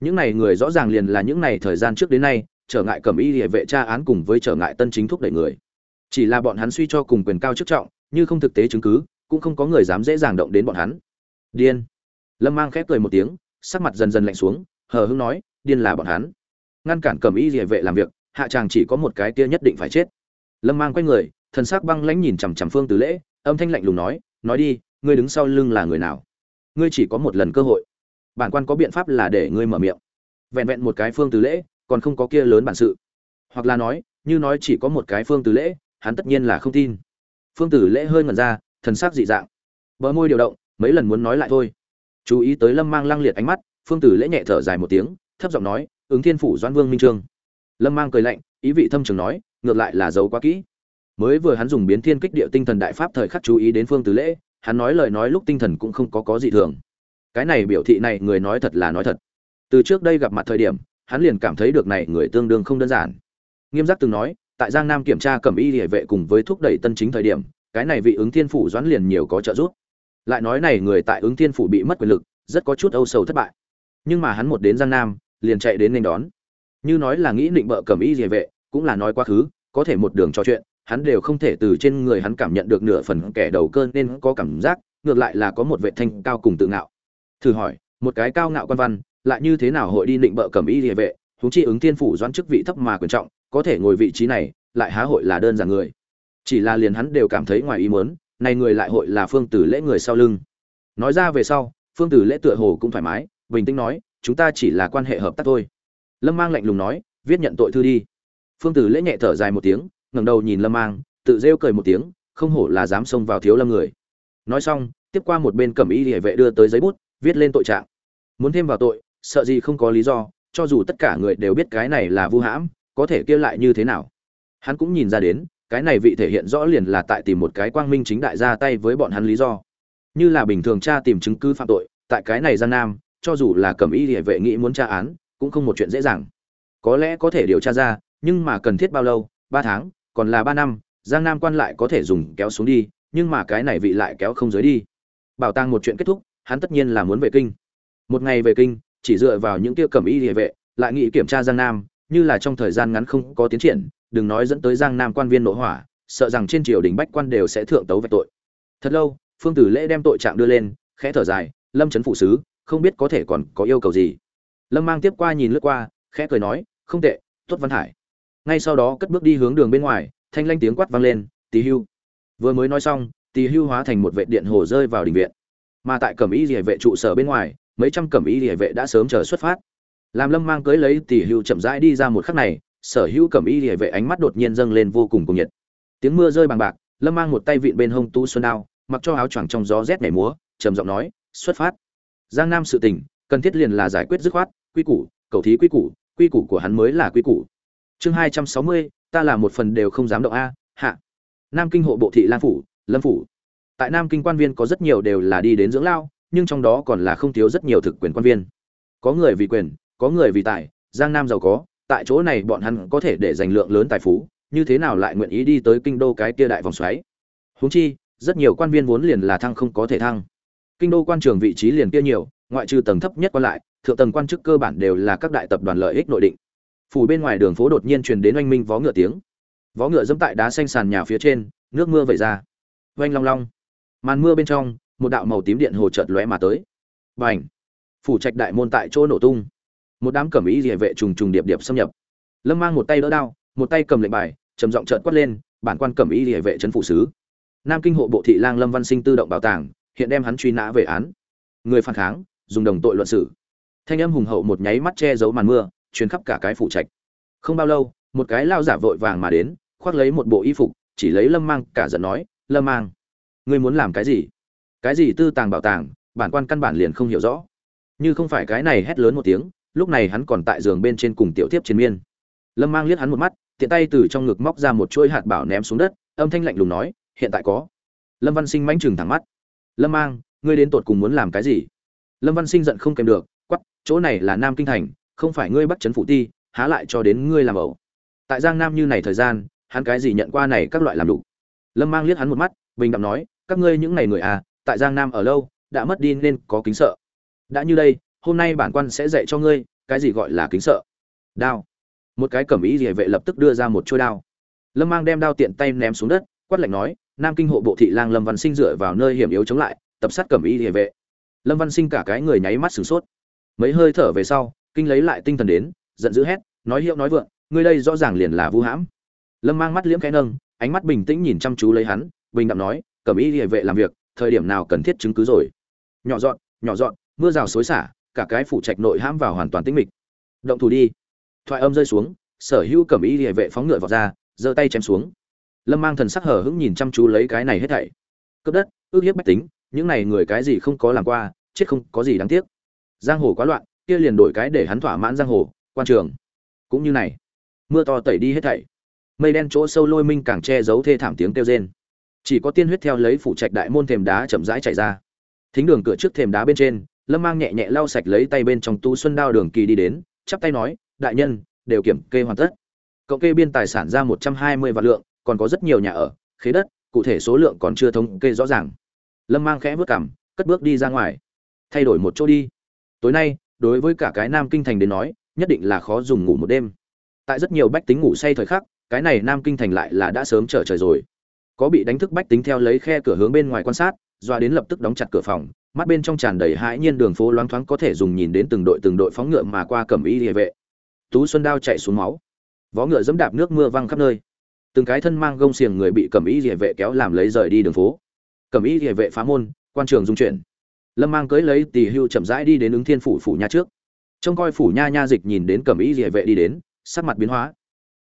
Những này người rõ ràng liền là những này thời gian trước đến nay, trở ngại cẩm y địa vệ tra án cùng với trở ngại tân chính thúc đẩy người. Chỉ là bọn hắn suy cho cùng quyền cao chức trọng như không thực tế chứng cứ, cũng không có người dám dễ dàng động đến bọn hắn. Điên. Lâm mang khép cười một tiếng, sắc mặt dần dần lạnh xuống, hờ hững nói, điên là bọn hắn. Ngăn cản cầm y địa vệ làm việc, hạ chàng chỉ có một cái kia nhất định phải chết. Lâm mang quay người, thần sắc băng lãnh nhìn chằm chằm phương tử lễ, âm thanh lạnh lùng nói nói đi, ngươi đứng sau lưng là người nào? Ngươi chỉ có một lần cơ hội. Bản quan có biện pháp là để ngươi mở miệng. Vẹn vẹn một cái phương tử lễ, còn không có kia lớn bản sự. Hoặc là nói, như nói chỉ có một cái phương tử lễ, hắn tất nhiên là không tin phương tử lễ hơi ngẩn ra, thần sắc dị dạng. Bờ môi điều động, mấy lần muốn nói lại thôi. Chú ý tới lâm mang lăng liệt ánh mắt, phương tử lễ nhẹ thở dài một tiếng, thấp giọng nói, ứng thiên phủ doan vương minh trương. Lâm mang cười lạnh, ý vị thâm trường nói, ngược lại là giấu quá kỹ. Mới vừa hắn dùng biến thiên kích địa tinh thần đại pháp thời khắc chú ý đến phương tử lễ, hắn nói lời nói lúc tinh thần cũng không có có gì thường. Cái này biểu thị này người nói thật là nói thật. Từ trước đây gặp mặt thời điểm, hắn liền cảm thấy được này người tương đương không đơn giản. Nghiêm giác từng nói tại giang nam kiểm tra cẩm y địa vệ cùng với thúc đẩy tân chính thời điểm, cái này vị ứng thiên phủ doãn liền nhiều có trợ giúp. Lại nói này người tại ứng thiên phủ bị mất quyền lực, rất có chút âu sầu thất bại. Nhưng mà hắn một đến giang nam, liền chạy đến nên đón. Như nói là nghĩ định bợ cẩm y địa vệ, cũng là nói quá khứ, có thể một đường trò chuyện, hắn đều không thể từ trên người hắn cảm nhận được nửa phần kẻ đầu cơn nên có cảm giác, ngược lại là có một vệ thanh cao cùng tự ngạo. Thử hỏi, một cái cao ngạo quan văn, lại như thế nào hội đi định bợ cẩm y địa vệ chúng chi ứng thiên phủ doãn chức vị thấp mà quyền trọng có thể ngồi vị trí này, lại há hội là đơn giản người. Chỉ là liền hắn đều cảm thấy ngoài ý muốn, này người lại hội là phương tử lễ người sau lưng. Nói ra về sau, phương tử lễ tựa hồ cũng thoải mái, bình tĩnh nói, chúng ta chỉ là quan hệ hợp tác thôi. Lâm mang lạnh lùng nói, viết nhận tội thư đi. Phương tử lễ nhẹ thở dài một tiếng, ngẩng đầu nhìn lâm mang, tự rêu cười một tiếng, không hổ là dám xông vào thiếu lâm người. Nói xong, tiếp qua một bên cẩm y địa vệ đưa tới giấy bút, viết lên tội trạng. Muốn thêm vào tội, sợ gì không có lý do, cho dù tất cả người đều biết cái này là vu hãm có thể kia lại như thế nào? Hắn cũng nhìn ra đến, cái này vị thể hiện rõ liền là tại tìm một cái quang minh chính đại ra tay với bọn hắn lý do. Như là bình thường cha tìm chứng cứ phạm tội, tại cái này gian nam, cho dù là cầm y địa vệ nghĩ muốn tra án, cũng không một chuyện dễ dàng. Có lẽ có thể điều tra ra, nhưng mà cần thiết bao lâu? Ba tháng, còn là ba năm, giang nam quan lại có thể dùng kéo xuống đi, nhưng mà cái này vị lại kéo không dưới đi. Bảo tàng một chuyện kết thúc, hắn tất nhiên là muốn về kinh. Một ngày về kinh, chỉ dựa vào những tiêu cầm y địa vệ, lại nghĩ kiểm tra giang nam như là trong thời gian ngắn không có tiến triển, đừng nói dẫn tới giang nam quan viên nội hỏa, sợ rằng trên triều đình bách quan đều sẽ thượng tấu về tội. Thật lâu, phương tử lễ đem tội trạng đưa lên, khẽ thở dài, lâm trấn phụ sứ, không biết có thể còn có yêu cầu gì? Lâm mang tiếp qua nhìn lướt qua, khẽ cười nói, không tệ tuất văn hải. Ngay sau đó cất bước đi hướng đường bên ngoài, thanh lanh tiếng quát vang lên, tỳ hưu. Vừa mới nói xong, tỳ hưu hóa thành một vệ điện hồ rơi vào đình viện. Mà tại cẩm y Liễu vệ trụ sở bên ngoài, mấy trăm cẩm y Liễu vệ đã sớm chờ xuất phát làm lâm mang cưới lấy tỷ hưu chậm rãi đi ra một khắc này, sở hữu cẩm y địa vệ ánh mắt đột nhiên dâng lên vô cùng cuồng nhiệt. Tiếng mưa rơi bằng bạc, lâm mang một tay vịn bên hông tu xuân đao, mặc cho áo choàng trong gió rét nhảy múa, trầm giọng nói, xuất phát. Giang nam sự tình, cần thiết liền là giải quyết dứt khoát, quy củ, cầu thí quy củ quy củ của hắn mới là quy củ. Chương hai trăm sáu mươi, ta là một phần đều không dám động a, hạ. Nam kinh hộ bộ thị lan phủ, lâm phủ. Tại nam kinh quan viên có rất nhiều đều là đi đến dưỡng lao, nhưng trong đó còn là không thiếu rất nhiều thực quyền quan viên. Có người vì quyền có người vì tài, giang nam giàu có, tại chỗ này bọn hắn có thể để dành lượng lớn tài phú, như thế nào lại nguyện ý đi tới kinh đô cái kia đại vòng xoáy? Huống chi, rất nhiều quan viên vốn liền là thăng không có thể thăng. Kinh đô quan trường vị trí liền kia nhiều, ngoại trừ tầng thấp nhất còn lại, thượng tầng quan chức cơ bản đều là các đại tập đoàn lợi ích nội định. Phủ bên ngoài đường phố đột nhiên truyền đến oanh minh vó ngựa tiếng. Vó ngựa dẫm tại đá xanh sàn nhà phía trên, nước mưa vẩy ra. Oanh long long. Màn mưa bên trong, một đạo màu tím điện hồ chợt lóe mà tới. Bành! Phủ trạch đại môn tại chỗ nổ tung một đám cẩm ý địa vệ trùng trùng điệp điệp xâm nhập. Lâm mang một tay đỡ đao, một tay cầm lệnh bài, trầm giọng trợn quát lên, bản quan cẩm ý địa vệ trấn phủ sứ. Nam kinh hộ bộ thị lang lâm văn sinh tự động bảo tàng, hiện đem hắn truy nã về án. Người phản kháng, dùng đồng tội luận xử. Thanh âm hùng hậu một nháy mắt che giấu màn mưa chuyến khắp cả cái phủ trạch. Không bao lâu, một cái lao giả vội vàng mà đến, khoác lấy một bộ y phục, chỉ lấy lâm mang, cả giận nói, lâm mang, ngươi muốn làm cái gì? Cái gì tư tàng bảo tàng, bản quan căn bản liền không hiểu rõ. Như không phải cái này hét lớn một tiếng lúc này hắn còn tại giường bên trên cùng tiểu tiếp chiến miên. Lâm mang liếc hắn một mắt, tiện tay từ trong ngực móc ra một chuỗi hạt bảo ném xuống đất, âm thanh lạnh lùng nói, hiện tại có. Lâm văn sinh mánh chừng thẳng mắt. Lâm mang, ngươi đến tột cùng muốn làm cái gì? Lâm văn sinh giận không kèm được quắp chỗ này là nam kinh thành, không phải ngươi bắt chấn phụ ti, há lại cho đến ngươi làm ẩu. Tại giang nam như này thời gian, hắn cái gì nhận qua này các loại làm đủ. Lâm mang liếc hắn một mắt, bình đẳng nói, các ngươi những ngày người à tại giang nam ở lâu, đã mất đi nên có kính sợ. Đã như đây hôm nay bản quan sẽ dạy cho ngươi, cái gì gọi là kính sợ? Đao. Một cái cẩm ý địa vệ lập tức đưa ra một chuôi đao. Lâm mang đem đao tiện tay ném xuống đất, quát lạnh nói, nam kinh hộ bộ thị lang lâm văn sinh dựa vào nơi hiểm yếu chống lại, tập sát cẩm ý địa vệ. Lâm văn sinh cả cái người nháy mắt sửng sốt. Mấy hơi thở về sau, kinh lấy lại tinh thần đến, giận dữ hét, nói hiệu nói vượng, ngươi đây rõ ràng liền là vu hãm. Lâm mang mắt liễm khẽ nâng, ánh mắt bình tĩnh nhìn chăm chú lấy hắn, bình đạm nói, cẩm ý địa vệ làm việc, thời điểm nào cần thiết chứng cứ rồi? Nhỏ dọn nhỏ dọn, mưa rào xối xả cả cái phủ trạch nội hãm vào hoàn toàn tĩnh mịch. Động thủ đi. Thoại âm rơi xuống, sở hữu cẩm y địa vệ phóng ngựa vào ra, giơ tay chém xuống. Lâm mang thần sắc hờ hững nhìn chăm chú lấy cái này hết thảy. Cướp đất, ước hiếp bách tính, những này người cái gì không có làm qua, chết không có gì đáng tiếc. Giang hồ quá loạn, kia liền đổi cái để hắn thỏa mãn giang hồ, quan trường. Cũng như này, mưa to tẩy đi hết thảy. Mây đen chỗ sâu lôi minh càng che giấu thê thảm tiếng kêu rên. Chỉ có tiên huyết theo lấy phủ trạch đại môn thềm đá chậm rãi chảy ra. Thính đường cửa trước thềm đá bên trên lâm mang nhẹ nhẹ lau sạch lấy tay bên trong tu xuân đao đường kỳ đi đến, chắp tay nói, đại nhân, đều kiểm kê hoàn tất. Cộng kê biên tài sản ra một trăm hai mươi vạn lượng, còn có rất nhiều nhà ở, khế đất, cụ thể số lượng còn chưa thống kê rõ ràng. Lâm mang khẽ vớt cảm cất bước đi ra ngoài. Thay đổi một chỗ đi. Tối nay, đối với cả cái nam kinh thành đến nói, nhất định là khó dùng ngủ một đêm. Tại rất nhiều bách tính ngủ say thời khắc, cái này nam kinh thành lại là đã sớm trở trời rồi. Có bị đánh thức bách tính theo lấy khe cửa hướng bên ngoài quan sát doa đến lập tức đóng chặt cửa phòng, mắt bên trong tràn đầy hãi nhiên đường phố loáng thoáng có thể dùng nhìn đến từng đội từng đội phóng ngựa mà qua cẩm y địa vệ. Tú xuân đao chạy xuống máu. Vó ngựa dẫm đạp nước mưa văng khắp nơi. Từng cái thân mang gông xiềng người bị cẩm y địa vệ kéo làm lấy rời đi đường phố. Cẩm y địa vệ phá môn, quan trường dung chuyển. Lâm mang cưới lấy tỳ hưu chậm rãi đi đến ứng thiên phủ phủ nha trước. Trông coi phủ nha nha dịch nhìn đến cẩm y địa vệ đi đến, sắc mặt biến hóa.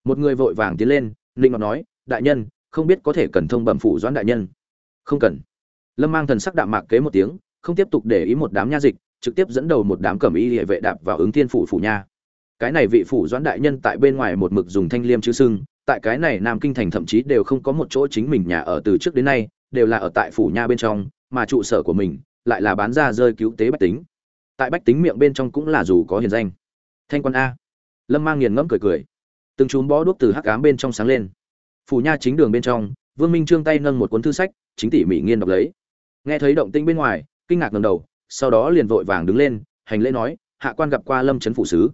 Một người vội vàng tiến lên linh ngọc nói, đại nhân, không biết có thể cần thông bẩm phủ doãn đại nhân? Không cần lâm mang thần sắc đạm mạc kế một tiếng, không tiếp tục để ý một đám nha dịch, trực tiếp dẫn đầu một đám cẩm y địa vệ đạp vào ứng thiên phủ phủ nha. Cái này vị phủ doãn đại nhân tại bên ngoài một mực dùng thanh liêm chữ sưng, tại cái này nam kinh thành thậm chí đều không có một chỗ chính mình nhà ở từ trước đến nay, đều là ở tại phủ nha bên trong, mà trụ sở của mình lại là bán ra rơi cứu tế bách tính. Tại bách tính miệng bên trong cũng là dù có hiền danh. Thanh quan a. Lâm mang nghiền ngẫm cười cười. Từng chùm bó đuốc từ hắc ám bên trong sáng lên. Phủ nha chính đường bên trong, vương minh trương tay nâng một cuốn thư sách, chính tỉ mỉ nghiên đọc lấy nghe thấy động tĩnh bên ngoài, kinh ngạc ngầm đầu, sau đó liền vội vàng đứng lên, hành lễ nói, hạ quan gặp qua lâm trấn phủ sứ.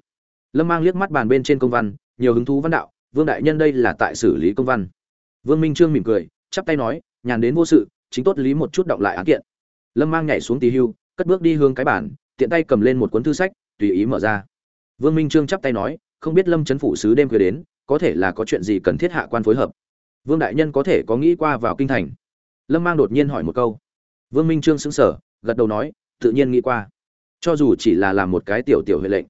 Lâm mang liếc mắt bàn bên trên công văn, nhiều hứng thú văn đạo, vương đại nhân đây là tại xử lý công văn. Vương minh trương mỉm cười, chắp tay nói, nhàn đến vô sự, chính tốt lý một chút động lại án kiện. Lâm mang nhảy xuống tì hưu, cất bước đi hướng cái bản tiện tay cầm lên một cuốn thư sách, tùy ý mở ra. Vương minh trương chắp tay nói, không biết lâm trấn phủ sứ đêm khuya đến, có thể là có chuyện gì cần thiết hạ quan phối hợp? Vương đại nhân có thể có nghĩ qua vào kinh thành? Lâm mang đột nhiên hỏi một câu vương minh trương sững sờ, gật đầu nói tự nhiên nghĩ qua. Cho dù chỉ là làm một cái tiểu tiểu huệ lệnh.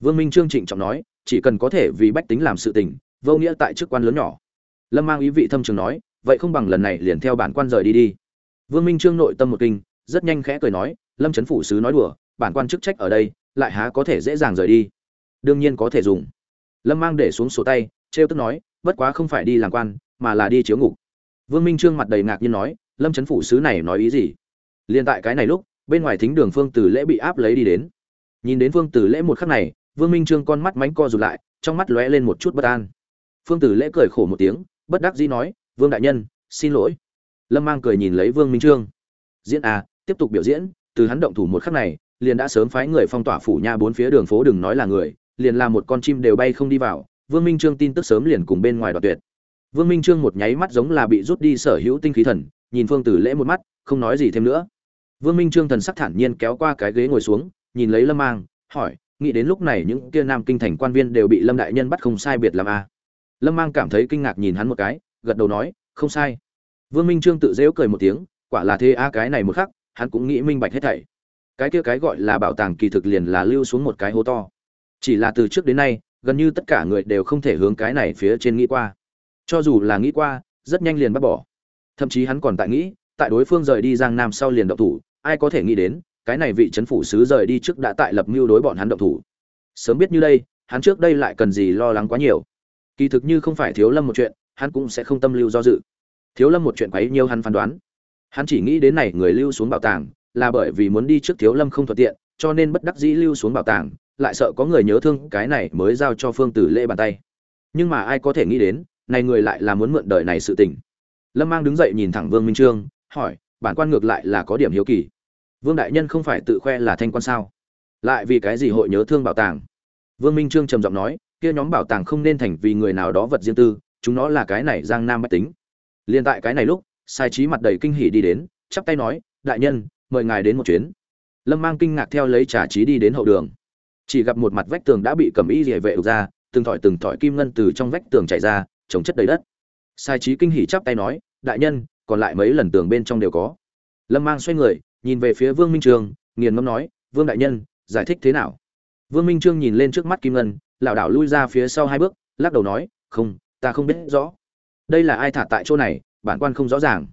Vương minh trương trịnh trọng nói chỉ cần có thể vì bách tính làm sự tình vô nghĩa tại chức quan lớn nhỏ. Lâm mang ý vị thâm trường nói vậy không bằng lần này liền theo bản quan rời đi đi. Vương minh trương nội tâm một kinh rất nhanh khẽ cười nói lâm trấn phủ sứ nói đùa bản quan chức trách ở đây lại há có thể dễ dàng rời đi? Đương nhiên có thể dùng. Lâm mang để xuống sổ tay trêu tức nói bất quá không phải đi làm quan mà là đi chiếu ngục. Vương minh trương mặt đầy ngạc nhiên nói lâm trấn phủ sứ này nói ý gì? Liền tại cái này lúc, bên ngoài thính đường phương tử lễ bị áp lấy đi đến. Nhìn đến phương tử lễ một khắc này, vương minh trương con mắt mánh co rụt lại, trong mắt lóe lên một chút bất an. Phương tử lễ cười khổ một tiếng, bất đắc dĩ nói, vương đại nhân, xin lỗi. Lâm mang cười nhìn lấy vương minh trương. Diễn à tiếp tục biểu diễn, từ hắn động thủ một khắc này, liền đã sớm phái người phong tỏa phủ nha bốn phía đường phố đừng nói là người, liền là một con chim đều bay không đi vào. Vương minh trương tin tức sớm liền cùng bên ngoài đoạt tuyệt. Vương minh trương một nháy mắt giống là bị rút đi sở hữu tinh khí thần, nhìn phương tử lễ một mắt không nói gì thêm nữa. Vương minh trương thần sắc thản nhiên kéo qua cái ghế ngồi xuống, nhìn lấy lâm mang, hỏi, nghĩ đến lúc này những kia nam kinh thành quan viên đều bị lâm đại nhân bắt không sai biệt làm a? À. lâm mang cảm thấy kinh ngạc nhìn hắn một cái, gật đầu nói, không sai. Vương minh trương tự dễu cười một tiếng, quả là thế a, cái này một khắc, hắn cũng nghĩ minh bạch hết thảy. Cái kia cái gọi là bảo tàng kỳ thực liền là lưu xuống một cái hố to. Chỉ là từ trước đến nay, gần như tất cả người đều không thể hướng cái này phía trên nghĩ qua. Cho dù là nghĩ qua, rất nhanh liền bắt bỏ. Thậm chí hắn còn tại nghĩ tại đối phương rời đi giang nam sau liền động thủ, ai có thể nghĩ đến, cái này vị trấn phủ sứ rời đi trước đã tại lập mưu đối bọn hắn động thủ. Sớm biết như đây, hắn trước đây lại cần gì lo lắng quá nhiều. Kỳ thực như không phải thiếu lâm một chuyện, hắn cũng sẽ không tâm lưu do dự. Thiếu lâm một chuyện quấy nhiều hắn phán đoán. Hắn chỉ nghĩ đến này người lưu xuống bảo tàng, là bởi vì muốn đi trước thiếu lâm không thuận tiện, cho nên bất đắc dĩ lưu xuống bảo tàng, lại sợ có người nhớ thương, cái này mới giao cho phương tử lễ bàn tay. Nhưng mà ai có thể nghĩ đến, này người lại là muốn mượn đời này sự tình. Lâm mang đứng dậy nhìn thẳng vương minh trương hỏi, bản quan ngược lại là có điểm hiếu kỳ. Vương đại nhân không phải tự khoe là thanh quan sao? Lại vì cái gì hội nhớ thương bảo tàng? Vương minh trương trầm giọng nói, kia nhóm bảo tàng không nên thành vì người nào đó vật riêng tư, chúng nó là cái này giang nam mách tính. Liền tại cái này lúc, sai trí mặt đầy kinh hỉ đi đến, chắp tay nói, đại nhân, mời ngài đến một chuyến. Lâm mang kinh ngạc theo lấy trà trí đi đến hậu đường. Chỉ gặp một mặt vách tường đã bị cầm y rỉa vệ ra, từng thỏi từng thỏi kim ngân từ trong vách tường chạy ra trồng chất đầy đất. Sai trí kinh hỉ chắp tay nói, đại nhân còn lại mấy lần tường bên trong đều có. Lâm mang xoay người, nhìn về phía vương minh trường, nghiền ngẫm nói, vương đại nhân, giải thích thế nào? Vương minh trương nhìn lên trước mắt kim ngân, lảo đảo lui ra phía sau hai bước, lắc đầu nói, không, ta không biết rõ. Đây là ai thả tại chỗ này, bản quan không rõ ràng.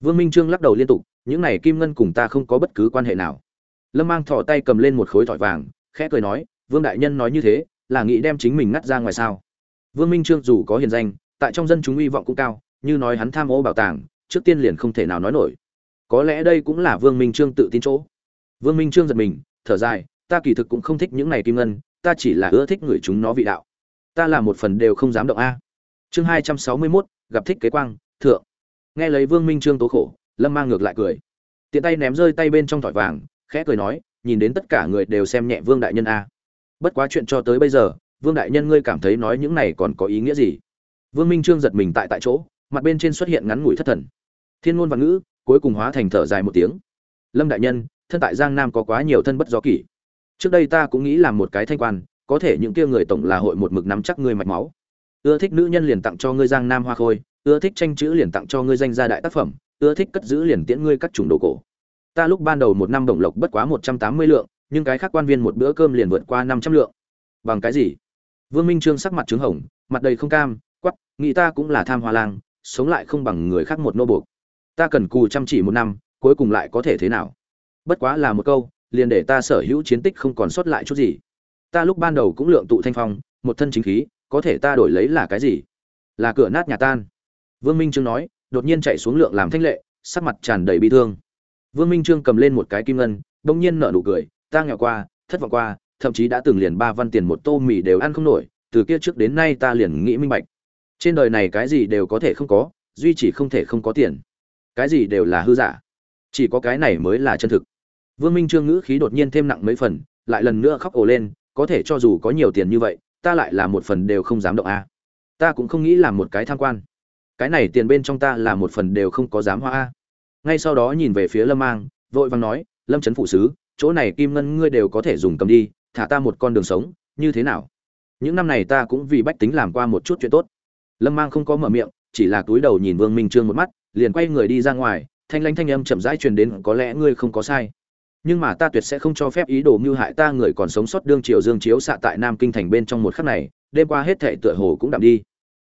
Vương minh trương lắc đầu liên tục, những này kim ngân cùng ta không có bất cứ quan hệ nào. Lâm mang thỏ tay cầm lên một khối thỏi vàng, khẽ cười nói, vương đại nhân nói như thế, là nghĩ đem chính mình ngắt ra ngoài sao? Vương minh trương dù có hiền danh, tại trong dân chúng uy vọng cũng cao, như nói hắn tham ô bảo tàng trước tiên liền không thể nào nói nổi. Có lẽ đây cũng là vương minh trương tự tin chỗ. Vương minh trương giật mình, thở dài, ta kỳ thực cũng không thích những này kim ngân, ta chỉ là ưa thích người chúng nó vị đạo. Ta là một phần đều không dám động a. Chương hai trăm sáu mươi mốt, gặp thích kế quang, thượng. Nghe lấy vương minh trương tố khổ, lâm mang ngược lại cười. Tiện tay ném rơi tay bên trong thỏi vàng, khẽ cười nói, nhìn đến tất cả người đều xem nhẹ vương đại nhân a. Bất quá chuyện cho tới bây giờ, vương đại nhân ngươi cảm thấy nói những này còn có ý nghĩa gì? Vương minh trương giật mình tại tại chỗ, mặt bên trên xuất hiện ngắn ngủi thất thần thiên ngôn văn ngữ, cuối cùng hóa thành thở dài một tiếng. Lâm đại nhân, thân tại giang nam có quá nhiều thân bất do kỷ. Trước đây ta cũng nghĩ làm một cái thanh quan, có thể những kia người tổng là hội một mực nắm chắc ngươi mạch máu. Ưa thích nữ nhân liền tặng cho ngươi giang nam hoa khôi, ưa thích tranh chữ liền tặng cho ngươi danh gia đại tác phẩm, ưa thích cất giữ liền tiễn ngươi các chủng đồ cổ. Ta lúc ban đầu một năm đồng lộc bất quá một trăm tám mươi lượng, nhưng cái khác quan viên một bữa cơm liền vượt qua năm trăm lượng. Bằng cái gì? Vương minh trương sắc mặt trứng hồng, mặt đầy không cam quắp nghĩ ta cũng là tham hoa lang, sống lại không bằng người khác một nô buộc ta cần cù chăm chỉ một năm, cuối cùng lại có thể thế nào? Bất quá là một câu, liền để ta sở hữu chiến tích không còn sót lại chút gì. Ta lúc ban đầu cũng lượng tụ thanh phong, một thân chính khí, có thể ta đổi lấy là cái gì? Là cửa nát nhà tan. Vương minh trương nói, đột nhiên chạy xuống lượng làm thanh lệ, sắc mặt tràn đầy bi thương. Vương minh trương cầm lên một cái kim ngân, bỗng nhiên nở nụ cười, ta nghèo qua, thất vọng qua, thậm chí đã từng liền ba văn tiền một tô mì đều ăn không nổi, từ kia trước đến nay ta liền nghĩ minh bạch. Trên đời này cái gì đều có thể không có, duy chỉ không thể không có tiền cái gì đều là hư giả. Chỉ có cái này mới là chân thực. Vương minh trương ngữ khí đột nhiên thêm nặng mấy phần, lại lần nữa khóc ồ lên, có thể cho dù có nhiều tiền như vậy, ta lại là một phần đều không dám động a. Ta cũng không nghĩ là một cái tham quan. Cái này tiền bên trong ta là một phần đều không có dám hoa a. Ngay sau đó nhìn về phía lâm mang, vội vàng nói, lâm trấn phụ sứ, chỗ này kim ngân ngươi đều có thể dùng cầm đi, thả ta một con đường sống, như thế nào? Những năm này ta cũng vì bách tính làm qua một chút chuyện tốt. Lâm mang không có mở miệng, chỉ là túi đầu nhìn vương minh trương một mắt liền quay người đi ra ngoài, thanh lãnh thanh âm chậm rãi truyền đến, có lẽ ngươi không có sai. Nhưng mà ta tuyệt sẽ không cho phép ý đồ mưu hại ta, người còn sống sót đương triều dương chiếu xạ tại nam kinh thành bên trong một khắc này, đêm qua hết thệ tựa hồ cũng đạm đi.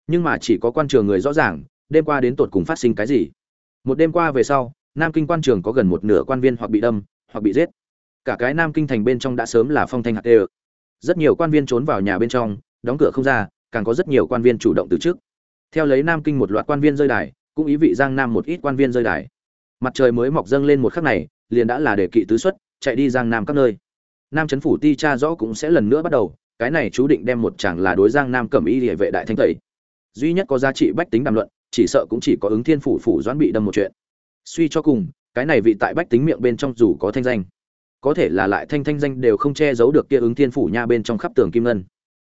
Nhưng mà chỉ có quan trường người rõ ràng, đêm qua đến tột cùng phát sinh cái gì. Một đêm qua về sau, nam kinh quan trường có gần một nửa quan viên hoặc bị đâm, hoặc bị giết. Cả cái nam kinh thành bên trong đã sớm là phong thanh hạt đê rất nhiều quan viên trốn vào nhà bên trong, đóng cửa không ra, càng có rất nhiều quan viên chủ động từ trước. Theo lấy nam kinh một loạt quan viên rơi đài cũng ý vị giang nam một ít quan viên rơi đài. Mặt trời mới mọc dâng lên một khắc này, liền đã là đề kỵ tứ xuất, chạy đi giang nam các nơi. Nam chấn phủ ti cha rõ cũng sẽ lần nữa bắt đầu, cái này chú định đem một chàng là đối giang nam cẩm y địa vệ đại thanh tẩy. Duy nhất có giá trị bách tính đàm luận, chỉ sợ cũng chỉ có ứng thiên phủ phủ doãn bị đâm một chuyện. Suy cho cùng, cái này vị tại bách tính miệng bên trong dù có thanh danh, có thể là lại thanh thanh danh đều không che giấu được kia ứng thiên phủ nha bên trong khắp tường kim ngân.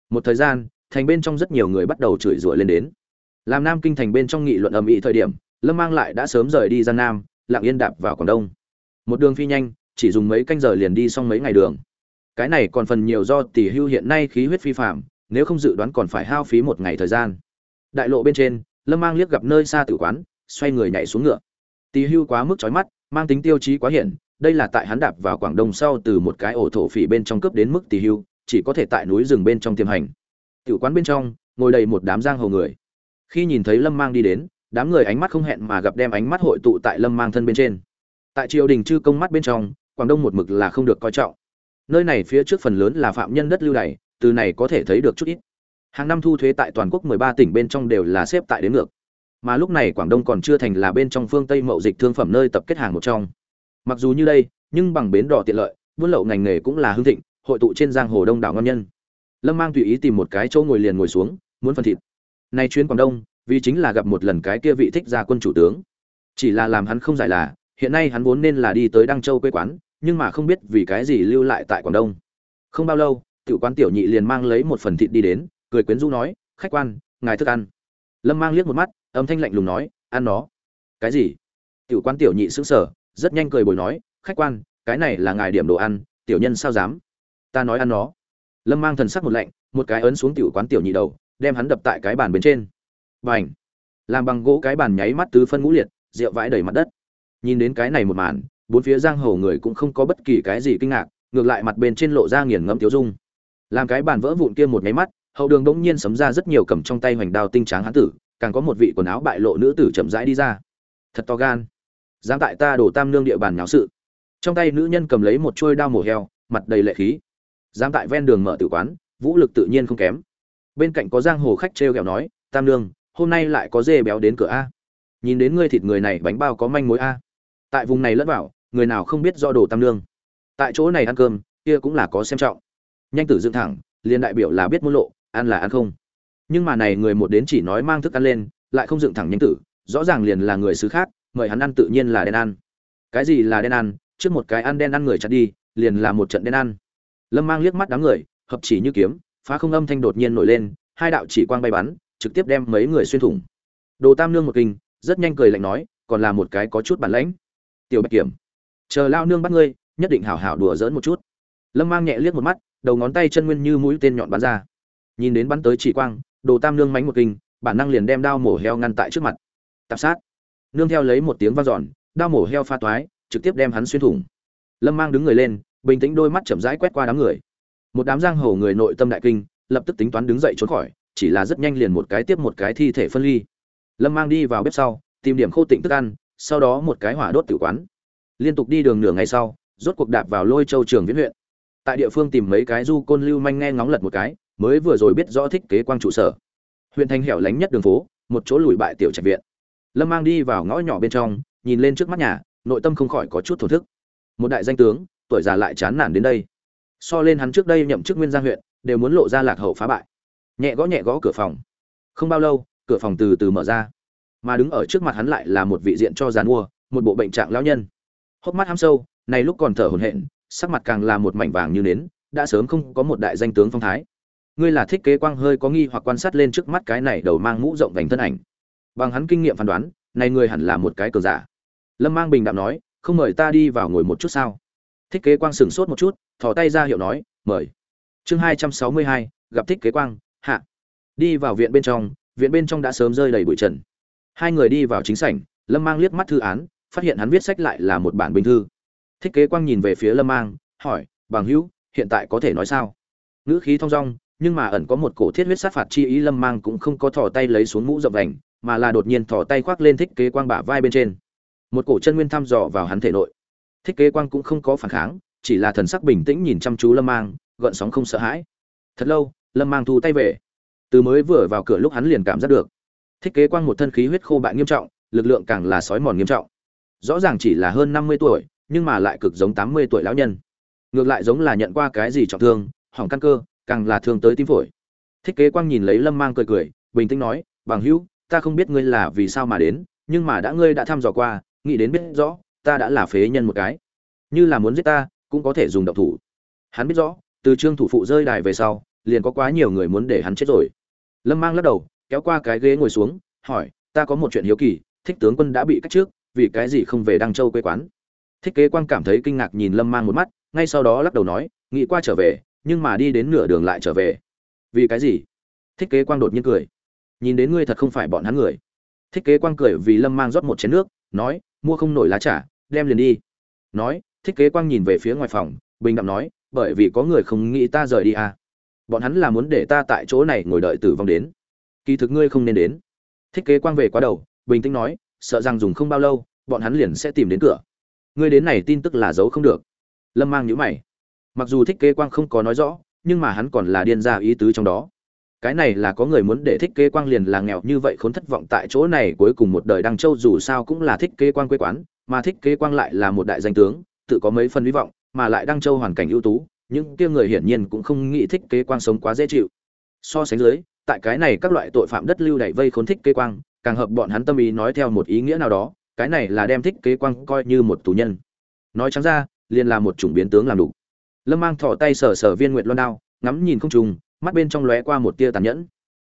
Một thời gian, thành bên trong rất nhiều người bắt đầu chửi rủa lên đến làm nam kinh thành bên trong nghị luận ầm ĩ thời điểm, lâm mang lại đã sớm rời đi ra nam, lặng yên đạp vào quảng đông. Một đường phi nhanh, chỉ dùng mấy canh giờ liền đi xong mấy ngày đường. Cái này còn phần nhiều do tỷ hưu hiện nay khí huyết phi phạm, nếu không dự đoán còn phải hao phí một ngày thời gian. Đại lộ bên trên, lâm mang liếc gặp nơi xa tử quán, xoay người nhảy xuống ngựa. Tỷ hưu quá mức trói mắt, mang tính tiêu chí quá hiển, đây là tại hắn đạp vào quảng đông sau từ một cái ổ thổ phỉ bên trong cướp đến mức tỷ hưu, chỉ có thể tại núi rừng bên trong tiềm hành. Tử quán bên trong, ngồi đầy một đám giang hồ người khi nhìn thấy lâm mang đi đến, đám người ánh mắt không hẹn mà gặp đem ánh mắt hội tụ tại lâm mang thân bên trên. Tại triều đình chư công mắt bên trong, quảng đông một mực là không được coi trọng. Nơi này phía trước phần lớn là phạm nhân đất lưu đày, từ này có thể thấy được chút ít. Hàng năm thu thuế tại toàn quốc 13 tỉnh bên trong đều là xếp tại đến ngược. Mà lúc này quảng đông còn chưa thành là bên trong phương tây mậu dịch thương phẩm nơi tập kết hàng một trong. Mặc dù như đây, nhưng bằng bến đỏ tiện lợi, buôn lậu ngành nghề cũng là hưng thịnh, hội tụ trên giang hồ đông đảo ngon nhân. Lâm mang tùy ý tìm một cái chỗ ngồi liền ngồi xuống, muốn phân thịt nay chuyến quảng đông, vì chính là gặp một lần cái kia vị thích gia quân chủ tướng. Chỉ là làm hắn không giải là, hiện nay hắn vốn nên là đi tới đăng châu quê quán, nhưng mà không biết vì cái gì lưu lại tại quảng đông. Không bao lâu, tiểu quan tiểu nhị liền mang lấy một phần thịt đi đến, cười quyến rũ nói, khách quan, ngài thức ăn. Lâm mang liếc một mắt, âm thanh lạnh lùng nói, ăn nó. Cái gì? Tiểu quan tiểu nhị sững sờ, rất nhanh cười bồi nói, khách quan, cái này là ngài điểm đồ ăn, tiểu nhân sao dám? Ta nói ăn nó. Lâm mang thần sắc một lạnh, một cái ấn xuống tiểu quán tiểu nhị đầu đem hắn đập tại cái bàn bên trên. Và ảnh làm bằng gỗ cái bàn nháy mắt tứ phân ngũ liệt, rượu vãi đầy mặt đất. Nhìn đến cái này một màn, bốn phía giang hồ người cũng không có bất kỳ cái gì kinh ngạc, ngược lại mặt bên trên lộ ra nghiền ngẫm tiếu dung. Làm cái bàn vỡ vụn kia một nháy mắt, hậu đường đống nhiên sấm ra rất nhiều cầm trong tay hoành đao tinh tráng hán tử, càng có một vị quần áo bại lộ nữ tử chậm rãi đi ra. Thật to gan! Dám tại ta đổ tam nương địa bàn nháo sự. Trong tay nữ nhân cầm lấy một chuôi đao mổ heo, mặt đầy lệ khí. Dám tại ven đường mở tử quán, vũ lực tự nhiên không kém bên cạnh có giang hồ khách trêu ghẹo nói, tam nương, hôm nay lại có dê béo đến cửa a. Nhìn đến ngươi thịt người này, bánh bao có manh mối a. Tại vùng này lẫn vào, người nào không biết do đồ tam nương. Tại chỗ này ăn cơm, kia cũng là có xem trọng. Nhanh tử dựng thẳng, liền đại biểu là biết muốn lộ, ăn là ăn không. Nhưng mà này người một đến chỉ nói mang thức ăn lên, lại không dựng thẳng nhanh tử, rõ ràng liền là người xứ khác, mời hắn ăn tự nhiên là đen ăn. Cái gì là đen ăn? Trước một cái ăn đen ăn người chặt đi, liền là một trận đen ăn. Lâm mang liếc mắt đám người, hợp chỉ như kiếm phá không âm thanh đột nhiên nổi lên, hai đạo chỉ quang bay bắn, trực tiếp đem mấy người xuyên thủng. Đồ tam nương một kinh, rất nhanh cười lạnh nói, còn là một cái có chút bản lãnh. Tiểu bạch kiểm, chờ lao nương bắt ngươi, nhất định hảo hảo đùa dỡn một chút. Lâm mang nhẹ liếc một mắt, đầu ngón tay chân nguyên như mũi tên nhọn bắn ra. Nhìn đến bắn tới chỉ quang, đồ tam nương mánh một kinh, bản năng liền đem đao mổ heo ngăn tại trước mặt. Tạp sát. Nương theo lấy một tiếng vang dọn, đao mổ heo pha toái, trực tiếp đem hắn xuyên thủng. Lâm mang đứng người lên, bình tĩnh đôi mắt chậm rãi quét qua đám người một đám giang hồ người nội tâm đại kinh, lập tức tính toán đứng dậy trốn khỏi, chỉ là rất nhanh liền một cái tiếp một cái thi thể phân ly. Lâm mang đi vào bếp sau, tìm điểm khô tịnh thức ăn, sau đó một cái hỏa đốt tử quán. Liên tục đi đường nửa ngày sau, rốt cuộc đạp vào lôi châu trường viễn huyện. Tại địa phương tìm mấy cái du côn lưu manh nghe ngóng lật một cái, mới vừa rồi biết rõ thích kế quang trụ sở. Huyện thành hẻo lánh nhất đường phố, một chỗ lùi bại tiểu trạch viện. Lâm mang đi vào ngõ nhỏ bên trong, nhìn lên trước mắt nhà, nội tâm không khỏi có chút thổ thức. Một đại danh tướng, tuổi già lại chán nản đến đây so lên hắn trước đây nhậm chức nguyên giang huyện, đều muốn lộ ra lạc hậu phá bại. Nhẹ gõ nhẹ gõ cửa phòng. Không bao lâu, cửa phòng từ từ mở ra. Mà đứng ở trước mặt hắn lại là một vị diện cho giàn mua một bộ bệnh trạng lão nhân. Hốc mắt hăm sâu, này lúc còn thở hổn hển, sắc mặt càng là một mảnh vàng như nến, đã sớm không có một đại danh tướng phong thái. Ngươi là thích kế quang hơi có nghi hoặc quan sát lên trước mắt cái này đầu mang mũ rộng vành thân ảnh. Bằng hắn kinh nghiệm phán đoán, này ngươi hẳn là một cái cờ giả. Lâm mang bình đạm nói, không mời ta đi vào ngồi một chút sao? Thích kế quang sửng sốt một chút, thò tay ra hiệu nói, mời. Chương hai trăm sáu mươi hai, gặp thích kế quang, hạ. Đi vào viện bên trong, viện bên trong đã sớm rơi đầy bụi trần. Hai người đi vào chính sảnh, lâm mang liếc mắt thư án, phát hiện hắn viết sách lại là một bản bình thư. Thích kế quang nhìn về phía lâm mang, hỏi, bằng hữu, hiện tại có thể nói sao? Ngữ khí thong dong, nhưng mà ẩn có một cổ thiết huyết sát phạt chi ý lâm mang cũng không có thò tay lấy xuống mũ rộng vành, mà là đột nhiên thò tay khoác lên thích kế quang bả vai bên trên. Một cổ chân nguyên thăm dò vào hắn thể nội thích kế quang cũng không có phản kháng, chỉ là thần sắc bình tĩnh nhìn chăm chú lâm mang, gợn sóng không sợ hãi. Thật lâu, lâm mang thu tay về. Từ mới vừa vào cửa lúc hắn liền cảm giác được. Thích kế quang một thân khí huyết khô bại nghiêm trọng, lực lượng càng là sói mòn nghiêm trọng. Rõ ràng chỉ là hơn năm mươi tuổi, nhưng mà lại cực giống tám mươi tuổi lão nhân. Ngược lại giống là nhận qua cái gì trọng thương, hỏng căn cơ, càng là thương tới tim phổi. Thích kế quang nhìn lấy lâm mang cười cười, bình tĩnh nói, bằng hữu, ta không biết ngươi là vì sao mà đến, nhưng mà đã ngươi đã thăm dò qua, nghĩ đến biết rõ ta đã là phế nhân một cái. Như là muốn giết ta, cũng có thể dùng độc thủ. Hắn biết rõ, từ trương thủ phụ rơi đài về sau, liền có quá nhiều người muốn để hắn chết rồi. Lâm mang lắc đầu, kéo qua cái ghế ngồi xuống, hỏi, ta có một chuyện hiếu kỳ, thích tướng quân đã bị cách trước, vì cái gì không về đăng châu quê quán? Thích kế quang cảm thấy kinh ngạc nhìn lâm mang một mắt, ngay sau đó lắc đầu nói, nghĩ qua trở về, nhưng mà đi đến nửa đường lại trở về. Vì cái gì? Thích kế quang đột nhiên cười. Nhìn đến ngươi thật không phải bọn hắn người. Thích kế quang cười vì lâm mang rót một chén nước, nói, mua không nổi lá trà đem liền đi. Nói, thích kế quang nhìn về phía ngoài phòng, bình đạm nói, bởi vì có người không nghĩ ta rời đi à. bọn hắn là muốn để ta tại chỗ này ngồi đợi tử vong đến. Kỳ thực ngươi không nên đến. Thích kế quang về quá đầu, bình tĩnh nói, sợ rằng dùng không bao lâu, bọn hắn liền sẽ tìm đến cửa. Ngươi đến này tin tức là giấu không được. Lâm mang nhữ mày. Mặc dù thích kế quang không có nói rõ, nhưng mà hắn còn là điên ra ý tứ trong đó. Cái này là có người muốn để thích kế quang liền là nghèo như vậy khốn thất vọng tại chỗ này cuối cùng một đời đăng châu dù sao cũng là thích kế quang quê quán mà thích kế quang lại là một đại danh tướng, tự có mấy phần hy vọng, mà lại đăng châu hoàn cảnh ưu tú, những kia người hiển nhiên cũng không nghĩ thích kế quang sống quá dễ chịu. So sánh dưới, tại cái này các loại tội phạm đất lưu đẩy vây khốn thích kế quang, càng hợp bọn hắn tâm ý nói theo một ý nghĩa nào đó, cái này là đem thích kế quang coi như một tù nhân. Nói trắng ra, liền là một chủng biến tướng làm đủ. Lâm mang thỏ tay sờ sờ viên nguyệt loan đao, ngắm nhìn không trùng, mắt bên trong lóe qua một tia tàn nhẫn.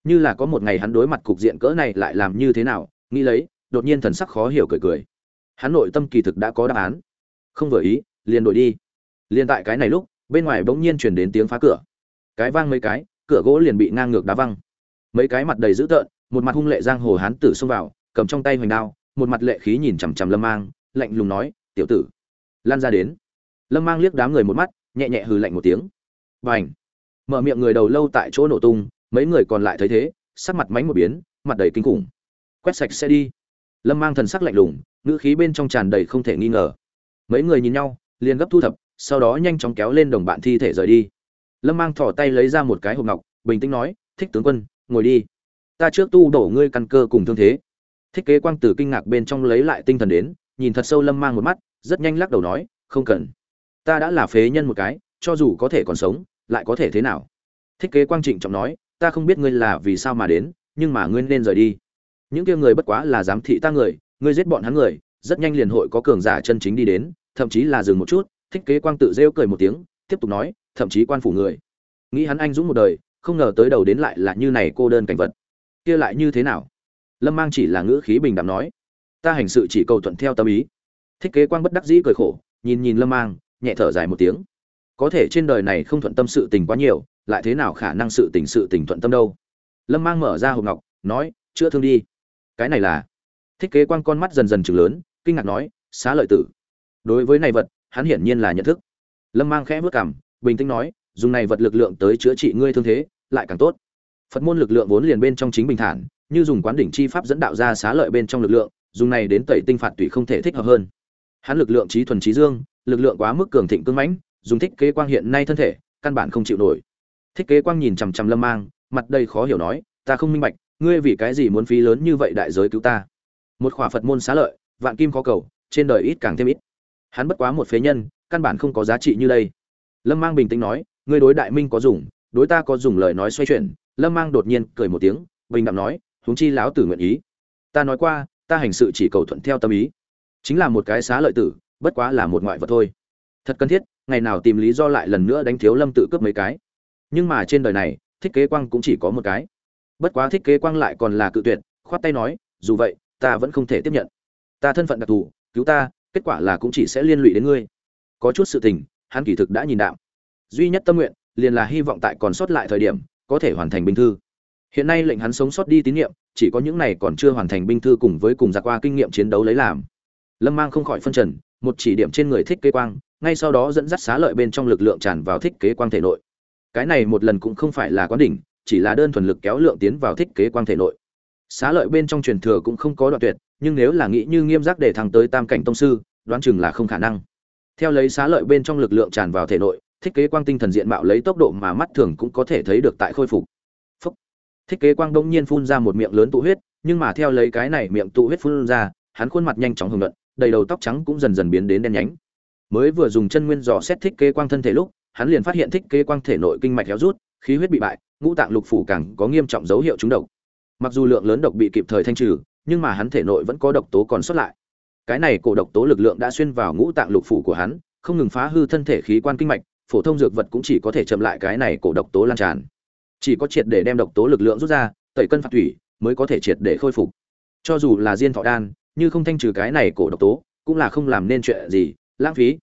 Như là có một ngày hắn đối mặt cục diện cỡ này lại làm như thế nào, nghĩ lấy, đột nhiên thần sắc khó hiểu cười cười hắn nội tâm kỳ thực đã có đáp án. Không vừa ý, liền đổi đi. Liền tại cái này lúc, bên ngoài bỗng nhiên truyền đến tiếng phá cửa. Cái vang mấy cái, cửa gỗ liền bị ngang ngược đá văng. Mấy cái mặt đầy dữ tợn, một mặt hung lệ giang hồ hán tử xông vào, cầm trong tay hoành đao, một mặt lệ khí nhìn chằm chằm lâm mang, lạnh lùng nói, tiểu tử, lan ra đến. Lâm mang liếc đám người một mắt, nhẹ nhẹ hừ lạnh một tiếng. Và ảnh mở miệng người đầu lâu tại chỗ nổ tung, mấy người còn lại thấy thế, sắc mặt mánh một biến, mặt đầy kinh khủng. Quét sạch sẽ đi. Lâm mang thần sắc lạnh lùng ngữ khí bên trong tràn đầy không thể nghi ngờ. Mấy người nhìn nhau, liền gấp thu thập, sau đó nhanh chóng kéo lên đồng bạn thi thể rời đi. Lâm mang thỏ tay lấy ra một cái hộp ngọc, bình tĩnh nói, thích tướng quân, ngồi đi. Ta trước tu đổ ngươi căn cơ cùng thương thế. Thích kế quang tử kinh ngạc bên trong lấy lại tinh thần đến, nhìn thật sâu lâm mang một mắt, rất nhanh lắc đầu nói, không cần. Ta đã là phế nhân một cái, cho dù có thể còn sống, lại có thể thế nào? Thích kế quang trịnh trọng nói, ta không biết ngươi là vì sao mà đến, nhưng mà ngươi nên rời đi. Những kia người bất quá là giám thị ta người ngươi giết bọn hắn người, rất nhanh liền hội có cường giả chân chính đi đến, thậm chí là dừng một chút, thích kế quang tự rêu cười một tiếng, tiếp tục nói, thậm chí quan phủ người. Nghĩ hắn anh dũng một đời, không ngờ tới đầu đến lại là như này cô đơn cảnh vật. Kia lại như thế nào? Lâm mang chỉ là ngữ khí bình đạm nói, ta hành sự chỉ cầu thuận theo tâm ý. Thích kế quang bất đắc dĩ cười khổ, nhìn nhìn lâm mang, nhẹ thở dài một tiếng. Có thể trên đời này không thuận tâm sự tình quá nhiều, lại thế nào khả năng sự tình sự tình thuận tâm đâu? Lâm mang mở ra hộp ngọc, nói, chữa thương đi. Cái này là thích kế quang con mắt dần dần chừng lớn, kinh ngạc nói, xá lợi tử. Đối với này vật, hắn hiển nhiên là nhận thức. Lâm mang khẽ vớt cảm bình tĩnh nói, dùng này vật lực lượng tới chữa trị ngươi thương thế, lại càng tốt. Phật môn lực lượng vốn liền bên trong chính bình thản, như dùng quán đỉnh chi pháp dẫn đạo ra xá lợi bên trong lực lượng, dùng này đến tẩy tinh phạt tùy không thể thích hợp hơn. Hắn lực lượng trí thuần trí dương, lực lượng quá mức cường thịnh cương mãnh, dùng thích kế quang hiện nay thân thể, căn bản không chịu nổi. Thích kế quang nhìn chằm chằm lâm mang, mặt đầy khó hiểu nói, ta không minh bạch, ngươi vì cái gì muốn phí lớn như vậy đại giới cứu ta? Một khỏa phật môn xá lợi, vạn kim khó cầu, trên đời ít càng thêm ít. Hắn bất quá một phế nhân, căn bản không có giá trị như đây. Lâm mang bình tĩnh nói, ngươi đối đại minh có dùng, đối ta có dùng lời nói xoay chuyển. Lâm mang đột nhiên cười một tiếng, bình đạm nói, huống chi lão tử nguyện ý. Ta nói qua, ta hành sự chỉ cầu thuận theo tâm ý. Chính là một cái xá lợi tử, bất quá là một ngoại vật thôi. Thật cần thiết, ngày nào tìm lý do lại lần nữa đánh thiếu lâm tự cướp mấy cái. Nhưng mà trên đời này thiết kế quang cũng chỉ có một cái. Bất quá thiết kế quang lại còn là cự tuyệt, khoát tay nói, dù vậy ta vẫn không thể tiếp nhận. Ta thân phận đặc thù, cứu ta, kết quả là cũng chỉ sẽ liên lụy đến ngươi. Có chút sự tình, hắn kỳ thực đã nhìn đạo. Duy nhất tâm nguyện, liền là hy vọng tại còn sót lại thời điểm, có thể hoàn thành binh thư. Hiện nay lệnh hắn sống sót đi tín nhiệm, chỉ có những này còn chưa hoàn thành binh thư cùng với cùng giặc qua kinh nghiệm chiến đấu lấy làm. Lâm mang không khỏi phân trần, một chỉ điểm trên người thích kế quang, ngay sau đó dẫn dắt xá lợi bên trong lực lượng tràn vào thích kế quang thể nội. Cái này một lần cũng không phải là quán đỉnh, chỉ là đơn thuần lực kéo lượng tiến vào thích kế quang thể nội xá lợi bên trong truyền thừa cũng không có đoạn tuyệt, nhưng nếu là nghĩ như nghiêm giác để thăng tới tam cảnh tông sư, đoán chừng là không khả năng. Theo lấy xá lợi bên trong lực lượng tràn vào thể nội thiết kế quang tinh thần diện mạo lấy tốc độ mà mắt thường cũng có thể thấy được tại khôi phục. Phúc. thiết kế quang đông nhiên phun ra một miệng lớn tụ huyết, nhưng mà theo lấy cái này miệng tụ huyết phun ra, hắn khuôn mặt nhanh chóng hưởng luận đầy đầu tóc trắng cũng dần dần biến đến đen nhánh. Mới vừa dùng chân nguyên dò xét thiết kế quang thân thể lúc, hắn liền phát hiện thiết kế quang thể nội kinh mạch héo rút, khí huyết bị bại, ngũ tạng lục phủ càng có nghiêm trọng dấu hiệu trúng độc mặc dù lượng lớn độc bị kịp thời thanh trừ, nhưng mà hắn thể nội vẫn có độc tố còn sót lại. Cái này cổ độc tố lực lượng đã xuyên vào ngũ tạng lục phủ của hắn, không ngừng phá hư thân thể khí quan kinh mạch, phổ thông dược vật cũng chỉ có thể chậm lại cái này cổ độc tố lan tràn. Chỉ có triệt để đem độc tố lực lượng rút ra, tẩy cân phạt thủy mới có thể triệt để khôi phục. Cho dù là diên thọ đan, như không thanh trừ cái này cổ độc tố, cũng là không làm nên chuyện gì, lãng phí.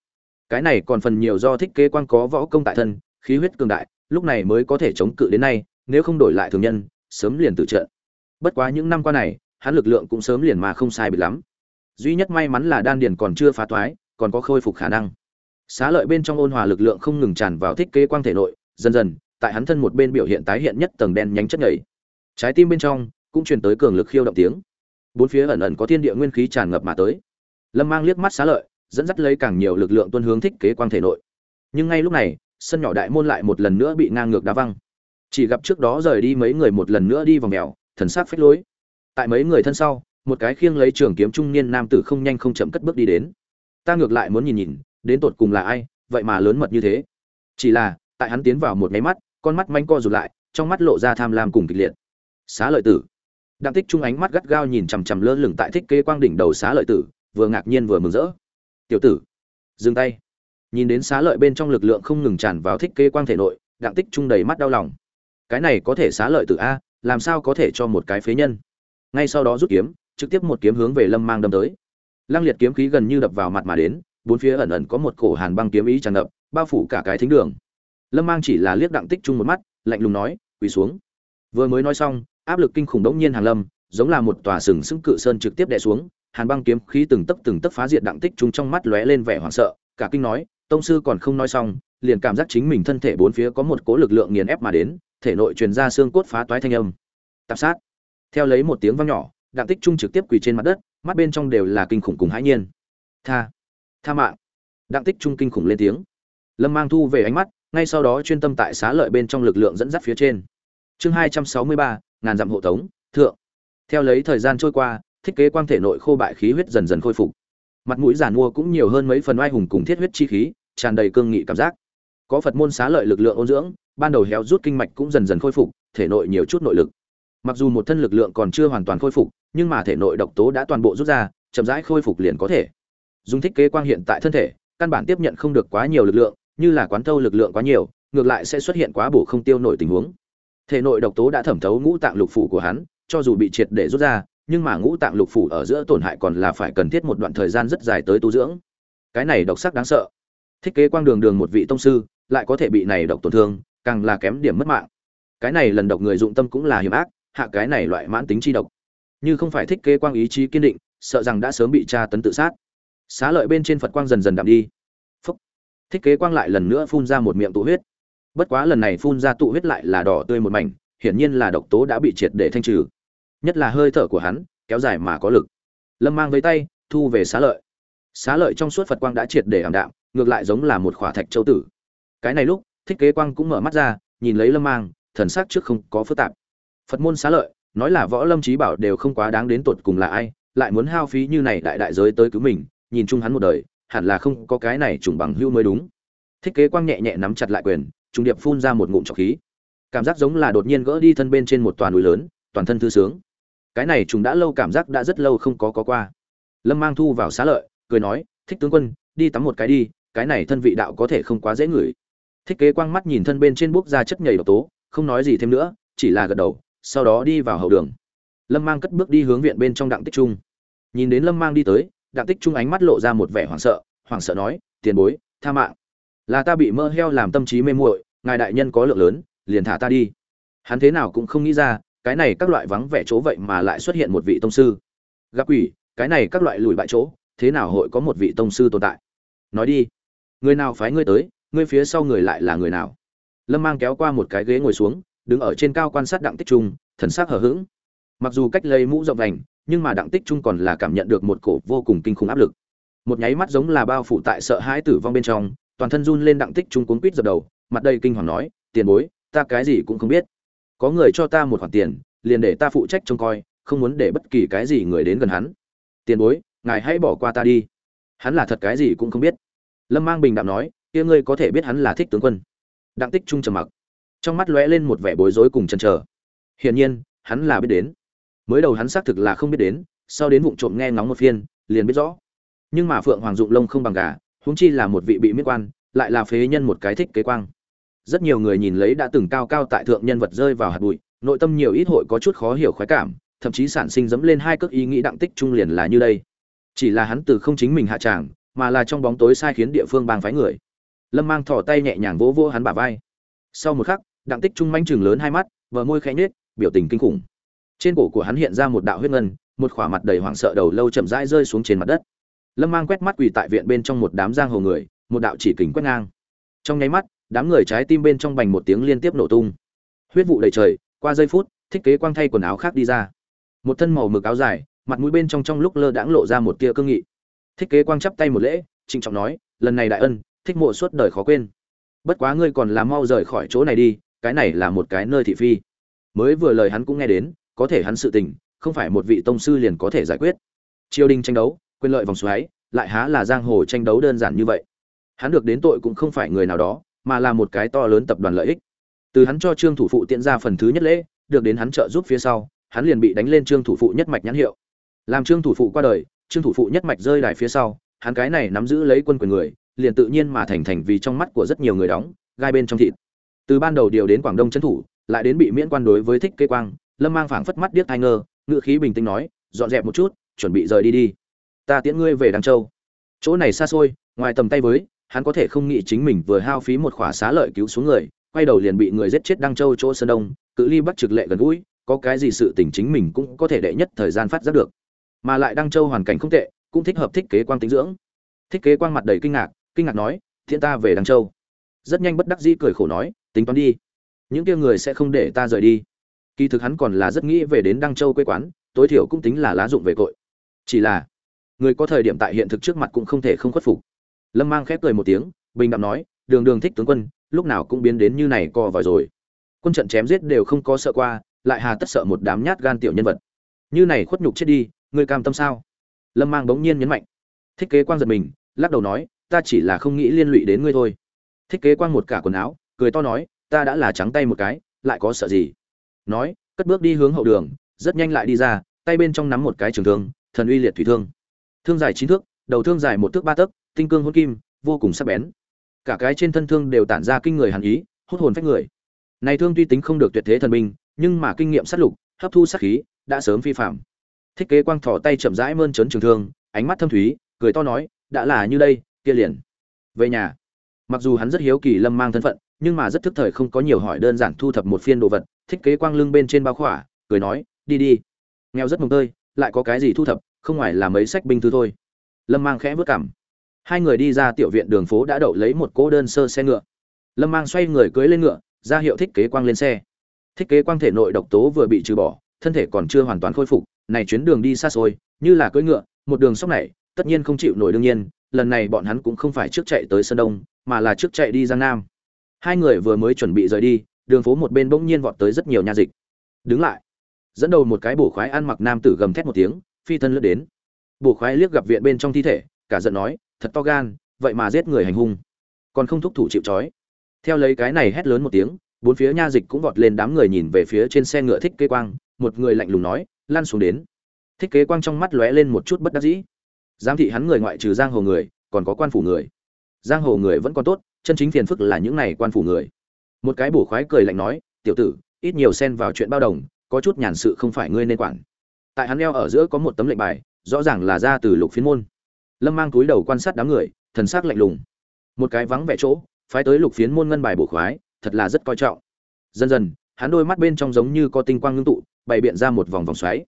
Cái này còn phần nhiều do thích kế quan có võ công tại thân, khí huyết cường đại, lúc này mới có thể chống cự đến nay, nếu không đổi lại thường nhân, sớm liền tự trận bất quá những năm qua này, hắn lực lượng cũng sớm liền mà không sai bị lắm. Duy nhất may mắn là đan điền còn chưa phá toái, còn có khôi phục khả năng. Xá lợi bên trong ôn hòa lực lượng không ngừng tràn vào thích kế quang thể nội, dần dần, tại hắn thân một bên biểu hiện tái hiện nhất tầng đen nhánh chất nhảy trái tim bên trong, cũng truyền tới cường lực khiêu động tiếng. Bốn phía ẩn ẩn có thiên địa nguyên khí tràn ngập mà tới. Lâm mang liếc mắt xá lợi, dẫn dắt lấy càng nhiều lực lượng tuân hướng thích kế quang thể nội. Nhưng ngay lúc này, sân nhỏ đại môn lại một lần nữa bị ngang ngược đá văng. Chỉ gặp trước đó rời đi mấy người một lần nữa đi vào mèo thần sắc phách lối. Tại mấy người thân sau, một cái khiêng lấy trường kiếm trung niên nam tử không nhanh không chậm cất bước đi đến. Ta ngược lại muốn nhìn nhìn, đến tột cùng là ai, vậy mà lớn mật như thế. Chỉ là, tại hắn tiến vào một máy mắt, con mắt manh co rụt lại, trong mắt lộ ra tham lam cùng kịch liệt. Xá lợi tử. Đặng tích trung ánh mắt gắt gao nhìn chằm chằm lơ lửng tại thích kế quang đỉnh đầu xá lợi tử, vừa ngạc nhiên vừa mừng rỡ. Tiểu tử, dừng tay. Nhìn đến xá lợi bên trong lực lượng không ngừng tràn vào thích kế quang thể nội, đặng tích trung đầy mắt đau lòng. Cái này có thể xá lợi tử a làm sao có thể cho một cái phế nhân? Ngay sau đó rút kiếm, trực tiếp một kiếm hướng về lâm mang đâm tới. Lăng liệt kiếm khí gần như đập vào mặt mà đến, bốn phía ẩn ẩn có một cổ hàn băng kiếm ý tràn ngập, bao phủ cả cái thính đường. Lâm mang chỉ là liếc đặng tích chung một mắt, lạnh lùng nói, quỳ xuống. Vừa mới nói xong, áp lực kinh khủng đống nhiên hàng lâm, giống là một tòa sừng sững cự sơn trực tiếp đè xuống, hàn băng kiếm khí từng tấc từng tấc phá diệt đặng tích chung trong mắt lóe lên vẻ hoảng sợ, cả kinh nói, tông sư còn không nói xong, liền cảm giác chính mình thân thể bốn phía có một cỗ lực lượng nghiền ép mà đến thể nội truyền ra xương cốt phá toái thanh âm. Tạp sát. Theo lấy một tiếng vang nhỏ đặng tích trung trực tiếp quỳ trên mặt đất, mắt bên trong đều là kinh khủng cùng hãi nhiên. Tha. Tha mạng. Đặng tích trung kinh khủng lên tiếng. Lâm mang thu về ánh mắt, ngay sau đó chuyên tâm tại xá lợi bên trong lực lượng dẫn dắt phía trên. Chương hai trăm sáu mươi ba, ngàn dặm hộ tống, thượng. Theo lấy thời gian trôi qua, thiết kế quang thể nội khô bại khí huyết dần dần khôi phục. Mặt mũi giản mua cũng nhiều hơn mấy phần oai hùng cùng thiết huyết chi khí, tràn đầy cương nghị cảm giác. Có phật môn xá lợi lực lượng ôn dưỡng ban đầu héo rút kinh mạch cũng dần dần khôi phục, thể nội nhiều chút nội lực. Mặc dù một thân lực lượng còn chưa hoàn toàn khôi phục, nhưng mà thể nội độc tố đã toàn bộ rút ra, chậm rãi khôi phục liền có thể. Dùng thích kế quang hiện tại thân thể, căn bản tiếp nhận không được quá nhiều lực lượng, như là quán thâu lực lượng quá nhiều, ngược lại sẽ xuất hiện quá bổ không tiêu nổi tình huống. Thể nội độc tố đã thẩm thấu ngũ tạng lục phủ của hắn, cho dù bị triệt để rút ra, nhưng mà ngũ tạng lục phủ ở giữa tổn hại còn là phải cần thiết một đoạn thời gian rất dài tới tu dưỡng. Cái này độc sắc đáng sợ. Thích kế quang đường đường một vị tông sư, lại có thể bị này độc tổn thương càng là kém điểm mất mạng. Cái này lần độc người dụng tâm cũng là hiểm ác, hạ cái này loại mãn tính chi độc. Như không phải thích kế quang ý chí kiên định, sợ rằng đã sớm bị tra tấn tự sát. Xá lợi bên trên phật quang dần dần đạm đi. Phúc. Thích kế quang lại lần nữa phun ra một miệng tụ huyết. Bất quá lần này phun ra tụ huyết lại là đỏ tươi một mảnh, hiển nhiên là độc tố đã bị triệt để thanh trừ. Nhất là hơi thở của hắn, kéo dài mà có lực. Lâm mang với tay, thu về xá lợi. Xá lợi trong suốt phật quang đã triệt để ảm đạm, ngược lại giống là một khỏa thạch châu tử. Cái này lúc thiết kế quang cũng mở mắt ra, nhìn lấy lâm mang, thần sắc trước không có phức tạp. Phật môn xá lợi, nói là võ lâm trí bảo đều không quá đáng đến tột cùng là ai, lại muốn hao phí như này đại đại giới tới cứu mình, nhìn chung hắn một đời, hẳn là không có cái này trùng bằng hưu mới đúng. Thiết kế quang nhẹ nhẹ nắm chặt lại quyền, trung điệp phun ra một ngụm trọc khí. Cảm giác giống là đột nhiên gỡ đi thân bên trên một toàn núi lớn, toàn thân thư sướng. Cái này chúng đã lâu cảm giác đã rất lâu không có có qua. Lâm mang thu vào xá lợi, cười nói, thích tướng quân, đi tắm một cái đi, cái này thân vị đạo có thể không quá dễ ngửi thiết kế quang mắt nhìn thân bên trên bốc ra chất nhầy độc tố, không nói gì thêm nữa, chỉ là gật đầu, sau đó đi vào hậu đường. Lâm mang cất bước đi hướng viện bên trong đặng tích trung. Nhìn đến lâm mang đi tới, đặng tích trung ánh mắt lộ ra một vẻ hoảng sợ hoảng sợ nói, tiền bối, tha mạng. Là ta bị mơ heo làm tâm trí mê muội, ngài đại nhân có lượng lớn, liền thả ta đi. Hắn thế nào cũng không nghĩ ra, cái này các loại vắng vẻ chỗ vậy mà lại xuất hiện một vị tông sư. Gặp quỷ, cái này các loại lùi bại chỗ, thế nào hội có một vị tông sư tồn tại? Nói đi. Người nào phái ngươi tới ngươi phía sau người lại là người nào? Lâm mang kéo qua một cái ghế ngồi xuống, đứng ở trên cao quan sát đặng tích trung, thần sắc hờ hững. Mặc dù cách lấy mũ rộng đành nhưng mà đặng tích trung còn là cảm nhận được một cổ vô cùng kinh khủng áp lực. Một nháy mắt giống là bao phủ tại sợ hãi tử vong bên trong, toàn thân run lên đặng tích trung cuốn quýt dập đầu, mặt đầy kinh hoàng nói, tiền bối, ta cái gì cũng không biết. Có người cho ta một khoản tiền, liền để ta phụ trách trông coi, không muốn để bất kỳ cái gì người đến gần hắn. Tiền bối, ngài hãy bỏ qua ta đi. Hắn là thật cái gì cũng không biết. Lâm mang bình đạm nói kia ngươi có thể biết hắn là thích tướng quân. Đặng tích trung trầm mặc. Trong mắt lóe lên một vẻ bối rối cùng chần chờ. Hiển nhiên, hắn là biết đến. Mới đầu hắn xác thực là không biết đến, sau đến vụ trộm nghe ngóng một phiên, liền biết rõ. Nhưng mà phượng hoàng dụng lông không bằng gà, huống chi là một vị bị miết quan, lại là phế nhân một cái thích kế quang. Rất nhiều người nhìn lấy đã từng cao cao tại thượng nhân vật rơi vào hạt bụi, nội tâm nhiều ít hội có chút khó hiểu khoái cảm, thậm chí sản sinh dẫm lên hai cước ý nghĩ đặng tích trung liền là như đây. Chỉ là hắn từ không chính mình hạ tràng, mà là trong bóng tối sai khiến địa phương bang phái người lâm mang thỏ tay nhẹ nhàng vỗ vỗ hắn bả vai. Sau một khắc đặng tích trung manh chừng lớn hai mắt vợ môi khẽ nhếch, biểu tình kinh khủng. Trên cổ của hắn hiện ra một đạo huyết ngân một khỏa mặt đầy hoảng sợ đầu lâu chậm rãi rơi xuống trên mặt đất. Lâm mang quét mắt quỳ tại viện bên trong một đám giang hồ người một đạo chỉ kình quét ngang. Trong nháy mắt đám người trái tim bên trong bành một tiếng liên tiếp nổ tung. Huyết vụ đầy trời qua giây phút thiết kế quang thay quần áo khác đi ra. Một thân màu mực áo dài mặt mũi bên trong trong lúc lơ đãng lộ ra một tia cương nghị. Thiết kế quang chắp tay một lễ trịnh trọng nói lần này đại ân thích mộ suốt đời khó quên. Bất quá ngươi còn là mau rời khỏi chỗ này đi, cái này là một cái nơi thị phi. Mới vừa lời hắn cũng nghe đến, có thể hắn sự tình, không phải một vị tông sư liền có thể giải quyết. Triều đình tranh đấu, quyền lợi vòng xoáy, lại há là giang hồ tranh đấu đơn giản như vậy. Hắn được đến tội cũng không phải người nào đó, mà là một cái to lớn tập đoàn lợi ích. Từ hắn cho trương thủ phụ tiện ra phần thứ nhất lễ, được đến hắn trợ giúp phía sau, hắn liền bị đánh lên trương thủ phụ nhất mạch nhãn hiệu. Làm trương thủ phụ qua đời, trương thủ phụ nhất mạch rơi đài phía sau, hắn cái này nắm giữ lấy quân quyền người liền tự nhiên mà thành thành vì trong mắt của rất nhiều người đóng, gai bên trong thịt. Từ ban đầu điều đến quảng đông trấn thủ, lại đến bị miễn quan đối với thích kê quang, lâm mang phảng phất mắt điếc thai ngơ ngự khí bình tĩnh nói, dọn dẹp một chút, chuẩn bị rời đi đi. Ta tiễn ngươi về đàng châu. Chỗ này xa xôi, ngoài tầm tay với, hắn có thể không nghĩ chính mình vừa hao phí một khỏa xá lợi cứu xuống người, quay đầu liền bị người giết chết đăng châu chỗ sơn đông, cự ly bắt trực lệ gần gũi, có cái gì sự tình chính mình cũng có thể đệ nhất thời gian phát giác được. Mà lại đăng châu hoàn cảnh không tệ, cũng thích hợp thích kế quang tính dưỡng. Thích kế quang mặt đầy kinh ngạc kinh ngạc nói thiện ta về đằng châu. Rất nhanh bất đắc dĩ cười khổ nói, tính toán đi, những kia người sẽ không để ta rời đi. Kỳ thực hắn còn là rất nghĩ về đến đăng châu quê quán, tối thiểu cũng tính là lá dụng về cội. Chỉ là, người có thời điểm tại hiện thực trước mặt cũng không thể không khuất phục. Lâm mang khép cười một tiếng, bình đạm nói, đường đường thích tướng quân, lúc nào cũng biến đến như này co vào rồi. Quân trận chém giết đều không có sợ qua, lại hà tất sợ một đám nhát gan tiểu nhân vật. Như này khuất nhục chết đi, ngươi cam tâm sao? Lâm mang bỗng nhiên nhấn mạnh. Thích kế quang giật mình, lắc đầu nói ta chỉ là không nghĩ liên lụy đến ngươi thôi. Thiết kế quang một cả quần áo, cười to nói, ta đã là trắng tay một cái, lại có sợ gì? Nói, cất bước đi hướng hậu đường, rất nhanh lại đi ra, tay bên trong nắm một cái trường thương, thần uy liệt thủy thương. Thương dài chín thước, đầu thương dài một thước ba tấc, tinh cương hôn kim, vô cùng sắc bén. Cả cái trên thân thương đều tản ra kinh người hàn ý, hút hồn phách người. Này thương tuy tính không được tuyệt thế thần binh, nhưng mà kinh nghiệm sát lục, hấp thu sát khí, đã sớm phi phạm thiết kế quang thỏ tay chậm rãi mơn trớn trường thương, ánh mắt thâm thúy, cười to nói, đã là như đây kia liền. Về nhà. Mặc dù hắn rất hiếu kỳ lâm mang thân phận, nhưng mà rất thức thời không có nhiều hỏi đơn giản thu thập một phiên đồ vật thiết kế quang lưng bên trên bao khỏa, cười nói, đi đi. Nghèo rất mồng tơi, lại có cái gì thu thập, không ngoài là mấy sách binh thư thôi. Lâm mang khẽ vớt cảm hai người đi ra tiểu viện đường phố đã đậu lấy một cỗ đơn sơ xe ngựa. Lâm mang xoay người cưới lên ngựa, ra hiệu thiết kế quang lên xe. Thiết kế quang thể nội độc tố vừa bị trừ bỏ, thân thể còn chưa hoàn toàn khôi phục, này chuyến đường đi xa xôi, như là cưỡi ngựa, một đường sóc này, tất nhiên không chịu nổi đương nhiên lần này bọn hắn cũng không phải trước chạy tới sơn đông, mà là trước chạy đi giang nam. Hai người vừa mới chuẩn bị rời đi, đường phố một bên bỗng nhiên vọt tới rất nhiều nha dịch. Đứng lại. Dẫn đầu một cái bổ khoái ăn mặc nam tử gầm thét một tiếng, phi thân lướt đến. Bổ khoái liếc gặp viện bên trong thi thể, cả giận nói, thật to gan, vậy mà giết người hành hung. Còn không thúc thủ chịu trói. Theo lấy cái này hét lớn một tiếng, bốn phía nha dịch cũng vọt lên đám người nhìn về phía trên xe ngựa thích kế quang, một người lạnh lùng nói lan xuống đến. Thích kế quang trong mắt lóe lên một chút bất đắc dĩ giám thị hắn người ngoại trừ giang hồ người, còn có quan phủ người. Giang hồ người vẫn còn tốt, chân chính phiền phức là những này quan phủ người. Một cái bổ khoái cười lạnh nói, tiểu tử, ít nhiều xen vào chuyện bao đồng, có chút nhàn sự không phải ngươi nên quản. Tại hắn eo ở giữa có một tấm lệnh bài, rõ ràng là ra từ lục phiến môn. Lâm mang túi đầu quan sát đám người, thần sắc lạnh lùng. Một cái vắng vẻ chỗ, phái tới lục phiến môn ngân bài bổ khoái, thật là rất coi trọng. Dần dần, hắn đôi mắt bên trong giống như có tinh quang ngưng tụ, bày biện ra một vòng vòng xoáy.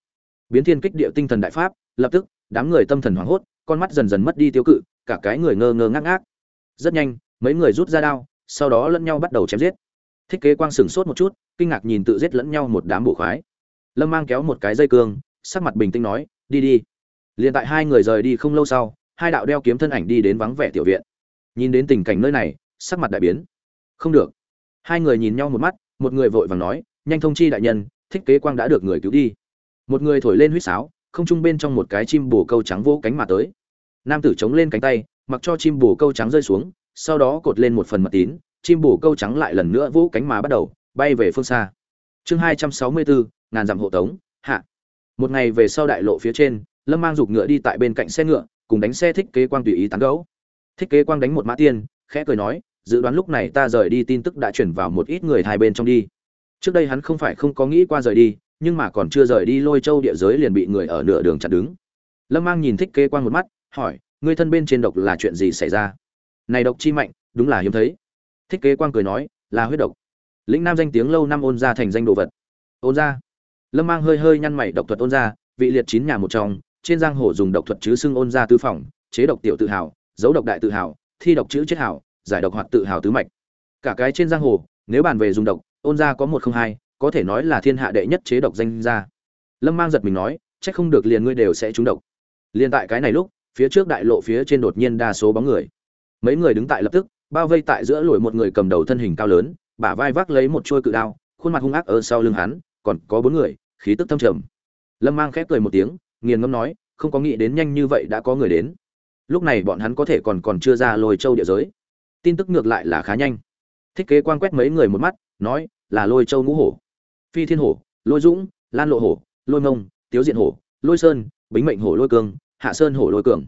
Biến thiên kích địa tinh thần đại pháp, lập tức đám người tâm thần hoảng hốt, con mắt dần dần mất đi tiêu cự, cả cái người ngơ ngơ ngác ngác. Rất nhanh, mấy người rút ra đao, sau đó lẫn nhau bắt đầu chém giết. Thiết kế quang sửng sốt một chút, kinh ngạc nhìn tự giết lẫn nhau một đám bộ khoái. Lâm mang kéo một cái dây cương, sắc mặt bình tĩnh nói, đi đi. Liền tại hai người rời đi không lâu sau, hai đạo đeo kiếm thân ảnh đi đến vắng vẻ tiểu viện. Nhìn đến tình cảnh nơi này, sắc mặt đại biến. Không được. Hai người nhìn nhau một mắt, một người vội vàng nói, nhanh thông chi đại nhân thích kế quang đã được người cứu đi. Một người thổi lên huýt sáo không trung bên trong một cái chim bồ câu trắng vỗ cánh mà tới. Nam tử chống lên cánh tay, mặc cho chim bồ câu trắng rơi xuống, sau đó cột lên một phần mật tín, chim bồ câu trắng lại lần nữa vỗ cánh mà bắt đầu, bay về phương xa. Chương hai trăm sáu mươi bốn ngàn dặm hộ tống, hạ. Một ngày về sau đại lộ phía trên, lâm mang giục ngựa đi tại bên cạnh xe ngựa, cùng đánh xe thích kế quang tùy ý tán gấu thích kế quang đánh một mã tiên, khẽ cười nói, dự đoán lúc này ta rời đi tin tức đã chuyển vào một ít người hai bên trong đi. Trước đây hắn không phải không có nghĩ qua rời đi nhưng mà còn chưa rời đi lôi châu địa giới liền bị người ở nửa đường chặn đứng. Lâm mang nhìn thích kế quang một mắt, hỏi người thân bên trên độc là chuyện gì xảy ra? Này độc chi mạnh, đúng là hiếm thấy. Thích kế quang cười nói, là huyết độc. Lĩnh nam danh tiếng lâu năm ôn ra thành danh đồ vật. Ôn ra lâm mang hơi hơi nhăn mày độc thuật ôn ra vị liệt chín nhà một trong, trên giang hồ dùng độc thuật chứ xưng ôn ra tư phòng, chế độc tiểu tự hào dấu độc đại tự hào, thi độc chữ chết hào, giải độc hoạt tự hào tứ mạch. Cả cái trên giang hồ, nếu bàn về dùng độc, ôn ra có một không hai có thể nói là thiên hạ đệ nhất chế độc danh gia. Lâm mang giật mình nói, chắc không được liền ngươi đều sẽ trúng độc. Liền tại cái này lúc, phía trước đại lộ phía trên đột nhiên đa số bóng người. Mấy người đứng tại lập tức, bao vây tại giữa lùi một người cầm đầu thân hình cao lớn, bả vai vác lấy một chuôi cự đao, khuôn mặt hung ác ở sau lưng hắn, còn có bốn người, khí tức thâm trầm. Lâm mang khép cười một tiếng, nghiền ngâm nói, không có nghĩ đến nhanh như vậy đã có người đến. Lúc này bọn hắn có thể còn còn chưa ra lôi châu địa giới. Tin tức ngược lại là khá nhanh. Thiết kế quan quét mấy người một mắt, nói, là lôi châu ngũ hổ phi thiên hổ, lôi dũng, lan lộ hổ, lôi mông, tiếu diện hổ, lôi sơn, bính mệnh hổ lôi cương hạ sơn hổ lôi cường.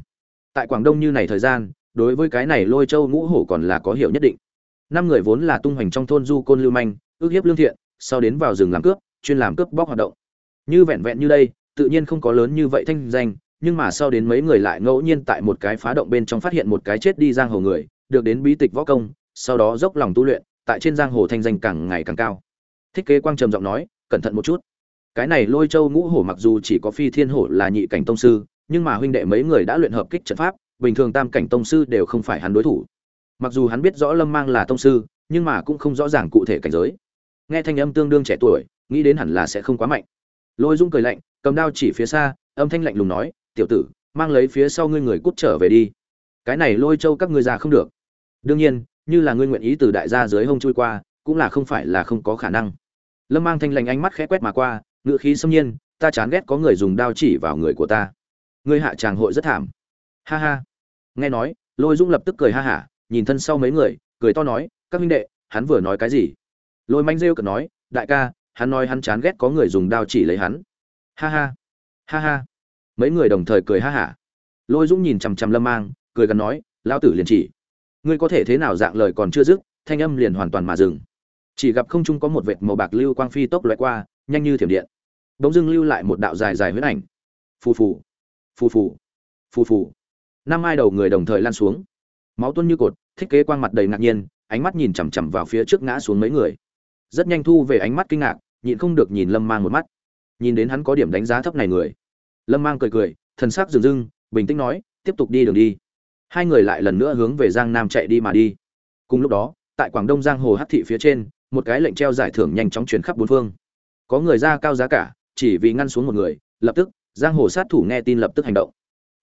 Tại quảng đông như này thời gian, đối với cái này lôi châu ngũ hổ còn là có hiểu nhất định. Năm người vốn là tung hoành trong thôn du côn lưu manh, ước hiếp lương thiện, sau đến vào rừng làm cướp, chuyên làm cướp bóc hoạt động. Như vẹn vẹn như đây, tự nhiên không có lớn như vậy thanh danh, nhưng mà sau đến mấy người lại ngẫu nhiên tại một cái phá động bên trong phát hiện một cái chết đi giang hồ người, được đến bí tịch võ công, sau đó dốc lòng tu luyện, tại trên giang hồ thanh danh càng ngày càng cao thiết kế quang trầm giọng nói, cẩn thận một chút. Cái này lôi châu ngũ hổ mặc dù chỉ có phi thiên hổ là nhị cảnh tông sư, nhưng mà huynh đệ mấy người đã luyện hợp kích trận pháp, bình thường tam cảnh tông sư đều không phải hắn đối thủ. Mặc dù hắn biết rõ lâm mang là tông sư, nhưng mà cũng không rõ ràng cụ thể cảnh giới. Nghe thanh âm tương đương trẻ tuổi, nghĩ đến hẳn là sẽ không quá mạnh. Lôi dung cười lạnh, cầm đao chỉ phía xa, âm thanh lạnh lùng nói, tiểu tử, mang lấy phía sau ngươi người cút trở về đi. Cái này lôi châu các ngươi già không được. Đương nhiên, như là ngươi nguyện ý từ đại gia dưới hông chui qua, cũng là không phải là không có khả năng lâm mang thanh lành ánh mắt khẽ quét mà qua ngựa khí xâm nhiên, ta chán ghét có người dùng đao chỉ vào người của ta. Ngươi hạ tràng hội rất thảm. Ha ha. Nghe nói, lôi dung lập tức cười ha hả, nhìn thân sau mấy người, cười to nói, các huynh đệ, hắn vừa nói cái gì? Lôi manh rêu cợt nói, đại ca, hắn nói hắn chán ghét có người dùng đao chỉ lấy hắn. Ha ha. Ha ha. Mấy người đồng thời cười ha hả. Lôi dũng nhìn chằm chằm lâm mang, cười gần nói, lão tử liền chỉ. Ngươi có thể thế nào dạng lời còn chưa dứt, thanh âm liền hoàn toàn mà dừng chỉ gặp không trung có một vệt màu bạc lưu quang phi tốc loại qua, nhanh như thiểm điện. Bỗng dưng lưu lại một đạo dài dài huyết ảnh. Phù phù phù phù phù phù. Năm ai đầu người đồng thời lan xuống. Máu tuôn như cột thích kế quang mặt đầy ngạc nhiên, ánh mắt nhìn chằm chằm vào phía trước ngã xuống mấy người. Rất nhanh thu về ánh mắt kinh ngạc, nhịn không được nhìn lâm mang một mắt. Nhìn đến hắn có điểm đánh giá thấp này người. Lâm mang cười cười, thần sắc dừng dưng bình tĩnh nói, tiếp tục đi đường đi. Hai người lại lần nữa hướng về giang nam chạy đi mà đi. Cùng lúc đó, tại quảng đông giang hồ hát thị phía trên một cái lệnh treo giải thưởng nhanh chóng truyền khắp bốn phương. Có người ra cao giá cả, chỉ vì ngăn xuống một người, lập tức, giang hồ sát thủ nghe tin lập tức hành động.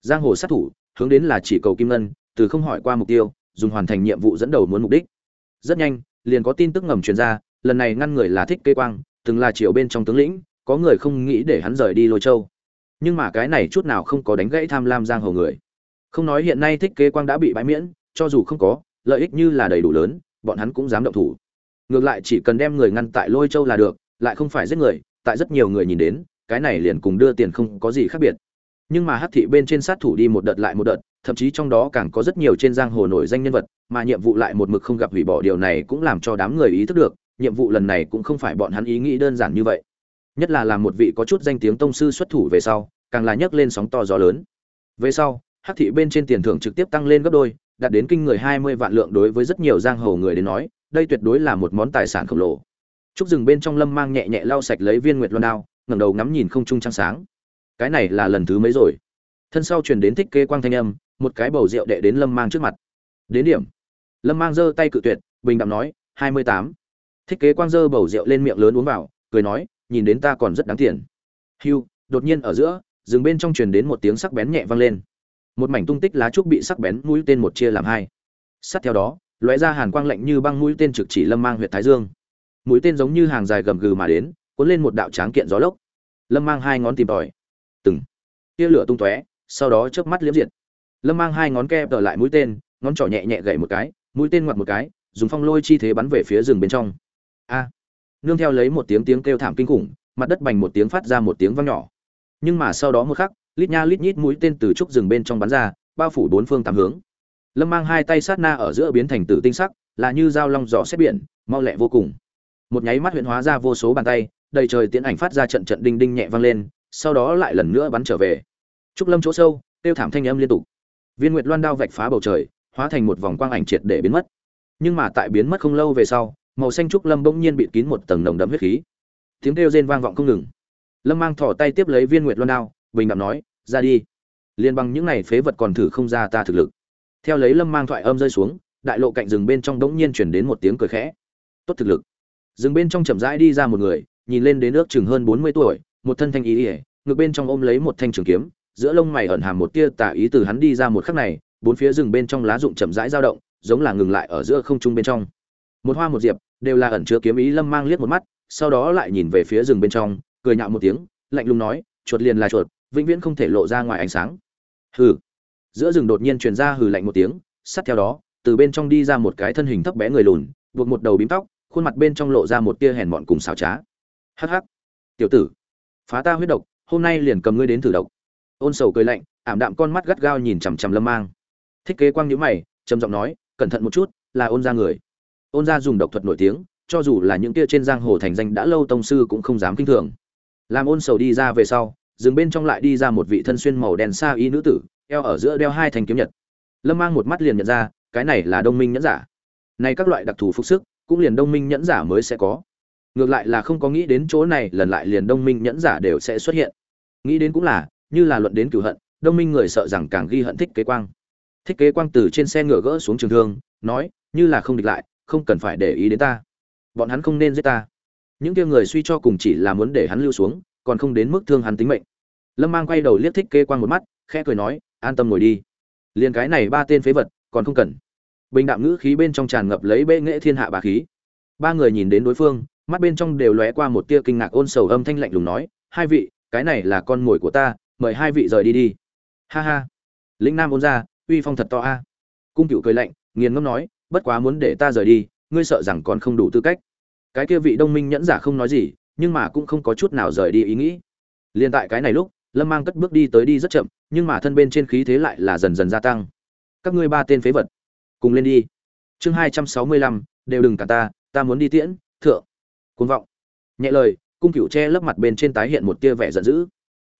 Giang hồ sát thủ, hướng đến là chỉ cầu kim ngân, từ không hỏi qua mục tiêu, dùng hoàn thành nhiệm vụ dẫn đầu muốn mục đích. Rất nhanh, liền có tin tức ngầm truyền ra, lần này ngăn người là thích kê quang, từng là triều bên trong tướng lĩnh, có người không nghĩ để hắn rời đi lôi châu. Nhưng mà cái này chút nào không có đánh gãy tham lam giang hồ người. Không nói hiện nay thích kế quang đã bị bãi miễn, cho dù không có, lợi ích như là đầy đủ lớn, bọn hắn cũng dám động thủ ngược lại chỉ cần đem người ngăn tại lôi châu là được, lại không phải giết người, tại rất nhiều người nhìn đến, cái này liền cùng đưa tiền không có gì khác biệt. Nhưng mà hát thị bên trên sát thủ đi một đợt lại một đợt, thậm chí trong đó càng có rất nhiều trên giang hồ nổi danh nhân vật, mà nhiệm vụ lại một mực không gặp hủy bỏ điều này cũng làm cho đám người ý thức được, nhiệm vụ lần này cũng không phải bọn hắn ý nghĩ đơn giản như vậy. Nhất là làm một vị có chút danh tiếng tông sư xuất thủ về sau, càng là nhấc lên sóng to gió lớn. Về sau, hắc thị bên trên tiền thưởng trực tiếp tăng lên gấp đôi, đạt đến kinh người hai mươi vạn lượng đối với rất nhiều giang hồ người đến nói đây tuyệt đối là một món tài sản khổng lồ. Trúc rừng bên trong lâm mang nhẹ nhẹ lau sạch lấy viên nguyệt loan đao, ngẩng đầu ngắm nhìn không trung trăng sáng. Cái này là lần thứ mấy rồi? Thân sau truyền đến thích kê quang thanh âm, một cái bầu rượu đệ đến lâm mang trước mặt. Đến điểm. Lâm mang giơ tay cự tuyệt, bình đạm nói, hai mươi tám. Thích kế quang giơ bầu rượu lên miệng lớn uống vào, cười nói, nhìn đến ta còn rất đáng tiền. Hiu đột nhiên ở giữa rừng bên trong truyền đến một tiếng sắc bén nhẹ vang lên. Một mảnh tung tích lá trúc bị sắc bén mũi tên một chia làm hai. Sát theo đó lóe ra hàn quang lạnh như băng mũi tên trực chỉ lâm mang huyện thái dương. Mũi tên giống như hàng dài gầm gừ mà đến, cuốn lên một đạo tráng kiện gió lốc. Lâm mang hai ngón tìm tòi. Từng. Tia lửa tung tóe, sau đó chớp mắt liếm diệt. Lâm mang hai ngón kẹp tờ lại mũi tên, ngón trỏ nhẹ nhẹ gậy một cái, mũi tên ngoặt một cái, dùng phong lôi chi thế bắn về phía rừng bên trong. A. Nương theo lấy một tiếng tiếng kêu thảm kinh khủng, mặt đất bành một tiếng phát ra một tiếng vang nhỏ. Nhưng mà sau đó một khắc, lít nha lít nhít mũi tên từ trúc rừng bên trong bắn ra, bao phủ bốn phương tám hướng lâm mang hai tay sát na ở giữa biến thành tử tinh sắc, là như dao long giỏ xét biển, mau lẹ vô cùng. Một nháy mắt huyện hóa ra vô số bàn tay, đầy trời tiến ảnh phát ra trận trận đinh đinh nhẹ vang lên, sau đó lại lần nữa bắn trở về. Trúc lâm chỗ sâu, tiêu thảm thanh âm liên tục. Viên nguyệt loan đao vạch phá bầu trời, hóa thành một vòng quang ảnh triệt để biến mất. Nhưng mà tại biến mất không lâu về sau, màu xanh trúc lâm bỗng nhiên bịt kín một tầng nồng đậm huyết khí. Tiếng kêu rên vang vọng không ngừng. Lâm mang thỏ tay tiếp lấy viên nguyệt loan đao, bình đạm nói, ra đi. Liên bằng những này phế vật còn thử không ra ta thực lực theo lấy lâm mang thoại âm rơi xuống, đại lộ cạnh rừng bên trong đống nhiên chuyển đến một tiếng cười khẽ. Tốt thực lực. Rừng bên trong chậm rãi đi ra một người, nhìn lên đến nước chừng hơn bốn mươi tuổi, một thân thanh ý ỉa ngược bên trong ôm lấy một thanh trường kiếm, giữa lông mày ẩn hàm một tia tà ý từ hắn đi ra một khắc này, bốn phía rừng bên trong lá rụng chậm rãi dao động, giống là ngừng lại ở giữa không trung bên trong. Một hoa một diệp, đều là ẩn chứa kiếm ý lâm mang liếc một mắt, sau đó lại nhìn về phía rừng bên trong, cười nhạo một tiếng, lạnh lùng nói, chuột liền là chuột, vĩnh viễn không thể lộ ra ngoài ánh sáng. Hừ giữa rừng đột nhiên truyền ra hừ lạnh một tiếng, sát theo đó, từ bên trong đi ra một cái thân hình thấp bé người lùn, buộc một đầu bím tóc, khuôn mặt bên trong lộ ra một tia hèn mọn cùng xảo trá. Hắc hắc. Tiểu tử, phá ta huyết độc, hôm nay liền cầm ngươi đến thử độc. Ôn sầu cười lạnh, ảm đạm con mắt gắt gao nhìn chằm chằm lâm mang. Thích kế quang nhữ mày, trầm giọng nói, cẩn thận một chút, là ôn gia người. Ôn gia dùng độc thuật nổi tiếng, cho dù là những kia trên giang hồ thành danh đã lâu tông sư cũng không dám kinh thường. Làm ôn sầu đi ra về sau dừng bên trong lại đi ra một vị thân xuyên màu đen xa y nữ tử eo ở giữa đeo hai thanh kiếm nhật. Lâm mang một mắt liền nhận ra, cái này là đông minh nhẫn giả. Này các loại đặc thù phục sức, cũng liền đông minh nhẫn giả mới sẽ có. Ngược lại là không có nghĩ đến chỗ này, lần lại liền đông minh nhẫn giả đều sẽ xuất hiện. Nghĩ đến cũng là, như là luận đến cửu hận, đông minh người sợ rằng càng ghi hận thích kế quang. Thích kế quang từ trên xe ngựa gỡ xuống trường thương, nói, như là không địch lại, không cần phải để ý đến ta. Bọn hắn không nên giết ta. Những kia người suy cho cùng chỉ là muốn để hắn lưu xuống, còn không đến mức thương hắn tính mệnh. Lâm mang quay đầu liếc thích kế quang một mắt, khẽ cười nói an tâm ngồi đi. Liền cái này ba tên phế vật, còn không cần. Bình đạm ngữ khí bên trong tràn ngập lấy bệ nghệ thiên hạ bà khí. Ba người nhìn đến đối phương, mắt bên trong đều lóe qua một tia kinh ngạc ôn sầu âm thanh lạnh lùng nói, hai vị, cái này là con mồi của ta, mời hai vị rời đi đi. Ha ha. Lĩnh nam ôn ra, uy phong thật to a. Cung cựu cười lạnh, nghiền ngâm nói, bất quá muốn để ta rời đi, ngươi sợ rằng còn không đủ tư cách. Cái kia vị đông minh nhẫn giả không nói gì, nhưng mà cũng không có chút nào rời đi ý nghĩ. Liền tại cái này lúc lâm mang cất bước đi tới đi rất chậm, nhưng mà thân bên trên khí thế lại là dần dần gia tăng. Các ngươi ba tên phế vật, cùng lên đi. Chương hai trăm sáu mươi lăm, đều đừng cả ta ta muốn đi tiễn, thượng. Côn vọng. Nhẹ lời, cung cựu che lấp mặt bên trên tái hiện một tia vẻ giận dữ.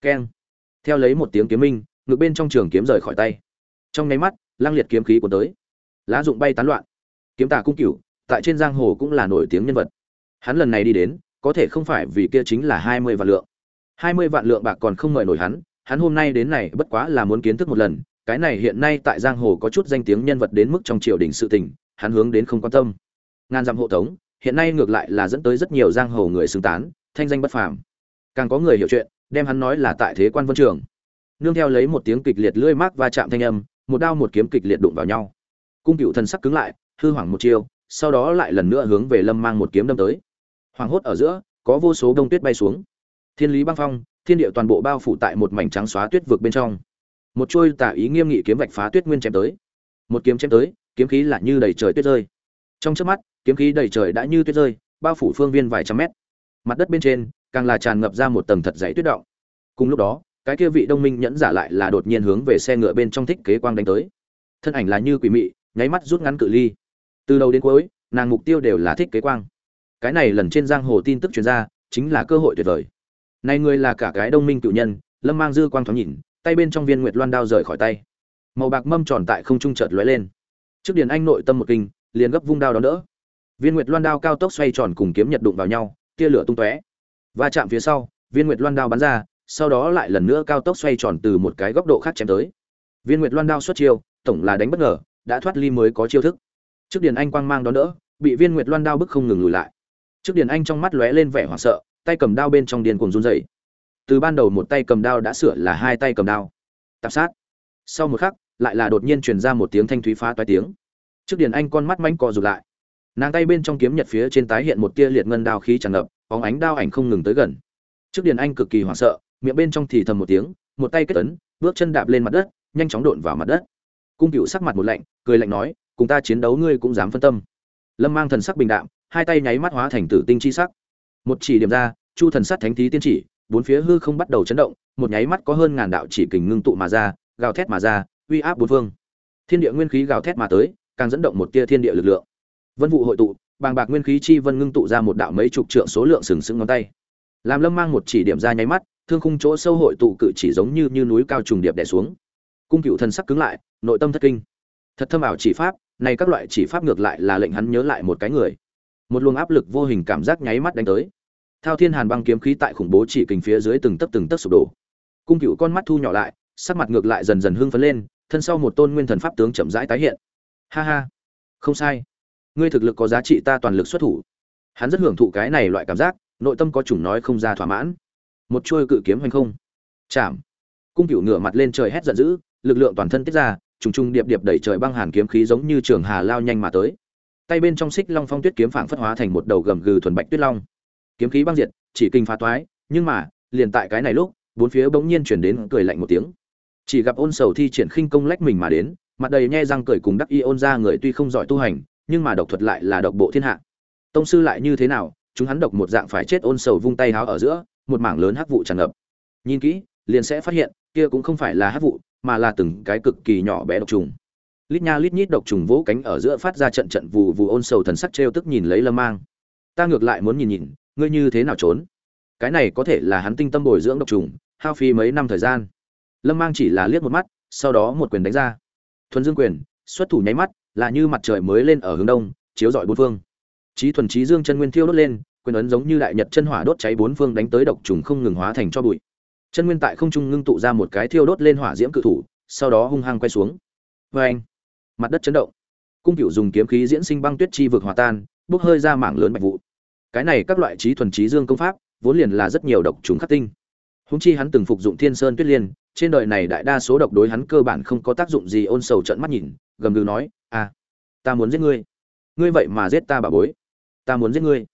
Keng. Theo lấy một tiếng kiếm minh, ngực bên trong trường kiếm rời khỏi tay. Trong nháy mắt lang liệt kiếm khí của tới. Lá dụng bay tán loạn. Kiếm tà cung cựu tại trên giang hồ cũng là nổi tiếng nhân vật. Hắn lần này đi đến, có thể không phải vì kia chính là hai mươi vạn lượng hai mươi vạn lượng bạc còn không mời nổi hắn hắn hôm nay đến này bất quá là muốn kiến thức một lần, cái này hiện nay tại giang hồ có chút danh tiếng nhân vật đến mức trong triều đình sự tình, hắn hướng đến không quan tâm. Ngàn dặm hộ tống, hiện nay ngược lại là dẫn tới rất nhiều giang hồ người xứng tán, thanh danh bất phàm. Càng có người hiểu chuyện, đem hắn nói là tại thế quan vân trường. Nương theo lấy một tiếng kịch liệt lưỡi mác va chạm thanh âm, một đao một kiếm kịch liệt đụng vào nhau. Cung cựu thần sắc cứng lại, hư hoảng một chiêu, sau đó lại lần nữa hướng về lâm mang một kiếm đâm tới. Hoàng hốt ở giữa, có vô số đông tuyết bay xuống thiên lý băng phong, thiên địa toàn bộ bao phủ tại một mảnh trắng xóa tuyết vực bên trong. Một trôi tả ý nghiêm nghị kiếm vạch phá tuyết nguyên chém tới. Một kiếm chém tới, kiếm khí lại như đầy trời tuyết rơi. Trong trước mắt, kiếm khí đầy trời đã như tuyết rơi, bao phủ phương viên vài trăm mét. Mặt đất bên trên, càng là tràn ngập ra một tầng thật dày tuyết động. Cùng lúc đó, cái kia vị đông minh nhẫn giả lại là đột nhiên hướng về xe ngựa bên trong thích kế quang đánh tới. Thân ảnh là như quỷ mị, nháy mắt rút ngắn cự ly. Từ đầu đến cuối, nàng mục tiêu đều là thích kế quang. Cái này lần trên giang hồ tin tức truyền ra, chính là cơ hội tuyệt vời này người là cả cái đông minh cựu nhân, lâm mang dư quang thoáng nhìn, tay bên trong viên nguyệt loan đao rời khỏi tay. Màu bạc mâm tròn tại không trung chợt lóe lên. Trước điền anh nội tâm một kinh, liền gấp vung đao đón đỡ. Viên nguyệt loan đao cao tốc xoay tròn cùng kiếm nhật đụng vào nhau, tia lửa tung tóe. Va chạm phía sau, viên nguyệt loan đao bắn ra, sau đó lại lần nữa cao tốc xoay tròn từ một cái góc độ khác chém tới. Viên nguyệt loan đao xuất chiêu, tổng là đánh bất ngờ, đã thoát ly mới có chiêu thức. Trước điền anh quang mang đón đỡ, bị viên nguyệt loan đao bức không ngừng lùi lại. Trước điền anh trong mắt lóe lên vẻ hoảng sợ tay cầm đao bên trong điền cuồng run rẩy. Từ ban đầu một tay cầm đao đã sửa là hai tay cầm đao. Tạp sát. Sau một khắc, lại là đột nhiên truyền ra một tiếng thanh thúy phá toái tiếng. Trước điền anh con mắt mánh co rụt lại. Nàng tay bên trong kiếm nhật phía trên tái hiện một tia liệt ngân đao khí tràn ngập, bóng ánh đao ảnh không ngừng tới gần. Trước điền anh cực kỳ hoảng sợ, miệng bên trong thì thầm một tiếng, một tay kết tấn bước chân đạp lên mặt đất, nhanh chóng độn vào mặt đất. Cung Cửu sắc mặt một lạnh, cười lạnh nói, cùng ta chiến đấu ngươi cũng dám phân tâm. Lâm mang thần sắc bình đạm, hai tay nháy mắt hóa thành tử tinh chi sắc một chỉ điểm ra, chu thần sát thánh thí tiên chỉ, bốn phía hư không bắt đầu chấn động, một nháy mắt có hơn ngàn đạo chỉ kình ngưng tụ mà ra, gào thét mà ra, uy áp bốn phương. Thiên địa nguyên khí gào thét mà tới, càng dẫn động một tia thiên địa lực lượng. Vân vụ hội tụ, bàng bạc nguyên khí chi vân ngưng tụ ra một đạo mấy chục trượng số lượng sừng sững ngón tay. Làm lâm mang một chỉ điểm ra nháy mắt, thương khung chỗ sâu hội tụ cự chỉ giống như như núi cao trùng điệp đè xuống. Cung cựu thần sắc cứng lại, nội tâm thất kinh. Thật thâm ảo chỉ pháp, này các loại chỉ pháp ngược lại là lệnh hắn nhớ lại một cái người một luồng áp lực vô hình cảm giác nháy mắt đánh tới. Thao thiên hàn băng kiếm khí tại khủng bố chỉ kình phía dưới từng tấc từng tấc sụp đổ. Cung cựu con mắt thu nhỏ lại, sắc mặt ngược lại dần dần hưng phấn lên, thân sau một tôn nguyên thần pháp tướng chậm rãi tái hiện. Ha ha, không sai. Ngươi thực lực có giá trị ta toàn lực xuất thủ. Hắn rất hưởng thụ cái này loại cảm giác, nội tâm có chủng nói không ra thỏa mãn. Một chuôi cự kiếm hoành không. Chạm. Cung cựu ngửa mặt lên trời hét giận dữ, lực lượng toàn thân tiết ra, trùng trùng điệp điệp đẩy trời băng hàn kiếm khí giống như trường hà lao nhanh mà tới tay bên trong xích long phong tuyết kiếm phảng phất hóa thành một đầu gầm gừ thuần bạch tuyết long. Kiếm khí băng diệt, chỉ kinh phá toái, nhưng mà, liền tại cái này lúc, bốn phía bỗng nhiên chuyển đến cười lạnh một tiếng. Chỉ gặp ôn sầu thi triển khinh công lách mình mà đến, mặt đầy nhe răng cười cùng đắc y ôn ra người tuy không giỏi tu hành, nhưng mà độc thuật lại là độc bộ thiên hạ. Tông sư lại như thế nào, chúng hắn độc một dạng phải chết ôn sầu vung tay háo ở giữa, một mảng lớn hắc vụ tràn ngập. Nhìn kỹ, liền sẽ phát hiện, kia cũng không phải là hắc vụ, mà là từng cái cực kỳ nhỏ bé độc trùng lít nha lít nhít độc trùng vỗ cánh ở giữa phát ra trận trận vù vù ôn sầu thần sắc trêu tức nhìn lấy lâm mang. Ta ngược lại muốn nhìn nhìn, ngươi như thế nào trốn? Cái này có thể là hắn tinh tâm bồi dưỡng độc trùng, hao phí mấy năm thời gian. Lâm mang chỉ là liếc một mắt, sau đó một quyền đánh ra. Thuần dương quyền, xuất thủ nháy mắt, là như mặt trời mới lên ở hướng đông, chiếu rọi bốn phương. Trí thuần trí dương chân nguyên thiêu đốt lên, quyền ấn giống như đại nhật chân hỏa đốt cháy bốn phương đánh tới độc trùng không ngừng hóa thành cho bụi. Chân nguyên tại không trung ngưng tụ ra một cái thiêu đốt lên hỏa diễm cự thủ, sau đó hung hăng quay xuống. Vê anh mặt đất chấn động. Cung cựu dùng kiếm khí diễn sinh băng tuyết chi vực hòa tan, bốc hơi ra mảng lớn bạch vụ. Cái này các loại trí thuần trí dương công pháp, vốn liền là rất nhiều độc trùng khắc tinh. Húng chi hắn từng phục dụng thiên sơn tuyết liên, trên đời này đại đa số độc đối hắn cơ bản không có tác dụng gì, ôn sầu trận mắt nhìn, gầm gừ nói à ta muốn giết ngươi. Ngươi vậy mà giết ta bà bối. Ta muốn giết ngươi.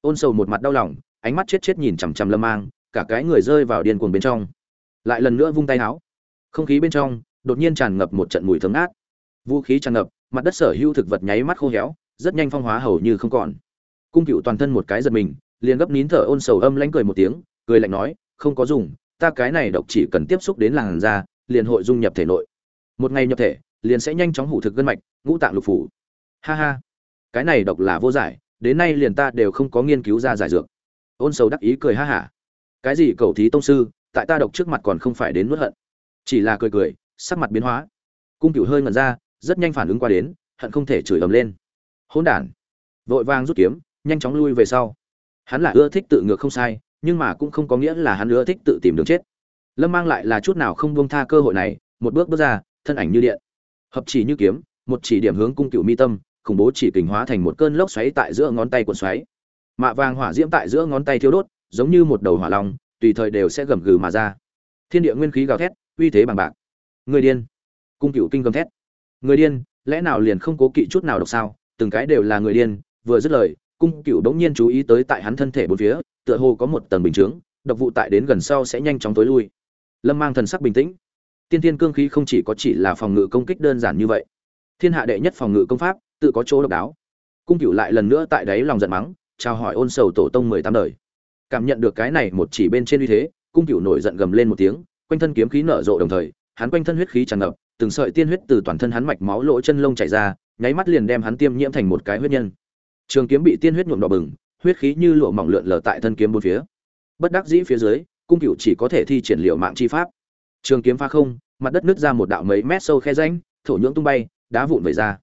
Ôn sầu một mặt đau lòng, ánh mắt chết chết nhìn chằm chằm lâm mang, cả cái người rơi vào điên cuồng bên trong. Lại lần nữa vung tay áo không khí bên trong, đột nhiên tràn ngập một trận mùi thấm át vũ khí tràn ngập, mặt đất sở hữu thực vật nháy mắt khô héo, rất nhanh phong hóa hầu như không còn. Cung cựu toàn thân một cái giật mình, liền gấp nín thở ôn sầu âm lánh cười một tiếng, cười lạnh nói, không có dùng, ta cái này độc chỉ cần tiếp xúc đến làn da, liền hội dung nhập thể nội. Một ngày nhập thể, liền sẽ nhanh chóng hủ thực gân mạch, ngũ tạng lục phủ. Ha ha. Cái này độc là vô giải, đến nay liền ta đều không có nghiên cứu ra giải dược. Ôn sầu đắc ý cười ha hả. Cái gì cầu thí tông sư, tại ta độc trước mặt còn không phải đến nuốt hận. Chỉ là cười cười, sắc mặt biến hóa. Cung cửu hơi ngẩn ra rất nhanh phản ứng qua đến, hận không thể chửi ầm lên. Hỗn đản. Vội vàng rút kiếm, nhanh chóng lui về sau. Hắn là ưa thích tự ngược không sai, nhưng mà cũng không có nghĩa là hắn ưa thích tự tìm đường chết. Lâm mang lại là chút nào không buông tha cơ hội này, một bước bước ra, thân ảnh như điện. Hợp chỉ như kiếm, một chỉ điểm hướng cung cựu mi tâm, khủng bố chỉ kình hóa thành một cơn lốc xoáy tại giữa ngón tay cuộn xoáy. Mạ vàng hỏa diễm tại giữa ngón tay thiêu đốt, giống như một đầu hỏa long, tùy thời đều sẽ gầm gừ mà ra. Thiên địa nguyên khí gào thét, uy thế bằng bạc. Người điên. Cung cựu kinh gầm thét người điên, lẽ nào liền không cố kỵ chút nào độc sao? Từng cái đều là người điên, vừa dứt lời, cung cựu đống nhiên chú ý tới tại hắn thân thể bốn phía, tựa hồ có một tầng bình chướng, độc vụ tại đến gần sau sẽ nhanh chóng tối lui. Lâm mang thần sắc bình tĩnh. Tiên tiên cương khí không chỉ có chỉ là phòng ngự công kích đơn giản như vậy. Thiên hạ đệ nhất phòng ngự công pháp, tự có chỗ độc đáo. Cung cựu lại lần nữa tại đáy lòng giận mắng, chào hỏi ôn sầu tổ tông mười tám đời. Cảm nhận được cái này một chỉ bên trên uy thế, cung cựu nổi giận gầm lên một tiếng, quanh thân kiếm khí nở rộ đồng thời, hắn quanh thân huyết khí tràn ngập từng sợi tiên huyết từ toàn thân hắn mạch máu lỗ chân lông chảy ra, nháy mắt liền đem hắn tiêm nhiễm thành một cái huyết nhân. Trường kiếm bị tiên huyết nhuộm đỏ bừng, huyết khí như lụa mỏng lượn lờ tại thân kiếm bốn phía. Bất đắc dĩ phía dưới, cung cửu chỉ có thể thi triển liệu mạng chi pháp. Trường kiếm pha không, mặt đất nứt ra một đạo mấy mét sâu khe rãnh, thổ nhưỡng tung bay, đá vụn vẩy ra.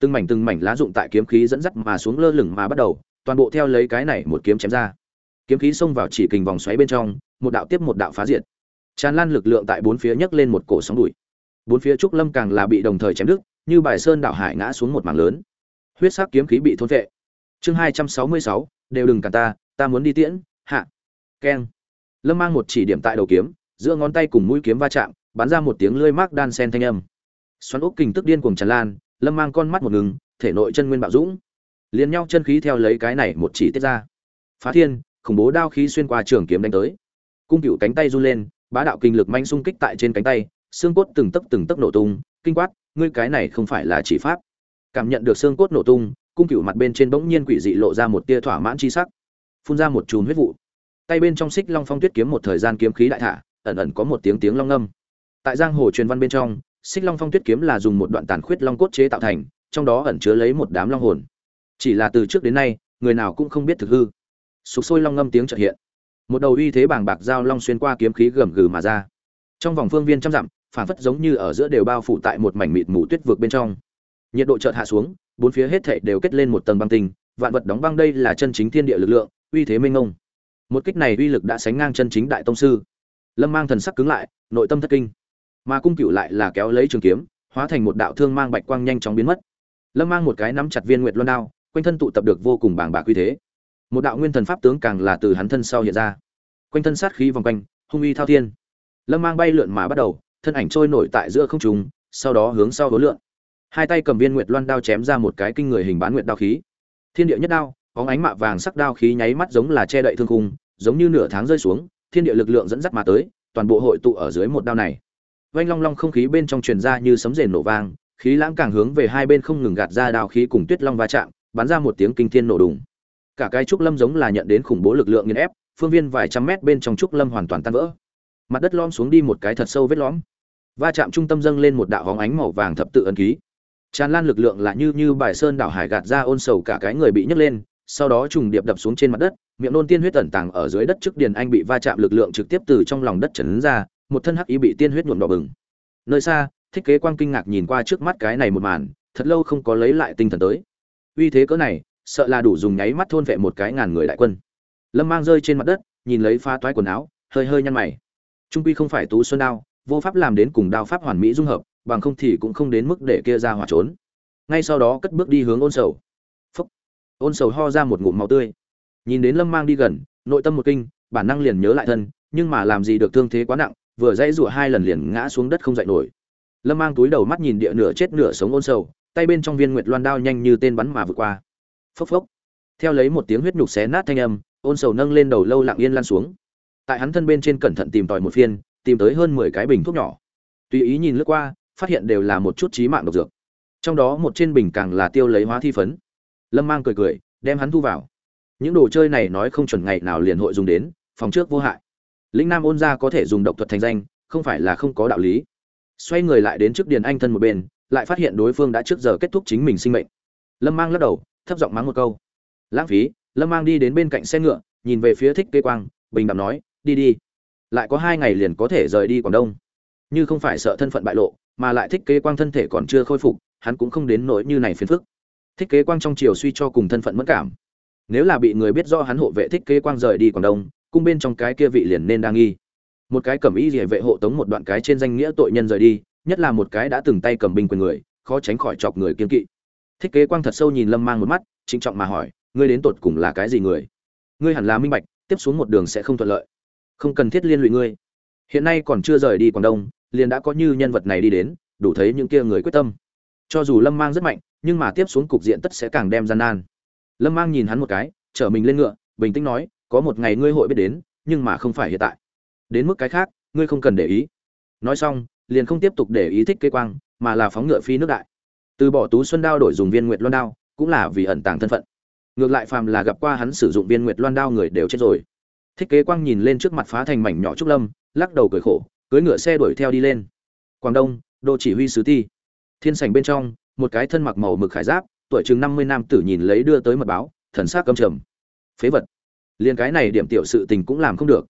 Từng mảnh từng mảnh lá dụng tại kiếm khí dẫn dắt mà xuống lơ lửng mà bắt đầu, toàn bộ theo lấy cái này một kiếm chém ra. Kiếm khí xông vào chỉ kình vòng xoáy bên trong, một đạo tiếp một đạo phá diệt. Tràn lan lực lượng tại bốn phía nhấc lên một cổ sóng đuổi bốn phía trúc lâm càng là bị đồng thời chém đứt, như bài sơn đảo hải ngã xuống một mảng lớn. Huyết sắc kiếm khí bị thôn vệ chương hai trăm sáu mươi sáu, đều đừng cả ta ta muốn đi tiễn, hạ. Keng. Lâm mang một chỉ điểm tại đầu kiếm, giữa ngón tay cùng mũi kiếm va chạm, bắn ra một tiếng lưỡi mác đan sen thanh âm. Xoắn ốc kình tức điên cuồng tràn lan, lâm mang con mắt một ngừng, thể nội chân nguyên bạo dũng. Liền nhau chân khí theo lấy cái này một chỉ tiết ra. Phá thiên, khủng bố đao khí xuyên qua trường kiếm đánh tới. Cung cựu cánh tay run lên, bá đạo kinh lực manh xung kích tại trên cánh tay xương cốt từng tấc từng tấc nổ tung, kinh quát, ngươi cái này không phải là chỉ pháp. Cảm nhận được xương cốt nổ tung, cung cựu mặt bên trên bỗng nhiên quỷ dị lộ ra một tia thỏa mãn chi sắc, phun ra một chùm huyết vụ. Tay bên trong xích long phong tuyết kiếm một thời gian kiếm khí đại thả, ẩn ẩn có một tiếng tiếng long ngâm. Tại giang hồ truyền văn bên trong, xích long phong tuyết kiếm là dùng một đoạn tàn khuyết long cốt chế tạo thành, trong đó ẩn chứa lấy một đám long hồn. Chỉ là từ trước đến nay, người nào cũng không biết thực hư. Sục sôi long ngâm tiếng trợ hiện. Một đầu uy thế bàng bạc giao long xuyên qua kiếm khí gầm gừ mà ra. Trong vòng phương viên trăm dặm phản phất giống như ở giữa đều bao phủ tại một mảnh mịt mù tuyết vực bên trong. Nhiệt độ chợt hạ xuống, bốn phía hết thảy đều kết lên một tầng băng tinh, vạn vật đóng băng đây là chân chính thiên địa lực lượng, uy thế mênh mông. Một kích này uy lực đã sánh ngang chân chính đại tông sư. Lâm mang thần sắc cứng lại, nội tâm thất kinh. Mà cung cựu lại là kéo lấy trường kiếm, hóa thành một đạo thương mang bạch quang nhanh chóng biến mất. Lâm mang một cái nắm chặt viên nguyệt luân đao, quanh thân tụ tập được vô cùng bàng bạc uy thế. Một đạo nguyên thần pháp tướng càng là từ hắn thân sau hiện ra. Quanh thân sát khí vòng quanh, hung uy thao thiên. Lâm mang bay lượn mà bắt đầu thân ảnh trôi nổi tại giữa không trung, sau đó hướng sau hối lượn. Hai tay cầm viên nguyệt loan đao chém ra một cái kinh người hình bán nguyệt đao khí. Thiên địa nhất đao có ánh mạ vàng sắc đao khí nháy mắt giống là che đậy thương khung, giống như nửa tháng rơi xuống, thiên địa lực lượng dẫn dắt mà tới, toàn bộ hội tụ ở dưới một đao này. Vang long long không khí bên trong truyền ra như sấm rền nổ vang, khí lãng càng hướng về hai bên không ngừng gạt ra đao khí cùng tuyết long va chạm, bắn ra một tiếng kinh thiên nổ đùng. Cả cái trúc lâm giống là nhận đến khủng bố lực lượng nghiền ép, phương viên vài trăm mét bên trong trúc lâm hoàn toàn tan vỡ. Mặt đất lõm xuống đi một cái thật sâu vết lõm va chạm trung tâm dâng lên một đạo hóng ánh màu vàng thập tự ấn ký. Tràn lan lực lượng là như như bài sơn đảo hải gạt ra ôn sầu cả cái người bị nhấc lên, sau đó trùng điệp đập xuống trên mặt đất, miệng nôn tiên huyết tẩn tàng ở dưới đất trước điền anh bị va chạm lực lượng trực tiếp từ trong lòng đất trấn ra, một thân hắc ý bị tiên huyết nhuộm đỏ bừng. Nơi xa thiết kế quang kinh ngạc nhìn qua trước mắt cái này một màn, thật lâu không có lấy lại tinh thần tới. Uy thế cỡ này, sợ là đủ dùng nháy mắt thôn vệ một cái ngàn người đại quân. Lâm mang rơi trên mặt đất, nhìn lấy pha toái quần áo, hơi hơi nhăn mày. Trung quy không phải tú xuân đao vô pháp làm đến cùng đao pháp hoàn mỹ dung hợp, bằng không thì cũng không đến mức để kia ra hỏa trốn. Ngay sau đó cất bước đi hướng ôn sầu. Phúc. Ôn sầu ho ra một ngụm máu tươi. Nhìn đến lâm mang đi gần, nội tâm một kinh, bản năng liền nhớ lại thân, nhưng mà làm gì được thương thế quá nặng, vừa dãy rụa hai lần liền ngã xuống đất không dậy nổi. Lâm mang túi đầu mắt nhìn địa nửa chết nửa sống ôn sầu, tay bên trong viên nguyệt loan đao nhanh như tên bắn mà vượt qua. Phốc phốc. Theo lấy một tiếng huyết nhục xé nát thanh âm, ôn sầu nâng lên đầu lâu lặng yên lan xuống. Tại hắn thân bên trên cẩn thận tìm tòi một phiên tìm tới hơn mười cái bình thuốc nhỏ. Tùy ý nhìn lướt qua, phát hiện đều là một chút trí mạng độc dược. Trong đó một trên bình càng là tiêu lấy hóa thi phấn. Lâm mang cười cười, đem hắn thu vào. Những đồ chơi này nói không chuẩn ngày nào liền hội dùng đến, phòng trước vô hại. Lĩnh nam ôn gia có thể dùng độc thuật thành danh, không phải là không có đạo lý. Xoay người lại đến trước điền anh thân một bên, lại phát hiện đối phương đã trước giờ kết thúc chính mình sinh mệnh. Lâm mang lắc đầu, thấp giọng mắng một câu. Lãng phí. Lâm mang đi đến bên cạnh xe ngựa, nhìn về phía thích kê quang, bình đạm nói, đi đi lại có hai ngày liền có thể rời đi quảng đông. Như không phải sợ thân phận bại lộ, mà lại thích kế quang thân thể còn chưa khôi phục, hắn cũng không đến nỗi như này phiền phức. Thích kế quang trong chiều suy cho cùng thân phận mất cảm. Nếu là bị người biết do hắn hộ vệ thích kế quang rời đi quảng đông, cung bên trong cái kia vị liền nên đang nghi. Một cái cầm ý địa vệ hộ tống một đoạn cái trên danh nghĩa tội nhân rời đi, nhất là một cái đã từng tay cầm binh quyền người, khó tránh khỏi chọc người kiên kỵ. Thích kế quang thật sâu nhìn lâm mang một mắt, trịnh trọng mà hỏi, ngươi đến tột cùng là cái gì người? Ngươi hẳn là minh bạch, tiếp xuống một đường sẽ không thuận lợi không cần thiết liên lụy ngươi. Hiện nay còn chưa rời đi quảng đông, liền đã có như nhân vật này đi đến, đủ thấy những kia người quyết tâm. Cho dù lâm mang rất mạnh, nhưng mà tiếp xuống cục diện tất sẽ càng đem gian nan. Lâm mang nhìn hắn một cái chở mình lên ngựa, bình tĩnh nói, có một ngày ngươi hội biết đến, nhưng mà không phải hiện tại. Đến mức cái khác, ngươi không cần để ý. Nói xong, liền không tiếp tục để ý thích kế quang, mà là phóng ngựa phi nước đại. Từ bỏ tú xuân đao đổi dùng viên nguyệt loan đao, cũng là vì ẩn tàng thân phận. Ngược lại phàm là gặp qua hắn sử dụng viên nguyệt loan đao người đều chết rồi thích kế quang nhìn lên trước mặt phá thành mảnh nhỏ trúc lâm, lắc đầu cười khổ cưới ngựa xe đuổi theo đi lên. Quảng đông, đô chỉ huy sứ ti. Thiên sảnh bên trong, một cái thân mặc màu mực khải giáp, tuổi chừng năm mươi nam tử nhìn lấy đưa tới mật báo, thần sắc căm trầm. Phế vật. Liền cái này điểm tiểu sự tình cũng làm không được.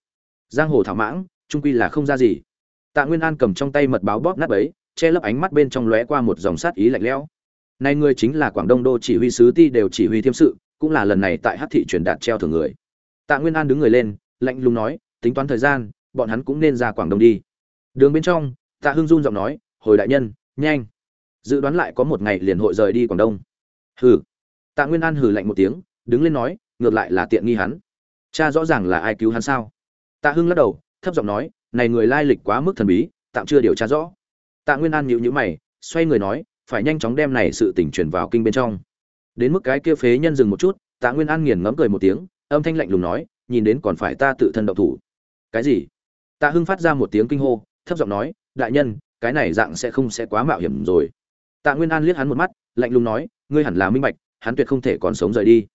Giang hồ thảo mãng trung quy là không ra gì. Tạ nguyên an cầm trong tay mật báo bóp nát ấy che lấp ánh mắt bên trong lóe qua một dòng sát ý lạnh lẽo. Nay ngươi chính là quảng đông đô chỉ huy sứ ti đều chỉ huy thiêm sự, cũng là lần này tại hát thị truyền đạt treo thưởng người tạ nguyên an đứng người lên, lạnh lùng nói, tính toán thời gian, bọn hắn cũng nên ra quảng đông đi. Đường bên trong, tạ hưng run giọng nói, hồi đại nhân, nhanh. Dự đoán lại có một ngày liền hội rời đi quảng đông. Hừ. Tạ nguyên an hừ lạnh một tiếng, đứng lên nói, ngược lại là tiện nghi hắn. Cha rõ ràng là ai cứu hắn sao? Tạ hưng lắc đầu, thấp giọng nói, này người lai lịch quá mức thần bí, tạm chưa điều tra rõ. Tạ nguyên an nhịu nhữ mày, xoay người nói, phải nhanh chóng đem này sự tình chuyển vào kinh bên trong. Đến mức cái kia phế nhân dừng một chút, tạ nguyên an nghiền ngẫm cười một tiếng âm thanh lạnh lùng nói, nhìn đến còn phải ta tự thân động thủ. Cái gì? Tạ hưng phát ra một tiếng kinh hô, thấp giọng nói, đại nhân, cái này dạng sẽ không sẽ quá mạo hiểm rồi. Tạ nguyên an liếc hắn một mắt, lạnh lùng nói, ngươi hẳn là minh bạch, hắn tuyệt không thể còn sống rời đi.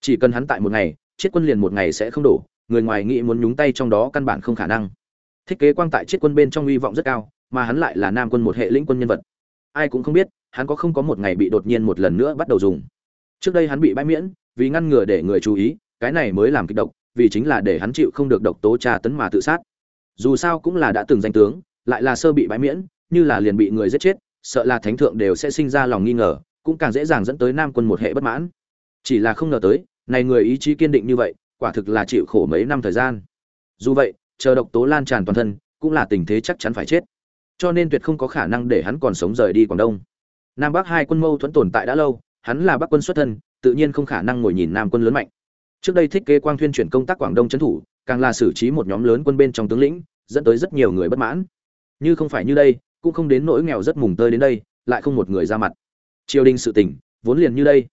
Chỉ cần hắn tại một ngày chiết quân liền một ngày sẽ không đổ, người ngoài nghĩ muốn nhúng tay trong đó căn bản không khả năng. Thiết kế quang tại chiết quân bên trong hy vọng rất cao, mà hắn lại là nam quân một hệ lĩnh quân nhân vật. Ai cũng không biết, hắn có không có một ngày bị đột nhiên một lần nữa bắt đầu dùng. Trước đây hắn bị bãi miễn, vì ngăn ngừa để người chú ý cái này mới làm kịch độc, vì chính là để hắn chịu không được độc tố tra tấn mà tự sát. Dù sao cũng là đã từng danh tướng, lại là sơ bị bãi miễn, như là liền bị người giết chết, sợ là thánh thượng đều sẽ sinh ra lòng nghi ngờ, cũng càng dễ dàng dẫn tới nam quân một hệ bất mãn. Chỉ là không ngờ tới, này người ý chí kiên định như vậy, quả thực là chịu khổ mấy năm thời gian. Dù vậy, chờ độc tố lan tràn toàn thân, cũng là tình thế chắc chắn phải chết. Cho nên tuyệt không có khả năng để hắn còn sống rời đi quảng đông. Nam bắc hai quân mâu thuẫn tồn tại đã lâu, hắn là bắc quân xuất thân, tự nhiên không khả năng ngồi nhìn nam quân lớn mạnh trước đây thích kế quang thuyên chuyển công tác quảng đông trấn thủ, càng là xử trí một nhóm lớn quân bên trong tướng lĩnh, dẫn tới rất nhiều người bất mãn. Như không phải như đây, cũng không đến nỗi nghèo rất mùng tơi đến đây, lại không một người ra mặt. Triều đình sự tình, vốn liền như đây.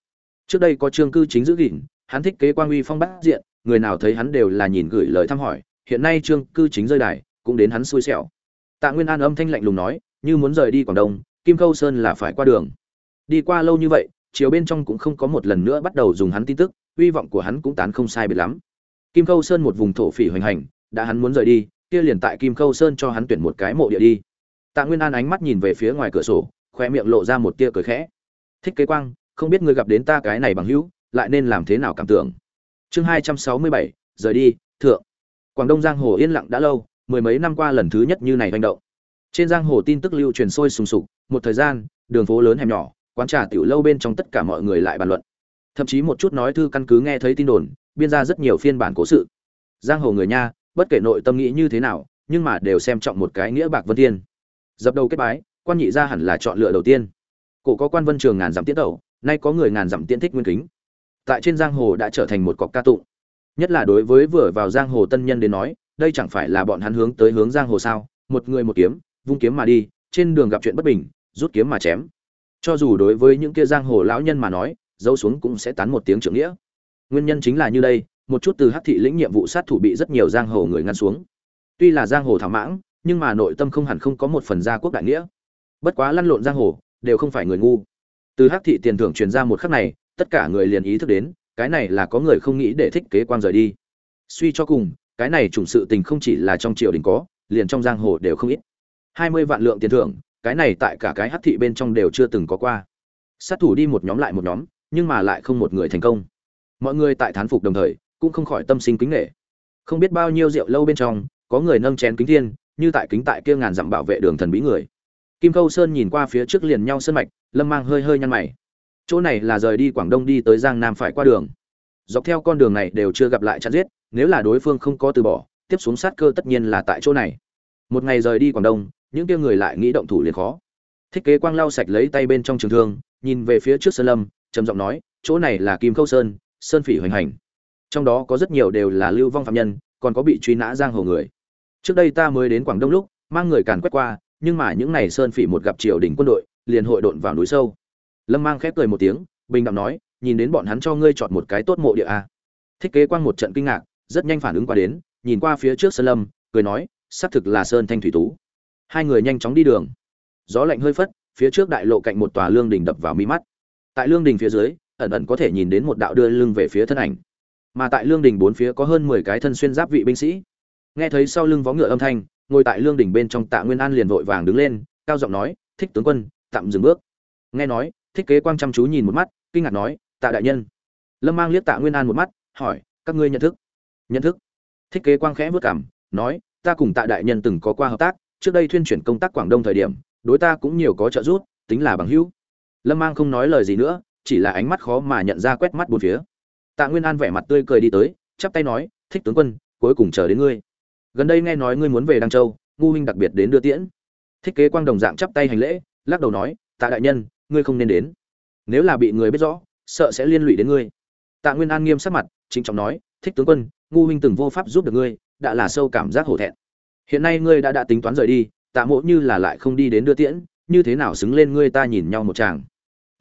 Trước đây có trương cư chính giữ gìn, hắn thích kế quang uy phong bát diện, người nào thấy hắn đều là nhìn gửi lời thăm hỏi. Hiện nay trương cư chính rơi đài, cũng đến hắn xui xẻo. Tạ nguyên an âm thanh lạnh lùng nói, như muốn rời đi quảng đông, kim khâu sơn là phải qua đường. Đi qua lâu như vậy chiều bên trong cũng không có một lần nữa bắt đầu dùng hắn tin tức uy vọng của hắn cũng tán không sai biệt lắm. Kim khâu sơn một vùng thổ phỉ hoành hành, đã hắn muốn rời đi, kia liền tại kim khâu sơn cho hắn tuyển một cái mộ địa đi. Tạ nguyên an ánh mắt nhìn về phía ngoài cửa sổ, khóe miệng lộ ra một tia cười khẽ. Thích kế quang, không biết ngươi gặp đến ta cái này bằng hữu, lại nên làm thế nào cảm tưởng? Chương hai trăm sáu mươi bảy, rời đi, thượng. Quảng đông giang hồ yên lặng đã lâu, mười mấy năm qua lần thứ nhất như này hành động. Trên giang hồ tin tức lưu truyền sôi sùng sục, một thời gian, đường phố lớn hẻm nhỏ, quán trà tiểu lâu bên trong tất cả mọi người lại bàn luận thậm chí một chút nói thư căn cứ nghe thấy tin đồn, biên ra rất nhiều phiên bản cố sự. Giang hồ người nha, bất kể nội tâm nghĩ như thế nào, nhưng mà đều xem trọng một cái nghĩa bạc vân thiên. Dập đầu kết bái, quan nhị gia hẳn là chọn lựa đầu tiên. Cổ có quan vân trường ngàn dặm tiễn tẩu, nay có người ngàn dặm tiễn thích nguyên kính. Tại trên giang hồ đã trở thành một cọc ca tụng. Nhất là đối với vừa vào giang hồ tân nhân đến nói, đây chẳng phải là bọn hắn hướng tới hướng giang hồ sao? Một người một kiếm, vung kiếm mà đi, trên đường gặp chuyện bất bình, rút kiếm mà chém. Cho dù đối với những kia giang hồ lão nhân mà nói dấu xuống cũng sẽ tán một tiếng trưởng nghĩa. Nguyên nhân chính là như đây, một chút từ hắc thị lĩnh nhiệm vụ sát thủ bị rất nhiều giang hồ người ngăn xuống. Tuy là giang hồ thảo mãng, nhưng mà nội tâm không hẳn không có một phần gia quốc đại nghĩa. Bất quá lăn lộn giang hồ, đều không phải người ngu. Từ hắc thị tiền thưởng truyền ra một khắc này, tất cả người liền ý thức đến, cái này là có người không nghĩ để thích kế quang rời đi. Suy cho cùng, cái này chủng sự tình không chỉ là trong triều đình có, liền trong giang hồ đều không ít. Hai mươi vạn lượng tiền thưởng, cái này tại cả cái hắc thị bên trong đều chưa từng có qua. Sát thủ đi một nhóm lại một nhóm nhưng mà lại không một người thành công. Mọi người tại thán phục đồng thời, cũng không khỏi tâm sinh kính nghệ không biết bao nhiêu rượu lâu bên trong, có người nâng chén kính thiên, như tại kính tại kia ngàn dặm bảo vệ đường thần bí người. Kim khâu sơn nhìn qua phía trước liền nhau sân mạch, lâm mang hơi hơi nhăn mày. Chỗ này là rời đi quảng đông đi tới giang nam phải qua đường. Dọc theo con đường này đều chưa gặp lại chặn giết, nếu là đối phương không có từ bỏ, tiếp xuống sát cơ tất nhiên là tại chỗ này. Một ngày rời đi quảng đông, những kia người lại nghĩ động thủ liền khó. Thiết kế quang lau sạch lấy tay bên trong trường thương, nhìn về phía trước sơn lâm trầm giọng nói, chỗ này là kim khâu sơn sơn phỉ hoành hành. Trong đó có rất nhiều đều là lưu vong phạm nhân, còn có bị truy nã giang hồ người. Trước đây ta mới đến quảng đông lúc, mang người càn quét qua, nhưng mà những ngày sơn phỉ một gặp triều đình quân đội, liền hội độn vào núi sâu. Lâm mang khép cười một tiếng, bình đạm nói, nhìn đến bọn hắn cho ngươi chọn một cái tốt mộ địa a. Thiết kế quang một trận kinh ngạc, rất nhanh phản ứng qua đến, nhìn qua phía trước sơn lâm, cười nói, xác thực là sơn thanh thủy tú. Hai người nhanh chóng đi đường. Gió lạnh hơi phất, phía trước đại lộ cạnh một tòa lương đình đập vào mi mắt tại lương đình phía dưới, ẩn ẩn có thể nhìn đến một đạo đưa lưng về phía thân ảnh. Mà tại lương đình bốn phía có hơn mười cái thân xuyên giáp vị binh sĩ. Nghe thấy sau lưng vó ngựa âm thanh, ngồi tại lương đình bên trong tạ nguyên an liền vội vàng đứng lên, cao giọng nói, thích tướng quân, tạm dừng bước. Nghe nói, thích kế quang chăm chú nhìn một mắt, kinh ngạc nói, tạ đại nhân. Lâm mang liếc tạ nguyên an một mắt, hỏi, các ngươi nhận thức? Nhận thức. Thích kế quang khẽ vất cảm nói, ta cùng tạ đại nhân từng có qua hợp tác, trước đây thuyên chuyển công tác quảng đông thời điểm, đối ta cũng nhiều có trợ giúp, tính là bằng hữu lâm mang không nói lời gì nữa, chỉ là ánh mắt khó mà nhận ra quét mắt bốn phía. Tạ nguyên an vẻ mặt tươi cười đi tới, chắp tay nói, thích tướng quân, cuối cùng chờ đến ngươi. Gần đây nghe nói ngươi muốn về đăng châu, ngu huynh đặc biệt đến đưa tiễn. Thích kế quang đồng dạng chắp tay hành lễ, lắc đầu nói, tạ đại nhân, ngươi không nên đến. Nếu là bị người biết rõ, sợ sẽ liên lụy đến ngươi. Tạ nguyên an nghiêm sắc mặt chính trọng nói, thích tướng quân, ngu huynh từng vô pháp giúp được ngươi, đã là sâu cảm giác hổ thẹn. Hiện nay ngươi đã đã tính toán rời đi, tạ mỗ như là lại không đi đến đưa tiễn, như thế nào xứng lên ngươi ta nhìn nhau một chàng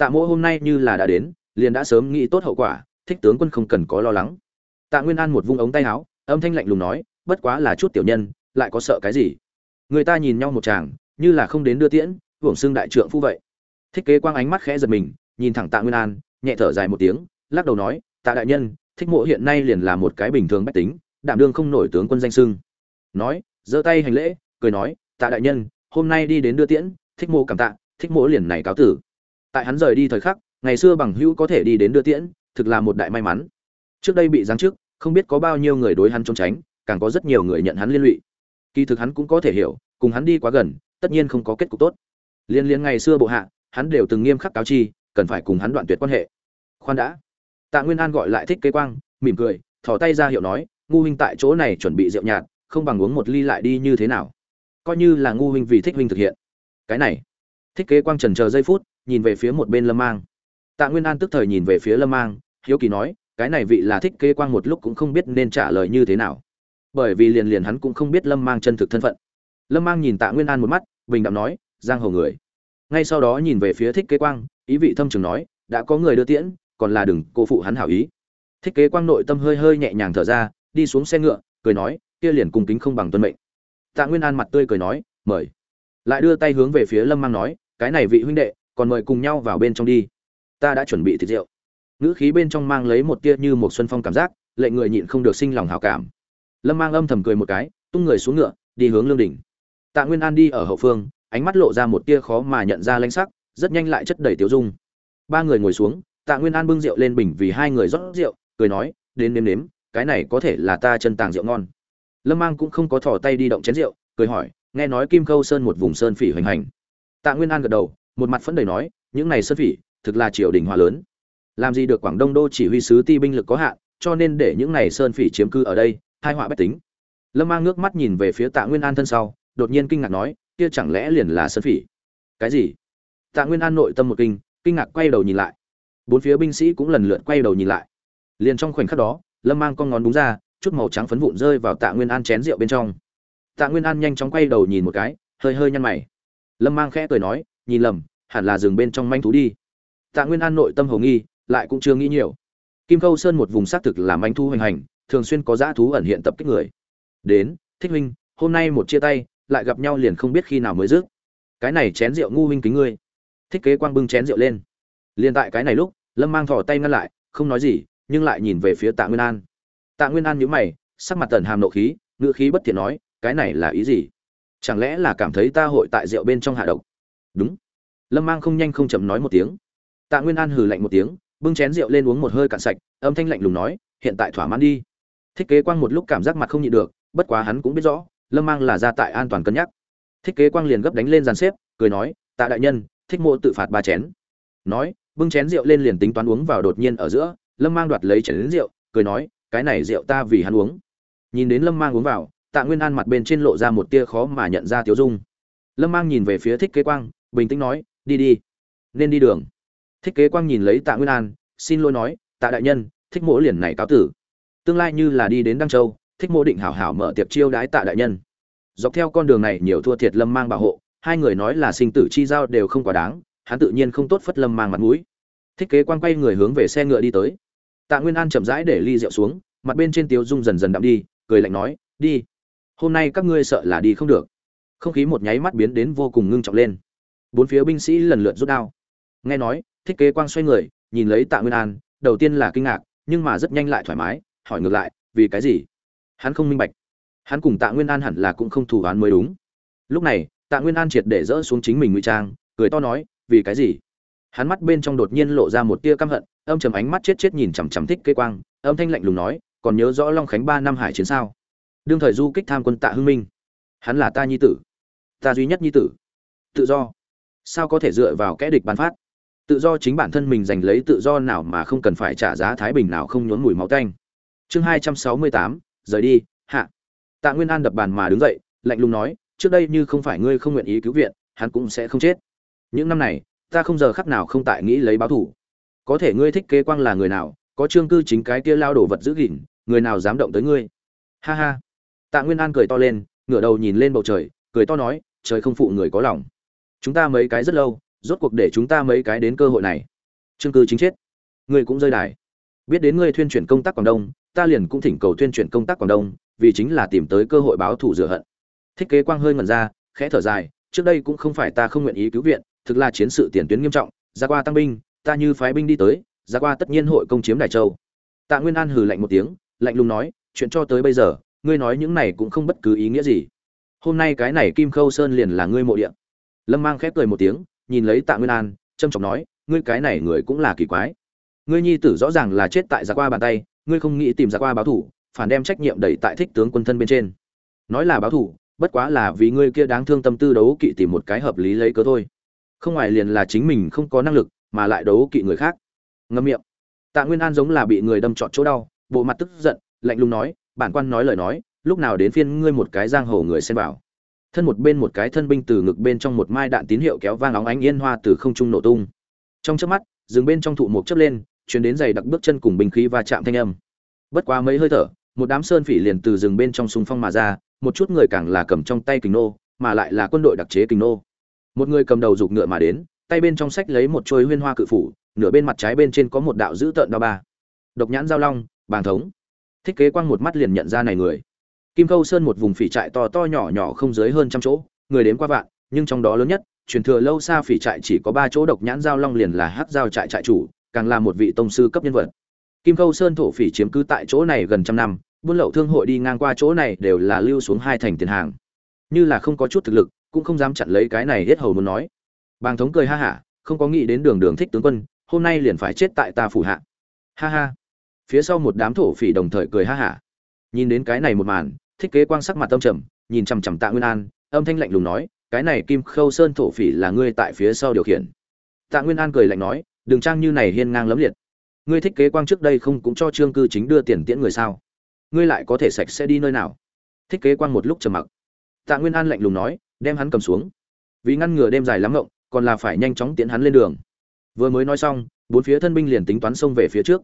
tạ mỗ hôm nay như là đã đến, liền đã sớm nghĩ tốt hậu quả, thích tướng quân không cần có lo lắng. Tạ nguyên an một vung ống tay áo, âm thanh lạnh lùng nói, bất quá là chút tiểu nhân, lại có sợ cái gì? Người ta nhìn nhau một chàng như là không đến đưa tiễn, hưởng xương đại trượng phu vậy. Thích kế quang ánh mắt khẽ giật mình, nhìn thẳng tạ nguyên an, nhẹ thở dài một tiếng, lắc đầu nói, tạ đại nhân, thích mộ hiện nay liền là một cái bình thường bách tính, đảm đương không nổi tướng quân danh sưng nói, giơ tay hành lễ, cười nói, tạ đại nhân, hôm nay đi đến đưa tiễn, thích mộ cảm tạ, thích mộ liền này cáo tử tại hắn rời đi thời khắc, ngày xưa bằng hữu có thể đi đến đưa tiễn, thực là một đại may mắn. Trước đây bị giáng chức, không biết có bao nhiêu người đối hắn trốn tránh, càng có rất nhiều người nhận hắn liên lụy. Kỳ thực hắn cũng có thể hiểu, cùng hắn đi quá gần, tất nhiên không có kết cục tốt. Liên liên ngày xưa bộ hạ, hắn đều từng nghiêm khắc cáo chi, cần phải cùng hắn đoạn tuyệt quan hệ. Khoan đã. Tạ nguyên an gọi lại thích kế quang, mỉm cười, thò tay ra hiệu nói, ngu huynh tại chỗ này chuẩn bị rượu nhạt, không bằng uống một ly lại đi như thế nào? Coi như là ngu huynh vì thích huynh thực hiện. Cái này. Thích kế quang trần chờ giây phút nhìn về phía một bên lâm mang. Tạ nguyên an tức thời nhìn về phía lâm mang, hiếu kỳ nói, cái này vị là thích kế quang một lúc cũng không biết nên trả lời như thế nào. Bởi vì liền liền hắn cũng không biết lâm mang chân thực thân phận. Lâm mang nhìn tạ nguyên an một mắt, bình đạm nói, giang hồ người. Ngay sau đó nhìn về phía thích kế quang, ý vị thâm trường nói, đã có người đưa tiễn, còn là đừng, cô phụ hắn hảo ý. Thích kế quang nội tâm hơi hơi nhẹ nhàng thở ra, đi xuống xe ngựa, cười nói, kia liền cùng kính không bằng tuân mệnh. Tạ nguyên an mặt tươi cười nói, mời. Lại đưa tay hướng về phía lâm mang nói, cái này vị huynh đệ còn mời cùng nhau vào bên trong đi. Ta đã chuẩn bị thịt rượu. Ngữ khí bên trong mang lấy một tia như một xuân phong cảm giác, lệ người nhịn không được sinh lòng hảo cảm. Lâm mang âm thầm cười một cái, tung người xuống ngựa, đi hướng lương đỉnh. Tạ nguyên an đi ở hậu phương, ánh mắt lộ ra một tia khó mà nhận ra lanh sắc, rất nhanh lại chất đầy tiêu dung. Ba người ngồi xuống, tạ nguyên an bưng rượu lên bình vì hai người rót rượu, cười nói, đến nếm nếm, cái này có thể là ta chân tàng rượu ngon. Lâm mang cũng không có thò tay đi động chén rượu, cười hỏi, nghe nói kim khâu sơn một vùng sơn phỉ hoành hành. Tạ nguyên an gật đầu một mặt phấn đầy nói, những này sơn phỉ, thực là triều đình hòa lớn. Làm gì được quảng đông đô chỉ huy sứ ti binh lực có hạn, cho nên để những này sơn phỉ chiếm cư ở đây, hai họa bách tính. Lâm mang nước mắt nhìn về phía tạ nguyên an thân sau, đột nhiên kinh ngạc nói, kia chẳng lẽ liền là sơn phỉ? Cái gì? Tạ nguyên an nội tâm một kinh kinh ngạc quay đầu nhìn lại. Bốn phía binh sĩ cũng lần lượt quay đầu nhìn lại. Liền trong khoảnh khắc đó, lâm mang con ngón đúng ra, chút màu trắng phấn vụn rơi vào tạ nguyên an chén rượu bên trong. Tạ nguyên an nhanh chóng quay đầu nhìn một cái, hơi hơi nhăn mày. Lâm mang khẽ cười nói, nhìn lầm hẳn là rừng bên trong manh thú đi. Tạ nguyên an nội tâm hồ nghi, lại cũng chưa nghĩ nhiều. Kim khâu sơn một vùng xác thực làm manh thú hoành hành, thường xuyên có dã thú ẩn hiện tập kích người. Đến, thích huynh, hôm nay một chia tay, lại gặp nhau liền không biết khi nào mới rước cái này chén rượu ngu huynh kính ngươi. Thích kế quang bưng chén rượu lên. Liền tại cái này lúc, lâm mang thỏ tay ngăn lại, không nói gì, nhưng lại nhìn về phía tạ nguyên an. Tạ nguyên an nhíu mày, sắc mặt tần hàm nộ khí, ngữ khí bất thiện nói, cái này là ý gì? Chẳng lẽ là cảm thấy ta hội tại rượu bên trong hạ độc? Đúng lâm mang không nhanh không chậm nói một tiếng. Tạ nguyên an hừ lạnh một tiếng, bưng chén rượu lên uống một hơi cạn sạch, âm thanh lạnh lùng nói, hiện tại thỏa mãn đi. Thích kế quang một lúc cảm giác mặt không nhịn được, bất quá hắn cũng biết rõ, lâm mang là ra tại an toàn cân nhắc. Thích kế quang liền gấp đánh lên dàn xếp, cười nói, tạ đại nhân, thích mộ tự phạt ba chén. Nói, bưng chén rượu lên liền tính toán uống vào đột nhiên ở giữa, lâm mang đoạt lấy chén đến rượu, cười nói, cái này rượu ta vì hắn uống. Nhìn đến lâm mang uống vào, tạ nguyên an mặt bên trên lộ ra một tia khó mà nhận ra tiếu dung. Lâm mang nhìn về phía thích kế quang, bình tĩnh nói đi đi. Nên đi đường. Thích kế quang nhìn lấy tạ nguyên an, xin lỗi nói, tạ đại nhân, thích mỗ liền này cáo tử. Tương lai như là đi đến đăng châu, thích mỗ định hảo hảo mở tiệp chiêu đái tạ đại nhân. Dọc theo con đường này nhiều thua thiệt lâm mang bảo hộ, hai người nói là sinh tử chi giao đều không quá đáng, hắn tự nhiên không tốt phất lâm mang mặt mũi. Thích kế quang quay người hướng về xe ngựa đi tới. Tạ nguyên an chậm rãi để ly rượu xuống, mặt bên trên tiếu dung dần dần đậm đi, cười lạnh nói, đi. Hôm nay các ngươi sợ là đi không được. Không khí một nháy mắt biến đến vô cùng ngưng trọng lên bốn phía binh sĩ lần lượt rút đao. Nghe nói, thích kế quang xoay người, nhìn lấy tạ nguyên an, đầu tiên là kinh ngạc, nhưng mà rất nhanh lại thoải mái, hỏi ngược lại, vì cái gì? Hắn không minh bạch. Hắn cùng tạ nguyên an hẳn là cũng không thù oán mới đúng. Lúc này, tạ nguyên an triệt để dỡ xuống chính mình ngụy trang, cười to nói, vì cái gì? Hắn mắt bên trong đột nhiên lộ ra một tia căm hận, âm chầm ánh mắt chết chết nhìn chằm chằm thích kế quang, âm thanh lạnh lùng nói, còn nhớ rõ long khánh ba năm hải chiến sao? Đương thời du kích tham quân tạ hưng minh. Hắn là ta nhi tử. Ta duy nhất nhi tử. Tự do sao có thể dựa vào kẽ địch ban phát? Tự do chính bản thân mình giành lấy tự do nào mà không cần phải trả giá thái bình nào không nhốn mùi máu tanh. Chương hai trăm sáu mươi tám, rời đi, hạ. Tạ nguyên an đập bàn mà đứng dậy, lạnh lùng nói, trước đây như không phải ngươi không nguyện ý cứu viện, hắn cũng sẽ không chết. Những năm này, ta không giờ khắc nào không tại nghĩ lấy báo thủ có thể ngươi thích kế quang là người nào, có trương cư chính cái kia lao đổ vật giữ gìn, người nào dám động tới ngươi? Ha ha. Tạ nguyên an cười to lên, ngửa đầu nhìn lên bầu trời, cười to nói, trời không phụ người có lòng chúng ta mấy cái rất lâu, rốt cuộc để chúng ta mấy cái đến cơ hội này. Trương cư chính chết. Ngươi cũng rơi đài. Biết đến ngươi thuyên chuyển công tác quảng đông, ta liền cũng thỉnh cầu thuyên chuyển công tác quảng đông, vì chính là tìm tới cơ hội báo thù rửa hận. Thiết kế quang hơi ngẩn ra, khẽ thở dài, trước đây cũng không phải ta không nguyện ý cứu viện, thực là chiến sự tiền tuyến nghiêm trọng, ra qua tăng binh, ta như phái binh đi tới, ra qua tất nhiên hội công chiếm đài châu. Tạ nguyên an hừ lạnh một tiếng, lạnh lùng nói, chuyện cho tới bây giờ, ngươi nói những này cũng không bất cứ ý nghĩa gì. Hôm nay cái này kim khâu sơn liền là ngươi mộ địa lâm mang khép cười một tiếng, nhìn lấy tạ nguyên an trâm trọng nói, ngươi cái này người cũng là kỳ quái. Ngươi nhi tử rõ ràng là chết tại giặc qua bàn tay, ngươi không nghĩ tìm giặc qua báo thủ, phản đem trách nhiệm đẩy tại thích tướng quân thân bên trên. Nói là báo thủ, bất quá là vì ngươi kia đáng thương tâm tư đấu kỵ tìm một cái hợp lý lấy cớ thôi. Không ngoài liền là chính mình không có năng lực, mà lại đấu kỵ người khác. Ngâm miệng. Tạ nguyên an giống là bị người đâm trọt chỗ đau, bộ mặt tức giận, lạnh lùng nói, bản quan nói lời nói, lúc nào đến phiên ngươi một cái giang hồ người xen vào? Thân một bên một cái thân binh từ ngực bên trong một mai đạn tín hiệu kéo vang óng ánh yên hoa từ không trung nổ tung. Trong chớp mắt dừng bên trong thụ một chớp lên, chuyển đến giày đặc bước chân cùng binh khí và chạm thanh âm. Bất quá mấy hơi thở, một đám sơn phỉ liền từ rừng bên trong súng phong mà ra, một chút người càng là cầm trong tay kình nô, mà lại là quân đội đặc chế kình nô. Một người cầm đầu giục ngựa mà đến, tay bên trong sách lấy một chuôi huyên hoa cự phủ, nửa bên mặt trái bên trên có một đạo dữ tợn đao ba. Độc nhãn giao long, bàng thống. Thích kế quang một mắt liền nhận ra này người kim câu sơn một vùng phỉ trại to to nhỏ nhỏ không dưới hơn trăm chỗ, người đến qua vạn, nhưng trong đó lớn nhất, truyền thừa lâu xa phỉ trại chỉ có ba chỗ độc nhãn giao long liền là hắc giao trại trại chủ, càng là một vị tông sư cấp nhân vật. Kim câu sơn thổ phỉ chiếm cứ tại chỗ này gần trăm năm, buôn lậu thương hội đi ngang qua chỗ này đều là lưu xuống hai thành tiền hàng. Như là không có chút thực lực, cũng không dám chặn lấy cái này hết hầu muốn nói. Bàng thống cười ha hả, không có nghĩ đến đường đường thích tướng quân, hôm nay liền phải chết tại ta phủ hạ. Ha ha. Phía sau một đám thổ phỉ đồng thời cười ha hả nhìn đến cái này một màn, thích kế quang sắc mặt tâm trầm, nhìn chằm chằm tạ nguyên an, âm thanh lạnh lùng nói, cái này kim khâu sơn thổ phỉ là ngươi tại phía sau điều khiển. Tạ nguyên an cười lạnh nói đừng trang như này hiên ngang lấm liệt. Ngươi thích kế quang trước đây không cũng cho trương cư chính đưa tiền tiễn người sao? Ngươi lại có thể sạch sẽ đi nơi nào? Thích kế quang một lúc trầm mặc. Tạ nguyên an lạnh lùng nói, đem hắn cầm xuống. Vì ngăn ngừa đêm dài lắm ngộng, còn là phải nhanh chóng tiến hắn lên đường. Vừa mới nói xong, bốn phía thân binh liền tính toán xông về phía trước.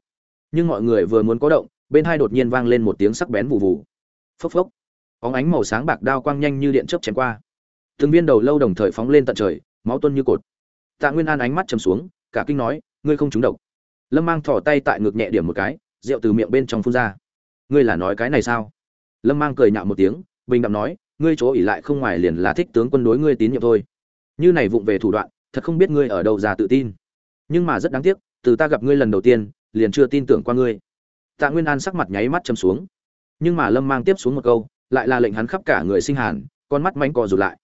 Nhưng mọi người vừa muốn có động bên hai đột nhiên vang lên một tiếng sắc bén vụ vụ phốc phốc. Óng ánh màu sáng bạc đao quang nhanh như điện chớp chém qua. Từng viên đầu lâu đồng thời phóng lên tận trời, máu tuôn như cột. Tạ nguyên an ánh mắt chầm xuống, cả kinh nói, ngươi không trúng độc. Lâm mang thỏ tay tại ngực nhẹ điểm một cái, rượu từ miệng bên trong phun ra. Ngươi là nói cái này sao? Lâm mang cười nhạo một tiếng, bình đạm nói, ngươi chỗ ỉ lại không ngoài liền là thích tướng quân đối ngươi tín nhiệm thôi. Như này vụng về thủ đoạn, thật không biết ngươi ở đâu ra tự tin. Nhưng mà rất đáng tiếc, từ ta gặp ngươi lần đầu tiên, liền chưa tin tưởng qua ngươi tạ nguyên an sắc mặt nháy mắt châm xuống. Nhưng mà lâm mang tiếp xuống một câu, lại là lệnh hắn khắp cả người sinh hàn, con mắt manh co rụt lại.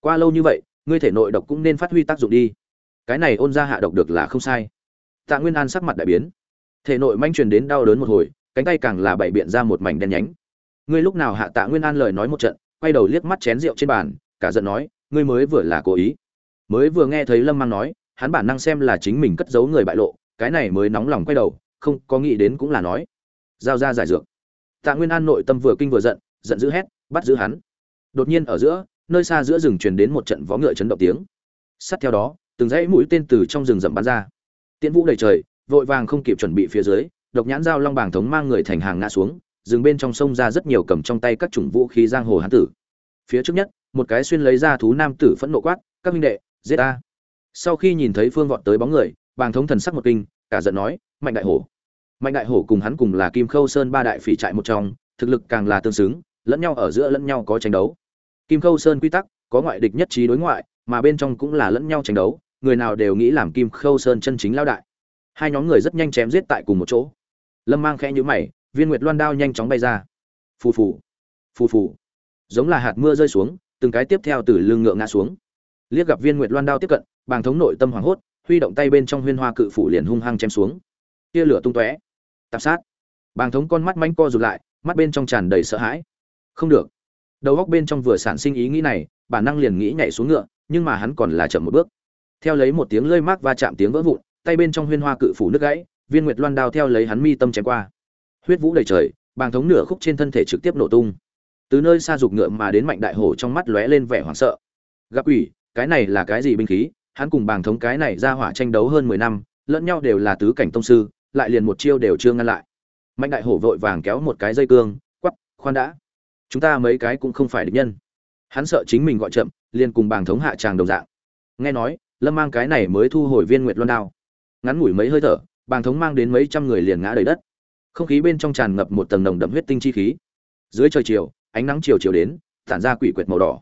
Qua lâu như vậy, ngươi thể nội độc cũng nên phát huy tác dụng đi. Cái này ôn ra hạ độc được là không sai. Tạ nguyên an sắc mặt đại biến. Thể nội manh truyền đến đau đớn một hồi, cánh tay càng là bày biện ra một mảnh đen nhánh. Ngươi lúc nào hạ tạ nguyên an lời nói một trận, quay đầu liếc mắt chén rượu trên bàn, cả giận nói, ngươi mới vừa là cố ý. Mới vừa nghe thấy lâm mang nói, hắn bản năng xem là chính mình cất giấu người bại lộ, cái này mới nóng lòng quay đầu, không có nghĩ đến cũng là nói giao ra giải dược. Tạ nguyên an nội tâm vừa kinh vừa giận giận dữ hét, bắt giữ hắn. Đột nhiên ở giữa, nơi xa giữa rừng truyền đến một trận vó ngựa chấn động tiếng. Sát theo đó, từng dãy mũi tên từ trong rừng rậm bắn ra. Tiễn vũ đầy trời, vội vàng không kịp chuẩn bị phía dưới, độc nhãn dao long bảng thống mang người thành hàng ngã xuống, rừng bên trong sông ra rất nhiều cầm trong tay các chủng vũ khí giang hồ hán tử. Phía trước nhất, một cái xuyên lấy ra thú nam tử phẫn nộ quát, các minh đệ, giết ta. Sau khi nhìn thấy phương vọt tới bóng người, bàng thống thần sắc một kinh, cả giận nói, mạnh đại hổ mạnh đại hổ cùng hắn cùng là kim khâu sơn ba đại phỉ trại một trong, thực lực càng là tương xứng, lẫn nhau ở giữa lẫn nhau có tranh đấu. Kim khâu sơn quy tắc, có ngoại địch nhất trí đối ngoại, mà bên trong cũng là lẫn nhau tranh đấu, người nào đều nghĩ làm kim khâu sơn chân chính lao đại. Hai nhóm người rất nhanh chém giết tại cùng một chỗ. Lâm mang khẽ nhũ mày, viên nguyệt loan đao nhanh chóng bay ra. Phù phù phù phù. Giống là hạt mưa rơi xuống, từng cái tiếp theo từ lưng ngựa ngã xuống. Liếc gặp viên nguyệt loan đao tiếp cận, bàng thống nội tâm hoảng hốt, huy động tay bên trong huyên hoa cự phủ liền hung hăng chém xuống. Tia lửa tung tóe tạp sát. Bàng thống con mắt manh co rụt lại, mắt bên trong tràn đầy sợ hãi. Không được. Đầu góc bên trong vừa sản sinh ý nghĩ này, bản năng liền nghĩ nhảy xuống ngựa, nhưng mà hắn còn là chậm một bước. Theo lấy một tiếng lơi mác va chạm tiếng vỡ vụn, tay bên trong huyên hoa cự phủ nước gãy, viên nguyệt loan đao theo lấy hắn mi tâm chém qua. Huyết vũ đầy trời, bàng thống nửa khúc trên thân thể trực tiếp nổ tung. Từ nơi xa dục ngựa mà đến mạnh đại hổ trong mắt lóe lên vẻ hoảng sợ. Gặp ủy cái này là cái gì binh khí? Hắn cùng bàng thống cái này ra hỏa tranh đấu hơn mười năm, lẫn nhau đều là tứ cảnh tông sư lại liền một chiêu đều chưa ngăn lại. Mạnh đại hổ vội vàng kéo một cái dây cương, quắp, khoan đã. Chúng ta mấy cái cũng không phải địch nhân. Hắn sợ chính mình gọi chậm, liền cùng bàng thống hạ tràng đồng dạng. Nghe nói, lâm mang cái này mới thu hồi viên nguyệt loan đao. Ngắn ngủi mấy hơi thở, bàng thống mang đến mấy trăm người liền ngã đầy đất. Không khí bên trong tràn ngập một tầng nồng đậm huyết tinh chi khí. Dưới trời chiều, ánh nắng chiều chiều đến, tản ra quỷ quyệt màu đỏ.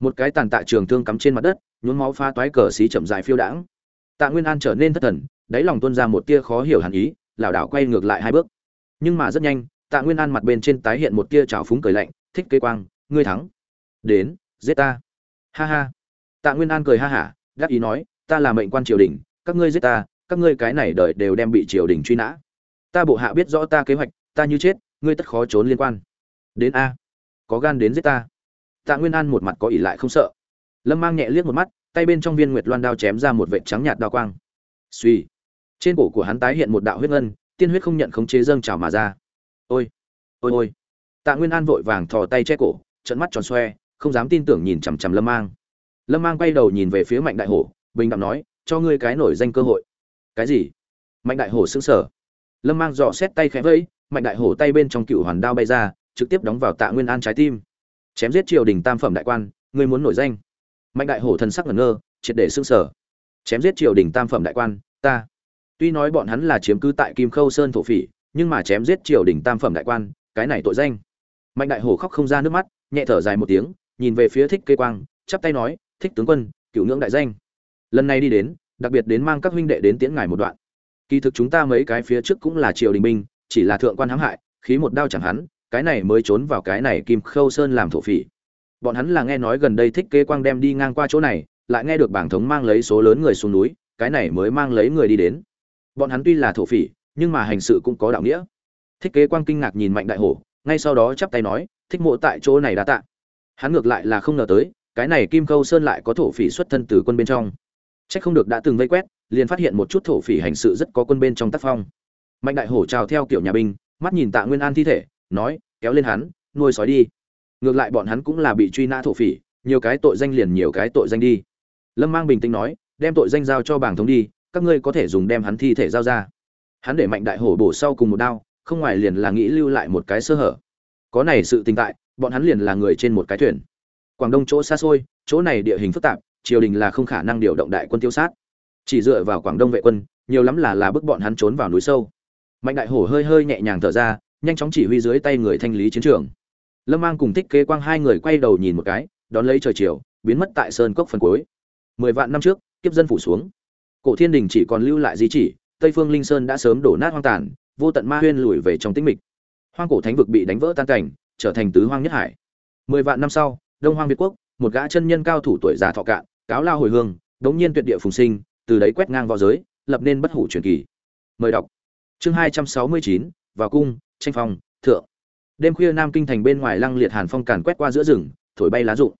Một cái tàn tạ trường thương cắm trên mặt đất, nhuốm máu pha toái cờ xí chậm dài phiêu đãng. Tạ nguyên an trở nên thất thần đáy lòng tuôn ra một tia khó hiểu hẳn ý, lảo đảo quay ngược lại hai bước. Nhưng mà rất nhanh, tạ nguyên an mặt bên trên tái hiện một tia trào phúng cười lạnh, thích cây quang, ngươi thắng. Đến, giết ta. Ha ha. Tạ nguyên an cười ha hả đáp ý nói, ta là mệnh quan triều đình, các ngươi giết ta, các ngươi cái này đời đều đem bị triều đình truy nã. Ta bộ hạ biết rõ ta kế hoạch, ta như chết, ngươi tất khó trốn liên quan. Đến a, có gan đến giết ta. Tạ nguyên an một mặt có ỉ lại không sợ. Lâm mang nhẹ liếc một mắt, tay bên trong viên nguyệt loan đao chém ra một vệ trắng nhạt đao quang. Suy trên cổ của hắn tái hiện một đạo huyết ngân, tiên huyết không nhận khống chế dâng trào mà ra. Ôi ôi ôi. Tạ nguyên an vội vàng thò tay che cổ trận mắt tròn xoe, không dám tin tưởng nhìn chằm chằm lâm mang. Lâm mang quay đầu nhìn về phía mạnh đại hổ, bình đẳng nói, cho ngươi cái nổi danh cơ hội. Cái gì? Mạnh đại hổ xứng sở lâm mang dò xét tay khẽ vẫy, mạnh đại hổ tay bên trong cựu hoàn đao bay ra, trực tiếp đóng vào tạ nguyên an trái tim. Chém giết triều đình tam phẩm đại quan, ngươi muốn nổi danh. Mạnh đại hổ thần sắc ngẩn ngơ, triệt để xương sở chém giết triều đình tam phẩm đại quan, ta tuy nói bọn hắn là chiếm cứ tại kim khâu sơn thổ phỉ, nhưng mà chém giết triều đình tam phẩm đại quan, cái này tội danh. Mạnh đại hổ khóc không ra nước mắt, nhẹ thở dài một tiếng, nhìn về phía thích kê quang, chắp tay nói, thích tướng quân, cựu ngưỡng đại danh. Lần này đi đến, đặc biệt đến mang các huynh đệ đến tiễn ngài một đoạn. Kỳ thực chúng ta mấy cái phía trước cũng là triều đình binh, chỉ là thượng quan hãm hại, khí một đao chẳng hắn, cái này mới trốn vào cái này kim khâu sơn làm thổ phỉ. Bọn hắn là nghe nói gần đây thích kế quang đem đi ngang qua chỗ này, lại nghe được bảng thống mang lấy số lớn người xuống núi, cái này mới mang lấy người đi đến bọn hắn tuy là thổ phỉ, nhưng mà hành sự cũng có đạo nghĩa. Thích kế quang kinh ngạc nhìn mạnh đại hổ, ngay sau đó chắp tay nói, thích mộ tại chỗ này đã tạ. Hắn ngược lại là không ngờ tới, cái này kim khâu sơn lại có thổ phỉ xuất thân từ quân bên trong. C h ắ c không được đã từng vây quét, liền phát hiện một chút thổ phỉ hành sự rất có quân bên trong tác phong. Mạnh đại hổ trào theo kiểu nhà binh, mắt nhìn tạ nguyên an thi thể, nói, kéo lên hắn, nuôi sói đi. Ngược lại bọn hắn cũng là bị truy nã thổ phỉ, nhiều cái tội danh liền nhiều cái tội danh đi. Lâm mang bình tĩnh nói, đem tội danh giao cho bảng thống đi các ngươi có thể dùng đem hắn thi thể giao ra. Hắn để mạnh đại hổ bổ sau cùng một đao, không ngoài liền là nghĩ lưu lại một cái sơ hở. Có này sự tình tại, bọn hắn liền là người trên một cái thuyền. Quảng đông chỗ xa xôi, chỗ này địa hình phức tạp, triều đình là không khả năng điều động đại quân tiêu sát. Chỉ dựa vào quảng đông vệ quân, nhiều lắm là là bức bọn hắn trốn vào núi sâu. Mạnh đại hổ hơi hơi nhẹ nhàng thở ra, nhanh chóng chỉ huy dưới tay người thanh lý chiến trường. Lâm mang cùng thích kế quang hai người quay đầu nhìn một cái, đón lấy trời chiều, biến mất tại sơn cốc phần cuối. Mười vạn năm trước, kiếp dân phủ xuống cổ thiên đình chỉ còn lưu lại di chỉ, tây phương linh sơn đã sớm đổ nát hoang tàn, vô tận ma huyên lùi về trong tĩnh mịch. Hoang cổ thánh vực bị đánh vỡ tan cảnh, trở thành tứ hoang nhất hải. Mười vạn năm sau, đông hoang việt quốc, một gã chân nhân cao thủ tuổi già thọ cạn, cáo lao hồi hương, đống nhiên tuyệt địa phùng sinh, từ đấy quét ngang vào giới, lập nên bất hủ truyền kỳ. Mời đọc. Chương hai trăm sáu mươi chín, vào cung, tranh phong, thượng. Đêm khuya nam kinh thành bên ngoài lăng liệt hàn phong càn quét qua giữa rừng, thổi bay lá rụng.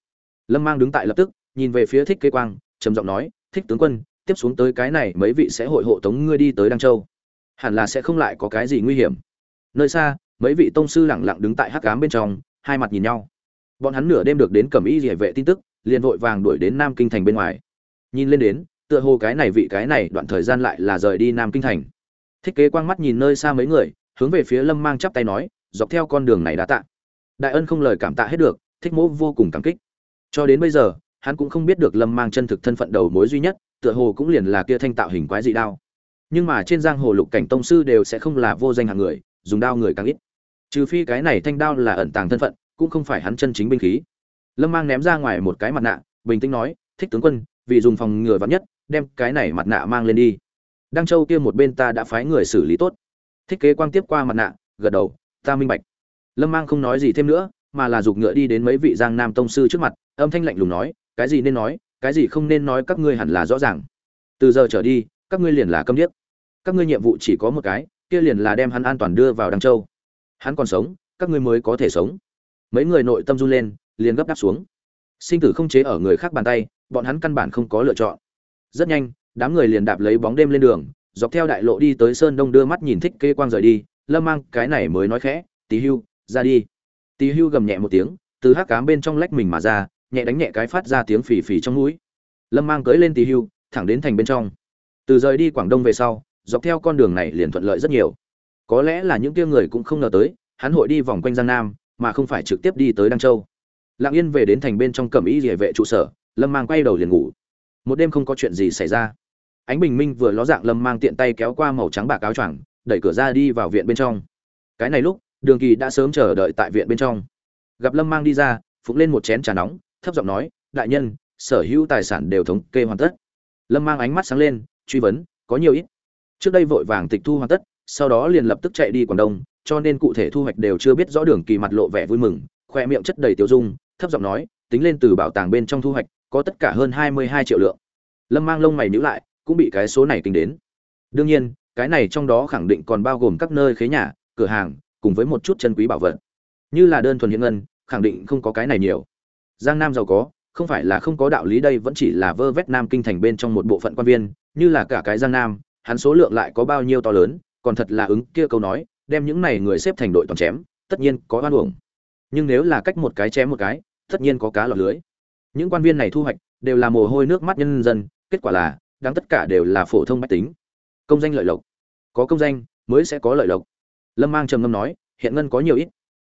Lâm mang đứng tại lập tức, nhìn về phía thích kế quang, trầm giọng nói, thích tướng quân tiếp xuống tới cái này mấy vị sẽ hội hộ tống ngươi đi tới đăng châu. Hẳn là sẽ không lại có cái gì nguy hiểm. Nơi xa, mấy vị tông sư lẳng lặng đứng tại hắc cám bên trong, hai mặt nhìn nhau. Bọn hắn nửa đêm được đến cẩm y địa vệ tin tức, liền vội vàng đuổi đến nam kinh thành bên ngoài. Nhìn lên đến, tựa hồ cái này vị, cái này đoạn thời gian lại là rời đi nam kinh thành. Thiết kế quang mắt nhìn nơi xa mấy người, hướng về phía lâm mang chắp tay nói, dọc theo con đường này đã tạ. Đại ân không lời cảm tạ hết được, thích mỗ vô cùng cảm kích. Cho đến bây giờ, hắn cũng không biết được lâm mang chân thực thân phận đầu mối duy nhất tựa hồ cũng liền là kia thanh tạo hình quái dị đao. Nhưng mà trên giang hồ lục cảnh tông sư đều sẽ không là vô danh hạng người, dùng đao người càng ít. Trừ phi cái này thanh đao là ẩn tàng thân phận, cũng không phải hắn chân chính binh khí. Lâm mang ném ra ngoài một cái mặt nạ, bình tĩnh nói, thích tướng quân, vì dùng phòng ngừa vắn nhất, đem cái này mặt nạ mang lên đi. Đăng châu kia một bên ta đã phái người xử lý tốt. Thích kế quang tiếp qua mặt nạ, gật đầu, ta minh bạch. Lâm mang không nói gì thêm nữa, mà là giục ngựa đi đến mấy vị giang nam tông sư trước mặt, âm thanh lạnh lùng nói, cái gì nên nói cái gì không nên nói các ngươi hẳn là rõ ràng. Từ giờ trở đi, các ngươi liền là câm điếc. Các ngươi nhiệm vụ chỉ có một cái, kia liền là đem hắn an toàn đưa vào đăng châu. Hắn còn sống, các ngươi mới có thể sống. Mấy người nội tâm run lên, liền gấp đáp xuống. Sinh tử không chế ở người khác bàn tay, bọn hắn căn bản không có lựa chọn. Rất nhanh, đám người liền đạp lấy bóng đêm lên đường, dọc theo đại lộ đi tới sơn đông đưa mắt nhìn thích kê quang rời đi, lâm mang, cái này mới nói khẽ tí hưu, ra đi. Tí hưu gầm nhẹ một tiếng, từ hắc cám bên trong lách mình mà ra nhẹ đánh nhẹ cái phát ra tiếng phì phì trong núi. lâm mang cưới lên tì hưu, thẳng đến thành bên trong. Từ rời đi quảng đông về sau, dọc theo con đường này liền thuận lợi rất nhiều. Có lẽ là những kia người cũng không ngờ tới, hắn hội đi vòng quanh giang nam, mà không phải trực tiếp đi tới đăng châu. Lặng yên về đến thành bên trong cẩm ý địa vệ trụ sở, lâm mang quay đầu liền ngủ. Một đêm không có chuyện gì xảy ra. Ánh bình minh vừa ló dạng lâm mang tiện tay kéo qua màu trắng bạc áo choàng, đẩy cửa ra đi vào viện bên trong. Cái này lúc, đường kỳ đã sớm chờ đợi tại viện bên trong. Gặp lâm mang đi ra phục lên một chén trà nóng thấp giọng nói, đại nhân, sở hữu tài sản đều thống kê hoàn tất. Lâm mang ánh mắt sáng lên, truy vấn, có nhiều ít? Trước đây vội vàng tịch thu hoàn tất, sau đó liền lập tức chạy đi quảng đông, cho nên cụ thể thu hoạch đều chưa biết rõ đường kỳ mặt lộ vẻ vui mừng, khoe miệng chất đầy tiêu dung, thấp giọng nói, tính lên từ bảo tàng bên trong thu hoạch, có tất cả hơn hai mươi hai triệu lượng. Lâm mang lông mày nhữ lại, cũng bị cái số này tính đến. Đương nhiên, cái này trong đó khẳng định còn bao gồm các nơi khế nhà, cửa hàng, cùng với một chút chân quý bảo vật. Như là đơn thuần hiện ngân, khẳng định không có cái này nhiều giang nam giàu có, không phải là không có đạo lý đây, vẫn chỉ là vơ vét nam kinh thành bên trong một bộ phận quan viên, như là cả cái giang nam, hắn số lượng lại có bao nhiêu to lớn, còn thật là ứng kia câu nói, đem những này người xếp thành đội toàn chém, tất nhiên có oan uổng. Nhưng nếu là cách một cái chém một cái, tất nhiên có cá lọt lưới. Những quan viên này thu hoạch, đều là mồ hôi nước mắt nhân dân, kết quả là, đáng tất cả đều là phổ thông bách tính. Công danh lợi lộc. Có công danh, mới sẽ có lợi lộc. Lâm mang trầm ngâm nói, hiện ngân có nhiều ít.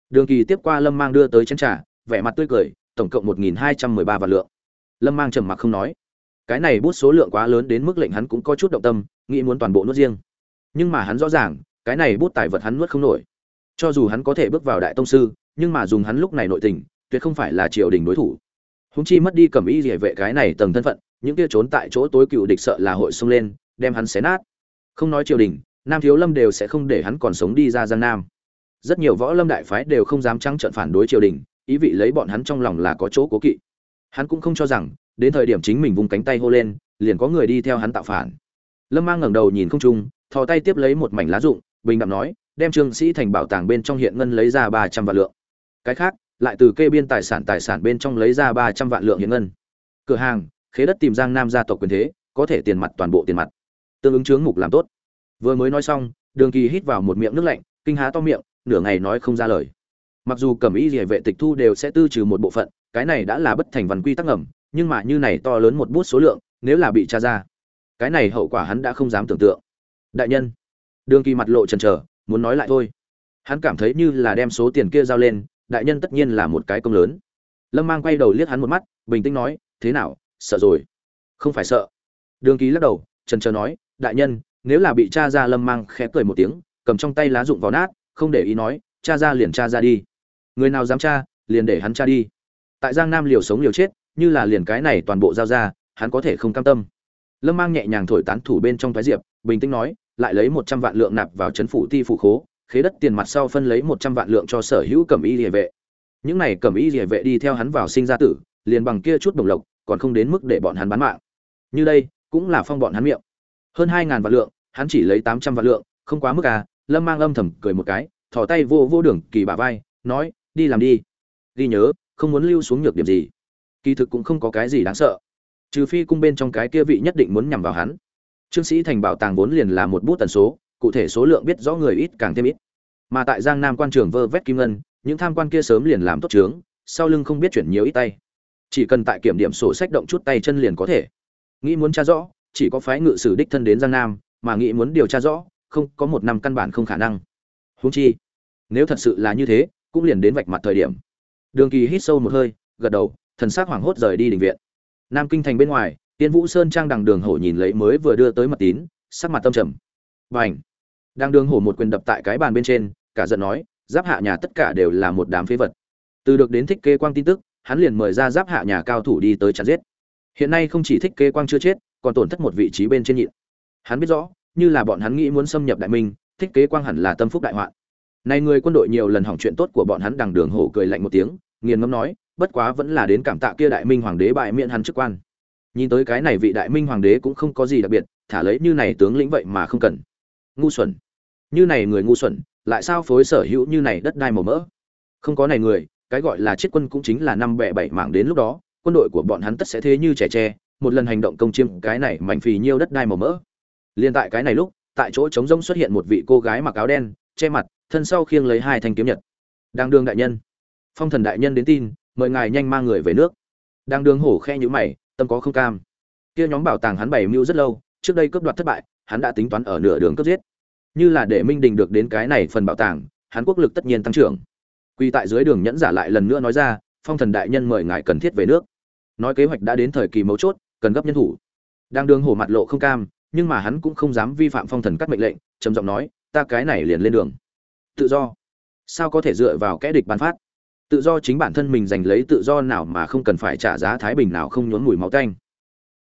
Đường kỳ tiếp qua lâm mang đưa tới chén trà, vẻ mặt tươi cười tổng cộng một nghìn hai trăm mười ba vạn lượng. Lâm mang trầm mặc không nói. Cái này bút số lượng quá lớn đến mức lệnh hắn cũng có chút động tâm, nghĩ muốn toàn bộ nuốt riêng. Nhưng mà hắn rõ ràng, cái này bút tài vật hắn nuốt không nổi. Cho dù hắn có thể bước vào đại tông sư, nhưng mà dùng hắn lúc này nội tình, tuyệt không phải là triều đình đối thủ. Húng chi mất đi cầm ý địa vệ cái này tầng thân phận, những kia trốn tại chỗ tối cựu địch sợ là hội xông lên, đem hắn xé nát. Không nói triều đình, nam thiếu lâm đều sẽ không để hắn còn sống đi ra giang nam. Rất nhiều võ lâm đại phái đều không dám trắng trợn phản đối triều đình ý vị lấy bọn hắn trong lòng là có chỗ cố kỵ. Hắn cũng không cho rằng, đến thời điểm chính mình vung cánh tay hô lên, liền có người đi theo hắn tạo phản. Lâm mang ngẩng đầu nhìn không trung, thò tay tiếp lấy một mảnh lá rụng, bình đạm nói, đem trương sĩ thành bảo tàng bên trong hiện ngân lấy ra ba trăm vạn lượng. Cái khác, lại từ kê biên tài sản tài sản bên trong lấy ra ba trăm vạn lượng hiện ngân. Cửa hàng, khế đất tìm giang nam gia tộc quyền thế, có thể tiền mặt toàn bộ tiền mặt. Tương ứng chướng mục làm tốt. Vừa mới nói xong, đường kỳ hít vào một miệng nước lạnh, kinh há to miệng, nửa ngày nói không ra lời mặc dù cẩm y địa vệ tịch thu đều sẽ tư trừ một bộ phận, cái này đã là bất thành văn quy tắc ngầm, nhưng mà như này to lớn một bút số lượng, nếu là bị tra ra, cái này hậu quả hắn đã không dám tưởng tượng. Đại nhân, đường kỳ mặt lộ chần chờ, muốn nói lại thôi. Hắn cảm thấy như là đem số tiền kia giao lên, đại nhân tất nhiên là một cái công lớn. Lâm mang quay đầu liếc hắn một mắt, bình tĩnh nói, thế nào, sợ rồi? Không phải sợ. Đường kỳ lắc đầu trần trờ nói, đại nhân, nếu là bị cha ra lâm mang khẽ cười một tiếng, cầm trong tay lá dụng vào nát, không để ý nói cha ra liền cha ra đi người nào dám tra, liền để hắn tra đi. Tại giang nam liều sống liều chết như là liền cái này toàn bộ giao ra hắn có thể không cam tâm. Lâm mang nhẹ nhàng thổi tán thủ bên trong thái diệp bình tĩnh nói lại lấy một trăm vạn lượng nạp vào trấn phủ ti phụ khố khế đất tiền mặt sau phân lấy một trăm vạn lượng cho sở hữu cẩm y địa vệ. Những này cẩm y địa vệ đi theo hắn vào sinh ra tử liền bằng kia chút đồng lộc còn không đến mức để bọn hắn bán mạng. Như đây cũng là phong bọn hắn miệng. Hơn hai ngàn vạn lượng hắn chỉ lấy tám trăm vạn lượng không quá mức à lâm mang âm thầm cười một cái thò tay vô vô đường kỳ bả vai nói đi làm đi. Ghi nhớ, không muốn lưu xuống nhược điểm gì. Kỳ thực cũng không có cái gì đáng sợ. Trừ phi cung bên trong cái kia vị nhất định muốn nhằm vào hắn. Trương sĩ thành bảo tàng vốn liền là một bút tần số, cụ thể số lượng biết rõ người ít càng thêm ít. Mà tại giang nam quan trường vơ vét kim ngân, những tham quan kia sớm liền làm tốt trướng sau lưng không biết chuyển nhiều ít tay. Chỉ cần tại kiểm điểm sổ sách động chút tay chân liền có thể. Nghĩ muốn tra rõ, chỉ có phái ngự sử đích thân đến giang nam, mà nghĩ muốn điều tra rõ, không, có một năm căn bản không khả năng. Huống chi, nếu thật sự là như thế cũng liền đến vạch mặt thời điểm đường kỳ hít sâu một hơi gật đầu thần sắc hoảng hốt rời đi đình viện nam kinh thành bên ngoài tiên vũ sơn trang đằng đường hổ nhìn lấy mới vừa đưa tới mật tín sắc mặt tâm trầm Bành. Đang đường hổ một quyền đập tại cái bàn bên trên, cả giận nói, giáp hạ nhà tất cả đều là một đám phế vật. Từ được đến thích kế quang tin tức, hắn liền mời ra giáp hạ nhà cao thủ đi tới chặn giết. Hiện nay không chỉ thích kế quang chưa chết, còn tổn thất một vị trí bên trên nhịn. Hắn biết rõ, như là bọn hắn nghĩ muốn xâm nhập đại minh, thích kế quang hẳn là tâm phúc đại hoạn. Này người quân đội nhiều lần hỏng chuyện tốt của bọn hắn đằng đường hổ cười lạnh một tiếng, nghiền ngẫm nói, bất quá vẫn là đến cảm tạ kia đại minh hoàng đế bại miễn hắn chức quan. Nhìn tới cái này vị đại minh hoàng đế cũng không có gì đặc biệt, thả lấy như này tướng lĩnh vậy mà không cần. Ngu xuẩn. Như này người ngu xuẩn lại sao phối sở hữu như này đất đai màu mỡ? Không có này người cái gọi là chiết quân cũng chính là năm bẻ bảy mảng đến lúc đó quân đội của bọn hắn tất sẽ thế như trẻ tre một lần hành động công chiêm cái này mảnh phì nhiêu đất đai màu mỡ. Liên tại cái này lúc tại chỗ trống rông xuất hiện một vị cô gái mặc áo đen che mặt, thân sau khiêng lấy hai thanh kiếm nhật. Đang đương đại nhân. Phong thần đại nhân đến tin, mời ngài nhanh mang người về nước. Đang đương hổ khe nhữ mày, tâm có không cam. Kia nhóm bảo tàng hắn bày mưu rất lâu, trước đây cướp đoạt thất bại, hắn đã tính toán ở nửa đường cướp giết. Như là để minh đình được đến cái này phần bảo tàng, hắn quốc lực tất nhiên tăng trưởng. Quy tại dưới đường nhẫn giả lại lần nữa nói ra, phong thần đại nhân mời ngài cần thiết về nước. Nói kế hoạch đã đến thời kỳ mấu chốt, cần gấp nhân thủ. Đang đường hổ mặt lộ không cam, nhưng mà hắn cũng không dám vi phạm phong thần các mệnh lệnh, trầm giọng nói ta cái này liền lên đường. Tự do. Sao có thể dựa vào kẽ địch ban phát? Tự do chính bản thân mình giành lấy tự do nào mà không cần phải trả giá thái bình nào không nhốn mùi máu tanh.